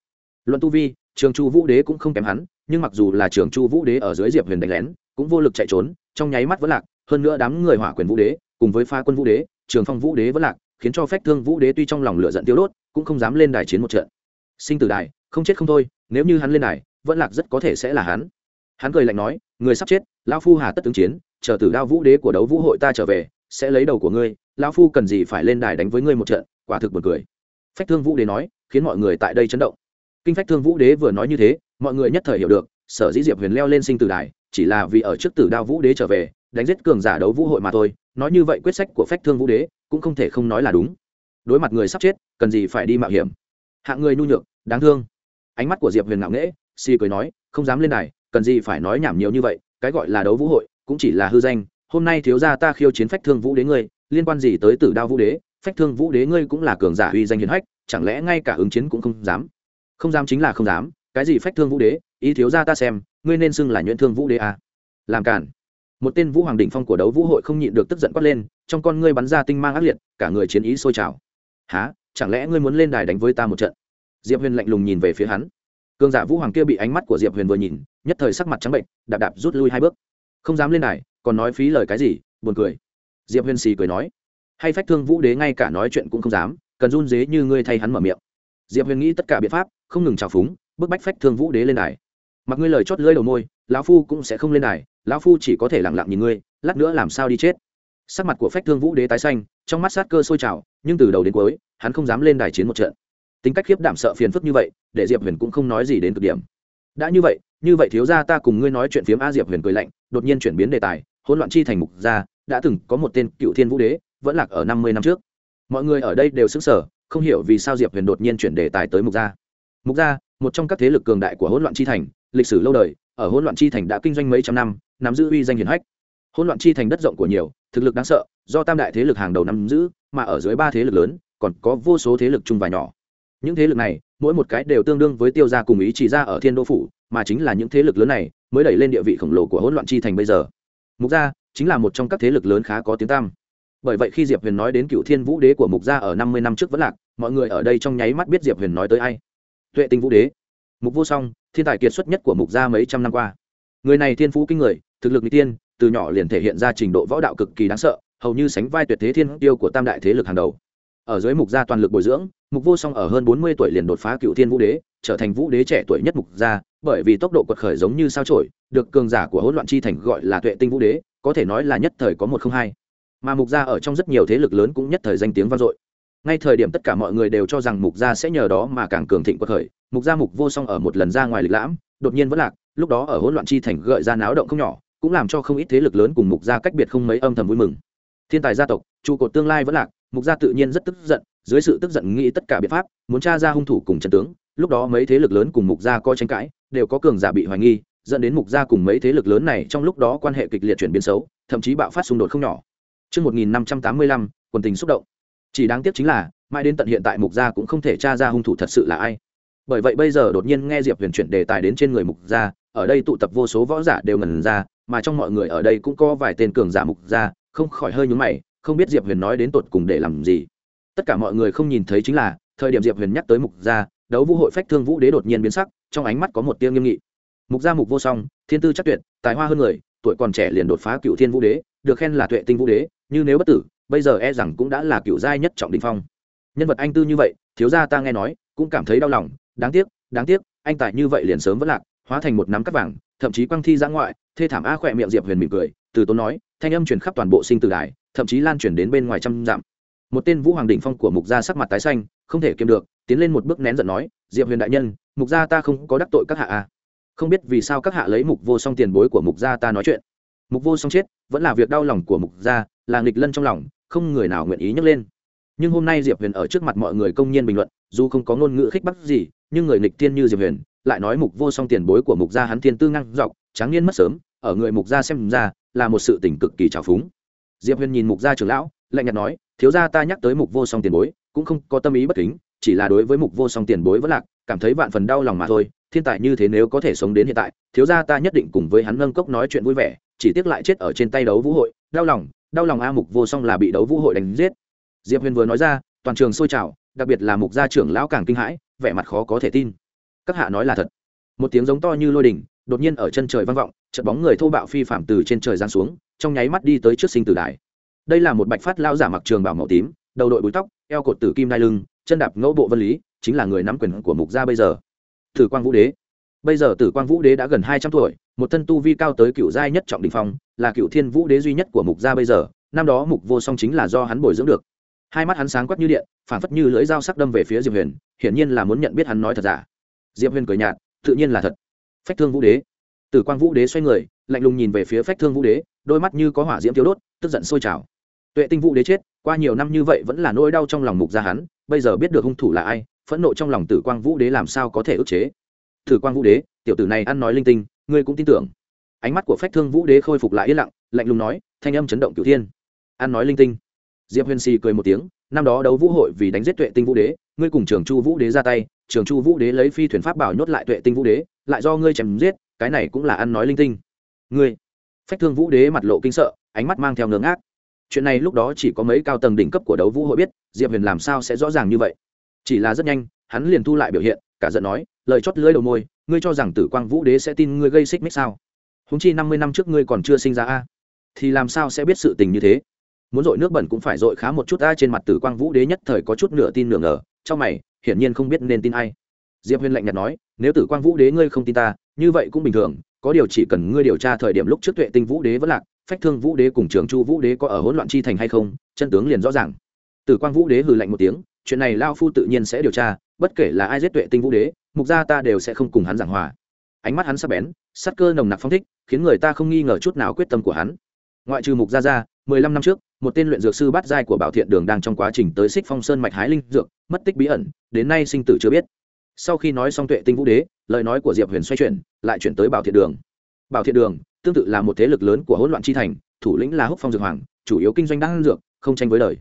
luận tu vi, trường chu vũ đế cũng không kém hắn, nhưng mặc dù là trường chu vũ đế ở dưới diệp huyền đánh lén, cũng vô lực chạy trốn, trong nháy mắt vẫn lạc. Hơn nữa đám người hỏa quyền vũ đế, cùng với pha quân vũ đế, trường phong vũ đế vẫn lạc, khiến cho phách thương vũ đế tuy trong lòng lửa giận tiêu đốt, cũng không dám lên đài chiến một trận. Sinh tử đài, không chết không thôi, nếu như hắn lên đài, vẫn lạc rất có thể sẽ là hắn. Hắn cười lạnh nói, người sắp chết lao phu hà tất tướng chiến, chờ tử đao vũ đế của đấu vũ hội ta trở về, sẽ lấy đầu của ngươi lao phu cần gì phải lên đài đánh với ngươi một trận? Quả thực buồn cười. Phách thương vũ đế nói, khiến mọi người tại đây chấn động kinh phách thương vũ đế vừa nói như thế, mọi người nhất thời hiểu được, sở dĩ diệp huyền leo lên sinh tử đài, chỉ là vì ở trước tử đao vũ đế trở về, đánh giết cường giả đấu vũ hội mà thôi, nói như vậy quyết sách của phách thương vũ đế cũng không thể không nói là đúng. Đối mặt người sắp chết, cần gì phải đi mạo hiểm? Hạng người nhu nhược, đáng thương. Ánh mắt của diệp huyền ngạo nghễ si cười nói, không dám lên đài, cần gì phải nói nhảm nhiều như vậy, cái gọi là đấu vũ hội cũng chỉ là hư danh, hôm nay thiếu gia ta khiêu chiến phách thương vũ đế ngươi, liên quan gì tới tử đao vũ đế, phách thương vũ đế ngươi cũng là cường giả uy danh hiền hách, chẳng lẽ ngay cả ứng chiến cũng không dám? Không dám chính là không dám, cái gì phách thương vũ đế, ý thiếu ra ta xem, ngươi nên xưng là nhuyễn thương vũ đế à. làm cản. Một tên vũ hoàng đỉnh phong của đấu vũ hội không nhịn được tức giận quát lên, trong con ngươi bắn ra tinh mang ác liệt, cả người chiến ý sôi trào. Há chẳng lẽ ngươi muốn lên đài đánh với ta một trận? Diệp huyền lạnh lùng nhìn về phía hắn. Cường giả vũ hoàng kia bị ánh mắt của diệp huyền vừa nhìn, nhất thời sắc mặt trắng bệnh, đạp đạp rút lui hai bước. Không dám lên đài, còn nói phí lời cái gì, buồn cười. Diệp huyền xì cười nói. Hay phách thương vũ đế ngay cả nói chuyện cũng không dám, cần run dế như ngươi thay hắn mở miệng. Diệp huyền nghĩ tất cả biện pháp không ngừng trào phúng, bức bách phách thương vũ đế lên đài. Mặc ngươi lời chót lưỡi đầu môi, lão phu cũng sẽ không lên đài, lão phu chỉ có thể lẳng lặng nhìn ngươi, lát nữa làm sao đi chết. Sắc mặt của phách thương vũ đế tái xanh, trong mắt sát cơ sôi trào, nhưng từ đầu đến cuối, hắn không dám lên đài chiến một trận. Tính cách khiếp đảm sợ phiền phức như vậy, để diệp huyền cũng không nói gì đến cực điểm. Đã như vậy như vậy thiếu ra ta cùng ngươi nói chuyện phiếm a diệp huyền cười lạnh, đột nhiên chuyển biến đề tài, hỗn loạn chi thành mục gia, đã từng có một tên cựu thiên vũ đế, vẫn lạc ở năm mươi năm trước. Mọi người ở đây đều xứng sở không hiểu vì sao diệp huyền đột nhiên chuyển đề tài tới mục gia mục gia, một trong các thế lực cường đại của hỗn loạn chi thành, lịch sử lâu đời, ở hỗn loạn chi thành đã kinh doanh mấy trăm năm, nắm giữ uy danh hiển hách. Hỗn loạn chi thành đất rộng của nhiều, thực lực đáng sợ, do tam đại thế lực hàng đầu nắm giữ, mà ở dưới ba thế lực lớn, còn có vô số thế lực chung và nhỏ. Những thế lực này, mỗi một cái đều tương đương với tiêu gia cùng ý chỉ ra ở thiên đô phủ, mà chính là những thế lực lớn này mới đẩy lên địa vị khổng lồ của hỗn loạn chi thành bây giờ. Mục gia chính là một trong các thế lực lớn khá có tiếng tăm. Bởi vậy khi diệp huyền nói đến cựu thiên vũ đế của mục gia ở năm mươi năm trước vẫn lạc, mọi người ở đây trong nháy mắt biết diệp huyền nói tới ai tuệ tinh vũ đế. Mục vô song, thiên tài kiệt xuất nhất của mục gia mấy trăm năm qua. Người này thiên phú kinh người, thực lực n tiên, từ nhỏ liền thể hiện ra trình độ võ đạo cực kỳ đáng sợ, hầu như sánh vai tuyệt thế thiên tiêu của tam đại thế lực hàng đầu. Ở dưới mục gia toàn lực bồi dưỡng, mục vô song ở hơn bốn mươi tuổi liền đột phá cựu thiên vũ đế, trở thành vũ đế trẻ tuổi nhất mục gia, bởi vì tốc độ quật khởi giống như sao trổi được cường giả của hỗn loạn chi thành gọi là tuệ tinh vũ đế, có thể nói là nhất thời có một không hai. Mà mục gia ở trong rất nhiều thế lực lớn cũng nhất thời danh tiếng vang dội ngay thời điểm tất cả mọi người đều cho rằng mục gia sẽ nhờ đó mà càng cường thịnh quật khởi mục gia mục vô song ở một lần ra ngoài lịch lãm đột nhiên vẫn lạc lúc đó ở hỗn loạn chi thành gợi ra náo động không nhỏ cũng làm cho không ít thế lực lớn cùng mục gia cách biệt không mấy âm thầm vui mừng thiên tài gia tộc trụ cột tương lai vẫn lạc mục gia tự nhiên rất tức giận dưới sự tức giận nghĩ tất cả biện pháp muốn tra ra hung thủ cùng trận tướng lúc đó mấy thế lực lớn cùng mục gia có tranh cãi đều có cường giả bị hoài nghi dẫn đến mục gia cùng mấy thế lực lớn này trong lúc đó quan hệ kịch liệt chuyển biến xấu thậm chí bạo phát xung đột không nhỏ Trước 1585, quần tình xúc động. Chỉ đáng tiếc chính là, mãi đến tận hiện tại mục gia cũng không thể tra ra hung thủ thật sự là ai. Bởi vậy bây giờ đột nhiên nghe Diệp Huyền chuyển đề tài đến trên người mục gia, ở đây tụ tập vô số võ giả đều ngẩn ra, mà trong mọi người ở đây cũng có vài tên cường giả mục gia, không khỏi hơi nhướng mày, không biết Diệp Huyền nói đến tột cùng để làm gì. Tất cả mọi người không nhìn thấy chính là, thời điểm Diệp Huyền nhắc tới mục gia, đấu vũ hội phách thương vũ đế đột nhiên biến sắc, trong ánh mắt có một tia nghiêm nghị. Mục gia mục vô song, thiên tư chắc tuyệt, tài hoa hơn người, tuổi còn trẻ liền đột phá cựu thiên vũ đế, được khen là tuệ tinh vũ đế, như nếu bất tử, bây giờ e rằng cũng đã là cựu giai nhất trọng đỉnh phong. Nhân vật anh tư như vậy, thiếu gia ta nghe nói, cũng cảm thấy đau lòng, đáng tiếc, đáng tiếc, anh tài như vậy liền sớm vẫn lạc, hóa thành một nắm cát vàng, thậm chí quang thi ra ngoại, thê thảm a khỏe miệng Diệp Huyền mỉm cười, từ tốn nói, thanh âm truyền khắp toàn bộ sinh tử đài, thậm chí lan truyền đến bên ngoài trăm dặm. Một tên Vũ Hoàng đỉnh phong của mục gia sắc mặt tái xanh, không thể kiềm được, tiến lên một bước nén giận nói, Diệp Huyền đại nhân, mục gia ta không có đắc tội các hạ a. Không biết vì sao các hạ lấy mục vô song tiền bối của mục gia ta nói chuyện. Mục vô song chết, vẫn là việc đau lòng của mục gia, là nghịch lân trong lòng, không người nào nguyện ý nhắc lên. Nhưng hôm nay diệp huyền ở trước mặt mọi người công nhiên bình luận, dù không có ngôn ngữ khích bắc gì, nhưng người nghịch tiên như diệp huyền, lại nói mục vô song tiền bối của mục gia hắn thiên tư ngang dọc, tráng niên mất sớm, ở người mục gia xem ra, là một sự tình cực kỳ trào phúng. Diệp huyền nhìn mục gia trưởng lão, lạnh nhạt nói, thiếu gia ta nhắc tới mục vô song tiền bối, cũng không có tâm ý bất kính, chỉ là đối với mục vô song tiền bối vẫn lạc, cảm thấy vạn phần đau lòng mà thôi, thiên tài như thế nếu có thể sống đến hiện tại, thiếu gia ta nhất định cùng với hắn nâng cốc nói chuyện vui vẻ, chỉ tiếc lại chết ở trên tay đấu vũ hội, đau lòng đau lòng a mục vô song là bị đấu vũ hội đánh giết. Diệp huyền vừa nói ra, toàn trường sôi trào, đặc biệt là mục gia trưởng lão càng kinh hãi, vẻ mặt khó có thể tin. Các hạ nói là thật. Một tiếng giống to như lôi đình đột nhiên ở chân trời vang vọng, chợt bóng người thô bạo phi phạm từ trên trời giáng xuống, trong nháy mắt đi tới trước sinh tử đài. Đây là một bạch phát lao giả mặc trường bảo màu tím, đầu đội búi tóc, eo cột tử kim đai lưng, chân đạp ngẫu bộ vân lý, chính là người nắm quyền của mục gia bây giờ. Thử quang vũ đế bây giờ tử quang vũ đế đã gần hai trăm tuổi, một thân tu vi cao tới cựu giai nhất trọng đình phong, là cựu thiên vũ đế duy nhất của mục gia bây giờ, năm đó mục vô song chính là do hắn bồi dưỡng được. Hai mắt hắn sáng quắc như điện phản phất như lưỡi dao sắc đâm về phía diệp huyền, hiển nhiên là muốn nhận biết hắn nói thật giả. Diệp huyền cười nhạt, tự nhiên là thật. Phách thương vũ đế. Tử quang vũ đế xoay người, lạnh lùng nhìn về phía phách thương vũ đế, đôi mắt như có hỏa diễm thiếu đốt, tức giận sôi trào. Tuệ tinh vũ đế chết, qua nhiều năm như vậy vẫn là nỗi đau trong lòng mục gia hắn, bây giờ biết được hung thủ là ai, phẫn nộ trong lòng tử quang vũ đế làm sao có thể ức chế thử quang vũ đế, tiểu tử này ăn nói linh tinh, ngươi cũng tin tưởng. Ánh mắt của phách thương vũ đế khôi phục lại yên lặng, lạnh lùng nói, thanh âm chấn động cửu thiên. Ăn nói linh tinh. Diệp huyền xì cười một tiếng, năm đó đấu vũ hội vì đánh giết tuệ tinh vũ đế, ngươi cùng trường chu vũ đế ra tay, trường chu vũ đế lấy phi thuyền pháp bảo nhốt lại tuệ tinh vũ đế, lại do ngươi chém giết, cái này cũng là ăn nói linh tinh. Ngươi. Phách thương vũ đế mặt lộ kinh sợ, ánh mắt mang theo ngưỡng ác chuyện này lúc đó chỉ có mấy cao tầng đỉnh cấp của đấu vũ hội biết, diệp huyền làm sao sẽ rõ ràng như vậy. Chỉ là rất nhanh, hắn liền thu lại biểu hiện, cả giận nói lời chót lưỡi đầu môi, ngươi cho rằng tử quang vũ đế sẽ tin ngươi gây xích mích sao? Húng chi năm mươi năm trước ngươi còn chưa sinh ra a. Thì làm sao sẽ biết sự tình như thế? Muốn dội nước bẩn cũng phải dội khá một chút ta trên mặt tử quang vũ đế nhất thời có chút nửa tin nửa ngờ, trong mày, hiển nhiên không biết nên tin ai. Diệp huyền lạnh nhạt nói, nếu tử quang vũ đế ngươi không tin ta, như vậy cũng bình thường, có điều chỉ cần ngươi điều tra thời điểm lúc trước tuệ tinh vũ đế vẫn lạc, phách thương vũ đế cùng trường chu vũ đế có ở hỗn loạn chi thành hay không, chân tướng liền rõ ràng. Tử quang vũ đế hừ lạnh một tiếng, chuyện này lao phu tự nhiên sẽ điều tra, bất kể là ai giết tuệ tinh vũ đế mục gia ta đều sẽ không cùng hắn giảng hòa. Ánh mắt hắn sắp bén, sắc cơ nồng nặc phong thích, khiến người ta không nghi ngờ chút nào quyết tâm của hắn. Ngoại trừ mục gia ra mười lăm năm trước, một tên luyện dược sư bát giai của bảo thiện đường đang trong quá trình tới xích phong sơn mạch hái linh dược, mất tích bí ẩn, đến nay sinh tử chưa biết. Sau khi nói xong tuệ tinh vũ đế, lời nói của diệp huyền xoay chuyển, lại chuyển tới bảo thiện đường. Bảo thiện đường, tương tự là một thế lực lớn của hỗn loạn chi thành, thủ lĩnh là húc phong dược hoàng, chủ yếu kinh doanh đan dược, không tranh với đời.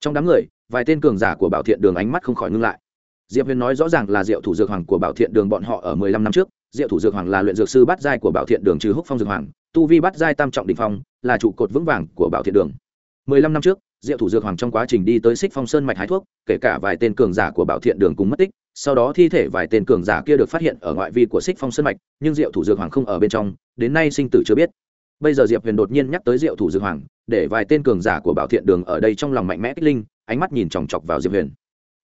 Trong đám người, vài tên cường giả của bảo thiện đường ánh mắt không khỏi ngưng lại diệp huyền nói rõ ràng là diệu thủ dược hoàng của bảo thiện đường bọn họ ở mười lăm năm trước. Diệu thủ dược hoàng là luyện dược sư bát giai của bảo thiện đường trừ húc phong dược hoàng, tu vi bát giai tam trọng đình phong, là trụ cột vững vàng của bảo thiện đường. Mười lăm năm trước, diệu thủ dược hoàng trong quá trình đi tới xích phong sơn mạch hái thuốc, kể cả vài tên cường giả của bảo thiện đường cùng mất tích, sau đó thi thể vài tên cường giả kia được phát hiện ở ngoại vi của xích phong sơn mạch, nhưng diệu thủ dược hoàng không ở bên trong, đến nay sinh tử chưa biết. Bây giờ diệp huyền đột nhiên nhắc tới diệu thủ dược hoàng, để vài tên cường giả của bảo thiện đường ở đây trong lòng mạnh mẽ kích linh, ánh mắt nhìn chòng chọc vào diệp huyền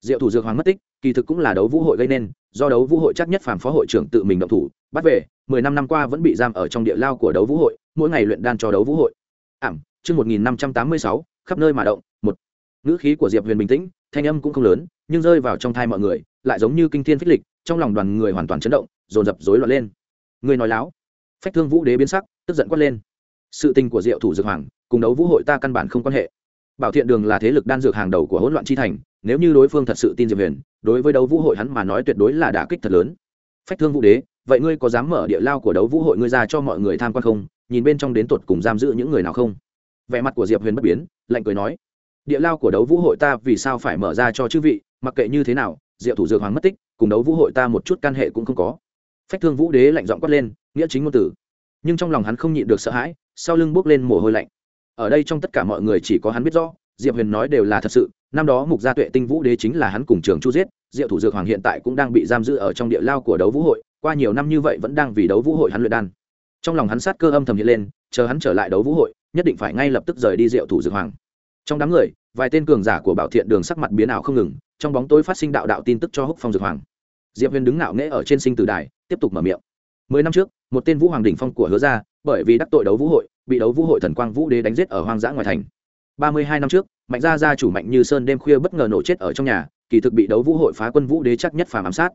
diệu thủ dược hoàng mất tích, kỳ thực cũng là đấu vũ hội gây nên, do đấu vũ hội chắc nhất phàm phó hội trưởng tự mình động thủ, bắt về, mười năm năm qua vẫn bị giam ở trong địa lao của đấu vũ hội, mỗi ngày luyện đan cho đấu vũ hội. Ảm, chương một nghìn năm trăm tám mươi sáu, khắp nơi mà động, một. Ngữ khí của diệp huyền bình tĩnh, thanh âm cũng không lớn, nhưng rơi vào trong thai mọi người, lại giống như kinh thiên phích lịch, trong lòng đoàn người hoàn toàn chấn động, dồn dập rối loạn lên. Người nói láo. Phách thương vũ đế biến sắc, tức giận quát lên. Sự tình của diệu thủ dược hoàng, cùng đấu vũ hội ta căn bản không quan hệ. Bảo thiện đường là thế lực đan dược hàng đầu của hỗn loạn chi thành nếu như đối phương thật sự tin diệp huyền, đối với đấu vũ hội hắn mà nói tuyệt đối là đả kích thật lớn. Phách thương vũ đế, vậy ngươi có dám mở địa lao của đấu vũ hội ngươi ra cho mọi người tham quan không? Nhìn bên trong đến tột cùng giam giữ những người nào không? Vẻ mặt của diệp huyền bất biến, lạnh cười nói, địa lao của đấu vũ hội ta vì sao phải mở ra cho chư vị? Mặc kệ như thế nào diệu thủ dược hoàng mất tích, cùng đấu vũ hội ta một chút can hệ cũng không có. Phách thương vũ đế lạnh giọng quát lên, nghĩa chính ngôn tử. Nhưng trong lòng hắn không nhịn được sợ hãi, sau lưng bốc lên mồ hôi lạnh. Ở đây trong tất cả mọi người chỉ có hắn biết rõ, diệp huyền nói đều là thật sự năm đó mục gia tuệ tinh vũ đế chính là hắn cùng trường chu giết, diệu thủ dược hoàng hiện tại cũng đang bị giam giữ ở trong địa lao của đấu vũ hội, qua nhiều năm như vậy vẫn đang vì đấu vũ hội hắn luyện đan. Trong lòng hắn sát cơ âm thầm hiện lên, chờ hắn trở lại đấu vũ hội, nhất định phải ngay lập tức rời đi diệu thủ dược hoàng. Trong đám người, vài tên cường giả của bảo thiện đường sắc mặt biến ảo không ngừng, trong bóng tối phát sinh đạo đạo tin tức cho húc phong dược hoàng. Diệp huyền đứng ngạo nghễ ở trên sinh tử đài, tiếp tục mở miệng. Mười năm trước, một tên vũ hoàng đỉnh phong của hứa gia, bởi vì đắc tội đấu vũ hội, bị đấu vũ hội thần quang vũ đế đánh giết ở hoang dã ngoài thành. Ba mươi hai năm trước mạnh gia gia chủ mạnh như sơn đêm khuya bất ngờ nổ chết ở trong nhà, kỳ thực bị đấu vũ hội phá quân vũ đế chắc nhất phàm ám sát.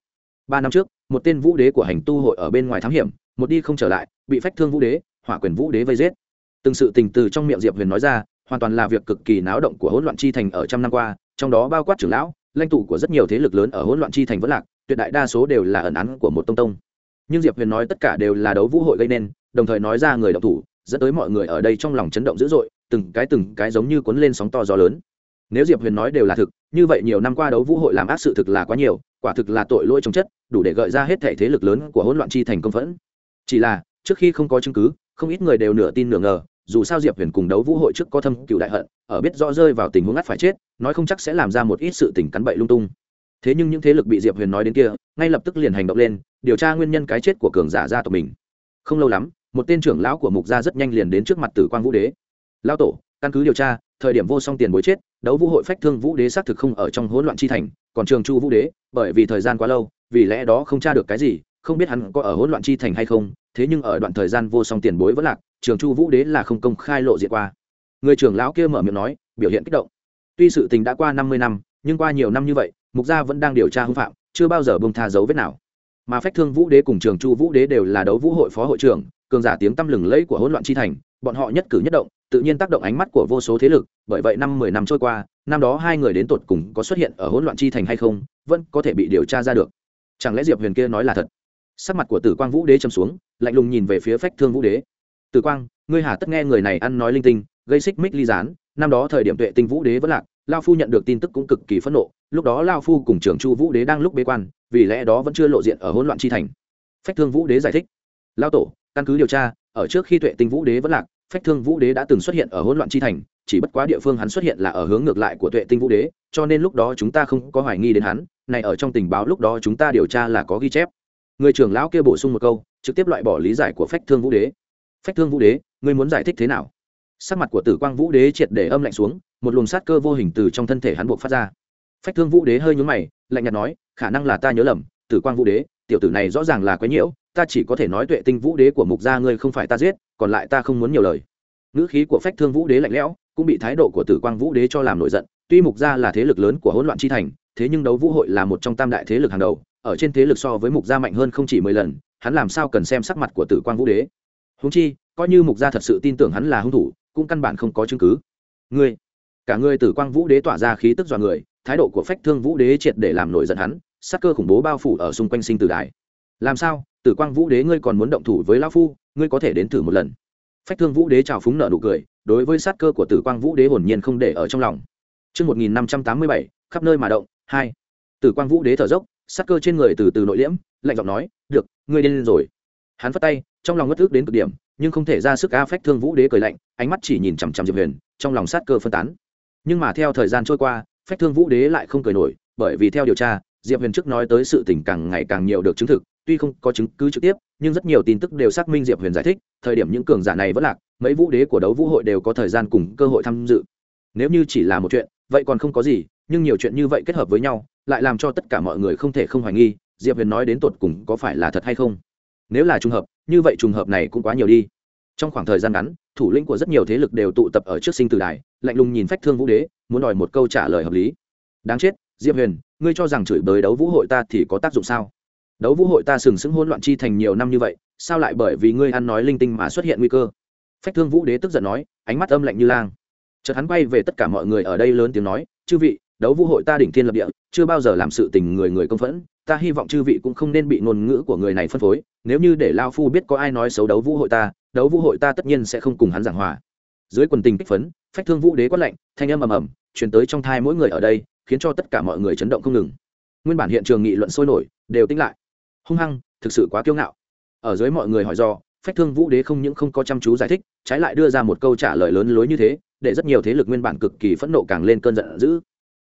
Ba năm trước, một tên vũ đế của hành tu hội ở bên ngoài thám hiểm, một đi không trở lại, bị phách thương vũ đế, hỏa quyền vũ đế vây giết. Từng sự tình từ trong miệng diệp huyền nói ra, hoàn toàn là việc cực kỳ náo động của hỗn loạn chi thành ở trăm năm qua, trong đó bao quát trưởng lão, lãnh tụ của rất nhiều thế lực lớn ở hỗn loạn chi thành vẫn lạc, tuyệt đại đa số đều là ẩn án của một tông tông. Nhưng diệp huyền nói tất cả đều là đấu vũ hội gây nên, đồng thời nói ra người đọc thủ, dẫn tới mọi người ở đây trong lòng chấn động dữ dội từng cái từng cái giống như cuốn lên sóng to gió lớn. Nếu diệp huyền nói đều là thực, như vậy nhiều năm qua đấu vũ hội làm ác sự thực là quá nhiều, quả thực là tội lỗi chống chất, đủ để gợi ra hết thể thế lực lớn của hỗn loạn chi thành công phẫn. Chỉ là, trước khi không có chứng cứ, không ít người đều nửa tin nửa ngờ, dù sao diệp huyền cùng đấu vũ hội trước có thâm cựu đại hận, ở biết rõ rơi vào tình huống ngắt phải chết, nói không chắc sẽ làm ra một ít sự tình cắn bậy lung tung. Thế nhưng những thế lực bị diệp huyền nói đến kia, ngay lập tức liền hành động lên, điều tra nguyên nhân cái chết của cường giả gia tộc mình. Không lâu lắm, một tên trưởng lão của mục gia rất nhanh liền đến trước mặt tử quang vũ đế lao tổ, căn cứ điều tra, thời điểm vô song tiền bối chết, đấu vũ hội phách thương vũ đế xác thực không ở trong hỗn loạn chi thành, còn trường chu vũ đế, bởi vì thời gian quá lâu, vì lẽ đó không tra được cái gì, không biết hắn có ở hỗn loạn chi thành hay không, thế nhưng ở đoạn thời gian vô song tiền bối vẫn lạc, trường chu vũ đế là không công khai lộ diện qua. Người trưởng lão kia mở miệng nói, biểu hiện kích động. Tuy sự tình đã qua năm mươi năm, nhưng qua nhiều năm như vậy, mục gia vẫn đang điều tra hưng phạm, chưa bao giờ bông tha dấu vết nào. Mà phách thương vũ đế cùng trường chu vũ đế đều là đấu vũ hội phó hội trưởng, cường giả tiếng tăm lừng lẫy của hỗn loạn chi thành, bọn họ nhất cử nhất động tự nhiên tác động ánh mắt của vô số thế lực, bởi vậy năm mười năm trôi qua, năm đó hai người đến tột cùng có xuất hiện ở hỗn loạn chi thành hay không, vẫn có thể bị điều tra ra được. Chẳng lẽ diệp huyền kia nói là thật? Sắc mặt của tử quang vũ đế châm xuống, lạnh lùng nhìn về phía phách thương vũ đế. Tử quang, ngươi hà tất nghe người này ăn nói linh tinh, gây xích mích ly gián, năm đó thời điểm tuệ tinh vũ đế vẫn lạc, lao phu nhận được tin tức cũng cực kỳ phẫn nộ, lúc đó lao phu cùng trưởng chu vũ đế đang lúc bế quan, vì lẽ đó vẫn chưa lộ diện ở hỗn loạn chi thành. Phách thương vũ đế giải thích. Lao tổ, căn cứ điều tra, ở trước khi tuệ tinh vũ đế vẫn lạc phách thương vũ đế đã từng xuất hiện ở hỗn loạn chi thành, chỉ bất quá địa phương hắn xuất hiện là ở hướng ngược lại của tuệ tinh vũ đế, cho nên lúc đó chúng ta không có hoài nghi đến hắn, này ở trong tình báo lúc đó chúng ta điều tra là có ghi chép. Người trưởng lão kia bổ sung một câu, trực tiếp loại bỏ lý giải của phách thương vũ đế. Phách thương vũ đế, ngươi muốn giải thích thế nào? Sắc mặt của tử quang vũ đế triệt để âm lạnh xuống, một luồng sát cơ vô hình từ trong thân thể hắn buộc phát ra. Phách thương vũ đế hơi nhún mày, lạnh nhạt nói, khả năng là ta nhớ lầm, tử quang vũ đế, tiểu tử này rõ ràng là quái nhiễu, ta chỉ có thể nói tuệ tinh vũ đế của mục gia ngươi không phải ta giết còn lại ta không muốn nhiều lời. Ngữ khí của phách thương vũ đế lạnh lẽo, cũng bị thái độ của tử quang vũ đế cho làm nổi giận, tuy mục gia là thế lực lớn của hỗn loạn chi thành, thế nhưng đấu vũ hội là một trong tam đại thế lực hàng đầu, ở trên thế lực so với mục gia mạnh hơn không chỉ mười lần, hắn làm sao cần xem sắc mặt của tử quang vũ đế. Húng chi, coi như mục gia thật sự tin tưởng hắn là hung thủ, cũng căn bản không có chứng cứ. Ngươi, cả ngươi tử quang vũ đế tỏa ra khí tức dọa người, thái độ của phách thương vũ đế triệt để làm nổi giận hắn sắc cơ khủng bố bao phủ ở xung quanh sinh tử đài. Làm sao, tử quang vũ đế ngươi còn muốn động thủ với lão phu ngươi có thể đến thử một lần phách thương vũ đế trào phúng nợ nụ cười đối với sát cơ của tử quang vũ đế hồn nhiên không để ở trong lòng Trước 1587, khắp nơi mà động, hai. Tử quang vũ đế thở dốc, sát cơ trên người từ từ nội liễm, lạnh giọng nói, được, ngươi điên rồi. Hắn phất tay, trong lòng ngất ước đến cực điểm, nhưng không thể ra sức a phách thương vũ đế cười lạnh, ánh mắt chỉ nhìn chằm chằm Diệp Huyền, trong lòng sát cơ phân tán. Nhưng mà theo thời gian trôi qua, phách thương vũ đế lại không cười nổi, bởi vì theo điều tra, Diệp Huyền trước nói tới sự tình càng ngày càng nhiều được chứng thực, tuy không có chứng cứ trực tiếp, nhưng rất nhiều tin tức đều xác minh diệp huyền giải thích, thời điểm những cường giả này vẫn lạc, mấy vũ đế của đấu vũ hội đều có thời gian cùng cơ hội tham dự. Nếu như chỉ là một chuyện, vậy còn không có gì, nhưng nhiều chuyện như vậy kết hợp với nhau, lại làm cho tất cả mọi người không thể không hoài nghi, diệp huyền nói đến tột cùng có phải là thật hay không? Nếu là trùng hợp, như vậy trùng hợp này cũng quá nhiều đi. Trong khoảng thời gian ngắn, thủ lĩnh của rất nhiều thế lực đều tụ tập ở trước sinh tử đài, lạnh lùng nhìn phách thương vũ đế, muốn đòi một câu trả lời hợp lý. Đáng chết, diệp huyền, ngươi cho rằng chửi bới đấu vũ hội ta thì có tác dụng sao? Đấu vũ hội ta sừng sững hỗn loạn chi thành nhiều năm như vậy, sao lại bởi vì ngươi ăn nói linh tinh mà xuất hiện nguy cơ? Phách thương vũ đế tức giận nói, ánh mắt âm lạnh như lang. Chợt hắn quay về tất cả mọi người ở đây lớn tiếng nói, chư vị, đấu vũ hội ta đỉnh thiên lập địa, chưa bao giờ làm sự tình người người công phẫn, ta hy vọng chư vị cũng không nên bị ngôn ngữ của người này phân phối, nếu như để lao phu biết có ai nói xấu đấu vũ hội ta, đấu vũ hội ta tất nhiên sẽ không cùng hắn giảng hòa. Dưới quần tình kích phấn, phách thương vũ đế quát lạnh, thanh âm ầm ầm, truyền tới trong thai mỗi người ở đây, khiến cho tất cả mọi người chấn động không ngừng. Nguyên bản hiện trường nghị luận sôi nổi, đều tính lại hung hăng, thực sự quá kiêu ngạo. Ở dưới mọi người hỏi do, phách thương vũ đế không những không có chăm chú giải thích, trái lại đưa ra một câu trả lời lớn lối như thế, để rất nhiều thế lực nguyên bản cực kỳ phẫn nộ càng lên cơn giận dữ.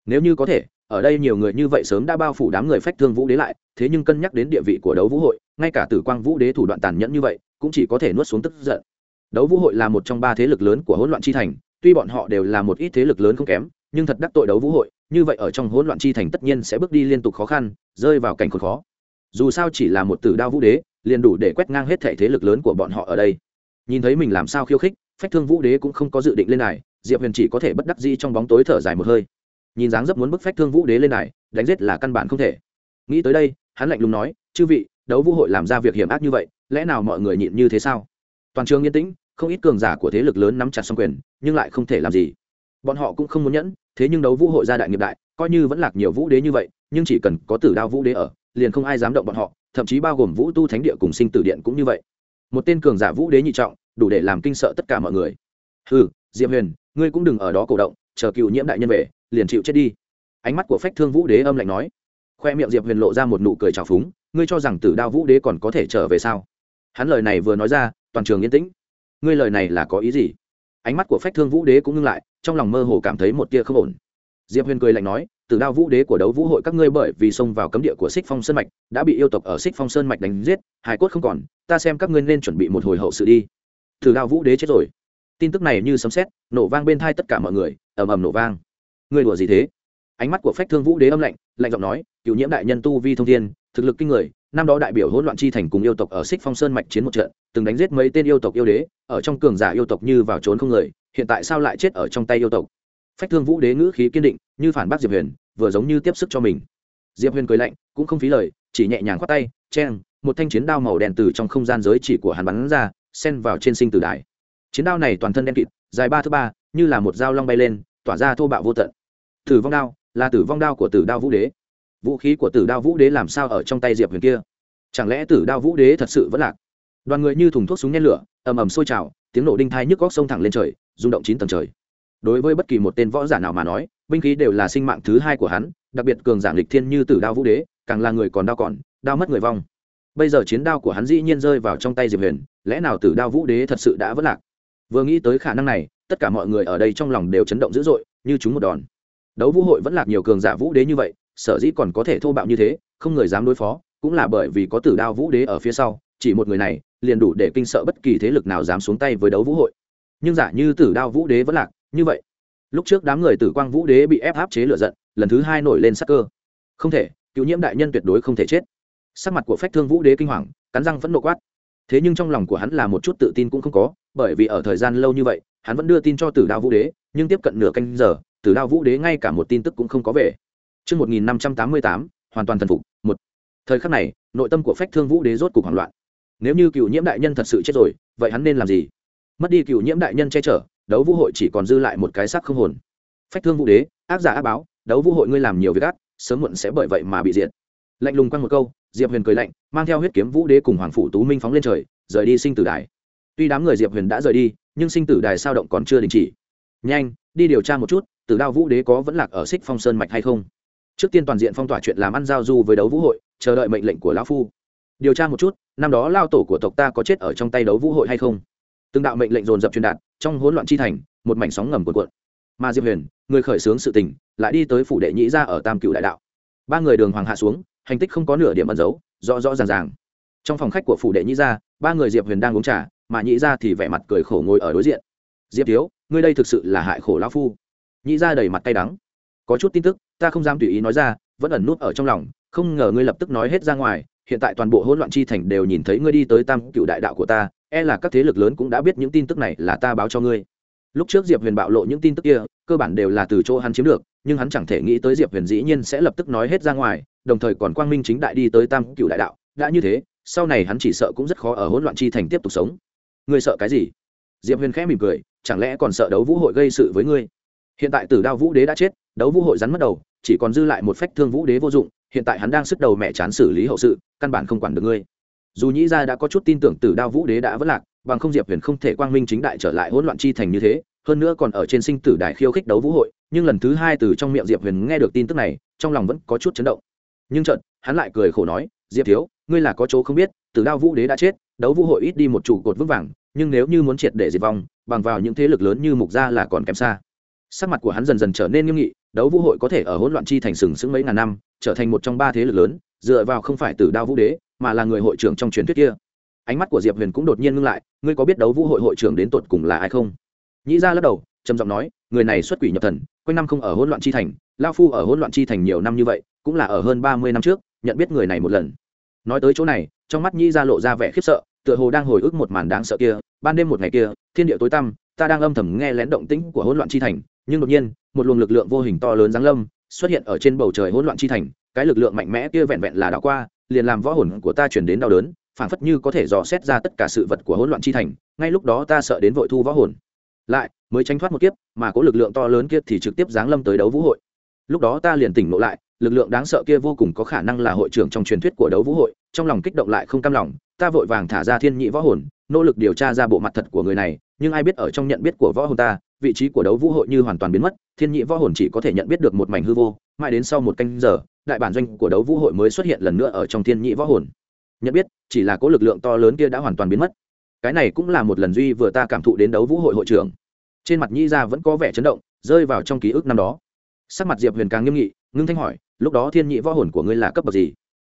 Nếu như có thể, ở đây nhiều người như vậy sớm đã bao phủ đám người phách thương vũ đế lại, thế nhưng cân nhắc đến địa vị của đấu vũ hội, ngay cả tử quang vũ đế thủ đoạn tàn nhẫn như vậy, cũng chỉ có thể nuốt xuống tức giận. Đấu vũ hội là một trong ba thế lực lớn của hỗn loạn chi thành, tuy bọn họ đều là một ít thế lực lớn không kém, nhưng thật đắc tội đấu vũ hội, như vậy ở trong hỗn loạn chi thành tất nhiên sẽ bước đi liên tục khó khăn, rơi vào cảnh khốn khó dù sao chỉ là một tử đao vũ đế, liền đủ để quét ngang hết thể thế lực lớn của bọn họ ở đây. Nhìn thấy mình làm sao khiêu khích, phách thương vũ đế cũng không có dự định lên này diệp huyền chỉ có thể bất đắc dĩ trong bóng tối thở dài một hơi. Nhìn dáng dấp muốn bức phách thương vũ đế lên này đánh giết là căn bản không thể. Nghĩ tới đây, hắn lạnh lùng nói, chư vị, đấu vũ hội làm ra việc hiểm ác như vậy, lẽ nào mọi người nhịn như thế sao? Toàn trường yên tĩnh, không ít cường giả của thế lực lớn nắm chặt xong quyền, nhưng lại không thể làm gì. Bọn họ cũng không muốn nhẫn, thế nhưng đấu vũ hội gia đại nghiệp đại, coi như vẫn lạc nhiều vũ đế như vậy, nhưng chỉ cần có tử đao vũ đế ở liền không ai dám động bọn họ, thậm chí bao gồm vũ tu thánh địa cùng sinh tử điện cũng như vậy. Một tên cường giả vũ đế nhị trọng, đủ để làm kinh sợ tất cả mọi người. Ừ diệp huyền, ngươi cũng đừng ở đó cổ động, chờ cựu nhiễm đại nhân về, liền chịu chết đi. Ánh mắt của phách thương vũ đế âm lạnh nói. Khoe miệng diệp huyền lộ ra một nụ cười trào phúng, ngươi cho rằng tử đao vũ đế còn có thể trở về sao? Hắn lời này vừa nói ra, toàn trường yên tĩnh. Ngươi lời này là có ý gì? Ánh mắt của phách thương vũ đế cũng ngưng lại, trong lòng mơ hồ cảm thấy một tia không ổn diệp huyền cười lạnh nói, Từ đao vũ đế của đấu vũ hội các ngươi bởi vì xông vào cấm địa của xích phong sơn mạch, đã bị yêu tộc ở xích phong sơn mạch đánh giết hải cốt không còn, ta xem các ngươi nên chuẩn bị một hồi hậu sự đi. Từ đao vũ đế chết rồi. Tin tức này như sấm sét, nổ vang bên thai tất cả mọi người, ầm ầm nổ vang. Ngươi đùa gì thế? Ánh mắt của phách thương vũ đế âm lạnh lạnh giọng nói cựu nhiễm đại nhân tu vi thông thiên, thực lực kinh người, năm đó đại biểu hỗn loạn chi thành cùng yêu tộc ở xích phong sơn mạch chiến một trận, từng đánh giết mấy tên yêu tộc yêu đế, ở trong cường giả yêu tộc như vào trốn không người, hiện tại sao lại chết ở trong tay yêu tộc? Phách thương vũ đế ngữ khí kiên định, như phản bác diệp huyền, vừa giống như tiếp sức cho mình. Diệp huyền cười lạnh, cũng không phí lời, chỉ nhẹ nhàng khoát tay chen một thanh chiến đao màu đen từ trong không gian giới chỉ của hắn bắn ra, xen vào trên sinh tử đài. Chiến đao này toàn thân đen kịt, dài ba thứ ba, như là một dao long bay lên, tỏa ra thô bạo vô tận. Tử vong đao, là tử vong đao của tử đao vũ đế. Vũ khí của tử đao vũ đế làm sao ở trong tay diệp huyền kia? Chẳng lẽ tử đao vũ đế thật sự vẫn lạc? Đoàn người như thùng thuốc súng nhen lửa, ầm ầm sôi trào, tiếng nổ đinh thai nhức góc sông thẳng lên trời, rung động chín tầng trời đối với bất kỳ một tên võ giả nào mà nói, binh khí đều là sinh mạng thứ hai của hắn, đặc biệt cường giảng lịch thiên như tử đao vũ đế, càng là người còn đau còn đau mất người vong. Bây giờ chiến đao của hắn dĩ nhiên rơi vào trong tay diệp huyền, lẽ nào tử đao vũ đế thật sự đã vất lạc? Vừa nghĩ tới khả năng này, tất cả mọi người ở đây trong lòng đều chấn động dữ dội, như chúng một đòn. Đấu vũ hội vẫn lạc nhiều cường giả vũ đế như vậy, sở dĩ còn có thể thô bạo như thế, không người dám đối phó, cũng là bởi vì có tử đao vũ đế ở phía sau, chỉ một người này, liền đủ để kinh sợ bất kỳ thế lực nào dám xuống tay với đấu vũ hội. Nhưng giả như tử đao vũ đế vẫn lạc như vậy lúc trước đám người tử quang vũ đế bị ép áp chế lựa giận lần thứ hai nổi lên sắc cơ không thể cứu nhiễm đại nhân tuyệt đối không thể chết sắc mặt của phách thương vũ đế kinh hoàng cắn răng vẫn nộ quát thế nhưng trong lòng của hắn là một chút tự tin cũng không có bởi vì ở thời gian lâu như vậy hắn vẫn đưa tin cho tử đao vũ đế nhưng tiếp cận nửa canh giờ tử đao vũ đế ngay cả một tin tức cũng không có về Trước 1588, hoàn toàn thần phục. Một. Thời khắc này, nội tâm của phách thương vũ đế rốt cục hoảng loạn. Nếu như cựu nhiễm đại nhân thật sự chết rồi, vậy hắn nên làm gì? Mất đi cựu nhiễm đại nhân che chở, đấu vũ hội chỉ còn dư lại một cái xác không hồn. Phách thương vũ đế, ác giả ác báo, đấu vũ hội ngươi làm nhiều việc ác, sớm muộn sẽ bởi vậy mà bị diệt. Lạnh lùng quăng một câu, Diệp Huyền cười lạnh, mang theo huyết kiếm vũ đế cùng hoàng phủ tú minh phóng lên trời, rời đi sinh tử đài. Tuy đám người Diệp Huyền đã rời đi, nhưng sinh tử đài sao động còn chưa đình chỉ. Nhanh, đi điều tra một chút, Tử Đao Vũ Đế có vẫn lạc ở Xích Phong Sơn mạch hay không? trước tiên toàn diện phong tỏa chuyện làm ăn giao du với đấu vũ hội chờ đợi mệnh lệnh của lão phu điều tra một chút năm đó lao tổ của tộc ta có chết ở trong tay đấu vũ hội hay không từng đạo mệnh lệnh dồn dập truyền đạt trong hỗn loạn chi thành, một mảnh sóng ngầm cuộn cuộn. Mà diệp huyền, người khởi xướng sự tình, lại đi tới phủ đệ nhĩ ra ở tam cựu đại đạo. Ba người đường hoàng hạ xuống, hành tích không có nửa điểm ẩn giấu, rõ rõ ràng ràng. Trong phòng khách của phủ đệ nhĩ ra ba người diệp huyền đang uống trà, mà nhĩ ra thì vẻ mặt cười khổ ngồi ở đối diện. Diệp thiếu, ngươi đây thực sự là hại khổ lão phu. Nhĩ ra đầy mặt tay đắng. Có chút tin tức, ta không dám tùy ý nói ra, vẫn ẩn nút ở trong lòng, không ngờ ngươi lập tức nói hết ra ngoài, hiện tại toàn bộ hỗn loạn chi thành đều nhìn thấy ngươi đi tới tam cựu đại đạo của ta e là các thế lực lớn cũng đã biết những tin tức này là ta báo cho ngươi. Lúc trước diệp huyền bạo lộ những tin tức kia, cơ bản đều là từ chỗ hắn chiếm được, nhưng hắn chẳng thể nghĩ tới diệp huyền dĩ nhiên sẽ lập tức nói hết ra ngoài, đồng thời còn quang minh chính đại đi tới tam cựu đại đạo. Đã như thế, sau này hắn chỉ sợ cũng rất khó ở hỗn loạn chi thành tiếp tục sống. Ngươi sợ cái gì? Diệp huyền khẽ mỉm cười, chẳng lẽ còn sợ đấu vũ hội gây sự với ngươi? Hiện tại tử đao vũ đế đã chết, đấu vũ hội rắn mất đầu, chỉ còn dư lại một phách thương vũ đế vô dụng, hiện tại hắn đang sức đầu mẹ chán xử lý hậu sự, căn bản không quản được ngươi dù nhĩ ra đã có chút tin tưởng tử đao vũ đế đã vất lạc, bằng không diệp huyền không thể quang minh chính đại trở lại hỗn loạn chi thành như thế, hơn nữa còn ở trên sinh tử đài khiêu khích đấu vũ hội, nhưng lần thứ hai từ trong miệng diệp huyền nghe được tin tức này, trong lòng vẫn có chút chấn động. Nhưng trận hắn lại cười khổ nói, diệp thiếu, ngươi là có chỗ không biết, tử đao vũ đế đã chết, đấu vũ hội ít đi một trụ cột vững vàng, nhưng nếu như muốn triệt để diệt vong, bằng vào những thế lực lớn như mục gia là còn kém xa. Sắc mặt của hắn dần dần trở nên nghiêm nghị, đấu vũ hội có thể ở hỗn loạn chi thành sừng sững mấy ngàn năm, trở thành một trong ba thế lực lớn, dựa vào không phải tử đao vũ đế mà là người hội trưởng trong truyền thuyết kia. Ánh mắt của diệp huyền cũng đột nhiên ngưng lại, ngươi có biết đấu vũ hội hội trưởng đến tột cùng là ai không? Nhĩ ra lắc đầu, trầm giọng nói, người này xuất quỷ nhập thần, quanh năm không ở hỗn loạn chi thành lao phu ở hỗn loạn chi thành nhiều năm như vậy, cũng là ở hơn ba mươi năm trước, nhận biết người này một lần. Nói tới chỗ này, trong mắt nhĩ ra lộ ra vẻ khiếp sợ, tựa hồ đang hồi ức một màn đáng sợ kia, ban đêm một ngày kia, thiên địa tối tăm, ta đang âm thầm nghe lén động tĩnh của hỗn loạn chi thành, nhưng đột nhiên, một luồng lực lượng vô hình to lớn giáng lâm, xuất hiện ở trên bầu trời hỗn loạn chi thành, cái lực lượng mạnh mẽ kia vẹn vẹn là đảo qua liền làm võ hồn của ta chuyển đến đau đớn, phảng phất như có thể dò xét ra tất cả sự vật của hỗn loạn chi thành, ngay lúc đó ta sợ đến vội thu võ hồn. Lại, mới tránh thoát một kiếp, mà có lực lượng to lớn kia thì trực tiếp giáng lâm tới đấu vũ hội. Lúc đó ta liền tỉnh ngộ lại, lực lượng đáng sợ kia vô cùng có khả năng là hội trưởng trong truyền thuyết của đấu vũ hội, trong lòng kích động lại không cam lòng, ta vội vàng thả ra thiên nhị võ hồn, nỗ lực điều tra ra bộ mặt thật của người này, nhưng ai biết ở trong nhận biết của võ hồn ta, vị trí của đấu vũ hội như hoàn toàn biến mất, thiên nhị võ hồn chỉ có thể nhận biết được một mảnh hư vô, mãi đến sau một canh giờ đại bản doanh của đấu vũ hội mới xuất hiện lần nữa ở trong thiên nhị võ hồn. Nhận biết, chỉ là có lực lượng to lớn kia đã hoàn toàn biến mất. Cái này cũng là một lần duy vừa ta cảm thụ đến đấu vũ hội hội trưởng. Trên mặt nhĩ ra vẫn có vẻ chấn động, rơi vào trong ký ức năm đó. Sắc mặt diệp huyền càng nghiêm nghị, ngưng thanh hỏi, lúc đó thiên nhị võ hồn của ngươi là cấp bậc gì?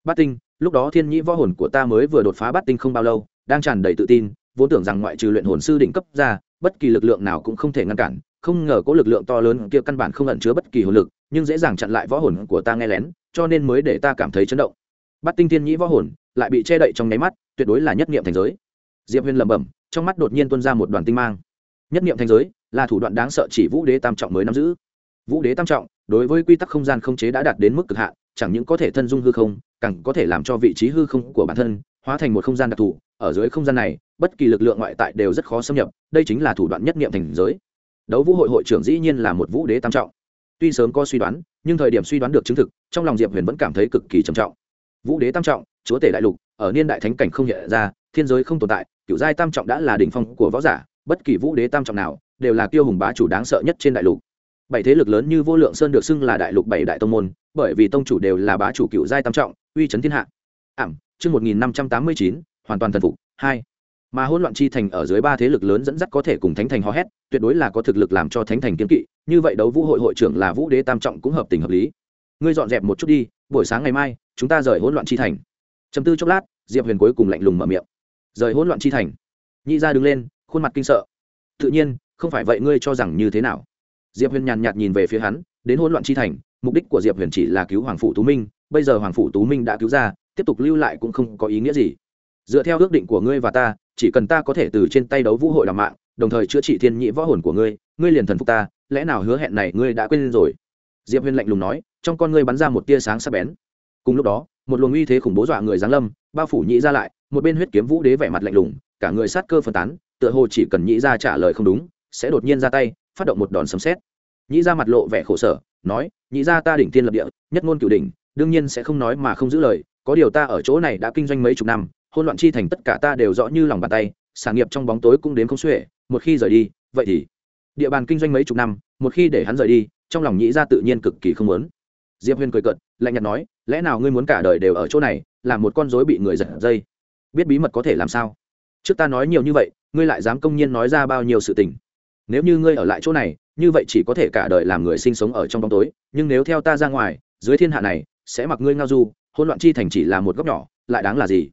Bát tinh, lúc đó thiên nhị võ hồn của ta mới vừa đột phá bát tinh không bao lâu, đang tràn đầy tự tin, vốn tưởng rằng ngoại trừ luyện hồn sư đỉnh cấp ra, bất kỳ lực lượng nào cũng không thể ngăn cản, không ngờ có lực lượng to lớn kia căn bản không ẩn chứa bất kỳ hồn lực nhưng dễ dàng chặn lại võ hồn của ta nghe lén, cho nên mới để ta cảm thấy chấn động. Bắt tinh thiên nhĩ võ hồn lại bị che đậy trong nháy mắt, tuyệt đối là nhất niệm thành giới. Diệp huyền lẩm bẩm, trong mắt đột nhiên tuôn ra một đoàn tinh mang. Nhất niệm thành giới là thủ đoạn đáng sợ chỉ vũ đế tam trọng mới nắm giữ. Vũ đế tam trọng, đối với quy tắc không gian không chế đã đạt đến mức cực hạn, chẳng những có thể thân dung hư không, càng có thể làm cho vị trí hư không của bản thân hóa thành một không gian đặc thù. Ở dưới không gian này, bất kỳ lực lượng ngoại tại đều rất khó xâm nhập, đây chính là thủ đoạn nhất niệm thành giới. Đấu vũ hội hội trưởng dĩ nhiên là một vũ đế tam trọng tuy sớm có suy đoán, nhưng thời điểm suy đoán được chứng thực, trong lòng diệp huyền vẫn cảm thấy cực kỳ trầm trọng. Vũ đế tam trọng, chúa tể đại lục, ở niên đại thánh cảnh không hiện ra, thiên giới không tồn tại kiểu giai tam trọng đã là đỉnh phong của võ giả, bất kỳ vũ đế tam trọng nào đều là tiêu hùng bá chủ đáng sợ nhất trên đại lục. Bảy thế lực lớn như vô lượng sơn được xưng là đại lục bảy đại tông môn, bởi vì tông chủ đều là bá chủ cựu giai tam trọng, uy chấn thiên hạ. Ảm, chương một nghìn năm trăm tám mươi chín, hoàn toàn thần phục. Hai mà hỗn loạn chi thành ở dưới ba thế lực lớn dẫn dắt có thể cùng thánh thành hò hét, tuyệt đối là có thực lực làm cho thánh thành kiến kỵ, như vậy đấu vũ hội hội trưởng là vũ đế tam trọng cũng hợp tình hợp lý. Ngươi dọn dẹp một chút đi, buổi sáng ngày mai, chúng ta rời hỗn loạn chi thành. Chấm tư chốc lát, diệp huyền cuối cùng lạnh lùng mở miệng. Rời hỗn loạn chi thành. Nhị ra đứng lên, khuôn mặt kinh sợ. Tự nhiên, không phải vậy ngươi cho rằng như thế nào? Diệp huyền nhàn nhạt nhìn về phía hắn, đến hỗn loạn chi thành, mục đích của diệp huyền chỉ là cứu hoàng phụ tú minh, bây giờ hoàng phụ tú minh đã cứu ra, tiếp tục lưu lại cũng không có ý nghĩa gì dựa theo ước định của ngươi và ta, chỉ cần ta có thể từ trên tay đấu vũ hội làm mạng, đồng thời chữa trị thiên nhị võ hồn của ngươi ngươi liền thần phục ta, lẽ nào hứa hẹn này ngươi đã quên rồi? Diệp huyền lạnh lùng nói, trong con ngươi bắn ra một tia sáng sắc bén. Cùng lúc đó, một luồng uy thế khủng bố dọa người giáng lâm, bao phủ nhị ra lại, một bên huyết kiếm vũ đế vẻ mặt lạnh lùng, cả người sát cơ phân tán, tựa hồ chỉ cần nhị ra trả lời không đúng, sẽ đột nhiên ra tay, phát động một đòn sấm xét nhị ra mặt lộ vẻ khổ sở, nói, nhị ra ta đỉnh thiên lập địa, nhất ngôn cửu đỉnh, đương nhiên sẽ không nói mà không giữ lời, có điều ta ở chỗ này đã kinh doanh mấy chục năm hôn loạn chi thành tất cả ta đều rõ như lòng bàn tay sản nghiệp trong bóng tối cũng đến không xuể, một khi rời đi, vậy thì địa bàn kinh doanh mấy chục năm, một khi để hắn rời đi, trong lòng nhĩ ra tự nhiên cực kỳ không muốn. Diệp huyền cười cợt, lạnh nhạt nói, lẽ nào ngươi muốn cả đời đều ở chỗ này, làm một con rối bị người giật dây? Biết bí mật có thể làm sao? Trước ta nói nhiều như vậy, ngươi lại dám công nhiên nói ra bao nhiêu sự tình? Nếu như ngươi ở lại chỗ này, như vậy chỉ có thể cả đời làm người sinh sống ở trong bóng tối, nhưng nếu theo ta ra ngoài, dưới thiên hạ này, sẽ mặc ngươi ngao du hôn loạn chi thành chỉ là một góc nhỏ, lại đáng là gì?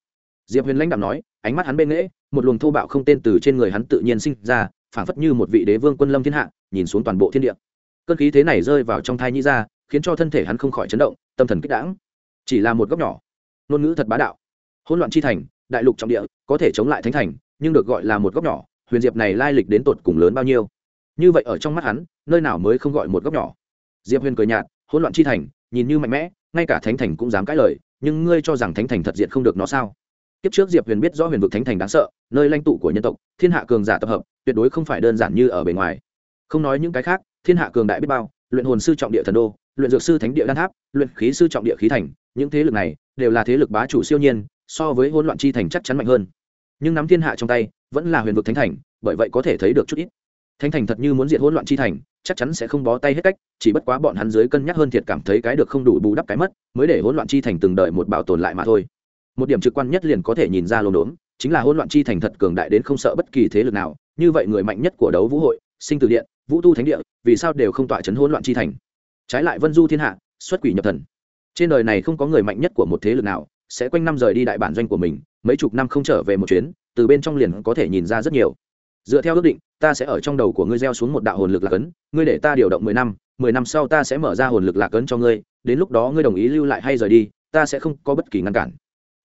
Diệp huyền lãnh đạo nói, ánh mắt hắn bên nghễ, một luồng thô bạo không tên từ trên người hắn tự nhiên sinh ra, phảng phất như một vị đế vương quân lâm thiên hạ, nhìn xuống toàn bộ thiên địa. Cơn khí thế này rơi vào trong thai nhĩ ra khiến cho thân thể hắn không khỏi chấn động, tâm thần kích đãng. Chỉ là một góc nhỏ. Ngôn ngữ thật bá đạo. Hỗn loạn chi thành, đại lục trọng địa, có thể chống lại thánh thành, nhưng được gọi là một góc nhỏ, huyền diệp này lai lịch đến tột cùng lớn bao nhiêu? Như vậy ở trong mắt hắn, nơi nào mới không gọi một góc nhỏ? Diệp huyền cười nhạt, hỗn loạn chi thành, nhìn như mạnh mẽ, ngay cả thánh thành cũng dám cãi lời, nhưng ngươi cho rằng thánh thành thật diện không được nó sao? Kiếp trước diệp huyền biết rõ huyền vực thánh thành đáng sợ, nơi lãnh tụ của nhân tộc, thiên hạ cường giả tập hợp, tuyệt đối không phải đơn giản như ở bề ngoài. Không nói những cái khác, thiên hạ cường đại biết bao, luyện hồn sư trọng địa thần đô, luyện dược sư thánh địa đan tháp, luyện khí sư trọng địa khí thành, những thế lực này đều là thế lực bá chủ siêu nhiên, so với hỗn loạn chi thành chắc chắn mạnh hơn. Nhưng nắm thiên hạ trong tay, vẫn là huyền vực thánh thành, bởi vậy có thể thấy được chút ít. Thánh thành thật như muốn diệt hỗn loạn chi thành, chắc chắn sẽ không bó tay hết cách, chỉ bất quá bọn hắn dưới cân nhắc hơn thiệt cảm thấy cái được không đủ bù đắp cái mất, mới để hỗn loạn chi thành từng đợi một bảo tồn lại mà thôi một điểm trực quan nhất liền có thể nhìn ra lồn đốn, chính là hỗn loạn chi thành thật cường đại đến không sợ bất kỳ thế lực nào, như vậy người mạnh nhất của đấu vũ hội, sinh từ điện, vũ tu thánh địa, vì sao đều không tọa chấn hỗn loạn chi thành? Trái lại vân du thiên hạ, xuất quỷ nhập thần. Trên đời này không có người mạnh nhất của một thế lực nào, sẽ quanh năm rời đi đại bản doanh của mình, mấy chục năm không trở về một chuyến, từ bên trong liền có thể nhìn ra rất nhiều. Dựa theo ước định, ta sẽ ở trong đầu của ngươi gieo xuống một đạo hồn lực lạc ấn, ngươi để ta điều động mười năm mười năm sau ta sẽ mở ra hồn lực lạc ấn cho ngươi, đến lúc đó ngươi đồng ý lưu lại hay rời đi, ta sẽ không có bất kỳ ngăn cản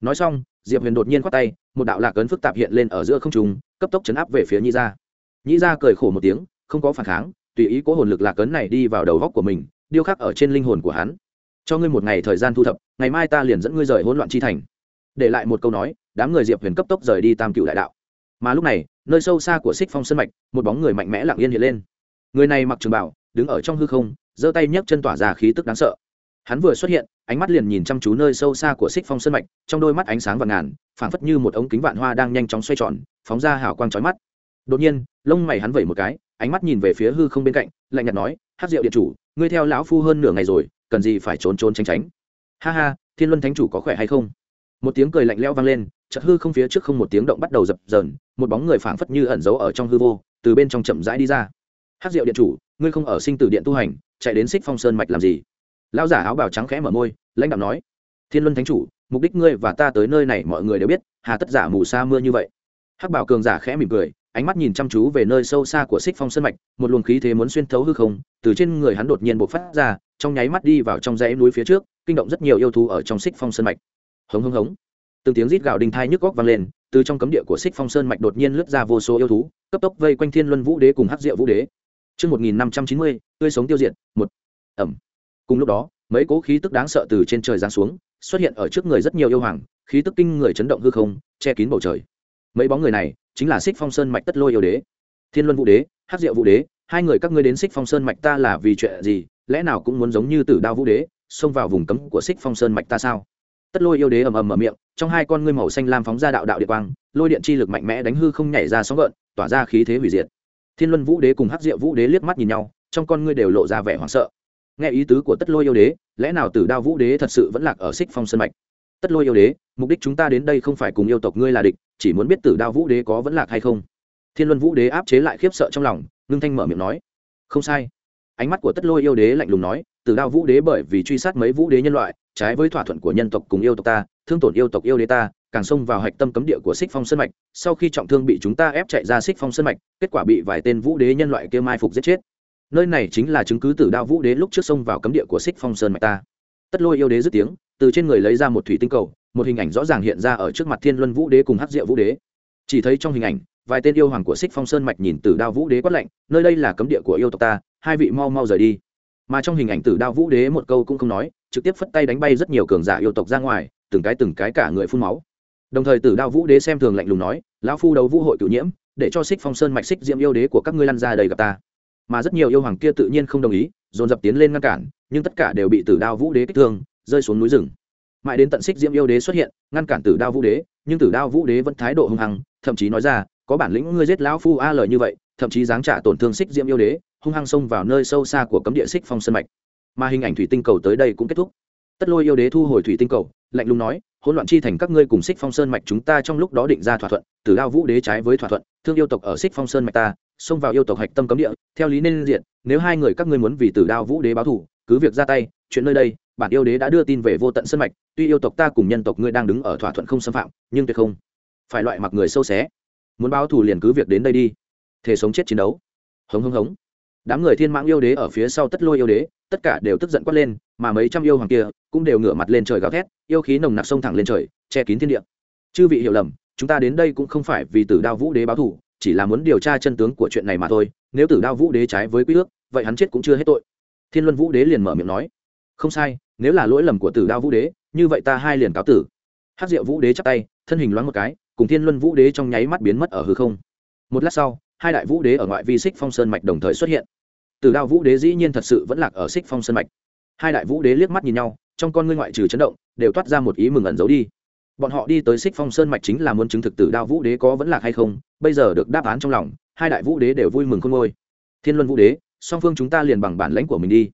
nói xong, diệp huyền đột nhiên khoát tay, một đạo lạc ấn phức tạp hiện lên ở giữa không trung, cấp tốc chấn áp về phía nhĩ gia. Nhĩ gia cười khổ một tiếng, không có phản kháng, tùy ý cố hồn lực lạc ấn này đi vào đầu góc của mình, điêu khắc ở trên linh hồn của hắn. Cho ngươi một ngày thời gian thu thập, ngày mai ta liền dẫn ngươi rời hỗn loạn chi thành. Để lại một câu nói, đám người diệp huyền cấp tốc rời đi tam cựu đại đạo. Mà lúc này, nơi sâu xa của xích phong sân mạch, một bóng người mạnh mẽ lặng yên hiện lên. Người này mặc trường bảo, đứng ở trong hư không, giơ tay nhấc chân tỏa ra khí tức đáng sợ hắn vừa xuất hiện, ánh mắt liền nhìn chăm chú nơi sâu xa của xích phong sân mạch, trong đôi mắt ánh sáng và ngàn, phảng phất như một ống kính vạn hoa đang nhanh chóng xoay tròn, phóng ra hào quang trói mắt. Đột nhiên, lông mày hắn vẩy một cái, ánh mắt nhìn về phía hư không bên cạnh, lạnh nhạt nói hát rượu điện chủ, ngươi theo lão phu hơn nửa ngày rồi, cần gì phải trốn trốn tránh tránh? Ha ha, thiên luân thánh chủ có khỏe hay không? Một tiếng cười lạnh lẽo vang lên, chợt hư không phía trước không một tiếng động bắt đầu dập dờn, một bóng người phảng phất như ẩn giấu ở trong hư vô, từ bên trong chậm rãi đi ra. Hát rượu điện chủ, ngươi không ở sinh tử điện tu hành, chạy đến xích phong sơn mạch làm gì? Lão giả áo bào trắng khẽ mở môi lãnh đạo nói thiên luân thánh chủ mục đích ngươi và ta tới nơi này mọi người đều biết hà tất giả mù sa mưa như vậy hắc bảo cường giả khẽ mỉm cười ánh mắt nhìn chăm chú về nơi sâu xa của xích phong sơn mạch một luồng khí thế muốn xuyên thấu hư không từ trên người hắn đột nhiên bộc phát ra trong nháy mắt đi vào trong dãy núi phía trước kinh động rất nhiều yêu thú ở trong xích phong sơn mạch hống hống hống từng tiếng rít gào đinh thai nhức góc vang lên từ trong cấm địa của xích phong sơn mạch đột nhiên lướt ra vô số yêu thú cấp tốc vây quanh thiên luân vũ đế cùng hắc diệu vũ đế Trước 1590, tươi sống tiêu diệt, một. Ẩm. Cùng lúc đó, mấy cỗ khí tức đáng sợ từ trên trời giáng xuống, xuất hiện ở trước người rất nhiều yêu hoàng, khí tức kinh người chấn động hư không, che kín bầu trời. Mấy bóng người này, chính là Xích Phong Sơn mạch tất lôi yêu đế, Thiên Luân Vũ đế, Hắc Diệu Vũ đế, hai người các ngươi đến Xích Phong Sơn mạch ta là vì chuyện gì, lẽ nào cũng muốn giống như Tử Đao Vũ đế, xông vào vùng cấm của Xích Phong Sơn mạch ta sao? tất lôi yêu đế ầm ầm mở miệng trong hai con ngươi màu xanh lam phóng ra đạo đạo địa quang lôi điện chi lực mạnh mẽ đánh hư không nhảy ra sóng gợn tỏa ra khí thế hủy diệt thiên luân vũ đế cùng hắc diệu vũ đế liếc mắt nhìn nhau trong con ngươi đều lộ ra vẻ hoảng sợ nghe ý tứ của tất lôi yêu đế, lẽ nào tử đao vũ đế thật sự vẫn lạc ở xích phong sân mạch? Tất lôi yêu đế, mục đích chúng ta đến đây không phải cùng yêu tộc ngươi là địch, chỉ muốn biết tử đao vũ đế có vẫn lạc hay không. Thiên luân vũ đế áp chế lại khiếp sợ trong lòng, ngưng thanh mở miệng nói. Không sai. Ánh mắt của tất lôi yêu đế lạnh lùng nói, tử đao vũ đế bởi vì truy sát mấy vũ đế nhân loại, trái với thỏa thuận của nhân tộc cùng yêu tộc ta, thương tổn yêu tộc yêu đế ta, càng xông vào hạch tâm cấm địa của xích phong sơn mạch, sau khi trọng thương bị chúng ta ép chạy ra xích phong sơn mạch, kết quả bị vài tên vũ đế nhân loại kia mai phục giết chết nơi này chính là chứng cứ tử đao vũ đế lúc trước xông vào cấm địa của xích phong sơn mạch ta. Tất lôi yêu đế dứt tiếng, từ trên người lấy ra một thủy tinh cầu, một hình ảnh rõ ràng hiện ra ở trước mặt thiên luân vũ đế cùng hắc diệu vũ đế. Chỉ thấy trong hình ảnh, vài tên yêu hoàng của xích phong sơn mạch nhìn tử đao vũ đế quát lạnh, nơi đây là cấm địa của yêu tộc ta, hai vị mau mau rời đi. Mà trong hình ảnh tử đao vũ đế một câu cũng không nói, trực tiếp phất tay đánh bay rất nhiều cường giả yêu tộc ra ngoài, từng cái từng cái cả người phun máu. Đồng thời tử đao vũ đế xem thường lạnh lùng nói, lão phu đấu vũ hội cựu nhiễm, để cho xích phong sơn mạch xích diễm yêu đế của các ngươi lăn ra đầy gặp ta mà rất nhiều yêu hoàng kia tự nhiên không đồng ý, dồn dập tiến lên ngăn cản, nhưng tất cả đều bị tử đao vũ đế kích thương, rơi xuống núi rừng. Mãi đến tận xích diễm yêu đế xuất hiện, ngăn cản tử đao vũ đế, nhưng tử đao vũ đế vẫn thái độ hung hăng, thậm chí nói ra, có bản lĩnh ngươi giết lão phu a lời như vậy, thậm chí giáng trả tổn thương xích diễm yêu đế, hung hăng xông vào nơi sâu xa của cấm địa xích phong sân mạch. Mà hình ảnh thủy tinh cầu tới đây cũng kết thúc. Tất lôi yêu đế thu hồi thủy tinh cầu, lạnh lùng nói hỗn loạn chi thành các ngươi cùng xích phong sơn mạch chúng ta trong lúc đó định ra thỏa thuận, từ lao vũ đế trái với thỏa thuận, thương yêu tộc ở xích phong sơn mạch ta, xông vào yêu tộc hạch tâm cấm địa, theo lý nên diện, nếu hai người các ngươi muốn vì từ đao vũ đế báo thù, cứ việc ra tay, chuyện nơi đây, bản yêu đế đã đưa tin về vô tận sơn mạch, tuy yêu tộc ta cùng nhân tộc ngươi đang đứng ở thỏa thuận không xâm phạm, nhưng tuyệt không phải loại mặc người sâu xé. Muốn báo thù liền cứ việc đến đây đi thể sống chết chiến đấu. Hống hống hống. Đám người thiên mãng yêu đế ở phía sau tất lôi yêu đế, tất cả đều tức giận quát lên mà mấy trăm yêu hoàng kia cũng đều ngửa mặt lên trời gào thét, yêu khí nồng nặc sông thẳng lên trời, che kín thiên địa. Chư vị hiểu lầm, chúng ta đến đây cũng không phải vì tử đao vũ đế báo thù, chỉ là muốn điều tra chân tướng của chuyện này mà thôi, nếu tử đao vũ đế trái với quy ước, vậy hắn chết cũng chưa hết tội. Thiên luân vũ đế liền mở miệng nói, không sai, nếu là lỗi lầm của tử đao vũ đế, như vậy ta hai liền cáo tử. Hát diệu vũ đế chắp tay, thân hình loáng một cái, cùng thiên luân vũ đế trong nháy mắt biến mất ở hư không. Một lát sau, hai đại vũ đế ở ngoại vi xích phong sơn mạch đồng thời xuất hiện. Tử đao vũ đế dĩ nhiên thật sự vẫn lạc ở xích phong sơn mạch hai đại vũ đế liếc mắt nhìn nhau, trong con ngươi ngoại trừ chấn động, đều toát ra một ý mừng ẩn giấu đi. Bọn họ đi tới xích phong sơn mạch chính là muốn chứng thực tử đao vũ đế có vẫn lạc hay không, bây giờ được đáp án trong lòng, hai đại vũ đế đều vui mừng khôn ngôi thiên luân vũ đế, song phương chúng ta liền bằng bản lãnh của mình đi.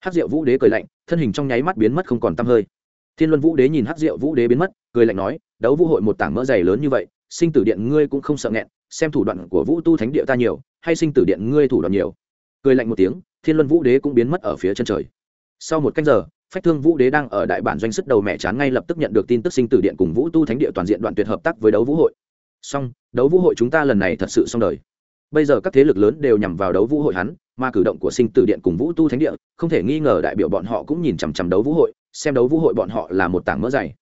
Hát diệu vũ đế cười lạnh, thân hình trong nháy mắt biến mất không còn t hơi. Thiên luân vũ đế nhìn hát diệu vũ đế biến mất, cười lạnh nói, đấu vũ hội một tảng mỡ dày lớn như vậy, sinh tử điện ngươi cũng không sợ nghẹn, xem thủ đoạn của vũ tu thánh địa ta nhiều, hay sinh tử điện ngươi thủ đoạn nhiều. Cười lạnh một tiếng, thiên luân vũ đế cũng biến mất ở phía chân trời sau một canh giờ, phách thương vũ đế đang ở đại bản doanh sức đầu mẹ chán ngay lập tức nhận được tin tức sinh tử điện cùng vũ tu thánh địa toàn diện đoạn tuyệt hợp tác với đấu vũ hội. Song đấu vũ hội chúng ta lần này thật sự xong đời. Bây giờ các thế lực lớn đều nhằm vào đấu vũ hội hắn, mà cử động của sinh tử điện cùng vũ tu thánh địa, không thể nghi ngờ đại biểu bọn họ cũng nhìn chằm chằm đấu vũ hội, xem đấu vũ hội bọn họ là một tảng mỡ dày.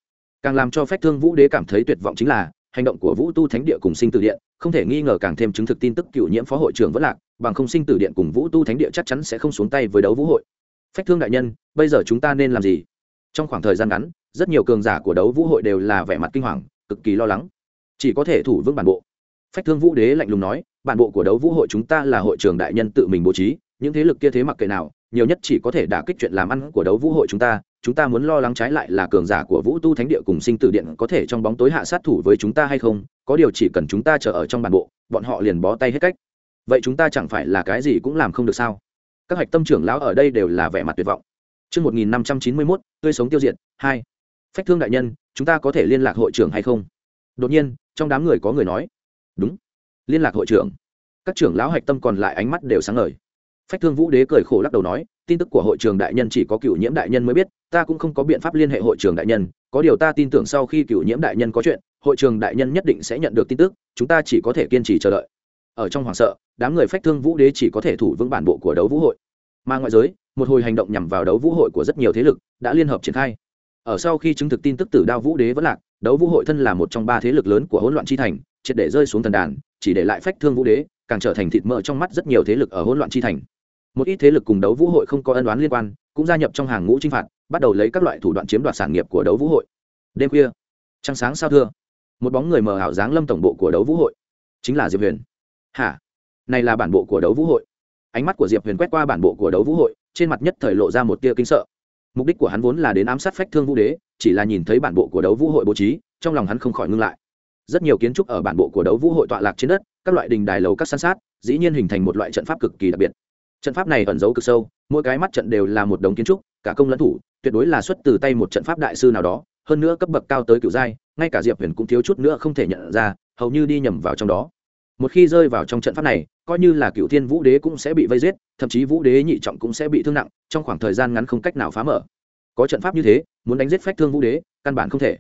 Càng làm cho phách thương vũ đế cảm thấy tuyệt vọng chính là, hành động của vũ tu thánh địa cùng sinh tử điện, không thể nghi ngờ càng thêm chứng thực tin tức cựu nhiễm phó hội trưởng vẫn lạc, bằng không sinh tử điện cùng vũ tu thánh địa chắc chắn sẽ không xuống tay với đấu vũ hội phách thương đại nhân, bây giờ chúng ta nên làm gì? Trong khoảng thời gian ngắn, rất nhiều cường giả của đấu vũ hội đều là vẻ mặt kinh hoàng, cực kỳ lo lắng. Chỉ có thể thủ vững bản bộ. Phách thương vũ đế lạnh lùng nói, bản bộ của đấu vũ hội chúng ta là hội trưởng đại nhân tự mình bố trí, những thế lực kia thế mặc kệ nào, nhiều nhất chỉ có thể đả kích chuyện làm ăn của đấu vũ hội chúng ta chúng ta muốn lo lắng trái lại là cường giả của vũ tu thánh địa cùng sinh tử điện có thể trong bóng tối hạ sát thủ với chúng ta hay không, có điều chỉ cần chúng ta chờ ở trong bản bộ, bọn họ liền bó tay hết cách. Vậy chúng ta chẳng phải là cái gì cũng làm không được sao? Các hạch tâm trưởng lão ở đây đều là vẻ mặt tuyệt vọng chương một nghìn năm trăm chín mươi mốt tươi sống tiêu diệt, hai. Phách thương đại nhân, chúng ta có thể liên lạc hội trưởng hay không? Đột nhiên, trong đám người có người nói. Đúng. Liên lạc hội trưởng. Các trưởng lão hạch tâm còn lại ánh mắt đều sáng ngời. Phách thương vũ đế cười khổ lắc đầu nói, tin tức của hội trưởng đại nhân chỉ có cựu nhiễm đại nhân mới biết, ta cũng không có biện pháp liên hệ hội trưởng đại nhân, có điều ta tin tưởng sau khi cựu nhiễm đại nhân có chuyện, hội trưởng đại nhân nhất định sẽ nhận được tin tức, chúng ta chỉ có thể kiên trì chờ đợi. Ở trong hoàng sợ, đám người phách thương vũ đế chỉ có thể thủ vững bản bộ của đấu vũ hội. Mà ngoại giới một hồi hành động nhằm vào đấu vũ hội của rất nhiều thế lực đã liên hợp triển khai. Ở sau khi chứng thực tin tức tử đao vũ đế vẫn lạc đấu vũ hội thân là một trong ba thế lực lớn của hỗn loạn chi thành triệt để rơi xuống thần đàn chỉ để lại phách thương vũ đế càng trở thành thịt mỡ trong mắt rất nhiều thế lực ở hỗn loạn chi thành. Một ít thế lực cùng đấu vũ hội không có ân đoán liên quan cũng gia nhập trong hàng ngũ chinh phạt bắt đầu lấy các loại thủ đoạn chiếm đoạt sản nghiệp của đấu vũ hội. Đêm khuya trăng sáng sao thưa một bóng người mờ ảo dáng lâm tổng bộ của đấu vũ hội chính là diệp huyền hả? Này là bản bộ của đấu vũ hội. Ánh mắt của diệp huyền quét qua bản bộ của đấu vũ hội, trên mặt nhất thời lộ ra một tia kinh sợ. Mục đích của hắn vốn là đến ám sát phách thương vũ đế, chỉ là nhìn thấy bản bộ của đấu vũ hội bố trí, trong lòng hắn không khỏi ngưng lại. Rất nhiều kiến trúc ở bản bộ của đấu vũ hội tọa lạc trên đất, các loại đình đài lầu các san sát, dĩ nhiên hình thành một loại trận pháp cực kỳ đặc biệt. Trận pháp này ẩn giấu cực sâu, mỗi cái mắt trận đều là một đống kiến trúc, cả công lẫn thủ, tuyệt đối là xuất từ tay một trận pháp đại sư nào đó, hơn nữa cấp bậc cao tới cựu giai, ngay cả diệp huyền cũng thiếu chút nữa không thể nhận ra, hầu như đi nhầm vào trong đó một khi rơi vào trong trận pháp này, coi như là cựu thiên vũ đế cũng sẽ bị vây giết, thậm chí vũ đế nhị trọng cũng sẽ bị thương nặng, trong khoảng thời gian ngắn không cách nào phá mở. Có trận pháp như thế, muốn đánh giết phách thương vũ đế, căn bản không thể.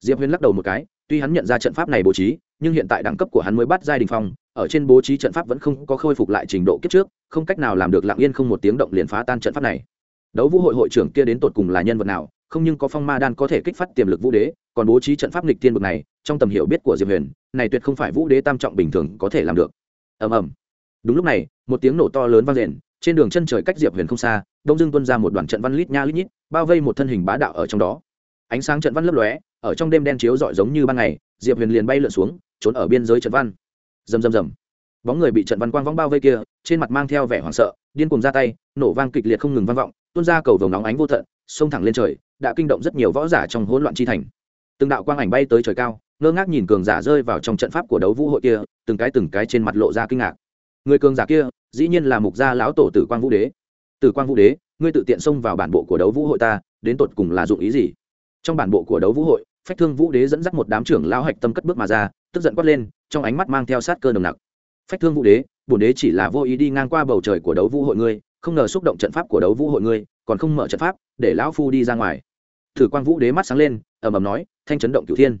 Diệp huyền lắc đầu một cái, tuy hắn nhận ra trận pháp này bố trí, nhưng hiện tại đẳng cấp của hắn mới bắt giai đình phong, ở trên bố trí trận pháp vẫn không có khôi phục lại trình độ kiếp trước, không cách nào làm được lặng yên không một tiếng động liền phá tan trận pháp này. Đấu vũ hội hội trưởng kia đến tột cùng là nhân vật nào không nhưng có phong ma đan có thể kích phát tiềm lực vũ đế, còn bố trí trận pháp nghịch tiên bực này, trong tầm hiểu biết của diệp huyền, này tuyệt không phải vũ đế tam trọng bình thường có thể làm được. Ầm ầm. Đúng lúc này, một tiếng nổ to lớn vang rền trên đường chân trời cách diệp huyền không xa, đông dương tuân ra một đoàn trận văn lít nha lít nhít, bao vây một thân hình bá đạo ở trong đó. Ánh sáng trận văn lấp lóe, ở trong đêm đen chiếu rọi giống như ban ngày, diệp huyền liền bay lượn xuống, trốn ở biên giới trận văn. Rầm rầm rầm. Bóng người bị trận văn quang vong bao vây kia, trên mặt mang theo vẻ hoảng sợ, điên cùng ra tay, nổ vang kịch liệt không ngừng vang vọng, tuôn ra cầu vồng nóng ánh vô tận xông thẳng lên trời, đã kinh động rất nhiều võ giả trong hỗn loạn chi thành. Từng đạo quang ảnh bay tới trời cao, ngơ ngác nhìn cường giả rơi vào trong trận pháp của đấu vũ hội kia, từng cái từng cái trên mặt lộ ra kinh ngạc. Người cường giả kia, dĩ nhiên là mục gia lão tổ tử quang vũ đế. Tử quang vũ đế, ngươi tự tiện xông vào bản bộ của đấu vũ hội ta, đến tột cùng là dụng ý gì? Trong bản bộ của đấu vũ hội, phách thương vũ đế dẫn dắt một đám trưởng lao hạch tâm cất bước mà ra, tức giận quát lên, trong ánh mắt mang theo sát cơ nồng nặc. Phách thương vũ đế, bổn đế chỉ là vô ý đi ngang qua bầu trời của đấu vũ hội ngươi không ngờ xúc động trận pháp của đấu vũ hội ngươi, còn không mở trận pháp, để lão phu đi ra ngoài. Thử quang vũ đế mắt sáng lên, ầm ầm nói, thanh chấn động cửu thiên.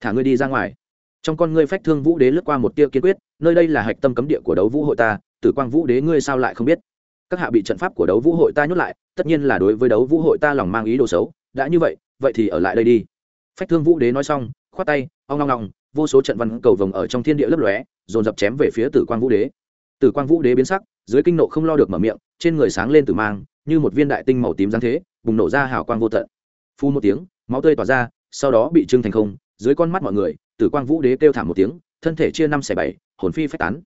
Thả ngươi đi ra ngoài. Trong con ngươi phách thương vũ đế lướt qua một tia kiên quyết, nơi đây là hạch tâm cấm địa của đấu vũ hội ta tử quang vũ đế ngươi sao lại không biết? Các hạ bị trận pháp của đấu vũ hội ta nhốt lại, tất nhiên là đối với đấu vũ hội ta lòng mang ý đồ xấu, đã như vậy vậy thì ở lại đây đi. Phách thương vũ đế nói xong, khoát tay, ong ngong ngong vô số trận văn cầu vồng ở trong thiên địa lấp lóe, dồn dập chém về phía tử quang vũ đế tử quang vũ đế biến sắc, dưới kinh nộ không lo được mở miệng, trên người sáng lên tử mang, như một viên đại tinh màu tím giáng thế, bùng nổ ra hào quang vô tận. Phun một tiếng, máu tươi tỏa ra, sau đó bị trưng thành không, dưới con mắt mọi người, tử quang vũ đế kêu thảm một tiếng, thân thể chia năm xẻ bảy, hồn phi phách tán.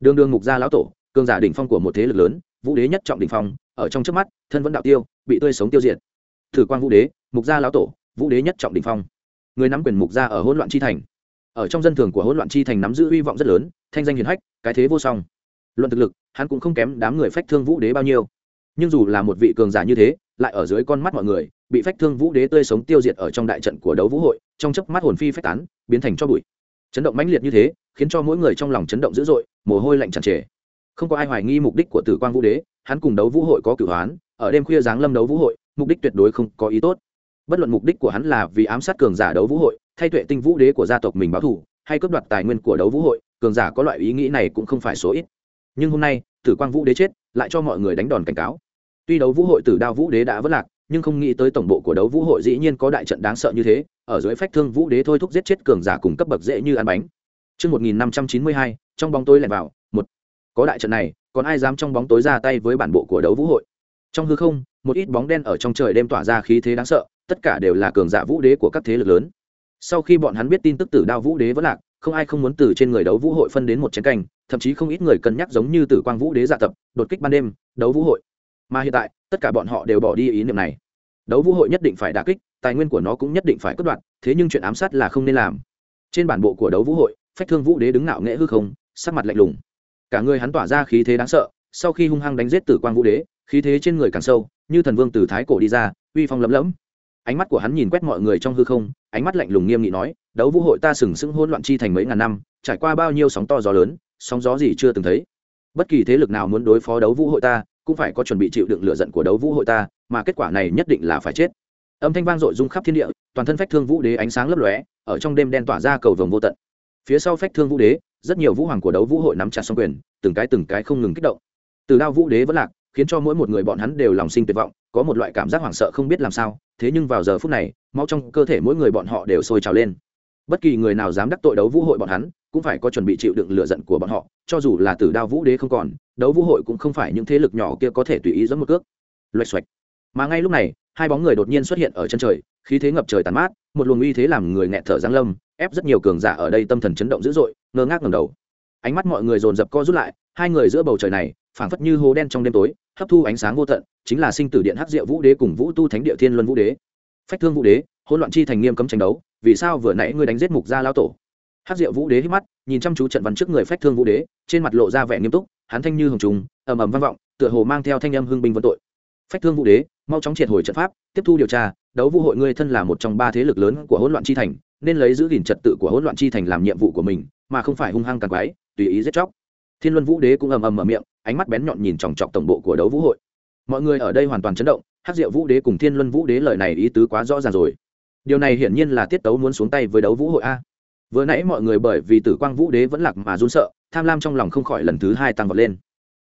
Đường đường mục gia lão tổ, cường giả đỉnh phong của một thế lực lớn, vũ đế nhất trọng đỉnh phong, ở trong chớp mắt, thân vẫn đạo tiêu, bị tươi sống tiêu diệt. Tử quang vũ đế, mục gia lão tổ, vũ đế nhất trọng đỉnh phong. Người nắm quyền mục gia ở hỗn loạn chi thành. Ở trong dân thường của hỗn loạn chi thành nắm giữ hy vọng rất lớn, thanh danh hiển hách, cái thế vô song luận thực lực, hắn cũng không kém đám người phách thương vũ đế bao nhiêu. Nhưng dù là một vị cường giả như thế, lại ở dưới con mắt mọi người, bị phách thương vũ đế tươi sống tiêu diệt ở trong đại trận của đấu vũ hội, trong chớp mắt hồn phi phách tán, biến thành cho bụi. Chấn động mãnh liệt như thế, khiến cho mỗi người trong lòng chấn động dữ dội, mồ hôi lạnh tràn trề. Không có ai hoài nghi mục đích của tử quang vũ đế, hắn cùng đấu vũ hội có cửu hoán, ở đêm khuya giáng lâm đấu vũ hội, mục đích tuyệt đối không có ý tốt. Bất luận mục đích của hắn là vì ám sát cường giả đấu vũ hội, thay tuệ tinh vũ đế của gia tộc mình báo thù, hay cướp đoạt tài nguyên của đấu vũ hội, cường giả có loại ý nghĩ này cũng không phải số ít nhưng hôm nay tử quang vũ đế chết lại cho mọi người đánh đòn cảnh cáo tuy đấu vũ hội tử đao vũ đế đã vất lạc nhưng không nghĩ tới tổng bộ của đấu vũ hội dĩ nhiên có đại trận đáng sợ như thế ở dưới phách thương vũ đế thôi thúc giết chết cường giả cùng cấp bậc dễ như ăn bánh Trước 1592, trong bóng tối lẻn vào, một. Có đại trận này, còn ai dám trong bóng tối ra tay với bản bộ của đấu vũ hội? Trong hư không, một ít bóng đen ở trong trời đêm tỏa ra khí thế đáng sợ, tất cả đều là cường giả vũ đế của các thế lực lớn. Sau khi bọn hắn biết tin tức tử đao vũ đế vẫn lạc, không ai không muốn từ trên người đấu vũ hội phân đến một chén canh, thậm chí không ít người cân nhắc giống như tử quang vũ đế dạ tập, đột kích ban đêm, đấu vũ hội. Mà hiện tại, tất cả bọn họ đều bỏ đi ý niệm này. Đấu vũ hội nhất định phải đả kích, tài nguyên của nó cũng nhất định phải cất đoạt thế nhưng chuyện ám sát là không nên làm. Trên bản bộ của đấu vũ hội, phách thương vũ đế đứng ngạo nghễ hư không sắc mặt lạnh lùng cả người hắn tỏa ra khí thế đáng sợ sau khi hung hăng đánh giết tử quang vũ đế khí thế trên người càng sâu như thần vương từ thái cổ đi ra uy phong lấm lẫm ánh mắt của hắn nhìn quét mọi người trong hư không ánh mắt lạnh lùng nghiêm nghị nói đấu vũ hội ta sừng sững hỗn loạn chi thành mấy ngàn năm, trải qua bao nhiêu sóng to gió lớn, sóng gió gì chưa từng thấy. Bất kỳ thế lực nào muốn đối phó đấu vũ hội ta, cũng phải có chuẩn bị chịu đựng lửa giận của đấu vũ hội ta, mà kết quả này nhất định là phải chết. Âm thanh vang dội rung khắp thiên địa, toàn thân phách thương vũ đế ánh sáng lấp lóe, ở trong đêm đen tỏa ra cầu vồng vô tận. Phía sau phách thương vũ đế, rất nhiều vũ hoàng của đấu vũ hội nắm chặt xong quyền, từng cái từng cái không ngừng kích động. Từ đao vũ đế vẫn lạc, khiến cho mỗi một người bọn hắn đều lòng sinh tuyệt vọng, có một loại cảm giác hoảng sợ không biết làm sao, thế nhưng vào giờ phút này, máu trong cơ thể mỗi người bọn họ đều sôi trào lên bất kỳ người nào dám đắc tội đấu vũ hội bọn hắn, cũng phải có chuẩn bị chịu đựng lựa giận của bọn họ, cho dù là từ đao vũ đế không còn, đấu vũ hội cũng không phải những thế lực nhỏ kia có thể tùy ý dẫn một cước. Loạch xoạch. Mà ngay lúc này, hai bóng người đột nhiên xuất hiện ở chân trời, khí thế ngập trời tàn mát, một luồng uy thế làm người nghẹt thở giáng lâm, ép rất nhiều cường giả ở đây tâm thần chấn động dữ dội, ngơ ngác ngầm đầu. Ánh mắt mọi người dồn dập co rút lại, hai người giữa bầu trời này, phảng phất như hố đen trong đêm tối, hấp thu ánh sáng vô tận, chính là sinh tử điện hắc diệu vũ đế cùng vũ tu thánh địa thiên luân vũ đế. Phách thương vũ đế, hỗn loạn chi thành nghiêm cấm tranh đấu vì sao vừa nãy ngươi đánh giết mục gia lão tổ? Hắc diệu vũ đế hít mắt, nhìn chăm chú trận văn trước người phách thương vũ đế, trên mặt lộ ra vẻ nghiêm túc, hắn thanh như hồng trùng, ầm ầm vang vọng, tựa hồ mang theo thanh âm hưng binh vân tội. Phách thương vũ đế, mau chóng triệt hồi trận pháp, tiếp thu điều tra, đấu vũ hội ngươi thân là một trong ba thế lực lớn của hỗn loạn chi thành, nên lấy giữ gìn trật tự của hỗn loạn chi thành làm nhiệm vụ của mình, mà không phải hung hăng càng quái, tùy ý giết chóc. Thiên luân vũ đế cũng ầm ầm mở miệng, ánh mắt bén nhọn nhìn chòng chọc tổng bộ của đấu vũ hội. Mọi người ở đây hoàn toàn chấn động hát diệu vũ đế cùng thiên luân vũ đế lời này ý tứ quá rõ ràng rồi điều này hiển nhiên là tiết tấu muốn xuống tay với đấu vũ hội a. Vừa nãy mọi người bởi vì tử quang vũ đế vẫn lạc mà run sợ, tham lam trong lòng không khỏi lần thứ hai tăng vọt lên.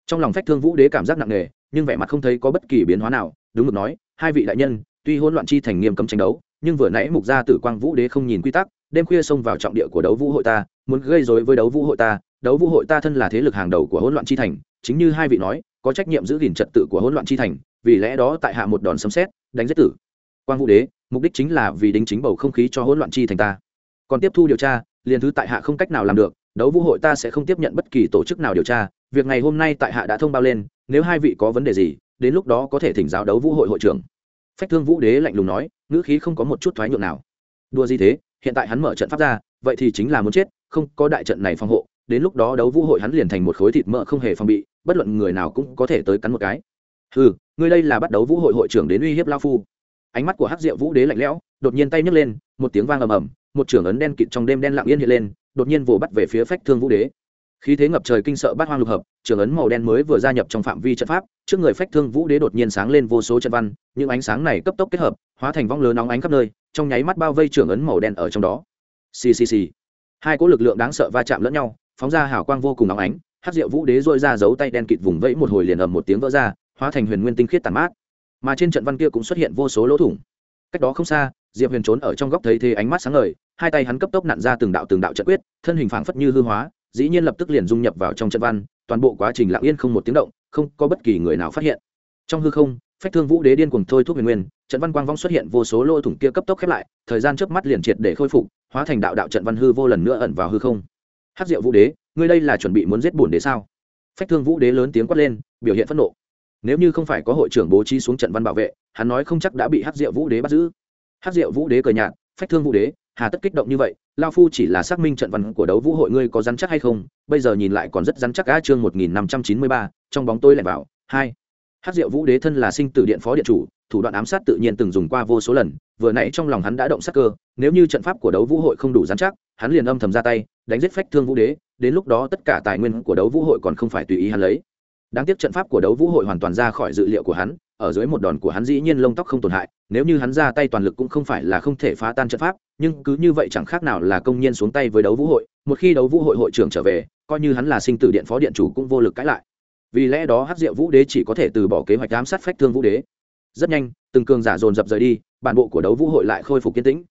Trong lòng phách thương vũ đế cảm giác nặng nề, nhưng vẻ mặt không thấy có bất kỳ biến hóa nào, đúng được nói, hai vị đại nhân, tuy hỗn loạn chi thành nghiêm cấm tranh đấu, nhưng vừa nãy mục gia tử quang vũ đế không nhìn quy tắc, đêm khuya xông vào trọng địa của đấu vũ hội ta, muốn gây rối với đấu vũ hội ta, đấu vũ hội ta thân là thế lực hàng đầu của hỗn loạn chi thành, chính như hai vị nói, có trách nhiệm giữ gìn trật tự của hỗn loạn chi thành, vì lẽ đó tại hạ một đòn sấm xét đánh giết tử. Quang vũ đế mục đích chính là vì đính chính bầu không khí cho hỗn loạn chi thành ta. Còn tiếp thu điều tra, liền thứ tại hạ không cách nào làm được, đấu vũ hội ta sẽ không tiếp nhận bất kỳ tổ chức nào điều tra, việc ngày hôm nay tại hạ đã thông báo lên, nếu hai vị có vấn đề gì, đến lúc đó có thể thỉnh giáo đấu vũ hội hội trưởng. Phách thương vũ đế lạnh lùng nói, ngữ khí không có một chút thoái nhượng nào. Đua gì thế, hiện tại hắn mở trận pháp ra, vậy thì chính là muốn chết, không có đại trận này phòng hộ, đến lúc đó đấu vũ hội hắn liền thành một khối thịt mỡ không hề phòng bị, bất luận người nào cũng có thể tới cắn một cái. Ừ ngươi đây là bắt đấu vũ hội hội trưởng đến uy hiếp lao phu ánh mắt của hắc diệu vũ đế lạnh lẽo, đột nhiên tay nhấc lên, một tiếng vang ầm ầm, một trưởng ấn đen kịt trong đêm đen lặng yên hiện lên, đột nhiên vồ bắt về phía phách thương vũ đế. Khí thế ngập trời kinh sợ bát hoang lục hợp trưởng ấn màu đen mới vừa gia nhập trong phạm vi trận pháp, trước người phách thương vũ đế đột nhiên sáng lên vô số trận văn, những ánh sáng này cấp tốc kết hợp, hóa thành vong lớn nóng ánh khắp nơi, trong nháy mắt bao vây trưởng ấn màu đen ở trong đó. Ccc hai cỗ lực lượng đáng sợ va chạm lẫn nhau, phóng ra hào quang vô cùng nóng ánh hát rượu vũ đế dội ra giấu tay đen kịt vùng vẫy một hồi liền ầm một tiếng vỡ ra, hóa thành huyền nguyên tinh khiết tàn mát mà trên trận văn kia cũng xuất hiện vô số lỗ thủng. Cách đó không xa, diệp huyền trốn ở trong góc thấy thế ánh mắt sáng ngời, hai tay hắn cấp tốc nặn ra từng đạo từng đạo trận quyết, thân hình phảng phất như hư hóa, dĩ nhiên lập tức liền dung nhập vào trong trận văn, toàn bộ quá trình lặng yên không một tiếng động, không có bất kỳ người nào phát hiện. Trong hư không, phách thương vũ đế điên cuồng thôi thuốc huyền nguyên, trận văn quang vong xuất hiện vô số lỗ thủng kia cấp tốc khép lại, thời gian trước mắt liền triệt để khôi phục, hóa thành đạo đạo trận văn hư vô lần nữa ẩn vào hư không. Hát diệu vũ đế, ngươi đây là chuẩn bị muốn giết bổn đế sao? Phách thương vũ đế lớn tiếng quát lên, biểu hiện phẫn nộ nếu như không phải có hội trưởng bố trí xuống trận văn bảo vệ, hắn nói không chắc đã bị hát diệu vũ đế bắt giữ. Hát diệu vũ đế cờ nhạt, phách thương vũ đế, hà tất kích động như vậy, lao phu chỉ là xác minh trận văn của đấu vũ hội ngươi có rắn chắc hay không, bây giờ nhìn lại còn rất rắn chắc á chương một nghìn năm trăm chín mươi ba, trong bóng tôi lẻn vào, hai. Hát diệu vũ đế thân là sinh tử điện phó điện chủ, thủ đoạn ám sát tự nhiên từng dùng qua vô số lần, vừa nãy trong lòng hắn đã động sắc cơ, nếu như trận pháp của đấu vũ hội không đủ rắn chắc, hắn liền âm thầm ra tay, đánh giết phách thương vũ đế, đến lúc đó tất cả tài nguyên của đấu vũ hội còn không phải tùy ý hắn lấy đáng tiếc trận pháp của đấu vũ hội hoàn toàn ra khỏi dự liệu của hắn, ở dưới một đòn của hắn dĩ nhiên lông tóc không tổn hại, nếu như hắn ra tay toàn lực cũng không phải là không thể phá tan trận pháp, nhưng cứ như vậy chẳng khác nào là công nhân xuống tay với đấu vũ hội, một khi đấu vũ hội hội trưởng trở về, coi như hắn là sinh tử điện phó điện chủ cũng vô lực cãi lại. Vì lẽ đó hát diệu vũ đế chỉ có thể từ bỏ kế hoạch giám sát phách thương vũ đế. Rất nhanh, từng cường giả dồn dập rời đi, bản bộ của đấu vũ hội lại khôi phục kiên tĩnh.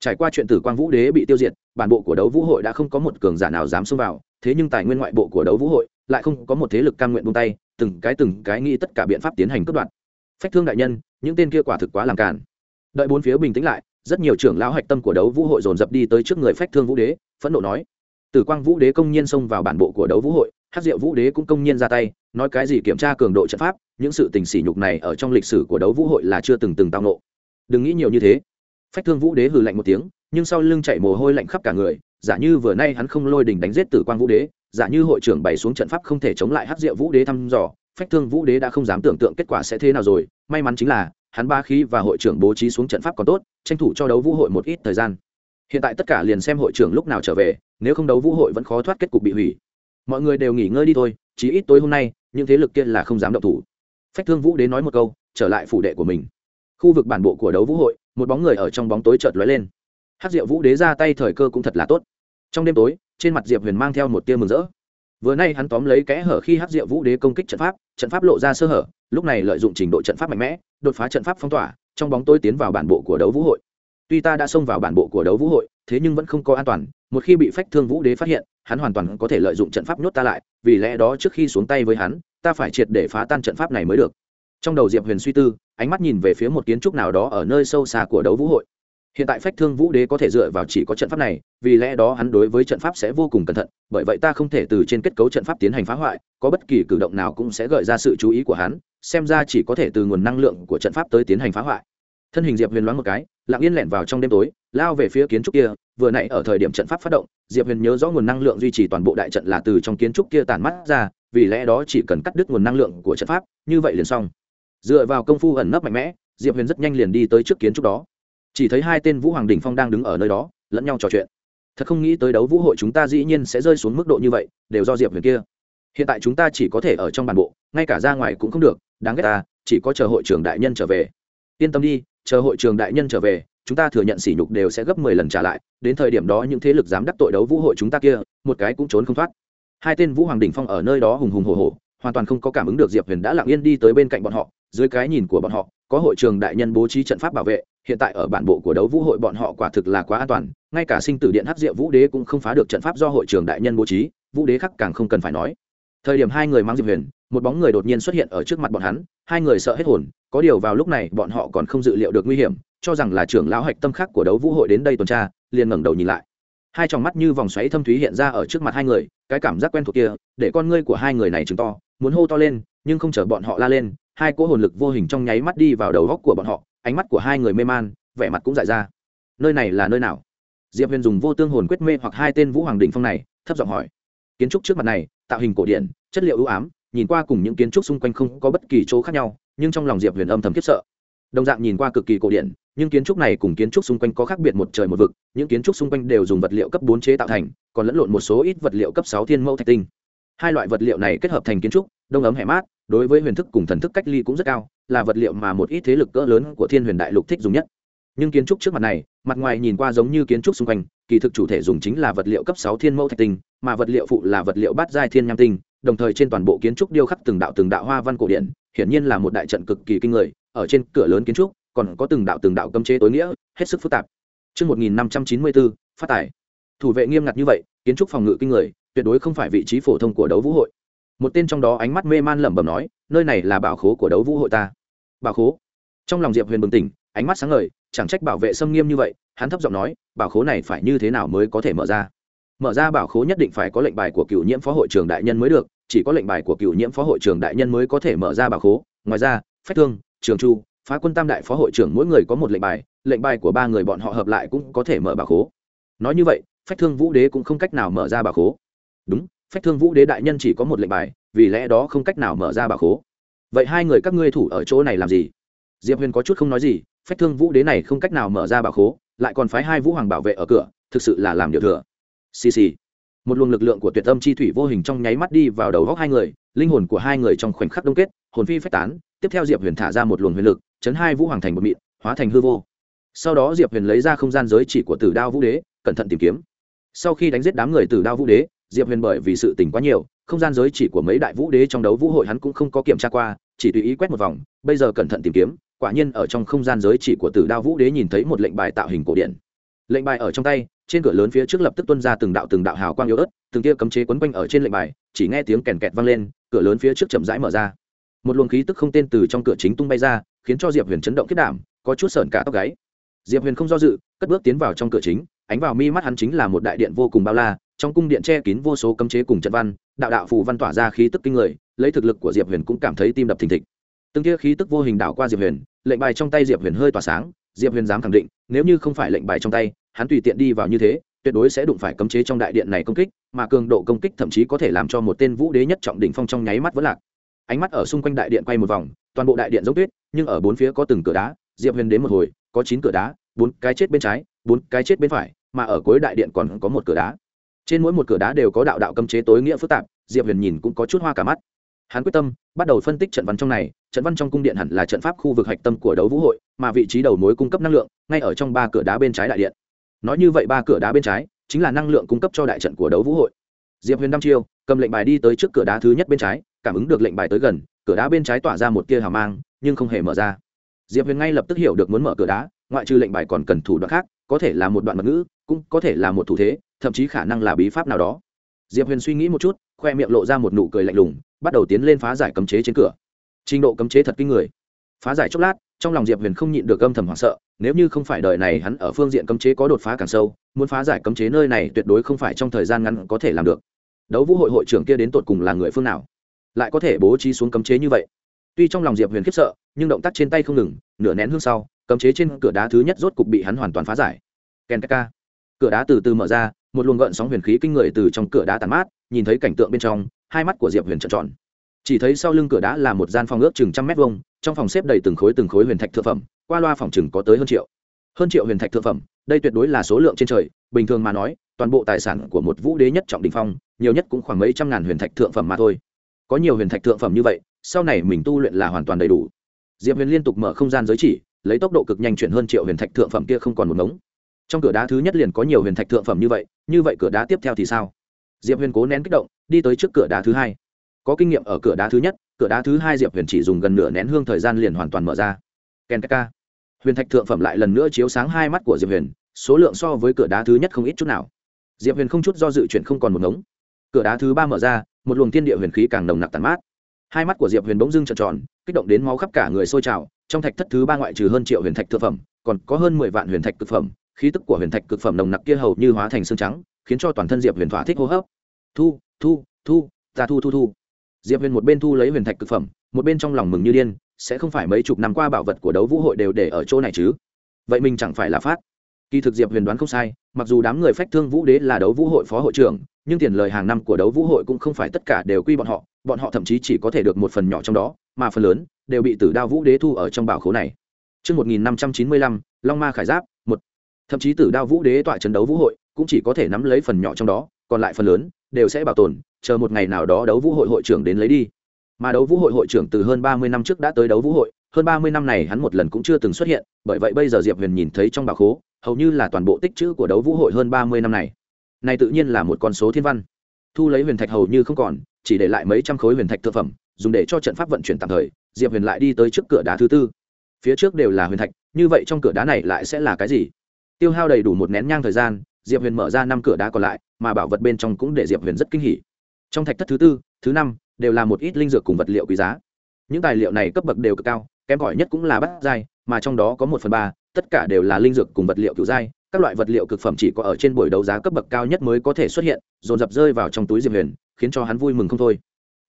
Trải qua chuyện tử quang vũ đế bị tiêu diệt, bản bộ của đấu vũ hội đã không có một cường giả nào dám xông vào, thế nhưng tài nguyên ngoại bộ của đấu vũ hội lại không có một thế lực cam nguyện buông tay, từng cái từng cái nghĩ tất cả biện pháp tiến hành cướp đoạt. Phách thương đại nhân, những tên kia quả thực quá làm cản đợi bốn phía bình tĩnh lại, rất nhiều trưởng lão hạch tâm của đấu vũ hội dồn dập đi tới trước người phách thương vũ đế, phẫn nộ nói, tử quang vũ đế công nhiên xông vào bản bộ của đấu vũ hội, hát diệu vũ đế cũng công nhiên ra tay, nói cái gì kiểm tra cường độ trận pháp, những sự tình sỉ nhục này ở trong lịch sử của đấu vũ hội là chưa từng từng tao nộ đừng nghĩ nhiều như thế. Phách thương vũ đế hừ lạnh một tiếng, nhưng sau lưng chạy mồ hôi lạnh khắp cả người, giả như vừa nay hắn không lôi đình đánh giết tử quang vũ đế giả như hội trưởng bày xuống trận pháp không thể chống lại Hắc diệu vũ đế thăm dò, phách thương vũ đế đã không dám tưởng tượng kết quả sẽ thế nào rồi. May mắn chính là, hắn ba khí và hội trưởng bố trí xuống trận pháp còn tốt, tranh thủ cho đấu vũ hội một ít thời gian. Hiện tại tất cả liền xem hội trưởng lúc nào trở về, nếu không đấu vũ hội vẫn khó thoát kết cục bị hủy. Mọi người đều nghỉ ngơi đi thôi, chí ít tối hôm nay, những thế lực kia là không dám động thủ. Phách thương vũ đế nói một câu, trở lại phủ đệ của mình. Khu vực bản bộ của đấu vũ hội, một bóng người ở trong bóng tối chợt lóe lên. Hát diệu vũ đế ra tay thời cơ cũng thật là tốt. Trong đêm tối trên mặt diệp huyền mang theo một tia mừng rỡ vừa nay hắn tóm lấy kẽ hở khi hát diệu vũ đế công kích trận pháp trận pháp lộ ra sơ hở lúc này lợi dụng trình độ trận pháp mạnh mẽ đột phá trận pháp phong tỏa trong bóng tối tiến vào bản bộ của đấu vũ hội tuy ta đã xông vào bản bộ của đấu vũ hội thế nhưng vẫn không có an toàn một khi bị phách thương vũ đế phát hiện hắn hoàn toàn có thể lợi dụng trận pháp nhốt ta lại vì lẽ đó trước khi xuống tay với hắn ta phải triệt để phá tan trận pháp này mới được trong đầu diệp huyền suy tư ánh mắt nhìn về phía một kiến trúc nào đó ở nơi sâu xa của đấu vũ hội hiện tại phách thương vũ đế có thể dựa vào chỉ có trận pháp này, vì lẽ đó hắn đối với trận pháp sẽ vô cùng cẩn thận, bởi vậy ta không thể từ trên kết cấu trận pháp tiến hành phá hoại, có bất kỳ cử động nào cũng sẽ gợi ra sự chú ý của hắn, xem ra chỉ có thể từ nguồn năng lượng của trận pháp tới tiến hành phá hoại. Thân hình diệp huyền loáng một cái, lặng yên lẻn vào trong đêm tối, lao về phía kiến trúc kia, vừa nãy ở thời điểm trận pháp phát động, diệp huyền nhớ rõ nguồn năng lượng duy trì toàn bộ đại trận là từ trong kiến trúc kia tàn mắt ra, vì lẽ đó chỉ cần cắt đứt nguồn năng lượng của trận pháp, như vậy liền xong. Dựa vào công phu ẩn nấp mạnh mẽ, diệp huyền rất nhanh liền đi tới trước kiến trúc đó chỉ thấy hai tên vũ hoàng đình phong đang đứng ở nơi đó, lẫn nhau trò chuyện. Thật không nghĩ tới đấu vũ hội chúng ta dĩ nhiên sẽ rơi xuống mức độ như vậy, đều do diệp huyền kia. Hiện tại chúng ta chỉ có thể ở trong bản bộ, ngay cả ra ngoài cũng không được, đáng ghét ta, chỉ có chờ hội trưởng đại nhân trở về. Yên tâm đi, chờ hội trường đại nhân trở về, chúng ta thừa nhận sỉ nhục đều sẽ gấp mười lần trả lại, đến thời điểm đó những thế lực dám đắc tội đấu vũ hội chúng ta kia, một cái cũng trốn không thoát. Hai tên vũ hoàng đình phong ở nơi đó hùng hùng hồ hồ hoàn toàn không có cảm ứng được diệp huyền đã lặng yên đi tới bên cạnh bọn họ, dưới cái nhìn của bọn họ, có hội trường đại nhân bố trí trận pháp bảo vệ hiện tại ở bản bộ của đấu vũ hội bọn họ quả thực là quá an toàn, ngay cả sinh tử điện hắc diệu vũ đế cũng không phá được trận pháp do hội trường đại nhân bố trí, vũ đế khắc càng không cần phải nói. Thời điểm hai người mang diệp huyền, một bóng người đột nhiên xuất hiện ở trước mặt bọn hắn, hai người sợ hết hồn, có điều vào lúc này bọn họ còn không dự liệu được nguy hiểm, cho rằng là trưởng lão hạch tâm khác của đấu vũ hội đến đây tuần tra, liền ngẩng đầu nhìn lại. Hai tròng mắt như vòng xoáy thâm thúy hiện ra ở trước mặt hai người, cái cảm giác quen thuộc kia, để con ngươi của hai người này chứng to, muốn hô to lên, nhưng không chờ bọn họ la lên, hai cỗ hồn lực vô hình trong nháy mắt đi vào đầu góc của bọn họ ánh mắt của hai người mê man, vẻ mặt cũng dại ra. Nơi này là nơi nào? Diệp huyền dùng vô tương hồn quyết mê hoặc hai tên vũ hoàng đình phong này, thấp giọng hỏi. Kiến trúc trước mặt này, tạo hình cổ điển, chất liệu ưu ám, nhìn qua cùng những kiến trúc xung quanh không có bất kỳ chỗ khác nhau, nhưng trong lòng diệp huyền âm thầm khiếp sợ. Đồng dạng nhìn qua cực kỳ cổ điển, nhưng kiến trúc này cùng kiến trúc xung quanh có khác biệt một trời một vực, những kiến trúc xung quanh đều dùng vật liệu cấp bốn chế tạo thành, còn lẫn lộn một số ít vật liệu cấp sáu thiên mẫu thạch tinh. Hai loại vật liệu này kết hợp thành kiến trúc, đông ấm hẻ mát, đối với huyền thức cùng thần thức cách ly cũng rất cao là vật liệu mà một ít thế lực cỡ lớn của thiên huyền đại lục thích dùng nhất nhưng kiến trúc trước mặt này mặt ngoài nhìn qua giống như kiến trúc xung quanh kỳ thực chủ thể dùng chính là vật liệu cấp sáu thiên mẫu thạch tinh mà vật liệu phụ là vật liệu bát giai thiên nham tinh đồng thời trên toàn bộ kiến trúc điêu khắc từng đạo từng đạo hoa văn cổ điển hiển nhiên là một đại trận cực kỳ kinh người ở trên cửa lớn kiến trúc còn có từng đạo từng đạo cấm chế tối nghĩa hết sức phức tạp Trước 1594, phát tải. Thủ vệ nghiêm ngặt như vậy, kiến trúc phòng ngự kinh người, tuyệt đối không phải vị trí phổ thông của đấu vũ hội. một tên trong đó ánh mắt mê man lẩm bẩm nói nơi này là bảo khố của đấu vũ hội ta. Bảo khố? Trong lòng diệp huyền bừng tỉnh, ánh mắt sáng ngời, chẳng trách bảo vệ xâm nghiêm như vậy, hắn thấp giọng nói, bảo khố này phải như thế nào mới có thể mở ra? Mở ra bảo khố nhất định phải có lệnh bài của cựu nhiễm phó hội trưởng đại nhân mới được, chỉ có lệnh bài của cựu nhiễm phó hội trưởng đại nhân mới có thể mở ra bảo khố. Ngoài ra, phách thương, trường chu, phá quân tam đại phó hội trưởng mỗi người có một lệnh bài lệnh bài của ba người bọn họ hợp lại cũng có thể mở bảo khố. Nói như vậy, phách thương vũ đế cũng không cách nào mở ra bảo khố. Đúng phách thương vũ đế đại nhân chỉ có một lệnh bài, vì lẽ đó không cách nào mở ra bà khố. Vậy hai người các ngươi thủ ở chỗ này làm gì? Diệp huyền có chút không nói gì, phách thương vũ đế này không cách nào mở ra bà khố, lại còn phái hai vũ hoàng bảo vệ ở cửa, thực sự là làm điều thừa. Xì xì. Một luồng lực lượng của tuyệt âm chi thủy vô hình trong nháy mắt đi vào đầu góc hai người, linh hồn của hai người trong khoảnh khắc đông kết, hồn phi phách tán, tiếp theo diệp huyền thả ra một luồng huyền lực, chấn hai vũ hoàng thành một mịn, hóa thành hư vô. Sau đó diệp huyền lấy ra không gian giới chỉ của tử đao vũ đế, cẩn thận tìm kiếm. Sau khi đánh giết đám người tử đao vũ đế diệp huyền bởi vì sự tình quá nhiều, không gian giới chỉ của mấy đại vũ đế trong đấu vũ hội hắn cũng không có kiểm tra qua, chỉ tùy ý quét một vòng, bây giờ cẩn thận tìm kiếm, quả nhiên ở trong không gian giới chỉ của tử đao vũ đế nhìn thấy một lệnh bài tạo hình cổ điển lệnh bài ở trong tay, trên cửa lớn phía trước lập tức tuân ra từng đạo từng đạo hào quang yếu ớt, từng tia cấm chế quấn quanh ở trên lệnh bài, chỉ nghe tiếng kèn kẹt vang lên, cửa lớn phía trước chậm rãi mở ra. Một luồng khí tức không tên từ trong cửa chính tung bay ra, khiến cho diệp huyền chấn động kết đảm, có chút sợn cả tóc gáy. Diệp huyền không do dự, cất bước tiến vào trong cửa chính, ánh vào mi mắt hắn chính là một đại điện vô cùng bao la trong cung điện che kín vô số cấm chế cùng trận văn, đạo đạo phù văn tỏa ra khí tức kinh người, lấy thực lực của diệp huyền cũng cảm thấy tim đập thình thịch. Từng tia khí tức vô hình đảo qua diệp huyền, lệnh bài trong tay diệp huyền hơi tỏa sáng, diệp huyền dám khẳng định, nếu như không phải lệnh bài trong tay, hắn tùy tiện đi vào như thế, tuyệt đối sẽ đụng phải cấm chế trong đại điện này công kích, mà cường độ công kích thậm chí có thể làm cho một tên vũ đế nhất trọng đỉnh phong trong nháy mắt vỡ lạc. Ánh mắt ở xung quanh đại điện quay một vòng, toàn bộ đại điện giống tuyết, nhưng ở bốn phía có từng cửa đá, diệp huyền đến một hồi, có chín cửa đá, bốn cái chết bên trái, bốn cái chết bên phải, mà ở cuối đại điện còn có một cửa đá trên mỗi một cửa đá đều có đạo đạo cấm chế tối nghĩa phức tạp, diệp huyền nhìn cũng có chút hoa cả mắt. Hắn quyết tâm, bắt đầu phân tích trận văn trong này, trận văn trong cung điện hẳn là trận pháp khu vực hạch tâm của đấu vũ hội, mà vị trí đầu mối cung cấp năng lượng, ngay ở trong ba cửa đá bên trái đại điện. Nói như vậy ba cửa đá bên trái, chính là năng lượng cung cấp cho đại trận của đấu vũ hội. Diệp huyền đăm chiêu, cầm lệnh bài đi tới trước cửa đá thứ nhất bên trái, cảm ứng được lệnh bài tới gần, cửa đá bên trái tỏa ra một tia hào mang, nhưng không hề mở ra. Diệp huyền ngay lập tức hiểu được muốn mở cửa đá, ngoại trừ lệnh bài còn cần thủ đoạn khác, có thể là một đoạn mật ngữ, cũng có thể là một thủ thế thậm chí khả năng là bí pháp nào đó. Diệp huyền suy nghĩ một chút, khoe miệng lộ ra một nụ cười lạnh lùng, bắt đầu tiến lên phá giải cấm chế trên cửa. Trình độ cấm chế thật kinh người. Phá giải chốc lát, trong lòng diệp huyền không nhịn được âm thầm hoảng sợ, nếu như không phải đời này hắn ở phương diện cấm chế có đột phá càng sâu, muốn phá giải cấm chế nơi này tuyệt đối không phải trong thời gian ngắn có thể làm được. Đấu vũ hội hội trưởng kia đến tột cùng là người phương nào? Lại có thể bố trí xuống cấm chế như vậy? Tuy trong lòng diệp huyền khiếp sợ, nhưng động tác trên tay không ngừng, nửa nén hương sau, cấm chế trên cửa đá thứ nhất rốt cục bị hắn hoàn toàn phá giải. Ken ka cửa đá từ từ mở ra một luồng gợn sóng huyền khí kinh người từ trong cửa đá tàn mát, nhìn thấy cảnh tượng bên trong, hai mắt của diệp huyền trợn tròn. Chỉ thấy sau lưng cửa đá là một gian phòng ước chừng trăm mét vuông, trong phòng xếp đầy từng khối từng khối huyền thạch thượng phẩm, qua loa phòng chừng có tới hơn triệu. Hơn triệu huyền thạch thượng phẩm, đây tuyệt đối là số lượng trên trời, bình thường mà nói, toàn bộ tài sản của một vũ đế nhất trọng đình phong, nhiều nhất cũng khoảng mấy trăm ngàn huyền thạch thượng phẩm mà thôi. Có nhiều huyền thạch thượng phẩm như vậy, sau này mình tu luyện là hoàn toàn đầy đủ. Diệp huyền liên tục mở không gian giới chỉ, lấy tốc độ cực nhanh chuyển hơn triệu huyền thạch thượng phẩm kia không còn một ngống trong cửa đá thứ nhất liền có nhiều huyền thạch thượng phẩm như vậy như vậy cửa đá tiếp theo thì sao? Diệp huyền cố nén kích động, đi tới trước cửa đá thứ hai. Có kinh nghiệm ở cửa đá thứ nhất, cửa đá thứ hai diệp huyền chỉ dùng gần nửa nén hương thời gian liền hoàn toàn mở ra. Ken ka huyền thạch thượng phẩm lại lần nữa chiếu sáng hai mắt của diệp huyền, số lượng so với cửa đá thứ nhất không ít chút nào. Diệp huyền không chút do dự chuyển không còn một ngống. Cửa đá thứ ba mở ra, một luồng thiên địa huyền khí càng nồng nặc tàn mát. Hai mắt của diệp huyền bỗng dưng trợn tròn, kích động đến máu khắp cả người sôi trào, trong thạch thất thứ ba ngoại trừ hơn triệu huyền thạch thực phẩm, còn có hơn mười vạn huyền thạch cực phẩm khí tức của huyền thạch cực phẩm nồng nặc kia hầu như hóa thành xương trắng khiến cho toàn thân diệp huyền thỏa thích hô hấp. Thu thu thu ta thu thu thu. Diệp huyền một bên thu lấy huyền thạch cực phẩm một bên trong lòng mừng như điên sẽ không phải mấy chục năm qua bảo vật của đấu vũ hội đều để ở chỗ này chứ? Vậy mình chẳng phải là phát. Kỳ thực diệp huyền đoán không sai mặc dù đám người phách thương vũ đế là đấu vũ hội phó hội trưởng nhưng tiền lời hàng năm của đấu vũ hội cũng không phải tất cả đều quy bọn họ bọn họ thậm chí chỉ có thể được một phần nhỏ trong đó mà phần lớn đều bị tử đao vũ đế thu ở trong bảo khố này. Trước 1595, Long Ma Khải Giáp. Thậm chí tử đao vũ đế tọa trấn đấu vũ hội, cũng chỉ có thể nắm lấy phần nhỏ trong đó, còn lại phần lớn, đều sẽ bảo tồn, chờ một ngày nào đó đấu vũ hội hội trưởng đến lấy đi. Mà đấu vũ hội hội trưởng từ hơn ba mươi năm trước đã tới đấu vũ hội, hơn ba mươi năm này hắn một lần cũng chưa từng xuất hiện, bởi vậy bây giờ Diệp Huyền nhìn thấy trong bà khố, hầu như là toàn bộ tích trữ của đấu vũ hội hơn ba mươi năm này. Này tự nhiên là một con số thiên văn. Thu lấy huyền thạch hầu như không còn, chỉ để lại mấy trăm khối huyền thạch thực phẩm, dùng để cho trận pháp vận chuyển tạm thời diệp huyền lại đi tới trước cửa đá thứ tư phía trước đều là huyền thạch như vậy trong cửa đá này lại sẽ là cái gì tiêu hao đầy đủ một nén nhang thời gian, diệp huyền mở ra năm cửa đá còn lại, mà bảo vật bên trong cũng để diệp huyền rất kinh hỉ. Trong thạch thất thứ tư, thứ năm, đều là một ít linh dược cùng vật liệu quý giá. Những tài liệu này cấp bậc đều cực cao, kém cỏi nhất cũng là bát giai, mà trong đó có một phần ba, tất cả đều là linh dược cùng vật liệu cựu giai, các loại vật liệu cực phẩm chỉ có ở trên buổi đấu giá cấp bậc cao nhất mới có thể xuất hiện, dồn dập rơi vào trong túi diệp huyền, khiến cho hắn vui mừng không thôi.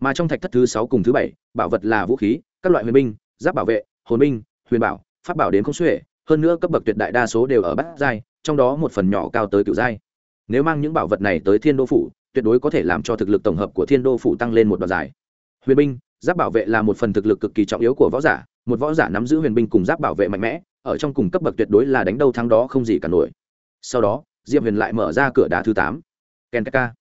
Mà trong thạch thất thứ sáu cùng thứ bảy, bảo vật là vũ khí, các loại huyền binh, giáp bảo vệ, hồn binh, huyền bảo, pháp bảo đến không xuể hơn nữa cấp bậc tuyệt đại đa số đều ở bát giai, trong đó một phần nhỏ cao tới cựu giai. Nếu mang những bảo vật này tới thiên đô phủ, tuyệt đối có thể làm cho thực lực tổng hợp của thiên đô phủ tăng lên một đoạn dài. Huyền binh, giáp bảo vệ là một phần thực lực cực kỳ trọng yếu của võ giả, một võ giả nắm giữ huyền binh cùng giáp bảo vệ mạnh mẽ, ở trong cùng cấp bậc tuyệt đối là đánh đâu thắng đó không gì cả nổi. Sau đó, diệp huyền lại mở ra cửa đá thứ tám. Ken ka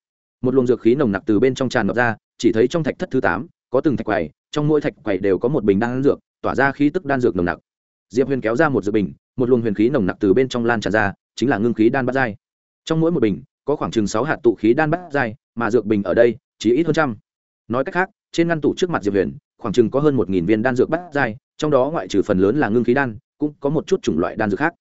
một luồng dược khí nồng nặc từ bên trong tràn ngập ra, chỉ thấy trong thạch thất thứ tám, có từng thạch quầy, trong mỗi thạch quầy đều có một bình đan dược, tỏa ra khí tức đan dược nồng nặc diệp huyền kéo ra một dược bình, một luồng huyền khí nồng nặc từ bên trong lan tràn ra, chính là ngưng khí đan bát giai. Trong mỗi một bình, có khoảng chừng sáu hạt tụ khí đan bát giai, mà dược bình ở đây, chỉ ít hơn trăm. Nói cách khác, trên ngăn tủ trước mặt diệp huyền, khoảng chừng có hơn một nghìn viên đan dược bát giai, trong đó ngoại trừ phần lớn là ngưng khí đan, cũng có một chút chủng loại đan dược khác.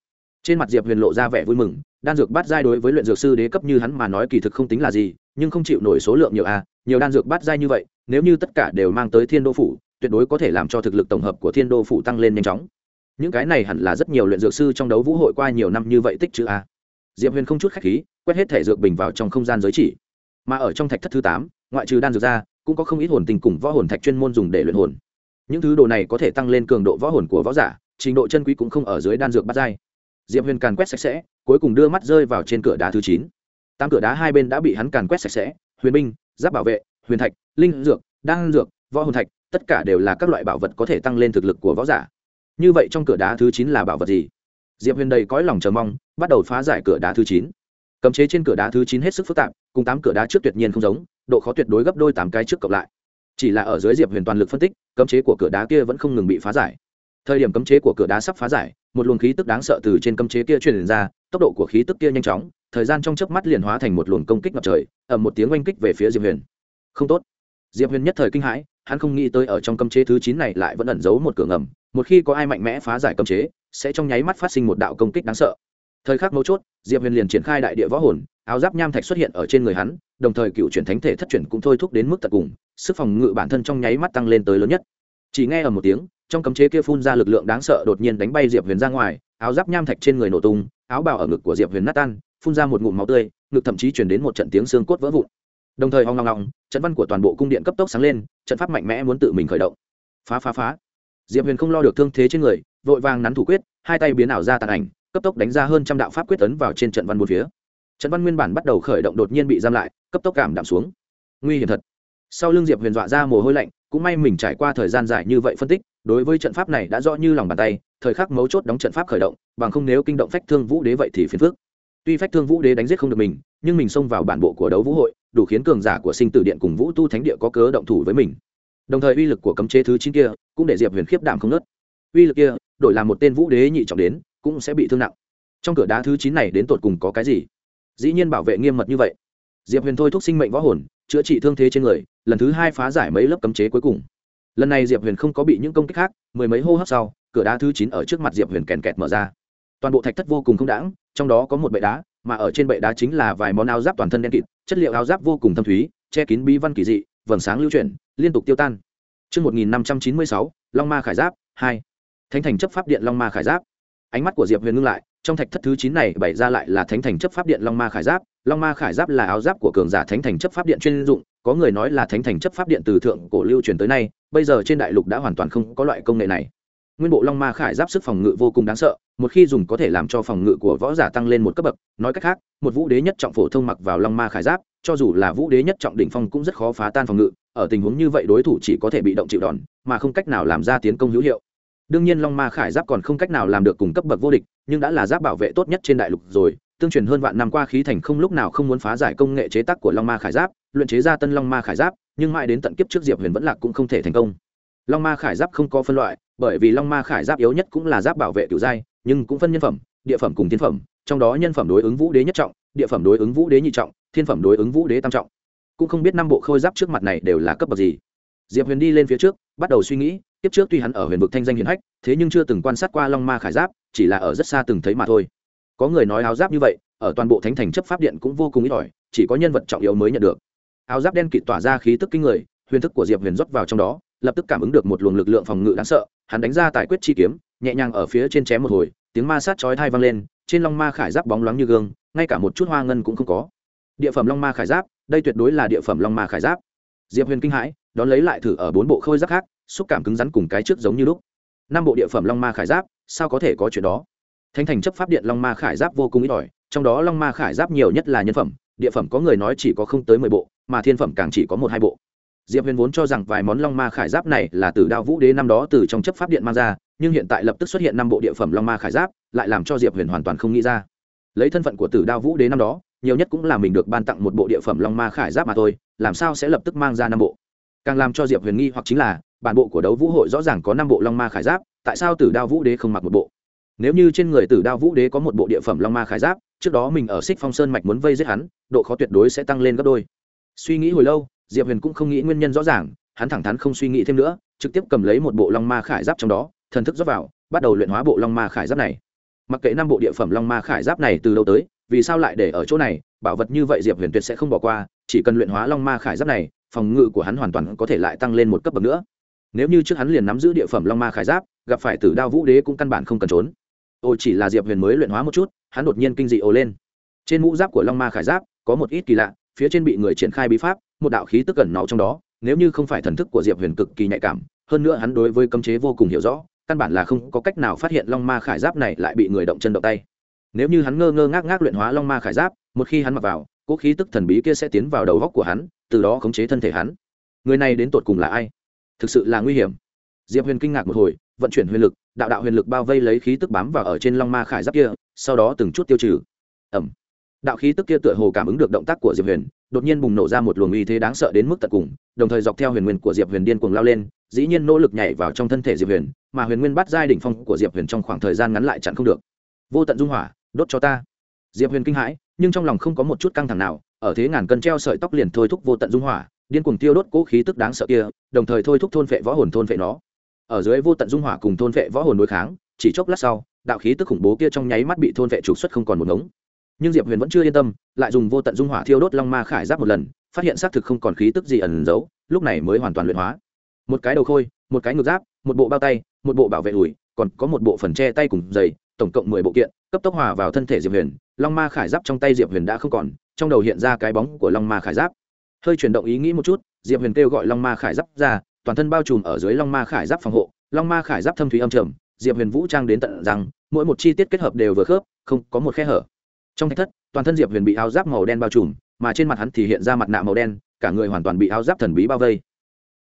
Trên mặt diệp huyền lộ ra vẻ vui mừng, đan dược bát giai đối với luyện dược sư đế cấp như hắn mà nói kỳ thực không tính là gì, nhưng không chịu nổi số lượng nhiều a nhiều đan dược bát giai như vậy, nếu như tất cả đều mang tới thiên đô phủ, tuyệt đối có thể làm cho thực lực tổng hợp của thiên đô phủ tăng lên nhanh chóng những cái này hẳn là rất nhiều luyện dược sư trong đấu vũ hội qua nhiều năm như vậy tích chữ a à. diệp huyền không chút khách khí, quét hết thể dược bình vào trong không gian giới chỉ. Mà ở trong thạch thất thứ tám, ngoại trừ đan dược ra, cũng có không ít hồn tình cùng võ hồn thạch chuyên môn dùng để luyện hồn. Những thứ đồ này có thể tăng lên cường độ võ hồn của võ giả, trình độ chân quý cũng không ở dưới đan dược bắt dai diệp huyền càn quét sạch sẽ, cuối cùng đưa mắt rơi vào trên cửa đá thứ chín. Tám cửa đá hai bên đã bị hắn càn quét sạch sẽ, huyền binh, giáp bảo vệ, huyền thạch, linh dược, đan dược, võ hồn thạch, tất cả đều là các loại bảo vật có thể tăng lên thực lực của võ giả như vậy trong cửa đá thứ chín là bảo vật gì? Diệp huyền đầy cõi lòng chờ mong, bắt đầu phá giải cửa đá thứ chín. Cấm chế trên cửa đá thứ chín hết sức phức tạp, cùng tám cửa đá trước tuyệt nhiên không giống, độ khó tuyệt đối gấp đôi tám cái trước cộng lại. Chỉ là ở dưới diệp huyền toàn lực phân tích, cấm chế của cửa đá kia vẫn không ngừng bị phá giải. Thời điểm cấm chế của cửa đá sắp phá giải, một luồng khí tức đáng sợ từ trên cấm chế kia truyền ra, tốc độ của khí tức kia nhanh chóng, thời gian trong chớp mắt liền hóa thành một luồng công kích ngập trời, ầm một tiếng oanh kích về phía diệp huyền. Không tốt. Diệp huyền nhất thời kinh hãi, hắn không nghĩ tới ở trong cấm chế thứ chín này lại vẫn ẩn giấu một cửa ngầm một khi có ai mạnh mẽ phá giải cấm chế, sẽ trong nháy mắt phát sinh một đạo công kích đáng sợ. Thời khắc mấu chốt, diệp huyền liền triển khai đại địa võ hồn, áo giáp nham thạch xuất hiện ở trên người hắn, đồng thời cựu chuyển thánh thể thất chuyển cũng thôi thúc đến mức tận cùng, sức phòng ngự bản thân trong nháy mắt tăng lên tới lớn nhất. Chỉ nghe ở một tiếng, trong cấm chế kia phun ra lực lượng đáng sợ đột nhiên đánh bay diệp huyền ra ngoài, áo giáp nham thạch trên người nổ tung, áo bào ở ngực của diệp huyền nát tan, phun ra một ngụm máu tươi, ngực thậm chí chuyển đến một trận tiếng xương cốt vỡ vụn. Đồng thời hoang ngọng trận văn của toàn bộ cung điện cấp tốc sáng lên, trận pháp mạnh mẽ muốn tự mình khởi động. Phá phá phá diệp huyền không lo được thương thế trên người, vội vàng nắn thủ quyết, hai tay biến ảo ra tàn ảnh, cấp tốc đánh ra hơn trăm đạo pháp quyết tấn vào trên trận văn một phía. Trận văn nguyên bản bắt đầu khởi động đột nhiên bị giam lại, cấp tốc cảm đạm xuống. Nguy hiểm thật. Sau lưng diệp huyền dọa ra mồ hôi lạnh, cũng may mình trải qua thời gian dài như vậy phân tích, đối với trận pháp này đã rõ như lòng bàn tay, thời khắc mấu chốt đóng trận pháp khởi động, bằng không nếu kinh động phách thương vũ đế vậy thì phiền phước tuy phách thương vũ đế đánh giết không được mình, nhưng mình xông vào bản bộ của đấu vũ hội, đủ khiến cường giả của sinh tử điện cùng vũ tu thánh địa có cớ động thủ với mình đồng thời uy lực của cấm chế thứ chín kia cũng để diệp huyền khiếp đảm không nớt. uy lực kia, đổi làm một tên vũ đế nhị trọng đến, cũng sẽ bị thương nặng. trong cửa đá thứ chín này đến tột cùng có cái gì? dĩ nhiên bảo vệ nghiêm mật như vậy. diệp huyền thôi thúc sinh mệnh võ hồn, chữa trị thương thế trên người, lần thứ hai phá giải mấy lớp cấm chế cuối cùng. lần này diệp huyền không có bị những công kích khác, mười mấy hô hấp sau, cửa đá thứ chín ở trước mặt diệp huyền kèn kẹt mở ra. toàn bộ thạch thất vô cùng không đãng, trong đó có một bệ đá, mà ở trên bệ đá chính là vài món áo giáp toàn thân đen kịt, chất liệu áo giáp vô cùng thâm thúy, che kín bí văn kỳ dị, vầng sáng lưu chuyển liên tục tiêu tan. Trước 1596, Long Ma Khải Giáp, 2. Thánh thành chấp pháp điện Long Ma Khải Giáp. Ánh mắt của Diệp Huyền ngưng lại, trong thạch thất thứ chín này bày ra lại là thánh thành chấp pháp điện long ma khải giáp. Long ma khải giáp là áo giáp của cường giả thánh thành chấp pháp điện chuyên dụng có người nói là thánh thành chấp pháp điện từ thượng cổ lưu truyền tới nay bây giờ trên đại lục đã hoàn toàn không có loại công nghệ này. Nguyên bộ long ma khải giáp sức phòng ngự vô cùng đáng sợ một khi dùng có thể làm cho phòng ngự của võ giả tăng lên một cấp bậc. Nói cách khác một vũ đế nhất trọng phổ thông mặc vào long ma khải giáp cho dù là vũ đế nhất trọng đỉnh phong cũng rất khó phá tan phòng ngự ở tình huống như vậy đối thủ chỉ có thể bị động chịu đòn, mà không cách nào làm ra tiến công hữu hiệu. Đương nhiên long ma khải giáp còn không cách nào làm được cùng cấp bậc vô địch, nhưng đã là giáp bảo vệ tốt nhất trên đại lục rồi, tương truyền hơn vạn năm qua khí thành không lúc nào không muốn phá giải công nghệ chế tác của long ma khải giáp, luyện chế ra tân long ma khải giáp, nhưng mãi đến tận kiếp trước diệp huyền vẫn lạc cũng không thể thành công. Long ma khải giáp không có phân loại, bởi vì long ma khải giáp yếu nhất cũng là giáp bảo vệ tiểu giai, nhưng cũng phân nhân phẩm, địa phẩm cùng thiên phẩm, trong đó nhân phẩm đối ứng vũ đế nhất trọng, địa phẩm đối ứng vũ đế nhị trọng, thiên phẩm đối ứng vũ đế tam trọng cũng không biết năm bộ khôi giáp trước mặt này đều là cấp bậc gì. Diệp huyền đi lên phía trước, bắt đầu suy nghĩ tiếp trước tuy hắn ở huyền vực thanh danh hiển hách, thế nhưng chưa từng quan sát qua long ma khải giáp, chỉ là ở rất xa từng thấy mà thôi. Có người nói áo giáp như vậy, ở toàn bộ thánh thành chấp pháp điện cũng vô cùng ít ỏi, chỉ có nhân vật trọng yếu mới nhận được. Áo giáp đen kịt tỏa ra khí tức kinh người, huyền thức của diệp huyền rót vào trong đó, lập tức cảm ứng được một luồng lực lượng phòng ngự đáng sợ, hắn đánh ra tài quyết chi kiếm, nhẹ nhàng ở phía trên chém một hồi, tiếng ma sát chói thai vang lên, trên long ma khải giáp bóng loáng như gương, ngay cả một chút hoa ngân cũng không có. Địa phẩm long ma khải giáp đây tuyệt đối là địa phẩm long ma khải giáp. Diệp huyền kinh hãi, đón lấy lại thử ở bốn bộ khôi giáp khác, xúc cảm cứng rắn cùng cái trước giống như lúc. Năm bộ địa phẩm long ma khải giáp, sao có thể có chuyện đó? Thánh thành chấp pháp điện long ma khải giáp vô cùng ít ỏi, trong đó long ma khải giáp nhiều nhất là nhân phẩm, địa phẩm có người nói chỉ có không tới mười bộ, mà thiên phẩm càng chỉ có một hai bộ. Diệp huyền vốn cho rằng vài món long ma khải giáp này là từ đao vũ đế năm đó từ trong chấp pháp điện mang ra, nhưng hiện tại lập tức xuất hiện năm bộ địa phẩm long ma khải giáp, lại làm cho diệp huyền hoàn toàn không nghĩ ra. Lấy thân phận của tử đao vũ đế năm đó nhiều nhất cũng là mình được ban tặng một bộ địa phẩm long ma khải giáp mà thôi, làm sao sẽ lập tức mang ra năm bộ? Càng làm cho diệp huyền nghi hoặc chính là, bản bộ của đấu vũ hội rõ ràng có năm bộ long ma khải giáp, tại sao tử đao vũ đế không mặc một bộ? Nếu như trên người tử đao vũ đế có một bộ địa phẩm long ma khải giáp, trước đó mình ở xích phong sơn mạch muốn vây giết hắn, độ khó tuyệt đối sẽ tăng lên gấp đôi. Suy nghĩ hồi lâu, diệp huyền cũng không nghĩ nguyên nhân rõ ràng, hắn thẳng thắn không suy nghĩ thêm nữa, trực tiếp cầm lấy một bộ long ma khải giáp trong đó, thần thức dốc vào, bắt đầu luyện hóa bộ long ma khải giáp này. Mặc kệ năm bộ địa phẩm long ma khải giáp này từ đâu tới vì sao lại để ở chỗ này, bảo vật như vậy diệp huyền tuyệt sẽ không bỏ qua, chỉ cần luyện hóa long ma khải giáp này, phòng ngự của hắn hoàn toàn có thể lại tăng lên một cấp bậc nữa. Nếu như trước hắn liền nắm giữ địa phẩm long ma khải giáp, gặp phải tử đao vũ đế cũng căn bản không cần trốn. Ô, chỉ là diệp huyền mới luyện hóa một chút, hắn đột nhiên kinh dị ồ lên. Trên mũ giáp của long ma khải giáp, có một ít kỳ lạ, phía trên bị người triển khai bí pháp, một đạo khí tức cẩn nó trong đó, nếu như không phải thần thức của diệp huyền cực kỳ nhạy cảm, hơn nữa hắn đối với cấm chế vô cùng hiểu rõ, căn bản là không có cách nào phát hiện long ma khải giáp này lại bị người động chân động tay nếu như hắn ngơ ngơ ngác ngác luyện hóa long ma khải giáp, một khi hắn mặc vào cỗ khí tức thần bí kia sẽ tiến vào đầu góc của hắn, từ đó khống chế thân thể hắn. Người này đến tột cùng là ai? Thực sự là nguy hiểm. Diệp huyền kinh ngạc một hồi, vận chuyển huyền lực, đạo đạo huyền lực bao vây lấy khí tức bám vào ở trên long ma khải giáp kia, sau đó từng chút tiêu trừ. Ẩm. Đạo khí tức kia tựa hồ cảm ứng được động tác của diệp huyền, đột nhiên bùng nổ ra một luồng uy thế đáng sợ đến mức tận cùng, đồng thời dọc theo huyền nguyên của diệp huyền điên cuồng lao lên, dĩ nhiên nỗ lực nhảy vào trong thân thể diệp huyền, mà huyền nguyên bắt giai đỉnh phong của diệp huyền trong khoảng thời gian ngắn lại chặn không được. Vô tận dung hỏa đốt cho ta. Diệp huyền kinh hãi, nhưng trong lòng không có một chút căng thẳng nào, ở thế ngàn cân treo sợi tóc liền thôi thúc vô tận dung hỏa, điên cuồng tiêu đốt cỗ khí tức đáng sợ kia, đồng thời thôi thúc thôn phệ võ hồn thôn phệ nó. Ở dưới vô tận dung hỏa cùng thôn phệ võ hồn đối kháng, chỉ chốc lát sau, đạo khí tức khủng bố kia trong nháy mắt bị thôn phệ trục xuất không còn một ngống. Nhưng diệp huyền vẫn chưa yên tâm, lại dùng vô tận dung hỏa thiêu đốt long ma khải giáp một lần, phát hiện xác thực không còn khí tức gì ẩn giấu, lúc này mới hoàn toàn luyện hóa. Một cái đầu khôi, một cái ngược giáp, một bộ bao tay, một bộ bảo vệ ủi, còn có một bộ phần che tay cùng giày tổng cộng mười bộ kiện, cấp tốc hòa vào thân thể diệp huyền, long ma khải giáp trong tay diệp huyền đã không còn, trong đầu hiện ra cái bóng của long ma khải giáp. Hơi chuyển động ý nghĩ một chút, diệp huyền kêu gọi long ma khải giáp ra, toàn thân bao trùm ở dưới long ma khải giáp phòng hộ, long ma khải giáp thâm thúy âm trầm, diệp huyền vũ trang đến tận rằng mỗi một chi tiết kết hợp đều vừa khớp, không có một khe hở. Trong thách thất, toàn thân diệp huyền bị áo giáp màu đen bao trùm, mà trên mặt hắn thì hiện ra mặt nạ màu đen, cả người hoàn toàn bị áo giáp thần bí bao vây.